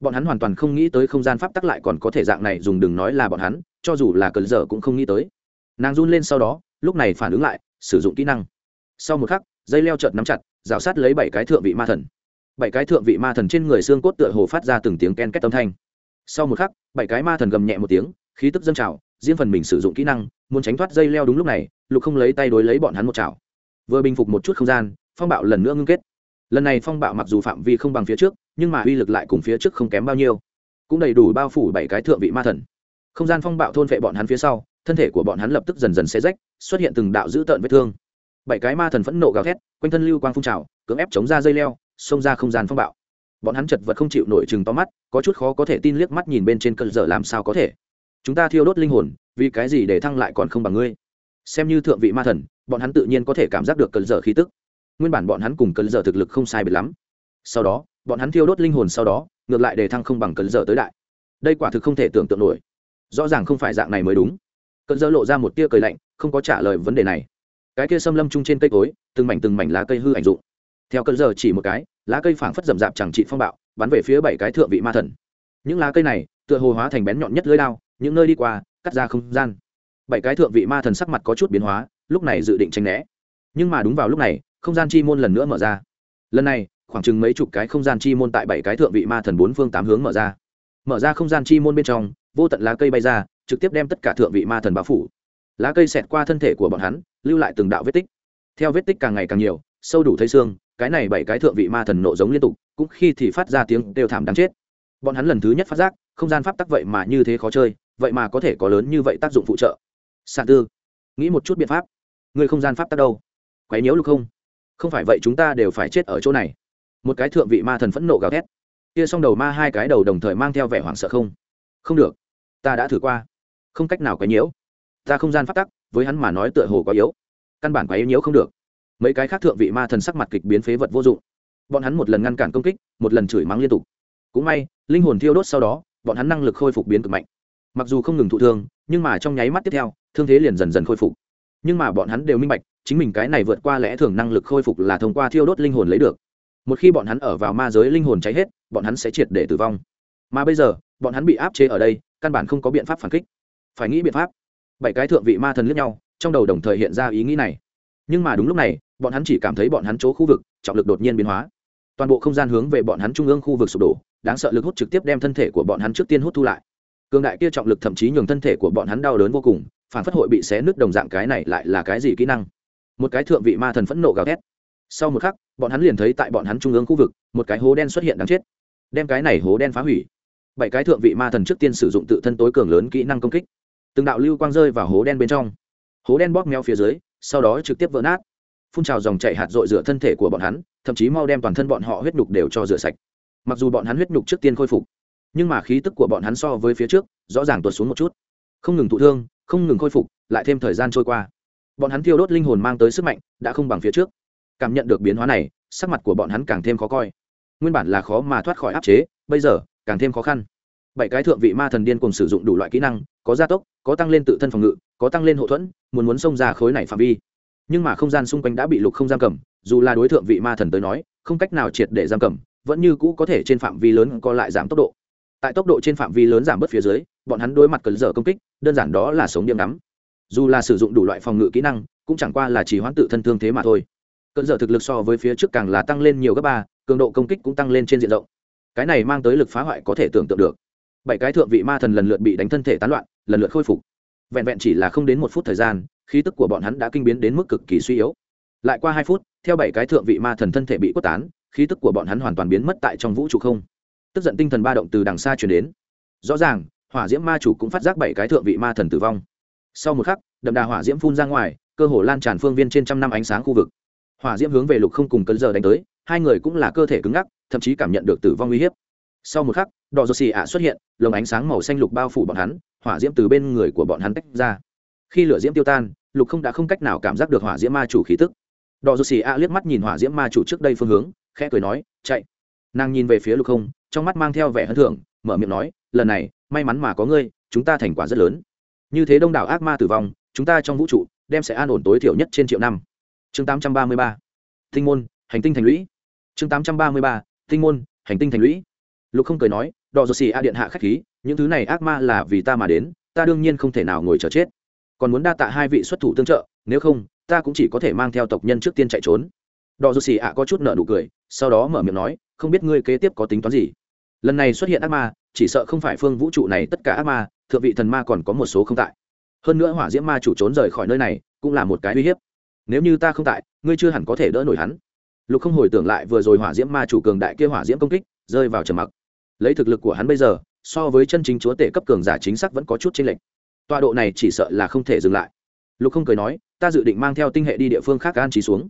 Bọn hắn hoàn toàn không nghĩ tới không gian pháp tắc lại còn có thể dạng này, dùng đừng nói là bọn hắn, cho dù là cờ dở cũng không nghĩ tới. Nàng run lên sau đó, lúc này phản ứng lại, sử dụng kỹ năng. Sau một khắc, dây leo chợt nắm chặt, rào sát lấy bảy cái thượng vị ma thần. Bảy cái thượng vị ma thần trên người xương cốt tựa hồ phát ra từng tiếng ken két âm thanh. Sau một khắc, bảy cái ma thần gầm nhẹ một tiếng, khí tức dâng trào, riêng phần mình sử dụng kỹ năng, muốn tránh thoát dây leo đúng lúc này, lục không lấy tay đối lấy bọn hắn một chảo. Vừa bình phục một chút không gian, phong bạo lần nữa ngưng kết lần này phong bạo mặc dù phạm vi không bằng phía trước, nhưng mà uy lực lại cùng phía trước không kém bao nhiêu. Cũng đầy đủ bao phủ bảy cái thượng vị ma thần. Không gian phong bạo thôn vệ bọn hắn phía sau, thân thể của bọn hắn lập tức dần dần xe rách, xuất hiện từng đạo dữ tợn vết thương. Bảy cái ma thần phẫn nộ gào thét, quanh thân lưu quang phun trào, cưỡng ép chống ra dây leo, xông ra không gian phong bạo. Bọn hắn chật vật không chịu nổi chừng to mắt, có chút khó có thể tin liếc mắt nhìn bên trên cơn dở làm sao có thể. Chúng ta thiêu đốt linh hồn, vì cái gì để thăng lại còn không bằng ngươi? Xem như thượng vị ma thần, bọn hắn tự nhiên có thể cảm giác được cơn dở khí tức nguyên bản bọn hắn cùng cơn dở thực lực không sai biệt lắm. Sau đó, bọn hắn thiêu đốt linh hồn sau đó, ngược lại để thăng không bằng cơn dở tới đại. Đây quả thực không thể tưởng tượng nổi. Rõ ràng không phải dạng này mới đúng. Cơn dở lộ ra một tia cười lạnh, không có trả lời vấn đề này. Cái kia xâm lâm chung trên cây cối, từng mảnh từng mảnh lá cây hư ảnh dụng. Theo cơn dở chỉ một cái, lá cây phảng phất rậm rạp chẳng trị phong bạo, bắn về phía bảy cái thượng vị ma thần. Những lá cây này, tựa hồ hóa thành bén nhọn nhất lưới đao, những nơi đi qua, cắt ra không gian. Bảy cái thượng vị ma thần sắc mặt có chút biến hóa, lúc này dự định tranh né. Nhưng mà đúng vào lúc này không gian chi môn lần nữa mở ra. Lần này, khoảng chừng mấy chục cái không gian chi môn tại bảy cái thượng vị ma thần bốn phương tám hướng mở ra. Mở ra không gian chi môn bên trong, vô tận lá cây bay ra, trực tiếp đem tất cả thượng vị ma thần bao phủ. Lá cây xẹt qua thân thể của bọn hắn, lưu lại từng đạo vết tích. Theo vết tích càng ngày càng nhiều, sâu đủ thấy xương, cái này bảy cái thượng vị ma thần nộ giống liên tục, cũng khi thì phát ra tiếng đều thảm đáng chết. Bọn hắn lần thứ nhất phát giác, không gian pháp tắc vậy mà như thế khó chơi, vậy mà có thể có lớn như vậy tác dụng phụ trợ. Sạn tư, nghĩ một chút biện pháp. Người không gian pháp tắc đâu? Quấy nhiễu lục không? Không phải vậy chúng ta đều phải chết ở chỗ này. Một cái thượng vị ma thần phẫn nộ gào thét. Kia s đầu ma hai cái đầu đồng thời mang theo vẻ hoảng sợ không? Không được. Ta đã thử qua. Không cách nào quấy nhiễu. Ta không gian pháp tắc, với hắn mà nói tựa hồ quá yếu. Căn bản quấy nhiễu không được. Mấy cái khác thượng vị ma thần sắc mặt kịch biến phế vật vô dụng. Bọn hắn một lần ngăn cản công kích, một lần chửi mắng liên tục. Cũng may, linh hồn thiêu đốt sau đó, bọn hắn năng lực khôi phục biến cực mạnh. Mặc dù không ngừng thụ thương, nhưng mà trong nháy mắt tiếp theo, thương thế liền dần dần khôi phục nhưng mà bọn hắn đều minh bạch, chính mình cái này vượt qua lẽ thường năng lực khôi phục là thông qua thiêu đốt linh hồn lấy được. Một khi bọn hắn ở vào ma giới linh hồn cháy hết, bọn hắn sẽ triệt để tử vong. Mà bây giờ, bọn hắn bị áp chế ở đây, căn bản không có biện pháp phản kích. Phải nghĩ biện pháp. Bảy cái thượng vị ma thần lướt nhau, trong đầu đồng thời hiện ra ý nghĩ này. Nhưng mà đúng lúc này, bọn hắn chỉ cảm thấy bọn hắn chỗ khu vực, trọng lực đột nhiên biến hóa. Toàn bộ không gian hướng về bọn hắn trung ương khu vực sụp đổ, đáng sợ lực hút trực tiếp đem thân thể của bọn hắn trước tiên hút thu lại. Cường đại kia trọng lực thậm chí nhường thân thể của bọn hắn đau đớn vô cùng phản phất hội bị xé nứt đồng dạng cái này lại là cái gì kỹ năng? Một cái thượng vị ma thần phẫn nộ gào thét. Sau một khắc, bọn hắn liền thấy tại bọn hắn trung ương khu vực, một cái hố đen xuất hiện đáng chết. Đem cái này hố đen phá hủy. Bảy cái thượng vị ma thần trước tiên sử dụng tự thân tối cường lớn kỹ năng công kích. Từng đạo lưu quang rơi vào hố đen bên trong. Hố đen bóp meo phía dưới, sau đó trực tiếp vỡ nát. Phun trào dòng chảy hạt dội rửa thân thể của bọn hắn, thậm chí mau đem toàn thân bọn họ huyết nhục đều cho rửa sạch. Mặc dù bọn hắn huyết nhục trước tiên khôi phục, nhưng mà khí tức của bọn hắn so với phía trước, rõ ràng tuột xuống một chút. Không ngừng thụ thương không ngừng khôi phục, lại thêm thời gian trôi qua. Bọn hắn thiêu đốt linh hồn mang tới sức mạnh, đã không bằng phía trước. Cảm nhận được biến hóa này, sắc mặt của bọn hắn càng thêm khó coi. Nguyên bản là khó mà thoát khỏi áp chế, bây giờ, càng thêm khó khăn. Bảy cái thượng vị ma thần điên cùng sử dụng đủ loại kỹ năng, có gia tốc, có tăng lên tự thân phòng ngự, có tăng lên hậu thuẫn, muốn muốn xông ra khối này phạm vi. Nhưng mà không gian xung quanh đã bị lục không giam cầm, dù là đối tượng vị ma thần tới nói, không cách nào triệt để giam cầm, vẫn như cũ có thể trên phạm vi lớn co lại giảm tốc độ. Tại tốc độ trên phạm vi lớn giảm bớt phía dưới bọn hắn đối mặt cần dở công kích, đơn giản đó là sống điểm đắm. Dù là sử dụng đủ loại phòng ngự kỹ năng, cũng chẳng qua là chỉ hoãn tự thân thương thế mà thôi. Cơn dở thực lực so với phía trước càng là tăng lên nhiều gấp ba, cường độ công kích cũng tăng lên trên diện rộng. Cái này mang tới lực phá hoại có thể tưởng tượng được. Bảy cái thượng vị ma thần lần lượt bị đánh thân thể tán loạn, lần lượt khôi phục. Vẹn vẹn chỉ là không đến một phút thời gian, khí tức của bọn hắn đã kinh biến đến mức cực kỳ suy yếu. Lại qua hai phút, theo bảy cái thượng vị ma thần thân thể bị quất tán, khí tức của bọn hắn hoàn toàn biến mất tại trong vũ trụ không. Tức giận tinh thần ba động từ đằng xa chuyển đến. Rõ ràng hỏa diễm ma chủ cũng phát giác bảy cái thượng vị ma thần tử vong. Sau một khắc, đậm đà hỏa diễm phun ra ngoài, cơ hồ lan tràn phương viên trên trăm năm ánh sáng khu vực. Hỏa diễm hướng về lục không cùng cơn giờ đánh tới, hai người cũng là cơ thể cứng ngắc, thậm chí cảm nhận được tử vong uy hiếp. Sau một khắc, đỏ rô xì ạ xuất hiện, lồng ánh sáng màu xanh lục bao phủ bọn hắn, hỏa diễm từ bên người của bọn hắn tách ra. Khi lửa diễm tiêu tan, lục không đã không cách nào cảm giác được hỏa diễm ma chủ khí tức. Đỏ rô xì ạ liếc mắt nhìn hỏa diễm ma chủ trước đây phương hướng, khẽ cười nói, chạy. Nàng nhìn về phía lục không, trong mắt mang theo vẻ hân thưởng, mở miệng nói, lần này may mắn mà có ngươi, chúng ta thành quả rất lớn. Như thế đông đảo ác ma tử vong, chúng ta trong vũ trụ đem sẽ an ổn tối thiểu nhất trên triệu năm. Chương tám trăm ba mươi ba. Tinh môn, hành tinh thành lũy. Chương tám trăm ba mươi ba. Tinh môn, hành tinh thành lũy. Lục không cười nói Đọ dồ xì a điện hạ k h á c h khí, những thứ này ác ma là vì ta mà đến, ta đương nhiên không thể nào ngồi chờ chết. Còn muốn đa tạ hai vị xuất thủ tương trợ, nếu không, ta cũng chỉ có thể mang theo tộc nhân trước tiên chạy trốn. Đọ dồ xì a có chút nợ nụ cười, sau đó mở miệng nói, không biết ngươi kế tiếp có tính toán gì? Lần này xuất hiện ác ma chỉ sợ không phải phương vũ trụ này tất cả ác ma, thượng vị thần ma còn có một số không tại. Hơn nữa hỏa diễm ma chủ trốn rời khỏi nơi này, cũng là một cái uy hiếp. Nếu như ta không tại, ngươi chưa hẳn có thể đỡ nổi hắn. Lục không hồi tưởng lại vừa rồi hỏa diễm ma chủ cường đại kia hỏa diễm công kích, rơi vào trầm mặc. Lấy thực lực của hắn bây giờ, so với chân chính chúa tể cấp cường giả chính xác vẫn có chút chênh lệch. Tọa độ này chỉ sợ là không thể dừng lại. Lục không cười nói, ta dự định mang theo tinh hệ đi địa phương khác an trí xuống.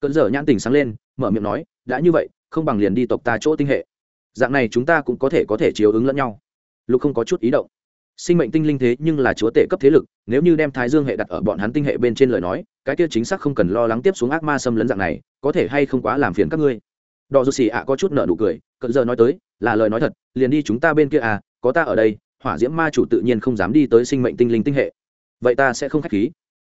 Cơn dở nhãn tình sáng lên, mở miệng nói, đã như vậy, không bằng liền đi tộc ta chỗ tinh hệ dạng này chúng ta cũng có thể có thể chiếu ứng lẫn nhau. Lục không có chút ý động. Sinh mệnh tinh linh thế nhưng là chúa tể cấp thế lực, nếu như đem thái dương hệ đặt ở bọn hắn tinh hệ bên trên lời nói, cái kia chính xác không cần lo lắng tiếp xuống ác ma xâm lấn dạng này, có thể hay không quá làm phiền các ngươi. Đò dù xì ạ có chút nợ nụ cười cận giờ nói tới, là lời nói thật, liền đi chúng ta bên kia à có ta ở đây, hỏa diễm ma chủ tự nhiên không dám đi tới sinh mệnh tinh linh tinh hệ. Vậy ta sẽ không k h á c h khí.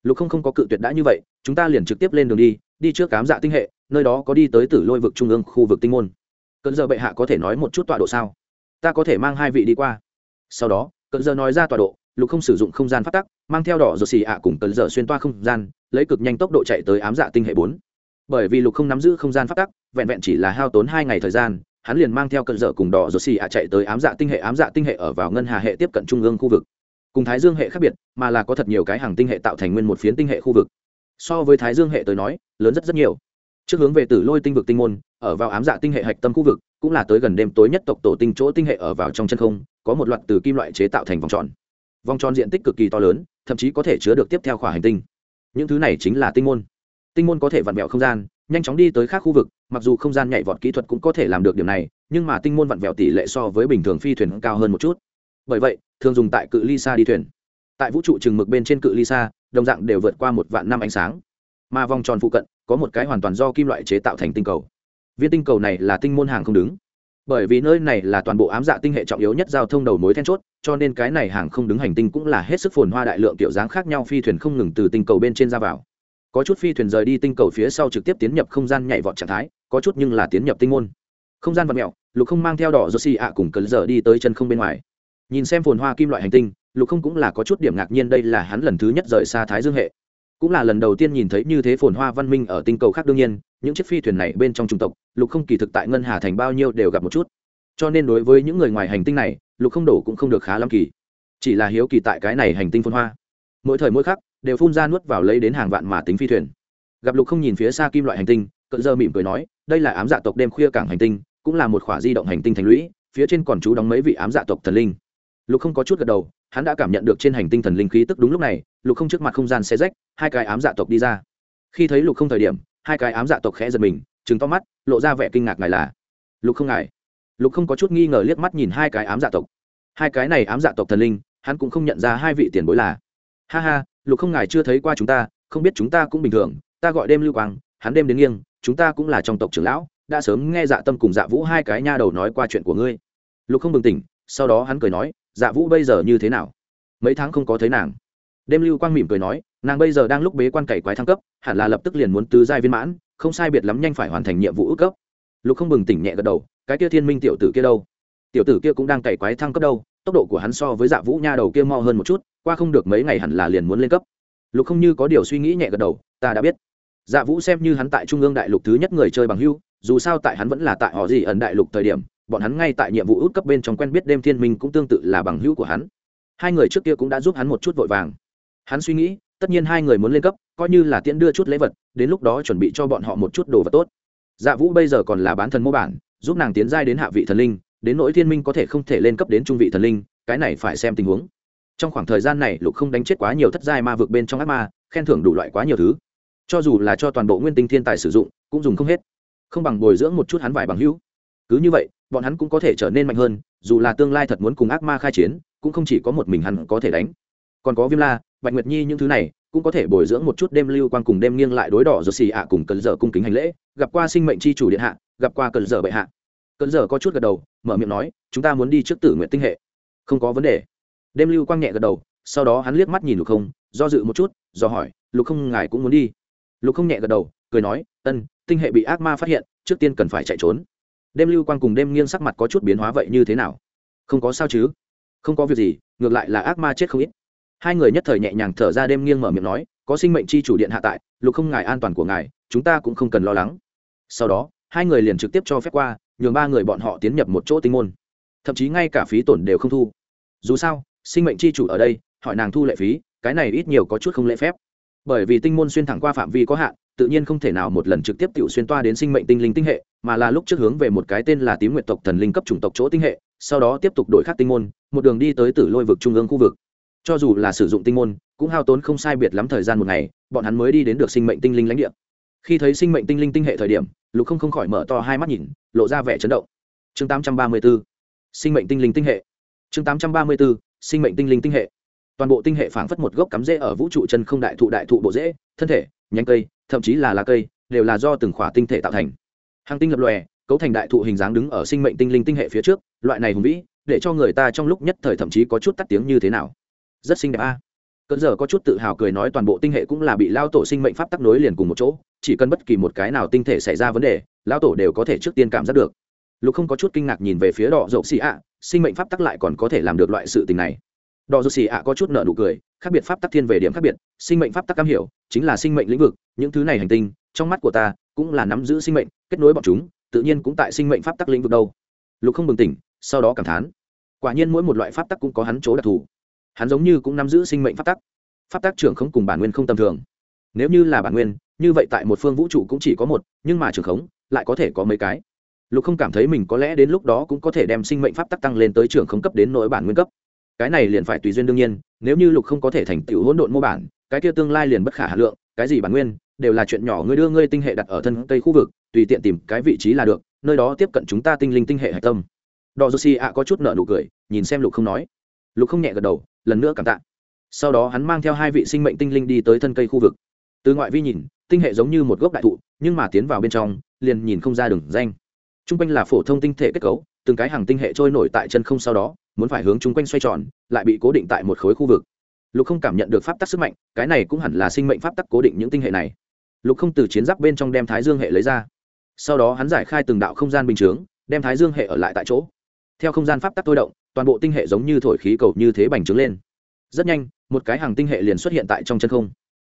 Lục không không có cự tuyệt đã như vậy, chúng ta liền trực tiếp lên đường đi đi trước cám dạ tinh hệ, nơi đó có đi tới tử lôi vực trung ương khu vực tinh môn cận giờ bệ hạ có thể nói một chút tọa độ sao? Ta có thể mang hai vị đi qua. Sau đó, cận giờ nói ra tọa độ, lục không sử dụng không gian phát tắc, mang theo đỏ rồi xì ạ cùng cận giờ xuyên toa không gian, lấy cực nhanh tốc độ chạy tới ám dạ tinh hệ bốn. Bởi vì lục không nắm giữ không gian phát tắc, vẹn vẹn chỉ là hao tốn hai ngày thời gian, hắn liền mang theo cận dở cùng đỏ rồi xì ạ chạy tới ám dạ tinh hệ, ám dạ tinh hệ ở vào ngân hà hệ tiếp cận trung ương khu vực. Cùng thái dương hệ khác biệt, mà là có thật nhiều cái hàng tinh hệ tạo thành nguyên một phiến tinh hệ khu vực. So với thái dương hệ tới nói, lớn rất rất nhiều. Trước hướng về tử lôi tinh vực tinh môn ở vào ám dạ tinh hệ hạch tâm khu vực, cũng là tới gần đêm tối nhất tộc tổ tinh chỗ tinh hệ ở vào trong chân không, có một loạt từ kim loại chế tạo thành vòng tròn. Vòng tròn diện tích cực kỳ to lớn, thậm chí có thể chứa được tiếp theo khỏa hành tinh. Những thứ này chính là tinh môn. Tinh môn có thể vặn vẹo không gian, nhanh chóng đi tới khác khu vực, mặc dù không gian nhảy vọt kỹ thuật cũng có thể làm được điều này, nhưng mà tinh môn vặn vẹo tỷ lệ so với bình thường phi thuyền cao hơn một chút. Bởi vậy, thường dùng tại cự ly xa đi thuyền. Tại vũ trụ chừng mực bên trên cự ly xa, đồng dạng đều vượt qua một vạn năm ánh sáng. Mà vòng tròn phụ cận, có một cái hoàn toàn do kim loại chế tạo thành tinh cầu viên tinh cầu này là tinh môn hàng không đứng. Bởi vì nơi này là toàn bộ ám dạ tinh hệ trọng yếu nhất giao thông đầu mối then chốt, cho nên cái này hàng không đứng hành tinh cũng là hết sức phồn hoa đại lượng kiểu dáng khác nhau phi thuyền không ngừng từ tinh cầu bên trên ra vào. Có chút phi thuyền rời đi tinh cầu phía sau trực tiếp tiến nhập không gian nhảy vọt trạng thái, có chút nhưng là tiến nhập tinh môn. Không gian vật mẹo, lục không mang theo đỏ rô xì ạ cùng cấn giờ đi tới chân không bên ngoài. Nhìn xem phồn hoa kim loại hành tinh, lục không cũng là có chút điểm ngạc nhiên đây là hắn lần thứ nhất rời xa thái dương hệ cũng là lần đầu tiên nhìn thấy như thế phồn hoa văn minh ở tinh cầu khác đương nhiên, những chiếc phi thuyền này bên trong trung tộc, lục không kỳ thực tại ngân hà thành bao nhiêu đều gặp một chút. Cho nên đối với những người ngoài hành tinh này, lục không đổ cũng không được khá lắm kỳ. Chỉ là hiếu kỳ tại cái này hành tinh phồn hoa. Mỗi thời mỗi khắc, đều phun ra nuốt vào lấy đến hàng vạn mà tính phi thuyền. Gặp lục không nhìn phía xa kim loại hành tinh cận dơ mỉm cười nói, đây là ám dạ tộc đêm khuya cảng hành tinh, cũng là một khỏa di động hành tinh thành lũy, phía trên còn chú đóng mấy vị ám dạ tộc thần linh. Lục không có chút gật đầu hắn đã cảm nhận được trên hành tinh thần linh khí tức đúng lúc này, lục không trước mặt không gian xe rách, hai cái ám dạ tộc đi ra. Khi thấy lục không thời điểm, hai cái ám dạ tộc khẽ giật mình chứng to mắt, lộ ra vẻ kinh ngạc ngài là, lục không ngài? Lục không có chút nghi ngờ liếc mắt nhìn hai cái ám dạ tộc. Hai cái này ám dạ tộc thần linh, hắn cũng không nhận ra hai vị tiền bối là. Ha ha, lục không ngài chưa thấy qua chúng ta, không biết chúng ta cũng bình thường, ta gọi đêm lưu quang, hắn đêm đến nghiêng, chúng ta cũng là trong tộc trưởng lão, đã sớm nghe dạ tâm cùng dạ vũ hai cái nha đầu nói qua chuyện của ngươi. Lục không bừng tỉnh, sau đó hắn cười nói dạ vũ bây giờ như thế nào? Mấy tháng không có thấy nàng. Đêm lưu quang mỉm cười nói, nàng bây giờ đang lúc bế quan cày quái thăng cấp, hẳn là lập tức liền muốn tứ giai viên mãn, không sai biệt lắm nhanh phải hoàn thành nhiệm vụ ước cấp. Lục không bừng tỉnh nhẹ gật đầu, cái kia thiên minh tiểu tử kia đâu? Tiểu tử kia cũng đang cày quái thăng cấp đâu, tốc độ của hắn so với dạ vũ nha đầu kia mo hơn một chút, qua không được mấy ngày hẳn là liền muốn lên cấp. Lục không như có điều suy nghĩ nhẹ gật đầu, ta đã biết. Dạ vũ xem như hắn tại trung ương đại lục thứ nhất người chơi bằng hưu, dù sao tại hắn vẫn là tại họ gì ẩn đại lục thời điểm bọn hắn ngay tại nhiệm vụ út cấp bên trong quen biết đêm thiên minh cũng tương tự là bằng hữu của hắn. Hai người trước kia cũng đã giúp hắn một chút vội vàng. Hắn suy nghĩ, tất nhiên hai người muốn lên cấp, coi như là tiễn đưa chút lễ vật, đến lúc đó chuẩn bị cho bọn họ một chút đồ vật tốt. Dạ vũ bây giờ còn là bán thần mô bản, giúp nàng tiến giai đến hạ vị thần linh, đến nỗi thiên minh có thể không thể lên cấp đến trung vị thần linh, cái này phải xem tình huống. Trong khoảng thời gian này, lục không đánh chết quá nhiều thất giai ma vực bên trong ác ma, khen thưởng đủ loại quá nhiều thứ. Cho dù là cho toàn bộ nguyên tinh thiên tài sử dụng, cũng dùng không hết. Không bằng bồi dưỡng một chút hắn vải bằng hữu cứ như vậy, bọn hắn cũng có thể trở nên mạnh hơn, dù là tương lai thật muốn cùng ác ma khai chiến, cũng không chỉ có một mình hắn có thể đánh. Còn có viêm la, bạch nguyệt nhi những thứ này, cũng có thể bồi dưỡng một chút đêm lưu quan cùng đêm nghiêng lại đối đỏ rồi xì ạ cùng cơn dở cung kính hành lễ, gặp qua sinh mệnh c h i chủ điện hạ, gặp qua cơn dở bệ hạ. Cơn dở có chút gật đầu, mở miệng nói, chúng ta muốn đi trước tử nguyện tinh hệ. Không có vấn đề. Đêm lưu quang nhẹ gật đầu, sau đó hắn liếc mắt nhìn lục không, do dự một chút, do hỏi, lục không, ngài cũng muốn đi? Lục không nhẹ gật đầu, cười nói, ân, tinh hệ bị ác ma phát hiện, trước tiên cần phải chạy trốn đêm lưu quang cùng đêm nghiêng sắc mặt có chút biến hóa vậy như thế nào? Không có sao chứ? Không có việc gì, ngược lại là ác ma chết không ít. Hai người nhất thời nhẹ nhàng thở ra đêm nghiêng mở miệng nói, có sinh mệnh chi chủ điện hạ tại, lục không ngài an toàn của ngài, chúng ta cũng không cần lo lắng. Sau đó, hai người liền trực tiếp cho phép qua, nhường ba người bọn họ tiến nhập một chỗ tinh môn. Thậm chí ngay cả phí tổn đều không thu. Dù sao, sinh mệnh chi chủ ở đây, hỏi nàng thu lệ phí, cái này ít nhiều có chút không lễ phép. Bởi vì tinh môn xuyên thẳng qua phạm vi có hạn tự nhiên không thể nào một lần trực tiếp tiểu xuyên toa đến sinh mệnh tinh linh tinh hệ, mà là lúc trước hướng về một cái tên là tím nguyệt tộc thần linh cấp chủng tộc chỗ tinh hệ, sau đó tiếp tục đổi khác tinh môn, một đường đi tới tử lôi vực trung ương khu vực. Cho dù là sử dụng tinh môn, cũng hao tốn không sai biệt lắm thời gian một ngày, bọn hắn mới đi đến được sinh mệnh tinh linh lãnh địa. Khi thấy sinh mệnh tinh linh tinh hệ thời điểm, lục không không khỏi mở to hai mắt nhìn, lộ ra vẻ chấn động. Chương 834 sinh mệnh tinh linh tinh hệ. Chương 834 sinh mệnh tinh linh tinh hệ toàn bộ tinh hệ phảng phất một gốc cắm rễ ở vũ trụ chân không đại thụ đại thụ bộ rễ, thân thể, nhánh cây, thậm chí là lá cây, đều là do từng khỏa tinh thể tạo thành. Hàng tinh lập lòe, cấu thành đại thụ hình dáng đứng ở sinh mệnh tinh linh tinh hệ phía trước, loại này hùng vĩ, để cho người ta trong lúc nhất thời thậm chí có chút tắt tiếng như thế nào. Rất xinh đẹp a. À. cơn giờ có chút tự hào cười nói toàn bộ tinh hệ cũng là bị lao tổ sinh mệnh pháp tắc nối liền cùng một chỗ, chỉ cần bất kỳ một cái nào tinh thể xảy ra vấn đề lao tổ đều có thể trước tiên cảm giác được. Lục không có chút kinh ngạc nhìn về phía đỏ dậu xì ạ, sinh mệnh pháp tắc lại còn có thể làm được loại sự tình này đỏ dù xì ạ có chút nợ nụ cười, khác biệt pháp tắc thiên về điểm khác biệt, sinh mệnh pháp tắc cam hiểu, chính là sinh mệnh lĩnh vực, những thứ này hành tinh, trong mắt của ta, cũng là nắm giữ sinh mệnh, kết nối bọn chúng, tự nhiên cũng tại sinh mệnh pháp tắc lĩnh vực đâu. Lục không bừng tỉnh, sau đó cảm thán. Quả nhiên mỗi một loại pháp tắc cũng có hắn chỗ đặc thù. Hắn giống như cũng nắm giữ sinh mệnh pháp tắc. Pháp tắc trưởng không cùng bản nguyên không tầm thường. Nếu như là bản nguyên, như vậy tại một phương vũ trụ cũng chỉ có một, nhưng mà trưởng khống lại có thể có mấy cái. Lục không cảm thấy mình có lẽ đến lúc đó cũng có thể đem sinh mệnh pháp tắc tăng lên tới trưởng không cấp đến nỗi bản nguyên cấp cái này liền phải tùy duyên đương nhiên, nếu như lục không có thể thành tựu hỗn độn mô bản, cái kia tương lai liền bất khả hà lượng, cái gì bản nguyên, đều là chuyện nhỏ, ngươi đưa ngươi tinh hệ đặt ở thân tây khu vực, tùy tiện tìm cái vị trí là được, nơi đó tiếp cận chúng ta tinh linh tinh hệ hạch tâm. Đò joshi ạ có chút nợ nụ cười, nhìn xem lục không nói. Lục không nhẹ gật đầu, lần nữa cảm tạ. Sau đó hắn mang theo hai vị sinh mệnh tinh linh đi tới thân cây khu vực. Từ ngoại vi nhìn, tinh hệ giống như một gốc đại thụ, nhưng mà tiến vào bên trong, liền nhìn không ra đường danh. T r u n g quanh là phổ thông tinh thể kết cấu, từng cái hàng tinh hệ trôi nổi tại chân không sau đó muốn phải hướng chung quanh xoay tròn, lại bị cố định tại một khối khu vực. Lục không cảm nhận được pháp tắc sức mạnh, cái này cũng hẳn là sinh mệnh pháp tắc cố định những tinh hệ này. Lục không từ chiến giáp bên trong đem thái dương hệ lấy ra. Sau đó hắn giải khai từng đạo không gian bình chướng, đem thái dương hệ ở lại tại chỗ. Theo không gian pháp tắc tôi động, toàn bộ tinh hệ giống như thổi khí cầu như thế bành trướng lên. Rất nhanh, một cái hàng tinh hệ liền xuất hiện tại trong chân không.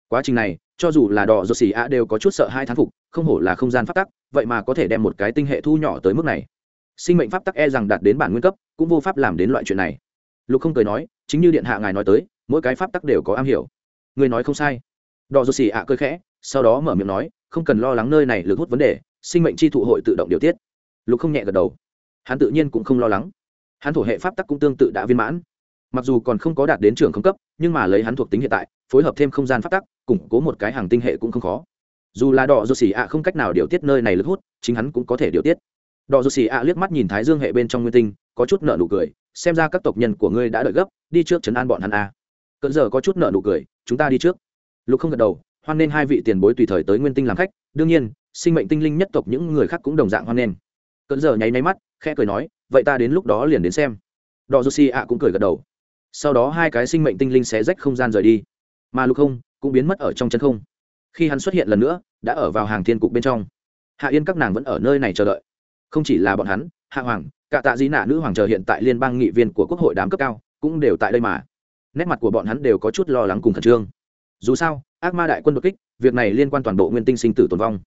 Quá trình này, cho dù là đỏ rột xì a đều có chút sợ hai thán phục, không hổ là không gian pháp tắc, vậy mà có thể đem một cái tinh hệ thu nhỏ tới mức này sinh mệnh pháp tắc e rằng đạt đến bản nguyên cấp, cũng vô pháp làm đến loại chuyện này. Lục không cười nói, chính như điện hạ ngài nói tới, mỗi cái pháp tắc đều có am hiểu. Người nói không sai. Đò dô xì ạ cơ khẽ, sau đó mở miệng nói, không cần lo lắng nơi này lực hút vấn đề, sinh mệnh chi thụ hội tự động điều tiết. Lục không nhẹ gật đầu. Hắn tự nhiên cũng không lo lắng. Hắn thổ hệ pháp tắc cũng tương tự đã viên mãn. Mặc dù còn không có đạt đến trường không cấp, nhưng mà lấy hắn thuộc tính hiện tại, phối hợp thêm không gian pháp tắc, củng cố một cái hàng tinh hệ cũng không khó. Dù là đỏ dù xì ạ không cách nào điều tiết nơi này lực hút, chính hắn cũng có thể điều tiết đỏ dù xì ạ liếc mắt nhìn thái dương hệ bên trong nguyên tinh, có chút nợ nụ cười, xem ra các tộc nhân của ngươi đã đợi gấp, đi trước chấn an bọn hắn a à. cận giờ có chút nợ nụ cười, chúng ta đi trước. Lục không gật đầu, hoan nên hai vị tiền bối tùy thời tới nguyên tinh làm khách, đương nhiên, sinh mệnh tinh linh nhất tộc những người khác cũng đồng dạng hoan nên. Cận giờ nháy nháy mắt, khẽ cười nói, vậy ta đến lúc đó liền đến xem. Đỏ dù xì ạ cũng cười gật đầu. Sau đó hai cái sinh mệnh tinh linh xé rách không gian rời đi. Mà lục không cũng biến mất ở trong chân không. Khi hắn xuất hiện lần nữa, đã ở vào hàng thiên cục bên trong. Hạ yên các nàng vẫn ở nơi này chờ đợi không chỉ là bọn hắn, hạ hoàng, cả tạ dĩ nạ nữ hoàng chờ hiện tại liên bang nghị viên của quốc hội đám cấp cao, cũng đều tại đây mà. Nét mặt của bọn hắn đều có chút lo lắng cùng khẩn trương. Dù sao, ác ma đại quân đột kích, việc này liên quan toàn bộ nguyên tinh sinh tử tồn vong.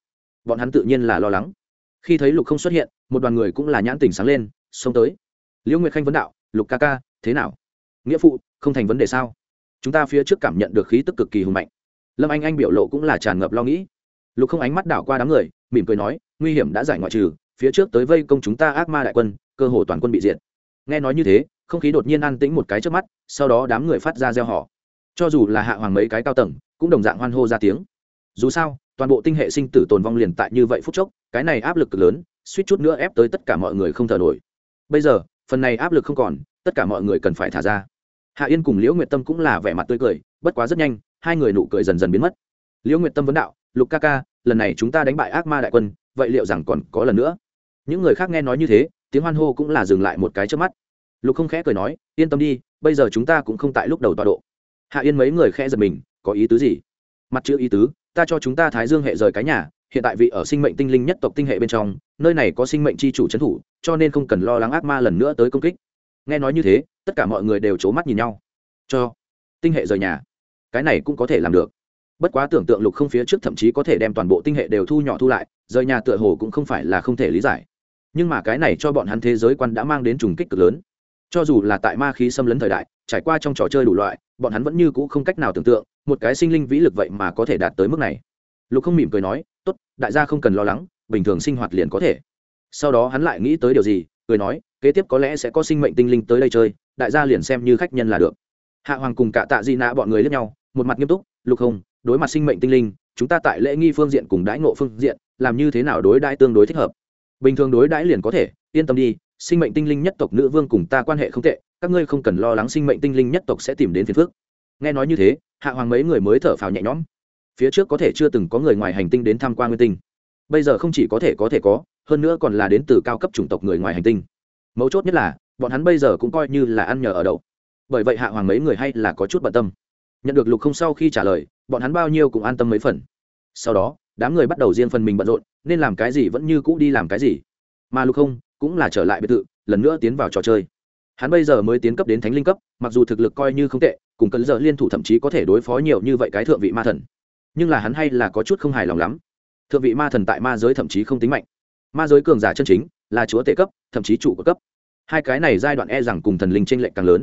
Bọn hắn tự nhiên là lo lắng. Khi thấy lục không xuất hiện, một đoàn người cũng là nhãn tình sáng lên, xông tới. Liễu nguyệt khanh vấn đạo, lục ca ca, thế nào? Nghĩa phụ, không thành vấn đề sao? Chúng ta phía trước cảm nhận được khí tức cực kỳ hùng mạnh. Lâm anh anh biểu lộ cũng là tràn ngập lo nghĩ. Lục không ánh mắt đảo qua đám người, mỉm cười nói, nguy hiểm đã giải ngoại trừ phía trước tới vây công chúng ta ác ma đại quân, cơ hồ toàn quân bị diệt. Nghe nói như thế, không khí đột nhiên an tĩnh một cái trước mắt, sau đó đám người phát ra gieo họ cho dù là hạ hoàng mấy cái cao tầng, cũng đồng dạng hoan hô ra tiếng. Dù sao, toàn bộ tinh hệ sinh tử tồn vong liền tại như vậy phút chốc, cái này áp lực cực lớn, suýt chút nữa ép tới tất cả mọi người không thở nổi. Bây giờ, phần này áp lực không còn, tất cả mọi người cần phải thả ra. Hạ yên cùng liễu nguyệt tâm cũng là vẻ mặt tươi cười, bất quá rất nhanh, hai người nụ cười dần dần biến mất. Liễu nguyệt tâm vấn đạo, lục ca ca, lần này chúng ta đánh bại ác ma đại quân, vậy liệu rằng còn có lần nữa? Những người khác nghe nói như thế, tiếng hoan hô cũng là dừng lại một cái trước mắt. Lục không khẽ cười nói, yên tâm đi, bây giờ chúng ta cũng không tại lúc đầu tọa độ. Hạ yên mấy người khẽ giật mình, có ý tứ gì? Mặt chữ ý tứ, ta cho chúng ta thái dương hệ rời cái nhà, hiện tại vị ở sinh mệnh tinh linh nhất tộc tinh hệ bên trong, nơi này có sinh mệnh c h i chủ trấn thủ, cho nên không cần lo lắng ác ma lần nữa tới công kích. Nghe nói như thế, tất cả mọi người đều c h ố mắt nhìn nhau. Cho, tinh hệ rời nhà, cái này cũng có thể làm được. Bất quá tưởng tượng lục không phía trước thậm chí có thể đem toàn bộ tinh hệ đều thu nhỏ thu lại, rời nhà tựa hồ cũng không phải là không thể lý giải nhưng mà cái này cho bọn hắn thế giới quan đã mang đến trùng kích cực lớn. Cho dù là tại ma khí xâm lấn thời đại, trải qua trong trò chơi đủ loại, bọn hắn vẫn như c ũ không cách nào tưởng tượng, một cái sinh linh vĩ lực vậy mà có thể đạt tới mức này. Lục không mỉm cười nói, tốt, đại gia không cần lo lắng, bình thường sinh hoạt liền có thể. Sau đó hắn lại nghĩ tới điều gì, cười nói, kế tiếp có lẽ sẽ có sinh mệnh tinh linh tới đây chơi, đại gia liền xem như khách nhân là được. Hạ hoàng cùng cả tạ di nã bọn người lướt nhau, một mặt nghiêm túc, lục không, đối mặt sinh mệnh tinh linh, chúng ta tại lễ nghi phương diện cùng đãi ngộ phương diện, làm như thế nào đối đãi tương đối thích hợp? Bình thường đối đãi liền có thể, yên tâm đi, sinh mệnh tinh linh nhất tộc nữ vương cùng ta quan hệ không tệ, các ngươi không cần lo lắng sinh mệnh tinh linh nhất tộc sẽ tìm đến phiền phước nghe nói như thế, hạ hoàng mấy người mới thở phào nhẹ nhõm. Phía trước có thể chưa từng có người ngoài hành tinh đến tham quan nguyên tinh. Bây giờ không chỉ có thể có thể có, hơn nữa còn là đến từ cao cấp chủng tộc người ngoài hành tinh. Mấu chốt nhất là, bọn hắn bây giờ cũng coi như là ăn nhờ ở đậu. Bởi vậy hạ hoàng mấy người hay là có chút bận tâm. Nhận được lục không sau khi trả lời, bọn hắn bao nhiêu cũng an tâm mấy phần. Sau đó đám người bắt đầu riêng phần mình bận rộn, nên làm cái gì vẫn như cũ đi làm cái gì. Mà lục không cũng là trở lại biệt thự, lần nữa tiến vào trò chơi. Hắn bây giờ mới tiến cấp đến thánh linh cấp, mặc dù thực lực coi như không tệ, cùng cấn giờ liên thủ thậm chí có thể đối phó nhiều như vậy cái thượng vị ma thần. Nhưng là hắn hay là có chút không hài lòng lắm. Thượng vị ma thần tại ma giới thậm chí không tính mạnh. Ma giới cường giả chân chính là chúa tệ cấp, thậm chí chủ của cấp. Hai cái này giai đoạn e rằng cùng thần linh t r ê n lệch càng lớn.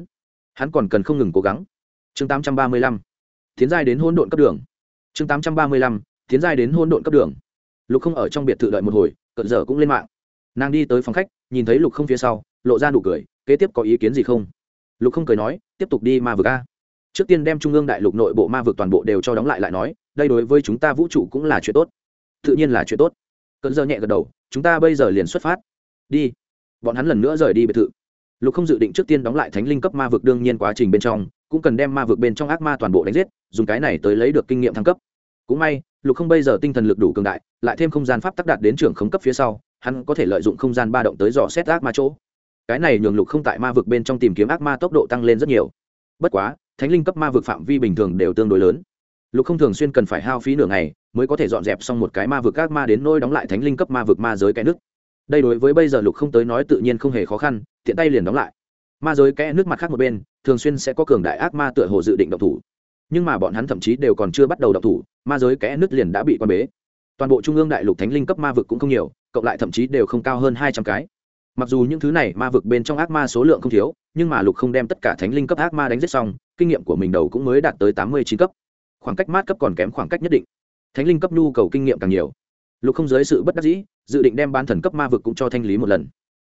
Hắn còn cần không ngừng cố gắng. Chương 835. tiến giai đến hôn độn cấp đường. Chương 835 tiến giai đến hôn độn cấp đường. Lục không ở trong biệt thự đợi một hồi cận giờ cũng lên mạng. Nàng đi tới phòng khách, nhìn thấy lục không phía sau, lộ ra nụ cười, kế tiếp có ý kiến gì không? Lục không cười nói, tiếp tục đi ma vực a. Trước tiên đem trung ương đại lục nội bộ ma vực toàn bộ đều cho đóng lại lại nói, đây đối với chúng ta vũ trụ cũng là chuyện tốt. Tự nhiên là chuyện tốt. Cận giờ nhẹ gật đầu, chúng ta bây giờ liền xuất phát. Đi. Bọn hắn lần nữa rời đi biệt thự. Lục không dự định trước tiên đóng lại thánh linh cấp ma vực đương nhiên quá trình bên trong, cũng cần đem ma vực bên trong ác ma toàn bộ đánh giết, dùng cái này tới lấy được kinh nghiệm thăng cấp cũng may, lục không bây giờ tinh thần lực đủ cường đại, lại thêm không gian pháp tắc đạt đến trưởng khống cấp phía sau, hắn có thể lợi dụng không gian ba động tới dò xét ác ma chỗ. Cái này nhường lục không tại ma vực bên trong tìm kiếm ác ma tốc độ tăng lên rất nhiều. Bất quá, thánh linh cấp ma vực phạm vi bình thường đều tương đối lớn. Lục không thường xuyên cần phải hao phí nửa ngày mới có thể dọn dẹp xong một cái ma vực ác ma đến nôi đóng lại thánh linh cấp ma vực ma giới cái nước. Đây đối với bây giờ lục không tới nói tự nhiên không hề khó khăn, tiện tay liền đóng lại. Ma giới kẽ nước mặt khác một bên, thường xuyên sẽ có cường đại ác ma tựa hồ dự định động thủ nhưng mà bọn hắn thậm chí đều còn chưa bắt đầu đọc thủ, ma giới kẽ nước liền đã bị quan bế. Toàn bộ trung ương đại lục thánh linh cấp ma vực cũng không nhiều, cộng lại thậm chí đều không cao hơn hai trăm cái. Mặc dù những thứ này ma vực bên trong ác ma số lượng không thiếu, nhưng mà lục không đem tất cả thánh linh cấp ác ma đánh giết xong, kinh nghiệm của mình đầu cũng mới đạt tới tám mươi chín cấp. Khoảng cách mát cấp còn kém khoảng cách nhất định. Thánh linh cấp nhu cầu kinh nghiệm càng nhiều. Lục không dưới sự bất đắc dĩ, dự định đem ban thần cấp ma vực cũng cho thanh lý một lần.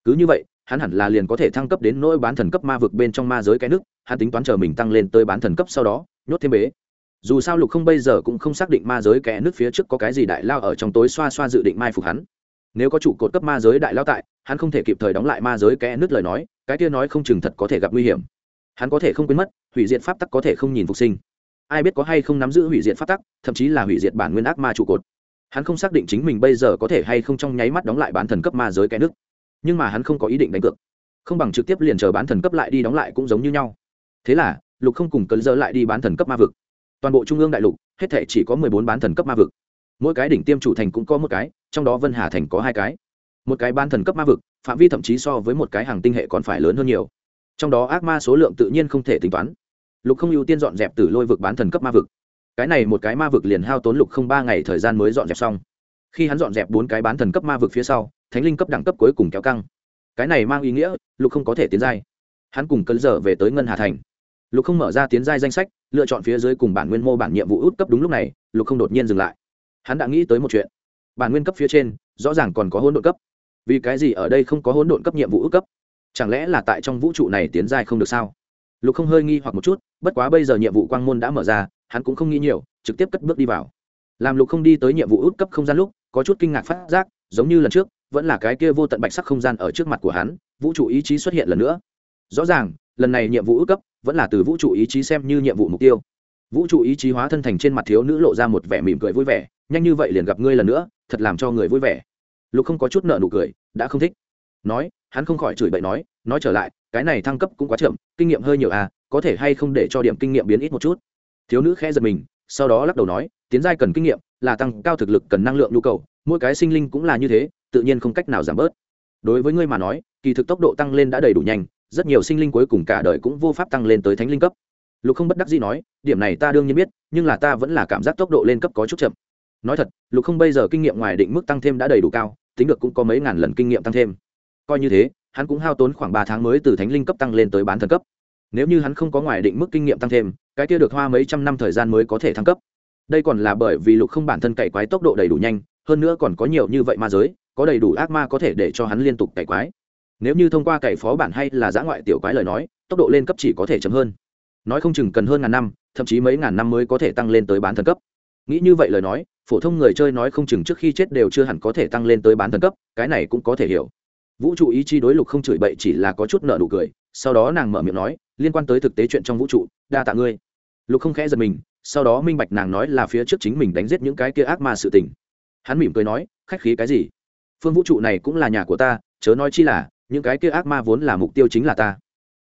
Cứ như vậy, hắn hẳn là liền có thể thăng cấp đến nỗi bán thần cấp ma vực bên trong ma giới cái nước hắn tính toán chờ mình tăng lên tới bán thần cấp sau đó nhốt thêm bế. Dù sao lục không bây giờ cũng không xác định ma giới kẽ nước phía trước có cái gì đại lao ở trong tối xoa xoa dự định mai phục hắn. Nếu có trụ cột cấp ma giới đại lao tại, hắn không thể kịp thời đóng lại ma giới kẽ nước lời nói, cái kia nói không chừng thật có thể gặp nguy hiểm. Hắn có thể không quên mất, hủy diệt pháp tắc có thể không nhìn phục sinh. Ai biết có hay không nắm giữ hủy diệt pháp tắc, thậm chí là hủy diệt bản nguyên ác ma trụ cột. Hắn không xác định chính mình bây giờ có thể hay không trong nháy mắt đóng lại bán thần cấp ma giới kẽ nước nhưng mà hắn không có ý định đánh cược. Không bằng trực tiếp liền chờ bán thần cấp lại đi đóng lại cũng giống như nhau. Thế là lục không cùng cấn dỡ lại đi bán thần cấp ma vực. Toàn bộ trung ương đại lục, hết thể chỉ có mười bốn bán thần cấp ma vực. Mỗi cái đỉnh tiêm chủ thành cũng có một cái, trong đó vân hà thành có hai cái. Một cái bán thần cấp ma vực, phạm vi thậm chí so với một cái hàng tinh hệ còn phải lớn hơn nhiều. Trong đó ác ma số lượng tự nhiên không thể tính toán. Lục không ưu tiên dọn dẹp từ lôi vực bán thần cấp ma vực. Cái này một cái ma vực liền hao tốn lục không ba ngày thời gian mới dọn dẹp xong. Khi hắn dọn dẹp bốn cái bán thần cấp ma vực phía sau, thánh linh cấp đẳng cấp cuối cùng kéo căng. Cái này mang ý nghĩa, lục không có thể tiến giai. Hắn cùng cấn giờ về tới ngân hà thành lục không mở ra tiến giai danh sách, lựa chọn phía dưới cùng bản nguyên mô bản nhiệm vụ út cấp đúng lúc này, lục không đột nhiên dừng lại. Hắn đã nghĩ tới một chuyện. Bản nguyên cấp phía trên, rõ ràng còn có hỗn độn cấp. Vì cái gì ở đây không có hỗn độn cấp nhiệm vụ út cấp? Chẳng lẽ là tại trong vũ trụ này tiến giai không được sao? Lục không hơi nghi hoặc một chút, bất quá bây giờ nhiệm vụ quang môn đã mở ra, hắn cũng không nghĩ nhiều, trực tiếp cất bước đi vào. Làm lục không đi tới nhiệm vụ út cấp không gian lúc, có chút kinh ngạc phát giác, giống như lần trước, vẫn là cái kia vô tận bạch sắc không gian ở trước mặt của hắn, vũ trụ ý chí xuất hiện lần nữa. Rõ ràng lần này nhiệm vụ ước cấp vẫn là từ vũ trụ ý chí xem như nhiệm vụ mục tiêu. Vũ trụ ý chí hóa thân thành trên mặt thiếu nữ lộ ra một vẻ mỉm cười vui vẻ, nhanh như vậy liền gặp ngươi lần nữa, thật làm cho người vui vẻ. Lục không có chút nợ nụ cười, đã không thích. Nói, hắn không khỏi chửi bậy nói nói trở lại, cái này thăng cấp cũng quá chậm, kinh nghiệm hơi nhiều à có thể hay không để cho điểm kinh nghiệm biến ít một chút? Thiếu nữ khẽ giật mình, sau đó lắc đầu nói, tiến giai cần kinh nghiệm, là tăng cao thực lực cần năng lượng nhu cầu, mỗi cái sinh linh cũng là như thế, tự nhiên không cách nào giảm bớt. Đối với ngươi mà nói, kỳ thực tốc độ tăng lên đã đầy đủ nhanh rất nhiều sinh linh cuối cùng cả đời cũng vô pháp tăng lên tới thánh linh cấp. Lục không bất đắc dĩ nói, điểm này ta đương nhiên biết, nhưng là ta vẫn là cảm giác tốc độ lên cấp có chút chậm. Nói thật, lục không bây giờ kinh nghiệm ngoài định mức tăng thêm đã đầy đủ cao, tính được cũng có mấy ngàn lần kinh nghiệm tăng thêm. Coi như thế, hắn cũng hao tốn khoảng ba tháng mới từ thánh linh cấp tăng lên tới bán thần cấp. Nếu như hắn không có ngoài định mức kinh nghiệm tăng thêm, cái kia được hoa mấy trăm năm thời gian mới có thể thăng cấp. Đây còn là bởi vì lục không bản thân cày quái tốc độ đầy đủ nhanh, hơn nữa còn có nhiều như vậy ma giới, có đầy đủ ác ma có thể để cho hắn liên tục cày quái nếu như thông qua cày phó bản hay là giã ngoại tiểu quái lời nói, tốc độ lên cấp chỉ có thể chậm hơn. Nói không chừng cần hơn ngàn năm, thậm chí mấy ngàn năm mới có thể tăng lên tới bán thần cấp. Nghĩ như vậy lời nói, phổ thông người chơi nói không chừng trước khi chết đều chưa hẳn có thể tăng lên tới bán thần cấp, cái này cũng có thể hiểu. Vũ trụ ý chi đối lục không chửi bậy chỉ là có chút nợ nụ cười, sau đó nàng mở miệng nói, liên quan tới thực tế chuyện trong vũ trụ, đa tạ ngươi. Lục không khẽ giật mình, sau đó minh bạch nàng nói là phía trước chính mình đánh giết những cái kia ác ma sự tình. Hắn mỉm cười nói, khách khí cái gì? Phương vũ trụ này cũng là nhà của ta, chớ nói chi là những cái kia ác ma vốn là mục tiêu chính là ta.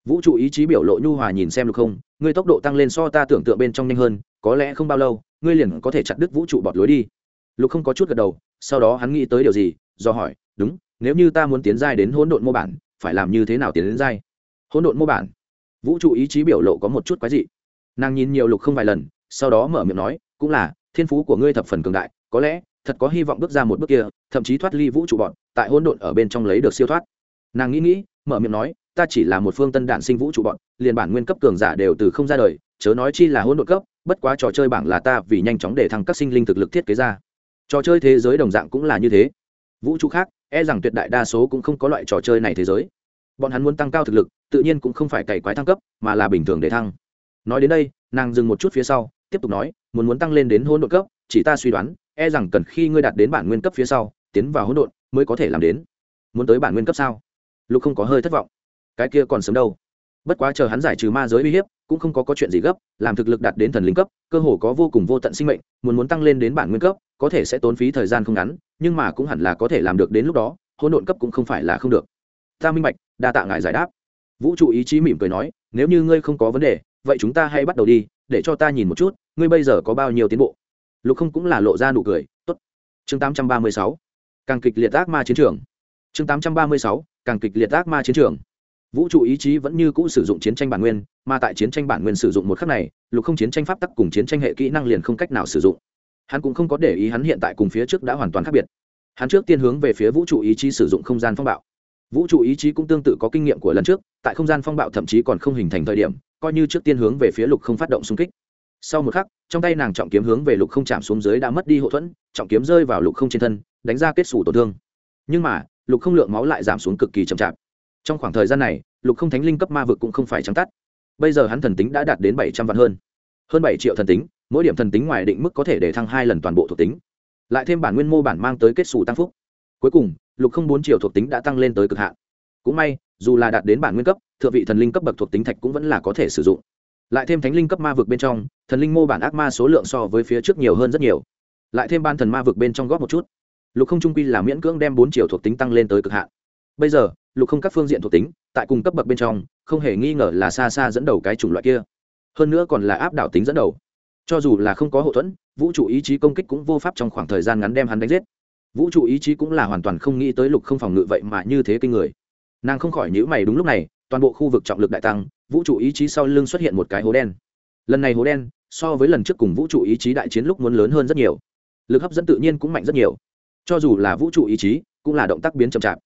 Vũ trụ ý chí biểu lộ nhu hòa nhìn xem được không? Ngươi tốc độ tăng lên so ta tưởng tượng bên trong nhanh hơn, có lẽ không bao lâu, ngươi liền có thể chặt đứt vũ trụ bọt lối đi. Lục không có chút gật đầu, sau đó hắn nghĩ tới điều gì, do hỏi, đúng, nếu như ta muốn tiến giai đến hỗn độn mô bản, phải làm như thế nào tiến đến giai? Hỗn độn mô bản? Vũ trụ ý chí biểu lộ có một chút quái dị. Nàng nhìn nhiều lục không vài lần, sau đó mở miệng nói, cũng là, thiên phú của ngươi thập phần cường đại, có lẽ, thật có hy vọng bước ra một bước kia, thậm chí thoát ly vũ trụ bọn tại hỗn độn ở bên trong lấy được siêu thoát nàng nghĩ nghĩ, mở miệng nói, ta chỉ là một phương tân đản sinh vũ trụ bọn, liền bản nguyên cấp cường giả đều từ không ra đời, chớ nói chi là hỗn đội cấp, bất quá trò chơi bảng là ta vì nhanh chóng để thăng các sinh linh thực lực thiết kế ra. Trò chơi thế giới đồng dạng cũng là như thế. Vũ trụ khác e rằng tuyệt đại đa số cũng không có loại trò chơi này thế giới. Bọn hắn muốn tăng cao thực lực, tự nhiên cũng không phải cày quái thăng cấp, mà là bình thường để thăng. Nói đến đây, nàng dừng một chút phía sau, tiếp tục nói, muốn muốn tăng lên đến hỗn độn cấp, chỉ ta suy đoán e rằng cần khi ngươi đạt đến bản nguyên cấp phía sau, tiến vào hỗn độn mới có thể làm đến. Muốn tới bản nguyên cấp sao? lục không có hơi thất vọng. Cái kia còn sớm đâu. Bất quá chờ hắn giải trừ ma giới uy hiếp cũng không có có chuyện gì gấp làm thực lực đạt đến thần linh cấp cơ hồ có vô cùng vô tận sinh mệnh muốn muốn tăng lên đến bản nguyên cấp có thể sẽ tốn phí thời gian không ngắn nhưng mà cũng hẳn là có thể làm được đến lúc đó hỗn độn cấp cũng không phải là không được. Ta minh bạch đa tạ ngài giải đáp. Vũ trụ ý chí mỉm cười nói nếu như ngươi không có vấn đề vậy chúng ta hãy bắt đầu đi để cho ta nhìn một chút ngươi bây giờ có bao nhiêu tiến bộ. Lục không cũng là lộ ra nụ cười tốt. Chương 836. càng kịch liệt ác ma chiến trường. Chương 836, càng kịch liệt ác ma chiến trường. Vũ trụ ý chí vẫn như cũ sử dụng chiến tranh bản nguyên, mà tại chiến tranh bản nguyên sử dụng một khắc này, lục không chiến tranh pháp tắc cùng chiến tranh hệ kỹ năng liền không cách nào sử dụng. Hắn cũng không có để ý hắn hiện tại cùng phía trước đã hoàn toàn khác biệt. Hắn trước tiên hướng về phía vũ trụ ý chí sử dụng không gian phong bạo. Vũ trụ ý chí cũng tương tự có kinh nghiệm của lần trước, tại không gian phong bạo thậm chí còn không hình thành thời điểm, coi như trước tiên hướng về phía lục không phát động xung kích. Sau một khắc, trong tay nàng trọng kiếm hướng về lục không chạm xuống dưới đã mất đi hậu thuẫn, trọng kiếm rơi vào lục không trên thân, đánh ra kết xù tổn thương. Nhưng mà lục không lượng máu lại giảm xuống cực kỳ chậm chạp. Trong khoảng thời gian này, lục không thánh linh cấp ma vực cũng không phải trắng tắt. Bây giờ hắn thần tính đã đạt đến bảy trăm vạn hơn. Hơn bảy triệu thần tính, mỗi điểm thần tính ngoài định mức có thể để thăng hai lần toàn bộ thuộc tính. Lại thêm bản nguyên mô bản mang tới kết xù tăng phúc. Cuối cùng, lục không bốn triệu thuộc tính đã tăng lên tới cực hạn. Cũng may, dù là đạt đến bản nguyên cấp, thượng vị thần linh cấp bậc thuộc tính thạch cũng vẫn là có thể sử dụng. Lại thêm thánh linh cấp ma vực bên trong, thần linh mô bản ác ma số lượng so với phía trước nhiều hơn rất nhiều. Lại thêm ban thần ma vực bên trong góp một chút lục không trung quy là miễn cưỡng đem bốn chiều thuộc tính tăng lên tới cực hạn. Bây giờ, lục không các phương diện thuộc tính, tại cùng cấp bậc bên trong, không hề nghi ngờ là xa xa dẫn đầu cái chủng loại kia. Hơn nữa còn là áp đảo tính dẫn đầu. Cho dù là không có hậu thuẫn, vũ trụ ý chí công kích cũng vô pháp trong khoảng thời gian ngắn đem hắn đánh giết. Vũ trụ ý chí cũng là hoàn toàn không nghĩ tới lục không phòng ngự vậy mà như thế kinh người. Nàng không khỏi nhữ mày đúng lúc này, toàn bộ khu vực trọng lực đại tăng, vũ trụ ý chí sau lưng xuất hiện một cái hố đen. Lần này hố đen, so với lần trước cùng vũ trụ ý chí đại chiến lúc muốn lớn hơn rất nhiều. Lực hấp dẫn tự nhiên cũng mạnh rất nhiều cho dù là vũ trụ ý chí, cũng là động tác biến chậm chạp.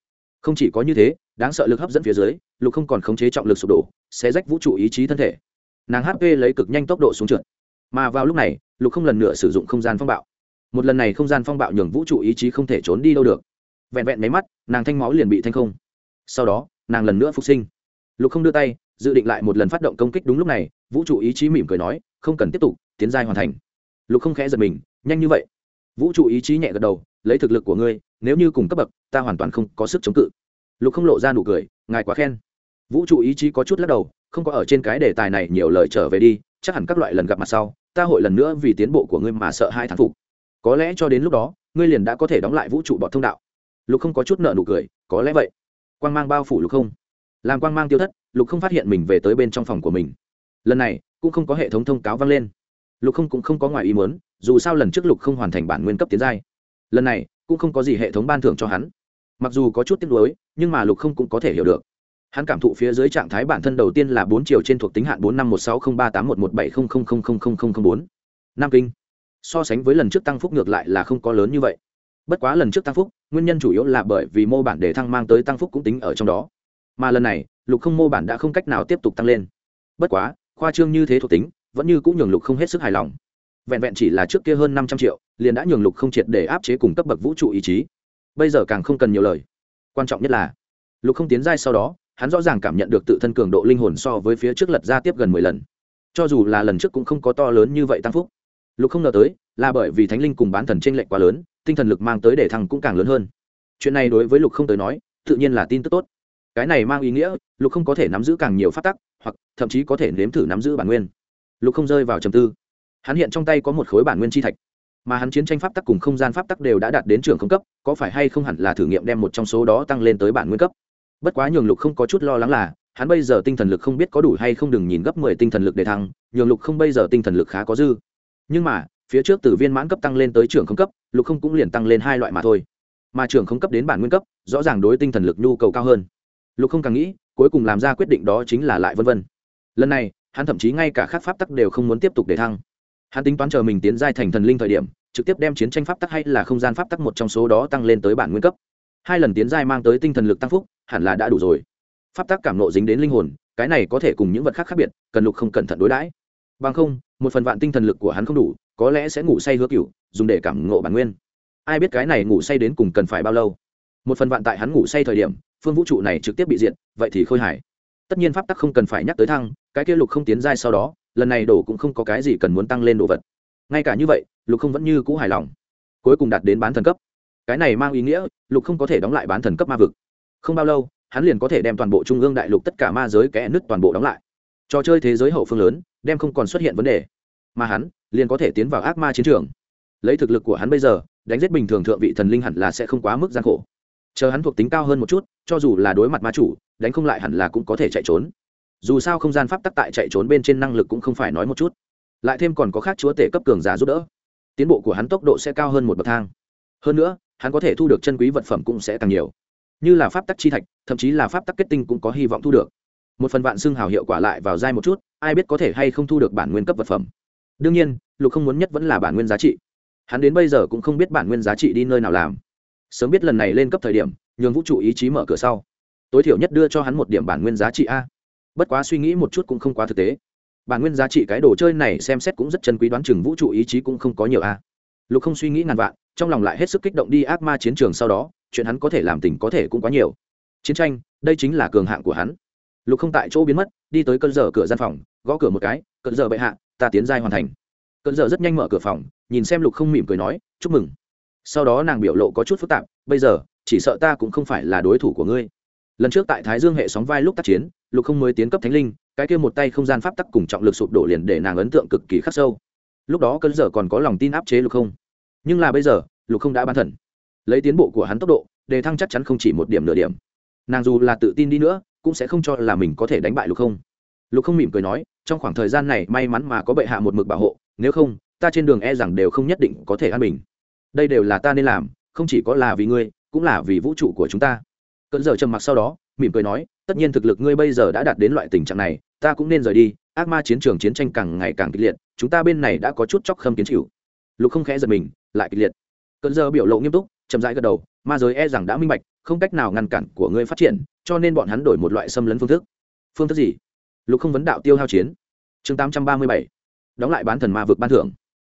Không chỉ có như thế, đáng sợ lực hấp dẫn phía dưới, lục không còn khống chế trọng lực sụp đổ sẽ rách vũ trụ ý chí thân thể. Nàng hp lấy cực nhanh tốc độ xuống trượt. Mà vào lúc này, lục không lần nữa sử dụng không gian phong bạo. Một lần này không gian phong bạo nhường vũ trụ ý chí không thể trốn đi đâu được. Vẹn vẹn máy mắt, nàng thanh máu liền bị thanh không. Sau đó, nàng lần nữa phục sinh. Lục không đưa tay, dự định lại một lần phát động công kích đúng lúc này, vũ trụ ý chí mỉm cười nói, không cần tiếp tục, tiến giai hoàn thành. Lục không khẽ giật mình, nhanh như vậy vũ trụ ý chí nhẹ gật đầu, lấy thực lực của ngươi, nếu như cùng cấp bậc, ta hoàn toàn không có sức chống cự. Lục không lộ ra nụ cười, ngài quá khen. Vũ trụ ý chí có chút lắc đầu, không có ở trên cái đề tài này nhiều lời trở về đi, chắc hẳn các loại lần gặp mặt sau, ta hội lần nữa vì tiến bộ của ngươi mà sợ hai thán phục. Có lẽ cho đến lúc đó, ngươi liền đã có thể đóng lại vũ trụ bọt thông đạo. Lục không có chút nợ nụ cười, có lẽ vậy. Quang mang bao phủ lục không. Làm quang mang tiêu thất, lục không phát hiện mình về tới bên trong phòng của mình. Lần này, cũng không có hệ thống thông cáo vang lên lục không cũng không có ngoài ý muốn, dù sao lần trước lục không hoàn thành bản nguyên cấp tiến giai. Lần này, cũng không có gì hệ thống ban thưởng cho hắn. Mặc dù có chút tiếc nuối, nhưng mà lục không cũng có thể hiểu được. Hắn cảm thụ phía dưới trạng thái bản thân đầu tiên là bốn chiều trên thuộc tính hạn bốn năm một sáu không ba tám một một bảy không không không không không không bốn. Nam kinh. So sánh với lần trước tăng phúc ngược lại là không có lớn như vậy. Bất quá lần trước tăng phúc, nguyên nhân chủ yếu là bởi vì mô bản đề thăng mang tới tăng phúc cũng tính ở trong đó. Mà lần này, lục không mô bản đã không cách nào tiếp tục tăng lên. Bất quá, khoa trương như thế thuộc tính vẫn như cũng nhường lục không hết sức hài lòng. Vẹn vẹn chỉ là trước kia hơn năm trăm triệu, liền đã nhường lục không triệt để áp chế cùng cấp bậc vũ trụ ý chí. Bây giờ càng không cần nhiều lời. Quan trọng nhất là, lục không tiến giai sau đó, hắn rõ ràng cảm nhận được tự thân cường độ linh hồn so với phía trước lật ra tiếp gần mười lần. Cho dù là lần trước cũng không có to lớn như vậy tăng phúc. Lục không ngờ tới, là bởi vì thánh linh cùng bán thần t r ê n lệch quá lớn, tinh thần lực mang tới để thăng cũng càng lớn hơn. Chuyện này đối với lục không tới nói, tự nhiên là tin tức tốt. Cái này mang ý nghĩa, lục không có thể nắm giữ càng nhiều phát tắc, hoặc thậm chí có thể nếm thử nắm giữ bản nguyên lục không rơi vào trầm tư. Hắn hiện trong tay có một khối bản nguyên chi thạch, mà hắn chiến tranh pháp tắc cùng không gian pháp tắc đều đã đạt đến trường không cấp, có phải hay không hẳn là thử nghiệm đem một trong số đó tăng lên tới bản nguyên cấp? Bất quá nhường lục không có chút lo lắng là, hắn bây giờ tinh thần lực không biết có đủ hay không đừng nhìn gấp mười tinh thần lực để thăng, nhường lục không bây giờ tinh thần lực khá có dư. Nhưng mà, phía trước từ viên mãn cấp tăng lên tới trường không cấp, lục không cũng liền tăng lên hai loại mà thôi. Mà trường không cấp đến bản nguyên cấp, rõ ràng đối tinh thần lực nhu cầu cao hơn. Lục không càng nghĩ, cuối cùng làm ra quyết định đó chính là lại vân vân. Lần này hắn thậm chí ngay cả các pháp tắc đều không muốn tiếp tục để thăng. Hắn tính toán chờ mình tiến giai thành thần linh thời điểm, trực tiếp đem chiến tranh pháp tắc hay là không gian pháp tắc một trong số đó tăng lên tới bản nguyên cấp. Hai lần tiến giai mang tới tinh thần lực tăng phúc, hẳn là đã đủ rồi. Pháp tắc cảm nộ dính đến linh hồn, cái này có thể cùng những vật khác khác biệt, cần lục không cẩn thận đối đãi. Bằng không, một phần vạn tinh thần lực của hắn không đủ, có lẽ sẽ ngủ say hứa cựu dùng để cảm ngộ bản nguyên. Ai biết cái này ngủ say đến cùng cần phải bao lâu? Một phần vạn tại hắn ngủ say thời điểm, phương vũ trụ này trực tiếp bị diện vậy thì khôi hài. Tất nhiên pháp tắc không cần phải nhắc tới thăng cái kia lục không tiến giai sau đó, lần này đổ cũng không có cái gì cần muốn tăng lên đồ vật. Ngay cả như vậy, lục không vẫn như cũ hài lòng. Cuối cùng đạt đến bán thần cấp. Cái này mang ý nghĩa, lục không có thể đóng lại bán thần cấp ma vực. Không bao lâu, hắn liền có thể đem toàn bộ trung ương đại lục tất cả ma giới kẽ nứt toàn bộ đóng lại. Trò chơi thế giới hậu phương lớn, đem không còn xuất hiện vấn đề. Mà hắn, liền có thể tiến vào ác ma chiến trường. Lấy thực lực của hắn bây giờ, đánh giết bình thường thượng vị thần linh hẳn là sẽ không quá mức gian khổ. Chờ hắn thuộc tính cao hơn một chút, cho dù là đối mặt ma chủ, đánh không lại hẳn là cũng có thể chạy trốn dù sao không gian pháp tắc tại chạy trốn bên trên năng lực cũng không phải nói một chút. Lại thêm còn có khác chúa tể cấp cường giả giúp đỡ. Tiến bộ của hắn tốc độ sẽ cao hơn một bậc thang. Hơn nữa, hắn có thể thu được chân quý vật phẩm cũng sẽ càng nhiều. Như là pháp tắc chi thạch, thậm chí là pháp tắc kết tinh cũng có hy vọng thu được. Một phần vạn xưng hào hiệu quả lại vào dai một chút, ai biết có thể hay không thu được bản nguyên cấp vật phẩm. Đương nhiên, lục không muốn nhất vẫn là bản nguyên giá trị. Hắn đến bây giờ cũng không biết bản nguyên giá trị đi nơi nào làm. Sớm biết lần này lên cấp thời điểm, nhường vũ trụ ý chí mở cửa sau. Tối thiểu nhất đưa cho hắn một điểm bản nguyên giá trị a bất quá suy nghĩ một chút cũng không quá thực tế. Bản nguyên giá trị cái đồ chơi này xem xét cũng rất chân quý, đoán chừng vũ trụ ý chí cũng không có nhiều a. Lục không suy nghĩ ngàn vạn, trong lòng lại hết sức kích động đi ác ma chiến trường sau đó, chuyện hắn có thể làm tình có thể cũng quá nhiều. Chiến tranh, đây chính là cường hạng của hắn. Lục không tại chỗ biến mất, đi tới cơn giờ cửa gian phòng, gõ cửa một cái cơn giờ bệ hạ, ta tiến giai hoàn thành. Cơn giờ rất nhanh mở cửa phòng, nhìn xem lục không mỉm cười nói, chúc mừng. Sau đó nàng biểu lộ có chút phức tạp, bây giờ, chỉ sợ ta cũng không phải là đối thủ của ngươi lần trước tại thái dương hệ sóng vai lúc tác chiến, lục không mới tiến cấp thánh linh, cái kia một tay không gian pháp tắc cùng trọng lực sụp đổ liền để nàng ấn tượng cực kỳ khắc sâu. Lúc đó cơn giờ còn có lòng tin áp chế lục không. Nhưng là bây giờ, lục không đã ban thần. Lấy tiến bộ của hắn tốc độ, đề thăng chắc chắn không chỉ một điểm nửa điểm. Nàng dù là tự tin đi nữa, cũng sẽ không cho là mình có thể đánh bại lục không. Lục không mỉm cười nói, trong khoảng thời gian này may mắn mà có bệ hạ một mực bảo hộ, nếu không, ta trên đường e rằng đều không nhất định có thể an bình. Đây đều là ta nên làm, không chỉ có là vì ngươi, cũng là vì vũ trụ của chúng ta cận giờ trầm mặc sau đó, mỉm cười nói, tất nhiên thực lực ngươi bây giờ đã đạt đến loại tình trạng này, ta cũng nên rời đi, ác ma chiến trường chiến tranh càng ngày càng kịch liệt, chúng ta bên này đã có chút chóc khâm kiến chịu. Lục không khẽ giật mình, lại kịch liệt. Cận giờ biểu lộ nghiêm túc, chậm rãi gật đầu, ma giới e rằng đã minh bạch, không cách nào ngăn cản của ngươi phát triển, cho nên bọn hắn đổi một loại xâm lấn phương thức. Phương thức gì? Lục không vấn đạo tiêu hao chiến. Chương tám trăm ba mươi bảy, đóng lại bán thần ma vực ban thưởng.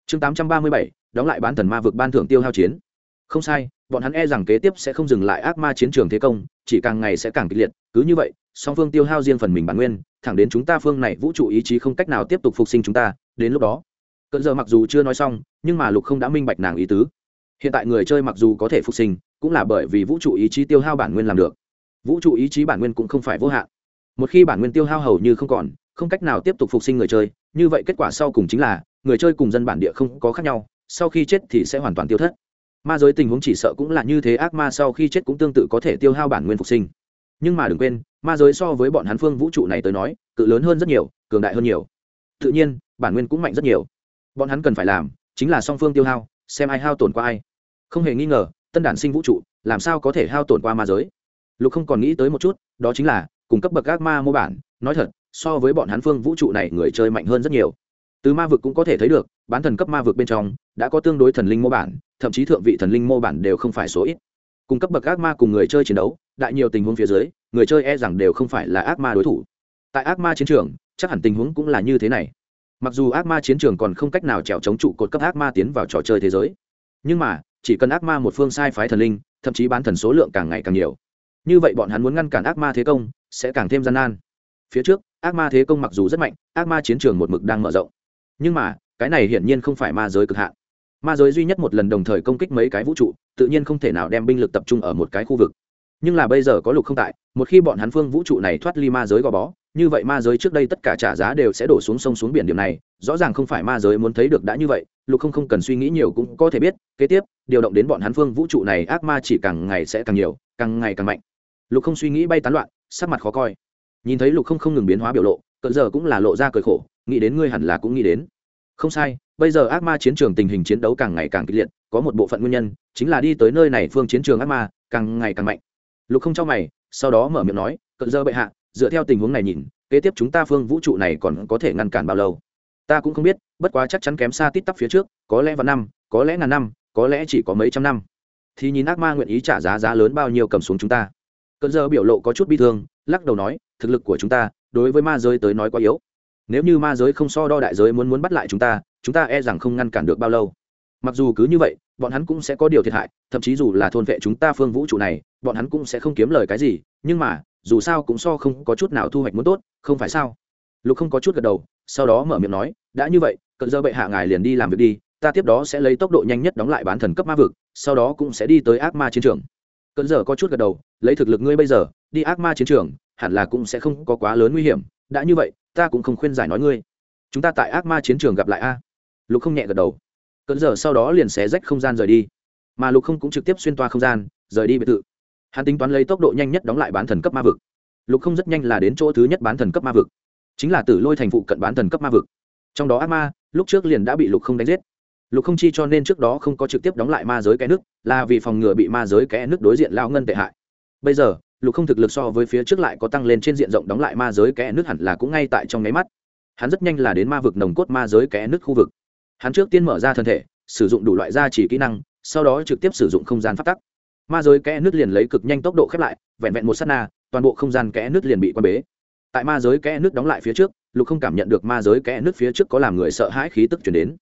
Chương tám trăm ba mươi bảy, đóng lại bán thần ma vực ban thưởng tiêu hao chiến không sai, bọn hắn e rằng kế tiếp sẽ không dừng lại ác ma chiến trường thế công, chỉ càng ngày sẽ càng kịch liệt, cứ như vậy, song phương tiêu hao riêng phần mình bản nguyên, thẳng đến chúng ta phương này vũ trụ ý chí không cách nào tiếp tục phục sinh chúng ta, đến lúc đó. Cận giờ mặc dù chưa nói xong, nhưng mà lục không đã minh bạch nàng ý tứ. Hiện tại người chơi mặc dù có thể phục sinh, cũng là bởi vì vũ trụ ý chí tiêu hao bản nguyên làm được. Vũ trụ ý chí bản nguyên cũng không phải vô hạn. Một khi bản nguyên tiêu hao hầu như không còn, không cách nào tiếp tục phục sinh người chơi, như vậy kết quả sau cùng chính là, người chơi cùng dân bản địa không có khác nhau, sau khi chết thì sẽ hoàn toàn tiêu thất ma giới tình huống chỉ sợ cũng là như thế, ác ma sau khi chết cũng tương tự có thể tiêu hao bản nguyên phục sinh. Nhưng mà đừng quên, ma giới so với bọn hắn phương vũ trụ này tới nói, cự lớn hơn rất nhiều, cường đại hơn nhiều. Tự nhiên, bản nguyên cũng mạnh rất nhiều. Bọn hắn cần phải làm chính là song phương tiêu hao, xem ai hao tổn qua ai. Không hề nghi ngờ, tân đản sinh vũ trụ, làm sao có thể hao tổn qua ma giới? Lục không còn nghĩ tới một chút, đó chính là, cung cấp bậc ác ma mô bản. Nói thật, so với bọn hắn phương vũ trụ này, người chơi mạnh hơn rất nhiều từ ma vực cũng có thể thấy được, bán thần cấp ma vực bên trong, đã có tương đối thần linh mô bản, thậm chí thượng vị thần linh mô bản đều không phải số ít. Cung cấp bậc ác ma cùng người chơi chiến đấu, đại nhiều tình huống phía dưới, người chơi e rằng đều không phải là ác ma đối thủ. Tại ác ma chiến trường, chắc hẳn tình huống cũng là như thế này. Mặc dù ác ma chiến trường còn không cách nào trèo chống trụ cột cấp ác ma tiến vào trò chơi thế giới, nhưng mà, chỉ cần ác ma một phương sai phái thần linh, thậm chí bán thần số lượng càng ngày càng nhiều. Như vậy bọn hắn muốn ngăn cản ác ma thế công, sẽ càng thêm gian nan. Phía trước, ác ma thế công mặc dù rất mạnh, ác ma chiến trường một mực đang mở rộng nhưng mà, cái này hiển nhiên không phải ma giới cực hạn. Ma giới duy nhất một lần đồng thời công kích mấy cái vũ trụ, tự nhiên không thể nào đem binh lực tập trung ở một cái khu vực. Nhưng là bây giờ có lục không tại, một khi bọn hắn phương vũ trụ này thoát ly ma giới gò bó, như vậy ma giới trước đây tất cả trả giá đều sẽ đổ xuống sông xuống biển điểm này, rõ ràng không phải ma giới muốn thấy được đã như vậy, lục không không cần suy nghĩ nhiều cũng có thể biết, kế tiếp, điều động đến bọn hắn phương vũ trụ này ác ma chỉ càng ngày sẽ càng nhiều, càng ngày càng mạnh. Lục không suy nghĩ bay tán loạn, sắc mặt khó coi. Nhìn thấy lục không không ngừng biến hóa biểu lộ cận giờ cũng là lộ ra cười khổ nghĩ đến ngươi hẳn là cũng nghĩ đến. Không sai, bây giờ ác ma chiến trường tình hình chiến đấu càng ngày càng kịch liệt, có một bộ phận nguyên nhân, chính là đi tới nơi này phương chiến trường ác ma càng ngày càng mạnh. Lục không cho mày, sau đó mở miệng nói cận giờ bệ hạ, dựa theo tình huống này nhìn, kế tiếp chúng ta phương vũ trụ này còn có thể ngăn cản bao lâu? Ta cũng không biết, bất quá chắc chắn kém xa tít tắp phía trước, có lẽ vào năm, có lẽ ngàn năm, có lẽ chỉ có mấy trăm năm. Thì nhìn ác ma nguyện ý trả giá giá lớn bao nhiêu cầm xuống chúng ta. Cận giờ biểu lộ có chút bi thương, lắc đầu nói, thực lực của chúng ta, đối với ma giới tới nói quá yếu nếu như ma giới không so đo đại giới muốn muốn bắt lại chúng ta chúng ta e rằng không ngăn cản được bao lâu. Mặc dù cứ như vậy, bọn hắn cũng sẽ có điều thiệt hại, thậm chí dù là thôn vệ chúng ta phương vũ trụ này, bọn hắn cũng sẽ không kiếm lời cái gì, nhưng mà, dù sao cũng so không có chút nào thu hoạch muốn tốt, không phải sao? Lục không có chút gật đầu, sau đó mở miệng nói, đã như vậy cận dơ bệ hạ ngài liền đi làm việc đi, ta tiếp đó sẽ lấy tốc độ nhanh nhất đóng lại bán thần cấp ma vực, sau đó cũng sẽ đi tới ác ma chiến trường. Cận dơ có chút gật đầu, lấy thực lực ngươi bây giờ, đi ác ma chiến trường, hẳn là cũng sẽ không có quá lớn nguy hiểm đã như vậy, ta cũng không khuyên giải nói ngươi. Chúng ta tại ác ma chiến trường gặp lại a. Lục không nhẹ gật đầu. Cận giờ sau đó liền xé rách không gian rời đi. Mà lục không cũng trực tiếp xuyên toa không gian, rời đi biệt thự. Hắn tính toán lấy tốc độ nhanh nhất đóng lại bán thần cấp ma vực. Lục không rất nhanh là đến chỗ thứ nhất bán thần cấp ma vực. Chính là tử lôi thành phụ cận bán thần cấp ma vực. Trong đó ác ma, lúc trước liền đã bị lục không đánh giết. Lục không chi cho nên trước đó không có trực tiếp đóng lại ma giới kẽ nước, là vì phòng ngừa bị ma giới kẽ nước đối diện lao ngân tệ hại. Bây giờ lục không thực lực so với phía trước lại có tăng lên trên diện rộng đóng lại ma giới kẽ nước hẳn là cũng ngay tại trong nháy mắt. Hắn rất nhanh là đến ma vực nồng cốt ma giới kẽ nước khu vực. Hắn trước tiên mở ra thân thể, sử dụng đủ loại gia trì kỹ năng, sau đó trực tiếp sử dụng không gian phát tắc. Ma giới kẽ nước liền lấy cực nhanh tốc độ khép lại, vẹn vẹn một s á t na, toàn bộ không gian kẽ nước liền bị quan bế. Tại ma giới kẽ nước đóng lại phía trước, lục không cảm nhận được ma giới kẽ nước phía trước có làm người sợ hãi khí tức chuyển đến.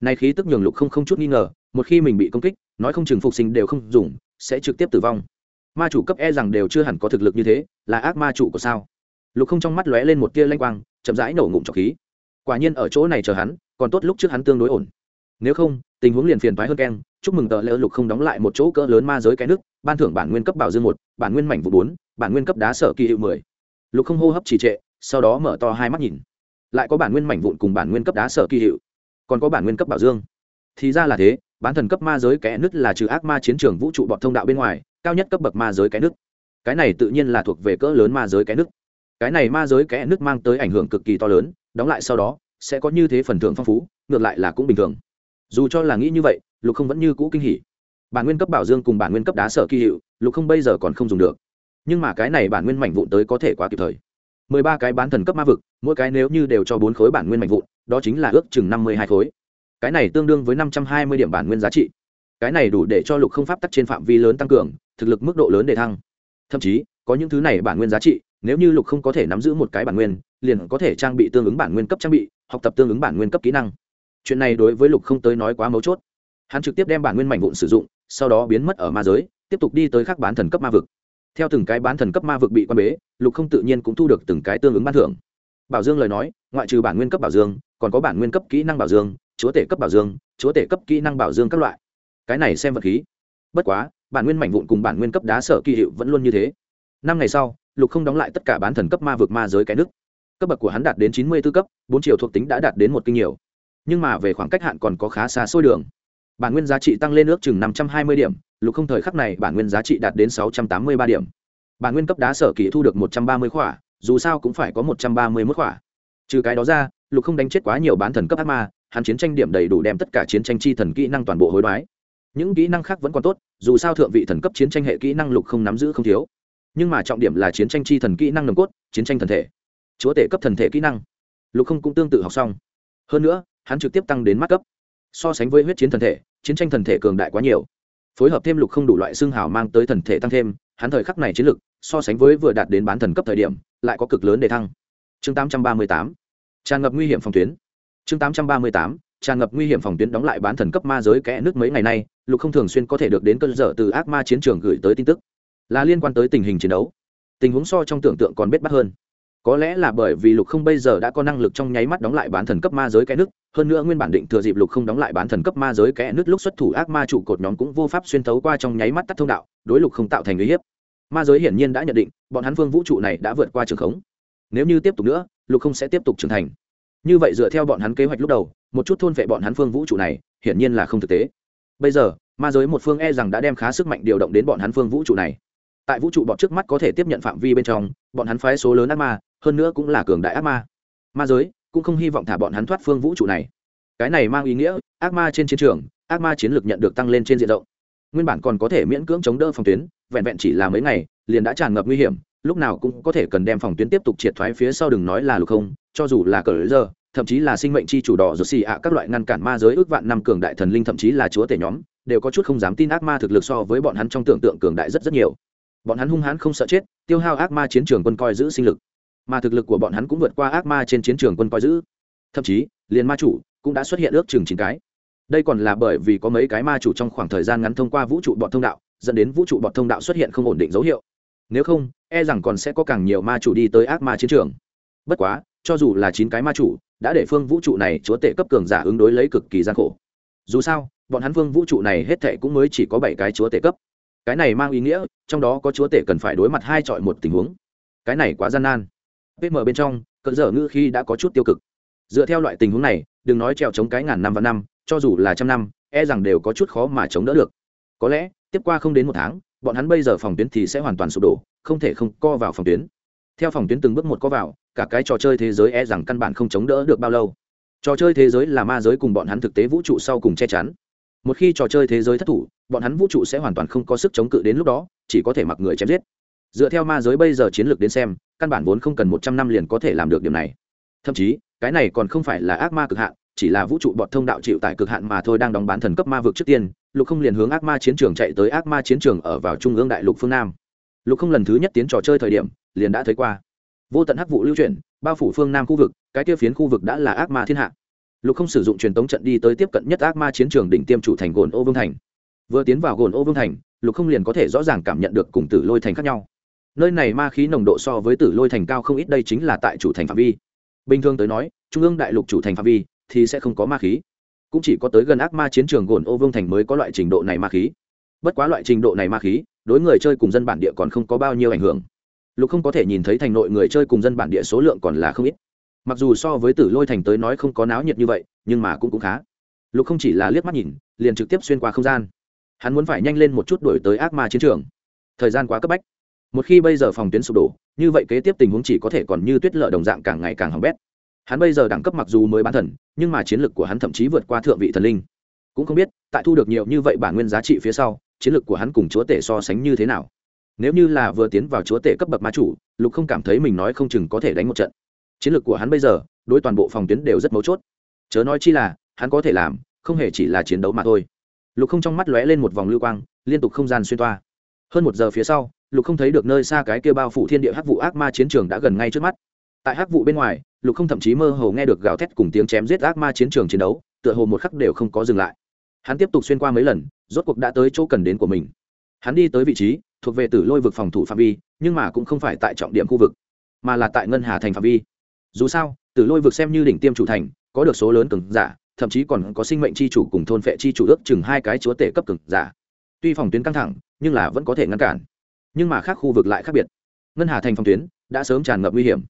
Nay khí tức nhường lục không không chút nghi ngờ, một khi mình bị công kích, nói không chừng phục sinh đều không dùng, sẽ trực tiếp tử vong ma chủ cấp e rằng đều chưa hẳn có thực lực như thế, là ác ma chủ của sao? Lục không trong mắt lóe lên một tia lanh quang, chậm rãi nổ ngụm trọc khí. Quả nhiên ở chỗ này chờ hắn, còn tốt lúc trước hắn tương đối ổn. Nếu không, tình huống liền phiền thoái hơn keng, chúc mừng tờ lỡ lục không đóng lại một chỗ cỡ lớn ma giới cái nước, ban thưởng bản nguyên cấp bảo dương một, bản nguyên mảnh vụ bốn, bản nguyên cấp đá sở kỳ hiệu mười. Lục không hô hấp trì trệ, sau đó mở to hai mắt nhìn. Lại có bản nguyên mảnh vụn cùng bản nguyên cấp đá sở kỳ hiệu, còn có bản nguyên cấp bảo dương. Thì ra là thế, bán thần cấp ma giới kẽ nứt là trừ ác ma chiến trường vũ trụ bọt thông đạo bên ngoài cao nhất cấp bậc ma giới cái nước, cái này tự nhiên là thuộc về cỡ lớn ma giới cái nước, cái này ma giới cái nước mang tới ảnh hưởng cực kỳ to lớn đóng lại sau đó sẽ có như thế phần thưởng phong phú ngược lại là cũng bình thường. Dù cho là nghĩ như vậy lục không vẫn như cũ kinh hỉ. Bản nguyên cấp bảo dương cùng bản nguyên cấp đá sở kỳ hiệu lục không bây giờ còn không dùng được. Nhưng mà cái này bản nguyên mảnh vụn tới có thể quá kịp thời. Mười ba cái bán thần cấp ma vực mỗi cái nếu như đều cho bốn khối bản nguyên mảnh vụn đó chính là ước chừng năm mươi hai khối. Cái này tương đương với năm trăm hai mươi điểm bản nguyên giá trị. Cái này đủ để cho lục không pháp tắc trên phạm vi lớn tăng cường thực lực mức độ lớn để thăng. Thậm chí, có những thứ này bản nguyên giá trị, nếu như lục không có thể nắm giữ một cái bản nguyên, liền có thể trang bị tương ứng bản nguyên cấp trang bị, học tập tương ứng bản nguyên cấp kỹ năng. Chuyện này đối với lục không tới nói quá mấu chốt. Hắn trực tiếp đem bản nguyên mảnh vụn sử dụng, sau đó biến mất ở ma giới, tiếp tục đi tới các bán thần cấp ma vực. Theo từng cái bán thần cấp ma vực bị quan bế, lục không tự nhiên cũng thu được từng cái tương ứng ban thưởng. Bảo dương lời nói, ngoại trừ bản nguyên cấp bảo dương, còn có bản nguyên cấp kỹ năng bảo dương, chúa tể cấp bảo dương, chúa tể cấp kỹ năng bảo dương các loại. Cái này xem vật khí. Bất quá bản nguyên mảnh vụn cùng bản nguyên cấp đá sở kỳ hiệu vẫn luôn như thế. Năm ngày sau, lục không đóng lại tất cả bán thần cấp ma vực ma giới cái nước. Cấp bậc của hắn đạt đến chín mươi b ố cấp, bốn triệu thuộc tính đã đạt đến một kinh nhiều. Nhưng mà về khoảng cách hạn còn có khá xa xôi đường. Bản nguyên giá trị tăng lên ước chừng năm trăm hai mươi điểm, lục không thời khắc này bản nguyên giá trị đạt đến sáu trăm tám mươi ba điểm. Bản nguyên cấp đá sở kỳ thu được một trăm ba mươi khỏa, dù sao cũng phải có một trăm ba mươi mức khỏa. Trừ cái đó ra, lục không đánh chết quá nhiều bán thần cấp ác ma, hắn chiến tranh điểm đầy đủ đem tất cả chiến tranh chi thần kỹ năng toàn bộ hối đoái những kỹ năng khác vẫn còn tốt, dù sao thượng vị thần cấp chiến tranh hệ kỹ năng lục không nắm giữ không thiếu. Nhưng mà trọng điểm là chiến tranh chi thần kỹ năng nồng cốt, chiến tranh thần thể. Chúa tể cấp thần thể kỹ năng. Lục không cũng tương tự học xong. Hơn nữa, hắn trực tiếp tăng đến mắt cấp. So sánh với huyết chiến thần thể, chiến tranh thần thể cường đại quá nhiều. Phối hợp thêm lục không đủ loại xương hào mang tới thần thể tăng thêm, hắn thời khắc này chiến lực, so sánh với vừa đạt đến bán thần cấp thời điểm, lại có cực lớn để thăng. Chương 838 tràn ngập nguy hiểm phòng tuyến. Chương 838 tràn ngập nguy hiểm phòng tuyến đóng lại bán thần cấp ma giới kẽ nước mấy ngày nay, lục không thường xuyên có thể được đến cơ sở từ ác ma chiến trường gửi tới tin tức. Là liên quan tới tình hình chiến đấu. Tình huống so trong tưởng tượng còn bết bắt hơn. Có lẽ là bởi vì lục không bây giờ đã có năng lực trong nháy mắt đóng lại bán thần cấp ma giới kẽ nước, hơn nữa nguyên bản định thừa dịp lục không đóng lại bán thần cấp ma giới kẽ nước lúc xuất thủ ác ma trụ cột nhóm cũng vô pháp xuyên thấu qua trong nháy mắt tắt thông đạo, đối lục không tạo thành uy hiếp. Ma giới hiển nhiên đã nhận định, bọn hắn phương vũ trụ này đã vượt qua trường khống. Nếu như tiếp tục nữa, lục không sẽ tiếp tục trưởng thành như vậy dựa theo bọn hắn kế hoạch lúc đầu, một chút thôn vệ bọn hắn phương vũ trụ này, hiển nhiên là không thực tế. Bây giờ, ma giới một phương e rằng đã đem khá sức mạnh điều động đến bọn hắn phương vũ trụ này. Tại vũ trụ bọn trước mắt có thể tiếp nhận phạm vi bên trong, bọn hắn phái số lớn ác ma, hơn nữa cũng là cường đại ác ma. Ma giới cũng không hy vọng thả bọn hắn thoát phương vũ trụ này. Cái này mang ý nghĩa, ác ma trên chiến trường, ác ma chiến lược nhận được tăng lên trên diện rộng. Nguyên bản còn có thể miễn cưỡng chống đỡ phòng tuyến, vẹn vẹn chỉ là mấy ngày, liền đã tràn ngập nguy hiểm lúc nào cũng có thể cần đem phòng tuyến tiếp tục triệt thoái phía sau đừng nói là lục không, cho dù là cờ giờ, thậm chí là sinh mệnh chi chủ đỏ rồi xì ạ, các loại ngăn cản ma giới ước vạn năm cường đại thần linh, thậm chí là chúa tể nhóm, đều có chút không dám tin ác ma thực lực so với bọn hắn trong tưởng tượng cường đại rất rất nhiều. Bọn hắn hung hãn không sợ chết, tiêu hao ác ma chiến trường quân coi giữ sinh lực. Mà thực lực của bọn hắn cũng vượt qua ác ma trên chiến trường quân coi giữ. Thậm chí, liền ma chủ cũng đã xuất hiện ước chừng chín cái. Đây còn là bởi vì có mấy cái ma chủ trong khoảng thời gian ngắn thông qua vũ trụ bọn thông đạo, dẫn đến vũ trụ bọn thông đạo xuất hiện không ổn định dấu hiệu nếu không e rằng còn sẽ có càng nhiều ma chủ đi tới ác ma chiến trường. Bất quá, cho dù là chín cái ma chủ, đã để phương vũ trụ này chúa tể cấp cường giả ứng đối lấy cực kỳ gian khổ. Dù sao, bọn hắn phương vũ trụ này hết thệ cũng mới chỉ có bảy cái chúa tể cấp. Cái này mang ý nghĩa, trong đó có chúa tể cần phải đối mặt hai chọi một tình huống. Cái này quá gian nan. Pm bên trong cận dở ngữ khi đã có chút tiêu cực. Dựa theo loại tình huống này, đừng nói trèo chống cái ngàn năm và năm, cho dù là trăm năm e rằng đều có chút khó mà chống đỡ được. Có lẽ, tiếp qua không đến một tháng bọn hắn bây giờ phòng tuyến thì sẽ hoàn toàn sụp đổ, không thể không co vào phòng tuyến. Theo phòng tuyến từng bước một co vào, cả cái trò chơi thế giới e rằng căn bản không chống đỡ được bao lâu. Trò chơi thế giới là ma giới cùng bọn hắn thực tế vũ trụ sau cùng che chắn. Một khi trò chơi thế giới thất thủ, bọn hắn vũ trụ sẽ hoàn toàn không có sức chống cự đến lúc đó, chỉ có thể mặc người chém giết. Dựa theo ma giới bây giờ chiến lược đến xem, căn bản vốn không cần một trăm năm liền có thể làm được điều này. Thậm chí, cái này còn không phải là ác ma cực hạn, chỉ là vũ trụ bọn thông đạo chịu tại cực hạn mà thôi đang đóng bán thần cấp ma vực trước tiên lục không liền hướng ác ma chiến trường chạy tới ác ma chiến trường ở vào trung ương đại lục phương nam. Lục không lần thứ nhất tiến trò chơi thời điểm, liền đã thấy qua. Vô tận hắc vụ lưu chuyển, bao phủ phương nam khu vực, cái tiêu phiến khu vực đã là ác ma thiên hạ. Lục không sử dụng truyền tống trận đi tới tiếp cận nhất ác ma chiến trường đỉnh tiêm chủ thành gồn ô vương thành. Vừa tiến vào gồn ô vương thành, lục không liền có thể rõ ràng cảm nhận được cùng tử lôi thành khác nhau. Nơi này ma khí nồng độ so với tử lôi thành cao không ít, đây chính là tại chủ thành phạm vi. Bình thường tới nói, trung ương đại lục chủ thành phạm vi thì sẽ không có ma khí cũng chỉ có tới gần ác ma chiến trường gồn ô vương thành mới có loại trình độ này ma khí. Bất quá loại trình độ này ma khí, đối người chơi cùng dân bản địa còn không có bao nhiêu ảnh hưởng. Lục không có thể nhìn thấy thành nội người chơi cùng dân bản địa số lượng còn là không ít. Mặc dù so với tử lôi thành tới nói không có náo nhiệt như vậy, nhưng mà cũng cũng khá. Lục không chỉ là liếc mắt nhìn, liền trực tiếp xuyên qua không gian. Hắn muốn phải nhanh lên một chút đổi tới ác ma chiến trường. Thời gian quá cấp bách. Một khi bây giờ phòng tuyến sụp đổ, như vậy kế tiếp tình huống chỉ có thể còn như tuyết lợ đồng dạng càng ngày càng hỏng bét hắn bây giờ đẳng cấp mặc dù mới bán thần, nhưng mà chiến lược của hắn thậm chí vượt qua thượng vị thần linh. Cũng không biết, tại thu được nhiều như vậy bản nguyên giá trị phía sau, chiến lược của hắn cùng chúa tể so sánh như thế nào? Nếu như là vừa tiến vào chúa tể cấp bậc ma chủ, lục không cảm thấy mình nói không chừng có thể đánh một trận. Chiến lược của hắn bây giờ, đối toàn bộ phòng tuyến đều rất mấu chốt. Chớ nói chi là, hắn có thể làm, không hề chỉ là chiến đấu mà thôi. Lục không trong mắt lóe lên một vòng lưu quang, liên tục không gian xuyên toa. Hơn một giờ phía sau, lục không thấy được nơi xa cái kia bao phủ thiên địa hắc vụ ác ma chiến trường đã gần ngay trước mắt tại hắc vụ bên ngoài, lục không thậm chí mơ hồ nghe được gào thét cùng tiếng chém giết ác ma chiến trường chiến đấu, tựa hồ một khắc đều không có dừng lại. Hắn tiếp tục xuyên qua mấy lần, rốt cuộc đã tới chỗ cần đến của mình. Hắn đi tới vị trí, thuộc về tử lôi vực phòng thủ phạm vi, nhưng mà cũng không phải tại trọng điểm khu vực, mà là tại ngân hà thành phạm vi. Dù sao, tử lôi vực xem như đỉnh tiêm chủ thành, có được số lớn cường giả, thậm chí còn có sinh mệnh c h i chủ cùng thôn phệ c h i chủ ước chừng hai cái chúa tể cấp cường giả. Tuy phòng tuyến căng thẳng, nhưng là vẫn có thể ngăn cản. Nhưng mà khác khu vực lại khác biệt. Ngân hà thành phòng tuyến đã sớm tràn ngập nguy hiểm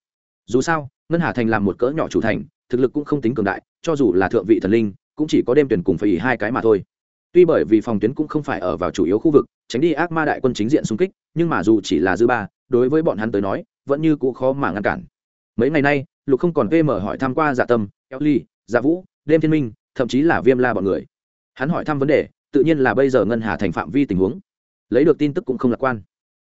dù sao, ngân hà thành làm một cỡ nhỏ chủ thành, thực lực cũng không tính cường đại, cho dù là thượng vị thần linh, cũng chỉ có đêm tuyển cùng phải hai cái mà thôi. Tuy bởi vì phòng tuyến cũng không phải ở vào chủ yếu khu vực, tránh đi ác ma đại quân chính diện xung kích, nhưng mà dù chỉ là dư ba, đối với bọn hắn tới nói, vẫn như cũ khó mà ngăn cản. Mấy ngày nay, lục không còn vm hỏi tham q u a dạ tâm, eo ly dạ vũ, đêm thiên minh, thậm chí là viêm la bọn người. Hắn hỏi thăm vấn đề, tự nhiên là bây giờ ngân hà thành phạm vi tình huống. Lấy được tin tức cũng không lạc quan.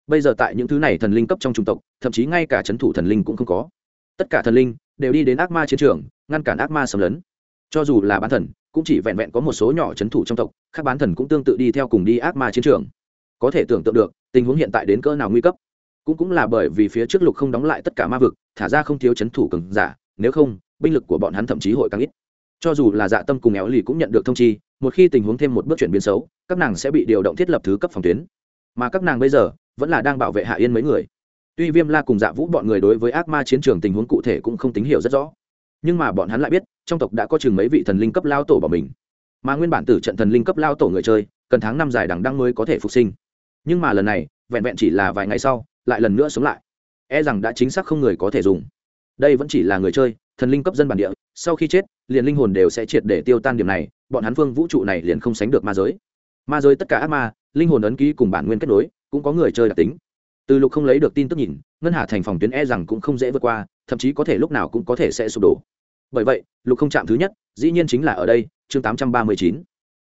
Bây giờ tại những thứ này thần linh cấp trong trung tộc, thậm chí ngay cả c h ấ n thủ thần linh cũng không có tất cả thần linh đều đi đến ác ma chiến trường, ngăn cản ác ma xâm lấn. Cho dù là bán thần, cũng chỉ vẹn vẹn có một số nhỏ c h ấ n thủ trong tộc các bán thần cũng tương tự đi theo cùng đi ác ma chiến trường. Có thể tưởng tượng được, tình huống hiện tại đến cỡ nào nguy cấp. Cũng cũng là bởi vì phía trước lục không đóng lại tất cả ma vực, thả ra không thiếu c h ấ n thủ cường giả, nếu không, binh lực của bọn hắn thậm chí hội càng ít. Cho dù là dạ tâm cùng éo lì cũng nhận được thông chi, một khi tình huống thêm một bước chuyển biến xấu, các nàng sẽ bị điều động thiết lập thứ cấp phòng tuyến. Mà các nàng bây giờ vẫn là đang bảo vệ hạ yên mấy người tuy viêm la cùng dạ vũ bọn người đối với ác ma chiến trường tình huống cụ thể cũng không tín hiểu rất rõ. Nhưng mà bọn hắn lại biết, trong tộc đã có chừng mấy vị thần linh cấp lao tổ bỏ mình. Mà nguyên bản tử trận thần linh cấp lao tổ người chơi, cần tháng năm dài đằng đăng mới có thể phục sinh. Nhưng mà lần này, vẹn vẹn chỉ là vài ngày sau, lại lần nữa sống lại. E rằng đã chính xác không người có thể dùng. Đây vẫn chỉ là người chơi, thần linh cấp dân bản địa, sau khi chết, liền linh hồn đều sẽ triệt để tiêu tan điểm này, bọn hắn phương vũ trụ này liền không sánh được ma giới. Ma giới tất cả ác ma, linh hồn ấn ký cùng bản nguyên kết nối, cũng có người chơi đặc tính từ lục không lấy được tin tức nhìn, ngân hà thành phòng tuyến e rằng cũng không dễ vượt qua, thậm chí có thể lúc nào cũng có thể sẽ sụp đổ. Bởi vậy, lục không chạm thứ nhất, dĩ nhiên chính là ở đây, chương tám trăm ba mươi chín.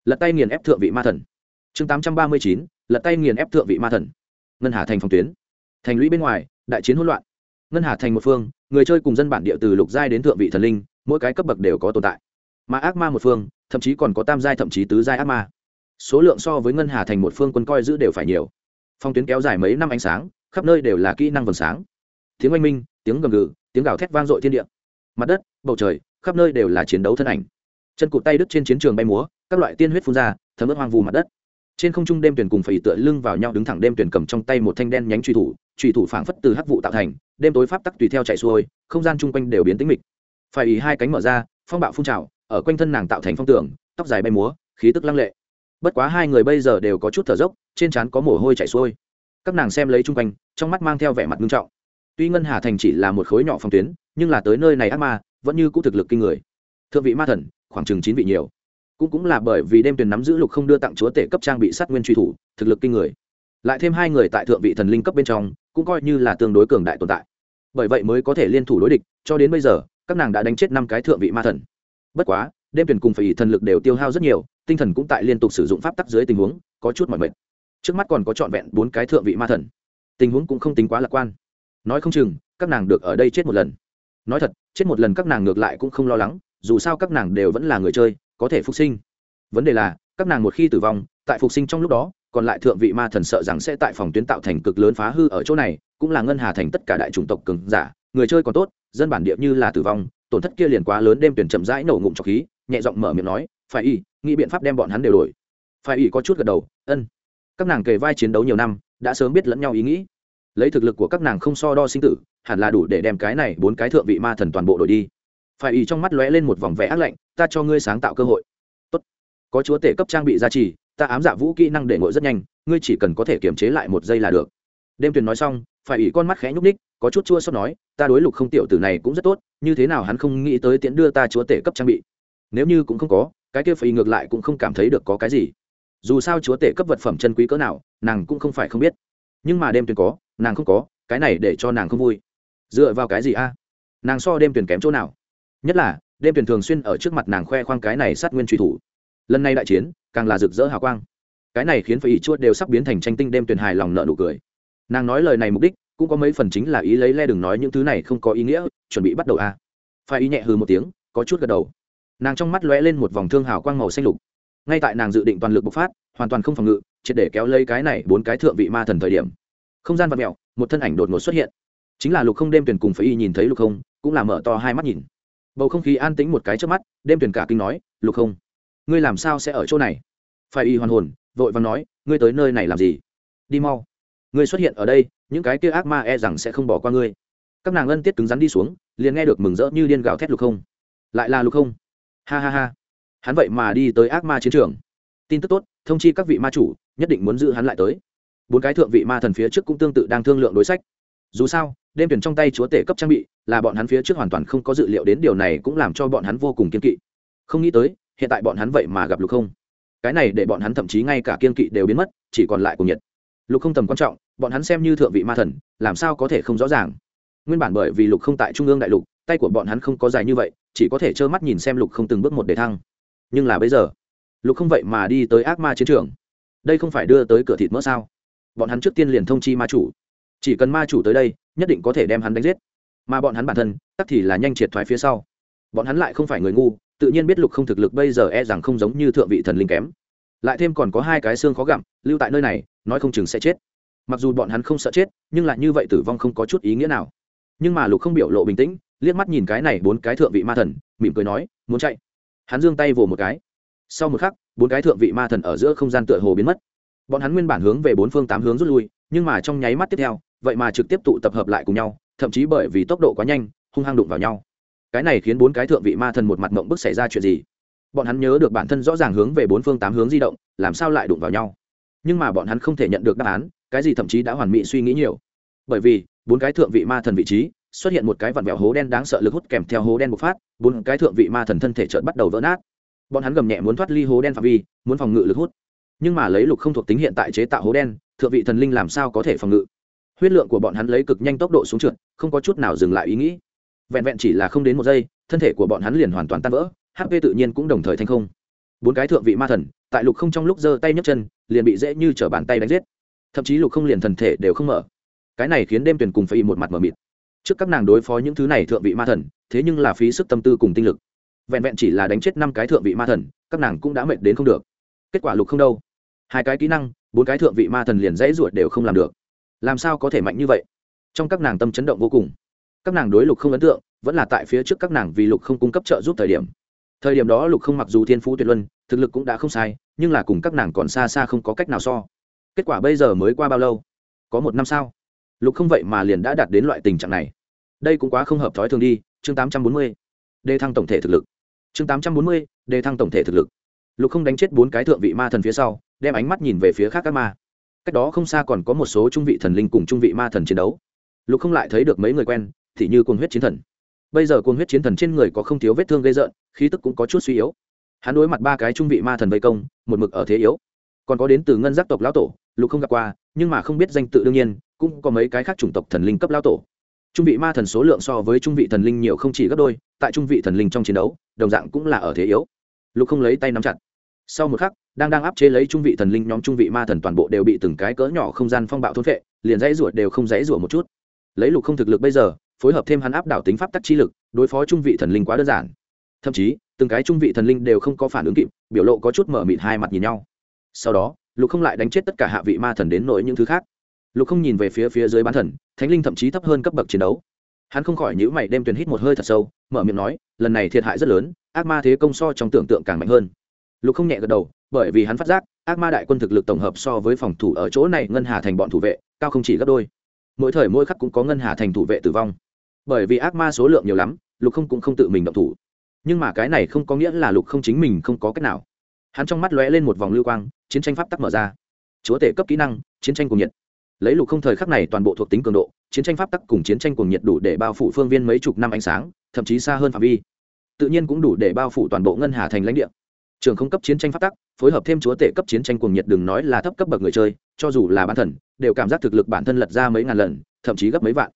Lật tay nghiền ép thượng vị ma thần. Chương tám trăm ba mươi chín, lật tay nghiền ép thượng vị ma thần. Ngân hà thành phòng tuyến. Thành lũy bên ngoài, đại chiến hỗn loạn. Ngân hà thành một phương, người chơi cùng dân bản địa từ lục giai đến thượng vị thần linh, mỗi cái cấp bậc đều có tồn tại. Mà ác ma một phương, thậm chí còn có tam giai thậm chí tứ giai ác ma. Số lượng so với ngân hà thành một phương quân coi giữ đều phải nhiều phong tuyến kéo dài mấy năm ánh sáng, khắp nơi đều là kỹ năng vầng sáng. Tiếng oanh minh, tiếng gầm gừ, tiếng gào thét vang dội thiên địa. Mặt đất, bầu trời, khắp nơi đều là chiến đấu thân ảnh. Chân cụt tay đứt trên chiến trường bay múa, các loại tiên huyết phun ra, thấm ướt hoang vu mặt đất. Trên không trung đêm tuyển cùng phải tựa lưng vào nhau đứng thẳng đêm tuyển cầm trong tay một thanh đen nhánh truy thủ truy thủ phảng phất từ hắc vụ tạo thành, đêm tối pháp tắc tùy theo chạy xuôi, không gian chung quanh đều biến tĩnh mịch. Phải ý hai cánh mở ra, phong bạo phun trào, ở quanh thân nàng tạo thành phong tường tóc dài bay múa, khí tức lăng lệ bất quá hai người bây giờ đều có chút thở dốc, trên trán có mồ hôi chảy xuôi. Các nàng xem lấy chung quanh, trong mắt mang theo vẻ mặt nghiêm trọng. Tuy ngân hà thành chỉ là một khối nhỏ phong tuyến, nhưng là tới nơi này ác ma, vẫn như cũ thực lực kinh người. Thượng vị ma thần, khoảng chừng chín vị nhiều. Cũng cũng là bởi vì đêm tuyền nắm giữ lục không đưa tặng chúa tể cấp trang bị sát nguyên truy thủ, thực lực kinh người. Lại thêm hai người tại thượng vị thần linh cấp bên trong, cũng coi như là tương đối cường đại tồn tại. Bởi vậy mới có thể liên thủ đối địch, cho đến bây giờ, các nàng đã đánh chết năm cái thượng vị ma thần. Bất quá đêm tuyển cùng phải ý thần lực đều tiêu hao rất nhiều, tinh thần cũng tại liên tục sử dụng pháp tắc dưới tình huống, có chút mọi mệt. Trước mắt còn có trọn vẹn bốn cái thượng vị ma thần. Tình huống cũng không tính quá lạc quan. Nói không chừng, các nàng được ở đây chết một lần. Nói thật, chết một lần các nàng ngược lại cũng không lo lắng, dù sao các nàng đều vẫn là người chơi, có thể phục sinh. Vấn đề là, các nàng một khi tử vong, tại phục sinh trong lúc đó, còn lại thượng vị ma thần sợ rằng sẽ tại phòng tuyến tạo thành cực lớn phá hư ở chỗ này, cũng là ngân hà thành tất cả đại chủng tộc cường giả. Người chơi còn tốt, dân bản địa như là tử vong, tổn thất kia liền quá lớn đêm tuyển chậm rãi nổ ngụm trọc khí nhẹ giọng mở miệng nói, phải y, nghĩ biện pháp đem bọn hắn đều đổi. Phải y có chút gật đầu, ân, các nàng kề vai chiến đấu nhiều năm, đã sớm biết lẫn nhau ý nghĩ. Lấy thực lực của các nàng không so đo sinh tử, hẳn là đủ để đem cái này bốn cái thượng vị ma thần toàn bộ đổi đi. Phải y trong mắt lóe lên một vòng vẽ ác lạnh, ta cho ngươi sáng tạo cơ hội. Tốt, có chúa tể cấp trang bị gia trì, ta ám giả vũ kỹ năng để ngội rất nhanh, ngươi chỉ cần có thể kiềm chế lại một giây là được. Đêm tuyền nói xong, phải ủy con mắt khẽ nhúc ních có chút chua xót nói, ta đối lục không tiểu tử này cũng rất tốt, như thế nào hắn không nghĩ tới tiễn đưa ta chúa tể cấp trang bị nếu như cũng không có, cái kia phải ngược lại cũng không cảm thấy được có cái gì. Dù sao chúa tể cấp vật phẩm chân quý cỡ nào, nàng cũng không phải không biết. Nhưng mà đêm tuyền có, nàng không có, cái này để cho nàng không vui. Dựa vào cái gì a? Nàng so đêm tuyền kém chỗ nào? Nhất là, đêm tuyền thường xuyên ở trước mặt nàng khoe khoang cái này sát nguyên truy thủ. Lần này đại chiến, càng là rực rỡ hào quang. Cái này khiến phải ý chuột đều sắp biến thành tranh tinh đêm tuyền hài lòng nợ nụ cười. Nàng nói lời này mục đích, cũng có mấy phần chính là ý lấy le đừng nói những thứ này không có ý nghĩa, chuẩn bị bắt đầu a. Phải ý nhẹ hừ một tiếng, có chút gật đầu nàng trong mắt lóe lên một vòng thương hào quang màu xanh lục. Ngay tại nàng dự định toàn lực bộc phát, hoàn toàn không phòng ngự, triệt để kéo lấy cái này bốn cái thượng vị ma thần thời điểm. Không gian vật mẹo một thân ảnh đột ngột xuất hiện. Chính là lục không đêm tuyển cùng phải y nhìn thấy lục không, cũng là mở to hai mắt nhìn. Bầu không khí an tĩnh một cái trước mắt, đêm tuyển cả kinh nói, lục không, ngươi làm sao sẽ ở chỗ này? Phải y hoàn hồn, vội vàng nói, ngươi tới nơi này làm gì? Đi mau. Ngươi xuất hiện ở đây, những cái kia ác ma e rằng sẽ không bỏ qua ngươi. Các nàng ân tiết cứng rắn đi xuống, liền nghe được mừng rỡ như điên gào thét lục không. Lại là lục không ha ha ha. Hắn vậy mà đi tới ác ma chiến trường. Tin tức tốt, thông chi các vị ma chủ, nhất định muốn giữ hắn lại tới. Bốn cái thượng vị ma thần phía trước cũng tương tự đang thương lượng đối sách. Dù sao, đêm tuyển trong tay chúa tể cấp trang bị, là bọn hắn phía trước hoàn toàn không có dự liệu đến điều này cũng làm cho bọn hắn vô cùng kiên kỵ. Không nghĩ tới, hiện tại bọn hắn vậy mà gặp lục không. Cái này để bọn hắn thậm chí ngay cả kiên kỵ đều biến mất, chỉ còn lại cùng nhiệt. Lục không tầm quan trọng, bọn hắn xem như thượng vị ma thần, làm sao có thể không rõ ràng? Nguyên bản bởi vì lục không tại trung ương đại lục, tay của bọn hắn không có dài như vậy chỉ có thể trơ mắt nhìn xem lục không từng bước một để thăng. Nhưng là bây giờ, lục không vậy mà đi tới ác ma chiến trường. Đây không phải đưa tới cửa thịt mỡ sao? Bọn hắn trước tiên liền thông chi ma chủ. Chỉ cần ma chủ tới đây, nhất định có thể đem hắn đánh giết. Mà bọn hắn bản thân, tắc thì là nhanh triệt thoái phía sau. Bọn hắn lại không phải người ngu, tự nhiên biết lục không thực lực bây giờ e rằng không giống như thượng vị thần linh kém. Lại thêm còn có hai cái xương khó gặm, lưu tại nơi này, nói không chừng sẽ chết. Mặc dù bọn hắn không sợ chết, nhưng lại như vậy tử vong không có chút ý nghĩa nào. Nhưng mà lục không biểu lộ bình tĩnh liếc mắt nhìn cái này bốn cái thượng vị ma thần, mỉm cười nói, muốn chạy? Hắn giương tay vồ một cái. Sau một khắc, bốn cái thượng vị ma thần ở giữa không gian tựa hồ biến mất. Bọn hắn nguyên bản hướng về bốn phương tám hướng rút lui, nhưng mà trong nháy mắt tiếp theo, vậy mà trực tiếp tụ tập hợp lại cùng nhau, thậm chí bởi vì tốc độ quá nhanh, hung hăng đụng vào nhau. Cái này khiến bốn cái thượng vị ma thần một mặt mộng bức xảy ra chuyện gì? Bọn hắn nhớ được bản thân rõ ràng hướng về bốn phương tám hướng di động, làm sao lại đụng vào nhau? Nhưng mà bọn hắn không thể nhận được đáp án, cái gì thậm chí đã hoàn mỹ suy nghĩ nhiều. Bởi vì, bốn cái thượng vị ma thần vị trí xuất hiện một cái vặn vẹo hố đen đáng sợ lực hút kèm theo hố đen bộc phát, bốn cái thượng vị ma thần thân thể chợt bắt đầu vỡ nát. Bọn hắn gầm nhẹ muốn thoát ly hố đen phạm vi, muốn phòng ngự lực hút. Nhưng mà lấy lục không thuộc tính hiện tại chế tạo hố đen, thượng vị thần linh làm sao có thể phòng ngự? Huyết lượng của bọn hắn lấy cực nhanh tốc độ xuống trượt, không có chút nào dừng lại ý nghĩ. Vẹn vẹn chỉ là không đến một giây, thân thể của bọn hắn liền hoàn toàn tan vỡ hp tự nhiên cũng đồng thời thành không. Bốn cái thượng vị ma thần, tại lục không trong lúc giơ tay nhấc chân, liền bị dễ như t bàn tay đánh giết. Thậm chí lục không liền thần thể đều không mở. Cái này khiến đêm tuyển cùng phải một mặt mờ mịt trước các nàng đối phó những thứ này thượng vị ma thần, thế nhưng là phí sức tâm tư cùng tinh lực. Vẹn vẹn chỉ là đánh chết năm cái thượng vị ma thần, các nàng cũng đã mệt đến không được. Kết quả lục không đâu. Hai cái kỹ năng, bốn cái thượng vị ma thần liền dãy ruột đều không làm được. Làm sao có thể mạnh như vậy? Trong các nàng tâm chấn động vô cùng. Các nàng đối lục không ấn tượng, vẫn là tại phía trước các nàng vì lục không cung cấp trợ giúp thời điểm. Thời điểm đó lục không mặc dù thiên phú tuyệt luân, thực lực cũng đã không sai, nhưng là cùng các nàng còn xa xa không có cách nào so. Kết quả bây giờ mới qua bao lâu? Có một năm sao? Lục không vậy mà liền đã đạt đến loại tình trạng này đây cũng quá không hợp thói thường đi, chương tám trăm bốn mươi, đề thăng tổng thể thực lực. Chương tám trăm bốn mươi, đề thăng tổng thể thực lực. Lục không đánh chết bốn cái thượng vị ma thần phía sau, đem ánh mắt nhìn về phía khác các ma. Cách đó không xa còn có một số trung vị thần linh cùng trung vị ma thần chiến đấu. Lục không lại thấy được mấy người quen, thì như cuồng huyết chiến thần. Bây giờ cuồng huyết chiến thần trên người có không thiếu vết thương gây rợn, khí tức cũng có chút suy yếu. Hắn đối mặt ba cái trung vị ma thần vây công, một mực ở thế yếu. Còn có đến từ ngân giác tộc lão tổ, lục không gặp qua, nhưng mà không biết danh tự đương nhiên, cũng có mấy cái khác chủng tộc thần linh cấp lão tổ trung vị ma thần số lượng so với trung vị thần linh nhiều không chỉ gấp đôi, tại trung vị thần linh trong chiến đấu, đồng dạng cũng là ở thế yếu. Lục không lấy tay nắm chặt. Sau một khắc, đang đang áp chế lấy trung vị thần linh, nhóm trung vị ma thần toàn bộ đều bị từng cái cỡ nhỏ không gian phong bạo thôn vệ liền dãy ruột đều không dãy ruột một chút. Lấy lục không thực lực bây giờ, phối hợp thêm hắn áp đảo tính pháp tắc chi lực, đối phó trung vị thần linh quá đơn giản. Thậm chí, từng cái trung vị thần linh đều không có phản ứng kịp, biểu lộ có chút mở mịt hai mặt nhìn nhau. Sau đó, lục không lại đánh chết tất cả hạ vị ma thần đến nỗi những thứ khác lục không nhìn về phía phía dưới bán thần, thánh linh thậm chí thấp hơn cấp bậc chiến đấu. Hắn không khỏi nhữ mày đem tuyển hít một hơi thật sâu, mở miệng nói, lần này thiệt hại rất lớn, ác ma thế công so trong tưởng tượng càng mạnh hơn. Lục không nhẹ gật đầu, bởi vì hắn phát giác, ác ma đại quân thực lực tổng hợp so với phòng thủ ở chỗ này ngân hà thành bọn thủ vệ, cao không chỉ gấp đôi. Mỗi thời mỗi khắc cũng có ngân hà thành thủ vệ tử vong. Bởi vì ác ma số lượng nhiều lắm, lục không cũng không tự mình động thủ. Nhưng mà cái này không có nghĩa là lục không chính mình không có cách nào. Hắn trong mắt lóe lên một vòng lưu quang, chiến tranh pháp tắc mở ra. Chúa tể cấp kỹ năng, chiến tranh cùng nhiệt lấy lục không thời khắc này toàn bộ thuộc tính cường độ, chiến tranh pháp tắc cùng chiến tranh cùng nhiệt đủ để bao phủ phương viên mấy chục năm ánh sáng, thậm chí xa hơn phạm vi. Tự nhiên cũng đủ để bao phủ toàn bộ ngân hà thành lãnh địa. Trường không cấp chiến tranh pháp tắc, phối hợp thêm chúa tể cấp chiến tranh cùng nhiệt đừng nói là thấp cấp bậc người chơi, cho dù là bản thần đều cảm giác thực lực bản thân lật ra mấy ngàn lần, thậm chí gấp mấy vạn.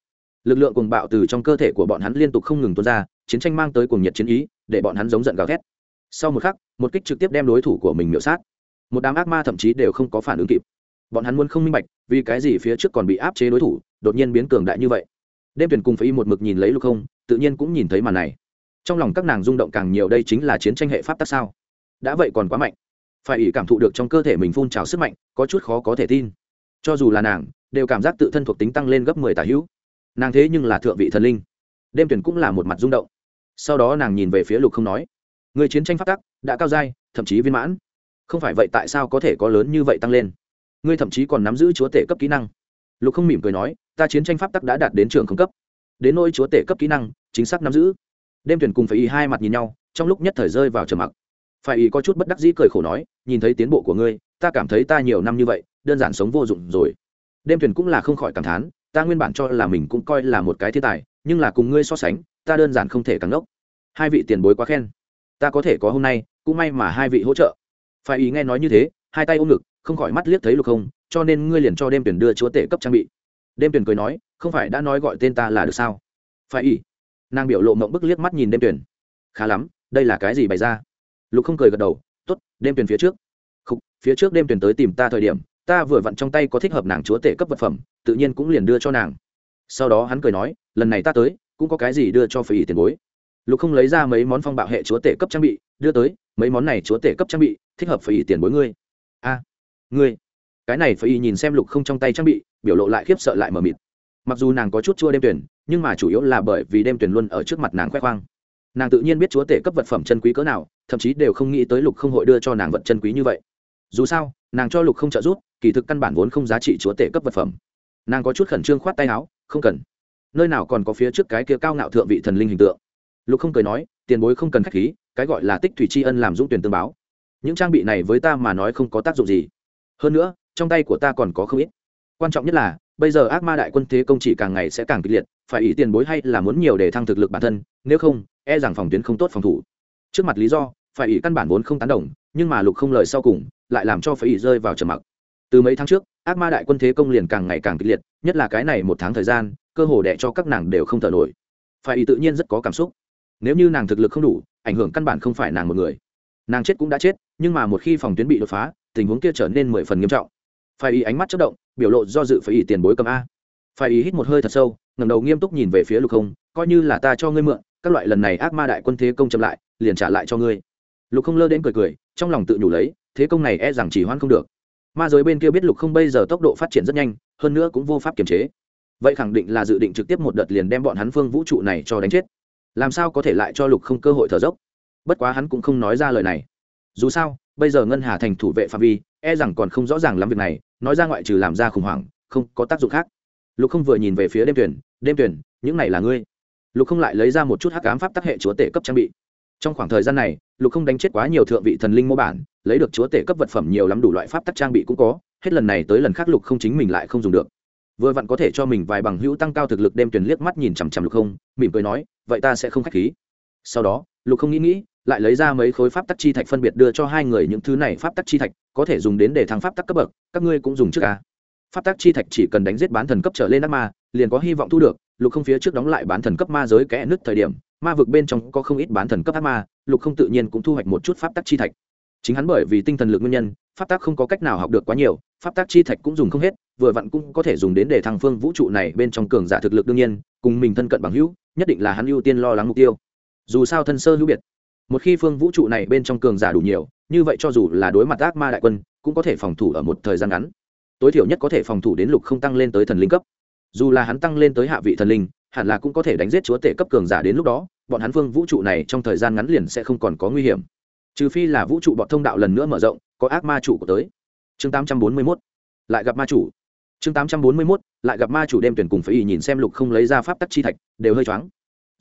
Lực lượng cùng bạo từ trong cơ thể của bọn hắn liên tục không ngừng tuôn ra, chiến tranh mang tới cùng nhiệt chiến ý, để bọn hắn giống giận gào thét. Sau một khắc, một kích trực tiếp đem đối thủ của mình miễu sát. Một đám ác ma thậm chí đều không có phản ứng kịp bọn hắn muốn không minh bạch, vì cái gì phía trước còn bị áp chế đối thủ, đột nhiên biến cường đại như vậy. Đêm tuyển cùng phải y một mực nhìn lấy lục không, tự nhiên cũng nhìn thấy màn này. Trong lòng các nàng rung động càng nhiều đây chính là chiến tranh hệ pháp tắc sao? Đã vậy còn quá mạnh. Phải ỉ cảm thụ được trong cơ thể mình phun trào sức mạnh, có chút khó có thể tin. Cho dù là nàng, đều cảm giác tự thân thuộc tính tăng lên gấp mười tả hữu. Nàng thế nhưng là thượng vị thần linh. Đêm tuyển cũng là một mặt rung động. Sau đó nàng nhìn về phía lục không nói, người chiến tranh pháp tắc đã cao dai, thậm chí viên mãn. Không phải vậy tại sao có thể có lớn như vậy tăng lên? Ngươi thậm chí còn nắm giữ chúa tể cấp kỹ năng. Lục không mỉm cười nói, ta chiến tranh pháp tắc đã đạt đến trường không cấp. Đến nỗi chúa tể cấp kỹ năng, chính xác nắm giữ. Đêm tuyển cùng phải y hai mặt nhìn nhau, trong lúc nhất thời rơi vào trầm mặc. Phải y có chút bất đắc dĩ cười khổ nói, nhìn thấy tiến bộ của ngươi, ta cảm thấy ta nhiều năm như vậy, đơn giản sống vô dụng rồi. Đêm tuyển cũng là không khỏi cảm thán, ta nguyên bản cho là mình cũng coi là một cái thiên tài, nhưng là cùng ngươi so sánh, ta đơn giản không thể càng ngốc. Hai vị tiền bối quá khen. Ta có thể có hôm nay, cũng may mà hai vị hỗ trợ. Phải ý nghe nói như thế, hai tay ôm ngực không khỏi mắt liếc thấy lục không cho nên ngươi liền cho đêm tuyển đưa chúa tể cấp trang bị. Đêm tuyển cười nói không phải đã nói gọi tên ta là được sao? Phải ỉ nàng biểu lộ mộng bức liếc mắt nhìn đêm tuyển. Khá lắm đây là cái gì bày ra? Lục không cười gật đầu t ố t đêm tuyển phía trước. Khúc, phía trước đêm tuyển tới tìm ta thời điểm ta vừa vặn trong tay có thích hợp nàng chúa tể cấp vật phẩm tự nhiên cũng liền đưa cho nàng. Sau đó hắn cười nói lần này ta tới cũng có cái gì đưa cho phải ỉ tiền bối. Lục không lấy ra mấy món phong bạo hệ chúa tể cấp trang bị đưa tới mấy món này chúa tể cấp trang bị thích hợp phải ỉ tiền bối ngươi. A ngươi, cái này phải y nhìn xem lục không trong tay trang bị, biểu lộ lại khiếp sợ lại mờ mịt. Mặc dù nàng có chút chua đêm tuyển, nhưng mà chủ yếu là bởi vì đêm tuyển luôn ở trước mặt nàng khoe khoang. Nàng tự nhiên biết chúa tể cấp vật phẩm chân quý cỡ nào, thậm chí đều không nghĩ tới lục không hội đưa cho nàng vật chân quý như vậy. Dù sao, nàng cho lục không trợ giúp, kỳ thực căn bản vốn không giá trị chúa tể cấp vật phẩm. Nàng có chút khẩn trương khoát tay áo, không cần. Nơi nào còn có phía trước cái kia cao ngạo thượng vị thần linh hình tượng. Lục không cười nói, tiền bối không cần k h á c h khí, cái gọi là tích thủy tri ân làm dũng tuyển tương báo. Những trang bị này với ta mà nói không có tác dụng gì hơn nữa, trong tay của ta còn có không ít. Quan trọng nhất là, bây giờ ác ma đại quân thế công chỉ càng ngày sẽ càng kịch liệt, phải ý tiền bối hay là muốn nhiều để thăng thực lực bản thân, nếu không e rằng phòng tuyến không tốt phòng thủ. Trước mặt lý do, phải ý căn bản vốn không tán đồng, nhưng mà lục không lời sau cùng, lại làm cho phải ý rơi vào trầm mặc. Từ mấy tháng trước, ác ma đại quân thế công liền càng ngày càng kịch liệt, nhất là cái này một tháng thời gian, cơ hồ đẻ cho các nàng đều không thở nổi. Phải ý tự nhiên rất có cảm xúc. Nếu như nàng thực lực không đủ, ảnh hưởng căn bản không phải nàng một người. Nàng chết cũng đã chết, nhưng mà một khi phòng tuyến bị đột phá tình huống kia trở nên mười phần nghiêm trọng. Phải ý ánh mắt chất động, biểu lộ do dự phải ý tiền bối cầm a. Phải ý hít một hơi thật sâu ngầm đầu nghiêm túc nhìn về phía lục không coi như là ta cho ngươi mượn, các loại lần này ác ma đại quân thế công chậm lại, liền trả lại cho ngươi. Lục không lơ đến cười cười, trong lòng tự nhủ lấy, thế công này e rằng chỉ hoan không được. Ma giới bên kia biết lục không bây giờ tốc độ phát triển rất nhanh, hơn nữa cũng vô pháp kiềm chế. Vậy khẳng định là dự định trực tiếp một đợt liền đem bọn hắn phương vũ trụ này cho đánh chết. Làm sao có thể lại cho lục không cơ hội thở dốc? Bất quá hắn cũng không nói ra lời này. Dù sao bây giờ ngân hà thành thủ vệ phạm vi e rằng còn không rõ ràng lắm việc này, nói ra ngoại trừ làm ra khủng hoảng, không có tác dụng khác. Lục không vừa nhìn về phía đêm tuyển đêm tuyển những này là ngươi? Lục không lại lấy ra một chút hắc ám pháp tác hệ chúa tể cấp trang bị. Trong khoảng thời gian này, lục không đánh chết quá nhiều thượng vị thần linh mô bản, lấy được chúa tể cấp vật phẩm nhiều lắm đủ loại pháp tắc trang bị cũng có, hết lần này tới lần khác lục không chính mình lại không dùng được. Vừa vặn có thể cho mình vài bằng hữu tăng cao thực lực đem tuyển liếc mắt nhìn chằm chằm lục không, mỉm cười nói, vậy ta sẽ không k h á c h khí. Sau đó, lục không nghĩ nghĩ lại lấy ra mấy khối pháp tắc chi thạch phân biệt đưa cho hai người những thứ này pháp tắc chi thạch, có thể dùng đến để thăng pháp tắc cấp bậc, các ngươi cũng dùng trước à. pháp tắc chi thạch chỉ cần đánh giết bán thần cấp trở lên ác ma, liền có hy vọng thu được, lục không phía trước đóng lại bán thần cấp ma giới kẽ nứt thời điểm, ma vực bên trong có không ít bán thần cấp ác ma, lục không tự nhiên cũng thu hoạch một chút pháp tắc chi thạch chính hắn bởi vì tinh thần lực nguyên nhân, pháp tắc không có cách nào học được quá nhiều, pháp tắc chi thạch cũng dùng không hết, vừa vặn cũng có thể dùng đến để thăng phương vũ trụ này bên trong cường giả thực lực đương nhiên, cùng mình thân cận bằng hữu, nhất định là hắn ưu tiên lo lắng mục tiêu dù sao thân sơ hữu biệt một khi phương vũ trụ này bên trong cường giả đủ nhiều, như vậy cho dù là đối mặt ác ma đại quân, cũng có thể phòng thủ ở một thời gian ngắn. Tối thiểu nhất có thể phòng thủ đến lục không tăng lên tới thần linh cấp. Dù là hắn tăng lên tới hạ vị thần linh, hẳn là cũng có thể đánh giết chúa tể cấp cường giả đến lúc đó, bọn hắn phương vũ trụ này trong thời gian ngắn liền sẽ không còn có nguy hiểm. Trừ phi là vũ trụ bọn thông đạo lần nữa mở rộng, có ác ma chủ của tới. Chương tám trăm bốn mươi mốt, lại gặp ma chủ. Chương tám trăm bốn mươi mốt, lại gặp ma chủ đêm tuyển cùng phải ý nhìn xem lục không lấy ra pháp tắc chi thạch, đều hơi choáng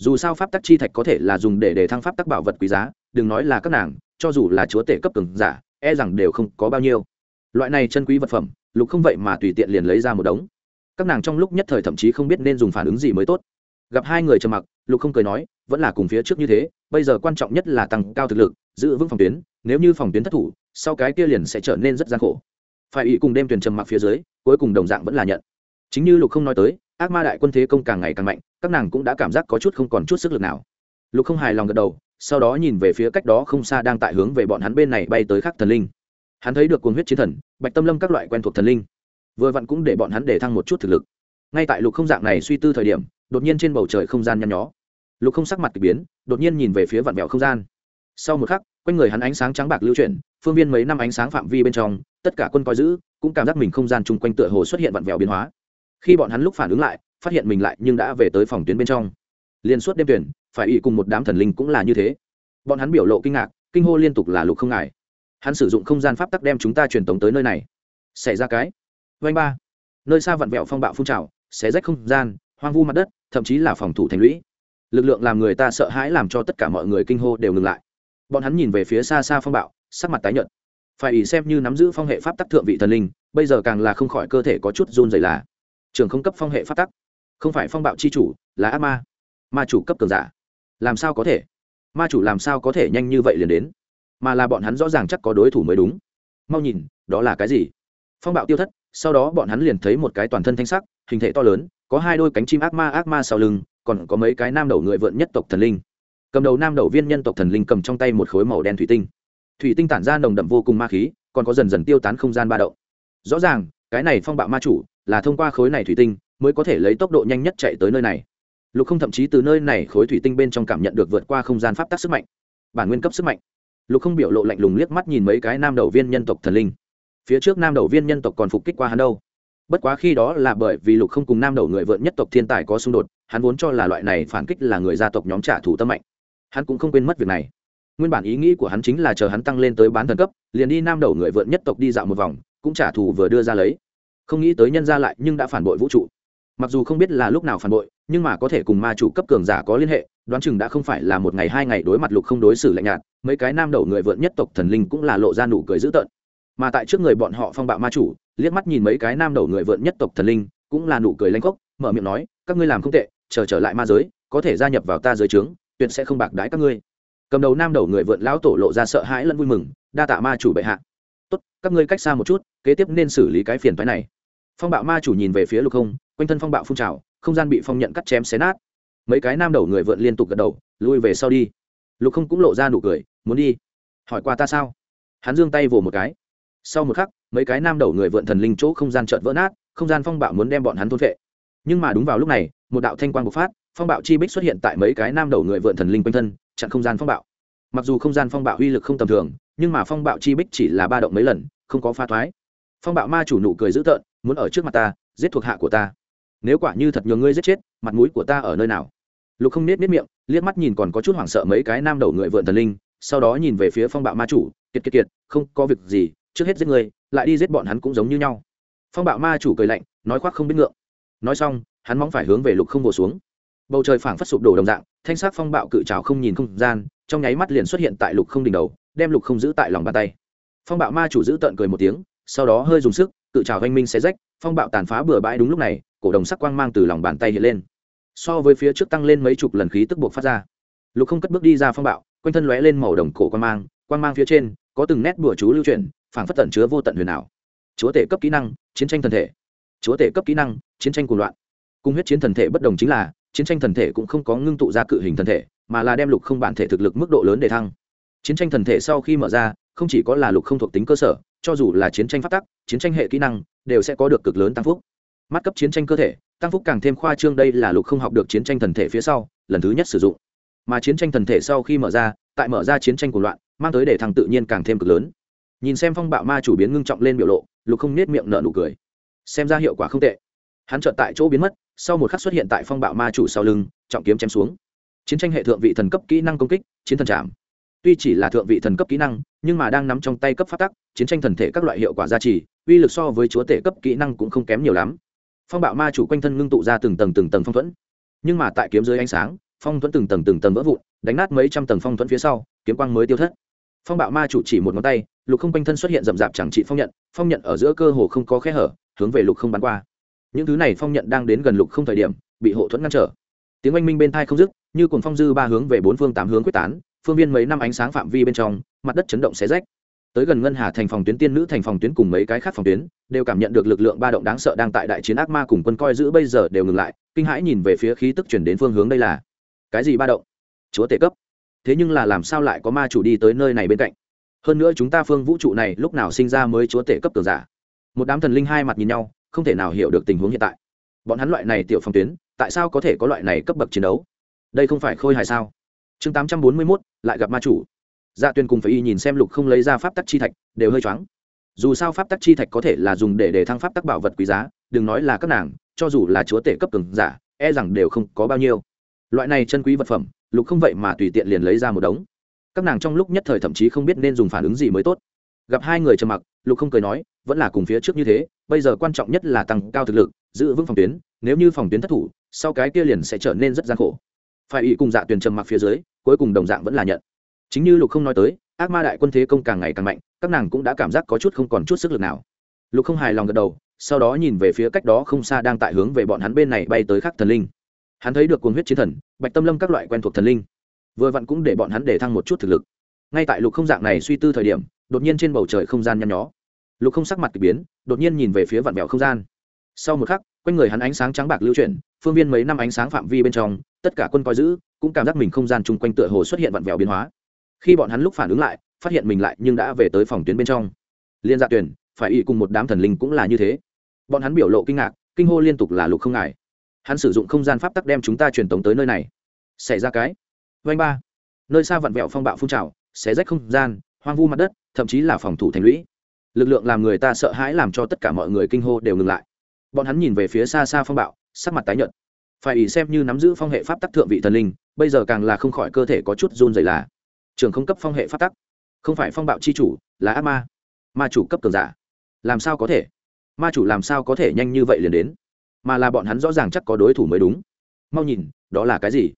dù sao pháp tắc chi thạch có thể là dùng để để thăng pháp tắc bảo vật quý giá, đừng nói là các nàng, cho dù là chúa tể cấp cường giả e rằng đều không có bao nhiêu. Loại này chân quý vật phẩm, lục không vậy mà tùy tiện liền lấy ra một đống. Các nàng trong lúc nhất thời thậm chí không biết nên dùng phản ứng gì mới tốt. Gặp hai người trầm mặc, lục không cười nói, vẫn là cùng phía trước như thế, bây giờ quan trọng nhất là tăng cao thực lực, giữ vững phòng tuyến, nếu như phòng tuyến thất thủ, sau cái kia liền sẽ trở nên rất gian khổ. Phải ý cùng đêm tuyển trầm mặc phía dưới, cuối cùng đồng dạng vẫn là nhận. Chính như lục không nói tới ác ma đại quân thế công càng ngày càng mạnh, các nàng cũng đã cảm giác có chút không còn chút sức lực nào. Lục không hài lòng gật đầu, sau đó nhìn về phía cách đó không xa đang tại hướng về bọn hắn bên này bay tới khắc thần linh. Hắn thấy được cuồng huyết chiến thần, bạch tâm lâm các loại quen thuộc thần linh. Vừa vặn cũng để bọn hắn để thăng một chút thực lực. Ngay tại lục không dạng này suy tư thời điểm, đột nhiên trên bầu trời không gian nhăn nhó. Lục không sắc mặt k ỳ biến, đột nhiên nhìn về phía vạn mẹo không gian. Sau một khắc, quanh người hắn ánh sáng trắng bạc lưu chuyển, phương viên mấy năm ánh sáng phạm vi bên trong, tất cả quân coi giữ, cũng cảm giác mình không gian chung quanh tựa hồ xuất hiện vạn vẹo biến hóa khi bọn hắn lúc phản ứng lại, phát hiện mình lại nhưng đã về tới phòng tuyến bên trong. Liên suốt đêm tuyển, phải ủy cùng một đám thần linh cũng là như thế. Bọn hắn biểu lộ kinh ngạc, kinh hô liên tục là lục không ngại. Hắn sử dụng không gian pháp tắc đem chúng ta truyền tống tới nơi này. Xảy ra cái. Vanh ba. Nơi xa vặn vẹo phong bạo phun trào, xé rách không gian, hoang vu mặt đất, thậm chí là phòng thủ thành lũy. Lực lượng làm người ta sợ hãi làm cho tất cả mọi người kinh hô đều ngừng lại. Bọn hắn nhìn về phía xa xa phong bạo, sắc mặt tái nhợt. Phải ý xem như nắm giữ phong hệ pháp tắc thượng vị thần linh, bây giờ càng là không khỏi cơ thể có chút run dày là trường không cấp phong hệ pháp tắc. Không phải phong bạo c h i chủ, là ác ma. Ma chủ cấp cường giả. Làm sao có thể? Ma chủ làm sao có thể nhanh như vậy liền đến? Mà là bọn hắn rõ ràng chắc có đối thủ mới đúng. Mau nhìn, đó là cái gì? Phong bạo tiêu thất, sau đó bọn hắn liền thấy một cái toàn thân thanh sắc, hình thể to lớn, có hai đôi cánh chim ác ma ác ma sau lưng, còn có mấy cái nam đầu người vượn nhất tộc thần linh. Cầm đầu nam đầu viên nhân tộc thần linh cầm trong tay một khối màu đen thủy tinh. Thủy tinh tản ra nồng đậm vô cùng ma khí, còn có dần dần tiêu tán không gian ba động. Rõ ràng, cái này phong bạo ma chủ là thông qua khối này thủy tinh mới có thể lấy tốc độ nhanh nhất chạy tới nơi này. Lục không thậm chí từ nơi này khối thủy tinh bên trong cảm nhận được vượt qua không gian pháp tắc sức mạnh, bản nguyên cấp sức mạnh. Lục không biểu lộ lạnh lùng liếc mắt nhìn mấy cái nam đầu viên nhân tộc thần linh. Phía trước nam đầu viên nhân tộc còn phục kích qua hắn đâu. Bất quá khi đó là bởi vì lục không cùng nam đầu người vượn nhất tộc thiên tài có xung đột, hắn vốn cho là loại này phản kích là người gia tộc nhóm trả thù tâm mạnh. Hắn cũng không quên mất việc này. Nguyên bản ý nghĩ của hắn chính là chờ hắn tăng lên tới bán thần cấp, liền đi nam đầu người vượn nhất tộc đi dạo một vòng, cũng trả thù vừa đưa ra lấy không nghĩ tới nhân ra lại nhưng đã phản bội vũ trụ. Mặc dù không biết là lúc nào phản bội nhưng mà có thể cùng ma chủ cấp cường giả có liên hệ đoán chừng đã không phải là một ngày hai ngày đối mặt lục không đối xử lạnh nhạt mấy cái nam đầu người vượn nhất tộc thần linh cũng là lộ ra nụ cười dữ tợn. Mà tại trước người bọn họ phong bạo ma chủ liếc mắt nhìn mấy cái nam đầu người vượn nhất tộc thần linh cũng là nụ cười lanh khốc mở miệng nói các ngươi làm không tệ chờ trở, trở lại ma giới có thể gia nhập vào ta giới trướng tuyệt sẽ không bạc đái các ngươi. Cầm đầu nam đầu người vượn lão tổ lộ ra sợ hãi lẫn vui mừng đa tạ ma chủ bệ hạ tốt, các ngươi cách xa một chút, kế tiếp nên xử lý cái phiền phái này. Phong bạo ma chủ nhìn về phía lục không, quanh thân phong bạo phun trào, không gian bị phong nhận cắt chém xé nát. Mấy cái nam đầu người vượn liên tục gật đầu, lui về sau đi. Lục không cũng lộ ra nụ cười, muốn đi? Hỏi qua ta sao? Hắn giương tay vồ một cái. Sau một khắc, mấy cái nam đầu người vượn thần linh chỗ không gian trợn vỡ nát, không gian phong bạo muốn đem bọn hắn thôn vệ nhưng mà đúng vào lúc này, một đạo thanh quang bộc phát, phong bạo chi bích xuất hiện tại mấy cái nam đầu người vượn thần linh quanh thân, chặn không gian phong bạo mặc dù không gian phong bạo uy lực không tầm thường, nhưng mà phong bạo chi bích chỉ là ba động mấy lần, không có pha thoái. Phong bạo ma chủ nụ cười dữ tợn, muốn ở trước mặt ta, giết thuộc hạ của ta. Nếu quả như thật nhiều ngươi giết chết, mặt mũi của ta ở nơi nào? Lục không nết nết miệng, liếc mắt nhìn còn có chút hoảng sợ mấy cái nam đầu người vượn thần linh, sau đó nhìn về phía phong bạo ma chủ, kiệt kiệt kiệt, không có việc gì, trước hết giết người lại đi giết bọn hắn cũng giống như nhau. Phong bạo ma chủ cười lạnh, nói khoác không biết ngượng. Nói xong, hắn móng phải hướng về lục không vồ xuống. Bầu trời phảng phất sụp đổ đồng dạng, thanh sắc phong bạo cự trào không nhìn không gian trong nháy mắt liền xuất hiện tại lục không đỉnh đầu, đem lục không giữ tại lòng bàn tay. Phong bạo ma chủ giữ tợn cười một tiếng, sau đó hơi dùng sức, cự trào oanh minh xé rách, phong bạo tàn phá bừa bãi đúng lúc này, cổ đồng sắc quang mang từ lòng bàn tay hiện lên. So với phía trước tăng lên mấy chục lần khí tức buộc phát ra. Lục không cất bước đi ra phong bạo, quanh thân lóe lên màu đồng cổ quang mang quang mang phía trên, có từng nét bùa chú lưu truyền phảng phất tận chứa vô tận huyền ảo. Chúa tể cấp kỹ năng, chiến tranh thần thể. Chúa tể cấp kỹ năng, chiến tranh cùng loạn. Cung huyết chiến thần thể bất đồng chính là, chiến tranh thần thể cũng không có ngưng tụ ra cự hình thần thể mà là đem lục không bản thể thực lực mức độ lớn để thăng. Chiến tranh thần thể sau khi mở ra, không chỉ có là lục không thuộc tính cơ sở, cho dù là chiến tranh phát tắc, chiến tranh hệ kỹ năng, đều sẽ có được cực lớn tăng phúc. Mắt cấp chiến tranh cơ thể, tăng phúc càng thêm khoa trương đây là lục không học được chiến tranh thần thể phía sau, lần thứ nhất sử dụng. Mà chiến tranh thần thể sau khi mở ra, tại mở ra chiến tranh của loạn, mang tới để thằng tự nhiên càng thêm cực lớn. Nhìn xem phong bạo ma chủ biến ngưng trọng lên biểu lộ, lục không nết miệng nở nụ cười. Xem ra hiệu quả không tệ. Hắn chợt tại chỗ biến mất, sau một khắc xuất hiện tại phong bạo ma chủ sau lưng, trọng kiếm chém xuống chiến tranh hệ thượng vị thần cấp kỹ năng công kích, chiến thần chạm. Tuy chỉ là thượng vị thần cấp kỹ năng, nhưng mà đang nắm trong tay cấp phát tắc, chiến tranh thần thể các loại hiệu quả gia trì, uy lực so với chúa tể cấp kỹ năng cũng không kém nhiều lắm. Phong bạo ma chủ quanh thân ngưng tụ ra từng tầng từng tầng phong thuẫn. Nhưng mà tại kiếm dưới ánh sáng, phong thuẫn từng tầng từng tầng vỡ vụn, đánh nát mấy trăm tầng phong thuẫn phía sau, kiếm quang mới tiêu thất. Phong bạo ma chủ chỉ một ngón tay, lục không quanh thân xuất hiện rậm rạp chẳng trị phong nhận phong nhận ở giữa cơ hồ không có khe hở, hướng về lục không bắn qua. Những thứ này phong nhận đang đến gần lục không thời điểm, bị hộ thuẫn ngăn trở tiếng oanh minh bên thai không dứt, như cồn phong dư ba hướng về bốn phương tám hướng quyết tán, phương viên mấy năm ánh sáng phạm vi bên trong, mặt đất chấn động xé rách. Tới gần ngân hà thành phòng tuyến tiên nữ thành phòng tuyến cùng mấy cái khác phòng tuyến, đều cảm nhận được lực lượng ba động đáng sợ đang tại đại chiến ác ma cùng quân coi giữ bây giờ đều ngừng lại, kinh hãi nhìn về phía khí tức chuyển đến phương hướng đây là cái gì ba động? Chúa tể cấp. Thế nhưng là làm sao lại có ma chủ đi tới nơi này bên cạnh? Hơn nữa chúng ta phương vũ trụ này lúc nào sinh ra mới chúa tể cấp cường giả? Một đám thần linh hai mặt nhìn nhau, không thể nào hiểu được tình huống hiện tại. Bọn hắn loại này tiểu phòng tuyến tại sao có thể có loại này cấp bậc chiến đấu? Đây không phải khôi hài sao? Chương tám trăm bốn mươi mốt, lại gặp ma chủ. Dạ tuyên cùng phải y nhìn xem lục không lấy ra pháp tắc chi thạch, đều hơi choáng. Dù sao pháp tắc chi thạch có thể là dùng để để thăng pháp tắc bảo vật quý giá, đừng nói là các nàng, cho dù là chúa tể cấp cường giả e rằng đều không có bao nhiêu. Loại này chân quý vật phẩm, lục không vậy mà tùy tiện liền lấy ra một đống. Các nàng trong lúc nhất thời thậm chí không biết nên dùng phản ứng gì mới tốt. Gặp hai người trầm mặc, lục không cười nói, vẫn là cùng phía trước như thế, bây giờ quan trọng nhất là tăng cao thực lực, giữ vững phòng tuyến, nếu như phòng tuyến thất thủ sau cái kia liền sẽ trở nên rất gian khổ. Phải ý cùng dạ tuyển trầm mặc phía dưới, cuối cùng đồng dạng vẫn là nhận. Chính như lục không nói tới, ác ma đại quân thế công càng ngày càng mạnh, các nàng cũng đã cảm giác có chút không còn chút sức lực nào. Lục không hài lòng gật đầu, sau đó nhìn về phía cách đó không xa đang tại hướng về bọn hắn bên này bay tới khắc thần linh. Hắn thấy được cuồng huyết chiến thần, bạch tâm lâm các loại quen thuộc thần linh. Vừa vặn cũng để bọn hắn để thăng một chút thực lực. Ngay tại lục không dạng này suy tư thời điểm, đột nhiên trên bầu trời không gian nhăn nhó. Lục không sắc mặt k ỳ biến, đột nhiên nhìn về phía vạn vẹo không gian. Sau một khắc, quanh người hắn ánh sáng trắng bạc lưu chuyển phương viên mấy năm ánh sáng phạm vi bên trong, tất cả quân coi giữ, cũng cảm giác mình không gian chung quanh tựa hồ xuất hiện vặn vẹo biến hóa. Khi bọn hắn lúc phản ứng lại, phát hiện mình lại nhưng đã về tới phòng tuyến bên trong. Liên gia tuyển, phải y cùng một đám thần linh cũng là như thế. Bọn hắn biểu lộ kinh ngạc, kinh hô liên tục là lục không ngại. Hắn sử dụng không gian pháp tắc đem chúng ta truyền tống tới nơi này. Xảy ra cái. Vanh ba. Nơi xa vặn vẹo phong bạo phun trào, xé rách không gian, hoang vu mặt đất, thậm chí là phòng thủ thành lũy. Lực lượng làm người ta sợ hãi làm cho tất cả mọi người kinh hô đều ngừng lại. Bọn hắn nhìn về phía xa xa phong bạo sắc mặt tái nhợt. Phải ý xem như nắm giữ phong hệ pháp tắc thượng vị thần linh, bây giờ càng là không khỏi cơ thể có chút run dày là. Trường không cấp phong hệ pháp tắc. Không phải phong bạo c h i chủ, là ác ma. Ma chủ cấp cường giả. Làm sao có thể? Ma chủ làm sao có thể nhanh như vậy liền đến? Mà là bọn hắn rõ ràng chắc có đối thủ mới đúng. Mau nhìn, đó là cái gì?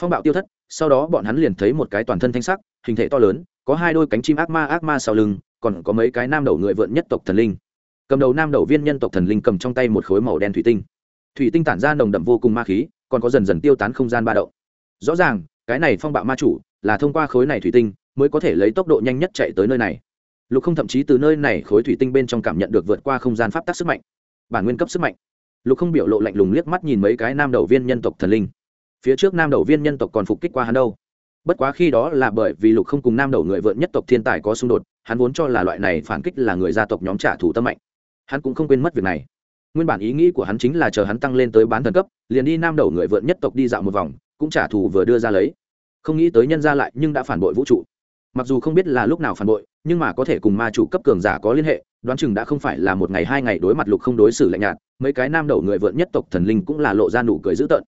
Phong bạo tiêu thất, sau đó bọn hắn liền thấy một cái toàn thân thanh sắc, hình thể to lớn, có hai đôi cánh chim ác ma ác ma sau lưng, còn có mấy cái nam đầu người vượn nhất tộc thần linh. Cầm đầu nam đầu viên nhân tộc thần linh cầm trong tay một khối màu đen thủy tinh thủy tinh tản ra nồng đậm vô cùng ma khí, còn có dần dần tiêu tán không gian ba động. Rõ ràng, cái này phong bạo ma chủ là thông qua khối này thủy tinh mới có thể lấy tốc độ nhanh nhất chạy tới nơi này. Lục không thậm chí từ nơi này khối thủy tinh bên trong cảm nhận được vượt qua không gian pháp tắc sức mạnh, bản nguyên cấp sức mạnh. Lục không biểu lộ lạnh lùng liếc mắt nhìn mấy cái nam đầu viên nhân tộc thần linh. Phía trước nam đầu viên nhân tộc còn phục kích qua hắn đâu. Bất quá khi đó là bởi vì lục không cùng nam đầu người vợn nhất tộc thiên tài có xung đột, hắn vốn cho là loại này phản kích là người gia tộc nhóm trả thù tâm mạnh. Hắn cũng không quên mất việc này nguyên bản ý nghĩ của hắn chính là chờ hắn tăng lên tới bán thần cấp, liền đi nam đầu người vượn nhất tộc đi dạo một vòng, cũng trả thù vừa đưa ra lấy. Không nghĩ tới nhân ra lại nhưng đã phản bội vũ trụ. Mặc dù không biết là lúc nào phản bội, nhưng mà có thể cùng ma chủ cấp cường giả có liên hệ, đoán chừng đã không phải là một ngày hai ngày đối mặt lục không đối xử lạnh nhạt, mấy cái nam đầu người vượn nhất tộc thần linh cũng là lộ ra nụ cười dữ tợn.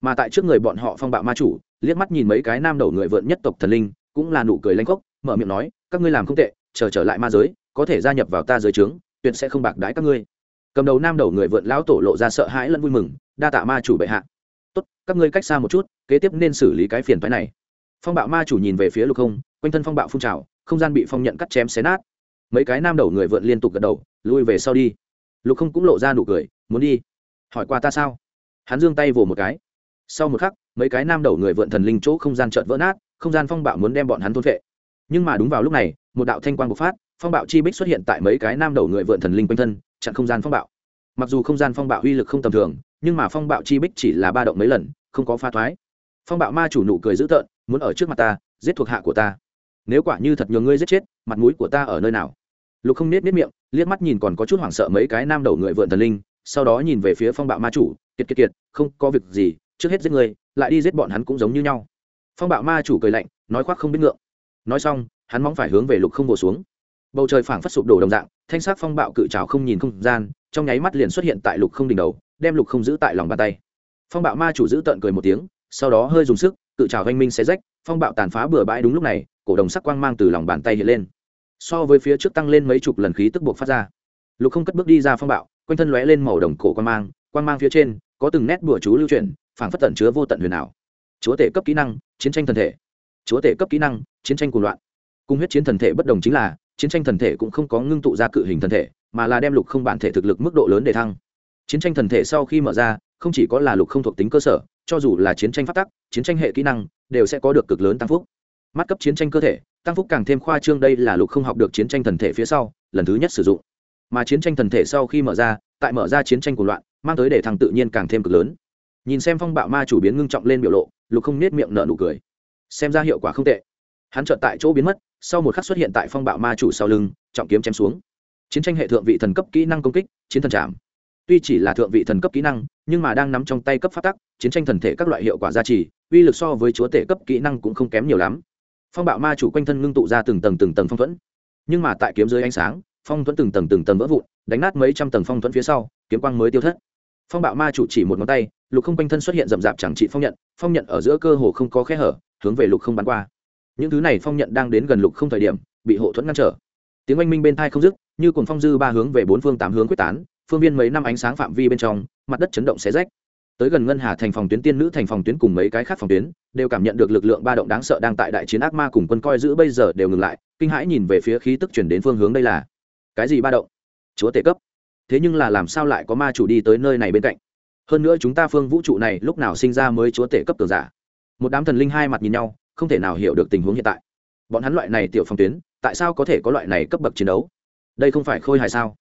Mà tại trước người bọn họ phong bạo ma chủ, liếc mắt nhìn mấy cái nam đầu người vượn nhất tộc thần linh, cũng là nụ cười lanh khốc, mở miệng nói, các ngươi làm không tệ, chờ trở lại ma giới, có thể gia nhập vào ta giới trướng, tuyệt sẽ không bạc đái các ngươi cầm đầu nam đầu người vượn lão tổ lộ ra sợ hãi lẫn vui mừng, đa tạ ma chủ bệ hạ. Tốt, các ngươi cách xa một chút, kế tiếp nên xử lý cái phiền phái này. Phong bạo ma chủ nhìn về phía lục không, quanh thân phong bạo phun trào, không gian bị phong nhận cắt chém xé nát. Mấy cái nam đầu người vượn liên tục gật đầu, lui về sau đi. Lục không cũng lộ ra nụ cười, muốn đi? Hỏi qua ta sao? Hắn giương tay vồ một cái. Sau một khắc, mấy cái nam đầu người vượn thần linh chỗ không gian trợn vỡ nát, không gian phong bạo muốn đem bọn hắn thôn vệ nhưng mà đúng vào lúc này, một đạo thanh quang bộc phát, phong bạo chi bích xuất hiện tại mấy cái nam đầu người vượn thần linh quanh thân chặn không gian phong bạo. Mặc dù không gian phong bạo uy lực không tầm thường, nhưng mà phong bạo chi bích chỉ là ba động mấy lần, không có pha thoái. Phong bạo ma chủ nụ cười dữ tợn, muốn ở trước mặt ta, giết thuộc hạ của ta. Nếu quả như thật nhường ngươi giết chết, mặt mũi của ta ở nơi nào? Lục không nết nết miệng, liếc mắt nhìn còn có chút hoảng sợ mấy cái nam đầu người vượn thần linh, sau đó nhìn về phía phong bạo ma chủ, kiệt kiệt kiệt, không có việc gì, trước hết giết người lại đi giết bọn hắn cũng giống như nhau. Phong bạo ma chủ cười lạnh, nói khoác không biết ngượng. Nói xong, hắn móng phải hướng về lục không bổ xuống bầu trời phảng phất sụp đổ đồng dạng, thanh sắc phong bạo cự trào không nhìn không gian, trong nháy mắt liền xuất hiện tại lục không đỉnh đầu, đem lục không giữ tại lòng bàn tay. Phong bạo ma chủ giữ tận cười một tiếng, sau đó hơi dùng sức, cự trào oanh minh xé rách, phong bạo tàn phá bừa bãi đúng lúc này, cổ đồng sắc quang mang từ lòng bàn tay hiện lên. So với phía trước tăng lên mấy chục lần khí tức buộc phát ra. Lục không cất bước đi ra phong bạo, quanh thân lóe lên màu đồng cổ quang mang quang mang phía trên, có từng nét bùa chú lưu truyền phảng phất tẩn chứa vô tận huyền ảo. Chúa tể cấp kỹ năng, chiến tranh thần thể. Chúa tể cấp kỹ năng, chiến tranh cuồng loạn. Cung huyết chiến thần thể bất đồng chính là chiến tranh thần thể cũng không có ngưng tụ ra cự hình thần thể, mà là đem lục không bản thể thực lực mức độ lớn để thăng. Chiến tranh thần thể sau khi mở ra, không chỉ có là lục không thuộc tính cơ sở, cho dù là chiến tranh phát tắc, chiến tranh hệ kỹ năng, đều sẽ có được cực lớn tăng phúc. Mắt cấp chiến tranh cơ thể, tăng phúc càng thêm khoa trương đây là lục không học được chiến tranh thần thể phía sau, lần thứ nhất sử dụng. Mà chiến tranh thần thể sau khi mở ra, tại mở ra chiến tranh của loạn, mang tới để thằng tự nhiên càng thêm cực lớn. Nhìn xem phong bạo ma chủ biến ngưng trọng lên biểu lộ, lục không nết miệng nở nụ cười. Xem ra hiệu quả không tệ hắn chợt tại chỗ biến mất, sau một khắc xuất hiện tại phong bạo ma chủ sau lưng, trọng kiếm chém xuống. Chiến tranh hệ thượng vị thần cấp kỹ năng công kích, chiến thần chạm. tuy chỉ là thượng vị thần cấp kỹ năng, nhưng mà đang nắm trong tay cấp phát tắc, chiến tranh thần thể các loại hiệu quả gia trì, uy lực so với chúa tể cấp kỹ năng cũng không kém nhiều lắm. Phong bạo ma chủ quanh thân ngưng tụ ra từng tầng từng tầng phong thuẫn. Nhưng mà tại kiếm dưới ánh sáng, phong thuẫn từng tầng từng tầng vỡ vụn, đánh nát mấy trăm tầng phong thuẫn phía sau, kiếm quang mới tiêu thất. Phong bạo ma chủ chỉ một ngón tay, lục không quanh thân xuất hiện rậm rạp chẳng trị phong nhận phong nhận ở giữa cơ hồ không có khe hở, hướng về lục không bắn qua những thứ này phong nhận đang đến gần lục không thời điểm, bị hộ thuẫn ngăn trở. Tiếng oanh minh bên thai không dứt, như cùng phong dư ba hướng về bốn phương tám hướng quyết tán, phương viên mấy năm ánh sáng phạm vi bên trong, mặt đất chấn động xé rách. Tới gần ngân hà thành phòng tuyến, tiên nữ thành phòng tuyến cùng mấy cái khác phòng tuyến, đều cảm nhận được lực lượng ba động đáng sợ đang tại đại chiến ác ma cùng quân coi giữ bây giờ đều ngừng lại, kinh hãi nhìn về phía khí tức chuyển đến phương hướng đây là cái gì ba động? Chúa tể cấp. Thế nhưng là làm sao lại có ma chủ đi tới nơi này bên cạnh? Hơn nữa chúng ta phương vũ trụ này lúc nào sinh ra mới chúa tể cấp tường giả? Một đám thần linh hai mặt nhìn nhau không thể nào hiểu được tình huống hiện tại. Bọn hắn loại này tiểu phòng tuyến, tại sao có thể có loại này cấp bậc chiến đấu? Đây không phải khôi hài sao?